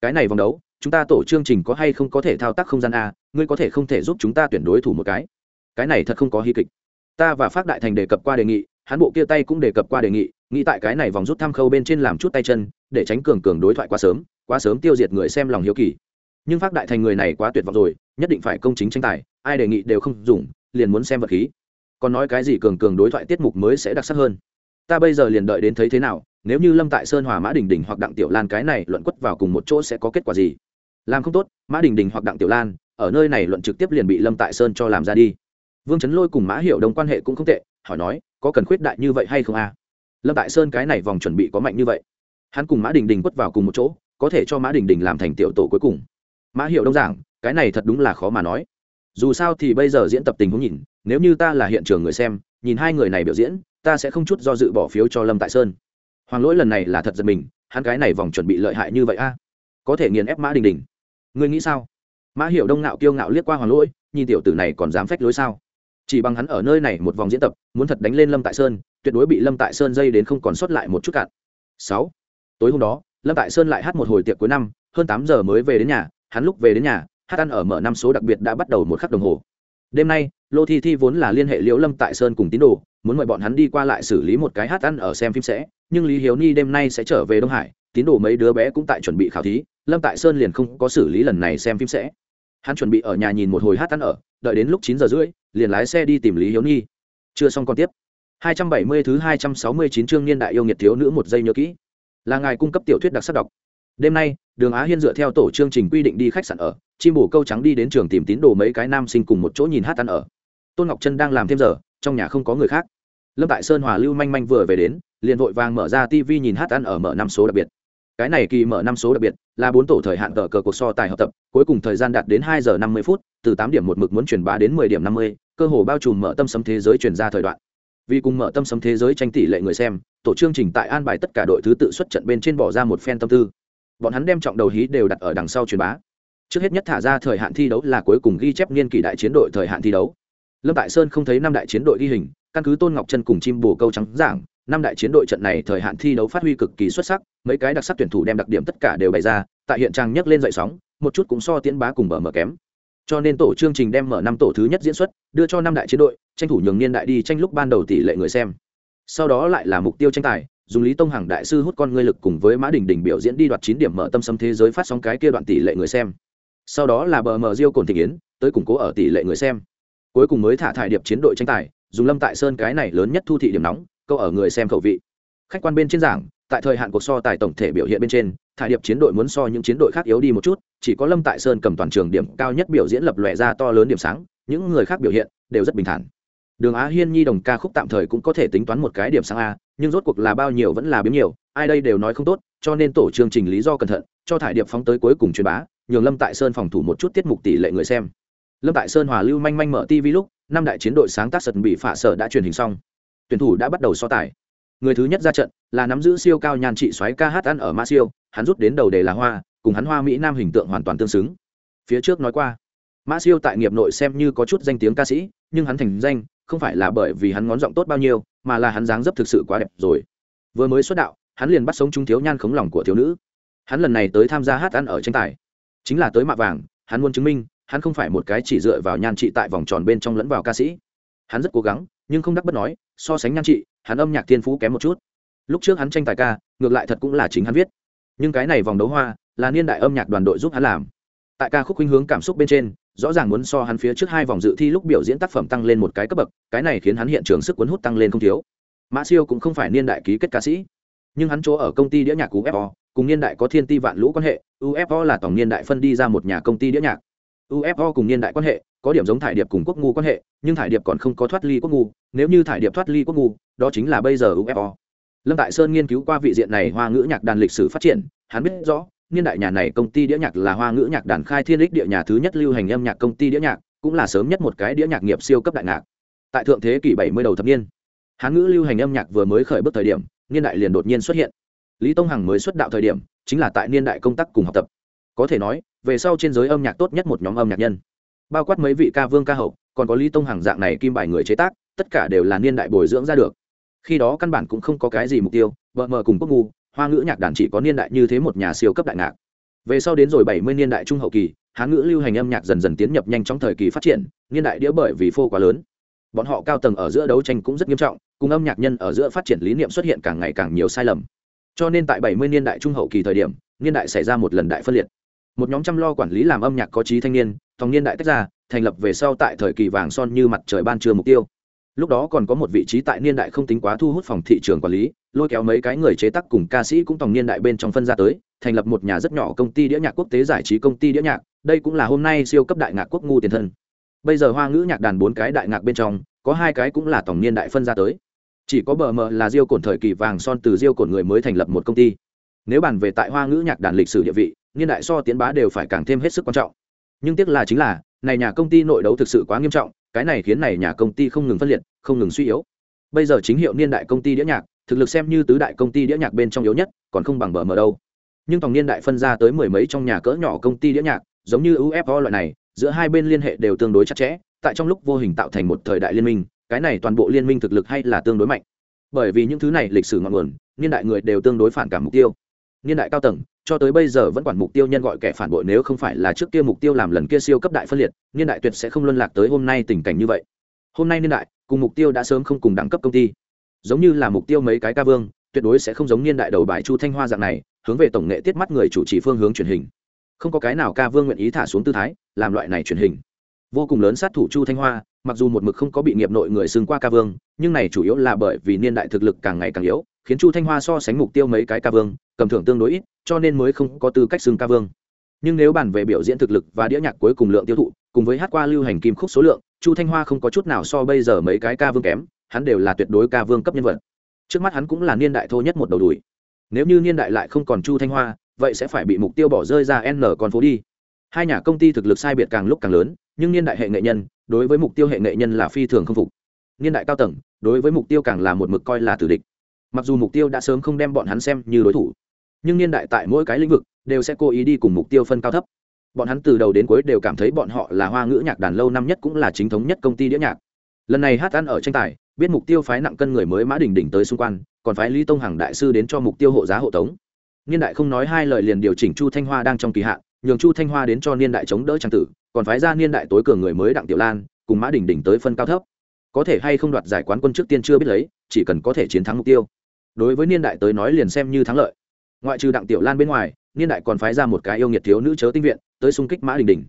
Cái này vòng đấu, chúng ta tổ chương trình có hay không có thể thao tác không gian a, ngươi có thể không thể giúp chúng ta tuyển đối thủ một cái. Cái này thật không có hy kịch. Ta và phát đại thành đề cập qua đề nghị, hắn bộ kia tay cũng đề cập qua đề nghị, nghĩ tại cái này vòng rút thăm khâu bên trên làm chút tay chân, để tránh cường cường đối thoại quá sớm quá sớm tiêu diệt người xem lòng hiếu kỳ nhưng phát đại thành người này quá tuyệt vọng rồi, nhất định phải công chính tranh tài, ai đề nghị đều không dùng, liền muốn xem vật khí. Còn nói cái gì cường cường đối thoại tiết mục mới sẽ đặc sắc hơn. Ta bây giờ liền đợi đến thấy thế nào, nếu như lâm tại sơn hòa mã đình đình hoặc đặng tiểu lan cái này luận quất vào cùng một chỗ sẽ có kết quả gì? Làm không tốt, mã đình đình hoặc đặng tiểu lan, ở nơi này luận trực tiếp liền bị lâm tại sơn cho làm ra đi. Vương chấn lôi cùng mã hiệu đồng quan hệ cũng không tệ, hỏi nói, có cần khuyết đại như vậy hay không a lâm tại sơn cái này vòng chuẩn bị có mạnh như vậy. Hắn cùng mã đình đình quất vào cùng một chỗ, có thể cho mã đình đình làm thành tiểu tổ cuối cùng mã hiệu đông giảng, cái này thật đúng là khó mà nói. Dù sao thì bây giờ diễn tập tình huống nhìn, nếu như ta là hiện trường người xem, nhìn hai người này biểu diễn, ta sẽ không chút do dự bỏ phiếu cho lâm tại sơn. Hoàng lỗi lần này là thật giật mình, hắn cái này vòng chuẩn bị lợi hại như vậy a? Có thể nghiền ép mã đình đình. Ngươi nghĩ sao? Mã hiệu đông ngạo kiêu ngạo liếc qua hoàng lỗi, nhìn tiểu tử này còn dám phách lối sao? Chỉ bằng hắn ở nơi này một vòng diễn tập, muốn thật đánh lên lâm tại sơn, tuyệt đối bị lâm tại sơn dây đến không còn sót lại một chút cạn. Sáu. Tối hôm đó, lâm tại sơn lại hát một hồi tiệc cuối năm, hơn tám giờ mới về đến nhà hắn lúc về đến nhà, hát ăn ở mở năm số đặc biệt đã bắt đầu một khắc đồng hồ. Đêm nay, lô thi thi vốn là liên hệ liễu lâm tại sơn cùng tín đồ, muốn mời bọn hắn đi qua lại xử lý một cái hát ăn ở xem phim sẽ, nhưng lý hiếu ni đêm nay sẽ trở về đông hải, tín đồ mấy đứa bé cũng tại chuẩn bị khảo thí, lâm tại sơn liền không có xử lý lần này xem phim sẽ. Hắn chuẩn bị ở nhà nhìn một hồi hát ăn ở, đợi đến lúc chín giờ rưỡi, liền lái xe đi tìm lý hiếu ni. Chưa xong còn tiếp. 270 thứ 269 chương niên đại yêu nghiệt thiếu nữ một giây nhớ kỹ. Là ngài cung cấp tiểu thuyết đặc sắc đọc đêm nay, đường á hiên dựa theo tổ chương trình quy định đi khách sạn ở, chim bổ câu trắng đi đến trường tìm tín đồ mấy cái nam sinh cùng một chỗ nhìn hát ăn ở. Tôn ngọc trân đang làm thêm giờ, trong nhà không có người khác. Lâm tại sơn hòa lưu manh manh vừa về đến, liền vội vàng mở ra tv nhìn hát ăn ở mở năm số đặc biệt. Cái này kỳ mở năm số đặc biệt là bốn tổ thời hạn tờ cờ cuộc so tài học tập, cuối cùng thời gian đạt đến hai giờ năm mươi phút, từ tám điểm một mực muốn chuyển bá đến mười điểm năm mươi, cơ hồ bao trùm mở tâm sấm thế giới chuyển ra thời đoạn. Vì cùng mở tâm sấm thế giới tranh tỷ lệ người xem, tổ chương trình tại an bài tất cả đội thứ tự xuất trận bên trên bỏ ra một phen tâm tư bọn hắn đem trọng đầu hí đều đặt ở đằng sau truyền bá. Trước hết nhất thả ra thời hạn thi đấu là cuối cùng ghi chép niên kỷ đại chiến đội thời hạn thi đấu. Lâm tại sơn không thấy năm đại chiến đội ghi hình, căn cứ tôn ngọc chân cùng chim bồ câu trắng giảng, năm đại chiến đội trận này thời hạn thi đấu phát huy cực kỳ xuất sắc, mấy cái đặc sắc tuyển thủ đem đặc điểm tất cả đều bày ra, tại hiện trang nhấc lên dậy sóng, một chút cũng so tiễn bá cùng mở mở kém. Cho nên tổ chương trình đem mở năm tổ thứ nhất diễn xuất, đưa cho năm đại chiến đội, tranh thủ nhường niên đại đi tranh lúc ban đầu tỷ lệ người xem. Sau đó lại là mục tiêu tranh tài dùng lý tông hằng đại sư hút con ngươi lực cùng với mã đình đình biểu diễn đi đoạt chín điểm mở tâm sâm thế giới phát sóng cái kia đoạn tỷ lệ người xem. Sau đó là bờ mờ diêu cồn thị yến, tới củng cố ở tỷ lệ người xem. Cuối cùng mới thả thải điệp chiến đội tranh tài, dùng lâm tại sơn cái này lớn nhất thu thị điểm nóng, câu ở người xem khẩu vị. Khách quan bên trên giảng, tại thời hạn cuộc so tài tổng thể biểu hiện bên trên, thải điệp chiến đội muốn so những chiến đội khác yếu đi một chút, chỉ có lâm tại sơn cầm toàn trường điểm cao nhất biểu diễn lập lòe ra to lớn điểm sáng, những người khác biểu hiện đều rất bình thản đường á hiên nhi đồng ca khúc tạm thời cũng có thể tính toán một cái điểm sáng a, nhưng rốt cuộc là bao nhiêu vẫn là biếm nhiều, ai đây đều nói không tốt, cho nên tổ chương trình lý do cẩn thận, cho thải điệp phóng tới cuối cùng truyền bá, nhường lâm tại sơn phòng thủ một chút tiết mục tỷ lệ người xem. Lâm tại sơn hòa lưu manh manh mở tv lúc, năm đại chiến đội sáng tác sật bị phả sở đã truyền hình xong. Tuyển thủ đã bắt đầu so tài. Người thứ nhất ra trận là nắm giữ siêu cao nhan trị xoáy ca hát ăn ở ma siêu, hắn rút đến đầu đề là hoa, cùng hắn hoa mỹ nam hình tượng hoàn toàn tương xứng. Phía trước nói qua mã siêu tại nghiệp nội xem như có chút danh tiếng ca sĩ, nhưng hắn thành danh không phải là bởi vì hắn ngón giọng tốt bao nhiêu, mà là hắn dáng dấp thực sự quá đẹp rồi. Vừa mới xuất đạo, hắn liền bắt sống chúng thiếu nhan khống lòng của thiếu nữ. Hắn lần này tới tham gia hát ăn ở tranh tài. Chính là tới mạ vàng, hắn muốn chứng minh, hắn không phải một cái chỉ dựa vào nhan trị tại vòng tròn bên trong lẫn vào ca sĩ. Hắn rất cố gắng, nhưng không đắc bất nói, so sánh nhan trị, hắn âm nhạc thiên phú kém một chút. Lúc trước hắn tranh tài ca, ngược lại thật cũng là chính hắn viết. Nhưng cái này vòng đấu hoa, là niên đại âm nhạc đoàn đội giúp hắn làm. Tại ca khúc khuynh hướng cảm xúc bên trên rõ ràng muốn so hắn phía trước hai vòng dự thi lúc biểu diễn tác phẩm tăng lên một cái cấp bậc, cái này khiến hắn hiện trường sức cuốn hút tăng lên không thiếu. Mã siêu cũng không phải niên đại ký kết ca sĩ, nhưng hắn chỗ ở công ty đĩa nhạc ufo cùng niên đại có thiên ti vạn lũ quan hệ ufo là tổng niên đại phân đi ra một nhà công ty đĩa nhạc. Ufo cùng niên đại quan hệ, có điểm giống thải điệp cùng quốc ngu quan hệ, nhưng thải điệp còn không có thoát ly quốc ngu, nếu như thải điệp thoát ly quốc ngu, đó chính là bây giờ ufo lâm tại sơn nghiên cứu qua vị diện này hoa ngữ nhạc đàn lịch sử phát triển, hắn biết rõ niên đại nhà này công ty đĩa nhạc là hoa ngữ nhạc đàn khai thiên lịch địa nhà thứ nhất lưu hành âm nhạc công ty đĩa nhạc, cũng là sớm nhất một cái đĩa nhạc nghiệp siêu cấp đại nhạc tại thượng thế kỷ bảy mươi đầu thập niên, hán ngữ lưu hành âm nhạc vừa mới khởi bước thời điểm, niên đại liền đột nhiên xuất hiện. Lý tông hằng mới xuất đạo thời điểm, chính là tại niên đại công tác cùng học tập. Có thể nói, về sau trên giới âm nhạc tốt nhất một nhóm âm nhạc nhân. Bao quát mấy vị ca vương ca hậu, còn có lý tông hằng dạng này kim bài người chế tác, tất cả đều là niên đại bồi dưỡng ra được. Khi đó căn bản cũng không có cái gì mục tiêu vợ mờ cùng quốc ngu hoa ngữ nhạc đàn chỉ có niên đại như thế một nhà siêu cấp đại ngạc. Về sau đến rồi bảy mươi niên đại trung hậu kỳ, hán ngữ lưu hành âm nhạc dần dần tiến nhập nhanh trong thời kỳ phát triển, niên đại đĩa bởi vì phô quá lớn. Bọn họ cao tầng ở giữa đấu tranh cũng rất nghiêm trọng, cùng âm nhạc nhân ở giữa phát triển lý niệm xuất hiện càng ngày càng nhiều sai lầm. Cho nên tại bảy mươi niên đại trung hậu kỳ thời điểm, niên đại xảy ra một lần đại phân liệt. Một nhóm chăm lo quản lý làm âm nhạc có trí thanh niên, thòng niên đại tách ra, thành lập về sau tại thời kỳ vàng son như mặt trời ban trưa mục tiêu. Lúc đó còn có một vị trí tại niên đại không tính quá thu hút phòng thị trường quản lý lôi kéo mấy cái người chế tác cùng ca sĩ cũng tòng niên đại bên trong phân ra tới, thành lập một nhà rất nhỏ công ty đĩa nhạc quốc tế giải trí công ty đĩa nhạc, đây cũng là hôm nay siêu cấp đại ngạc quốc ngu tiền thân. Bây giờ hoa ngữ nhạc đàn bốn cái đại ngạc bên trong, có hai cái cũng là tổng niên đại phân ra tới. Chỉ có bờ mờ là diêu cổn thời kỳ vàng son từ diêu cổn người mới thành lập một công ty. Nếu bàn về tại hoa ngữ nhạc đàn lịch sử địa vị, niên đại so tiến bá đều phải càng thêm hết sức quan trọng. Nhưng tiếc là chính là, này nhà công ty nội đấu thực sự quá nghiêm trọng, cái này khiến này nhà công ty không ngừng phân liệt, không ngừng suy yếu. Bây giờ chính hiệu niên đại công ty đĩa nhạc thực lực xem như tứ đại công ty đĩa nhạc bên trong yếu nhất, còn không bằng bờ mờ đâu. Nhưng tòng niên đại phân ra tới mười mấy trong nhà cỡ nhỏ công ty đĩa nhạc, giống như ufo loại này, giữa hai bên liên hệ đều tương đối chặt chẽ, tại trong lúc vô hình tạo thành một thời đại liên minh, cái này toàn bộ liên minh thực lực hay là tương đối mạnh. Bởi vì những thứ này lịch sử ngọn nguồn, niên đại người đều tương đối phản cảm mục tiêu. Niên đại cao tầng, cho tới bây giờ vẫn quản mục tiêu nhân gọi kẻ phản bội nếu không phải là trước kia mục tiêu làm lần kia siêu cấp đại phân liệt, niên đại tuyệt sẽ không luân lạc tới hôm nay tình cảnh như vậy. Hôm nay niên đại, cùng mục tiêu đã sớm không cùng đẳng cấp công ty giống như là mục tiêu mấy cái ca vương, tuyệt đối sẽ không giống niên đại đầu bài chu thanh hoa dạng này, hướng về tổng nghệ tiết mắt người chủ trì phương hướng truyền hình. Không có cái nào ca vương nguyện ý thả xuống tư thái, làm loại này truyền hình. Vô cùng lớn sát thủ chu thanh hoa, mặc dù một mực không có bị nghiệp nội người xưng qua ca vương, nhưng này chủ yếu là bởi vì niên đại thực lực càng ngày càng yếu, khiến chu thanh hoa so sánh mục tiêu mấy cái ca vương, cầm thưởng tương đối ít, cho nên mới không có tư cách xưng ca vương. Nhưng nếu bàn về biểu diễn thực lực và đĩa nhạc cuối cùng lượng tiêu thụ, cùng với hát qua lưu hành kim khúc số lượng, chu thanh hoa không có chút nào so bây giờ mấy cái ca vương kém hắn đều là tuyệt đối ca vương cấp nhân vật. Trước mắt hắn cũng là niên đại thô nhất một đầu đùi. Nếu như niên đại lại không còn chu thanh hoa, vậy sẽ phải bị mục tiêu bỏ rơi ra n con phố đi. Hai nhà công ty thực lực sai biệt càng lúc càng lớn, nhưng niên đại hệ nghệ nhân, đối với mục tiêu hệ nghệ nhân là phi thường không phục. Niên đại cao tầng, đối với mục tiêu càng là một mực coi là tử địch. Mặc dù mục tiêu đã sớm không đem bọn hắn xem như đối thủ, nhưng niên đại tại mỗi cái lĩnh vực đều sẽ cố ý đi cùng mục tiêu phân cao thấp. Bọn hắn từ đầu đến cuối đều cảm thấy bọn họ là hoa ngữ nhạc đàn lâu năm nhất cũng là chính thống nhất công ty đĩa nhạc. Lần này hát ăn ở tranh tài biết mục tiêu phái nặng cân người mới mã đỉnh đỉnh tới xung quanh, còn phái lý tông hằng đại sư đến cho mục tiêu hộ giá hộ tống. Niên đại không nói hai lời liền điều chỉnh chu thanh hoa đang trong kỳ hạn, nhường chu thanh hoa đến cho niên đại chống đỡ trang tử, còn phái ra niên đại tối cường người mới đặng tiểu lan, cùng mã đỉnh đỉnh tới phân cao thấp. Có thể hay không đoạt giải quán quân trước tiên chưa biết lấy, chỉ cần có thể chiến thắng mục tiêu. Đối với niên đại tới nói liền xem như thắng lợi. Ngoại trừ đặng tiểu lan bên ngoài, niên đại còn phái ra một cái yêu nghiệt thiếu nữ chớ tinh viện, tới xung kích mã đình đình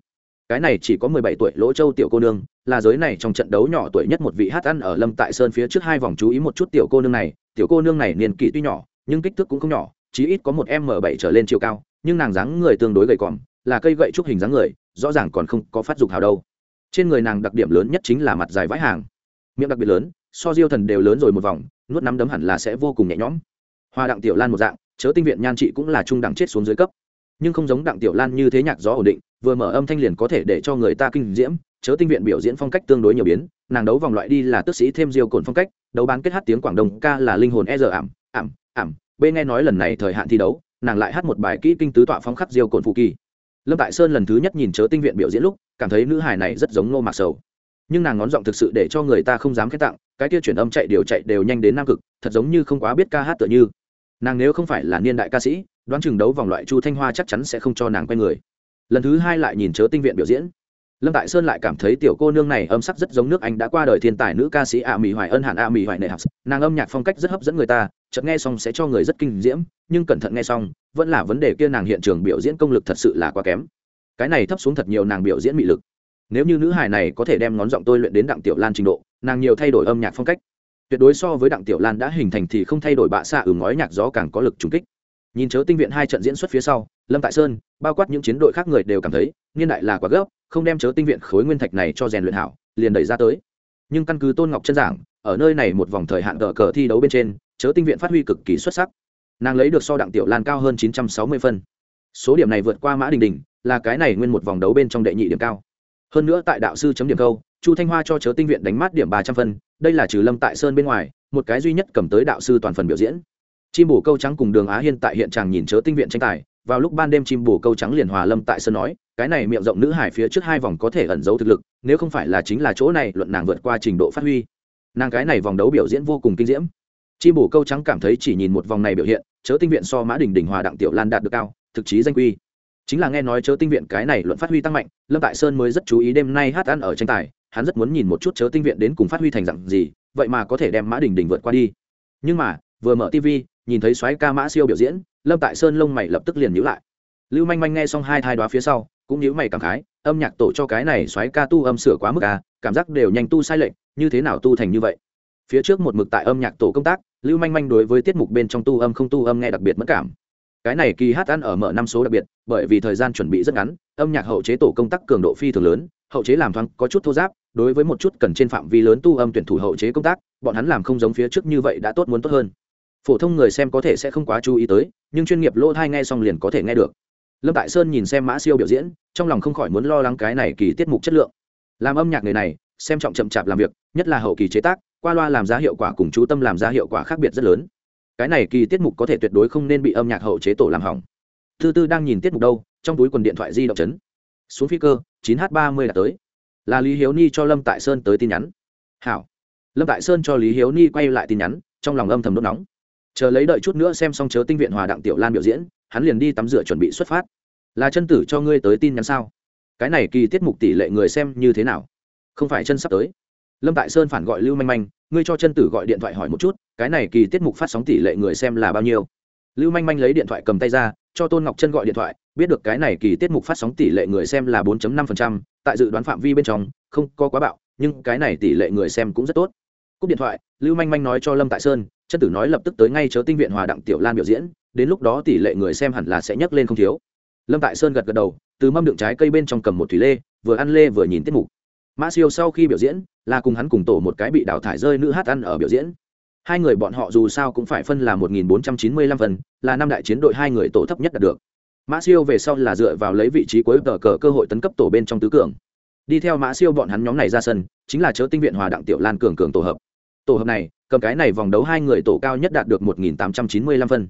cái này chỉ có mười bảy tuổi lỗ châu tiểu cô nương, là giới này trong trận đấu nhỏ tuổi nhất một vị hát ăn ở lâm tại sơn phía trước hai vòng chú ý một chút tiểu cô nương này. Tiểu cô nương này niên kỷ tuy nhỏ, nhưng kích thước cũng không nhỏ, chí ít có một m bảy trở lên chiều cao, nhưng nàng dáng người tương đối gầy còm, là cây gậy trúc hình dáng người, rõ ràng còn không có phát dục hào đâu. Trên người nàng đặc điểm lớn nhất chính là mặt dài vãi hàng. Miệng đặc biệt lớn, so diêu thần đều lớn rồi một vòng, nuốt nắm đấm hẳn là sẽ vô cùng nhẹ nhõm. Hoa đặng tiểu lan một dạng, chớ tinh viện nhan trị cũng là trung đẳng chết xuống dưới cấp. Nhưng không giống đặng tiểu lan như thế nhạc gió ổn định vừa mở âm thanh liền có thể để cho người ta kinh diễm, chớ tinh viện biểu diễn phong cách tương đối nhiều biến, nàng đấu vòng loại đi là tức sĩ thêm diêu cồn phong cách, đấu bán kết hát tiếng quảng đông, ca là linh hồn e giờ ảm ảm ảm b nghe nói lần này thời hạn thi đấu, nàng lại hát một bài kỹ kinh tứ tọa phong khắc diêu cồn phụ kỳ. Lâm tại sơn lần thứ nhất nhìn chớ tinh viện biểu diễn lúc, cảm thấy nữ hài này rất giống nô mạc sầu. Nhưng nàng ngón giọng thực sự để cho người ta không dám khét tặng, cái kia chuyển âm chạy điều chạy đều nhanh đến nam cực, thật giống như không quá biết ca hát tựa như. Nàng nếu không phải là niên đại ca sĩ, đoán chừng đấu vòng loại chu thanh hoa chắc chắn sẽ không cho nàng quay người lần thứ hai lại nhìn chớ tinh viện biểu diễn. Lâm tại sơn lại cảm thấy tiểu cô nương này âm sắc rất giống nước anh đã qua đời thiên tài nữ ca sĩ ạ mỹ hoài ân hẳn ạ mỹ hoài nệ học nàng âm nhạc phong cách rất hấp dẫn người ta, chợt nghe xong sẽ cho người rất kinh diễm, nhưng cẩn thận nghe xong, vẫn là vấn đề kia nàng hiện trường biểu diễn công lực thật sự là quá kém. Cái này thấp xuống thật nhiều nàng biểu diễn mị lực. Nếu như nữ hài này có thể đem ngón giọng tôi luyện đến đặng tiểu lan trình độ, nàng nhiều thay đổi âm nhạc phong cách. Tuyệt đối so với đặng tiểu lan đã hình thành thì không thay đổi bạ xạ ử ngói nhạc gió càng có lực trùng kích nhìn chớ tinh viện hai trận diễn xuất phía sau, lâm tại sơn, bao quát những chiến đội khác người đều cảm thấy, niên đại là quá gấp, không đem chớ tinh viện khối nguyên thạch này cho rèn luyện hảo, liền đẩy ra tới. Nhưng căn cứ tôn ngọc chân giảng, ở nơi này một vòng thời hạn cờ cờ thi đấu bên trên, chớ tinh viện phát huy cực kỳ xuất sắc. Nàng lấy được so đặng tiểu lan cao hơn chín trăm sáu mươi phân. Số điểm này vượt qua mã đình đình, là cái này nguyên một vòng đấu bên trong đệ nhị điểm cao. Hơn nữa tại đạo sư chấm điểm câu, chu thanh hoa cho chớ tinh viện đánh mát điểm ba trăm phân, đây là trừ lâm tại sơn bên ngoài, một cái duy nhất cầm tới đạo sư toàn phần biểu diễn chim bổ câu trắng cùng đường á hiên tại hiện tràng nhìn chớ tinh viện tranh tài, vào lúc ban đêm chim bổ câu trắng liền hòa lâm tại sơn nói, cái này miệng rộng nữ hải phía trước hai vòng có thể ẩn giấu thực lực, nếu không phải là chính là chỗ này, luận nàng vượt qua trình độ phát huy. Nàng cái này vòng đấu biểu diễn vô cùng kinh diễm. Chim bổ câu trắng cảm thấy chỉ nhìn một vòng này biểu hiện, chớ tinh viện so mã đình đình hòa đặng tiểu lan đạt được cao, thực chí danh quy. Chính là nghe nói chớ tinh viện cái này luận phát huy tăng mạnh, lâm tại sơn mới rất chú ý đêm nay hát ăn ở tranh tài, hắn rất muốn nhìn một chút chớ tinh viện đến cùng phát huy thành dặn gì, vậy mà có thể đem mã đình đình vượt qua đi. Nhưng mà, vừa mở tv nhìn thấy xoáy ca mã siêu biểu diễn, lâm tại sơn lông mày lập tức liền nhíu lại. Lưu manh manh nghe xong hai thai đoá phía sau, cũng nhíu mày cảm khái, âm nhạc tổ cho cái này xoáy ca tu âm sửa quá mức ca cảm giác đều nhanh tu sai lệch, như thế nào tu thành như vậy? Phía trước một mực tại âm nhạc tổ công tác, lưu manh manh đối với tiết mục bên trong tu âm không tu âm nghe đặc biệt mất cảm. Cái này kỳ hát ăn ở mở năm số đặc biệt, bởi vì thời gian chuẩn bị rất ngắn, âm nhạc hậu chế tổ công tác cường độ phi thường lớn, hậu chế làm thoáng có chút thô giáp, đối với một chút cần trên phạm vi lớn tu âm tuyển thủ hậu chế công tác, bọn hắn làm không giống phía trước như vậy đã tốt muốn tốt hơn phổ thông người xem có thể sẽ không quá chú ý tới, nhưng chuyên nghiệp lỗ thai nghe xong liền có thể nghe được. Lâm tại sơn nhìn xem mã siêu biểu diễn, trong lòng không khỏi muốn lo lắng cái này kỳ tiết mục chất lượng. Làm âm nhạc người này, xem trọng chậm chạp làm việc, nhất là hậu kỳ chế tác, qua loa làm ra hiệu quả cùng chú tâm làm ra hiệu quả khác biệt rất lớn. Cái này kỳ tiết mục có thể tuyệt đối không nên bị âm nhạc hậu chế tổ làm hỏng. Thứ tư đang nhìn tiết mục đâu, trong túi quần điện thoại di động chấn. Xuống phi cơ 9h30 đã tới. Là lý hiếu ni cho lâm tại sơn tới tin nhắn. Hảo. Lâm tại sơn cho lý hiếu ni quay lại tin nhắn, trong lòng âm thầm đốt nóng chờ lấy đợi chút nữa xem xong chớ tinh viện hòa đặng tiểu lan biểu diễn hắn liền đi tắm rửa chuẩn bị xuất phát. Là chân tử cho ngươi tới tin nhắn sao? Cái này kỳ tiết mục tỷ lệ người xem như thế nào? Không phải chân sắp tới. Lâm tại sơn phản gọi lưu manh manh ngươi cho chân tử gọi điện thoại hỏi một chút cái này kỳ tiết mục phát sóng tỷ lệ người xem là bao nhiêu? Lưu manh manh lấy điện thoại cầm tay ra cho tôn ngọc chân gọi điện thoại biết được cái này kỳ tiết mục phát sóng tỷ lệ người xem là 4.5%, tại dự đoán phạm vi bên trong không có quá bạo nhưng cái này tỷ lệ người xem cũng rất tốt cúp điện thoại, lưu manh manh nói cho lâm tại sơn chân tử nói lập tức tới ngay chớ tinh viện hòa đặng tiểu lan biểu diễn, đến lúc đó tỷ lệ người xem hẳn là sẽ nhấc lên không thiếu. Lâm tại sơn gật gật đầu, từ mâm đựng trái cây bên trong cầm một thủy lê, vừa ăn lê vừa nhìn tiết mục. Mã siêu sau khi biểu diễn, là cùng hắn cùng tổ một cái bị đào thải rơi nữ hát ăn ở biểu diễn. Hai người bọn họ dù sao cũng phải phân là một nghìn bốn trăm chín mươi lăm phần, là năm đại chiến đội hai người tổ thấp nhất đạt được. Mã siêu về sau là dựa vào lấy vị trí cuối tờ cờ cơ hội tấn cấp tổ bên trong tứ cường. Đi theo mã siêu bọn hắn nhóm này ra sân, chính là chớ tinh viện hòa đặng tiểu lan cường cường tổ hợp tổ hợp này, cầm cái này vòng đấu hai người tổ cao nhất đạt được một nghìn tám trăm chín mươi lăm phân.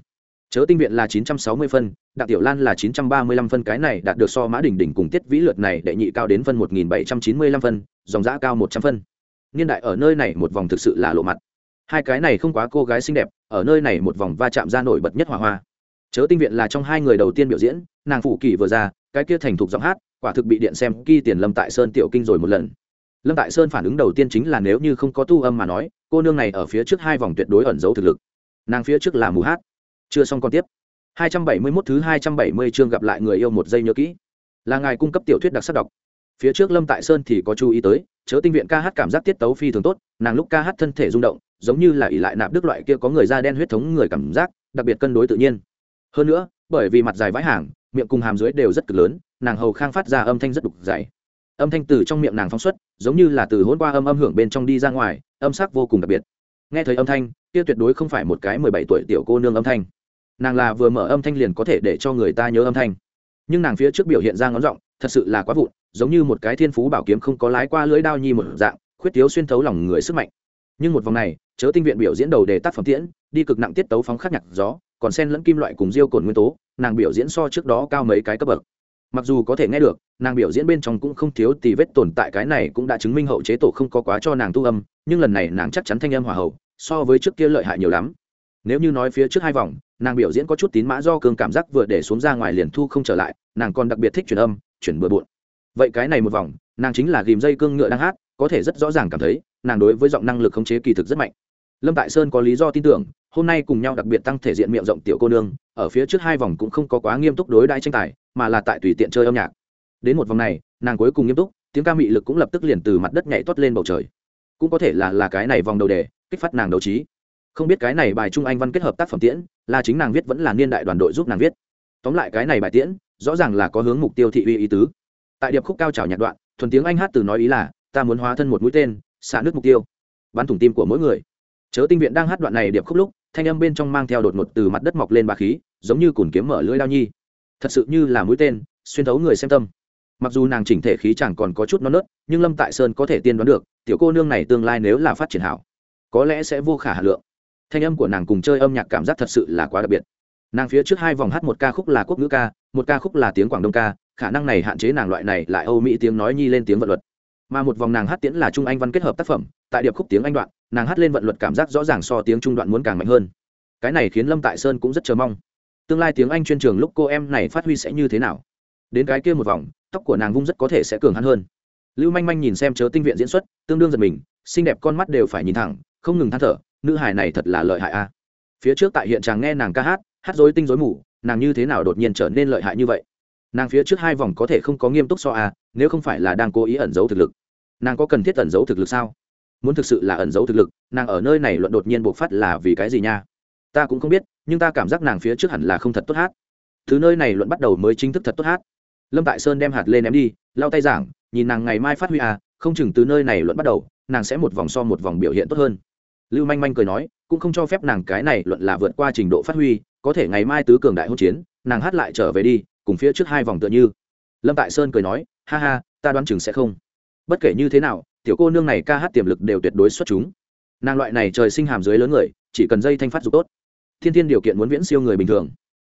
Chớ tinh viện là chín trăm sáu mươi phân, đặng tiểu lan là chín trăm ba mươi lăm phân, cái này đạt được so mã đỉnh đỉnh cùng tiết vĩ lượt này đệ nhị cao đến phân một nghìn bảy trăm chín mươi lăm phân, dòng giã cao một trăm phân. Niên đại ở nơi này một vòng thực sự là lộ mặt. Hai cái này không quá cô gái xinh đẹp, ở nơi này một vòng va chạm ra nổi bật nhất hỏa hoa. Chớ tinh viện là trong hai người đầu tiên biểu diễn, nàng phụ kỳ vừa ra, cái kia thành thục giọng hát, quả thực bị điện xem kỳ tiền lâm tại sơn tiểu kinh rồi một lần lâm tại sơn phản ứng đầu tiên chính là nếu như không có tu âm mà nói, cô nương này ở phía trước hai vòng tuyệt đối ẩn giấu thực lực. Nàng phía trước là mù hát. Chưa xong còn tiếp. 271 thứ 270 chương gặp lại người yêu một giây nhớ kỹ. Là ngài cung cấp tiểu thuyết đặc sắc đọc. Phía trước lâm tại sơn thì có chú ý tới, chớ tinh viện ca hát cảm giác tiết tấu phi thường tốt, nàng lúc ca hát thân thể rung động, giống như là ỷ lại nạp đức loại kia có người da đen huyết thống người cảm giác, đặc biệt cân đối tự nhiên. Hơn nữa, bởi vì mặt dài vãi hàng, miệng cùng hàm dưới đều rất cực lớn, nàng hầu khang phát ra âm thanh rất đục dày âm thanh từ trong miệng nàng phóng xuất, giống như là từ hôn qua âm âm hưởng bên trong đi ra ngoài, âm sắc vô cùng đặc biệt. Nghe thấy âm thanh, kia tuyệt đối không phải một cái mười bảy tuổi tiểu cô nương âm thanh. Nàng là vừa mở âm thanh liền có thể để cho người ta nhớ âm thanh. Nhưng nàng phía trước biểu hiện ra ngón giọng, thật sự là quá vụn, giống như một cái thiên phú bảo kiếm không có lái qua lưỡi đao nhi một dạng, khuyết thiếu xuyên thấu lòng người sức mạnh. Nhưng một vòng này, chớ tinh viện biểu diễn đầu đề tác phẩm tiễn, đi cực nặng tiết tấu phóng khắc nhạc gió, còn sen lẫn kim loại cùng diêu cồn nguyên tố, nàng biểu diễn so trước đó cao mấy cái cấp bậc mặc dù có thể nghe được, nàng biểu diễn bên trong cũng không thiếu tì vết tồn tại cái này cũng đã chứng minh hậu chế tổ không có quá cho nàng tu âm, nhưng lần này nàng chắc chắn thanh âm hòa hậu, so với trước kia lợi hại nhiều lắm. Nếu như nói phía trước hai vòng, nàng biểu diễn có chút tín mã do cường cảm giác vừa để xuống ra ngoài liền thu không trở lại, nàng còn đặc biệt thích chuyển âm, chuyển bừa bộn. Vậy cái này một vòng, nàng chính là ghìm dây cương ngựa đang hát, có thể rất rõ ràng cảm thấy, nàng đối với giọng năng lực khống chế kỳ thực rất mạnh. Lâm tại sơn có lý do tin tưởng, hôm nay cùng nhau đặc biệt tăng thể diện miệng rộng tiểu cô nương ở phía trước hai vòng cũng không có quá nghiêm túc đối đãi tranh tài, mà là tại tùy tiện chơi âm nhạc. Đến một vòng này, nàng cuối cùng nghiêm túc, tiếng ca mị lực cũng lập tức liền từ mặt đất nhảy toát lên bầu trời. Cũng có thể là là cái này vòng đầu đề, kích phát nàng đấu trí. Không biết cái này bài trung anh văn kết hợp tác phẩm tiễn, là chính nàng viết vẫn là niên đại đoàn đội giúp nàng viết. Tóm lại cái này bài tiễn, rõ ràng là có hướng mục tiêu thị uy ý tứ. Tại điệp khúc cao trào nhạc đoạn, thuần tiếng anh hát từ nói ý là, ta muốn hóa thân một mũi tên, xả nước mục tiêu. Bắn thủng tim của mỗi người. Chớ tinh viện đang hát đoạn này điệp khúc lúc, thanh âm bên trong mang theo đột ngột từ mặt đất mọc lên bà khí giống như cùn kiếm mở lưỡi lao nhi. Thật sự như là mũi tên, xuyên thấu người xem tâm. Mặc dù nàng chỉnh thể khí chẳng còn có chút non nớt, nhưng lâm tại sơn có thể tiên đoán được, tiểu cô nương này tương lai nếu là phát triển hảo, có lẽ sẽ vô khả hà lượng. Thanh âm của nàng cùng chơi âm nhạc cảm giác thật sự là quá đặc biệt. Nàng phía trước hai vòng hát một ca khúc là quốc ngữ ca, một ca khúc là tiếng quảng đông ca, khả năng này hạn chế nàng loại này lại âu mỹ tiếng nói nhi lên tiếng vận luật. Mà một vòng nàng hát tiễn là trung anh văn kết hợp tác phẩm, tại điệp khúc tiếng anh đoạn, nàng hát lên vận luật cảm giác rõ ràng so tiếng trung đoạn muốn càng mạnh hơn. Cái này khiến lâm tại sơn cũng rất chờ mong tương lai tiếng anh chuyên trường lúc cô em này phát huy sẽ như thế nào? Đến cái kia một vòng, tóc của nàng vung rất có thể sẽ cường hắn hơn. Lưu manh manh nhìn xem chớ tinh viện diễn xuất, tương đương giật mình, xinh đẹp con mắt đều phải nhìn thẳng, không ngừng than thở, nữ hài này thật là lợi hại a. Phía trước tại hiện tràng nghe nàng ca hát hát dối tinh dối mù, nàng như thế nào đột nhiên trở nên lợi hại như vậy? Nàng phía trước hai vòng có thể không có nghiêm túc so a, nếu không phải là đang cố ý ẩn giấu thực lực. Nàng có cần thiết ẩn giấu thực lực sao? Muốn thực sự là ẩn giấu thực lực, nàng ở nơi này luận đột nhiên bộc phát là vì cái gì nha? Ta cũng không biết nhưng ta cảm giác nàng phía trước hẳn là không thật tốt hát. Thứ nơi này luận bắt đầu mới chính thức thật tốt hát. Lâm tại sơn đem hạt lên ném đi lao tay giảng, nhìn nàng ngày mai phát huy à không chừng từ nơi này luận bắt đầu, nàng sẽ một vòng so một vòng biểu hiện tốt hơn. Lưu manh manh cười nói, cũng không cho phép nàng cái này luận là vượt qua trình độ phát huy, có thể ngày mai tứ cường đại hôn chiến, nàng hát lại trở về đi, cùng phía trước hai vòng tựa như. Lâm tại sơn cười nói, ha ha, ta đoán chừng sẽ không. Bất kể như thế nào, tiểu cô nương này ca hát tiềm lực đều tuyệt đối xuất chúng. Nàng loại này trời sinh hàm dưới lớn người, chỉ cần dây thanh phát dục tốt thiên thiên điều kiện muốn viễn siêu người bình thường.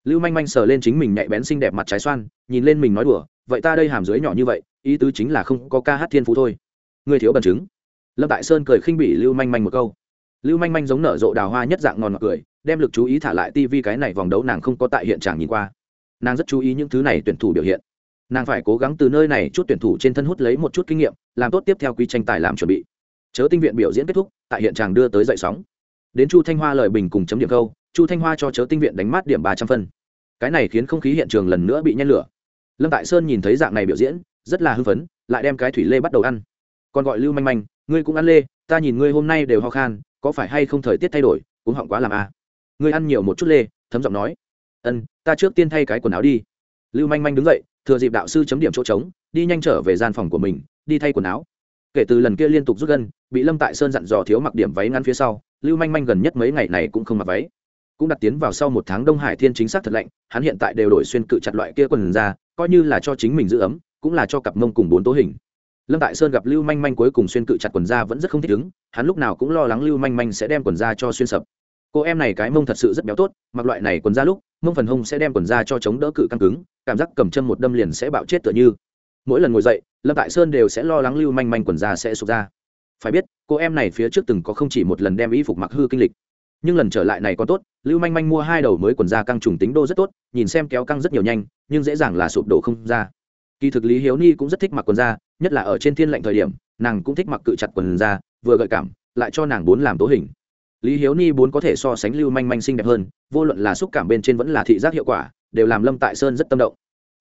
Lưu manh manh sờ lên chính mình nhạy bén xinh đẹp mặt trái xoan, nhìn lên mình nói đùa, vậy ta đây hàm dưới nhỏ như vậy, ý tứ chính là không có ca hát thiên phú thôi. Người thiếu bằng chứng. Lâm tại sơn cười khinh bỉ lưu manh manh một câu. Lưu manh manh giống nở rộ đào hoa nhất dạng ngon ngọt cười, đem lực chú ý thả lại tivi cái này vòng đấu nàng không có tại hiện trạng nhìn qua. Nàng rất chú ý những thứ này tuyển thủ biểu hiện. Nàng phải cố gắng từ nơi này chút tuyển thủ trên thân hút lấy một chút kinh nghiệm, làm tốt tiếp theo quý tranh tài làm chuẩn bị. Chớ tinh viện biểu diễn kết thúc, tại hiện tràng đưa tới dậy sóng. Đến chu thanh hoa lời bình cùng chấm điểm câu chu thanh hoa cho chớ tinh viện đánh mát điểm ba trăm phân. Cái này khiến không khí hiện trường lần nữa bị nhen lửa. Lâm tại sơn nhìn thấy dạng này biểu diễn, rất là hưng phấn, lại đem cái thủy lê bắt đầu ăn. Còn gọi lưu manh manh, ngươi cũng ăn lê, ta nhìn ngươi hôm nay đều ho khan, có phải hay không thời tiết thay đổi cũng họng quá làm a à. ngươi ăn nhiều một chút lê, thấm giọng nói. Ân, ta trước tiên thay cái quần áo đi. Lưu manh manh đứng dậy, thừa dịp đạo sư chấm điểm chỗ trống, đi nhanh trở về gian phòng của mình, đi thay quần áo. Kể từ lần kia liên tục rút gân, bị lâm tại sơn dặn dò thiếu mặc điểm váy ngắn phía sau, lưu manh manh gần nhất mấy ngày này cũng không mặc váy cũng đặt tiến vào sau một tháng đông hải thiên chính xác thật lạnh, hắn hiện tại đều đổi xuyên cự chặt loại kia quần ra, coi như là cho chính mình giữ ấm, cũng là cho cặp mông cùng bốn tố hình. Lâm tại sơn gặp lưu manh manh cuối cùng xuyên cự chặt quần ra vẫn rất không thích ứng, hắn lúc nào cũng lo lắng lưu manh manh sẽ đem quần ra cho xuyên sập. Cô em này cái mông thật sự rất béo tốt, mặc loại này quần ra lúc, mông phần hông sẽ đem quần ra cho chống đỡ cự căng cứng, cảm giác cầm chân một đâm liền sẽ bạo chết tựa như. Mỗi lần ngồi dậy, lâm tại sơn đều sẽ lo lắng lưu manh manh quần ra sẽ sụp ra. Phải biết, cô em này phía trước từng có không chỉ một lần đem y phục mặc hư kinh lịch nhưng lần trở lại này còn tốt, lưu manh manh mua hai đầu mới quần da căng trùng tính đô rất tốt, nhìn xem kéo căng rất nhiều nhanh, nhưng dễ dàng là sụp đổ không ra. Kỳ thực lý hiếu ni cũng rất thích mặc quần da, nhất là ở trên thiên lệnh thời điểm, nàng cũng thích mặc cự chặt quần da, vừa gợi cảm, lại cho nàng bốn làm tố hình. Lý hiếu ni bốn có thể so sánh lưu manh manh xinh đẹp hơn, vô luận là xúc cảm bên trên vẫn là thị giác hiệu quả, đều làm lâm tại sơn rất tâm động.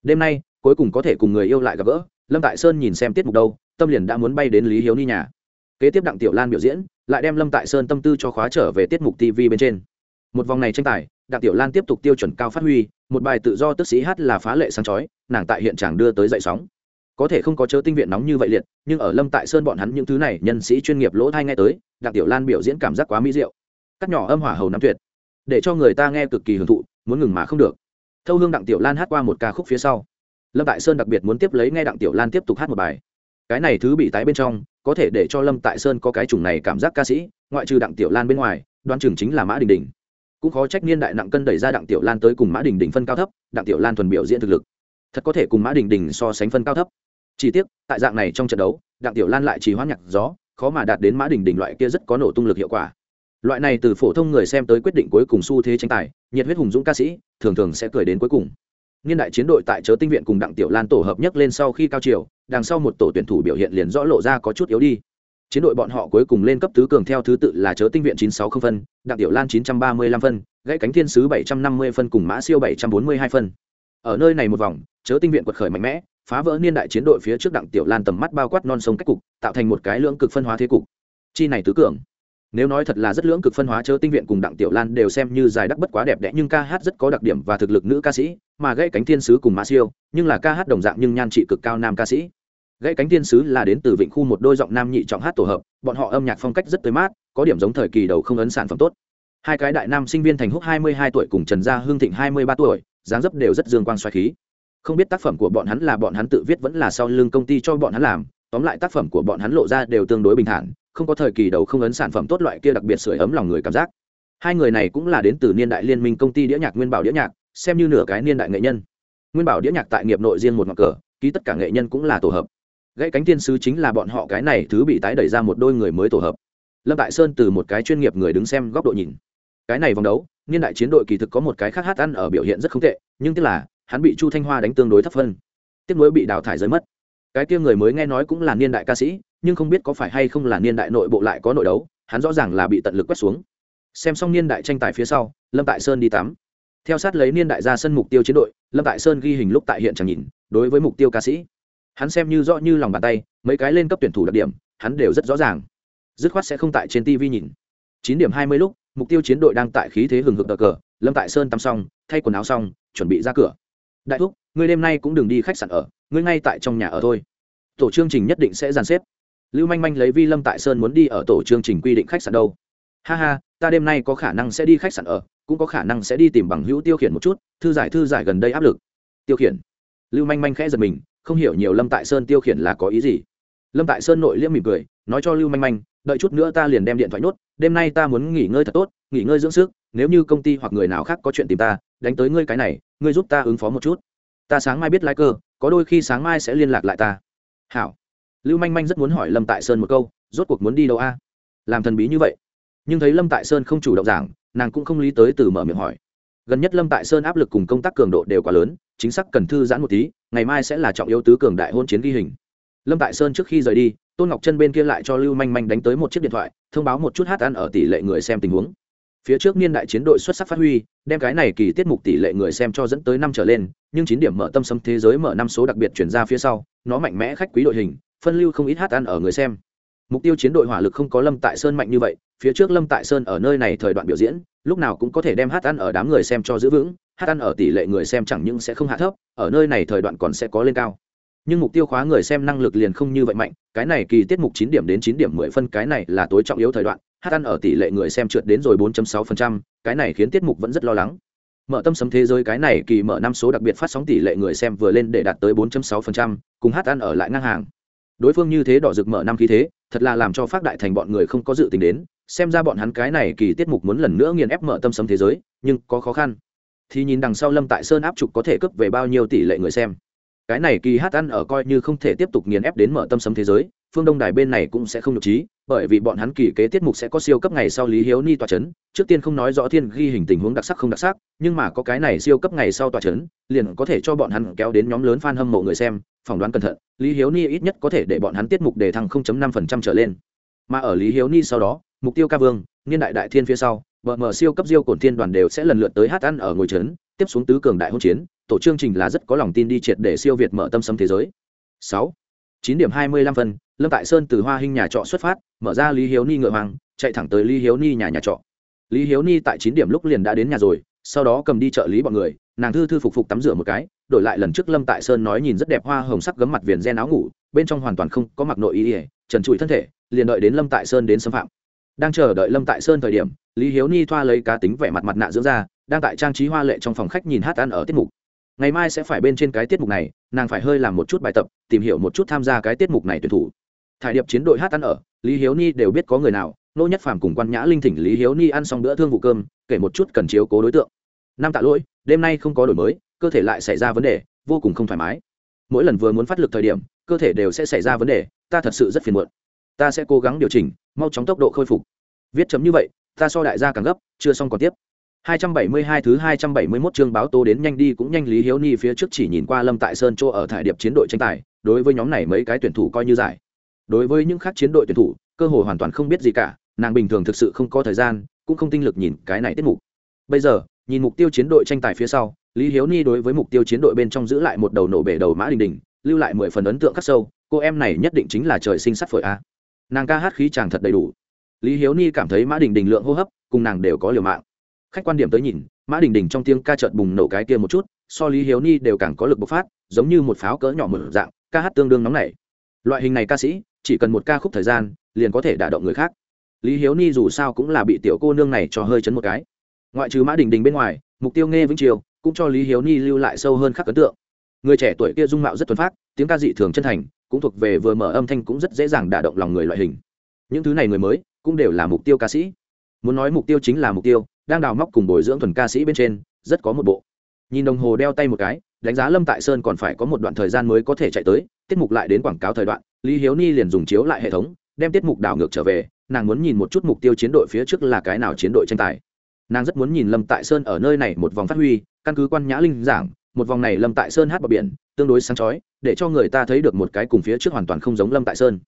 Đêm nay, cuối cùng có thể cùng người yêu lại gặp gỡ, lâm tại sơn nhìn xem tiết mục đâu, tâm liền đã muốn bay đến lý hiếu ni nhà kế tiếp đặng tiểu lan biểu diễn, lại đem lâm tại sơn tâm tư cho khóa trở về tiết mục tv bên trên. Một vòng này tranh tài, đặng tiểu lan tiếp tục tiêu chuẩn cao phát huy, một bài tự do tức sĩ hát là phá lệ sáng chói, nàng tại hiện trạng đưa tới dậy sóng. Có thể không có chớ tinh viện nóng như vậy liệt, nhưng ở lâm tại sơn bọn hắn những thứ này nhân sĩ chuyên nghiệp lỗ thai nghe tới, đặng tiểu lan biểu diễn cảm giác quá mỹ diệu. Cắt nhỏ âm hỏa hầu nắm tuyệt, để cho người ta nghe cực kỳ hưởng thụ, muốn ngừng mà không được. Thâu hương đặng tiểu lan hát qua một ca khúc phía sau. Lâm tại sơn đặc biệt muốn tiếp lấy nghe đặng tiểu lan tiếp tục hát một bài cái này thứ bị tái bên trong, có thể để cho lâm tại sơn có cái chủng này cảm giác ca sĩ, ngoại trừ đặng tiểu lan bên ngoài, đoán chừng chính là mã đình đình. Cũng khó trách niên đại nặng cân đẩy ra đặng tiểu lan tới cùng mã đình đình phân cao thấp, đặng tiểu lan thuần biểu diễn thực lực, thật có thể cùng mã đình đình so sánh phân cao thấp. Chỉ tiếc, tại dạng này trong trận đấu, đặng tiểu lan lại chỉ hoãn nhạc gió, khó mà đạt đến mã đình đình loại kia rất có nổ tung lực hiệu quả. Loại này từ phổ thông người xem tới quyết định cuối cùng xu thế tranh tài, nhiệt huyết hùng dũng ca sĩ, thường thường sẽ cười đến cuối cùng. Niên đại chiến đội tại chớ tinh viện cùng đặng tiểu lan tổ hợp nhất lên sau khi cao chiều đằng sau một tổ tuyển thủ biểu hiện liền rõ lộ ra có chút yếu đi. Chiến đội bọn họ cuối cùng lên cấp tứ cường theo thứ tự là chớ tinh viện 960 phân, đặng tiểu lan 935 phân, gãy cánh thiên sứ 750 phân cùng mã siêu 742 phân. Ở nơi này một vòng, chớ tinh viện quật khởi mạnh mẽ, phá vỡ niên đại chiến đội phía trước đặng tiểu lan tầm mắt bao quát non sông cách cục, tạo thành một cái lưỡng cực phân hóa thế cục. Chi này tứ cường, nếu nói thật là rất lưỡng cực phân hóa, chớ tinh viện cùng đặng tiểu lan đều xem như dài đắc bất quá đẹp đẽ, nhưng ca hát rất có đặc điểm và thực lực nữ ca sĩ, mà gãy cánh thiên sứ cùng mã siêu, nhưng là ca hát đồng dạng nhưng nhan trị cực cao nam ca sĩ gãy cánh thiên sứ là đến từ vịnh khu một đôi giọng nam nhị trọng hát tổ hợp, bọn họ âm nhạc phong cách rất tới mát, có điểm giống thời kỳ đầu không ấn sản phẩm tốt. Hai cái đại nam sinh viên thành húc hai mươi hai tuổi cùng trần gia hương thịnh hai mươi ba tuổi, dáng dấp đều rất dương quang xoài khí. Không biết tác phẩm của bọn hắn là bọn hắn tự viết vẫn là sau lưng công ty cho bọn hắn làm, tóm lại tác phẩm của bọn hắn lộ ra đều tương đối bình thản, không có thời kỳ đầu không ấn sản phẩm tốt loại kia đặc biệt sưởi ấm lòng người cảm giác. Hai người này cũng là đến từ niên đại liên minh công ty đĩa nhạc nguyên bảo đĩa nhạc, xem như nửa cái niên đại nghệ nhân. Nguyên bảo đĩa nhạc tại nghiệp nội riêng một ngọn cờ, ký tất cả nghệ nhân cũng là tổ hợp gãy cánh tiên sứ chính là bọn họ cái này, thứ bị tái đẩy ra một đôi người mới tổ hợp. Lâm tại sơn từ một cái chuyên nghiệp người đứng xem góc độ nhìn. Cái này vòng đấu, niên đại chiến đội kỳ thực có một cái khác hát ăn ở biểu hiện rất không tệ, nhưng tức là, hắn bị chu thanh hoa đánh tương đối thấp phân. Tiếc nuối bị đào thải rơi mất. Cái kia người mới nghe nói cũng là niên đại ca sĩ, nhưng không biết có phải hay không là niên đại nội bộ lại có nội đấu, hắn rõ ràng là bị tận lực quét xuống. Xem xong niên đại tranh tài phía sau, lâm tại sơn đi tắm. Theo sát lấy niên đại ra sân mục tiêu chiến đội, lâm tại sơn ghi hình lúc tại hiện chẳng nhìn, đối với mục tiêu ca sĩ hắn xem như rõ như lòng bàn tay, mấy cái lên cấp tuyển thủ đặc điểm, hắn đều rất rõ ràng. Dứt khoát sẽ không tại trên tv nhìn. Chín điểm hai mươi lúc, mục tiêu chiến đội đang tại khí thế hừng hực đờ cờ lâm tại sơn tắm xong, thay quần áo xong, chuẩn bị ra cửa. Đại thúc, ngươi đêm nay cũng đừng đi khách sạn ở, ngươi ngay tại trong nhà ở thôi. Tổ chương trình nhất định sẽ dàn xếp. Lưu manh manh lấy vi lâm tại sơn muốn đi ở tổ chương trình quy định khách sạn đâu. Ha ha, ta đêm nay có khả năng sẽ đi khách sạn ở, cũng có khả năng sẽ đi tìm bằng hữu tiêu khiển một chút, thư giải thư giải gần đây áp lực. Tiêu khiển? Lưu manh manh khẽ giật mình không hiểu nhiều lâm tại sơn tiêu khiển là có ý gì. Lâm tại sơn nội liễm mỉm cười, nói cho lưu manh manh, đợi chút nữa ta liền đem điện thoại nhốt đêm nay ta muốn nghỉ ngơi thật tốt, nghỉ ngơi dưỡng sức, nếu như công ty hoặc người nào khác có chuyện tìm ta, đánh tới ngươi cái này, ngươi giúp ta ứng phó một chút. Ta sáng mai biết lái cơ, có đôi khi sáng mai sẽ liên lạc lại ta. Hảo. Lưu manh manh rất muốn hỏi lâm tại sơn một câu, rốt cuộc muốn đi đâu a? Làm thần bí như vậy. Nhưng thấy lâm tại sơn không chủ động giảng, nàng cũng không lý tới từ mở miệng hỏi. Gần nhất lâm tại sơn áp lực cùng công tác cường độ đều quá lớn chính xác cần thư giãn một tí, ngày mai sẽ là trọng yếu tứ cường đại hôn chiến ghi hình. Lâm tại sơn trước khi rời đi, tôn ngọc chân bên kia lại cho lưu manh manh đánh tới một chiếc điện thoại, thông báo một chút hát ăn ở tỷ lệ người xem tình huống. Phía trước niên đại chiến đội xuất sắc phát huy, đem cái này kỳ tiết mục tỷ lệ người xem cho dẫn tới năm trở lên, nhưng chín điểm mở tâm sấm thế giới mở năm số đặc biệt chuyển ra phía sau, nó mạnh mẽ khách quý đội hình, phân lưu không ít hát ăn ở người xem. Mục tiêu chiến đội hỏa lực không có lâm tại sơn mạnh như vậy, phía trước lâm tại sơn ở nơi này thời đoạn biểu diễn, lúc nào cũng có thể đem hát ăn ở đám người xem cho giữ vững hát ăn ở tỷ lệ người xem chẳng những sẽ không hạ thấp ở nơi này thời đoạn còn sẽ có lên cao. Nhưng mục tiêu khóa người xem năng lực liền không như vậy mạnh cái này kỳ tiết mục chín điểm đến chín điểm mười phân cái này là tối trọng yếu thời đoạn hát ăn ở tỷ lệ người xem trượt đến rồi 4.6%, cái này khiến tiết mục vẫn rất lo lắng. Mở tâm sấm thế giới cái này kỳ mở năm số đặc biệt phát sóng tỷ lệ người xem vừa lên để đạt tới 4.6%, cùng hát ăn ở lại ngang hàng. Đối phương như thế đỏ rực mở năm khí thế thật là làm cho phát đại thành bọn người không có dự tính đến xem ra bọn hắn cái này kỳ tiết mục muốn lần nữa nghiền ép mở tâm sấm thế giới nhưng có khó khăn thì nhìn đằng sau lâm tại sơn áp trục có thể cấp về bao nhiêu tỷ lệ người xem. Cái này kỳ hát ăn ở coi như không thể tiếp tục nghiền ép đến mở tâm sấm thế giới, phương đông đài bên này cũng sẽ không nhục trí, bởi vì bọn hắn kỳ kế tiết mục sẽ có siêu cấp ngày sau lý hiếu ni tòa c h ấ n trước tiên không nói rõ thiên ghi hình tình huống đặc sắc không đặc sắc, nhưng mà có cái này siêu cấp ngày sau tòa c h ấ n liền có thể cho bọn hắn kéo đến nhóm lớn f a n hâm mộ người xem, phỏng đoán cẩn thận, lý hiếu ni ít nhất có thể để bọn hắn tiết mục để thăng 0.5% trở lên. Mà ở lý hiếu ni sau đó, mục tiêu ca vương, niên đại đại thiên phía sau vợ mở siêu cấp diêu cổn thiên đoàn đều sẽ lần lượt tới hát ăn ở ngôi trấn tiếp xuống tứ cường đại hôn chiến, tổ chương trình là rất có lòng tin đi triệt để siêu việt mở tâm sấm thế giới. Sáu, chín điểm hai mươi lăm phân, lâm tại sơn từ hoa hình nhà trọ xuất phát, mở ra lý hiếu ni ngựa hoàng chạy thẳng tới lý hiếu ni nhà nhà trọ. Lý hiếu ni tại chín điểm lúc liền đã đến nhà rồi, sau đó cầm đi trợ lý bọn người, nàng thư thư phục phục tắm rửa một cái, đổi lại lần trước lâm tại sơn nói nhìn rất đẹp hoa hồng sắc gấm mặt viền gen áo ngủ, bên trong hoàn toàn không có mặc nội ý ỉa trần trụi thân thể, liền đợi đến lâm tại sơn đến xâm phạm đang chờ đợi lâm tại sơn thời điểm, lý hiếu ni thoa lấy cá tính vẻ mặt mặt nạ dưỡng ra đang tại trang trí hoa lệ trong phòng khách nhìn hát ăn ở tiết mục. Ngày mai sẽ phải bên trên cái tiết mục này, nàng phải hơi làm một chút bài tập, tìm hiểu một chút tham gia cái tiết mục này tuyển thủ. Thải điệp chiến đội hát ăn ở, lý hiếu ni đều biết có người nào, nô nhất phàm cùng quan nhã linh thỉnh lý hiếu ni ăn xong bữa thương vụ cơm, kể một chút cần chiếu cố đối tượng. Năm tạ lỗi, đêm nay không có đổi mới, cơ thể lại xảy ra vấn đề, vô cùng không thoải mái. Mỗi lần vừa muốn phát lực thời điểm, cơ thể đều sẽ xảy ra vấn đề, ta thật sự rất phiền muộn ta sẽ cố gắng điều chỉnh mau chóng tốc độ khôi phục viết chấm như vậy ta so đại gia càng gấp chưa xong còn tiếp 272 thứ 271 chương báo tố đến nhanh đi cũng nhanh Lý Hiếu Ni phía trước chỉ nhìn qua Lâm Tại Sơn chỗ ở thải điệp chiến đội tranh tài, đối với nhóm này mấy cái tuyển thủ coi như giải. Đối với những khác chiến đội tuyển thủ, cơ hội hoàn toàn không biết gì cả, nàng bình thường thực sự không có thời gian, cũng không tinh lực nhìn cái này tiết mục. Bây giờ, nhìn mục tiêu chiến đội tranh tài phía sau, Lý Hiếu Ni đối với mục tiêu chiến đội bên trong giữ lại một đầu nổ bể đầu Mã Đình Đình, lưu lại 10 phần ấn tượng khắc sâu, cô em này nhất định chính là trời sinh sắt phổi a. Nàng ca hát khí chàng thật đầy đủ. Lý Hiếu Ni cảm thấy Mã Đình Đình lượng hô hấp, cùng nàng đều có liều mạng. Khách quan điểm tới nhìn mã đình đình trong tiếng ca trợt bùng nổ cái kia một chút so lý hiếu ni đều càng có lực bộc phát giống như một pháo cỡ nhỏ mở dạng ca hát tương đương nóng nảy. Loại hình này ca sĩ chỉ cần một ca khúc thời gian liền có thể đả động người khác. Lý hiếu ni dù sao cũng là bị tiểu cô nương này cho hơi chấn một cái. Ngoại trừ mã đình đình bên ngoài mục tiêu nghe vĩnh triều cũng cho lý hiếu ni lưu lại sâu hơn khắc ấn tượng. Người trẻ tuổi kia dung mạo rất thuần phát tiếng ca dị thường chân thành cũng thuộc về vừa mở âm thanh cũng rất dễ dàng đả động lòng người loại hình. Những thứ này người mới cũng đều là mục tiêu ca sĩ. Muốn nói mục tiêu chính là mục tiêu, đang đào móc cùng bồi dưỡng thuần ca sĩ bên trên, rất có một bộ. Nhìn đồng hồ đeo tay một cái, đánh giá lâm tại sơn còn phải có một đoạn thời gian mới có thể chạy tới, tiết mục lại đến quảng cáo thời đoạn, lý hiếu ni liền dùng chiếu lại hệ thống, đem tiết mục đảo ngược trở về, nàng muốn nhìn một chút mục tiêu chiến đội phía trước là cái nào chiến đội tranh tài. Nàng rất muốn nhìn lâm tại sơn ở nơi này một vòng phát huy, căn cứ quan nhã linh giảng, một vòng này lâm tại sơn hát bờ biển tương đối sáng chói, để cho người ta thấy được một cái cùng phía trước hoàn toàn không giống lâm tại sơn.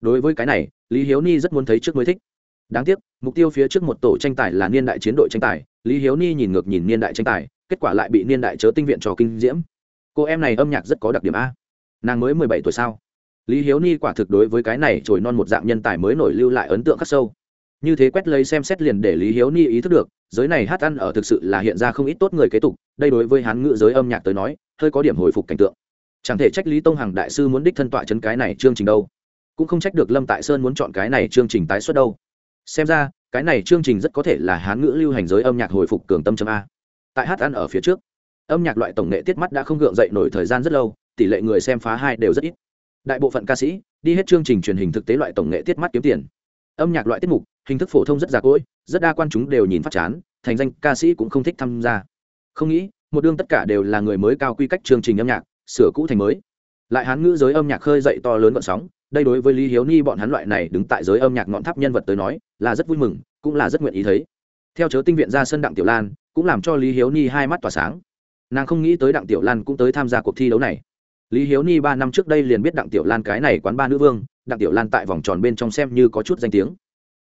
Đối với cái này, lý hiếu ni rất muốn thấy trước mới thích. Đáng tiếc, mục tiêu phía trước một tổ tranh tài là niên đại chiến đội tranh tài, lý hiếu ni nhìn ngược nhìn niên đại tranh tài, kết quả lại bị niên đại chớ tinh viện trò kinh diễm. Cô em này âm nhạc rất có đặc điểm a. Nàng mới mười bảy tuổi sao? Lý hiếu ni quả thực đối với cái này trồi non một dạng nhân tài mới nổi lưu lại ấn tượng khắc sâu. Như thế quét lấy xem xét liền để lý hiếu ni ý thức được, giới này hát ăn ở thực sự là hiện ra không ít tốt người kế tục, đây đối với hán ngữ giới âm nhạc tới nói hơi có điểm hồi phục cảnh tượng. Chẳng thể trách lý tông hằng đại sư muốn đích thân tọa chấn cái này chương trình đâu. Cũng không trách được lâm tại sơn muốn chọn cái này chương trình tái xuất đâu. Xem ra, cái này chương trình rất có thể là hán ngữ lưu hành giới âm nhạc hồi phục cường tâm a. Tại hát ăn ở phía trước, âm nhạc loại tổng nghệ tiết mắt đã không gượng dậy nổi thời gian rất lâu, tỷ lệ người xem phá hai đều rất ít. Đại bộ phận ca sĩ, đi hết chương trình truyền hình thực tế loại tổng nghệ tiết mắt kiếm tiền. Âm nhạc loại tiết mục, hình thức phổ thông rất già cỗi, rất đa quan chúng đều nhìn phát chán, thành danh ca sĩ cũng không thích tham gia. Không nghĩ một đương tất cả đều là người mới cao quy cách chương trình âm nhạc, sửa cũ thành mới. Lại hán ngữ giới âm nhạc khơi dậy to lớn vận sóng, đây đối với lý hiếu ni bọn hắn loại này đứng tại giới âm nhạc ngọn tháp nhân vật tới nói, là rất vui mừng, cũng là rất nguyện ý thấy. Theo chớ tinh viện ra sân đặng tiểu lan, cũng làm cho lý hiếu ni hai mắt tỏa sáng. Nàng không nghĩ tới đặng tiểu lan cũng tới tham gia cuộc thi đấu này. Lý hiếu ni ba năm trước đây liền biết đặng tiểu lan cái này quán ba nữ vương, đặng tiểu lan tại vòng tròn bên trong xem như có chút danh tiếng.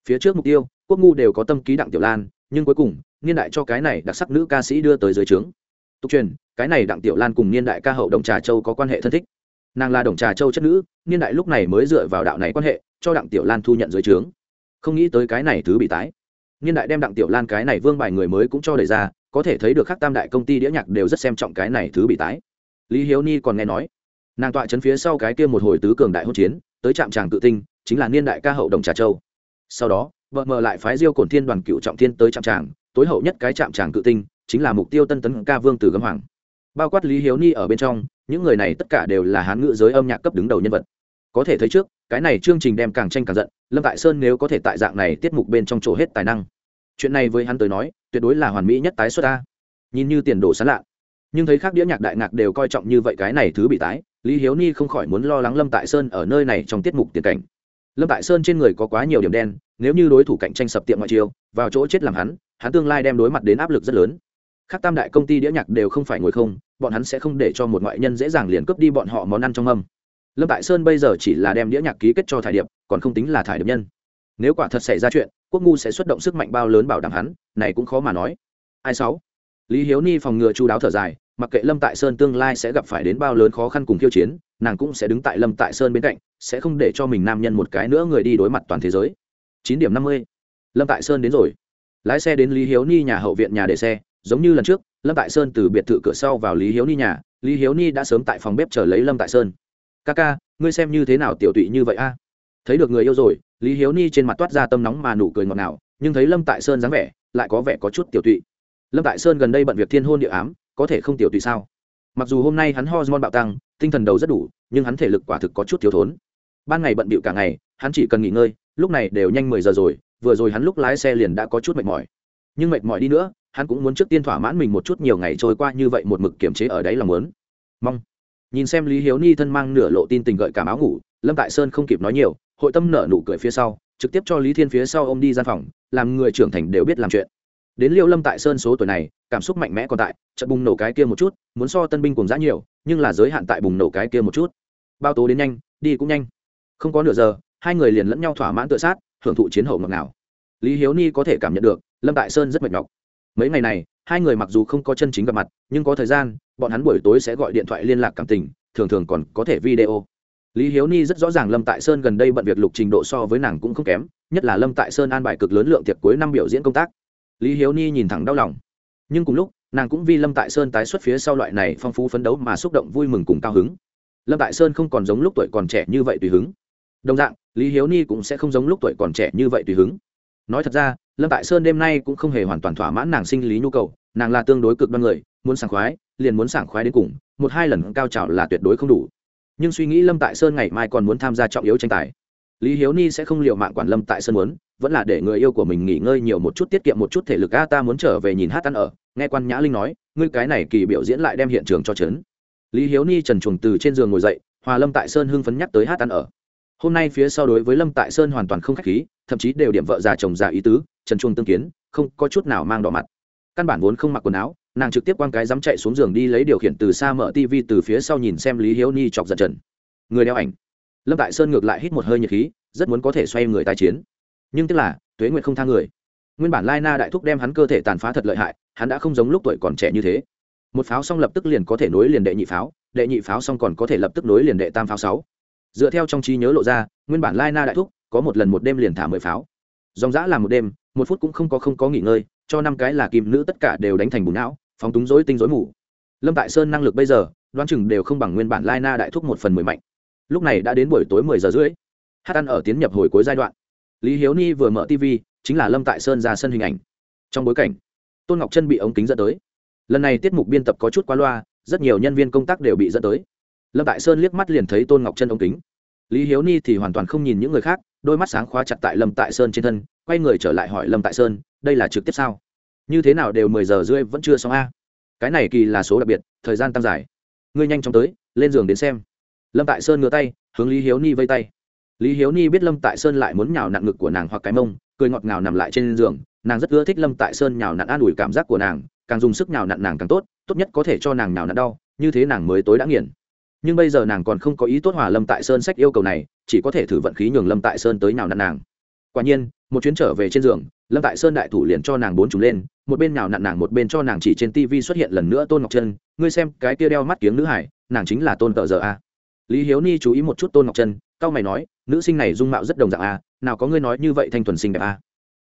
Phía trước mục tiêu, quốc ngu đều có tâm ký đặng tiểu lan, nhưng cuối cùng, niên đại cho cái này đặc sắc nữ ca sĩ đưa tới dưới trướng tục truyền, cái này đặng tiểu lan cùng niên đại ca hậu đồng trà châu có quan hệ thân thích. Nàng là đồng trà châu chất nữ, niên đại lúc này mới dựa vào đạo này quan hệ, cho đặng tiểu lan thu nhận dưới trướng. Không nghĩ tới cái này thứ bị tái. Niên đại đem đặng tiểu lan cái này vương bài người mới cũng cho đề ra, có thể thấy được các tam đại công ty đĩa nhạc đều rất xem trọng cái này thứ bị tái. Lý hiếu ni còn nghe nói, nàng tọa chấn phía sau cái kia một hồi tứ cường đại hỗn chiến, tới trạm tràng tự tinh, chính là niên đại ca hậu đồng trà châu. Sau đó, vợ mờ lại phái diêu cổn thiên đoàn cựu trọng thiên tới trạm tràng, tối hậu nhất cái trạm tràng cự tinh chính là mục tiêu tân tấn ca vương từ gấm hoàng. Bao quát lý hiếu ni ở bên trong, những người này tất cả đều là hán ngữ giới âm nhạc cấp đứng đầu nhân vật. Có thể thấy trước, cái này chương trình đem càng tranh càng giận, lâm tại sơn nếu có thể tại dạng này tiết mục bên trong chỗ hết tài năng. Chuyện này với hắn tới nói, tuyệt đối là hoàn mỹ nhất tái xuất ta. Nhìn như tiền đồ sán lạ. Nhưng thấy khác đĩa nhạc đại ngạc đều coi trọng như vậy cái này thứ bị tái, lý hiếu ni không khỏi muốn lo lắng lâm tại sơn ở nơi này trong tiết mục tiền cảnh. Lâm tại sơn trên người có quá nhiều điểm đen, nếu như đối thủ cạnh tranh sập tiệm ngoại chiêu, vào chỗ chết làm hắn hắn tương lai đem đối mặt đến áp lực rất lớn khác tam đại công ty đĩa nhạc đều không phải ngồi không, bọn hắn sẽ không để cho một ngoại nhân dễ dàng liền cướp đi bọn họ món ăn trong âm. Lâm tại sơn bây giờ chỉ là đem đĩa nhạc ký kết cho thải điệp, còn không tính là thải điệp nhân. Nếu quả thật xảy ra chuyện, quốc ngu sẽ xuất động sức mạnh bao lớn bảo đảm hắn, này cũng khó mà nói. Ai sáu? Lý hiếu ni phòng ngừa chú đáo thở dài, mặc kệ lâm tại sơn tương lai sẽ gặp phải đến bao lớn khó khăn cùng khiêu chiến, nàng cũng sẽ đứng tại lâm tại sơn bên cạnh, sẽ không để cho mình nam nhân một cái nữa người đi đối mặt toàn thế giới. Chín điểm năm mươi. Lâm tại sơn đến rồi. Lái xe đến lý hiếu ni nhà hậu viện nhà để xe giống như lần trước, lâm tại sơn từ biệt thự cửa sau vào lý hiếu ni nhà, lý hiếu ni đã sớm tại phòng bếp chờ lấy lâm tại sơn. Ca ca, ngươi xem như thế nào tiểu tụy như vậy a? Thấy được người yêu rồi, lý hiếu ni trên mặt toát ra tâm nóng mà nụ cười ngọt ngào, nhưng thấy lâm tại sơn dáng vẻ, lại có vẻ có chút tiểu tụy. Lâm tại sơn gần đây bận việc thiên hôn địa ám, có thể không tiểu tụy sao? Mặc dù hôm nay hắn hormone bạo tăng, tinh thần đầu rất đủ, nhưng hắn thể lực quả thực có chút thiếu thốn. Ban ngày bận bịu cả ngày, hắn chỉ cần nghỉ ngơi, lúc này đều nhanh mười giờ rồi, vừa rồi hắn lúc lái xe liền đã có chút mệt mỏi. Nhưng mệt mỏi đi nữa hắn cũng muốn trước tiên thỏa mãn mình một chút nhiều ngày trôi qua như vậy một mực kiềm chế ở đấy là muốn. Mong. Nhìn xem lý hiếu ni thân mang nửa lộ tin tình gợi cảm áo ngủ, lâm tại sơn không kịp nói nhiều, hội tâm nở nụ cười phía sau, trực tiếp cho lý thiên phía sau ô m đi gian phòng, làm người trưởng thành đều biết làm chuyện. Đến liêu lâm tại sơn số tuổi này, cảm xúc mạnh mẽ còn tại, chợt bùng nổ cái kia một chút, muốn so tân binh cùng giã nhiều, nhưng là giới hạn tại bùng nổ cái kia một chút. Bao tố đến nhanh, đi cũng nhanh. Không có nửa giờ, hai người liền lẫn nhau thỏa mãn tự sát, hưởng thụ chiến hậu ngọc nào lý hiếu ni có thể cảm nhận được, lâm tại sơn rất mệt nhọc mấy ngày này, hai người mặc dù không có chân chính gặp mặt, nhưng có thời gian, bọn hắn buổi tối sẽ gọi điện thoại liên lạc cảm tình, thường thường còn có thể video. Lý hiếu ni rất rõ ràng lâm tại sơn gần đây bận việc lục trình độ so với nàng cũng không kém, nhất là lâm tại sơn an bài cực lớn lượng tiệc cuối năm biểu diễn công tác. Lý hiếu ni nhìn thẳng đau lòng. Nhưng cùng lúc, nàng cũng vì lâm tại sơn tái xuất phía sau loại này phong phú phấn đấu mà xúc động vui mừng cùng cao hứng. Lâm tại sơn không còn giống lúc tuổi còn trẻ như vậy tùy hứng. Đồng dạng, lý hiếu ni cũng sẽ không giống lúc tuổi còn trẻ như vậy tùy hứng. Nói thật ra lâm tại sơn đêm nay cũng không hề hoàn toàn thỏa mãn nàng sinh lý nhu cầu, nàng là tương đối cực đoan người, muốn sảng khoái, liền muốn sảng khoái đến cùng, một hai lần cao trào là tuyệt đối không đủ. Nhưng suy nghĩ lâm tại sơn ngày mai còn muốn tham gia trọng yếu tranh tài. Lý hiếu ni sẽ không liệu mạng quản lâm tại sơn muốn, vẫn là để người yêu của mình nghỉ ngơi nhiều một chút, tiết kiệm một chút thể lực. A, ta muốn trở về nhìn hát ăn ở, nghe quan nhã linh nói, ngươi cái này kỳ biểu diễn lại đem hiện trường cho trấn lý hiếu ni trần chuồng từ trên giường ngồi dậy, hòa lâm tại sơn hưng phấn nhắc tới hát ăn ở hôm nay phía sau đối với lâm tại sơn hoàn toàn không k h á c h khí, thậm chí đều điểm vợ già chồng già ý tứ, trần chuông tương kiến, không có chút nào mang đỏ mặt. Căn bản vốn không mặc quần áo, nàng trực tiếp quăng cái dám chạy xuống giường đi lấy điều khiển từ xa mở tv từ phía sau nhìn xem lý hiếu ni chọc giật trần. Người đeo ảnh. Lâm tại sơn ngược lại hít một hơi nhiệt khí, rất muốn có thể xoay người tái chiến. Nhưng tức là, tuế nguyện không tha người. Nguyên bản lai na đại thúc đem hắn cơ thể tàn phá thật lợi hại, hắn đã không giống lúc tuổi còn trẻ như thế. Một pháo xong lập tức liền có thể nối liền đệ nhị pháo, đệ nhị pháo xong còn có thể lập tức nối liền đệ tam pháo sáu dựa theo trong trí nhớ lộ ra, nguyên bản lai na đại thúc, có một lần một đêm liền thả mười pháo. Dòng dã là một đêm, một phút cũng không có không có nghỉ ngơi, cho năm cái là kim nữ tất cả đều đánh thành bùn não, phóng túng dối tinh dối mù. Lâm tại sơn năng lực bây giờ, đoán chừng đều không bằng nguyên bản lai na đại thúc một phần mười mạnh. Lúc này đã đến buổi tối mười giờ rưỡi. Hát ăn ở tiến nhập hồi cuối giai đoạn. Lý hiếu ni vừa mở tv chính là lâm tại sơn ra sân hình ảnh. Trong bối cảnh, tôn ngọc chân bị ống kính dẫn tới. Lần này tiết mục biên tập có chút qua loa, rất nhiều nhân viên công tác đều bị dẫn tới lâm tại sơn liếc mắt liền thấy tôn ngọc chân ống kính. Lý hiếu ni thì hoàn toàn không nhìn những người khác, đôi mắt sáng khóa chặt tại lâm tại sơn trên thân, quay người trở lại hỏi lâm tại sơn, đây là trực tiếp sao? Như thế nào đều mười giờ rưỡi vẫn chưa xong a? Cái này kỳ là số đặc biệt, thời gian tăng dài. Ngươi nhanh chóng tới, lên giường đến xem. Lâm tại sơn ngửa tay, hướng lý hiếu ni vây tay. Lý hiếu ni biết lâm tại sơn lại muốn nhào nặn ngực của nàng hoặc cái mông, cười ngọt ngào nằm lại trên giường, nàng rất ưa thích lâm tại sơn nhào nặn an ủi cảm giác của nàng, càng dùng sức nhào nặn nàng càng tốt tốt nhất có thể cho nàng nhào nặn đau, như thế nàng mới tối đã nghiền nhưng bây giờ nàng còn không có ý tốt hòa lâm tại sơn sách yêu cầu này, chỉ có thể thử vận khí nhường lâm tại sơn tới nào nặn nàng. Quả nhiên, một chuyến trở về trên giường, lâm tại sơn đại thủ liền cho nàng bốn trùng lên, một bên nào nặn nàng, một bên cho nàng chỉ trên tv xuất hiện lần nữa tôn ngọc chân ngươi xem, cái kia đeo mắt kiếng nữ hải, nàng chính là tôn tợ giờ a. Lý hiếu ni chú ý một chút tôn ngọc chân cao mày nói, nữ sinh này dung mạo rất đồng dạng a, nào có ngươi nói như vậy thanh thuần sinh đẹp a.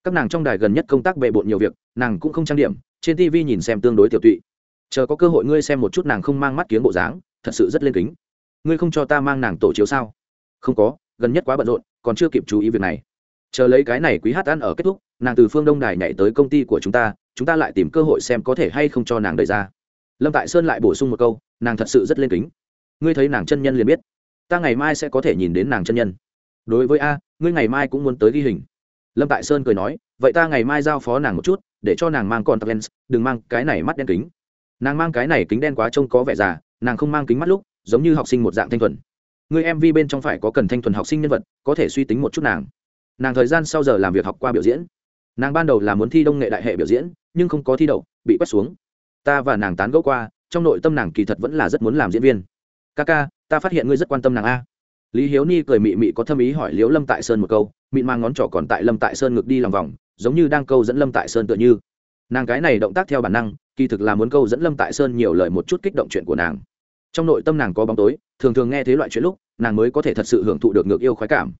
Các nàng trong đài gần nhất công tác bề bộn nhiều việc, nàng cũng không trang điểm, trên tv nhìn xem tương đối tiểu tụy chờ có cơ hội ngươi xem một chút nàng không mang mắt kiếng bộ dáng, thật sự rất lên kính. Ngươi không cho ta mang nàng tổ chiếu sao? Không có, gần nhất quá bận rộn, còn chưa kịp chú ý việc này. Chờ lấy cái này quý hát ăn ở kết thúc, nàng từ phương đông đài nhảy tới công ty của chúng ta chúng ta lại tìm cơ hội xem có thể hay không cho nàng đẩy ra. Lâm tại sơn lại bổ sung một câu, nàng thật sự rất lên kính. Ngươi thấy nàng chân nhân liền biết. Ta ngày mai sẽ có thể nhìn đến nàng chân nhân. Đối với a, ngươi ngày mai cũng muốn tới ghi hình. Lâm tại sơn cười nói, vậy ta ngày mai giao phó nàng một chút, để cho nàng mang con tập lens, đừng mang cái này mắt đen kính nàng mang cái này kính đen quá trông có vẻ già, nàng không mang kính mắt lúc, giống như học sinh một dạng thanh thuần. Người mv bên trong phải có cần thanh thuần học sinh nhân vật, có thể suy tính một chút nàng. Nàng thời gian sau giờ làm việc học qua biểu diễn. Nàng ban đầu là muốn thi đông nghệ đại hệ biểu diễn, nhưng không có thi đậu, bị quét xuống. Ta và nàng tán gẫu qua, trong nội tâm nàng kỳ thật vẫn là rất muốn làm diễn viên. Ca ca, ta phát hiện ngươi rất quan tâm nàng a. Lý hiếu ni cười mị mị có thâm ý hỏi liếu lâm tại sơn một câu mị mang ngón trỏ còn tại lâm tại sơn ngược đi lòng vòng, giống như đang câu dẫn lâm tại sơn tựa như. Nàng cái này động tác theo bản năng kỳ thực là muốn câu dẫn lâm tại sơn nhiều lời một chút kích động chuyện của nàng. Trong nội tâm nàng có bóng tối, thường thường nghe thấy loại chuyện lúc, nàng mới có thể thật sự hưởng thụ được ngược yêu khoái cảm.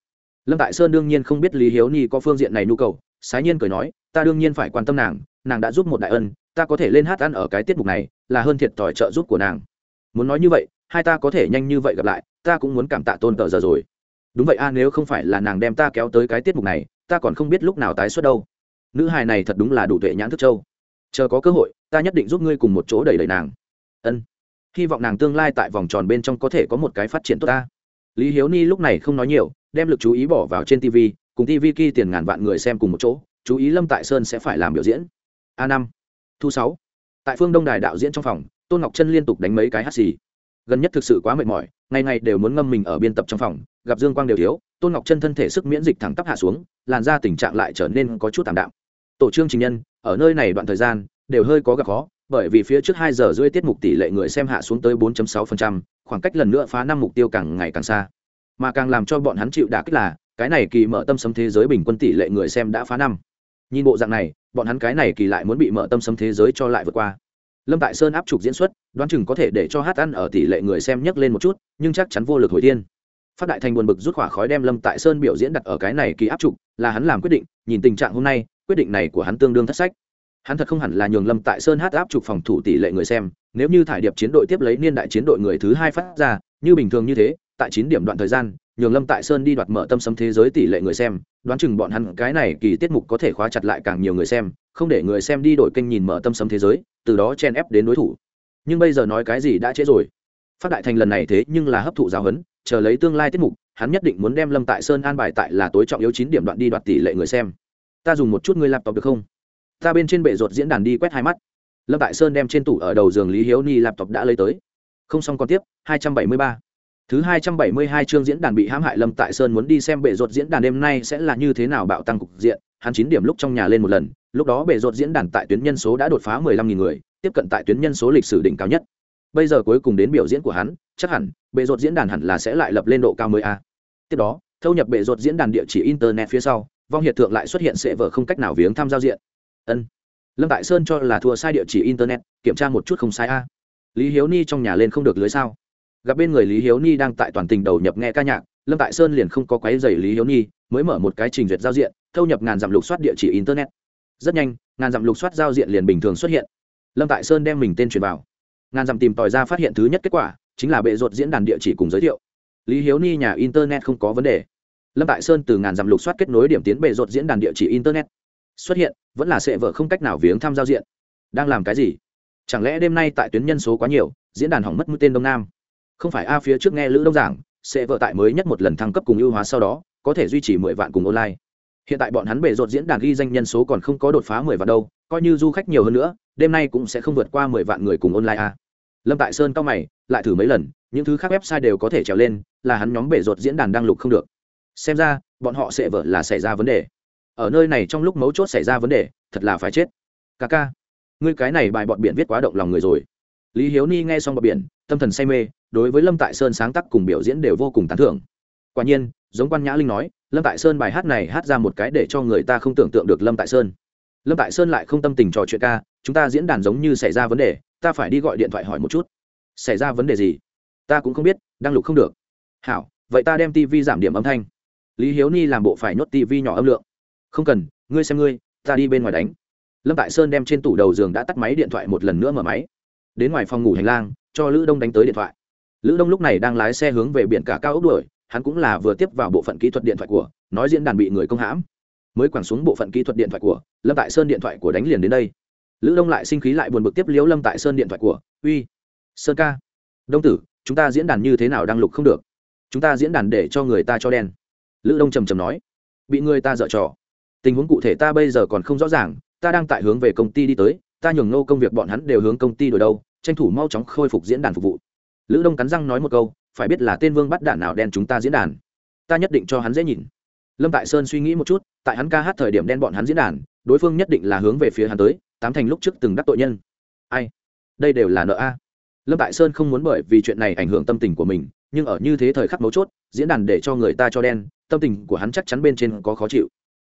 Lâm tại sơn đương nhiên không biết lý hiếu ni có phương diện này nhu cầu, sái nhiên cười nói, ta đương nhiên phải quan tâm nàng nàng đã giúp một đại ân, ta có thể lên hát ăn ở cái tiết mục này, là hơn thiệt thòi trợ giúp của nàng. Muốn nói như vậy, hai ta có thể nhanh như vậy gặp lại, ta cũng muốn cảm tạ tôn tờ giờ rồi. Đúng vậy a, nếu không phải là nàng đem ta kéo tới cái tiết mục này, ta còn không biết lúc nào tái xuất đâu. Nữ hài này thật đúng là đủ tuệ nhãn thức châu chờ có cơ hội, ta nhất định giúp ngươi cùng một chỗ đẩy đẩy nàng. Ân. Hy vọng nàng tương lai tại vòng tròn bên trong có thể có một cái phát triển tốt ta. Lý hiếu ni lúc này không nói nhiều, đem lực chú ý bỏ vào trên tv cùng tv kia tiền ngàn vạn người xem cùng một chỗ, chú ý lâm tại sơn sẽ phải làm biểu diễn. A năm. Thu sáu. Tại phương đông đài đạo diễn trong phòng, tôn ngọc chân liên tục đánh mấy cái hát xì. Gần nhất thực sự quá mệt mỏi, ngày ngày đều muốn ngâm mình ở biên tập trong phòng, gặp dương quang đều thiếu, tôn ngọc chân thân thể sức miễn dịch thẳng tắp hạ xuống, làn ra tình trạng lại trở nên có chút tạm đạm tổ trương trình nhân ở nơi này đoạn thời gian đều hơi có gặp khó bởi vì phía trước hai giờ rưỡi tiết mục tỷ lệ người xem hạ xuống tới 4.6%, khoảng cách lần nữa phá năm mục tiêu càng ngày càng xa. Mà càng làm cho bọn hắn chịu đả kích là cái này kỳ mở tâm sấm thế giới bình quân tỷ lệ người xem đã phá năm. Nhìn bộ dạng này bọn hắn cái này kỳ lại muốn bị mở tâm sấm thế giới cho lại vượt qua. Lâm tại sơn áp trục diễn xuất đoán chừng có thể để cho hát ăn ở tỷ lệ người xem nhấc lên một chút nhưng chắc chắn vô lực hồi tiên. Phát đại thành buồn bực rút khỏa khói đem lâm tại sơn biểu diễn đặt ở cái này kỳ áp trục là hắn làm quyết định nhìn tình trạng hôm nay quyết định này của hắn tương đương thất sách. Hắn thật không hẳn là nhường lâm tại sơn hát áp trục phòng thủ tỷ lệ người xem, nếu như thải điệp chiến đội tiếp lấy niên đại chiến đội người thứ hai phát ra, như bình thường như thế, tại chín điểm đoạn thời gian, nhường lâm tại sơn đi đoạt mở tâm sấm thế giới tỷ lệ người xem, đoán chừng bọn hắn cái này kỳ tiết mục có thể khóa chặt lại càng nhiều người xem, không để người xem đi đổi kênh nhìn mở tâm sấm thế giới, từ đó chen ép đến đối thủ. Nhưng bây giờ nói cái gì đã trễ rồi. Phát đại thành lần này thế nhưng là hấp thụ giáo huấn, chờ lấy tương lai tiết mục, hắn nhất định muốn đem lâm tại sơn an bài tại là tối trọng yếu chín điểm đoạn đi đoạt tỷ lệ người xem ta dùng một chút ngươi laptop được không? Ta bên trên bệ ruột diễn đàn đi quét hai mắt. Lâm tại sơn đem trên tủ ở đầu giường lý hiếu ni laptop đã lấy tới. Không xong còn tiếp, hai trăm bảy mươi ba. Thứ hai trăm bảy mươi hai chương diễn đàn bị hãm hại lâm tại sơn muốn đi xem bệ ruột diễn đàn đêm nay sẽ là như thế nào bạo tăng cục diện. Hắn chín điểm lúc trong nhà lên một lần, lúc đó bệ ruột diễn đàn tại tuyến nhân số đã đột phá mười lăm nghìn người, tiếp cận tại tuyến nhân số lịch sử đỉnh cao nhất. Bây giờ cuối cùng đến biểu diễn của hắn, chắc hẳn, bệ ruột diễn đàn hẳn là sẽ lại lập lên độ cao mới a. Tiếp đó, thâu nhập bệ ruột diễn đàn địa chỉ internet phía sau vong hiện tượng lại xuất hiện sẽ vở không cách nào viếng tham giao diện. Ân. Lâm tại sơn cho là thua sai địa chỉ internet, kiểm tra một chút không sai a. Lý hiếu ni trong nhà lên không được lưới sao? Gặp bên người lý hiếu ni đang tại toàn tình đầu nhập nghe ca nhạc, lâm tại sơn liền không có quái dày lý hiếu ni, mới mở một cái trình duyệt giao diện, thâu nhập ngàn dặm lục soát địa chỉ internet. Rất nhanh, ngàn dặm lục soát giao diện liền bình thường xuất hiện. Lâm tại sơn đem mình tên truyền vào. Ngàn dặm tìm tòi ra phát hiện thứ nhất kết quả, chính là bệ ruột diễn đàn địa chỉ cùng giới thiệu. Lý hiếu ni nhà internet không có vấn đề lâm tại sơn từ ngàn dặm lục soát kết nối điểm tiến bệ rột diễn đàn địa chỉ internet. Xuất hiện, vẫn là sệ vợ không cách nào viếng tham giao diện. Đang làm cái gì? Chẳng lẽ đêm nay tại tuyến nhân số quá nhiều, diễn đàn hỏng mất mũi tên đông nam? Không phải a phía trước nghe lữ đông giảng, sẽ vợ tại mới nhất một lần thăng cấp cùng ưu hóa sau đó, có thể duy trì mười vạn cùng online. Hiện tại bọn hắn bể rột diễn đàn ghi danh nhân số còn không có đột phá mười vạn đâu, coi như du khách nhiều hơn nữa, đêm nay cũng sẽ không vượt qua mười vạn người cùng online a. Lâm tại sơn cao mày, lại thử mấy lần, những thứ khác website đều có thể trèo lên, là hắn nhóm bể rột diễn đàn đang lục không được xem ra, bọn họ sẽ vợ là xảy ra vấn đề. Ở nơi này trong lúc mấu chốt xảy ra vấn đề, thật là phải chết. Ca ca, ngươi cái này bài bọn biển viết quá động lòng người rồi. Lý hiếu ni nghe xong bọt biển, tâm thần say mê, đối với lâm tại sơn sáng tác cùng biểu diễn đều vô cùng tán thưởng. Quả nhiên, giống quan nhã linh nói, lâm tại sơn bài hát này hát ra một cái để cho người ta không tưởng tượng được lâm tại sơn. Lâm tại sơn lại không tâm tình trò chuyện ca, chúng ta diễn đàn giống như xảy ra vấn đề, ta phải đi gọi điện thoại hỏi một chút. Xảy ra vấn đề gì? Ta cũng không biết đang lục không được. Hảo, vậy ta đem tv giảm điểm âm thanh lý hiếu ni làm bộ phải nhốt tv nhỏ âm lượng. Không cần, ngươi xem ngươi, ta đi bên ngoài đánh. Lâm tại sơn đem trên tủ đầu giường đã tắt máy điện thoại một lần nữa mở máy. Đến ngoài phòng ngủ hành lang, cho lữ đông đánh tới điện thoại. Lữ đông lúc này đang lái xe hướng về biển cả cao ốc đuổi, hắn cũng là vừa tiếp vào bộ phận kỹ thuật điện thoại của, nói diễn đàn bị người công hãm. Mới quẳng xuống bộ phận kỹ thuật điện thoại của, lâm tại sơn điện thoại của đánh liền đến đây. Lữ đông lại sinh khí lại buồn bực tiếp liếu lâm tại sơn điện thoại của, uy, sơn ca, đông tử, chúng ta diễn đàn như thế nào đang lục không được? Chúng ta diễn đàn để cho người ta cho đen lữ đông trầm trầm nói, bị người ta dở trò. Tình huống cụ thể ta bây giờ còn không rõ ràng, ta đang tại hướng về công ty đi tới, ta nhường nô công việc bọn hắn đều hướng công ty đổi đâu, tranh thủ mau chóng khôi phục diễn đàn phục vụ. Lữ đông cắn răng nói một câu, phải biết là tên vương bắt đạn nào đen chúng ta diễn đàn. Ta nhất định cho hắn dễ nhìn. Lâm tại sơn suy nghĩ một chút, tại hắn ca hát thời điểm đen bọn hắn diễn đàn, đối phương nhất định là hướng về phía hắn tới, tám thành lúc trước từng đắc tội nhân. Ai? Đây đều là nợ a. Lâm tại sơn không muốn bởi vì chuyện này ảnh hưởng tâm tình của mình nhưng ở như thế thời khắc mấu chốt, diễn đàn để cho người ta cho đen, tâm tình của hắn chắc chắn bên trên có khó chịu.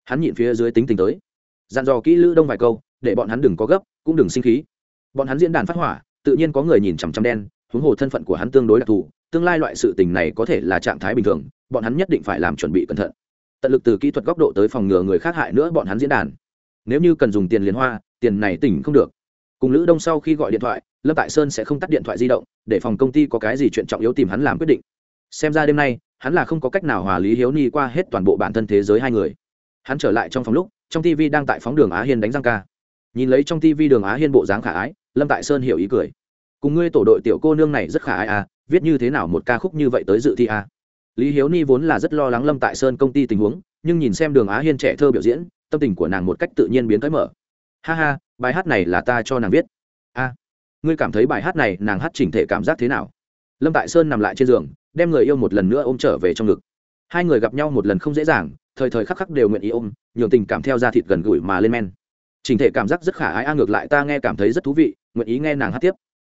Hắn nhịn phía dưới tính tình tới. Dặn dò kỹ lữ đông vài câu, để bọn hắn đừng có gấp, cũng đừng sinh khí. Bọn hắn diễn đàn phát hỏa, tự nhiên có người nhìn chằm chằm đen, huống hồ thân phận của hắn tương đối đặc thù, tương lai loại sự tình này có thể là trạng thái bình thường, bọn hắn nhất định phải làm chuẩn bị cẩn thận. Tận lực từ kỹ thuật góc độ tới phòng ngừa người khác hại nữa bọn hắn diễn đàn. Nếu như cần dùng tiền liền hoa, tiền này tỉnh không được cùng lữ đông sau khi gọi điện thoại, lâm tại sơn sẽ không tắt điện thoại di động, để phòng công ty có cái gì chuyện trọng yếu tìm hắn làm quyết định. Xem ra đêm nay, hắn là không có cách nào hòa lý hiếu ni qua hết toàn bộ bản thân thế giới hai người. Hắn trở lại trong phòng lúc, trong tv đang tại phóng đường á hiên đánh răng ca. Nhìn lấy trong tv đường á hiên bộ dáng khả ái, lâm tại sơn hiểu ý cười. Cùng ngươi tổ đội tiểu cô nương này rất khả ái à viết như thế nào một ca khúc như vậy tới dự thi à. lý hiếu ni vốn là rất lo lắng lâm tại sơn công ty tình huống, nhưng nhìn xem đường á hiên trẻ thơ biểu diễn, tâm tình của nàng một cách tự nhiên biến tới mở ha ha bài hát này là ta cho nàng viết. A à, ngươi cảm thấy bài hát này nàng hát chỉnh thể cảm giác thế nào? Lâm tại sơn nằm lại trên giường đem người yêu một lần nữa ôm trở về trong ngực. Hai người gặp nhau một lần không dễ dàng thời thời khắc khắc đều nguyện ý ôm nhường tình cảm theo da thịt gần gũi mà lên men. Chỉnh thể cảm giác rất khả ái a ngược lại ta nghe cảm thấy rất thú vị nguyện ý nghe nàng hát tiếp.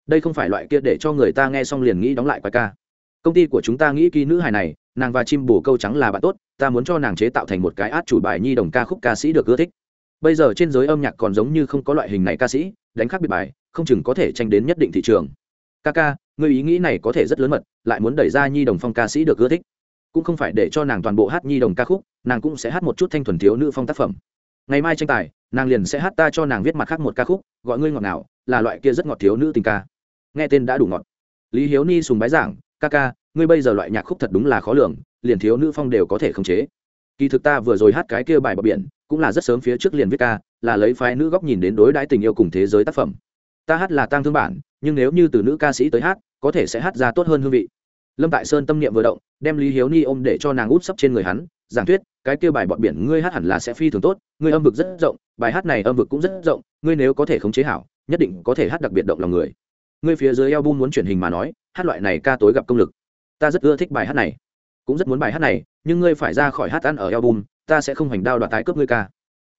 Đây không phải loại kia để cho người ta nghe xong liền nghĩ đóng lại quái ca. Công ty của chúng ta nghĩ kỹ nữ hài này nàng và chim bồ câu trắng là bạn tốt ta muốn cho nàng chế tạo thành một cái át chủ bài nhi đồng ca khúc ca sĩ được ưa thích bây giờ trên giới âm nhạc còn giống như không có loại hình này ca sĩ, đánh khác biệt bài, không chừng có thể tranh đến nhất định thị trường. Ca ca người ý nghĩ này có thể rất lớn mật, lại muốn đẩy ra nhi đồng phong ca sĩ được ưa thích. Cũng không phải để cho nàng toàn bộ hát nhi đồng ca khúc, nàng cũng sẽ hát một chút thanh thuần thiếu nữ phong tác phẩm. Ngày mai tranh tài, nàng liền sẽ hát ta cho nàng viết mặt khác một ca khúc, gọi ngươi ngọt nào là loại kia rất ngọt thiếu nữ tình ca. Nghe tên đã đủ ngọt. Lý hiếu ni sùng bái giảng, ca ca, ngươi bây giờ loại nhạc khúc thật đúng là khó lường, liền thiếu nữ phong đều có thể khống chế kỳ thực ta vừa rồi hát cái kia bài bờ biển, cũng là rất sớm phía trước liền viết ca, là lấy phái nữ góc nhìn đến đối đãi tình yêu cùng thế giới tác phẩm. Ta hát là tang thương bản, nhưng nếu như từ nữ ca sĩ tới hát, có thể sẽ hát ra tốt hơn hương vị. Lâm tại sơn tâm niệm vừa động, đem lý hiếu ni ôm để cho nàng út sấp trên người hắn, giảng thuyết, cái kia bài bọn biển ngươi hát hẳn là sẽ phi thường tốt, ngươi âm vực rất rộng, bài hát này âm vực cũng rất rộng, ngươi nếu có thể khống chế hảo, nhất định có thể hát đặc biệt động lòng người. Ngươi phía dưới album muốn truyền hình mà nói, hát loại này ca tối gặp công lực. Ta rất ưa thích bài hát này. Cũng rất muốn bài hát này nhưng ngươi phải ra khỏi hát ăn ở album, ta sẽ không hành đao đoạt tái cướp ngươi ca.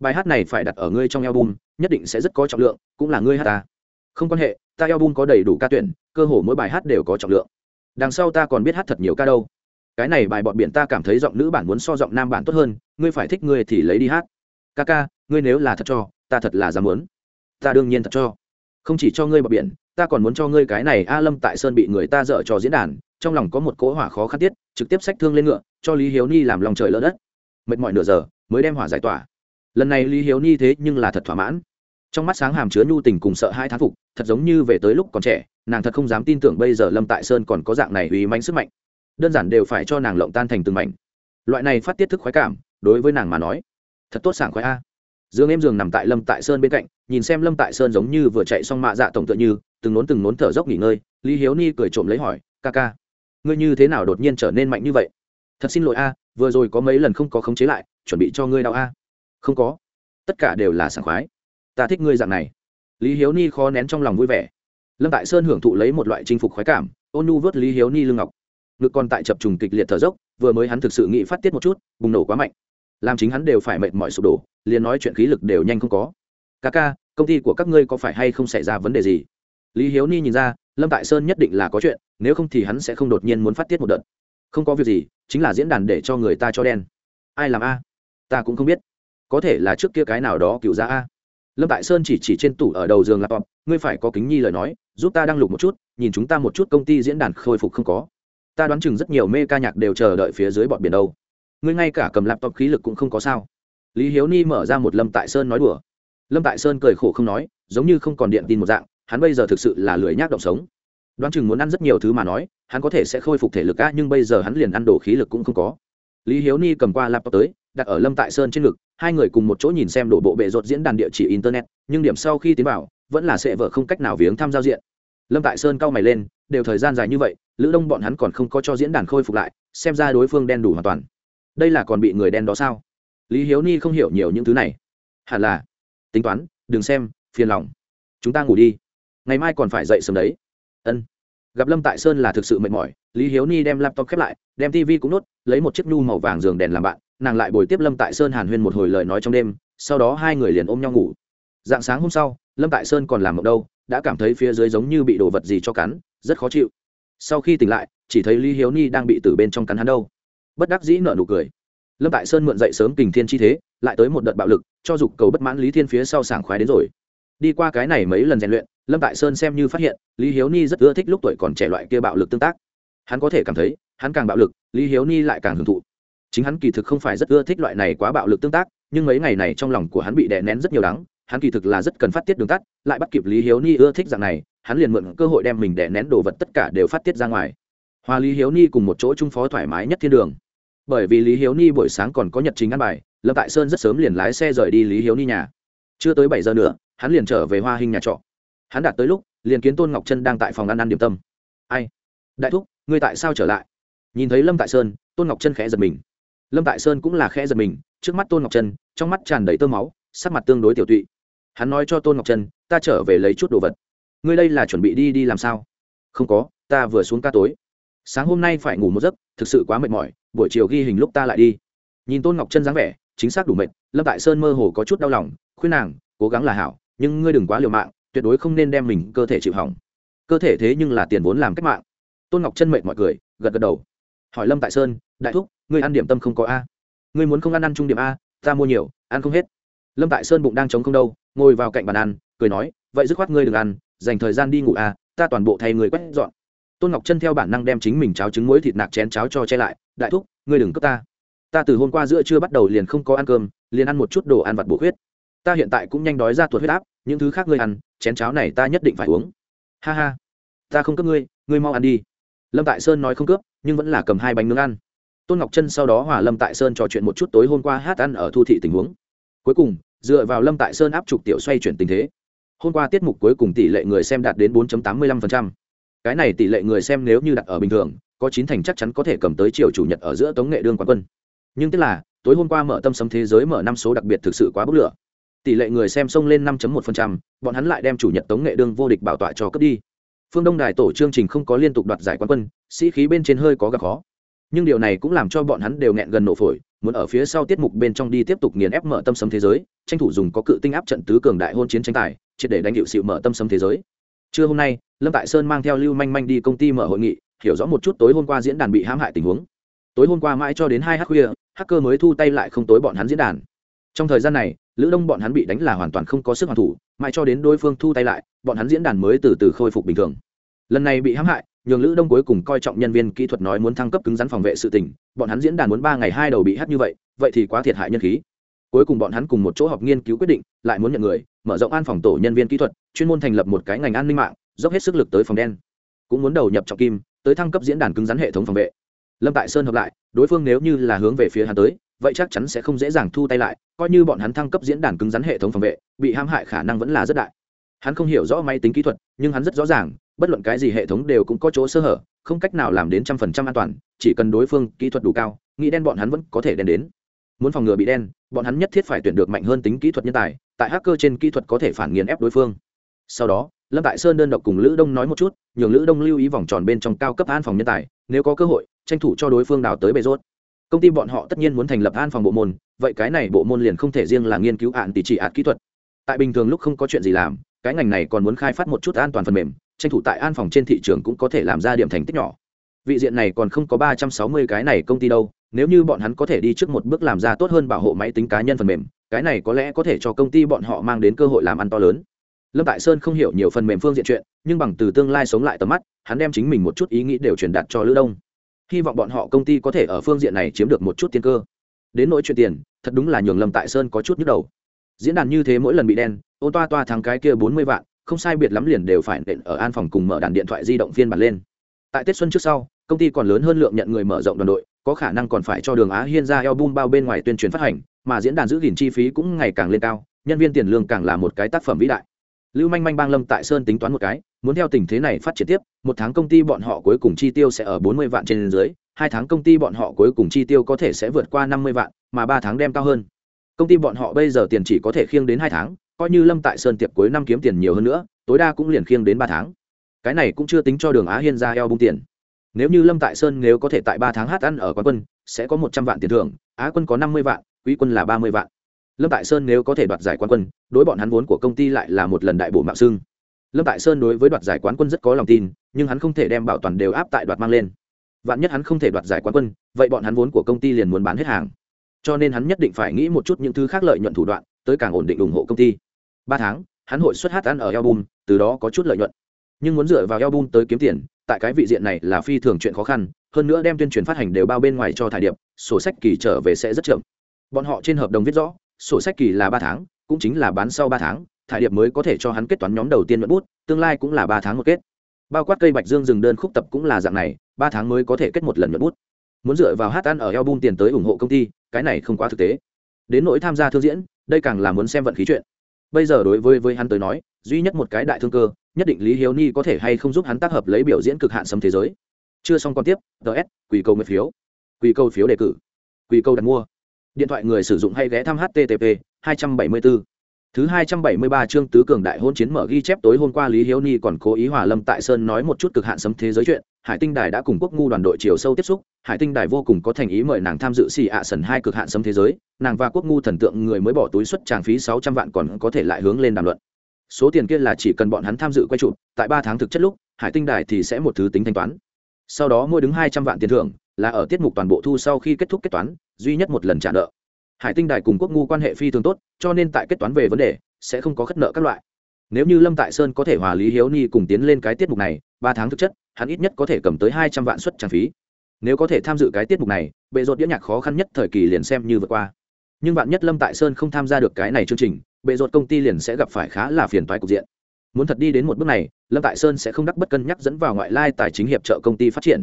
Bài hát này phải đặt ở ngươi trong album, nhất định sẽ rất có trọng lượng, cũng là ngươi hát ta. Không quan hệ, ta album có đầy đủ ca tuyển, cơ hồ mỗi bài hát đều có trọng lượng. Đằng sau ta còn biết hát thật nhiều ca đâu. Cái này bài bọn biển ta cảm thấy giọng nữ bản muốn so giọng nam bản tốt hơn, ngươi phải thích ngươi thì lấy đi hát. Ca ca, ngươi nếu là thật cho, ta thật là dám muốn. Ta đương nhiên thật cho. Không chỉ cho ngươi bọn biển ta còn muốn cho ngươi cái này a lâm tại sơn bị người ta dở cho diễn đàn, trong lòng có một cỗ hỏa khó khăn tiết, trực tiếp sách thương lên ngựa, cho lý hiếu ni làm lòng trời lỡ đất. Mệt mỏi nửa giờ, mới đem hỏa giải tỏa. Lần này lý hiếu ni thế nhưng là thật thỏa mãn. Trong mắt sáng hàm chứa nhu tình cùng sợ hai thán phục, thật giống như về tới lúc còn trẻ, nàng thật không dám tin tưởng bây giờ lâm tại sơn còn có dạng này uy manh sức mạnh. Đơn giản đều phải cho nàng lộng tan thành từng mảnh. Loại này phát tiết thức khoái cảm, đối với nàng mà nói, thật tốt sảng khoái a. Dương em giường nằm tại lâm tại sơn bên cạnh, nhìn xem lâm tại sơn giống như vừa chạy xong mạ dạ tổng tựa như từng nốn từng nốn thở dốc nghỉ ngơi, lý hiếu ni cười trộm lấy hỏi, ca ca, ngươi như thế nào đột nhiên trở nên mạnh như vậy? Thật xin lỗi a, vừa rồi có mấy lần không có khống chế lại, chuẩn bị cho ngươi đau a. Không có, tất cả đều là sảng khoái. Ta thích ngươi dạng này. Lý hiếu ni khó nén trong lòng vui vẻ. Lâm tại sơn hưởng thụ lấy một loại chinh phục khoái cảm, ôn nu vớt lý hiếu ni lương ngọc. Ngực còn tại chập trùng kịch liệt thở dốc, vừa mới hắn thực sự nghĩ phát tiết một chút, bùng nổ quá mạnh. Làm chính hắn đều phải mệt mỏi sụp đổ, liền nói chuyện khí lực đều nhanh không có. Ca ca, công ty của các ngươi có phải hay không xảy ra vấn đề gì? Lý hiếu ni nhìn ra, lâm tại sơn nhất định là có chuyện, nếu không thì hắn sẽ không đột nhiên muốn phát tiết một đợt. Không có việc gì, chính là diễn đàn để cho người ta cho đen. Ai làm a? Ta cũng không biết. Có thể là trước kia cái nào đó cựu ra a. Lâm tại sơn chỉ chỉ trên tủ ở đầu giường laptop, ngươi phải có kính nhi lời nói, giúp ta đăng lục một chút, nhìn chúng ta một chút công ty diễn đàn khôi phục không có. Ta đoán chừng rất nhiều mê ca nhạc đều chờ đợi phía dưới bọn biển đâu. Ngươi ngay cả cầm laptop khí lực cũng không có sao. Lý hiếu ni mở ra một lâm tại sơn nói đùa. Lâm tại sơn cười khổ không nói, giống như không còn điện tin một dạng hắn bây giờ thực sự là lười nhác động sống. Đoán chừng muốn ăn rất nhiều thứ mà nói, hắn có thể sẽ khôi phục thể lực á, nhưng bây giờ hắn liền ăn đổ khí lực cũng không có. Lý hiếu ni cầm qua laptop tới, đặt ở lâm tại sơn trên ngực, hai người cùng một chỗ nhìn xem đổ bộ bệ rột diễn đàn địa chỉ internet, nhưng điểm sau khi tiến vào, vẫn là sẽ vợ không cách nào viếng tham giao diện. Lâm tại sơn cau mày lên, đều thời gian dài như vậy, lữ đông bọn hắn còn không có cho diễn đàn khôi phục lại, xem ra đối phương đen đủ hoàn toàn. Đây là còn bị người đen đó sao? Lý hiếu ni không hiểu nhiều những thứ này. Hẳn là. Tính toán, đừng xem, phiền lòng. Chúng ta ngủ đi ngày mai còn phải dậy sớm đấy. Ân. Gặp lâm tại sơn là thực sự mệt mỏi, lý hiếu ni đem laptop khép lại, đem tv cũng nốt, lấy một chiếc nhu màu vàng giường đèn làm bạn, nàng lại bồi tiếp lâm tại sơn hàn huyên một hồi lời nói trong đêm, sau đó hai người liền ôm nhau ngủ. Dạng sáng hôm sau, lâm tại sơn còn làm mộng đâu, đã cảm thấy phía dưới giống như bị đồ vật gì cho cắn, rất khó chịu. Sau khi tỉnh lại, chỉ thấy lý hiếu ni đang bị từ bên trong cắn hắn đâu. Bất đắc dĩ nợ nụ cười. Lâm tại sơn mượn dậy sớm kình thiên chi thế, lại tới một đợt bạo lực, cho dục cầu bất mãn lý thiên phía sau sảng khoái đến rồi. Đi qua cái này mấy lần rèn luyện lâm tại sơn xem như phát hiện, lý hiếu ni rất ưa thích lúc tuổi còn trẻ loại kia bạo lực tương tác. Hắn có thể cảm thấy, hắn càng bạo lực, lý hiếu ni lại càng hưởng thụ. Chính hắn kỳ thực không phải rất ưa thích loại này quá bạo lực tương tác, nhưng mấy ngày này trong lòng của hắn bị đè nén rất nhiều đắng, hắn kỳ thực là rất cần phát tiết đường tắt, lại bắt kịp lý hiếu ni ưa thích dạng này, hắn liền mượn cơ hội đem mình đè nén đồ vật tất cả đều phát tiết ra ngoài. Hòa lý hiếu ni cùng một chỗ trung phó thoải mái nhất thiên đường. Bởi vì lý hiếu ni buổi sáng còn có nhật trình ăn bài, lâm tại sơn rất sớm liền lái xe rời đi lý hiếu ni nhà. Chưa tới bảy giờ nữa, hắn liền trở về hoa hình nhà trọ hắn đạt tới lúc, liền kiến tôn ngọc chân đang tại phòng ăn ăn điểm tâm. Ai? Đại thúc, ngươi tại sao trở lại? Nhìn thấy lâm tại sơn, tôn ngọc chân khẽ giật mình. Lâm tại sơn cũng là khẽ giật mình, trước mắt tôn ngọc chân trong mắt tràn đầy tơ máu, sắc mặt tương đối tiểu tụy. Hắn nói cho tôn ngọc chân ta trở về lấy chút đồ vật. Ngươi đây là chuẩn bị đi đi làm sao? Không có, ta vừa xuống ca tối. Sáng hôm nay phải ngủ một giấc, thực sự quá mệt mỏi, buổi chiều ghi hình lúc ta lại đi. Nhìn tôn ngọc chân dáng vẻ, chính xác đủ mệt, lâm tại sơn mơ hồ có chút đau lòng, khuyên nàng, cố gắng là hảo, nhưng ngươi đừng quá liều mạng tuyệt đối không nên đem mình cơ thể chịu hỏng. Cơ thể thế nhưng là tiền vốn làm cách mạng. Tôn ngọc chân mệt mọi người gật gật đầu. Hỏi lâm tại sơn, đại thúc, ngươi ăn điểm tâm không có a? Ngươi muốn không ăn ăn trung điểm a, ta mua nhiều, ăn không hết. Lâm tại sơn bụng đang chống không đâu, ngồi vào cạnh bàn ăn, cười nói, vậy dứt khoát ngươi đừng ăn, dành thời gian đi ngủ a, ta toàn bộ thay người quét dọn. Tôn ngọc chân theo bản năng đem chính mình cháo trứng muối thịt nạc chén cháo cho che lại, đại thúc, ngươi đừng cướp ta. Ta từ hôm qua giữa trưa bắt đầu liền không có ăn cơm, liền ăn một chút đồ ăn vặt bổ huyết ta hiện tại cũng nhanh đói ra tuột huyết áp, những thứ khác ngươi ăn chén cháo này ta nhất định phải uống. Ha ha. Ta không cướp ngươi ngươi mau ăn đi. Lâm tại sơn nói không cướp, nhưng vẫn là cầm hai bánh nướng ăn. Tôn ngọc chân sau đó hòa lâm tại sơn trò chuyện một chút tối hôm qua hát ăn ở thu thị tình huống. Cuối cùng, dựa vào lâm tại sơn áp trục tiểu xoay chuyển tình thế. Hôm qua tiết mục cuối cùng tỷ lệ người xem đạt đến 4.85%. cái này tỷ lệ người xem nếu như đặt ở bình thường, có chín thành chắc chắn có thể cầm tới chiều chủ nhật ở giữa tống nghệ đương quán quân. Nhưng tức là, tối hôm qua mở tâm sấm thế giới mở năm số đặc biệt thực sự quá bức lửa tỷ lệ người xem xông lên 5.1%, bọn hắn lại đem chủ nhật tống nghệ đương vô địch bảo tọa cho cướp đi. Phương đông đài tổ chương trình không có liên tục đoạt giải quán quân sĩ khí bên trên hơi có gặp khó. Nhưng điều này cũng làm cho bọn hắn đều nghẹn gần nổ phổi muốn ở phía sau tiết mục bên trong đi tiếp tục nghiền ép mở tâm sấm thế giới tranh thủ dùng có cự tinh áp trận tứ cường đại hôn chiến tranh tài triệt để đánh hiệu sự mở tâm sấm thế giới. Trưa hôm nay lâm tại sơn mang theo lưu manh manh đi công ty mở hội nghị hiểu rõ một chút tối hôm qua diễn đàn bị hãm hại tình huống. Tối hôm qua mãi cho đến hai h khuya hacker mới thu tay lại không tối bọn hắn diễn đàn trong thời gian này, lữ đông bọn hắn bị đánh là hoàn toàn không có sức hoàn thủ, mãi cho đến đối phương thu tay lại, bọn hắn diễn đàn mới từ từ khôi phục bình thường. Lần này bị hãm hại, nhường lữ đông cuối cùng coi trọng nhân viên kỹ thuật nói muốn thăng cấp cứng rắn phòng vệ sự tình, bọn hắn diễn đàn muốn ba ngày hai đầu bị hát như vậy vậy thì quá thiệt hại nhân khí. Cuối cùng bọn hắn cùng một chỗ họp nghiên cứu quyết định, lại muốn nhận người, mở rộng an phòng tổ nhân viên kỹ thuật, chuyên môn thành lập một cái ngành an ninh mạng, dốc hết sức lực tới phòng đen. Cũng muốn đầu nhập trọng kim, tới thăng cấp diễn đàn cứng rắn hệ thống phòng vệ. Lâm tại sơn hợp lại, đối phương nếu như là hướng về phía hắn tới vậy chắc chắn sẽ không dễ dàng thu tay lại, coi như bọn hắn thăng cấp diễn đàn cứng rắn hệ thống phòng vệ, bị hãm hại khả năng vẫn là rất đại. Hắn không hiểu rõ máy tính kỹ thuật, nhưng hắn rất rõ ràng, bất luận cái gì hệ thống đều cũng có chỗ sơ hở, không cách nào làm đến trăm phần trăm an toàn, chỉ cần đối phương kỹ thuật đủ cao, nghĩ đen bọn hắn vẫn có thể đen đến. Muốn phòng ngừa bị đen, bọn hắn nhất thiết phải tuyển được mạnh hơn tính kỹ thuật nhân tài, tại hacker trên kỹ thuật có thể phản nghiền ép đối phương. Sau đó, lâm tại sơn đơn độc cùng lữ đông nói một chút, nhường lữ đông lưu ý vòng tròn bên trong cao cấp an phòng nhân tài, nếu có cơ hội, tranh thủ cho đối phương đào tới bề rốt công ty bọn họ tất nhiên muốn thành lập an phòng bộ môn, vậy cái này bộ môn liền không thể riêng là nghiên cứu ạn tỷ trị ạt kỹ thuật. Tại bình thường lúc không có chuyện gì làm, cái ngành này còn muốn khai phát một chút an toàn phần mềm, tranh thủ tại an phòng trên thị trường cũng có thể làm ra điểm thành tích nhỏ. Vị diện này còn không có ba trăm sáu mươi cái này công ty đâu, nếu như bọn hắn có thể đi trước một bước làm ra tốt hơn bảo hộ máy tính cá nhân phần mềm, cái này có lẽ có thể cho công ty bọn họ mang đến cơ hội làm ăn to lớn. Lâm tại sơn không hiểu nhiều phần mềm phương diện chuyện, nhưng bằng từ tương lai sống lại tầm mắt, hắn đem chính mình một chút ý nghĩ đều truyền đạt cho lữ đông hy vọng bọn họ công ty có thể ở phương diện này chiếm được một chút tiên cơ. Đến nỗi chuyện tiền, thật đúng là nhường lâm tại sơn có chút nhức đầu. Diễn đàn như thế mỗi lần bị đen, ô toa toa thắng cái kia bốn mươi vạn, không sai biệt lắm liền đều phải nện ở an phòng cùng mở đàn điện thoại di động phiên bản lên. Tại tết xuân trước sau, công ty còn lớn hơn lượng nhận người mở rộng đoàn đội, có khả năng còn phải cho đường á hiên ra eo bum bao bên ngoài tuyên truyền phát hành, mà diễn đàn giữ gìn chi phí cũng ngày càng lên cao, nhân viên tiền lương càng là một cái tác phẩm vĩ đại lưu manh manh bang lâm tại sơn tính toán một cái, muốn theo tình thế này phát triển tiếp, một tháng công ty bọn họ cuối cùng chi tiêu sẽ ở bốn mươi vạn trên dưới, hai tháng công ty bọn họ cuối cùng chi tiêu có thể sẽ vượt qua năm mươi vạn, mà ba tháng đem cao hơn. Công ty bọn họ bây giờ tiền chỉ có thể khiêng đến hai tháng, coi như lâm tại sơn tiệp cuối năm kiếm tiền nhiều hơn nữa, tối đa cũng liền khiêng đến ba tháng. Cái này cũng chưa tính cho đường á hiên ra eo bung tiền. Nếu như lâm tại sơn nếu có thể tại ba tháng hát ăn ở quán quân, sẽ có một trăm vạn tiền thưởng, á quân có năm mươi vạn, quý quân là ba mươi vạn lâm tại sơn nếu có thể đoạt giải quán quân, đối bọn hắn vốn của công ty lại là một lần đại bổ mạo xưng. Lâm tại sơn đối với đoạt giải quán quân rất có lòng tin, nhưng hắn không thể đem bảo toàn đều áp tại đoạt mang lên. Vạn nhất hắn không thể đoạt giải quán quân, vậy bọn hắn vốn của công ty liền muốn bán hết hàng. Cho nên hắn nhất định phải nghĩ một chút những thứ khác lợi nhuận thủ đoạn, tới càng ổn định ủng hộ công ty. Ba tháng, hắn hội xuất hát ăn ở album, từ đó có chút lợi nhuận. Nhưng muốn dựa vào album tới kiếm tiền, tại cái vị diện này là phi thường chuyện khó khăn, hơn nữa đem tuyên truyền phát hành đều bao bên ngoài cho thải điệp, sổ sách kỳ trở về sẽ rất chậm. Bọn họ trên hợp đồng viết rõ sổ sách kỳ là ba tháng, cũng chính là bán sau ba tháng, thải điệp mới có thể cho hắn kết toán nhóm đầu tiên nhuận bút, tương lai cũng là ba tháng một kết. Bao quát cây bạch dương dừng đơn khúc tập cũng là dạng này, ba tháng mới có thể kết một lần nhuận bút. Muốn dựa vào hát ăn ở album tiền tới ủng hộ công ty, cái này không quá thực tế. Đến nỗi tham gia thương diễn, đây càng là muốn xem vận khí chuyện. Bây giờ đối với với hắn tới nói, duy nhất một cái đại thương cơ, nhất định lý hiếu ni có thể hay không giúp hắn tác hợp lấy biểu diễn cực hạn sấm thế giới. Chưa xong còn tiếp ts quỳ câu nguyện phiếu. Quỳ câu phiếu đề cử. Quỳ câu đặt mua điện thoại người sử dụng hay ghé thăm http 274 Thứ hai trăm bảy mươi ba chương tứ cường đại hôn chiến mở ghi chép tối hôm qua Lý Hiếu Ni còn cố ý hòa Lâm Tại Sơn nói một chút cực hạn sấm thế giới chuyện, Hải Tinh Đài đã cùng Quốc ngu đoàn đội chiều sâu tiếp xúc, Hải Tinh Đài vô cùng có thành ý mời nàng tham dự xì ạ sần hai cực hạn sấm thế giới, nàng và Quốc ngu thần tượng người mới bỏ túi xuất tràng phí sáu trăm vạn còn có thể lại hướng lên đàm luận. Số tiền kia là chỉ cần bọn hắn tham dự quay chụp, tại ba tháng thực chất lúc, Hải Tinh Đài thì sẽ một thứ tính thanh toán. Sau đó mua đứng hai trăm vạn tiền thưởng, là ở tiết mục toàn bộ thu sau khi kết thúc kết toán, duy nhất một lần trả nợ. Hải Tinh Đài cùng Quốc ngu quan hệ phi thường tốt, cho nên tại kết toán về vấn đề, sẽ không có khất nợ các loại. Nếu như lâm tại sơn có thể hòa lý hiếu ni cùng tiến lên cái tiết mục này ba tháng thực chất hắn ít nhất có thể cầm tới hai trăm vạn suất trang phí. Nếu có thể tham dự cái tiết mục này bệ rột đĩa nhạc khó khăn nhất thời kỳ liền xem như vượt qua. Nhưng bạn nhất lâm tại sơn không tham gia được cái này chương trình bệ rột công ty liền sẽ gặp phải khá là phiền toái cục diện. Muốn thật đi đến một bước này lâm tại sơn sẽ không đắc bất cân nhắc dẫn vào ngoại lai tài chính hiệp trợ công ty phát triển.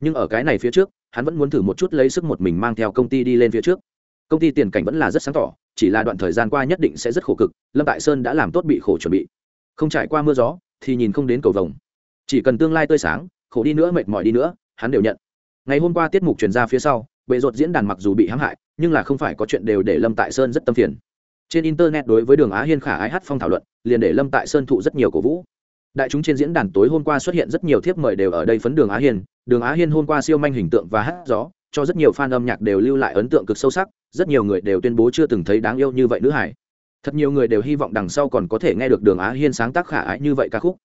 Nhưng ở cái này phía trước hắn vẫn muốn thử một chút lấy sức một mình mang theo công ty đi lên phía trước. Công ty tiền cảnh vẫn là rất sáng tỏ, chỉ là đoạn thời gian qua nhất định sẽ rất khổ cực, lâm tại sơn đã làm tốt bị khổ chuẩn bị. Không trải qua mưa gió, thì nhìn không đến cầu vồng. Chỉ cần tương lai tươi sáng, khổ đi nữa, mệt mỏi đi nữa, hắn đều nhận. Ngày hôm qua tiết mục truyền ra phía sau, bệ rột diễn đàn mặc dù bị hãm hại, nhưng là không phải có chuyện đều để lâm tại sơn rất tâm phiền. Trên internet đối với đường á hiên khả ái hát phong thảo luận, liền để lâm tại sơn thụ rất nhiều cổ vũ đại chúng trên diễn đàn tối hôm qua xuất hiện rất nhiều thiếp mời đều ở đây phấn đường á hiên đường á hiên hôm qua siêu manh hình tượng và hát gió, cho rất nhiều fan âm nhạc đều lưu lại ấn tượng cực sâu sắc, rất nhiều người đều tuyên bố chưa từng thấy đáng yêu như vậy nữ hải thật nhiều người đều hy vọng đằng sau còn có thể nghe được đường á hiên sáng tác khả ái như vậy ca khúc.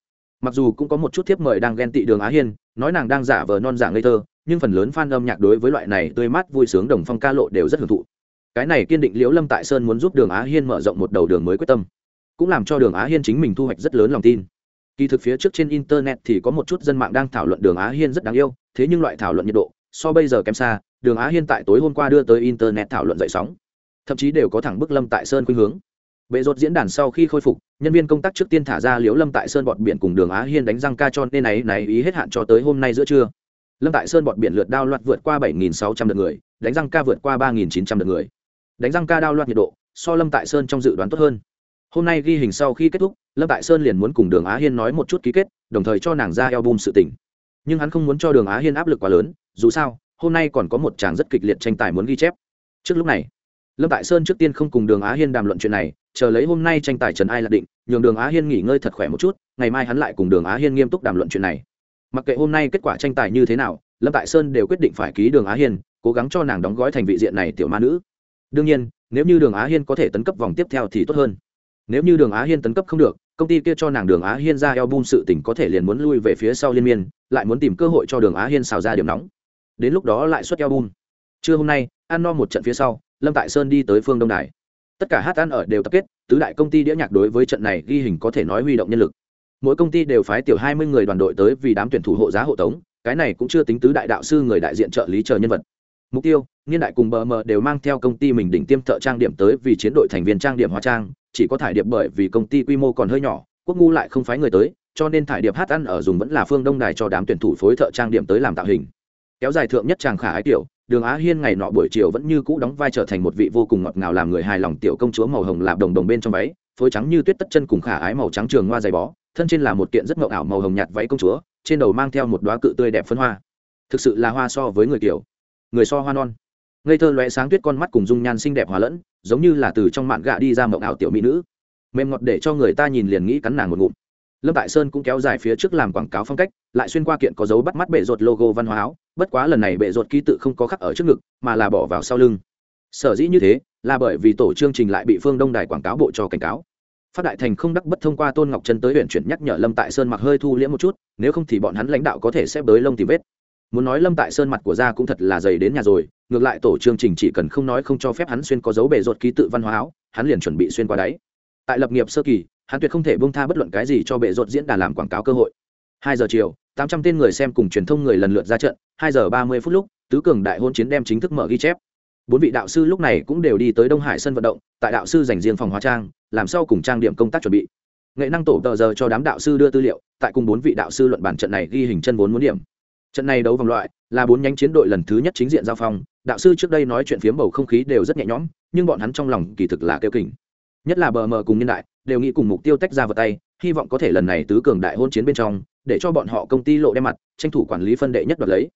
Mặc dù cũng có một chút thiếp mời đang ghen tị đường á hiên, nói nàng đang giả vờ non giả ngây thơ, nhưng phần lớn fan âm nhạc đối với loại này tươi mát vui sướng đồng phong ca lộ đều rất hưởng thụ. Cái này kiên định liễu lâm tại sơn muốn giúp đường á hiên mở rộng một đầu đường mới quyết tâm, cũng làm cho đường á hiên chính mình thu hoạch rất lớn lòng tin kỳ thực phía trước trên internet thì có một chút dân mạng đang thảo luận đường á hiên rất đáng yêu, thế nhưng loại thảo luận nhiệt độ, so bây giờ kém xa, đường á hiên tại tối hôm qua đưa tới internet thảo luận dậy sóng. Thậm chí đều có thẳng bức lâm tại sơn khuynh hướng. Bệ rột diễn đàn sau khi khôi phục, nhân viên công tác trước tiên thả ra liễu lâm tại sơn bọt biển cùng đường á hiên đánh răng ca cho nên này này ý hết hạn cho tới hôm nay giữa trưa. Lâm tại sơn bọt biển lượt đao loạt vượt qua 7.600 lượt người, đánh răng ca vượt qua 3.900 lượt người. Đánh răng ca đao loạt nhiệt độ, so lâm tại sơn trong dự đoán tốt hơn hôm nay ghi hình sau khi kết thúc, lâm tại sơn liền muốn cùng đường á hiên nói một chút ký kết, đồng thời cho nàng ra eo bum sự tình. Nhưng hắn không muốn cho đường á hiên áp lực quá lớn, dù sao, hôm nay còn có một chàng rất kịch liệt tranh tài muốn ghi chép. Trước lúc này, lâm tại sơn trước tiên không cùng đường á hiên đàm luận chuyện này, chờ lấy hôm nay tranh tài trần ai lạc định, nhường đường á hiên nghỉ ngơi thật khỏe một chút, ngày mai hắn lại cùng đường á hiên nghiêm túc đàm luận chuyện này. Mặc kệ hôm nay kết quả tranh tài như thế nào, lâm tại sơn đều quyết định phải ký đường á hiên, cố gắng cho nàng đóng gói thành vị diện này tiểu ma nữ. Đương nhiên, nếu như đường á hiên có thể tấn cấp vòng tiếp theo thì tốt hơn nếu như đường á hiên tấn cấp không được, công ty kia cho nàng đường á hiên ra eo bum sự tỉnh có thể liền muốn lui về phía sau liên miên, lại muốn tìm cơ hội cho đường á hiên xào ra điểm nóng. Đến lúc đó lại xuất eo bum trưa hôm nay ăn no một trận phía sau, lâm tại sơn đi tới phương đông đài. Tất cả hát ăn ở đều tập kết, tứ đại công ty đĩa nhạc đối với trận này ghi hình có thể nói huy động nhân lực. Mỗi công ty đều phái tiểu hai mươi người đoàn đội tới vì đám tuyển thủ hộ giá hộ tống, cái này cũng chưa tính tứ đại đạo sư người đại diện trợ lý chờ nhân vật mục tiêu, niên đại cùng bờ mờ đều mang theo công ty mình đỉnh tiêm thợ trang điểm tới vì chiến đội thành viên trang điểm hóa trang, chỉ có thải điệp bởi vì công ty quy mô còn hơi nhỏ, quốc ngu lại không phái người tới, cho nên thải điệp hát ăn ở dùng vẫn là phương đông đài cho đám tuyển thủ phối thợ trang điểm tới làm tạo hình. Kéo dài thượng nhất chàng khả ái tiểu, đường á hiên ngày nọ buổi chiều vẫn như cũ đóng vai trở thành một vị vô cùng ngọt ngào làm người hài lòng tiểu công chúa màu hồng lạp đồng đồng bên trong váy, phối trắng như tuyết tất chân cùng khả ái màu trắng trường hoa dày bó, thân trên là một kiện rất ngậu ảo màu hồng nhạt váy công chúa, trên đầu mang theo một đoá cự tươi đẹp phân hoa. Thực sự là hoa so với người kiểu người so hoa non. Ngây thơ lóe sáng tuyết con mắt cùng dung nhan xinh đẹp hòa lẫn, giống như là từ trong mạn gạ đi ra mộng ảo tiểu mỹ nữ. Mềm ngọt để cho người ta nhìn liền nghĩ cắn nàng một ngụm. Lâm tại sơn cũng kéo dài phía trước làm quảng cáo phong cách, lại xuyên qua kiện có dấu bắt mắt bệ rột logo văn hóa áo, bất quá lần này bệ rột ký tự không có khắc ở trước ngực, mà là bỏ vào sau lưng. Sở dĩ như thế, là bởi vì tổ chương trình lại bị phương đông đài quảng cáo bộ cho cảnh cáo. Phát đại thành không đắc bất thông qua tôn ngọc trân tới huyện chuyển nhắc nhở lâm tại sơn mặc hơi thu liễm một chút, nếu không thì bọn hắn lãnh đạo có thể xếp tới lông tìm vết muốn nói lâm tại sơn mặt của gia cũng thật là dày đến nhà rồi, ngược lại tổ chương trình chỉ cần không nói không cho phép hắn xuyên có dấu bề rột ký tự văn hóa áo, hắn liền chuẩn bị xuyên qua đáy tại lập nghiệp sơ kỳ, hắn tuyệt không thể bông tha bất luận cái gì cho bệ rột diễn đàn làm quảng cáo cơ hội. Hai giờ chiều, tám trăm tên người xem cùng truyền thông người lần lượt ra trận, hai giờ ba mươi phút lúc, tứ cường đại hôn chiến đem chính thức mở ghi chép. Bốn vị đạo sư lúc này cũng đều đi tới đông hải sân vận động, tại đạo sư dành riêng phòng hóa trang, làm sau cùng trang điểm công tác chuẩn bị. Nghệ năng tổ tờ giờ cho đám đạo sư đưa tư liệu, tại cùng bốn vị đạo sư luận bản trận này ghi hình chân vốn muốn điểm trận này đấu vòng loại là bốn nhánh chiến đội lần thứ nhất chính diện giao phong. Đạo sư trước đây nói chuyện phiếm bầu không khí đều rất nhẹ nhõm, nhưng bọn hắn trong lòng kỳ thực là kêu kỉnh. Nhất là bờ mờ cùng nhân đại, đều nghĩ cùng mục tiêu tách ra vào tay, hy vọng có thể lần này tứ cường đại hôn chiến bên trong, để cho bọn họ công ty lộ đem mặt, tranh thủ quản lý phân đệ nhất đoạt lấy.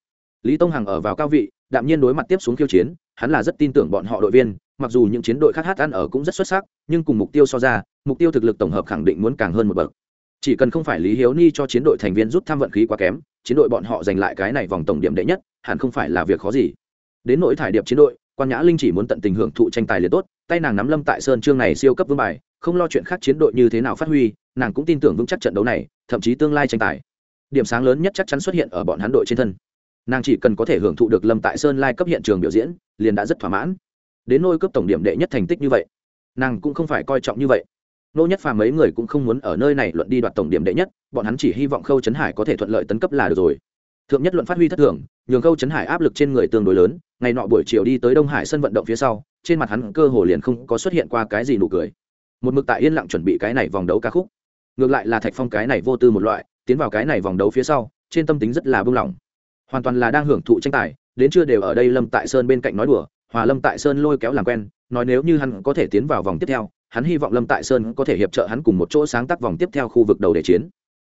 Lý tông hằng ở vào cao vị, đạm nhiên đối mặt tiếp xuống khiêu chiến, hắn là rất tin tưởng bọn họ đội viên, mặc dù những chiến đội khác hát ăn ở cũng rất xuất sắc, nhưng cùng mục tiêu so ra, mục tiêu thực lực tổng hợp khẳng định muốn càng hơn một bậc. Chỉ cần không phải lý hiếu ni cho chiến đội thành viên rút tham vận khí quá kém chiến đội bọn họ giành lại cái này vòng tổng điểm đệ nhất, hẳn không phải là việc khó gì. Đến nỗi thải điệp chiến đội, quan nhã linh chỉ muốn tận tình hưởng thụ tranh tài liền tốt, tay nàng nắm lâm tại sơn trương này siêu cấp vương bài, không lo chuyện khác chiến đội như thế nào phát huy, nàng cũng tin tưởng vững chắc trận đấu này, thậm chí tương lai tranh tài. Điểm sáng lớn nhất chắc chắn xuất hiện ở bọn hắn đội trên thân. Nàng chỉ cần có thể hưởng thụ được lâm tại sơn lai cấp hiện trường biểu diễn, liền đã rất thỏa mãn. Đến nôi cấp tổng điểm đệ nhất thành tích như vậy, nàng cũng không phải coi trọng như vậy nô nhất phàm mấy người cũng không muốn ở nơi này luận đi đoạt tổng điểm đệ nhất, bọn hắn chỉ hy vọng khâu trấn hải có thể thuận lợi tấn cấp là được rồi. Thượng nhất luận phát huy thất thường, nhường khâu trấn hải áp lực trên người tương đối lớn, ngày nọ buổi chiều đi tới đông hải sân vận động phía sau, trên mặt hắn cơ hồ liền không có xuất hiện qua cái gì nụ cười. Một mực tại yên lặng chuẩn bị cái này vòng đấu ca khúc. Ngược lại là thạch phong cái này vô tư một loại, tiến vào cái này vòng đấu phía sau, trên tâm tính rất là buông lỏng hoàn toàn là đang hưởng thụ tranh tài, đến chưa đều ở đây lâm tại sơn bên cạnh nói đùa, hòa lâm tại sơn lôi kéo làm quen, nói nếu như hắn có thể tiến vào vòng tiếp theo hắn hy vọng lâm tại sơn có thể hiệp trợ hắn cùng một chỗ sáng tác vòng tiếp theo khu vực đầu để chiến.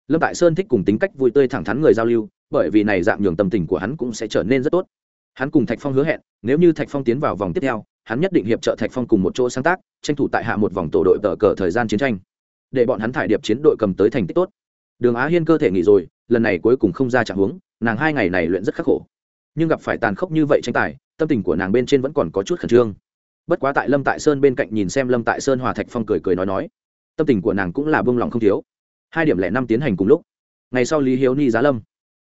Lâm tại sơn thích cùng tính cách vui tươi thẳng thắn người giao lưu, bởi vì này dạng nhường tâm tình của hắn cũng sẽ trở nên rất tốt. Hắn cùng thạch phong hứa hẹn, nếu như thạch phong tiến vào vòng tiếp theo, hắn nhất định hiệp trợ thạch phong cùng một chỗ sáng tác, tranh thủ tại hạ một vòng tổ đội tờ cờ thời gian chiến tranh. Để bọn hắn thải điệp chiến đội cầm tới thành tích tốt. Đường á hiên cơ thể nghỉ rồi, lần này cuối cùng không ra trạng huống, nàng hai ngày này luyện rất khắc khổ. Nhưng gặp phải tàn khốc như vậy tranh tài, tâm tình của nàng bên trên vẫn còn có chút khẩn trương bất quá tại lâm tại sơn bên cạnh nhìn xem lâm tại sơn hòa thạch phong cười cười nói nói, tâm tình của nàng cũng là bông lòng không thiếu. Hai điểm lẻ năm tiến hành cùng lúc, ngày sau lý hiếu ni giá lâm,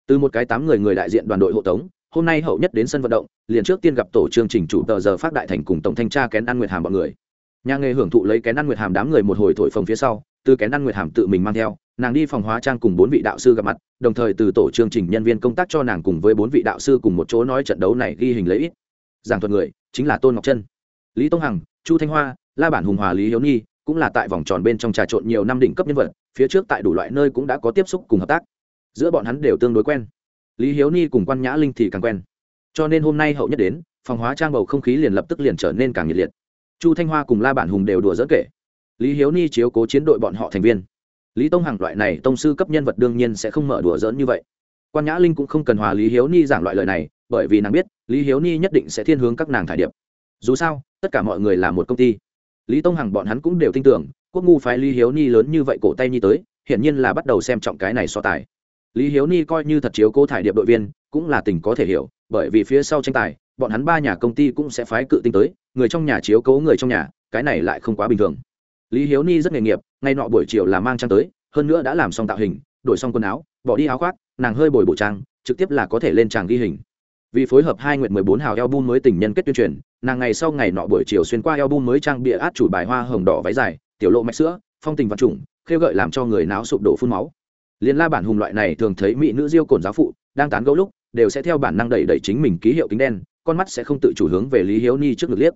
từ một cái tám người người đại diện đoàn đội hộ tống, hôm nay hậu nhất đến sân vận động, liền trước tiên gặp tổ chương trình chủ tờ giờ phát đại thành cùng tổng thanh tra kén ăn nguyệt hàm bọn người. Nhà nghề hưởng thụ lấy kén ăn nguyệt hàm đám người một hồi thổi phồng phía sau, từ kén ăn nguyệt hàm tự mình mang theo, nàng đi phòng hóa trang cùng bốn vị đạo sư gặp mặt, đồng thời từ tổ chương trình nhân viên công tác cho nàng cùng với bốn vị đạo sư cùng một chỗ nói trận đấu này ghi hình lấy ít. Giảng thuật người chính là tôn ngọc trân lý tông hằng, chu thanh hoa, la bản hùng hòa lý hiếu nhi cũng là tại vòng tròn bên trong trà trộn nhiều năm đỉnh cấp nhân vật, phía trước tại đủ loại nơi cũng đã có tiếp xúc cùng hợp tác. Giữa bọn hắn đều tương đối quen. Lý hiếu ni cùng quan nhã linh thì càng quen. Cho nên hôm nay hậu nhất đến, phòng hóa trang bầu không khí liền lập tức liền trở nên càng nhiệt liệt. Chu thanh hoa cùng la bản hùng đều đùa dỡ kể. Lý hiếu ni chiếu cố chiến đội bọn họ thành viên. Lý tông hằng loại này tông sư cấp nhân vật đương nhiên sẽ không mở đùa dỡn như vậy. Quan nhã linh cũng không cần hòa lý hiếu ni giảng loại lời này, bởi vì nàng biết lý hiếu ni nhất định sẽ thiên hướng các nàng thải điệp dù sao, tất cả mọi người là một công ty. Lý tông hằng bọn hắn cũng đều tin tưởng, quốc ngu phái lý hiếu ni lớn như vậy cổ tay nhi tới, hiển nhiên là bắt đầu xem trọng cái này so tài. Lý hiếu ni coi như thật chiếu cố thải điệp đội viên, cũng là tình có thể hiểu, bởi vì phía sau tranh tài, bọn hắn ba nhà công ty cũng sẽ phái cự tinh tới, người trong nhà chiếu cố người trong nhà, cái này lại không quá bình thường. Lý hiếu ni rất nghề nghiệp ngay nọ buổi chiều là mang trang tới, hơn nữa đã làm xong tạo hình, đổi xong quần áo, bỏ đi áo khoác, nàng hơi bồi bổ trang, trực tiếp là có thể lên tràng ghi hình vì phối hợp hai nguyện mười bốn hào album mới tình nhân kết tuyên truyền, nàng ngày sau ngày nọ buổi chiều xuyên qua album mới trang bịa át chủ bài hoa hồng đỏ váy dài, tiểu lộ mạch sữa, phong tình vật trùng, khêu gợi làm cho người náo sụp đổ phun máu. Liên la bản hùng loại này thường thấy mỹ nữ diêu cồn giáo phụ, đang tán gẫu lúc, đều sẽ theo bản năng đẩy đẩy chính mình ký hiệu kính đen, con mắt sẽ không tự chủ hướng về lý hiếu ni trước ngực liếc.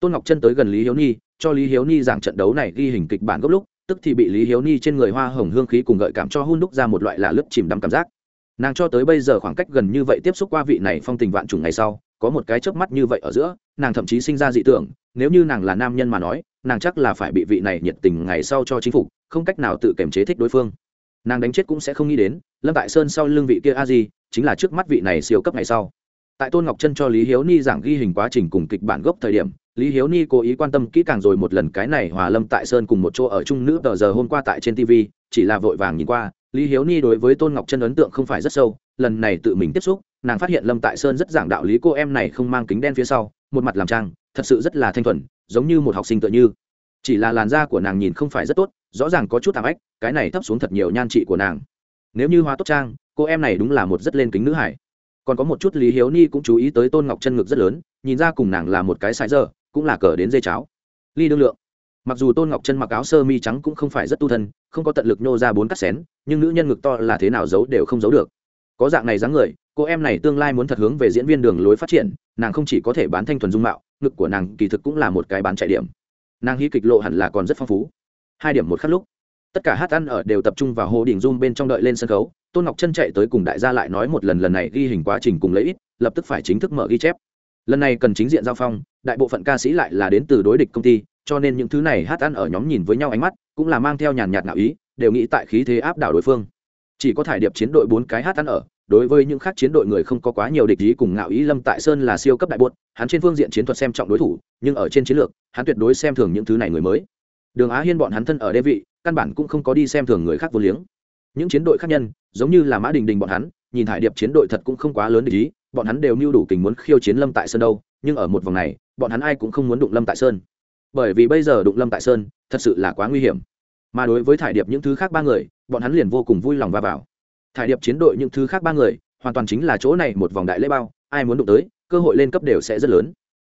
Tôn ngọc chân tới gần lý hiếu ni, cho lý hiếu ni giảng trận đấu này ghi hình kịch bản gốc lúc, tức thì bị lý hiếu ni trên người hoa hồng hương khí cùng gợi cảm cho hun đúc ra một loại là lớp chìm đắm cảm giác nàng cho tới bây giờ khoảng cách gần như vậy tiếp xúc qua vị này phong tình vạn trùng ngày sau, có một cái chớp mắt như vậy ở giữa, nàng thậm chí sinh ra dị tưởng, nếu như nàng là nam nhân mà nói, nàng chắc là phải bị vị này nhiệt tình ngày sau cho chính phủ không cách nào tự kiềm chế thích đối phương. Nàng đánh chết cũng sẽ không nghĩ đến, lâm tại sơn sau lưng vị kia a di, chính là trước mắt vị này siêu cấp ngày sau. Tại tôn ngọc chân cho lý hiếu ni giảng ghi hình quá trình cùng kịch bản gốc thời điểm, lý hiếu ni cố ý quan tâm kỹ càng rồi một lần cái này hòa lâm tại sơn cùng một chỗ ở chung nữ tờ giờ hôm qua tại trên tv chỉ là vội vàng nhìn qua lý hiếu ni đối với tôn ngọc chân ấn tượng không phải rất sâu, lần này tự mình tiếp xúc, nàng phát hiện lâm tại sơn rất giảng đạo lý cô em này không mang kính đen phía sau, một mặt làm trang, thật sự rất là thanh thuần, giống như một học sinh tựa như. Chỉ là làn da của nàng nhìn không phải rất tốt, rõ ràng có chút thảm ách, cái này thấp xuống thật nhiều nhan trị của nàng. Nếu như hóa tốt trang, cô em này đúng là một rất lên kính nữ hải. Còn có một chút lý hiếu ni cũng chú ý tới tôn ngọc chân ngực rất lớn, nhìn ra cùng nàng là một cái sai giờ cũng là cờ đến dây cháo. Ly đương lượng mặc dù tôn ngọc chân mặc áo sơ mi trắng cũng không phải rất tu thân, không có tận lực nhô ra bốn cắt xén, nhưng nữ nhân ngực to là thế nào giấu đều không giấu được. Có dạng này dáng người, cô em này tương lai muốn thật hướng về diễn viên đường lối phát triển, nàng không chỉ có thể bán thanh thuần dung mạo, ngực của nàng kỳ thực cũng là một cái bán chạy điểm. Nàng hí kịch lộ hẳn là còn rất phong phú. Hai điểm một khắc lúc, tất cả hát ăn ở đều tập trung vào hồ đỉnh dung bên trong đợi lên sân khấu, tôn ngọc chân chạy tới cùng đại gia lại nói một lần lần này ghi hình quá trình cùng lấy ít, lập tức phải chính thức mở ghi chép. Lần này cần chính diện giao phong, đại bộ phận ca sĩ lại là đến từ đối địch công ty cho nên những thứ này hát ăn ở nhóm nhìn với nhau ánh mắt, cũng là mang theo nhàn nhạt nạo ý, đều nghĩ tại khí thế áp đảo đối phương. Chỉ có thải điệp chiến đội bốn cái hát ăn ở, đối với những khác chiến đội người không có quá nhiều địch ý cùng ngạo ý, lâm tại sơn là siêu cấp đại buốt, hắn trên phương diện chiến thuật xem trọng đối thủ, nhưng ở trên chiến lược, hắn tuyệt đối xem thường những thứ này người mới. Đường á hiên bọn hắn thân ở đê vị, căn bản cũng không có đi xem thường người khác vô liếng. Những chiến đội khác nhân, giống như là mã đình đình bọn hắn, nhìn thải điệp chiến đội thật cũng không quá lớn địch ý, bọn hắn đều mưu đủ tình muốn khiêu chiến lâm tại sơn đâu, nhưng ở một vòng này, bọn hắn ai cũng không muốn đụng lâm tại sơn bởi vì bây giờ đụng lâm tại sơn, thật sự là quá nguy hiểm. Mà đối với thải điệp những thứ khác ba người, bọn hắn liền vô cùng vui lòng va vào. Thải điệp chiến đội những thứ khác ba người, hoàn toàn chính là chỗ này một vòng đại lễ bao, ai muốn đụng tới, cơ hội lên cấp đều sẽ rất lớn.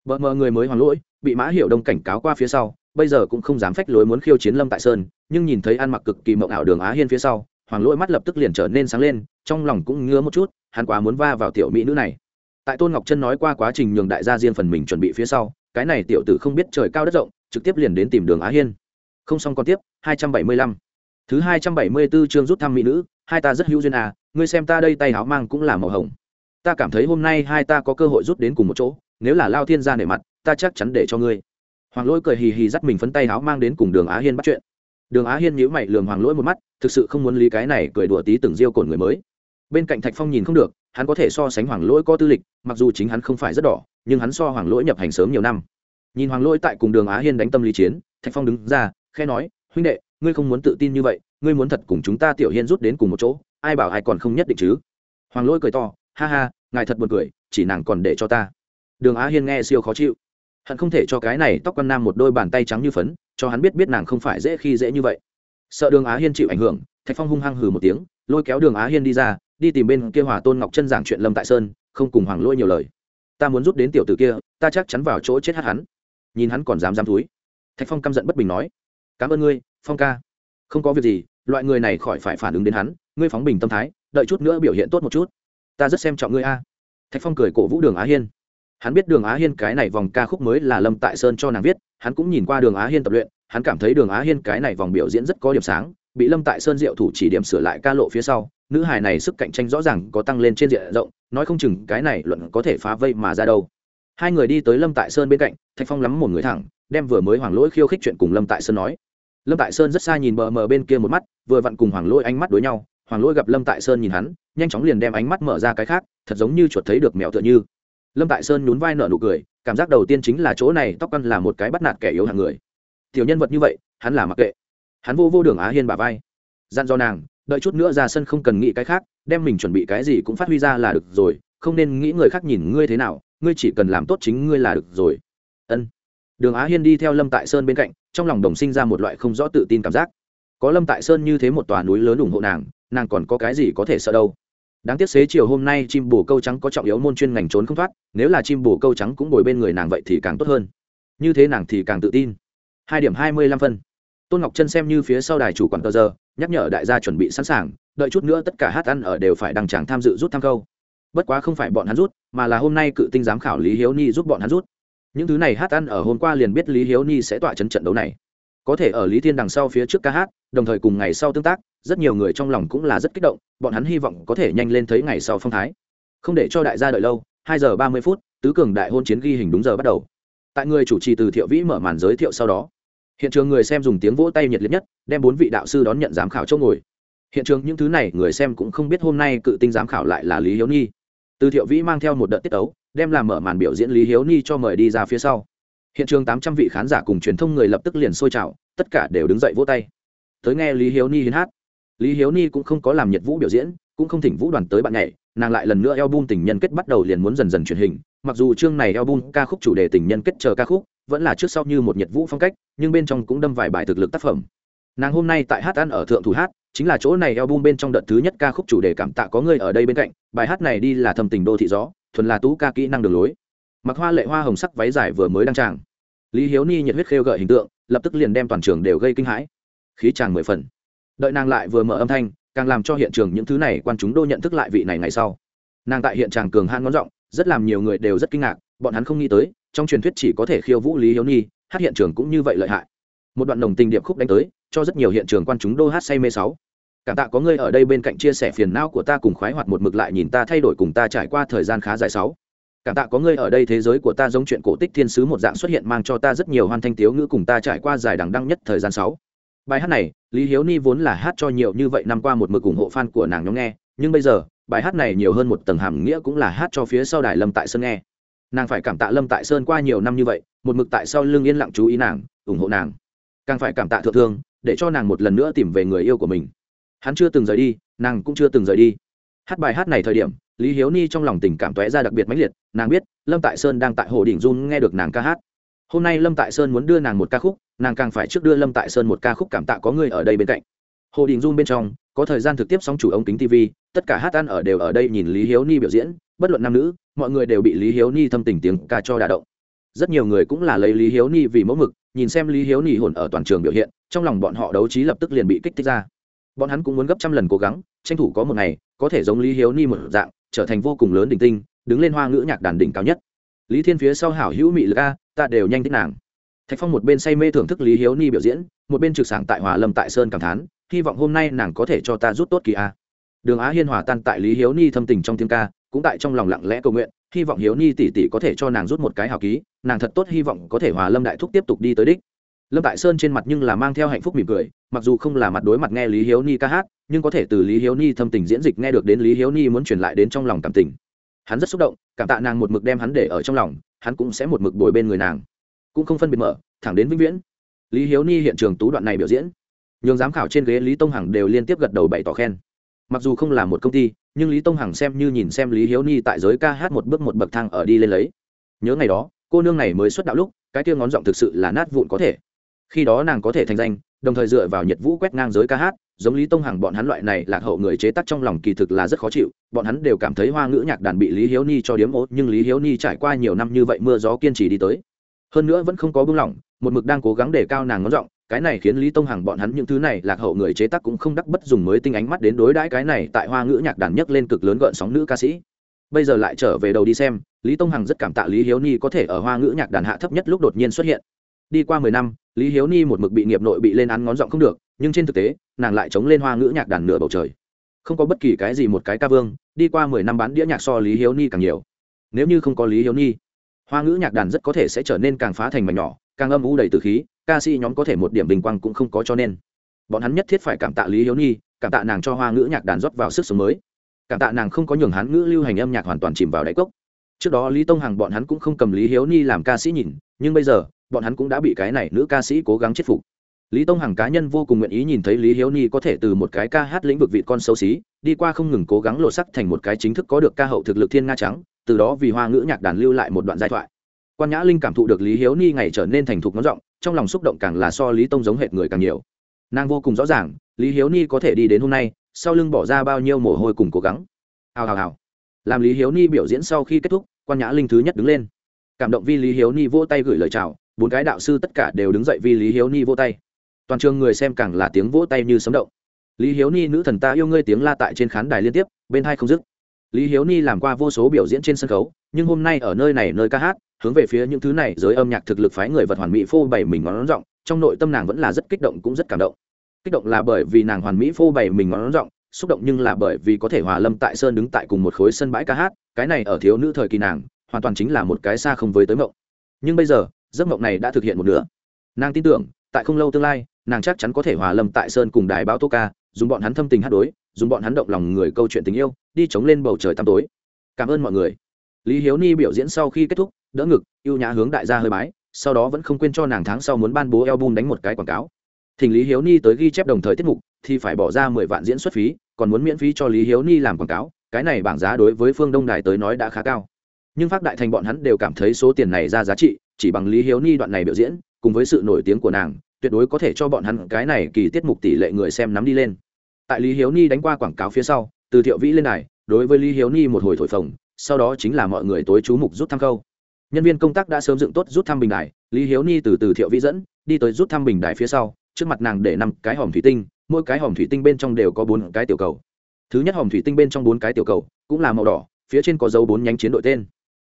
Bờ mờ người mới hoàng lỗi bị mã hiệu đông cảnh cáo qua phía sau, bây giờ cũng không dám phách lối muốn khiêu chiến lâm tại sơn, nhưng nhìn thấy ăn mặc cực kỳ mộng ảo đường á hiên phía sau hoàng lỗi mắt lập tức liền trở nên sáng lên, trong lòng cũng ngứa một chút, hắn quá muốn va vào tiểu mỹ nữ này. Tại tôn ngọc chân nói qua quá trình nhường đại gia riêng phần mình chuẩn bị phía sau cái này tiểu tử không biết trời cao đất rộng, trực tiếp liền đến tìm đường á hiên. Không xong còn tiếp, hai trăm bảy mươi lăm. Thứ hai trăm bảy mươi 274 chương rút thăm mỹ nữ, hai ta rất hữu duyên à ngươi xem ta đây tay áo mang cũng là màu hồng. Ta cảm thấy hôm nay hai ta có cơ hội rút đến cùng một chỗ, nếu là lao thiên gia nể mặt, ta chắc chắn để cho ngươi. Hoàng lỗi cười hì hì dắt mình phấn tay áo mang đến cùng đường á hiên bắt chuyện. Đường á hiên nhíu mày lườm hoàng lỗi một mắt, thực sự không muốn lý cái này cười đùa tí từng diêu cồn người mới. Bên cạnh thạch phong nhìn không được, hắn có thể so sánh hoàng lỗi có tư lịch, mặc dù chính hắn không phải rất đỏ nhưng hắn so hoàng lỗi nhập hành sớm nhiều năm. Nhìn hoàng lỗi tại cùng đường á hiên đánh tâm lý chiến, thạch phong đứng ra khe nói, huynh đệ, ngươi không muốn tự tin như vậy, ngươi muốn thật cùng chúng ta tiểu hiên rút đến cùng một chỗ, ai bảo ai còn không nhất định chứ? Hoàng lỗi cười to, ha ha, ngài thật buồn cười, chỉ nàng còn để cho ta. Đường á hiên nghe siêu khó chịu. Hận không thể cho cái này tóc con nam một đôi bàn tay trắng như phấn, cho hắn biết biết nàng không phải dễ khi dễ như vậy. Sợ đường á hiên chịu ảnh hưởng, thạch phong hung hăng hừ một tiếng, lôi kéo đường á hiên đi ra, đi tìm bên kia hòa tôn ngọc chân giảng chuyện lâm tại sơn, không cùng hoàng Lỗi nhiều lời ta muốn rút đến tiểu tử kia, ta chắc chắn vào chỗ chết hát hắn. Nhìn hắn còn dám dám túi thạch phong căm giận bất bình nói, cảm ơn ngươi, phong ca. Không có việc gì, loại người này khỏi phải phản ứng đến hắn, ngươi phóng bình tâm thái, đợi chút nữa biểu hiện tốt một chút. Ta rất xem trọng ngươi a. Thạch phong cười cổ vũ đường á hiên. Hắn biết đường á hiên cái này vòng ca khúc mới là lâm tại sơn cho nàng viết, hắn cũng nhìn qua đường á hiên tập luyện, hắn cảm thấy đường á hiên cái này vòng biểu diễn rất có điểm sáng, bị lâm tại sơn diệu thủ chỉ điểm sửa lại ca lộ phía sau nữ hài này sức cạnh tranh rõ ràng có tăng lên trên diện rộng, nói không chừng cái này luận có thể phá vây mà ra đâu. Hai người đi tới lâm tại sơn bên cạnh, thạch phong lắm một người thẳng, đem vừa mới hoàng lỗi khiêu khích chuyện cùng lâm tại sơn nói. Lâm tại sơn rất xa nhìn bờ mờ bên kia một mắt, vừa vặn cùng hoàng lỗi ánh mắt đối nhau, hoàng lỗi gặp lâm tại sơn nhìn hắn, nhanh chóng liền đem ánh mắt mở ra cái khác, thật giống như chuột thấy được mèo tựa như. Lâm tại sơn nhún vai nở nụ cười, cảm giác đầu tiên chính là chỗ này tóc căn là một cái bắt nạt kẻ yếu hàng người. Tiểu nhân vật như vậy, hắn là mặc kệ. Hắn vô vô đường á hiên bà vai. Dặn do nàng đợi chút nữa ra sân không cần nghĩ cái khác, đem mình chuẩn bị cái gì cũng phát huy ra là được rồi, không nên nghĩ người khác nhìn ngươi thế nào, ngươi chỉ cần làm tốt chính ngươi là được rồi. Ân. Đường á hiên đi theo lâm tại sơn bên cạnh, trong lòng đồng sinh ra một loại không rõ tự tin cảm giác. Có lâm tại sơn như thế một tòa núi lớn ủng hộ nàng nàng còn có cái gì có thể sợ đâu. Đáng tiếc xế chiều hôm nay chim bồ câu trắng có trọng yếu môn chuyên ngành trốn không thoát, nếu là chim bồ câu trắng cũng bồi bên người nàng vậy thì càng tốt hơn. Như thế nàng thì càng tự tin. Hai điểm hai mươi lăm phân. Tôn ngọc chân xem như phía sau đài chủ quản tờ giờ nhắc nhở đại gia chuẩn bị sẵn sàng, đợi chút nữa tất cả hát ăn ở đều phải đăng tràng tham dự rút tham câu. Bất quá không phải bọn hắn rút, mà là hôm nay cự tinh giám khảo lý hiếu ni giúp bọn hắn rút. Những thứ này hát ăn ở hôm qua liền biết lý hiếu ni sẽ tọa chấn trận đấu này. Có thể ở lý thiên đằng sau phía trước ca hát, đồng thời cùng ngày sau tương tác, rất nhiều người trong lòng cũng là rất kích động, bọn hắn hy vọng có thể nhanh lên thấy ngày sau phong thái. Không để cho đại gia đợi lâu, hai giờ ba mươi phút, tứ cường đại hôn chiến ghi hình đúng giờ bắt đầu. Tại người chủ trì từ thiệu vĩ mở màn giới thiệu sau đó hiện trường người xem dùng tiếng vỗ tay nhiệt liệt nhất, đem bốn vị đạo sư đón nhận giám khảo chỗ ngồi. Hiện trường những thứ này người xem cũng không biết hôm nay cự tinh giám khảo lại là lý hiếu Nhi. từ thiệu vĩ mang theo một đợt tiết tấu, đem làm mở màn biểu diễn lý hiếu ni cho mời đi ra phía sau. Hiện trường tám trăm vị khán giả cùng truyền thông người lập tức liền sôi trào, tất cả đều đứng dậy vỗ tay. Tới nghe lý hiếu ni hiến hát. Lý hiếu ni cũng không có làm nhiệt vũ biểu diễn, cũng không thỉnh vũ đoàn tới bạn nhảy, nàng lại lần nữa eo bun tình nhân kết bắt đầu liền muốn dần dần truyền hình. Mặc dù chương này eo bun ca khúc chủ đề tình nhân kết chờ ca khúc vẫn là trước sau như một nhiệt vũ phong cách, nhưng bên trong cũng đâm vài bài thực lực tác phẩm. Nàng hôm nay tại hát ăn ở thượng thủ hát, chính là chỗ này eo bum bên trong đợt thứ nhất ca khúc chủ đề cảm tạ có người ở đây bên cạnh, bài hát này đi là thầm tình đô thị gió, thuần là tú ca kỹ năng đường lối. Mặc hoa lệ hoa hồng sắc váy dài vừa mới đăng tràng. Lý hiếu ni nhiệt huyết khêu gợi hình tượng, lập tức liền đem toàn trường đều gây kinh hãi. Khí tràng mười phần. Đợi nàng lại vừa mở âm thanh, càng làm cho hiện trường những thứ này quan chúng đô nhận thức lại vị này ngày sau. Nàng tại hiện tràng cường han ngón giọng, rất làm nhiều người đều rất kinh ngạc, bọn hắn không nghĩ tới trong truyền thuyết chỉ có thể khiêu vũ lý hiếu Nhi, hát hiện trường cũng như vậy lợi hại. Một đoạn đồng tình điệp khúc đánh tới, cho rất nhiều hiện trường quan chúng đô hát say mê sáu. Cảm tạ có ngươi ở đây bên cạnh chia sẻ phiền não của ta cùng khoái hoạt một mực lại nhìn ta thay đổi cùng ta trải qua thời gian khá dài sáu. Cảm tạ có ngươi ở đây thế giới của ta giống chuyện cổ tích thiên sứ một dạng xuất hiện mang cho ta rất nhiều hoàn thanh tiếu ngữ cùng ta trải qua dài đằng đăng nhất thời gian sáu. Bài hát này, lý hiếu ni vốn là hát cho nhiều như vậy năm qua một mực ủng hộ fan của nàng nhóm nghe, nhưng bây giờ, bài hát này nhiều hơn một tầng hàm nghĩa cũng là hát cho phía sau đài lâm tại sân nghe nàng phải cảm tạ lâm tại sơn qua nhiều năm như vậy, một mực tại sau lưng yên lặng chú ý nàng, ủng hộ nàng. Càng phải cảm tạ thượng thương, để cho nàng một lần nữa tìm về người yêu của mình. Hắn chưa từng rời đi, nàng cũng chưa từng rời đi. Hát bài hát này thời điểm, lý hiếu ni trong lòng tình cảm tóe ra đặc biệt mãnh liệt, nàng biết, lâm tại sơn đang tại hồ đỉnh run nghe được nàng ca hát. Hôm nay lâm tại sơn muốn đưa nàng một ca khúc, nàng càng phải trước đưa lâm tại sơn một ca khúc cảm tạ có người ở đây bên cạnh hồ đình run bên trong, có thời gian thực tiếp sóng chủ ống kính tv tất cả hát ăn ở đều ở đây nhìn lý hiếu ni biểu diễn, bất luận nam nữ, mọi người đều bị lý hiếu ni thâm tình tiếng ca cho đà động. Rất nhiều người cũng là lấy lý hiếu ni vì mẫu mực, nhìn xem lý hiếu ni hồn ở toàn trường biểu hiện, trong lòng bọn họ đấu trí lập tức liền bị kích thích ra. Bọn hắn cũng muốn gấp trăm lần cố gắng, tranh thủ có một ngày, có thể giống lý hiếu ni một dạng, trở thành vô cùng lớn đỉnh tinh, đứng lên hoa ngữ nhạc đàn đỉnh cao nhất. Lý thiên phía sau hảo hữu mị lực a, ta đều nhanh thích nàng. Thạch phong một bên say mê thưởng thức lý hiếu ni biểu diễn, một bên trực sảng tại hòa lâm tại sơn cảm thán hy vọng hôm nay nàng có thể cho ta rút tốt kỳ a. Đường á hiên hòa tan tại lý hiếu ni thâm tình trong tiếng ca, cũng tại trong lòng lặng lẽ cầu nguyện, hy vọng hiếu ni tỷ tỷ có thể cho nàng rút một cái hào ký, nàng thật tốt hy vọng có thể hòa lâm đại thúc tiếp tục đi tới đích. Lâm tại sơn trên mặt nhưng là mang theo hạnh phúc mỉm cười, mặc dù không là mặt đối mặt nghe lý hiếu ni ca hát, nhưng có thể từ lý hiếu ni thâm tình diễn dịch nghe được đến lý hiếu ni muốn truyền lại đến trong lòng cảm tình. Hắn rất xúc động, cảm tạ nàng một mực đem hắn để ở trong lòng, hắn cũng sẽ một mực bồi bên người nàng. Cũng không phân biệt mở, thẳng đến vĩnh viễn. Lý hiếu ni hiện trường tú đoạn này biểu diễn nhường giám khảo trên ghế lý tông hằng đều liên tiếp gật đầu bày tỏ khen. Mặc dù không là một công ty, nhưng lý tông hằng xem như nhìn xem lý hiếu ni tại giới ca hát một bước một bậc thang ở đi lên lấy. Nhớ ngày đó, cô nương này mới xuất đạo lúc, cái kia ngón giọng thực sự là nát vụn có thể. Khi đó nàng có thể thành danh, đồng thời dựa vào nhiệt vũ quét ngang giới ca hát, giống lý tông hằng bọn hắn loại này lạc hậu người chế tác trong lòng kỳ thực là rất khó chịu, bọn hắn đều cảm thấy hoa ngữ nhạc đàn bị lý hiếu ni cho điếm ố, nhưng lý hiếu ni trải qua nhiều năm như vậy mưa gió kiên trì đi tới. Hơn nữa vẫn không có buông lỏng, một mực đang cố gắng để cao nàng ngón giọng cái này khiến lý tông hằng bọn hắn những thứ này lạc hậu người chế tác cũng không đắc bất dùng mới tinh ánh mắt đến đối đãi cái này tại hoa ngữ nhạc đàn nhấc lên cực lớn gợn sóng nữ ca sĩ. Bây giờ lại trở về đầu đi xem, lý tông hằng rất cảm tạ lý hiếu ni có thể ở hoa ngữ nhạc đàn hạ thấp nhất lúc đột nhiên xuất hiện. Đi qua mười năm, lý hiếu ni một mực bị nghiệp nội bị lên ăn ngón giọng không được, nhưng trên thực tế, nàng lại chống lên hoa ngữ nhạc đàn nửa bầu trời. Không có bất kỳ cái gì một cái ca vương, đi qua mười năm bán đĩa nhạc so lý hiếu ni càng nhiều. Nếu như không có lý hiếu ni, hoa ngữ nhạc đàn rất có thể sẽ trở nên càng phá thành mảnh nhỏ, càng âm u đầy từ khí ca sĩ nhóm có thể một điểm bình quang cũng không có cho nên. Bọn hắn nhất thiết phải cảm tạ lý hiếu ni cảm tạ nàng cho hoa ngữ nhạc đàn rót vào sức sống mới. Cảm tạ nàng không có nhường hắn ngữ lưu hành âm nhạc hoàn toàn chìm vào đáy cốc. Trước đó lý tông hằng bọn hắn cũng không cầm lý hiếu ni làm ca sĩ nhìn, nhưng bây giờ, bọn hắn cũng đã bị cái này nữ ca sĩ cố gắng chết phục. Lý tông hằng cá nhân vô cùng nguyện ý nhìn thấy lý hiếu ni có thể từ một cái ca hát lĩnh vực vị con xấu xí, đi qua không ngừng cố gắng lộ sắc thành một cái chính thức có được ca hậu thực lực thiên nga trắng, từ đó vì hoa ngữ nhạc đàn lưu lại một đoạn giai thoại. Quan nhã linh cảm thụ được lý hiếu ni ngày trở nên thành thục ngón giọng trong lòng xúc động càng là so lý tông giống hệt người càng nhiều. Nàng vô cùng rõ ràng, lý hiếu ni có thể đi đến hôm nay, sau lưng bỏ ra bao nhiêu mồ hôi cùng cố gắng. Hào hào hào. Làm lý hiếu ni biểu diễn sau khi kết thúc, quan nhã linh thứ nhất đứng lên. Cảm động vì lý hiếu ni vỗ tay gửi lời chào, bốn cái đạo sư tất cả đều đứng dậy vì lý hiếu ni vỗ tay. Toàn trường người xem càng là tiếng vỗ tay như sấm động. Lý hiếu ni, nữ thần ta yêu ngươi tiếng la tại trên khán đài liên tiếp, bên hai không dứt. Lý hiếu ni làm qua vô số biểu diễn trên sân khấu, nhưng hôm nay ở nơi này nơi ca hát hướng về phía những thứ này giới âm nhạc thực lực phái người vật hoàn mỹ phô bày mình ngón rộng trong nội tâm nàng vẫn là rất kích động cũng rất cảm động. Kích động là bởi vì nàng hoàn mỹ phô bày mình ngón rộng xúc động nhưng là bởi vì có thể hòa lâm tại sơn đứng tại cùng một khối sân bãi ca hát, cái này ở thiếu nữ thời kỳ nàng, hoàn toàn chính là một cái xa không với tới mộng. Nhưng bây giờ, giấc mộng này đã thực hiện một nửa. Nàng tin tưởng, tại không lâu tương lai, nàng chắc chắn có thể hòa lâm tại sơn cùng đài báo tô ca, dùng bọn hắn thâm tình hát đối, dùng bọn hắn động lòng người câu chuyện tình yêu, đi chống lên bầu trời tăm tối. Cảm ơn mọi người. Lý hiếu ni biểu diễn sau khi kết thúc đỡ ngực, ưu nhã hướng đại gia hơi bái, sau đó vẫn không quên cho nàng tháng sau muốn ban bố album đánh một cái quảng cáo. Thỉnh lý hiếu ni tới ghi chép đồng thời tiết mục, thì phải bỏ ra mười vạn diễn xuất phí, còn muốn miễn phí cho lý hiếu ni làm quảng cáo, cái này bảng giá đối với phương đông đài tới nói đã khá cao. Nhưng phát đại thành bọn hắn đều cảm thấy số tiền này ra giá trị, chỉ bằng lý hiếu ni đoạn này biểu diễn, cùng với sự nổi tiếng của nàng, tuyệt đối có thể cho bọn hắn cái này kỳ tiết mục tỷ lệ người xem nắm đi lên. Tại lý hiếu ni đánh qua quảng cáo phía sau, từ thiệu vĩ lên đài, đối với lý hiếu ni một hồi thổi phồng, sau đó chính là mọi người tối chú mục rút thăm câu nhân viên công tác đã sớm dựng tốt rút thăm bình đài, lý hiếu ni từ từ thiệu vĩ dẫn, đi tới rút thăm bình đài phía sau, trước mặt nàng để năm cái hòm thủy tinh, mỗi cái hòm thủy tinh bên trong đều có bốn cái tiểu cầu. Thứ nhất hòm thủy tinh bên trong bốn cái tiểu cầu, cũng là màu đỏ, phía trên có dấu bốn nhánh chiến đội tên.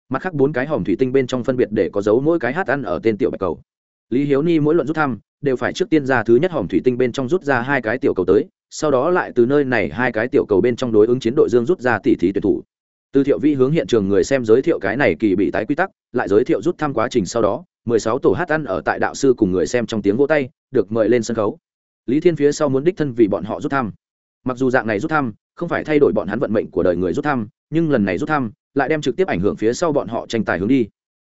Mặt khác bốn cái hòm thủy tinh bên trong phân biệt để có dấu mỗi cái hát ăn ở tên tiểu bạch cầu. Lý hiếu ni mỗi luận rút thăm, đều phải trước tiên ra thứ nhất hòm thủy tinh bên trong rút ra hai cái tiểu cầu tới, sau đó lại từ nơi này hai cái tiểu cầu bên trong đối ứng chiến đội dương rút ra tỷ thí tuyển thủ từ thiệu vi hướng hiện trường người xem giới thiệu cái này kỳ bị tái quy tắc, lại giới thiệu rút thăm quá trình sau đó, mười sáu tổ hát ăn ở tại đạo sư cùng người xem trong tiếng vỗ tay, được mời lên sân khấu. Lý thiên phía sau muốn đích thân vì bọn họ rút thăm. Mặc dù dạng này rút thăm, không phải thay đổi bọn hắn vận mệnh của đời người rút thăm, nhưng lần này rút thăm lại đem trực tiếp ảnh hưởng phía sau bọn họ tranh tài hướng đi.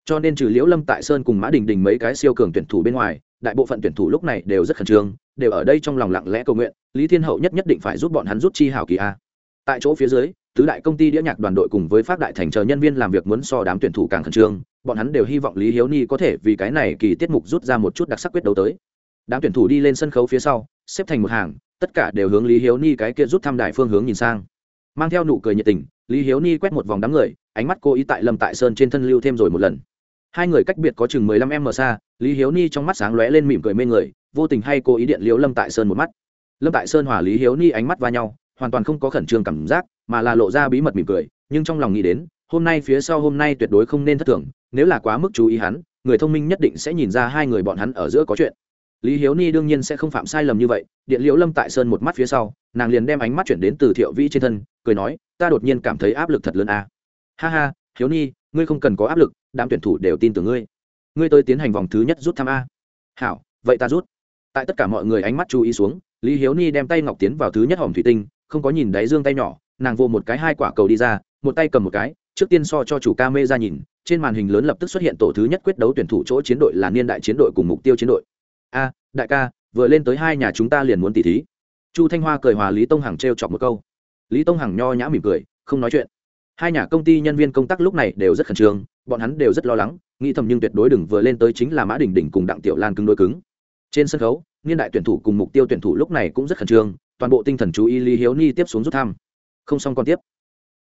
Cho nên trừ liễu lâm, tại sơn cùng mã đình đình mấy cái siêu cường tuyển thủ bên ngoài, đại bộ phận tuyển thủ lúc này đều rất khẩn trương, đều ở đây trong lòng lặng lẽ cầu nguyện, lý thiên hậu nhất nhất định phải giúp bọn hắn rút chi hảo kỳ a. Tại chỗ phía dưới tứ đại công ty đĩa nhạc đoàn đội cùng với phát đại thành chờ nhân viên làm việc muốn so đám tuyển thủ càng khẩn trương, bọn hắn đều hy vọng lý hiếu ni có thể vì cái này kỳ tiết mục rút ra một chút đặc sắc quyết đấu tới. Đám tuyển thủ đi lên sân khấu phía sau, xếp thành một hàng, tất cả đều hướng lý hiếu ni cái kia rút thăm đại phương hướng nhìn sang. Mang theo nụ cười nhiệt tình, lý hiếu ni quét một vòng đám người, ánh mắt cô ý tại lâm tại sơn trên thân lưu thêm rồi một lần. Hai người cách biệt có chừng mười lăm m xa, lý hiếu ni trong mắt sáng lóe lên mỉm cười mê người, vô tình hay cô ý điện liễu lâm tại sơn một mắt. Lâm tại sơn hòa lý hiếu ni ánh mắt va nhau hoàn toàn không có khẩn trương cảm giác, mà là lộ ra bí mật mỉm cười, nhưng trong lòng nghĩ đến, hôm nay phía sau hôm nay tuyệt đối không nên thất thường, nếu là quá mức chú ý hắn, người thông minh nhất định sẽ nhìn ra hai người bọn hắn ở giữa có chuyện. Lý hiếu ni đương nhiên sẽ không phạm sai lầm như vậy, điện liễu lâm tại sơn một mắt phía sau, nàng liền đem ánh mắt chuyển đến từ thiệu vĩ trên thân, cười nói, ta đột nhiên cảm thấy áp lực thật lớn à. ha ha, hiếu ni, ngươi không cần có áp lực, đám tuyển thủ đều tin tưởng ngươi. Ngươi tới tiến hành vòng thứ nhất rút thăm a. Hảo, vậy ta rút. Tại tất cả mọi người ánh mắt chú ý xuống, lý hiếu ni đem tay ngọc tiến vào thứ nhất hòm thủy tinh không có nhìn đáy dương tay nhỏ, nàng vô một cái hai quả cầu đi ra, một tay cầm một cái, trước tiên so cho chủ ca mê ra nhìn, trên màn hình lớn lập tức xuất hiện tổ thứ nhất quyết đấu tuyển thủ chỗ chiến đội là niên đại chiến đội cùng mục tiêu chiến đội. A, đại ca, vừa lên tới hai nhà chúng ta liền muốn tỉ thí. Chu thanh hoa cười hòa lý tông hằng t r e o chọc một câu. Lý tông hằng nho nhã mỉm cười, không nói chuyện. Hai nhà công ty nhân viên công tác lúc này đều rất khẩn trương, bọn hắn đều rất lo lắng, nghĩ thầm nhưng tuyệt đối đừng vừa lên tới chính là mã đình đỉnh cùng đặng tiểu lan cứng đôi cứng. Trên sân khấu, niên đại tuyển thủ cùng mục tiêu tuyển thủ lúc này cũng rất khẩn trương toàn bộ tinh thần chú ý lý hiếu ni tiếp xuống rút thăm. Không xong còn tiếp.